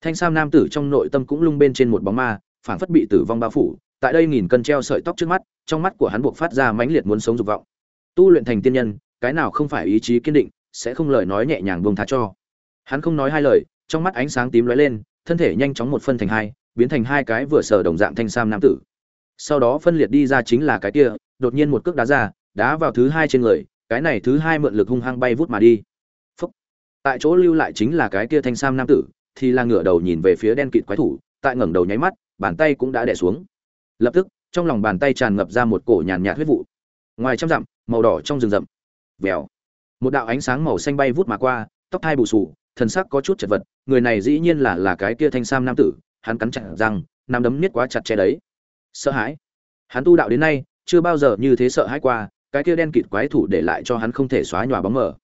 Thanh sam nam tử trong nội tâm cũng lung bên trên một bóng ma, phảng phất bị tử vong bao phủ, tại đây nghìn cân treo sợi tóc trước mắt, trong mắt của hắn buộc phát ra mãnh liệt muốn sống dục vọng. Tu luyện thành tiên nhân, cái nào không phải ý chí kiên định, sẽ không lời nói nhẹ nhàng buông thá cho. Hắn không nói hai lời, trong mắt ánh sáng tím lóe lên, thân thể nhanh chóng một phân thành hai, biến thành hai cái vừa sở đồng dạng thanh sam nam tử. Sau đó phân liệt đi ra chính là cái kia, đột nhiên một cước đá ra, đá vào thứ hai trên người, cái này thứ hai mượn lực hung hăng bay vút mà đi tại chỗ lưu lại chính là cái kia thanh sam nam tử, thì là ngửa đầu nhìn về phía đen kịt quái thủ, tại ngẩng đầu nháy mắt, bàn tay cũng đã đẻ xuống. Lập tức, trong lòng bàn tay tràn ngập ra một cổ nhàn nhạt huyết vụ. Ngoài trăm dặm, màu đỏ trong rừng rậm. Vèo. Một đạo ánh sáng màu xanh bay vút mà qua, tóc thai bù sù thần sắc có chút chật vật, người này dĩ nhiên là là cái kia thanh sam nam tử, hắn cắn chặt răng, nắm đấm niết quá chặt chẽ đấy. Sợ hãi. Hắn tu đạo đến nay, chưa bao giờ như thế sợ hãi qua, cái kia đen kịt quái thủ để lại cho hắn không thể xóa nhòa bóng mờ.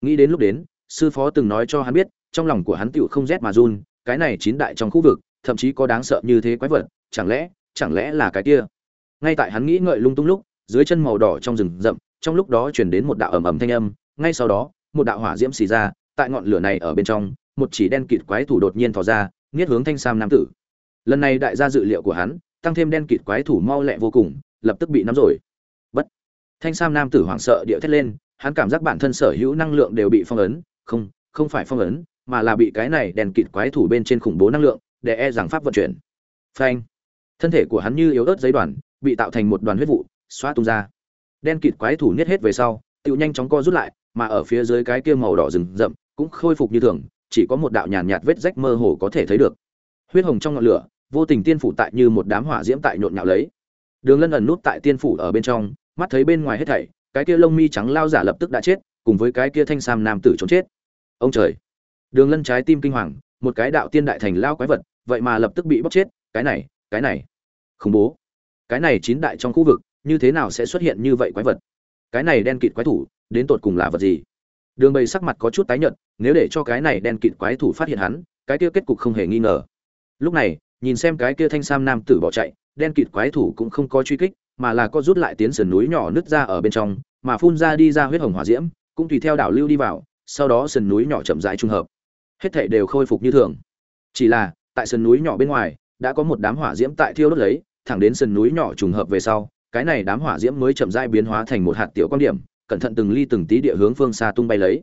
Nghĩ đến lúc đến sư phó từng nói cho hắn biết, trong lòng của hắn tựu không rét mà run, cái này chín đại trong khu vực, thậm chí có đáng sợ như thế quái vật, chẳng lẽ chẳng lẽ là cái kia? Ngay tại hắn nghĩ ngợi lung tung lúc, dưới chân màu đỏ trong rừng rậm, trong lúc đó chuyển đến một đạo ầm ầm thanh âm, ngay sau đó, một đạo hỏa diễm xì ra, tại ngọn lửa này ở bên trong, một chỉ đen kịt quái thủ đột nhiên thò ra, nghiết hướng thanh sam nam tử. Lần này đại gia dự liệu của hắn, tăng thêm đen kịt quái thủ mau lẹ vô cùng, lập tức bị nắm rồi. Bất. Thanh sam nam tử hoảng sợ địa thét lên, hắn cảm giác bản thân sở hữu năng lượng đều bị phong ấn không không phải phong ấn, mà là bị cái này đèn kịt quái thủ bên trên khủng bố năng lượng, để e rằng pháp vận chuyển. Phanh. Thân thể của hắn như yếu ớt giấy đoàn, bị tạo thành một đoàn huyết vụ, xóa tung ra. Đen kịt quái thủ niết hết về sau tự nhanh chóng co rút lại, mà ở phía dưới cái kia màu đỏ rừng rậm, cũng khôi phục như thường, chỉ có một đạo nhàn nhạt vết rách mơ hồ có thể thấy được. Huyết hồng trong ngọn lửa, vô tình tiên phủ tại như một đám hỏa diễm tại nhộn nhạo lấy. Đường lân ẩn nút tại tiên phủ ở bên trong, mắt thấy bên ngoài hết thảy, cái kia lông mi trắng lao giả lập tức đã chết, cùng với cái kia thanh sam nam tử trốn chết ông trời. Đường lân trái tim kinh hoàng, một cái đạo tiên đại thành lao quái vật, vậy mà lập tức bị bóc chết, cái này cái này. Khủng bố. Cái này chín đại trong khu vực, như thế nào sẽ xuất hiện như vậy quái vật? Cái này đen kịt quái thủ, đến tột cùng là vật gì? Đường bầy sắc mặt có chút tái nhợt, nếu để cho cái này đen kịt quái thủ phát hiện hắn, cái kia kết cục không hề nghi ngờ. Lúc này, nhìn xem cái kia thanh sam nam tử bỏ chạy, đen kịt quái thủ cũng không có truy kích, mà là có rút lại tiến sườn núi nhỏ nứt ra ở bên trong, mà phun ra đi ra huyết hồng hỏa diễm, cũng tùy theo đảo lưu đi vào sau đó sườn núi nhỏ chậm rãi trung hợp. Hết thảy đều khôi phục như thường. Chỉ là, tại sườn núi nhỏ bên ngoài, đã có một đám hỏa diễm tại thiêu đốt lấy, thẳng đến sườn núi nhỏ trùng hợp về sau, cái này đám hỏa diễm mới chậm rãi biến hóa thành một hạt tiểu quan điểm, cẩn thận từng ly từng tí địa hướng phương xa tung bay lấy.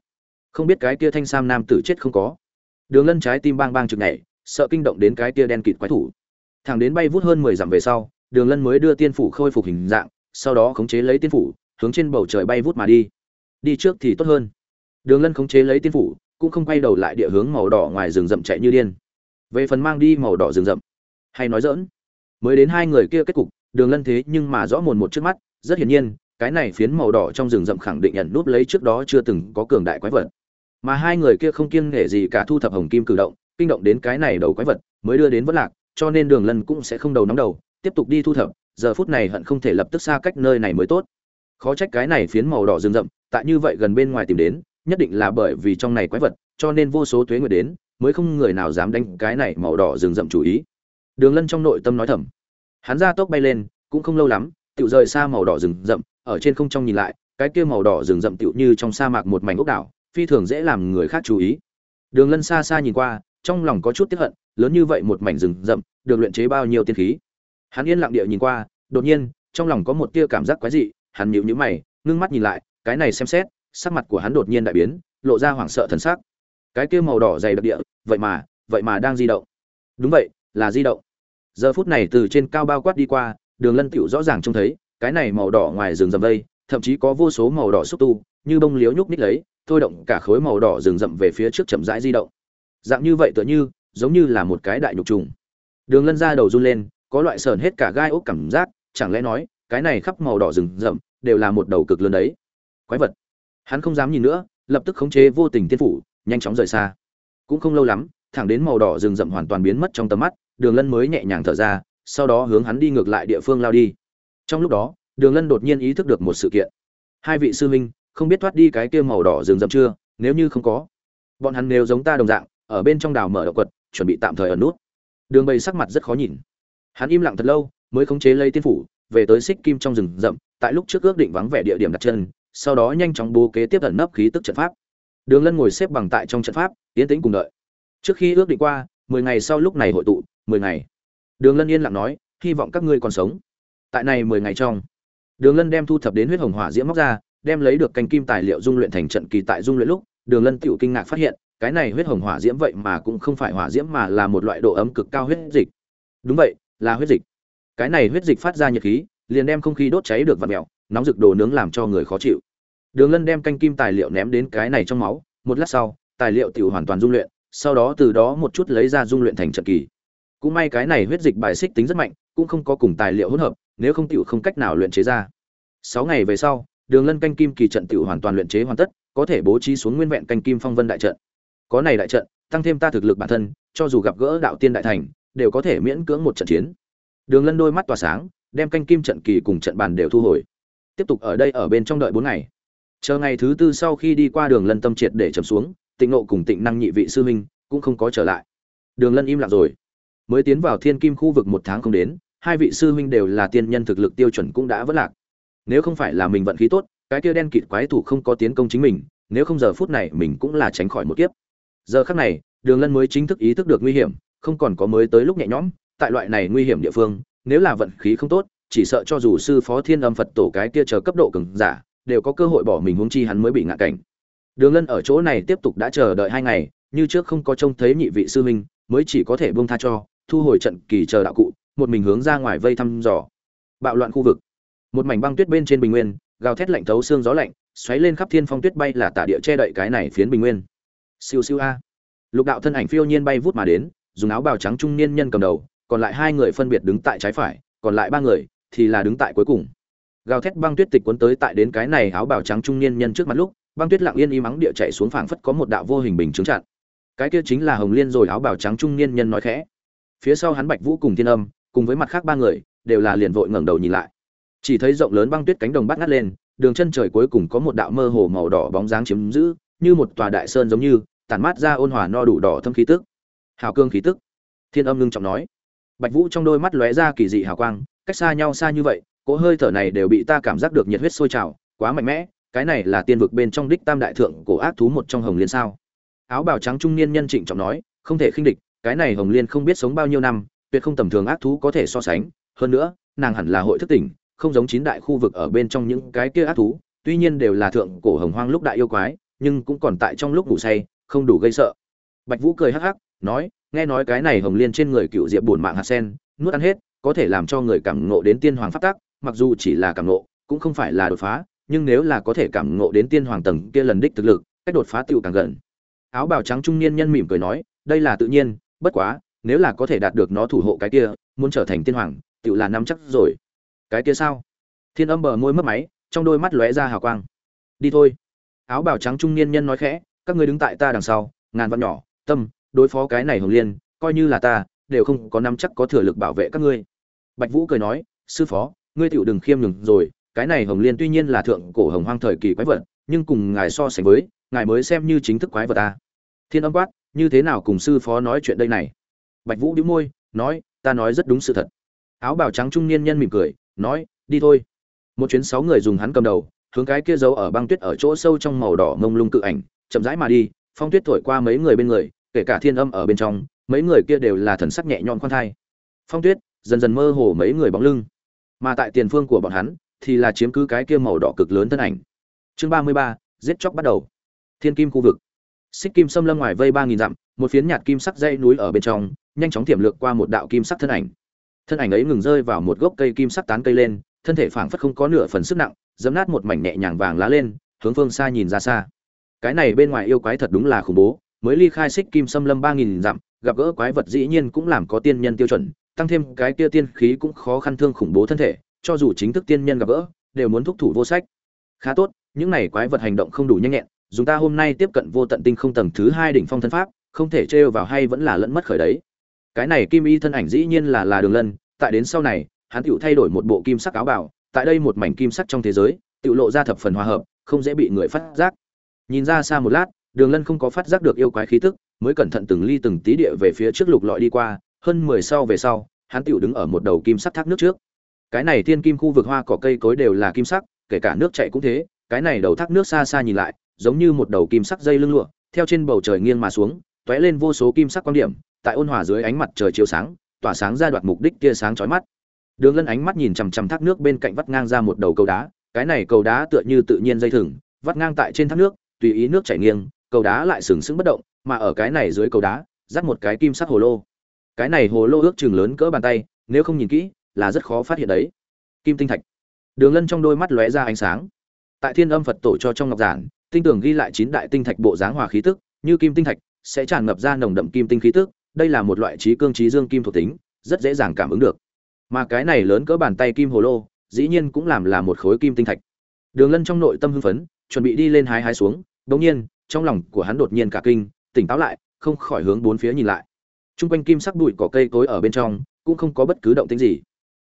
Không biết cái kia thanh sam nam tử chết không có. Đường lân trái tim bang bang chực nhảy, sợ kinh động đến cái kia đen kịt quái thủ. Thẳng đến bay vút hơn mười dặm về sau, đường lân mới đưa tiên phủ khôi phục hình dạng, sau đó khống chế lấy tiên phủ, hướng trên bầu trời bay vút mà đi. Đi trước thì tốt hơn đường lân khống chế lấy tiên phủ, cũng không quay đầu lại địa hướng màu đỏ ngoài rừng rậm chạy như điên. Về phần mang đi màu đỏ rừng rậm, hay nói dỡn mới đến hai người kia kết cục, đường lân thế nhưng mà rõ mồn một trước mắt, rất hiển nhiên, cái này phiến màu đỏ trong rừng rậm khẳng định nhận núp lấy trước đó chưa từng có cường đại quái vật. Mà hai người kia không kiêng nể gì cả thu thập hồng kim cử động, kinh động đến cái này đầu quái vật, mới đưa đến vất lạc, cho nên đường lân cũng sẽ không đầu nóng đầu, tiếp tục đi thu thập, giờ phút này hận không thể lập tức xa cách nơi này mới tốt. Khó trách cái này phiến màu đỏ rừng rậm, tại như vậy gần bên ngoài tìm đến nhất định là bởi vì trong này quái vật, cho nên vô số tuế nguyệt đến, mới không người nào dám đánh cái này màu đỏ rừng rậm chủ ý. Đường lân trong nội tâm nói thầm. Hắn ra tốc bay lên, cũng không lâu lắm, tiểu rời xa màu đỏ rừng rậm, ở trên không trong nhìn lại, cái kia màu đỏ rừng rậm tựu như trong sa mạc một mảnh ốc đảo, phi thường dễ làm người khác chú ý. Đường lân xa xa nhìn qua, trong lòng có chút tiếc hận, lớn như vậy một mảnh rừng rậm, được luyện chế bao nhiêu tiên khí. Hắn yên lặng địa nhìn qua, đột nhiên, trong lòng có một tia cảm giác quái dị, hắn nhíu nhíu mày, ngưng mắt nhìn lại, cái này xem xét sắc mặt của hắn đột nhiên đại biến, lộ ra hoảng sợ thần sắc. Cái kia màu đỏ dày đặc địa, vậy mà vậy mà đang di động. Đúng vậy, là di động. Giờ phút này từ trên cao bao quát đi qua, đường lân tựu rõ ràng trông thấy, cái này màu đỏ ngoài rừng rậm vây, thậm chí có vô số màu đỏ xúc tu, như bông liếu nhúc ních lấy, thôi động cả khối màu đỏ rừng rậm về phía trước chậm rãi di động. Dạng như vậy tựa như, giống như là một cái đại nhục trùng. Đường lân ra đầu run lên, có loại sờn hết cả gai ốc cảm giác, chẳng lẽ nói, cái này khắp màu đỏ rừng rậm, đều là một đầu cực lớn đấy. Quái vật hắn không dám nhìn nữa, lập tức khống chế vô tình tiên phủ, nhanh chóng rời xa. Cũng không lâu lắm, thẳng đến màu đỏ rừng rậm hoàn toàn biến mất trong tầm mắt, đường lân mới nhẹ nhàng thở ra, sau đó hướng hắn đi ngược lại địa phương lao đi. Trong lúc đó, đường lân đột nhiên ý thức được một sự kiện. Hai vị sư huynh, không biết thoát đi cái kia màu đỏ rừng rậm chưa? Nếu như không có, bọn hắn nếu giống ta đồng dạng, ở bên trong đào mở động quật, chuẩn bị tạm thời ở nút. Đường bầy sắc mặt rất khó nhìn. Hắn im lặng thật lâu, mới khống chế lấy tiên phủ, về tới xích kim trong rừng rậm, tại lúc trước ước định vắng vẻ địa điểm đặt chân sau đó nhanh chóng bố kế tiếp ẩn nấp khí tức trận pháp. Đường lân ngồi xếp bằng tại trong trận pháp, yên tĩnh cùng đợi. Trước khi ước định qua, mười ngày sau lúc này hội tụ, mười ngày. Đường lân yên lặng nói, hy vọng các ngươi còn sống. Tại này mười ngày trong, đường lân đem thu thập đến huyết hồng hỏa diễm móc ra, đem lấy được canh kim tài liệu dung luyện thành trận kỳ tại dung luyện lúc, đường lân tựu kinh ngạc phát hiện, cái này huyết hồng hỏa diễm vậy mà cũng không phải hỏa diễm mà là một loại độ ấm cực cao huyết dịch. Đúng vậy, là huyết dịch. Cái này huyết dịch phát ra nhiệt khí, liền đem không khí đốt cháy được vật mèo nóng rực đồ nướng làm cho người khó chịu. Đường lân đem canh kim tài liệu ném đến cái này trong máu, một lát sau, tài liệu tự hoàn toàn dung luyện, sau đó từ đó một chút lấy ra dung luyện thành trận kỳ. Cũng may cái này huyết dịch bài xích tính rất mạnh, cũng không có cùng tài liệu hỗn hợp, nếu không tiểu không cách nào luyện chế ra. Sáu ngày về sau, đường lân canh kim kỳ trận tiểu hoàn toàn luyện chế hoàn tất, có thể bố trí xuống nguyên vẹn canh kim phong vân đại trận. Có này đại trận, tăng thêm ta thực lực bản thân, cho dù gặp gỡ đạo tiên đại thành, đều có thể miễn cưỡng một trận chiến. Đường lân đôi mắt tỏa sáng, đem canh kim trận kỳ cùng trận bàn đều thu hồi tiếp tục ở đây ở bên trong đợi bốn ngày. Chờ ngày thứ tư sau khi đi qua đường lân tâm triệt để chấm xuống, tịnh nộ cùng tịnh năng nhị vị sư huynh cũng không có trở lại. Đường lân im lặng rồi. Mới tiến vào thiên kim khu vực một tháng không đến, hai vị sư huynh đều là tiên nhân thực lực tiêu chuẩn cũng đã vất lạc. Nếu không phải là mình vận khí tốt, cái kia đen kịt quái thủ không có tiến công chính mình, nếu không giờ phút này mình cũng là tránh khỏi một kiếp. Giờ khắc này, đường lân mới chính thức ý thức được nguy hiểm, không còn có mới tới lúc nhẹ nhõm, tại loại này nguy hiểm địa phương, nếu là vận khí không tốt chỉ sợ cho dù sư phó thiên âm phật tổ cái kia chờ cấp độ cường giả, đều có cơ hội bỏ mình huống chi hắn mới bị ngạ cảnh. Đường lân ở chỗ này tiếp tục đã chờ đợi hai ngày, như trước không có trông thấy nhị vị sư huynh, mới chỉ có thể buông tha cho, thu hồi trận kỳ chờ đạo cụ, một mình hướng ra ngoài vây thăm dò. Bạo loạn khu vực. Một mảnh băng tuyết bên trên bình nguyên, gào thét lạnh thấu xương gió lạnh, xoáy lên khắp thiên phong tuyết bay là tả địa che đậy cái này phiến bình nguyên. Siêu siêu a. Lục đạo thân ảnh phiêu nhiên bay vút mà đến, dùng áo bào trắng trung niên nhân cầm đầu, còn lại hai người phân biệt đứng tại trái phải, còn lại ba người thì là đứng tại cuối cùng. Gào thét băng tuyết tịch cuốn tới tại đến cái này áo bào trắng trung niên nhân trước mặt lúc, băng tuyết lặng yên y mắng địa chạy xuống phảng phất có một đạo vô hình bình chứng chặn. Cái kia chính là hồng liên rồi áo bào trắng trung niên nhân nói khẽ. Phía sau hắn bạch vũ cùng thiên âm, cùng với mặt khác ba người, đều là liền vội ngẩng đầu nhìn lại. Chỉ thấy rộng lớn băng tuyết cánh đồng bắt ngắt lên, đường chân trời cuối cùng có một đạo mơ hồ màu đỏ bóng dáng chiếm giữ, như một tòa đại sơn giống như, tản mát ra ôn hòa no đủ đỏ thâm khí tức. Hào cương khí tức. Thiên âm ngưng trọng nói bạch vũ trong đôi mắt lóe ra kỳ dị hào quang, cách xa nhau xa như vậy, cỗ hơi thở này đều bị ta cảm giác được nhiệt huyết sôi trào, quá mạnh mẽ, cái này là tiên vực bên trong đích tam đại thượng cổ ác thú một trong hồng liên sao? Áo bào trắng trung niên nhân trịnh trọng nói, không thể khinh địch, cái này hồng liên không biết sống bao nhiêu năm, tuyệt không tầm thường ác thú có thể so sánh, hơn nữa, nàng hẳn là hội thức tỉnh, không giống chín đại khu vực ở bên trong những cái kia ác thú, tuy nhiên đều là thượng cổ hồng hoang lúc đại yêu quái, nhưng cũng còn tại trong lúc ngủ say, không đủ gây sợ. Bạch vũ cười hắc hắc, nói nghe nói cái này hồng liên trên người cựu diệp bổn mạng hạt sen, nuốt ăn hết, có thể làm cho người cảm ngộ đến tiên hoàng pháp tắc, mặc dù chỉ là cảm ngộ, cũng không phải là đột phá, nhưng nếu là có thể cảm ngộ đến tiên hoàng tầng kia lần đích thực lực, cách đột phá tựu càng gần. Áo bào trắng trung niên nhân mỉm cười nói, đây là tự nhiên, bất quá, nếu là có thể đạt được nó thủ hộ cái kia, muốn trở thành tiên hoàng, tựu là nắm chắc rồi. Cái kia sao? Thiên âm bờ môi mất máy, trong đôi mắt lóe ra hào quang. Đi thôi. Áo bào trắng trung niên nhân nói khẽ, các ngươi đứng tại ta đằng sau, ngàn vạn nhỏ, tâm đối phó cái này hồng liên, coi như là ta, đều không có nắm chắc có thừa lực bảo vệ các ngươi. Bạch vũ cười nói, sư phó, ngươi tựu đừng khiêm nhường rồi, cái này hồng liên tuy nhiên là thượng cổ hồng hoang thời kỳ quái vật, nhưng cùng ngài so sánh với, ngài mới xem như chính thức quái vật ta. Thiên âm quát, như thế nào cùng sư phó nói chuyện đây này? Bạch vũ đĩu môi, nói, ta nói rất đúng sự thật. Áo bào trắng trung niên nhân mỉm cười, nói, đi thôi. Một chuyến sáu người dùng hắn cầm đầu, hướng cái kia giấu ở băng tuyết ở chỗ sâu trong màu đỏ mông lung cự ảnh, chậm rãi mà đi, phong tuyết thổi qua mấy người bên người kể cả thiên âm ở bên trong, mấy người kia đều là thần sắc nhẹ nhõm khoan thai. Phong tuyết, dần dần mơ hồ mấy người bóng lưng. Mà tại tiền phương của bọn hắn, thì là chiếm cứ cái kia màu đỏ cực lớn thân ảnh. Chương ba mươi ba, giết chóc bắt đầu. Thiên kim khu vực. Xích kim xâm lâm ngoài vây ba nghìn dặm, một phiến nhạt kim sắc dây núi ở bên trong, nhanh chóng tiềm lược qua một đạo kim sắc thân ảnh. Thân ảnh ấy ngừng rơi vào một gốc cây kim sắc tán cây lên, thân thể phảng phất không có nửa phần sức nặng dấm nát một mảnh nhẹ nhàng vàng lá lên, hướng phương xa nhìn ra xa. Cái này bên ngoài yêu quái thật đúng là khủng bố mới ly khai xích kim xâm lâm ba nghìn dặm, gặp gỡ quái vật dĩ nhiên cũng làm có tiên nhân tiêu chuẩn, tăng thêm cái kia tiên khí cũng khó khăn thương khủng bố thân thể, cho dù chính thức tiên nhân gặp gỡ, đều muốn thúc thủ vô sách. Khá tốt, những này quái vật hành động không đủ nhanh nhẹn, dùng ta hôm nay tiếp cận vô tận tinh không tầng thứ hai đỉnh phong thân pháp, không thể trêu vào hay vẫn là lẫn mất khởi đấy. Cái này kim y thân ảnh dĩ nhiên là là đường lân, tại đến sau này, hắn tự thay đổi một bộ kim sắc áo bào, tại đây một mảnh kim sắc trong thế giới tự lộ ra thập phần hòa hợp, không dễ bị người phát giác. Nhìn ra xa một lát đường lân không có phát giác được yêu quái khí tức, mới cẩn thận từng ly từng tí địa về phía trước lục lọi đi qua, hơn mười sau về sau, hắn tự đứng ở một đầu kim sắc thác nước trước. Cái này thiên kim khu vực hoa cỏ cây cối đều là kim sắc, kể cả nước chảy cũng thế, cái này đầu thác nước xa xa nhìn lại, giống như một đầu kim sắc dây lưng lụa, theo trên bầu trời nghiêng mà xuống, tóe lên vô số kim sắc quan điểm, tại ôn hòa dưới ánh mặt trời chiếu sáng, tỏa sáng ra đoạt mục đích tia sáng chói mắt. Đường lân ánh mắt nhìn chằm chằm thác nước bên cạnh vắt ngang ra một đầu cầu đá, cái này cầu đá tựa như tự nhiên dây thừng, vắt ngang tại trên thác nước, tùy ý nước chảy nghiêng cầu đá lại sừng sững bất động, mà ở cái này dưới cầu đá dắt một cái kim sắc hồ lô. Cái này hồ lô ước chừng lớn cỡ bàn tay, nếu không nhìn kỹ, là rất khó phát hiện đấy. Kim tinh thạch. Đường lân trong đôi mắt lóe ra ánh sáng. Tại thiên âm phật tổ cho trong ngọc giản, tinh tường ghi lại chín đại tinh thạch bộ dáng hòa khí tức, như kim tinh thạch, sẽ tràn ngập ra nồng đậm kim tinh khí tức, đây là một loại trí cương trí dương kim thuộc tính, rất dễ dàng cảm ứng được. Mà cái này lớn cỡ bàn tay kim hồ lô, dĩ nhiên cũng làm là một khối kim tinh thạch. Đường lân trong nội tâm hưng phấn, chuẩn bị đi lên hái hái xuống, đột nhiên trong lòng của hắn đột nhiên cả kinh, tỉnh táo lại, không khỏi hướng bốn phía nhìn lại. Trung quanh kim sắc bụi cỏ cây cối ở bên trong, cũng không có bất cứ động tĩnh gì.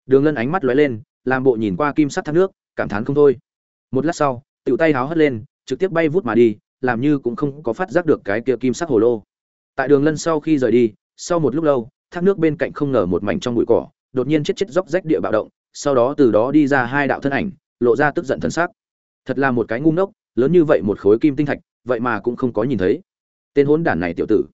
Đường lân ánh mắt lóe lên, làm bộ nhìn qua kim sắc thác nước, cảm thán không thôi. Một lát sau, tiểu tay háo hất lên, trực tiếp bay vút mà đi, làm như cũng không có phát giác được cái kia kim sắc hồ lô. Tại đường lân sau khi rời đi, sau một lúc lâu, thác nước bên cạnh không ngờ một mảnh trong bụi cỏ, đột nhiên chết chết róc rách địa bạo động, sau đó từ đó đi ra hai đạo thân ảnh, lộ ra tức giận thần sắc. Thật là một cái ngu ngốc, lớn như vậy một khối kim tinh thạch vậy mà cũng không có nhìn thấy. Tên hỗn đản này tiểu tử.